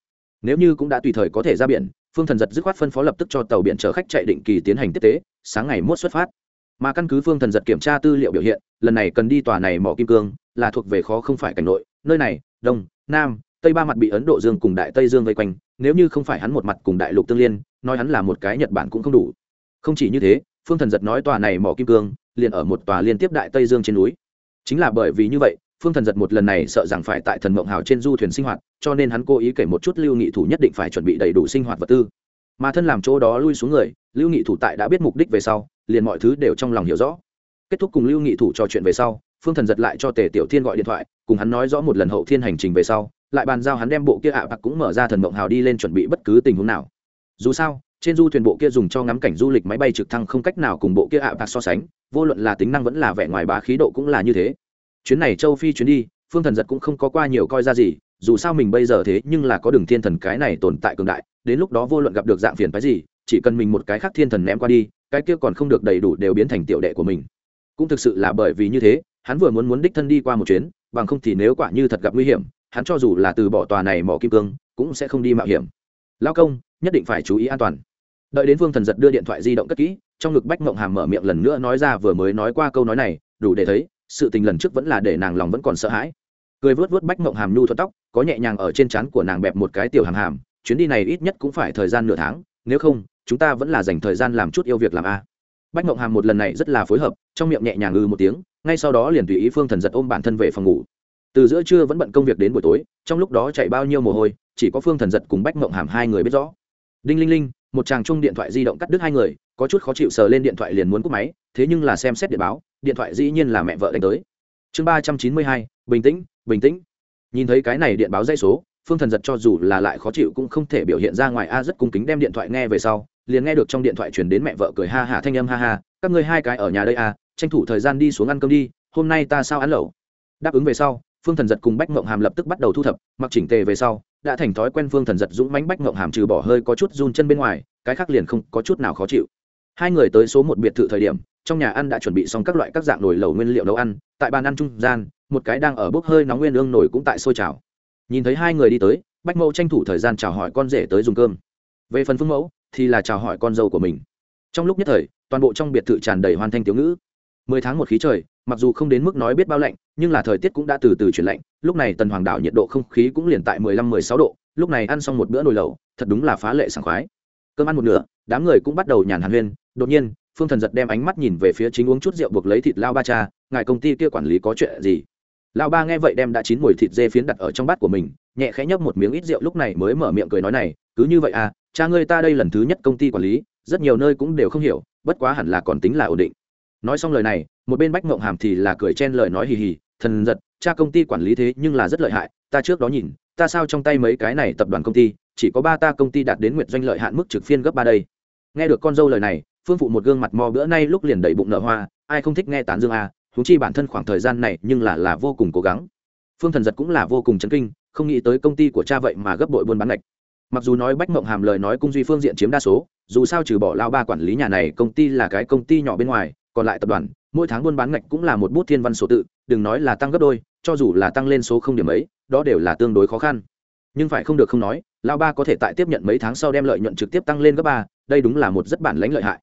Nếu như cũng đã tùy thời có thể ra biển, phương thần giật dứt khoát phân phó lập tức cho tàu biển chở khách chạy định kỳ tiến hành tiếp tế, sáng ngày mốt xuất phát. Mà căn cứ phương thần giật kiểm tra tư liệu biểu hiện, lần này cần đi tòa này mỏ kim cương, là thuộc về khó không phải cảnh nội, nơi này, đông, nam, tây ba mặt bị ấn độ dương cùng đại tây dương vây quanh, nếu như không phải hắn một mặt cùng đại lục tương liên, nói hắn là một cái nhật bản cũng không đủ. Không chỉ như thế, phương thần giật nói tòa này mỏ kim cương, liền ở một tòa liên tiếp đại tây dương trên núi chính là bởi vì như vậy, phương thần giật một lần này sợ rằng phải tại thần mộng hào trên du thuyền sinh hoạt, cho nên hắn cố ý kể một chút lưu nghị thủ nhất định phải chuẩn bị đầy đủ sinh hoạt vật tư. Mà thân làm chỗ đó lui xuống người, lưu nghị thủ tại đã biết mục đích về sau, liền mọi thứ đều trong lòng hiểu rõ. Kết thúc cùng lưu nghị thủ trò chuyện về sau, phương thần giật lại cho tề tiểu thiên gọi điện thoại, cùng hắn nói rõ một lần hậu thiên hành trình về sau, lại bàn giao hắn đem bộ kia ạ bạc cũng mở ra thần mộng hào đi lên chuẩn bị bất cứ tình huống nào. Dù sao trên du thuyền bộ kia dùng cho ngắm cảnh du lịch máy bay trực thăng không cách nào cùng bộ kia ạ bạc so sánh, vô luận là tính năng vẫn là vẻ ngoài bá khí độ cũng là như thế. Chuyến này châu phi chuyến đi, phương thần giật cũng không có qua nhiều coi ra gì, dù sao mình bây giờ thế nhưng là có đường thiên thần cái này tồn tại cường đại, đến lúc đó vô luận gặp được dạng phiền phái gì, chỉ cần mình một cái khác thiên thần ném qua đi, cái kia còn không được đầy đủ đều biến thành tiểu đệ của mình. Cũng thực sự là bởi vì như thế, hắn vừa muốn muốn đích thân đi qua một chuyến, bằng không thì nếu quả như thật gặp nguy hiểm, hắn cho dù là từ bỏ tòa này mỏ kim cương, cũng sẽ không đi mạo hiểm. Lao công, nhất định phải chú ý an toàn đợi đến vương thần giật đưa điện thoại di động cất kỹ, trong ngực bách mộng hàm mở miệng lần nữa nói ra vừa mới nói qua câu nói này, đủ để thấy, sự tình lần trước vẫn là để nàng lòng vẫn còn sợ hãi. Cười vớt vớt bách mộng hàm nhu thuật tóc, có nhẹ nhàng ở trên trán của nàng bẹp một cái tiểu hàm hàm, chuyến đi này ít nhất cũng phải thời gian nửa tháng, nếu không, chúng ta vẫn là dành thời gian làm chút yêu việc làm a. Bách mộng hàm một lần này rất là phối hợp, trong miệng nhẹ nhàng ư một tiếng, ngay sau đó liền tùy ý phương thần giật ôm bản thân về phòng ngủ. Từ giữa trưa vẫn bận công việc đến buổi tối, trong lúc đó chạy bao nhiêu mồ hôi, chỉ có phương thần giật cùng bách mộng hàm hai người biết rõ. Đinh linh linh một chàng chung điện thoại di động cắt đứt hai người, có chút khó chịu sờ lên điện thoại liền muốn cúp máy, thế nhưng là xem xét điện báo, điện thoại dĩ nhiên là mẹ vợ đánh tới. Chương ba trăm chín mươi hai, bình tĩnh bình tĩnh. Nhìn thấy cái này điện báo dây số, phương thần giật cho dù là lại khó chịu cũng không thể biểu hiện ra ngoài a rất cung kính đem điện thoại nghe về sau, liền nghe được trong điện thoại chuyển đến mẹ vợ cười ha hả thanh âm ha ha, các ngươi hai cái ở nhà đây a tranh thủ thời gian đi xuống ăn cơm đi, hôm nay ta sao ăn lẩu? Đáp ứng về sau, phương thần giật cùng bách mộng hàm lập tức bắt đầu thu thập, mặc chỉnh tề về sau đã thành thói quen phương thần giật dũng mánh bách ngộng hàm trừ bỏ hơi có chút run chân bên ngoài, cái khác liền không có chút nào khó chịu. Hai người tới số một biệt thự thời điểm, trong nhà ăn đã chuẩn bị xong các loại các dạng nồi lẩu nguyên liệu nấu ăn, tại bàn ăn trung gian, một cái đang ở bốc hơi nóng nguyên lương nổi cũng tại sôi trào. Nhìn thấy hai người đi tới, bách mẫu tranh thủ thời gian chào hỏi con rể tới dùng cơm. Về phần phương mẫu, thì là chào hỏi con dâu của mình. Trong lúc nhất thời, toàn bộ trong biệt thự tràn đầy hoàn thanh tiểu ngữ. Mười tháng một khí trời mặc dù không đến mức nói biết bao lạnh, nhưng là thời tiết cũng đã từ từ chuyển lạnh. Lúc này tần hoàng đảo nhiệt độ không khí cũng liền tại mười lăm, mười sáu độ. Lúc này ăn xong một bữa nồi lẩu, thật đúng là phá lệ sảng khoái. Cơm ăn một nửa, đám người cũng bắt đầu nhàn hàn huyên. Đột nhiên, phương thần giật đem ánh mắt nhìn về phía chính uống chút rượu buộc lấy thịt lao ba cha. Ngài công ty kia quản lý có chuyện gì? Lao ba nghe vậy đem đã chín mùi thịt dê phiến đặt ở trong bát của mình, nhẹ khẽ nhấp một miếng ít rượu lúc này mới mở miệng cười nói này, cứ như vậy à cha ngươi ta đây lần thứ nhất công ty quản lý, rất nhiều nơi cũng đều không hiểu, bất quá hẳn là còn tính là ổn định nói xong lời này, một bên bách mộng hàm thì là cười chen lời nói hì hì, thần giật, cha công ty quản lý thế nhưng là rất lợi hại, ta trước đó nhìn, ta sao trong tay mấy cái này tập đoàn công ty, chỉ có ba ta công ty đạt đến nguyện doanh lợi hạn mức trực phiên gấp ba đây. Nghe được con dâu lời này, phương phụ một gương mặt mò bữa nay lúc liền đầy bụng nở hoa, ai không thích nghe tán dương a thú chi bản thân khoảng thời gian này nhưng là là vô cùng cố gắng. Phương thần giật cũng là vô cùng chấn kinh, không nghĩ tới công ty của cha vậy mà gấp bội buôn bán lệch mặc dù nói bách mộng hàm lời nói cung duy phương diện chiếm đa số, dù sao trừ bỏ lao ba quản lý nhà này, công ty là cái công ty nhỏ bên ngoài còn lại tập đoàn, mỗi tháng buôn bán ngạch cũng là một bút thiên văn số tự, đừng nói là tăng gấp đôi, cho dù là tăng lên số không điểm ấy, đó đều là tương đối khó khăn. Nhưng phải không được không nói lao ba có thể tại tiếp nhận mấy tháng sau đem lợi nhuận trực tiếp tăng lên gấp ba, đây đúng là một rất bản lãnh lợi hại.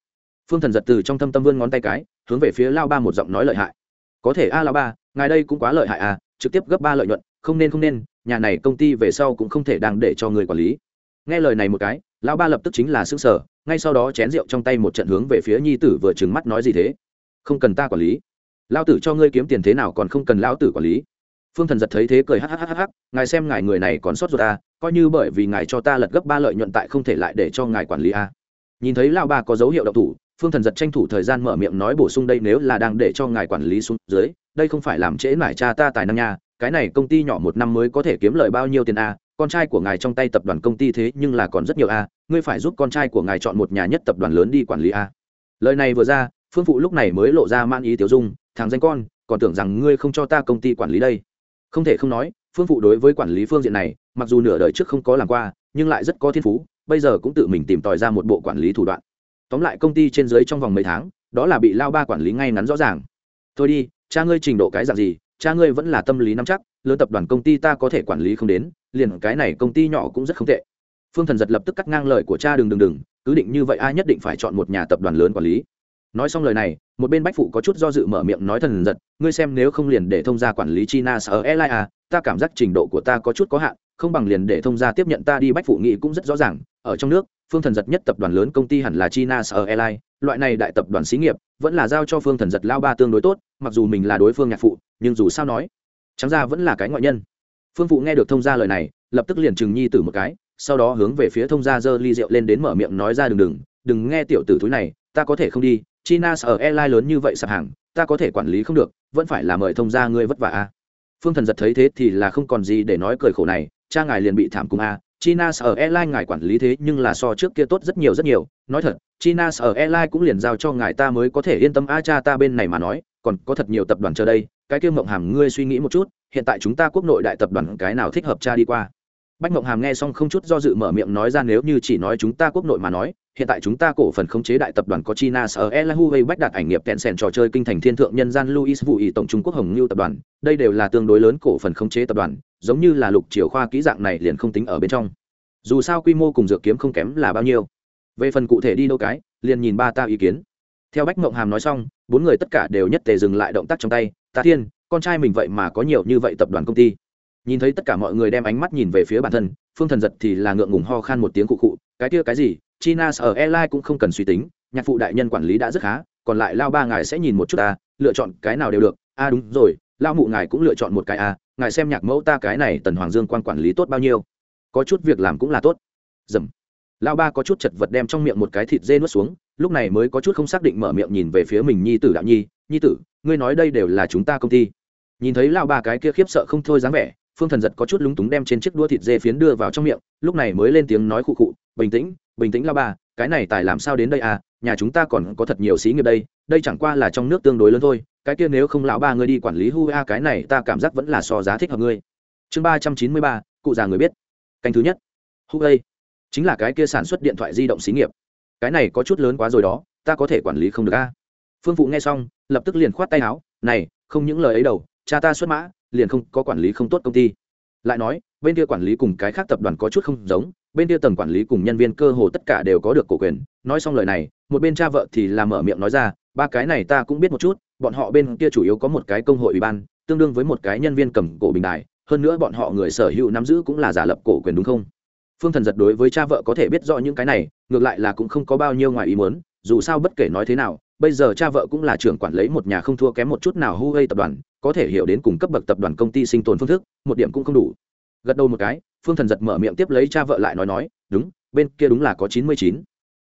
Phương thần giật từ trong thâm tâm vươn ngón tay cái, hướng về phía lao ba một giọng nói lợi hại. Có thể a lao ba, ngài đây cũng quá lợi hại à trực tiếp gấp ba lợi nhuận, không nên không nên, nhà này công ty về sau cũng không thể đang để cho người quản lý nghe lời này một cái, lão ba lập tức chính là xương sở ngay sau đó chén rượu trong tay một trận hướng về phía nhi tử vừa trừng mắt nói gì thế? Không cần ta quản lý. Lão tử cho ngươi kiếm tiền thế nào còn không cần lão tử quản lý. Phương thần giật thấy thế cười hhhh ngài xem ngài người này còn sót ruột ta coi như bởi vì ngài cho ta lật gấp ba lợi nhuận tại không thể lại để cho ngài quản lý a nhìn thấy lão ba có dấu hiệu độc thủ, phương thần giật tranh thủ thời gian mở miệng nói bổ sung đây nếu là đang để cho ngài quản lý xuống dưới, đây không phải làm trễ mải cha ta tài năng nha, cái này công ty nhỏ một năm mới có thể kiếm lời bao nhiêu tiền a con trai của ngài trong tay tập đoàn công ty thế nhưng là còn rất nhiều a, ngươi phải giúp con trai của ngài chọn một nhà nhất tập đoàn lớn đi quản lý a. Lời này vừa ra, phương phụ lúc này mới lộ ra man ý tiểu dung, thằng danh con, còn tưởng rằng ngươi không cho ta công ty quản lý đây. Không thể không nói, phương phụ đối với quản lý phương diện này, mặc dù nửa đời trước không có làm qua, nhưng lại rất có thiên phú, bây giờ cũng tự mình tìm tòi ra một bộ quản lý thủ đoạn. Tóm lại công ty trên dưới trong vòng mấy tháng, đó là bị lao ba quản lý ngay ngắn rõ ràng. Thôi đi, cha ngươi trình độ cái dạng gì, cha ngươi vẫn là tâm lý nắm chắc, lớn tập đoàn công ty ta có thể quản lý không đến liền cái này công ty nhỏ cũng rất không tệ. Phương thần giật lập tức cắt ngang lời của cha đừng đừng đừng, cứ định như vậy ai nhất định phải chọn một nhà tập đoàn lớn quản lý. Nói xong lời này, một bên bách phụ có chút do dự mở miệng nói thần giật, ngươi xem nếu không liền để thông gia quản lý china sở airline à ta cảm giác trình độ của ta có chút có hạn, không bằng liền để thông gia tiếp nhận ta đi bách phụ nghị cũng rất rõ ràng. Ở trong nước, phương thần giật nhất tập đoàn lớn công ty hẳn là china sở airline loại này đại tập đoàn xí nghiệp, vẫn là giao cho phương thần giật lao ba tương đối tốt, mặc dù mình là đối phương nhạc phụ, nhưng dù sao nói trắng ra vẫn là cái ngoại nhân phương phụ nghe được thông gia lời này, lập tức liền trừng nhi tử một cái, sau đó hướng về phía thông gia giơ ly rượu lên đến mở miệng nói ra đừng đừng đừng nghe tiểu tử túi này, ta có thể không đi, china ở airline lớn như vậy sạp hàng, ta có thể quản lý không được, vẫn phải là mời thông gia ngươi vất vả a. Phương thần giật thấy thế thì là không còn gì để nói cười khổ này, cha ngài liền bị thảm cùng a, china ở airline ngài quản lý thế nhưng là so trước kia tốt rất nhiều rất nhiều, nói thật, china ở airline cũng liền giao cho ngài ta mới có thể yên tâm a, cha ta bên này mà nói, còn có thật nhiều tập đoàn chờ đây cái kia mộng hàm, ngươi suy nghĩ một chút, hiện tại chúng ta quốc nội đại tập đoàn cái nào thích hợp cha đi qua? Bách mộng hàm nghe xong không chút do dự mở miệng nói ra, nếu như chỉ nói chúng ta quốc nội mà nói, hiện tại chúng ta cổ phần khống chế đại tập đoàn có china sở ela huawei, bách đạt ảnh nghiệp kẹn sèn trò chơi kinh thành thiên thượng nhân gian luis vụ ý, tổng trung quốc hồng ngưu tập đoàn, đây đều là tương đối lớn cổ phần khống chế tập đoàn, giống như là lục triều khoa kỹ dạng này liền không tính ở bên trong. Dù sao quy mô cùng dược kiếm không kém là bao nhiêu. Về phần cụ thể đi đâu cái, liền nhìn ba ta ý kiến. Theo bách mộng hàm nói xong, bốn người tất cả đều nhất tề dừng lại động tác trong tay ta thiên, con trai mình vậy mà có nhiều như vậy tập đoàn công ty. Nhìn thấy tất cả mọi người đem ánh mắt nhìn về phía bản thân, phương thần giật thì là ngượng ngùng ho khan một tiếng cụ cụ cái kia cái gì, china ở airline cũng không cần suy tính, nhạc phụ đại nhân quản lý đã rất khá, còn lại lao ba ngài sẽ nhìn một chút ta, lựa chọn cái nào đều được. A đúng rồi lao mụ ngài cũng lựa chọn một cái a ngài xem nhạc mẫu ta cái này tần hoàng dương quan quản lý tốt bao nhiêu. Có chút việc làm cũng là tốt. Dầm. Lao ba có chút chật vật đem trong miệng một cái thịt dê nuốt xuống, lúc này mới có chút không xác định mở miệng nhìn về phía mình nhi tử đạo nhi nhi tử, ngươi nói đây đều là chúng ta công ty. Nhìn thấy lao ba cái kia khiếp sợ không thôi dáng vẻ, phương thần giật có chút lúng túng đem trên chiếc đua thịt dê phiến đưa vào trong miệng, lúc này mới lên tiếng nói khụ khụ, bình tĩnh bình tĩnh lao ba cái này tài làm sao đến đây à? Nhà chúng ta còn có thật nhiều xí nghiệp đây đây chẳng qua là trong nước tương đối lớn thôi, cái kia nếu không lão ba ngươi đi quản lý hu a, cái này ta cảm giác vẫn là so giá thích hợp ngươi. Chương ba trăm chín mươi ba, cụ già người biết. Canh thứ nhất. Hu a chính là cái kia sản xuất điện thoại di động xí nghiệp. Cái này có chút lớn quá rồi đó, ta có thể quản lý không được a phương phụ nghe xong, lập tức liền khoát tay áo, này, không những lời ấy đâu, cha ta xuất mã, liền không có quản lý không tốt công ty. Lại nói, bên kia quản lý cùng cái khác tập đoàn có chút không giống, bên kia tầng quản lý cùng nhân viên cơ hồ tất cả đều có được cổ quyền. Nói xong lời này, một bên cha vợ thì làm mở miệng nói ra, ba cái này ta cũng biết một chút, bọn họ bên kia chủ yếu có một cái công hội ủy ban, tương đương với một cái nhân viên cầm cổ bình đài, hơn nữa bọn họ người sở hữu nắm giữ cũng là giả lập cổ quyền đúng không? Phương thần giật đối với cha vợ có thể biết rõ những cái này, ngược lại là cũng không có bao nhiêu ngoài ý muốn, dù sao bất kể nói thế nào bây giờ cha vợ cũng là trưởng quản lấy một nhà không thua kém một chút nào Huawei tập đoàn, có thể hiểu đến cùng cấp bậc tập đoàn công ty sinh tồn phương thức, một điểm cũng không đủ. Gật đầu một cái, Phương Thần giật mở miệng tiếp lấy cha vợ lại nói nói, đúng, bên kia đúng là có chín mươi chín,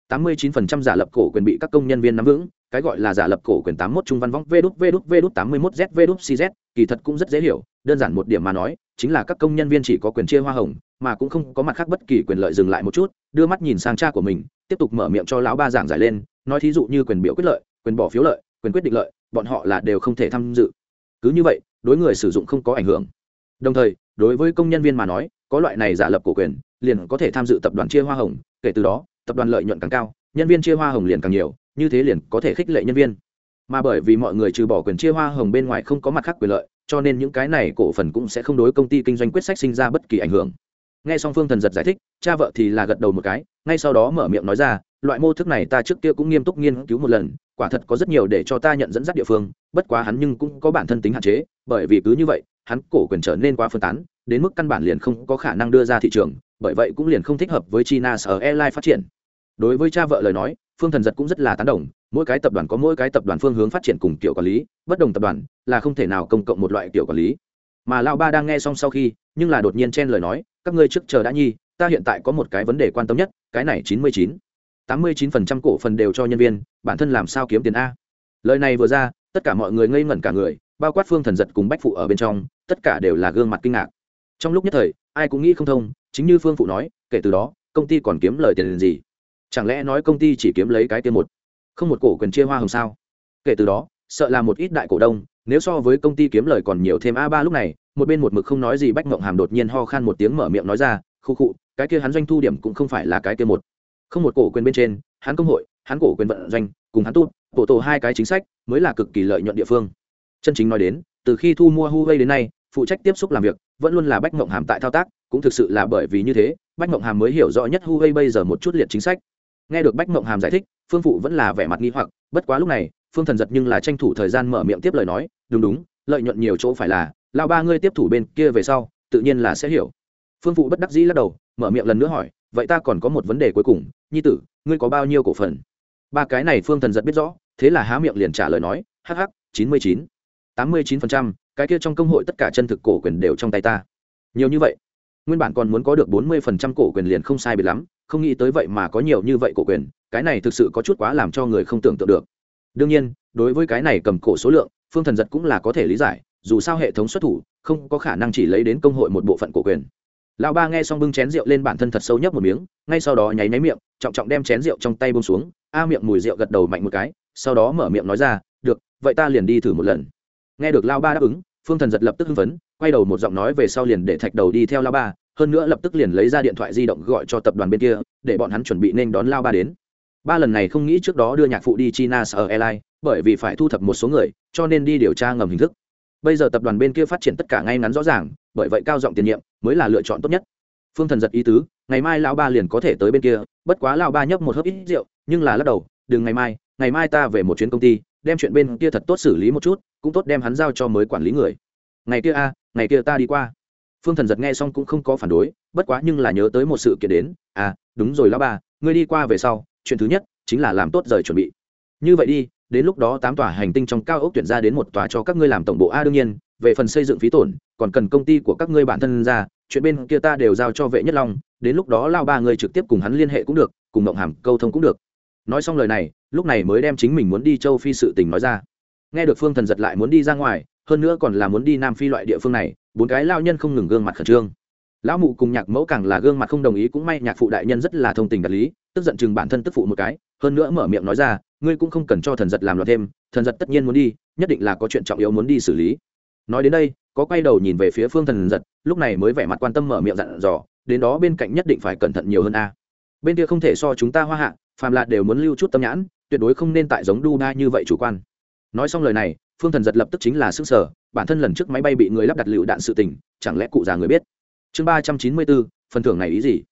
tám mươi chín phần trăm giả lập cổ quyền bị các công nhân viên nắm vững, cái gọi là giả lập cổ quyền tám 81 trung văn võng V đút V đút V đút 81Z V đút CZ, kỳ thật cũng rất dễ hiểu, đơn giản một điểm mà nói, chính là các công nhân viên chỉ có quyền chia hoa hồng, mà cũng không có mặt khác bất kỳ quyền lợi dừng lại một chút, đưa mắt nhìn sang cha của mình, tiếp tục mở miệng cho lão ba giảng giải lên, nói thí dụ như quyền biểu quyết lợi, quyền bỏ phiếu lợi, quyền quyết định lợi, bọn họ là đều không thể tham dự. Cứ như vậy, đối người sử dụng không có ảnh hưởng. Đồng thời, đối với công nhân viên mà nói, có loại này giả lập cổ quyền, liền có thể tham dự tập đoàn chia hoa hồng, kể từ đó, tập đoàn lợi nhuận càng cao, nhân viên chia hoa hồng liền càng nhiều, như thế liền có thể khích lệ nhân viên. Mà bởi vì mọi người trừ bỏ quyền chia hoa hồng bên ngoài không có mặt khác quyền lợi, cho nên những cái này cổ phần cũng sẽ không đối công ty kinh doanh quyết sách sinh ra bất kỳ ảnh hưởng nghe xong phương thần giật giải thích, cha vợ thì là gật đầu một cái, ngay sau đó mở miệng nói ra, loại mô thức này ta trước kia cũng nghiêm túc nghiên cứu một lần, quả thật có rất nhiều để cho ta nhận dẫn dắt địa phương, bất quá hắn nhưng cũng có bản thân tính hạn chế, bởi vì cứ như vậy, hắn cổ quyền trở nên quá phân tán, đến mức căn bản liền không có khả năng đưa ra thị trường, bởi vậy cũng liền không thích hợp với china sở airline phát triển. Đối với cha vợ lời nói, phương thần giật cũng rất là tán đồng, mỗi cái tập đoàn có mỗi cái tập đoàn phương hướng phát triển cùng kiểu quản lý, bất đồng tập đoàn là không thể nào công cộng một loại kiểu quản lý. Mà lao ba đang nghe xong sau khi, nhưng là đột nhiên chen lời nói các ngươi trước chờ đã nhi, ta hiện tại có một cái vấn đề quan tâm nhất, cái này chín mươi chín. tám mươi chín phần trăm cổ phần đều cho nhân viên, bản thân làm sao kiếm tiền a? Lời này vừa ra, tất cả mọi người ngây ngẩn cả người, bao quát phương thần giật cùng bách phụ ở bên trong, tất cả đều là gương mặt kinh ngạc. Trong lúc nhất thời, ai cũng nghĩ không thông, chính như phương phụ nói, kể từ đó, công ty còn kiếm lời tiền gì? Chẳng lẽ nói công ty chỉ kiếm lấy cái tiền một, không một cổ quyền chia hoa hồng sao? Kể từ đó, sợ là một ít đại cổ đông, nếu so với công ty kiếm lời còn nhiều thêm a ba lúc này một bên một mực không nói gì bách mộng hàm đột nhiên ho khan một tiếng mở miệng nói ra, khu khụ cái kia hắn doanh thu điểm cũng không phải là cái kia một. Không một cổ quyền bên trên, hắn công hội, hắn cổ quyền vận doanh, cùng hắn tốt bộ tổ hai cái chính sách mới là cực kỳ lợi nhuận địa phương. Chân chính nói đến, từ khi thu mua huawei đến nay, phụ trách tiếp xúc làm việc, vẫn luôn là bách mộng hàm tại thao tác, cũng thực sự là bởi vì như thế, bách mộng hàm mới hiểu rõ nhất huawei bây giờ một chút liệt chính sách. Nghe được bách mộng hàm giải thích, phương phụ vẫn là vẻ mặt nghi hoặc, bất quá lúc này, phương thần giật nhưng là tranh thủ thời gian mở miệng tiếp lời nói, đúng đúng, lợi nhuận nhiều chỗ phải là lao ba ngươi tiếp thủ bên kia về sau, tự nhiên là sẽ hiểu. Phương phụ bất đắc dĩ lắc đầu, mở miệng lần nữa hỏi, vậy ta còn có một vấn đề cuối cùng, nhi tử, ngươi có bao nhiêu cổ phần? Ba cái này phương thần giật biết rõ, thế là há miệng liền trả lời nói hh chín mươi chín. tám mươi chín phần trăm, cái kia trong công hội tất cả chân thực cổ quyền đều trong tay ta. Nhiều như vậy. Nguyên bản còn muốn có được bốn mươi phần trăm cổ quyền liền không sai biệt lắm, không nghĩ tới vậy mà có nhiều như vậy cổ quyền, cái này thực sự có chút quá làm cho người không tưởng tượng được. Đương nhiên, đối với cái này cầm cổ số lượng, phương thần giật cũng là có thể lý giải dù sao hệ thống xuất thủ, không có khả năng chỉ lấy đến công hội một bộ phận cổ quyền. Lão ba nghe xong bưng chén rượu lên bản thân thật sâu nhấp một miếng, ngay sau đó nháy nháy miệng, trọng trọng đem chén rượu trong tay bông xuống, a miệng mùi rượu gật đầu mạnh một cái, sau đó mở miệng nói ra, được, vậy ta liền đi thử một lần. Nghe được lao ba đáp ứng, phương thần giật lập tức hưng phấn, quay đầu một giọng nói về sau liền để thạch đầu đi theo lao ba, hơn nữa lập tức liền lấy ra điện thoại di động gọi cho tập đoàn bên kia, để bọn hắn chuẩn bị nên đón lao ba đến. Ba lần này không nghĩ trước đó đưa nhạc phụ đi china sở airlines, bởi vì phải thu thập một số người, cho nên đi điều tra ngầm hình thức bây giờ tập đoàn bên kia phát triển tất cả ngay ngắn rõ ràng, bởi vậy cao giọng tiền nhiệm mới là lựa chọn tốt nhất. Phương thần giật ý tứ, ngày mai lão ba liền có thể tới bên kia, bất quá lão ba nhấp một hớp ít rượu, nhưng là lắc đầu, đừng ngày mai ngày mai ta về một chuyến công ty, đem chuyện bên kia thật tốt xử lý một chút, cũng tốt đem hắn giao cho mới quản lý người. Ngày kia a, ngày kia ta đi qua. Phương thần giật nghe xong cũng không có phản đối, bất quá nhưng là nhớ tới một sự kiện đến à đúng rồi lão ba, ngươi đi qua về sau, chuyện thứ nhất chính là làm tốt rời chuẩn bị. Như vậy đi đến lúc đó tám tòa hành tinh trong cao ốc tuyển ra đến một tòa cho các ngươi làm tổng bộ a đương nhiên, về phần xây dựng phí tổn, còn cần công ty của các ngươi bản thân ra, chuyện bên kia ta đều giao cho vệ nhất long, đến lúc đó lao ba người trực tiếp cùng hắn liên hệ cũng được, cùng mộng hàm câu thông cũng được. Nói xong lời này, lúc này mới đem chính mình muốn đi châu phi sự tình nói ra. Nghe được phương thần giật lại muốn đi ra ngoài, hơn nữa còn là muốn đi nam phi loại địa phương này, bốn cái lao nhân không ngừng gương mặt khẩn trương. Lão mụ cùng nhạc mẫu càng là gương mặt không đồng ý cũng may nhạc phụ đại nhân rất là thông tình đạt lý, tức giận chừng bản thân tức phụ một cái, hơn nữa mở miệng nói ra ngươi cũng không cần cho thần giật làm loạn thêm, thần giật tất nhiên muốn đi, nhất định là có chuyện trọng yếu muốn đi xử lý. Nói đến đây, có quay đầu nhìn về phía phương thần giật, lúc này mới vẻ mặt quan tâm mở miệng dặn dò, đến đó bên cạnh nhất định phải cẩn thận nhiều hơn a. Bên kia không thể so chúng ta hoa hạ, phàm là đều muốn lưu chút tâm nhãn, tuyệt đối không nên tại giống đu đa như vậy chủ quan. Nói xong lời này, phương thần giật lập tức chính là sức sở bản thân lần trước máy bay bị người lắp đặt lựu đạn sự tình, chẳng lẽ cụ già người biết? Chương ba trăm chín mươi bốn, phần thưởng này ý gì?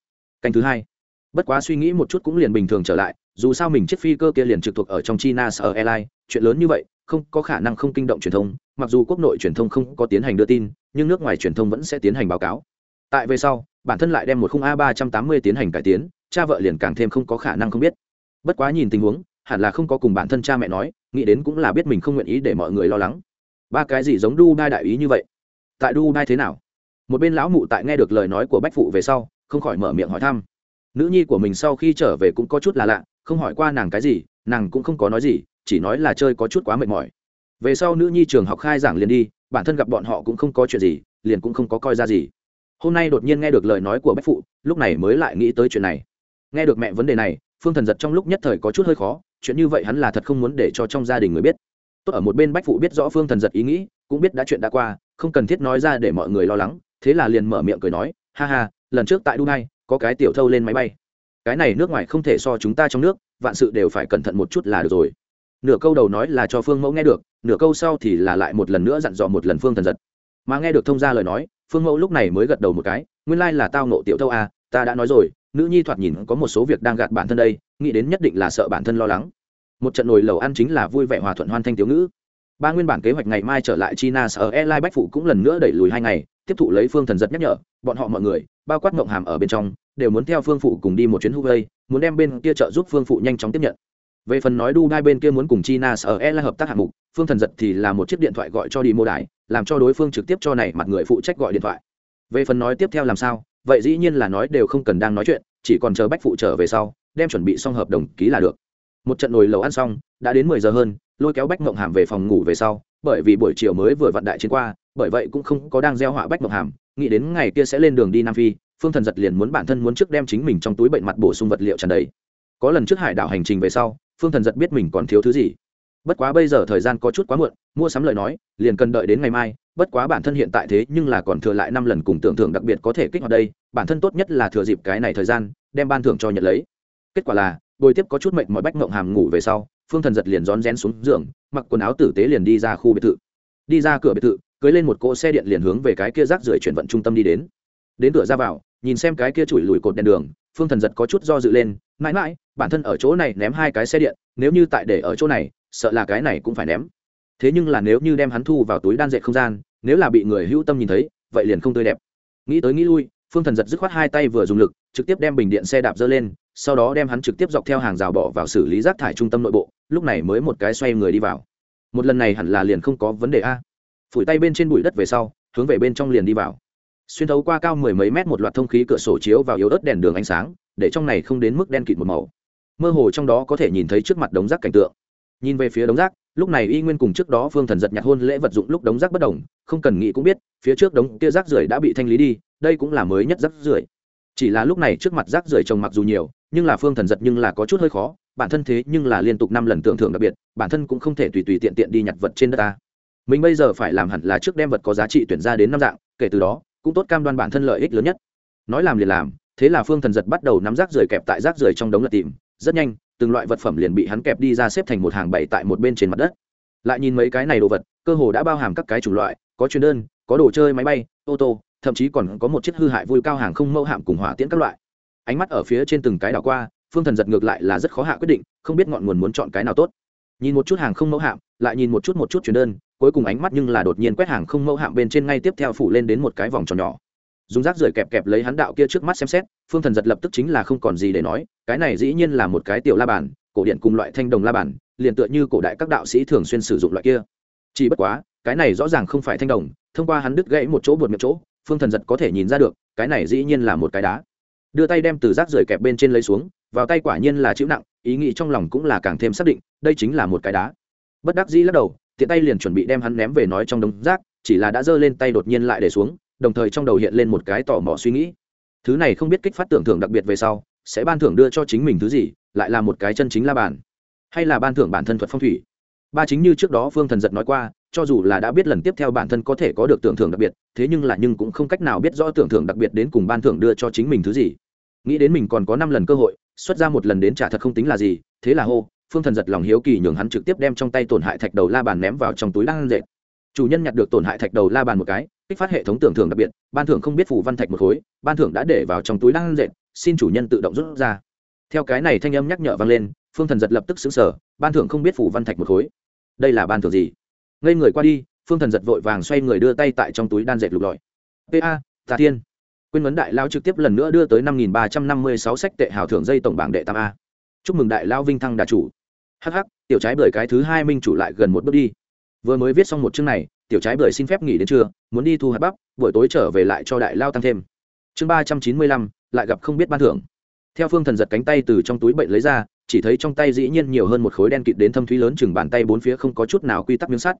Canh thứ hai. Bất quá suy nghĩ một chút cũng liền bình thường trở lại dù sao mình chiếc phi cơ kia liền trực thuộc ở trong china sở airlines, chuyện lớn như vậy, không có khả năng không kinh động truyền thông, mặc dù quốc nội truyền thông không có tiến hành đưa tin, nhưng nước ngoài truyền thông vẫn sẽ tiến hành báo cáo. Tại về sau, bản thân lại đem một khung a ba trăm tám mươi tiến hành cải tiến, cha vợ liền càng thêm không có khả năng không biết. Bất quá nhìn tình huống, hẳn là không có cùng bản thân cha mẹ nói, nghĩ đến cũng là biết mình không nguyện ý để mọi người lo lắng. Ba cái gì giống đu đai đại ý như vậy? Tại đu đai thế nào? Một bên lão mụ tại nghe được lời nói của bách phụ về sau, không khỏi mở miệng hỏi thăm. Nữ nhi của mình sau khi trở về cũng có chút là lạ không hỏi qua nàng cái gì, nàng cũng không có nói gì, chỉ nói là chơi có chút quá mệt mỏi. Về sau nữ nhi trường học khai giảng liền đi, bản thân gặp bọn họ cũng không có chuyện gì, liền cũng không có coi ra gì. Hôm nay đột nhiên nghe được lời nói của bách phụ, lúc này mới lại nghĩ tới chuyện này. Nghe được mẹ vấn đề này, phương thần giật trong lúc nhất thời có chút hơi khó, chuyện như vậy hắn là thật không muốn để cho trong gia đình người biết. Tốt ở một bên bách phụ biết rõ phương thần giật ý nghĩ, cũng biết đã chuyện đã qua, không cần thiết nói ra để mọi người lo lắng, thế là liền mở miệng cười nói, ha ha, lần trước tại dubai có cái tiểu thâu lên máy bay cái này nước ngoài không thể so chúng ta trong nước vạn sự đều phải cẩn thận một chút là được rồi. Nửa câu đầu nói là cho phương mẫu nghe được nửa câu sau thì là lại một lần nữa dặn dò một lần phương thần giật. Mà nghe được thông ra lời nói phương mẫu lúc này mới gật đầu một cái nguyên lai、like、là tao nộ tiểu thâu à, ta đã nói rồi nữ nhi thoạt nhìn có một số việc đang gạt bản thân đây nghĩ đến nhất định là sợ bản thân lo lắng. Một trận nồi lầu ăn chính là vui vẻ hòa thuận hoan thanh tiểu ngữ. Ba nguyên bản kế hoạch ngày mai trở lại china sở e airline bách phụ cũng lần nữa đẩy lùi hai ngày tiếp thụ lấy phương thần giật nhắc nhở bọn họ mọi người bao quát ngộng hàm ở bên trong đều muốn theo phương phụ cùng đi một chuyến Hubei, muốn đem bên kia trợ giúp phương phụ nhanh chóng tiếp nhận. Về phần nói dubai bên kia muốn cùng china sở airline hợp tác hạng mục phương thần giật thì là một chiếc điện thoại gọi cho đi mô đài làm cho đối phương trực tiếp cho này mặt người phụ trách gọi điện thoại. Về phần nói tiếp theo làm sao vậy dĩ nhiên là nói đều không cần đang nói chuyện chỉ còn chờ bách phụ trở về sau đem chuẩn bị xong hợp đồng ký là được. Một trận nồi lẩu ăn xong đã đến mười giờ hơn lôi kéo bách Ngộng hàm về phòng ngủ về sau bởi vì buổi chiều mới vừa vặn đại chiến qua bởi vậy cũng không có đang gieo họa bách Ngộng hàm nghĩ đến ngày kia sẽ lên đường đi nam phi phương thần giật liền muốn bản thân muốn trước đem chính mình trong túi bệnh mặt bổ sung vật liệu tràn đầy. Có lần trước hải đảo hành trình về sau, phương thần giật biết mình còn thiếu thứ gì. Bất quá bây giờ thời gian có chút quá muộn, mua sắm lời nói, liền cần đợi đến ngày mai, bất quá bản thân hiện tại thế nhưng là còn thừa lại năm lần cùng tưởng thưởng đặc biệt có thể kích hoạt đây, bản thân tốt nhất là thừa dịp cái này thời gian, đem ban thưởng cho nhận lấy. Kết quả là bồi tiếp có chút mệnh mọi bách mộng hàm ngủ về sau, phương thần giật liền rón rén xuống giường, mặc quần áo tử tế liền đi ra khu biệt thự. Đi ra cửa biệt thự, cưới lên một cỗ xe điện liền hướng về cái kia rác rưởi chuyển vận trung tâm đi đến. Đến cửa ra vào nhìn xem cái kia chùi lùi cột đèn đường, phương thần giật có chút do dự lên, mãi mãi, bản thân ở chỗ này ném hai cái xe điện, nếu như tại để ở chỗ này, sợ là cái này cũng phải ném. Thế nhưng là nếu như đem hắn thu vào túi đan dệt không gian, nếu là bị người hữu tâm nhìn thấy, vậy liền không tươi đẹp. Nghĩ tới nghĩ lui, phương thần giật dứt khoát hai tay vừa dùng lực, trực tiếp đem bình điện xe đạp dơ lên, sau đó đem hắn trực tiếp dọc theo hàng rào bỏ vào xử lý rác thải trung tâm nội bộ, lúc này mới một cái xoay người đi vào. Một lần này hẳn là liền không có vấn đề a. Phủi tay bên trên bụi đất về sau, hướng về bên trong liền đi vào xuyên thấu qua cao mười mấy mét một loạt thông khí cửa sổ chiếu vào yếu ớt đèn đường ánh sáng, để trong này không đến mức đen kịt một màu. Mơ hồ trong đó có thể nhìn thấy trước mặt đống rác cảnh tượng. Nhìn về phía đống rác, lúc này y nguyên cùng trước đó phương thần giật nhặt hôn lễ vật dụng lúc đống rác bất đồng, không cần nghĩ cũng biết, phía trước đống kia rác rưởi đã bị thanh lý đi, đây cũng là mới nhất rác rưởi. Chỉ là lúc này trước mặt rác rưởi trồng mặc dù nhiều, nhưng là phương thần giật nhưng là có chút hơi khó, bản thân thế nhưng là liên tục năm lần tưởng thưởng đặc biệt, bản thân cũng không thể tùy tùy tiện tiện đi nhặt vật trên đất ta. Mình bây giờ phải làm hẳn là trước đem vật có giá trị tuyển ra đến năm dạng, kể từ đó cũng tốt cam đoan bản thân lợi ích lớn nhất. Nói làm liền làm, thế là phương thần giật bắt đầu nắm rác rưởi kẹp tại rác rưởi trong đống lật tìm. Rất nhanh, từng loại vật phẩm liền bị hắn kẹp đi ra xếp thành một hàng bảy tại một bên trên mặt đất. Lại nhìn mấy cái này đồ vật, cơ hồ đã bao hàm các cái chủng loại, có chuyến đơn, có đồ chơi máy bay, ô tô, thậm chí còn có một chiếc hư hại vui cao hàng không mẫu hạm cùng hỏa tiễn các loại. Ánh mắt ở phía trên từng cái đảo qua, phương thần giật ngược lại là rất khó hạ quyết định, không biết ngọn nguồn muốn chọn cái nào tốt. Nhìn một chút hàng không mẫu hạm, lại nhìn một chút một chút chuyển đơn cuối cùng ánh mắt nhưng là đột nhiên quét hàng không mẫu hạm bên trên ngay tiếp theo phủ lên đến một cái vòng tròn nhỏ. Dùng rác rưởi kẹp kẹp lấy hắn đạo kia trước mắt xem xét, phương thần giật lập tức chính là không còn gì để nói, cái này dĩ nhiên là một cái tiểu la bàn, cổ điện cùng loại thanh đồng la bàn, liền tựa như cổ đại các đạo sĩ thường xuyên sử dụng loại kia. Chỉ bất quá, cái này rõ ràng không phải thanh đồng, thông qua hắn đứt gãy một chỗ buột miệng chỗ, phương thần giật có thể nhìn ra được, cái này dĩ nhiên là một cái đá. Đưa tay đem từ rác rưởi kẹp bên trên lấy xuống, vào tay quả nhiên là chịu nặng, ý nghĩ trong lòng cũng là càng thêm xác định, đây chính là một cái đá. Bất đắc dĩ lắc đầu tiện tay liền chuẩn bị đem hắn ném về nói trong đống rác, chỉ là đã giơ lên tay đột nhiên lại để xuống, đồng thời trong đầu hiện lên một cái tò mò suy nghĩ. Thứ này không biết kích phát tưởng thưởng đặc biệt về sau, sẽ ban thưởng đưa cho chính mình thứ gì, lại là một cái chân chính la bàn. Hay là ban thưởng bản thân thuật phong thủy. Ba chính như trước đó phương thần giật nói qua, cho dù là đã biết lần tiếp theo bản thân có thể có được tưởng thưởng đặc biệt, thế nhưng là nhưng cũng không cách nào biết rõ tưởng thưởng đặc biệt đến cùng ban thưởng đưa cho chính mình thứ gì. Nghĩ đến mình còn có năm lần cơ hội, xuất ra một lần đến trả thật không tính là gì, thế là hô phương thần giật lòng hiếu kỳ nhường hắn trực tiếp đem trong tay tổn hại thạch đầu la bàn ném vào trong túi đang dệt. Chủ nhân nhặt được tổn hại thạch đầu la bàn một cái, kích phát hệ thống tưởng thưởng đặc biệt, ban thưởng không biết phủ văn thạch một khối, ban thưởng đã để vào trong túi đang dệt, xin chủ nhân tự động rút ra. Theo cái này thanh âm nhắc nhở vang lên, phương thần giật lập tức xứng sở ban thưởng không biết phủ văn thạch một khối. Đây là ban thưởng gì? Ngây người qua đi, phương thần giật vội vàng xoay người đưa tay tại trong túi đan dệt lục lọi. Pa tà thiên. Quyên vấn đại lao trực tiếp lần nữa đưa tới năm nghìn ba trăm năm mươi sáu sách tệ hào thưởng dây tổng bảng đệ tam a. Chúc mừng đại lao vinh thăng đà chủ hh tiểu trái bưởi cái thứ hai minh chủ lại gần một bước đi. Vừa mới viết xong một chương này, tiểu trái bưởi xin phép nghỉ đến trưa, muốn đi thu hạt bắp, buổi tối trở về lại cho đại lao tăng thêm. Chương ba trăm chín mươi lăm, lại gặp không biết ban thưởng. Theo phương thần giật cánh tay từ trong túi bệnh lấy ra, chỉ thấy trong tay dĩ nhiên nhiều hơn một khối đen kịt đến thâm thúy lớn chừng bàn tay bốn phía không có chút nào quy tắc miếng sắt.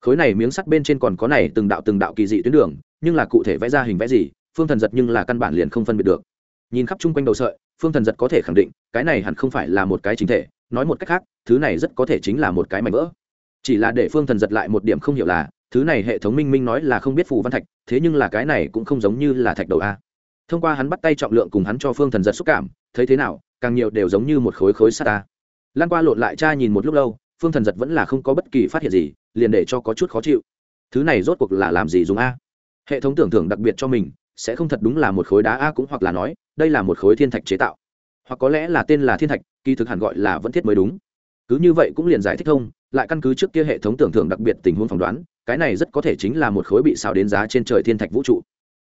Khối này miếng sắt bên trên còn có này từng đạo từng đạo kỳ dị tuyến đường, nhưng là cụ thể vẽ ra hình vẽ gì, phương thần giật nhưng là căn bản liền không phân biệt được. Nhìn khắp chung quanh đầu sợi, phương thần giật có thể khẳng định, cái này hẳn không phải là một cái chính thể nói một cách khác, thứ này rất có thể chính là một cái mảnh vỡ. Chỉ là để phương thần giật lại một điểm không hiểu là, thứ này hệ thống minh minh nói là không biết phù văn thạch, thế nhưng là cái này cũng không giống như là thạch đầu a. Thông qua hắn bắt tay trọng lượng cùng hắn cho phương thần giật xúc cảm, thấy thế nào, càng nhiều đều giống như một khối khối sắt ta lan qua lộn lại cha nhìn một lúc lâu, phương thần giật vẫn là không có bất kỳ phát hiện gì, liền để cho có chút khó chịu. Thứ này rốt cuộc là làm gì dùng a? Hệ thống tưởng thưởng đặc biệt cho mình, sẽ không thật đúng là một khối đá a cũng hoặc là nói, đây là một khối thiên thạch chế tạo hoặc có lẽ là tên là thiên thạch, kỳ thực hẳn gọi là vẫn thiết mới đúng. Cứ như vậy cũng liền giải thích thông, lại căn cứ trước kia hệ thống tưởng thưởng đặc biệt tình huống phỏng đoán, cái này rất có thể chính là một khối bị xào đến giá trên trời thiên thạch vũ trụ.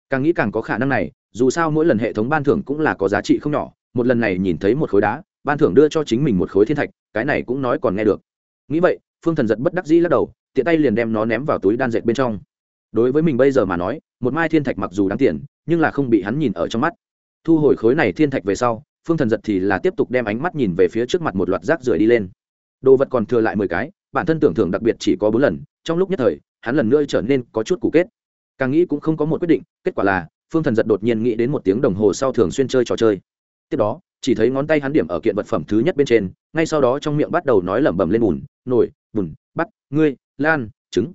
Càng nghĩ càng có khả năng này, dù sao mỗi lần hệ thống ban thưởng cũng là có giá trị không nhỏ, một lần này nhìn thấy một khối đá, ban thưởng đưa cho chính mình một khối thiên thạch, cái này cũng nói còn nghe được. Nghĩ vậy, phương thần giật bất đắc dĩ lắc đầu, tiện tay liền đem nó ném vào túi đan dệt bên trong. Đối với mình bây giờ mà nói, một mai thiên thạch mặc dù đáng tiền, nhưng là không bị hắn nhìn ở trong mắt. Thu hồi khối này thiên thạch về sau phương thần giật thì là tiếp tục đem ánh mắt nhìn về phía trước mặt một loạt rác rưởi đi lên. Đồ vật còn thừa lại mười cái, bản thân tưởng thưởng đặc biệt chỉ có bốn lần, trong lúc nhất thời, hắn lần nữa trở nên có chút cụ kết. Càng nghĩ cũng không có một quyết định, kết quả là, phương thần giật đột nhiên nghĩ đến một tiếng đồng hồ sau thường xuyên chơi trò chơi. Tiếp đó, chỉ thấy ngón tay hắn điểm ở kiện vật phẩm thứ nhất bên trên, ngay sau đó trong miệng bắt đầu nói lẩm bẩm lên bùn nổi bùn bắt ngươi, lan, trứng.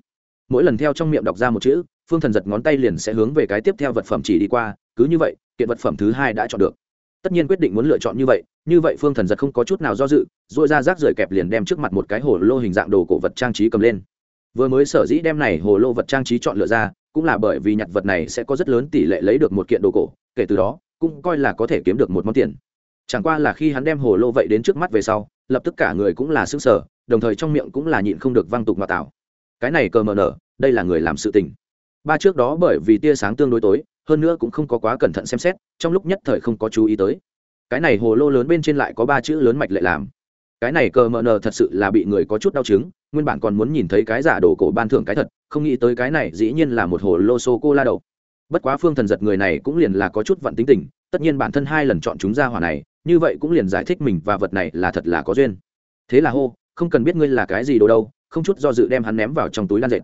Mỗi lần theo trong miệng đọc ra một chữ, phương thần giật ngón tay liền sẽ hướng về cái tiếp theo vật phẩm chỉ đi qua, cứ như vậy, kiện vật phẩm thứ hai đã chọn được tất nhiên quyết định muốn lựa chọn như vậy như vậy phương thần giật không có chút nào do dự dội ra rác rời kẹp liền đem trước mặt một cái hồ lô hình dạng đồ cổ vật trang trí cầm lên. Vừa mới sở dĩ đem này hồ lô vật trang trí chọn lựa ra, cũng là bởi vì nhặt vật này sẽ có rất lớn tỷ lệ lấy được một kiện đồ cổ, kể từ đó, cũng coi là có thể kiếm được một món tiền. Chẳng qua là khi hắn đem hồ lô vậy đến trước mắt về sau, lập tức cả người cũng là xứng sở đồng thời trong miệng cũng là nhịn không được văng tục ngoại tạo cái này cờ mờ nở, đây là người làm sự tình ba trước đó bởi vì tia sáng tương đối tối, hơn nữa cũng không có quá cẩn thận xem xét, trong lúc nhất thời không có chú ý tới. Cái này hồ lô lớn bên trên lại có ba chữ lớn mạch lệ làm. Cái này cờ mờ nờ thật sự là bị người có chút đau chứng, nguyên bản còn muốn nhìn thấy cái giả đồ cổ ban thưởng cái thật, không nghĩ tới cái này dĩ nhiên là một hồ lô sô cô la đầu bất quá phương thần giật người này cũng liền là có chút vận tính tình, tất nhiên bản thân hai lần chọn chúng ra hỏa này, như vậy cũng liền giải thích mình và vật này là thật là có duyên. Thế là hô, không cần biết ngươi là cái gì đồ đâu, không chút do dự đem hắn ném vào trong túi lan dệt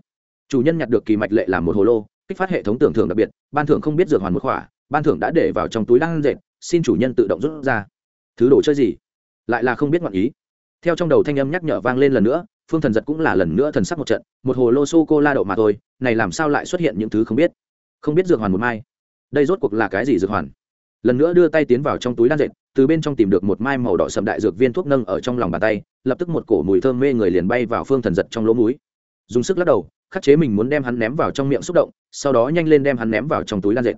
chủ nhân nhặt được kỳ mạch lệ làm một hồ lô, kích phát hệ thống tưởng thưởng đặc biệt, ban thưởng không biết dược hoàn một khỏa, ban thưởng đã để vào trong túi đang dệt, xin chủ nhân tự động rút ra. Thứ đồ chơi gì? Lại là không biết ngọn ý. Theo trong đầu thanh âm nhắc nhở vang lên lần nữa, phương thần giật cũng là lần nữa thần sắc một trận, một hồ lô sô cô la đậu mà thôi, này làm sao lại xuất hiện những thứ không biết? Không biết dược hoàn một mai. Đây rốt cuộc là cái gì dược hoàn? Lần nữa đưa tay tiến vào trong túi đan dệt, từ bên trong tìm được một mai màu đỏ sậm đại dược viên thuốc nâng ở trong lòng bàn tay, lập tức một cổ mùi thơm mê người liền bay vào phương thần giật trong lỗ mũi. Dùng sức lắc đầu khắc chế mình muốn đem hắn ném vào trong miệng xúc động, sau đó nhanh lên đem hắn ném vào trong túi đan dệt.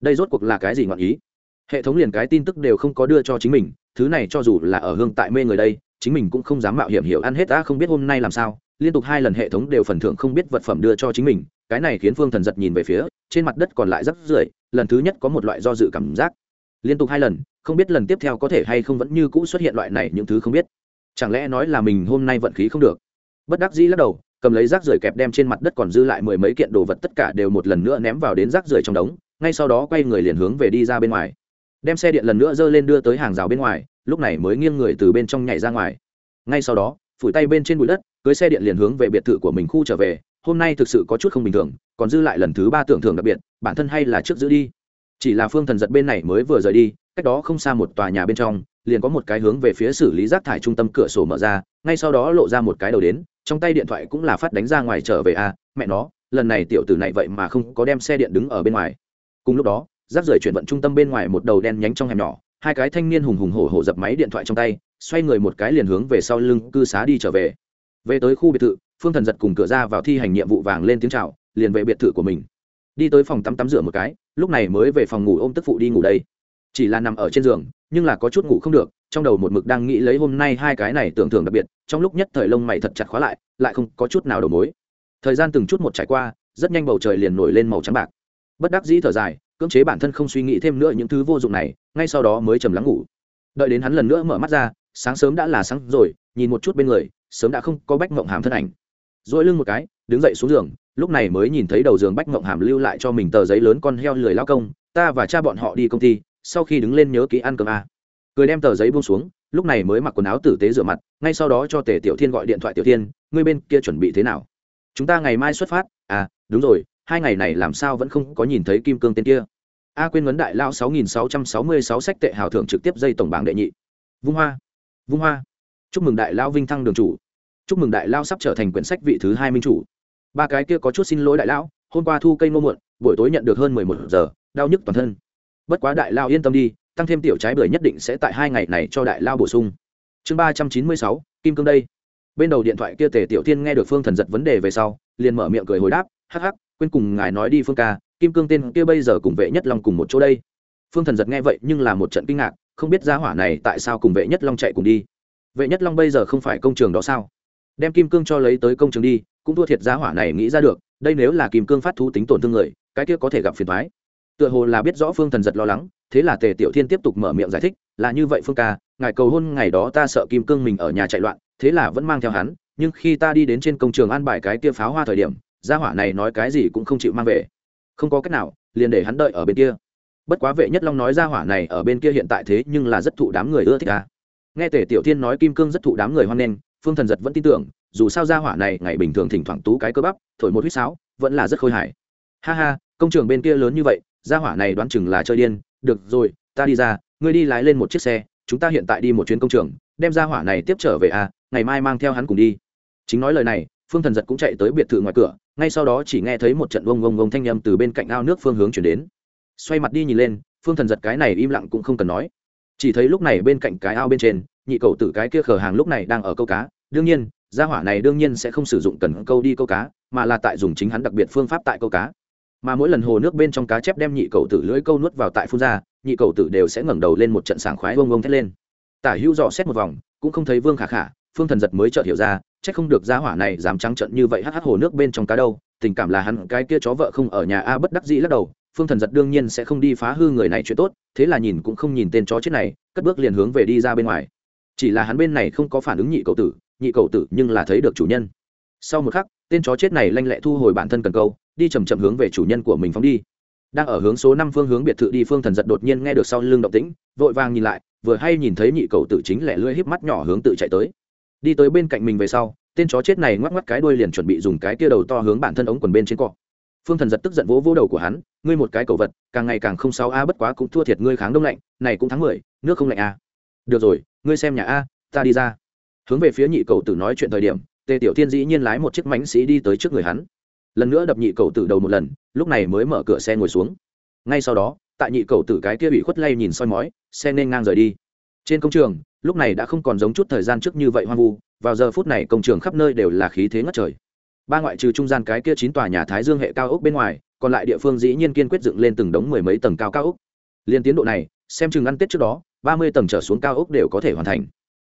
Đây rốt cuộc là cái gì ngọn ý? Hệ thống liền cái tin tức đều không có đưa cho chính mình, thứ này cho dù là ở hương tại mê người đây, chính mình cũng không dám mạo hiểm hiểu ăn hết ta không biết hôm nay làm sao, liên tục hai lần hệ thống đều phần thưởng không biết vật phẩm đưa cho chính mình, cái này khiến phương thần giật nhìn về phía, trên mặt đất còn lại rất rưởi, lần thứ nhất có một loại do dự cảm giác. Liên tục hai lần, không biết lần tiếp theo có thể hay không vẫn như cũ xuất hiện loại này những thứ không biết. Chẳng lẽ nói là mình hôm nay vận khí không được? Bất đắc dĩ lắc đầu cầm lấy rác rưởi kẹp đem trên mặt đất còn dư lại mười mấy kiện đồ vật tất cả đều một lần nữa ném vào đến rác rưởi trong đống, ngay sau đó quay người liền hướng về đi ra bên ngoài. Đem xe điện lần nữa dơ lên đưa tới hàng rào bên ngoài, lúc này mới nghiêng người từ bên trong nhảy ra ngoài. Ngay sau đó, phủi tay bên trên bụi đất, cưới xe điện liền hướng về biệt thự của mình khu trở về, hôm nay thực sự có chút không bình thường, còn dư lại lần thứ ba tưởng thưởng đặc biệt, bản thân hay là trước giữ đi. Chỉ là phương thần giật bên này mới vừa rời đi, cách đó không xa một tòa nhà bên trong, liền có một cái hướng về phía xử lý rác thải trung tâm cửa sổ mở ra, ngay sau đó lộ ra một cái đầu đến trong tay điện thoại cũng là phát đánh ra ngoài trở về a à, mẹ nó lần này tiểu tử này vậy mà không có đem xe điện đứng ở bên ngoài. Cùng lúc đó rác rời chuyển vận trung tâm bên ngoài một đầu đen nhánh trong hẻm nhỏ hai cái thanh niên hùng hùng hổ hổ dập máy điện thoại trong tay xoay người một cái liền hướng về sau lưng cư xá đi trở về. Về tới khu biệt thự phương thần giật cùng cửa ra vào thi hành nhiệm vụ vàng lên tiếng c h à o liền về biệt thự của mình. Đi tới phòng tắm tắm rửa một cái lúc này mới về phòng ngủ ôm tức phụ đi ngủ đây. Chỉ là nằm ở trên giường nhưng là có chút ngủ không được trong đầu một mực đang nghĩ lấy hôm nay hai cái này tưởng thưởng đặc biệt, trong lúc nhất thời lông mày thật chặt khóa lại lại không có chút nào đầu mối. Thời gian từng chút một trải qua, rất nhanh bầu trời liền nổi lên màu trắng bạc. Bất đắc dĩ thở dài, cưỡng chế bản thân không suy nghĩ thêm nữa những thứ vô dụng này, ngay sau đó mới trầm lắng ngủ. Đợi đến hắn lần nữa mở mắt ra, sáng sớm đã là sáng rồi, nhìn một chút bên người, sớm đã không có bách mộng hàm thân ảnh. Dỗi lưng một cái, đứng dậy xuống giường, lúc này mới nhìn thấy đầu giường bách mộng hàm lưu lại cho mình tờ giấy lớn con heo lười lao công, ta và cha bọn họ đi công ty, sau khi đứng lên nhớ kỹ ăn cơm a cười đem tờ giấy buông xuống, lúc này mới mặc quần áo tử tế rửa mặt, ngay sau đó cho tề tiểu thiên gọi điện thoại tiểu thiên, ngươi bên kia chuẩn bị thế nào? Chúng ta ngày mai xuất phát. À đúng rồi, hai ngày này làm sao vẫn không có nhìn thấy kim cương tên kia? A quên vấn đại lao sáu nghìn sáu trăm sáu mươi sáu sách tệ hào thưởng trực tiếp dây tổng bảng đệ nhị. Vung hoa vung hoa. Chúc mừng đại lao vinh thăng đường chủ. Chúc mừng đại lao sắp trở thành quyển sách vị thứ hai minh chủ. Ba cái kia có chút xin lỗi đại lão hôm qua thu cây mua muộn, buổi tối nhận được hơn mười một giờ, đau nhức toàn thân. Bất quá đại lao yên tâm đi tăng thêm tiểu trái bưởi nhất định sẽ tại hai ngày này cho đại lao bổ sung. Chương ba trăm chín mươi sáu, kim cương đây. Bên đầu điện thoại kia tề tiểu Thiên nghe được phương thần giật vấn đề về sau, liền mở miệng cười hồi đáp, hắc hắc, quên cùng ngài nói đi phương ca, kim cương tên kia bây giờ cùng vệ nhất long cùng một chỗ đây. Phương thần giật nghe vậy nhưng là một trận kinh ngạc, không biết gia hỏa này tại sao cùng vệ nhất long chạy cùng đi. Vệ nhất long bây giờ không phải công trường đó sao? Đem kim cương cho lấy tới công trường đi, cũng thua thiệt gia hỏa này nghĩ ra được, đây nếu là kim cương phát thú tính tổn thương người, cái kia có thể gặp phiền thoái tựa hồ là biết rõ phương thần giật lo lắng, thế là tề tiểu thiên tiếp tục mở miệng giải thích, là như vậy phương ca, ngài cầu hôn ngày đó ta sợ kim cương mình ở nhà chạy loạn, thế là vẫn mang theo hắn, nhưng khi ta đi đến trên công trường an bài cái kia pháo hoa thời điểm, gia hỏa này nói cái gì cũng không chịu mang về. Không có cách nào, liền để hắn đợi ở bên kia. Bất quá vệ nhất long nói gia hỏa này ở bên kia hiện tại thế nhưng là rất thụ đám người ưa thích ta. Nghe tề tiểu thiên nói kim cương rất thụ đám người hoan nghênh, phương thần giật vẫn tin tưởng, dù sao gia hỏa này ngày bình thường thỉnh thoảng tú cái cơ bắp, thổi một huýt sáo, vẫn là rất khôi hài. Ha ha, công trường bên kia lớn như vậy gia hỏa này đoán chừng là chơi điên. Được rồi, ta đi ra, ngươi đi lái lên một chiếc xe, chúng ta hiện tại đi một chuyến công trường, đem gia hỏa này tiếp trở về à ngày mai mang theo hắn cùng đi. Chính nói lời này, phương thần giật cũng chạy tới biệt thự ngoài cửa, ngay sau đó chỉ nghe thấy một trận vông vông vông thanh â m từ bên cạnh ao nước phương hướng chuyển đến. Xoay mặt đi nhìn lên, phương thần giật cái này im lặng cũng không cần nói. Chỉ thấy lúc này bên cạnh cái ao bên trên, nhị cầu tử cái kia khờ hàng lúc này đang ở câu cá. Đương nhiên, gia hỏa này đương nhiên sẽ không sử dụng cần câu đi câu cá, mà là tại dùng chính hắn đặc biệt phương pháp tại câu cá mà mỗi lần hồ nước bên trong cá chép đem nhị cầu tử lưỡi câu nuốt vào tại phun ra, nhị cầu tử đều sẽ ngẩng đầu lên một trận sảng khoái vông vông thét lên. Tả hữu dò xét một vòng, cũng không thấy vương khả khả, phương thần giật mới chợt hiểu ra c h ắ c không được gia hỏa này dám trắng trận như vậy hắc hắc hồ nước bên trong cá đâu, tình cảm là hắn, cái kia chó vợ không ở nhà a, bất đắc dĩ lắc đầu, phương thần giật đương nhiên sẽ không đi phá hư người này chuyện tốt, thế là nhìn cũng không nhìn tên chó chết này, cất bước liền hướng về đi ra bên ngoài. Chỉ là hắn bên này không có phản ứng nhị cầu tử, nhị cầu tử nhưng là thấy được chủ nhân. Sau một khắc, tên chó chết này lanh lẹ thu hồi bản thân cần câu đi chầm chậm hướng về chủ nhân của mình phóng đi. Đang ở hướng số năm phương hướng biệt thự đi, phương thần giật đột nhiên nghe được sau lưng động tĩnh, vội vàng nhìn lại, vừa hay nhìn thấy nhị cầu tử chính lẻ lưỡi híp mắt nhỏ hướng tự chạy tới. Đi tới bên cạnh mình về sau, tên chó chết này ngoắc ngoắc cái đuôi liền chuẩn bị dùng cái kia đầu to hướng bản thân ống quần bên trên cọ. Phương thần giật tức giận vỗ vỗ đầu của hắn, ngươi một cái cầu vật, càng ngày càng không sao a, bất quá cũng thua thiệt ngươi kháng đông lạnh, này cũng tháng mười, nước không lạnh a. Được rồi, ngươi xem nhà a, ta đi ra. Hướng về phía nhị cầu tử nói chuyện thời điểm, tề tiểu thiên dĩ nhiên lái một chiếc mánh sĩ đi tới trước người hắn lần nữa đập nhị cầu tử đầu một lần, lúc này mới mở cửa xe ngồi xuống. Ngay sau đó, tại nhị cầu tử cái kia bị khuất lay nhìn soi mói, xe nên ngang rời đi. Trên công trường, lúc này đã không còn giống chút thời gian trước như vậy hoang vu, vào giờ phút này công trường khắp nơi đều là khí thế ngất trời. Ba ngoại trừ trung gian cái kia chín tòa nhà thái dương hệ cao ốc bên ngoài, còn lại địa phương dĩ nhiên kiên quyết dựng lên từng đống mười mấy tầng cao cao ốc. Liên tiến độ này, xem chừng ăn tết trước đó, ba mươi tầng trở xuống cao ốc đều có thể hoàn thành.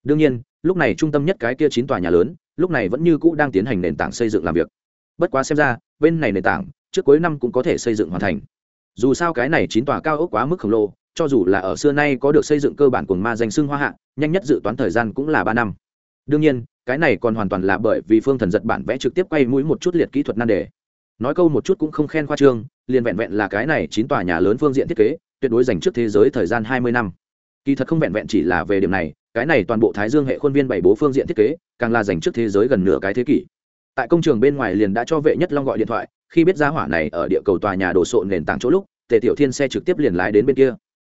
Đương nhiên, lúc này trung tâm nhất cái kia chín tòa nhà lớn, lúc này vẫn như cũ đang tiến hành nền tảng xây dựng làm việc bất quá xem ra, bên này nền tảng, trước cuối năm cũng có thể xây dựng hoàn thành. Dù sao cái này chín tòa cao ốc quá mức khổng lồ, cho dù là ở xưa nay có được xây dựng cơ bản của ma danh xưng hoa hạ, nhanh nhất dự toán thời gian cũng là ba năm. Đương nhiên, cái này còn hoàn toàn là bởi vì phương thần giật bản vẽ trực tiếp quay mũi một chút liệt kỹ thuật nan đề. Nói câu một chút cũng không khen khoa trương, liền vẹn vẹn là cái này chín tòa nhà lớn phương diện thiết kế, tuyệt đối dành trước thế giới thời gian hai mươi năm. Kỳ thật không vẹn vẹn chỉ là về điểm này, cái này toàn bộ thái dương hệ khuôn viên bảy bố phương diện thiết kế, càng là dành trước thế giới gần nửa cái thế kỷ tại công trường bên ngoài liền đã cho vệ nhất long gọi điện thoại, khi biết ra hỏa này ở địa cầu tòa nhà đồ sộ nền tảng chỗ lúc, tề tiểu thiên xe trực tiếp liền lái đến bên kia.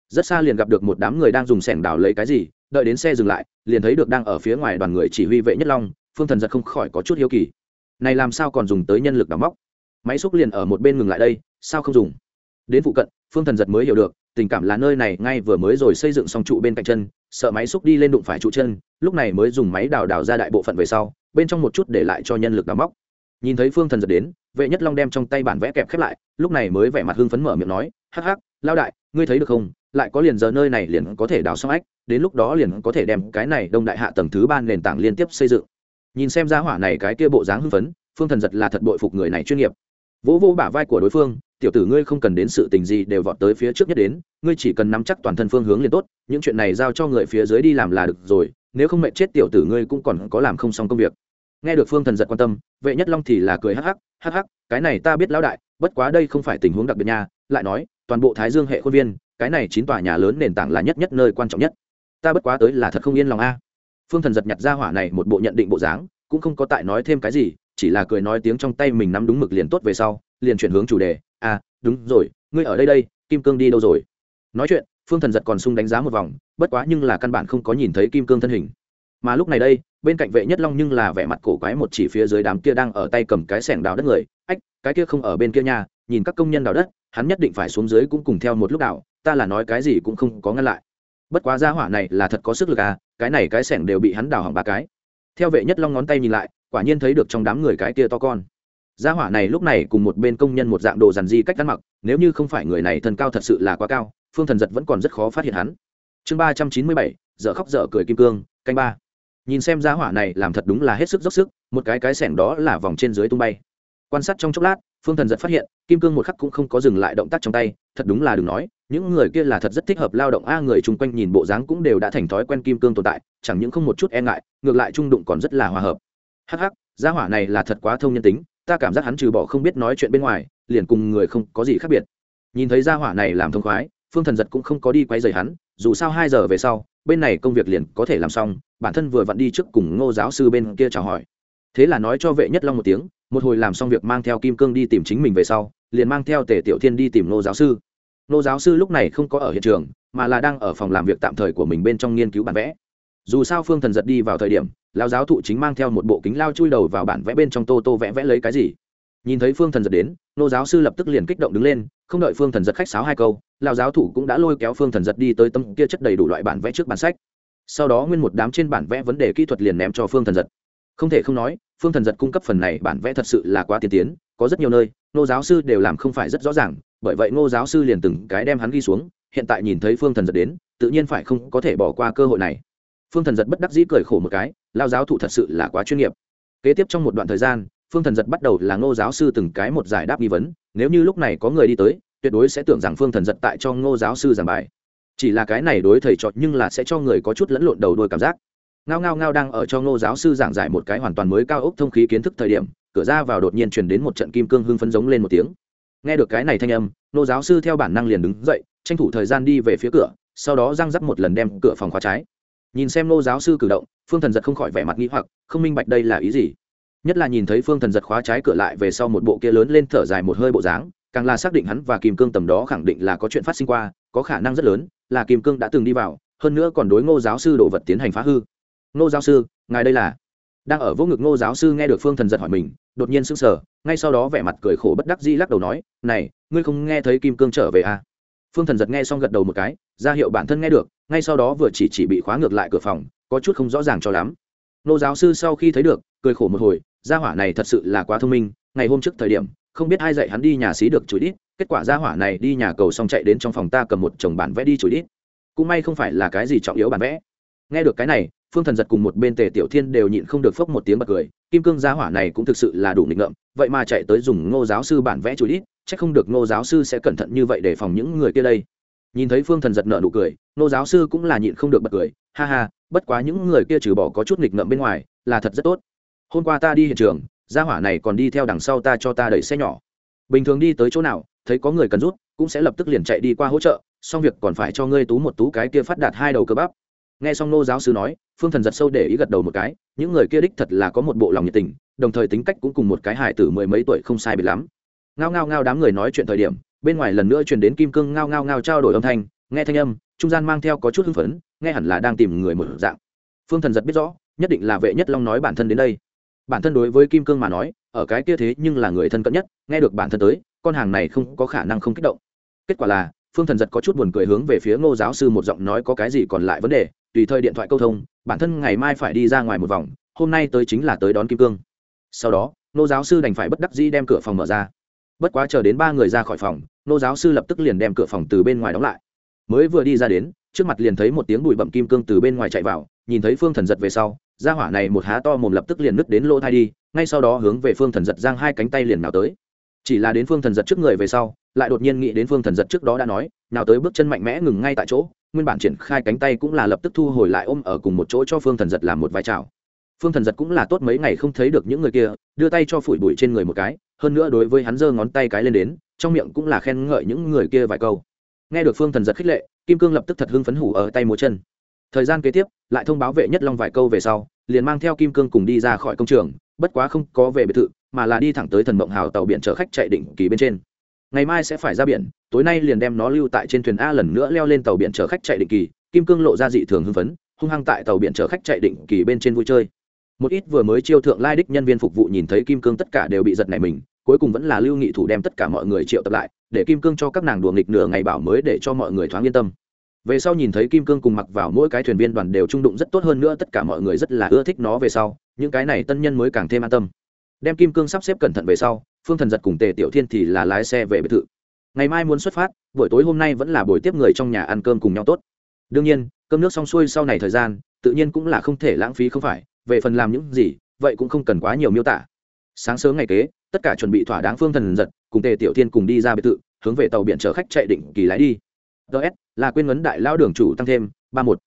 Rất xa liền gặp được một đám người đang dùng sẻng đào lấy cái gì, đợi đến xe dừng lại, liền thấy được đang ở phía ngoài đoàn người chỉ huy vệ nhất long, phương thần giật không khỏi có chút hiếu kỳ. Này làm sao còn dùng tới nhân lực đào móc? Máy xúc liền ở một bên ngừng lại đây, sao không dùng? Đến phụ cận, phương thần giật mới hiểu được, tình cảm là nơi này ngay vừa mới rồi xây dựng xong trụ bên cạnh chân sợ máy xúc đi lên đụng phải trụ chân, lúc này mới dùng máy đào đào ra đại bộ phận về sau, bên trong một chút để lại cho nhân lực đào móc. Nhìn thấy phương thần giật đến, vệ nhất long đem trong tay bản vẽ kẹp khép lại, lúc này mới vẻ mặt hưng phấn mở miệng nói, hắc hắc lao đại, ngươi thấy được không? Lại có liền giờ nơi này liền có thể đào xong ách, đến lúc đó liền có thể đem cái này đông đại hạ tầng thứ ba nền tảng liên tiếp xây dựng. Nhìn xem ra hỏa này cái kia bộ dáng hưng phấn, phương thần giật là thật bội phục người này chuyên nghiệp. Vỗ vô bả vai của đối phương tiểu tử ngươi không cần đến sự tình gì đều vọt tới phía trước nhất đến, ngươi chỉ cần nắm chắc toàn thân phương hướng liền tốt, những chuyện này giao cho người phía dưới đi làm là được rồi, nếu không mẹ chết tiểu tử ngươi cũng còn có làm không xong công việc. Nghe được phương thần giật quan tâm, vệ nhất long thì là cười hắc hắc hắc hắc, cái này ta biết lão đại, bất quá đây không phải tình huống đặc biệt nha, lại nói, toàn bộ thái dương hệ khuôn viên, cái này chín tòa nhà lớn nền tảng là nhất nhất nơi quan trọng nhất. Ta bất quá tới là thật không yên lòng a. Phương thần giật nhặt ra hỏa này một bộ nhận định bộ dáng, cũng không có tại nói thêm cái gì, chỉ là cười nói tiếng trong tay mình nắm đúng mực liền tốt về sau, liền chuyển hướng chủ đề à đúng rồi, ngươi ở đây đây, kim cương đi đâu rồi? Nói chuyện, phương thần giật còn sung đánh giá một vòng, bất quá nhưng là căn bản không có nhìn thấy kim cương thân hình. Mà lúc này đây, bên cạnh vệ nhất long nhưng là vẻ mặt cổ quái một chỉ phía dưới đám kia đang ở tay cầm cái sẻng đào đất người. Ách, cái kia không ở bên kia nhà nhìn các công nhân đào đất, hắn nhất định phải xuống dưới cũng cùng theo một lúc đào, ta là nói cái gì cũng không có ngăn lại. Bất quá gia hỏa này là thật có sức lực à cái này cái sẻng đều bị hắn đào hỏng ba cái. Theo vệ nhất long ngón tay nhìn lại, quả nhiên thấy được trong đám người cái kia to con gia hỏa này lúc này cùng một bên công nhân một dạng đồ dàn di cách ăn mặc, nếu như không phải người này thân cao thật sự là quá cao, phương thần giật vẫn còn rất khó phát hiện hắn. Chương ba trăm chín mươi bảy, dở khóc dở cười kim cương, canh ba. Nhìn xem gia hỏa này làm thật đúng là hết sức dốc sức, một cái cái sẻng đó là vòng trên dưới tung bay. Quan sát trong chốc lát, phương thần giật phát hiện, kim cương một khắc cũng không có dừng lại động tác trong tay, thật đúng là đừng nói, những người kia là thật rất thích hợp lao động, a, người chung quanh nhìn bộ dáng cũng đều đã thành thói quen kim cương tồn tại, chẳng những không một chút e ngại, ngược lại trung đụng còn rất là hòa hợp. Hắc hắc, gia hỏa này là thật quá thông nhân tính ta cảm giác hắn trừ bỏ không biết nói chuyện bên ngoài, liền cùng người không có gì khác biệt. Nhìn thấy gia hỏa này làm thông khoái, phương thần giật cũng không có đi quay dày hắn, dù sao hai giờ về sau, bên này công việc liền có thể làm xong, bản thân vừa vặn đi trước cùng ngô giáo sư bên kia chào hỏi. Thế là nói cho vệ nhất long một tiếng, một hồi làm xong việc mang theo kim cương đi tìm chính mình về sau, liền mang theo tề tiểu thiên đi tìm ngô giáo sư. Ngô giáo sư lúc này không có ở hiện trường, mà là đang ở phòng làm việc tạm thời của mình bên trong nghiên cứu bản vẽ dù sao phương thần giật đi vào thời điểm lao giáo thụ chính mang theo một bộ kính lao chui đầu vào bản vẽ bên trong tô tô vẽ vẽ lấy cái gì. Nhìn thấy phương thần giật đến, nô giáo sư lập tức liền kích động đứng lên, không đợi phương thần giật khách sáo hai câu lao giáo thủ cũng đã lôi kéo phương thần giật đi tới tâm kia chất đầy đủ loại bản vẽ trước bản sách. Sau đó nguyên một đám trên bản vẽ vấn đề kỹ thuật liền ném cho phương thần giật. Không thể không nói, phương thần giật cung cấp phần này bản vẽ thật sự là quá tiên tiến, có rất nhiều nơi, nô giáo sư đều làm không phải rất rõ ràng, bởi vậy nô giáo sư liền từng cái đem hắn ghi xuống, hiện tại nhìn thấy phương thần giật đến, tự nhiên phải không có thể bỏ qua cơ hội này phương thần giật bất đắc dĩ cười khổ một cái lao giáo thụ thật sự là quá chuyên nghiệp. Kế tiếp trong một đoạn thời gian, phương thần giật bắt đầu là ngô giáo sư từng cái một giải đáp nghi vấn, nếu như lúc này có người đi tới, tuyệt đối sẽ tưởng rằng phương thần giật tại cho ngô giáo sư giảng bài. Chỉ là cái này đối thầy trọt nhưng là sẽ cho người có chút lẫn lộn đầu đôi cảm giác. Ngao ngao ngao đang ở cho ngô giáo sư giảng giải một cái hoàn toàn mới cao ốc thông khí kiến thức thời điểm, cửa ra vào đột nhiên truyền đến một trận kim cương hưng phấn giống lên một tiếng. Nghe được cái này thanh âm, ngô giáo sư theo bản năng liền đứng dậy, tranh thủ thời gian đi về phía cửa, sau đó răng rắc một lần đem cửa phòng khóa trái nhìn xem ngô giáo sư cử động, phương thần giật không khỏi vẻ mặt nghĩ hoặc, không minh bạch đây là ý gì. Nhất là nhìn thấy phương thần giật khóa trái cửa lại về sau một bộ kia lớn lên thở dài một hơi bộ dáng, càng là xác định hắn và kim cương tầm đó khẳng định là có chuyện phát sinh qua, có khả năng rất lớn là kim cương đã từng đi vào, hơn nữa còn đối ngô giáo sư đồ vật tiến hành phá hư. Ngô giáo sư, ngài đây là? Đang ở vô ngực ngô giáo sư nghe được phương thần giật hỏi mình, đột nhiên sững sờ, ngay sau đó vẻ mặt cười khổ bất đắc dĩ lắc đầu nói, này, ngươi không nghe thấy kim cương trở về à? phương thần giật nghe xong gật đầu một cái ra hiệu bản thân nghe được, ngay sau đó vừa chỉ chỉ bị khóa ngược lại cửa phòng, có chút không rõ ràng cho lắm. Nô giáo sư sau khi thấy được, cười khổ một hồi, gia hỏa này thật sự là quá thông minh, ngày hôm trước thời điểm, không biết ai dạy hắn đi nhà xí được chửi đít, kết quả gia hỏa này đi nhà cầu xong chạy đến trong phòng ta cầm một chồng bản vẽ đi chửi đít. Cũng may không phải là cái gì trọng yếu bản vẽ. Nghe được cái này, phương thần giật cùng một bên tề tiểu thiên đều nhịn không được phốc một tiếng bật cười, kim cương gia hỏa này cũng thực sự là đủ nghịch ngợm, vậy mà chạy tới dùng ngô giáo sư bản vẽ chửi đít, chắc không được ngô giáo sư sẽ cẩn thận như vậy để phòng những người kia đây nhìn thấy phương thần giật nợ nụ cười, nô giáo sư cũng là nhịn không được bật cười, ha ha, bất quá những người kia trừ bỏ có chút nghịch ngợm bên ngoài, là thật rất tốt. Hôm qua ta đi hiện trường, gia hỏa này còn đi theo đằng sau ta cho ta đẩy xe nhỏ. Bình thường đi tới chỗ nào, thấy có người cần rút, cũng sẽ lập tức liền chạy đi qua hỗ trợ, xong việc còn phải cho ngươi tú một tú cái kia phát đạt hai đầu cơ bắp. Nghe xong nô giáo sư nói, phương thần giật sâu để ý gật đầu một cái, những người kia đích thật là có một bộ lòng nhiệt tình, đồng thời tính cách cũng cùng một cái hải tử mười mấy tuổi không sai biệt lắm. Ngao ngao ngao đám người nói chuyện thời điểm bên ngoài lần nữa truyền đến kim cương ngao ngao ngao trao đổi âm thanh, nghe thanh âm, trung gian mang theo có chút hưng phấn, nghe hẳn là đang tìm người một dạng. Phương thần giật biết rõ, nhất định là vệ nhất long nói bản thân đến đây. Bản thân đối với kim cương mà nói, ở cái kia thế nhưng là người thân cận nhất, nghe được bản thân tới, con hàng này không có khả năng không kích động. Kết quả là, phương thần giật có chút buồn cười hướng về phía ngô giáo sư một giọng nói có cái gì còn lại vấn đề, tùy thời điện thoại câu thông, bản thân ngày mai phải đi ra ngoài một vòng, hôm nay tới chính là tới đón kim cương. Sau đó, ngô giáo sư đành phải bất đắc dĩ đem cửa phòng mở ra bất quá chờ đến ba người ra khỏi phòng, nô giáo sư lập tức liền đem cửa phòng từ bên ngoài đóng lại. Mới vừa đi ra đến, trước mặt liền thấy một tiếng bụi bậm kim cương từ bên ngoài chạy vào, nhìn thấy phương thần giật về sau ra hỏa này một há to mồm lập tức liền nứt đến lỗ thai đi, ngay sau đó hướng về phương thần giật giang hai cánh tay liền nào tới. Chỉ là đến phương thần giật trước người về sau, lại đột nhiên nghĩ đến phương thần giật trước đó đã nói, nào tới bước chân mạnh mẽ ngừng ngay tại chỗ. Nguyên bản triển khai cánh tay cũng là lập tức thu hồi lại ôm ở cùng một chỗ cho phương thần giật làm một vai trào phương thần giật cũng là tốt mấy ngày không thấy được những người kia, đưa tay cho phủi bụi trên người một cái hơn nữa đối với hắn giơ ngón tay cái lên đến, trong miệng cũng là khen ngợi những người kia vài câu. Nghe được phương thần giật khích lệ, kim cương lập tức thật hưng phấn hủ ở tay múa chân. Thời gian kế tiếp, lại thông báo vệ nhất long vài câu về sau, liền mang theo kim cương cùng đi ra khỏi công trường, bất quá không có về biệt thự, mà là đi thẳng tới thần mộng hào tàu biển chở khách chạy định kỳ bên trên. Ngày mai sẽ phải ra biển, tối nay liền đem nó lưu tại trên thuyền a lần nữa leo lên tàu biển chở khách chạy định kỳ, kim cương lộ ra dị thường hưng phấn, hung hăng tại tàu biển chở khách chạy định kỳ bên trên vui chơi một ít vừa mới chiêu thượng lai đích nhân viên phục vụ nhìn thấy kim cương tất cả đều bị giật này mình, cuối cùng vẫn là lưu nghị thủ đem tất cả mọi người triệu tập lại, để kim cương cho các nàng đùa nghịch nửa ngày bảo mới để cho mọi người thoáng yên tâm. Về sau nhìn thấy kim cương cùng mặc vào mỗi cái thuyền viên đoàn đều trung đụng rất tốt hơn nữa, tất cả mọi người rất là ưa thích nó về sau, những cái này tân nhân mới càng thêm an tâm. Đem kim cương sắp xếp cẩn thận về sau, phương thần giật cùng tề tiểu thiên thì là lái xe về biệt thự. Ngày mai muốn xuất phát, buổi tối hôm nay vẫn là buổi tiếp người trong nhà ăn cơm cùng nhau tốt. Đương nhiên, cơm nước xong xuôi sau này thời gian, tự nhiên cũng là không thể lãng phí không phải về phần làm những gì, vậy cũng không cần quá nhiều miêu tả. Sáng sớm ngày kế, tất cả chuẩn bị thỏa đáng phương thần giật, cùng tề tiểu thiên cùng đi ra biệt thự, hướng về tàu biển chở khách chạy định kỳ lái đi. Ts là quên ngấn đại lao đường chủ tăng thêm, ba một.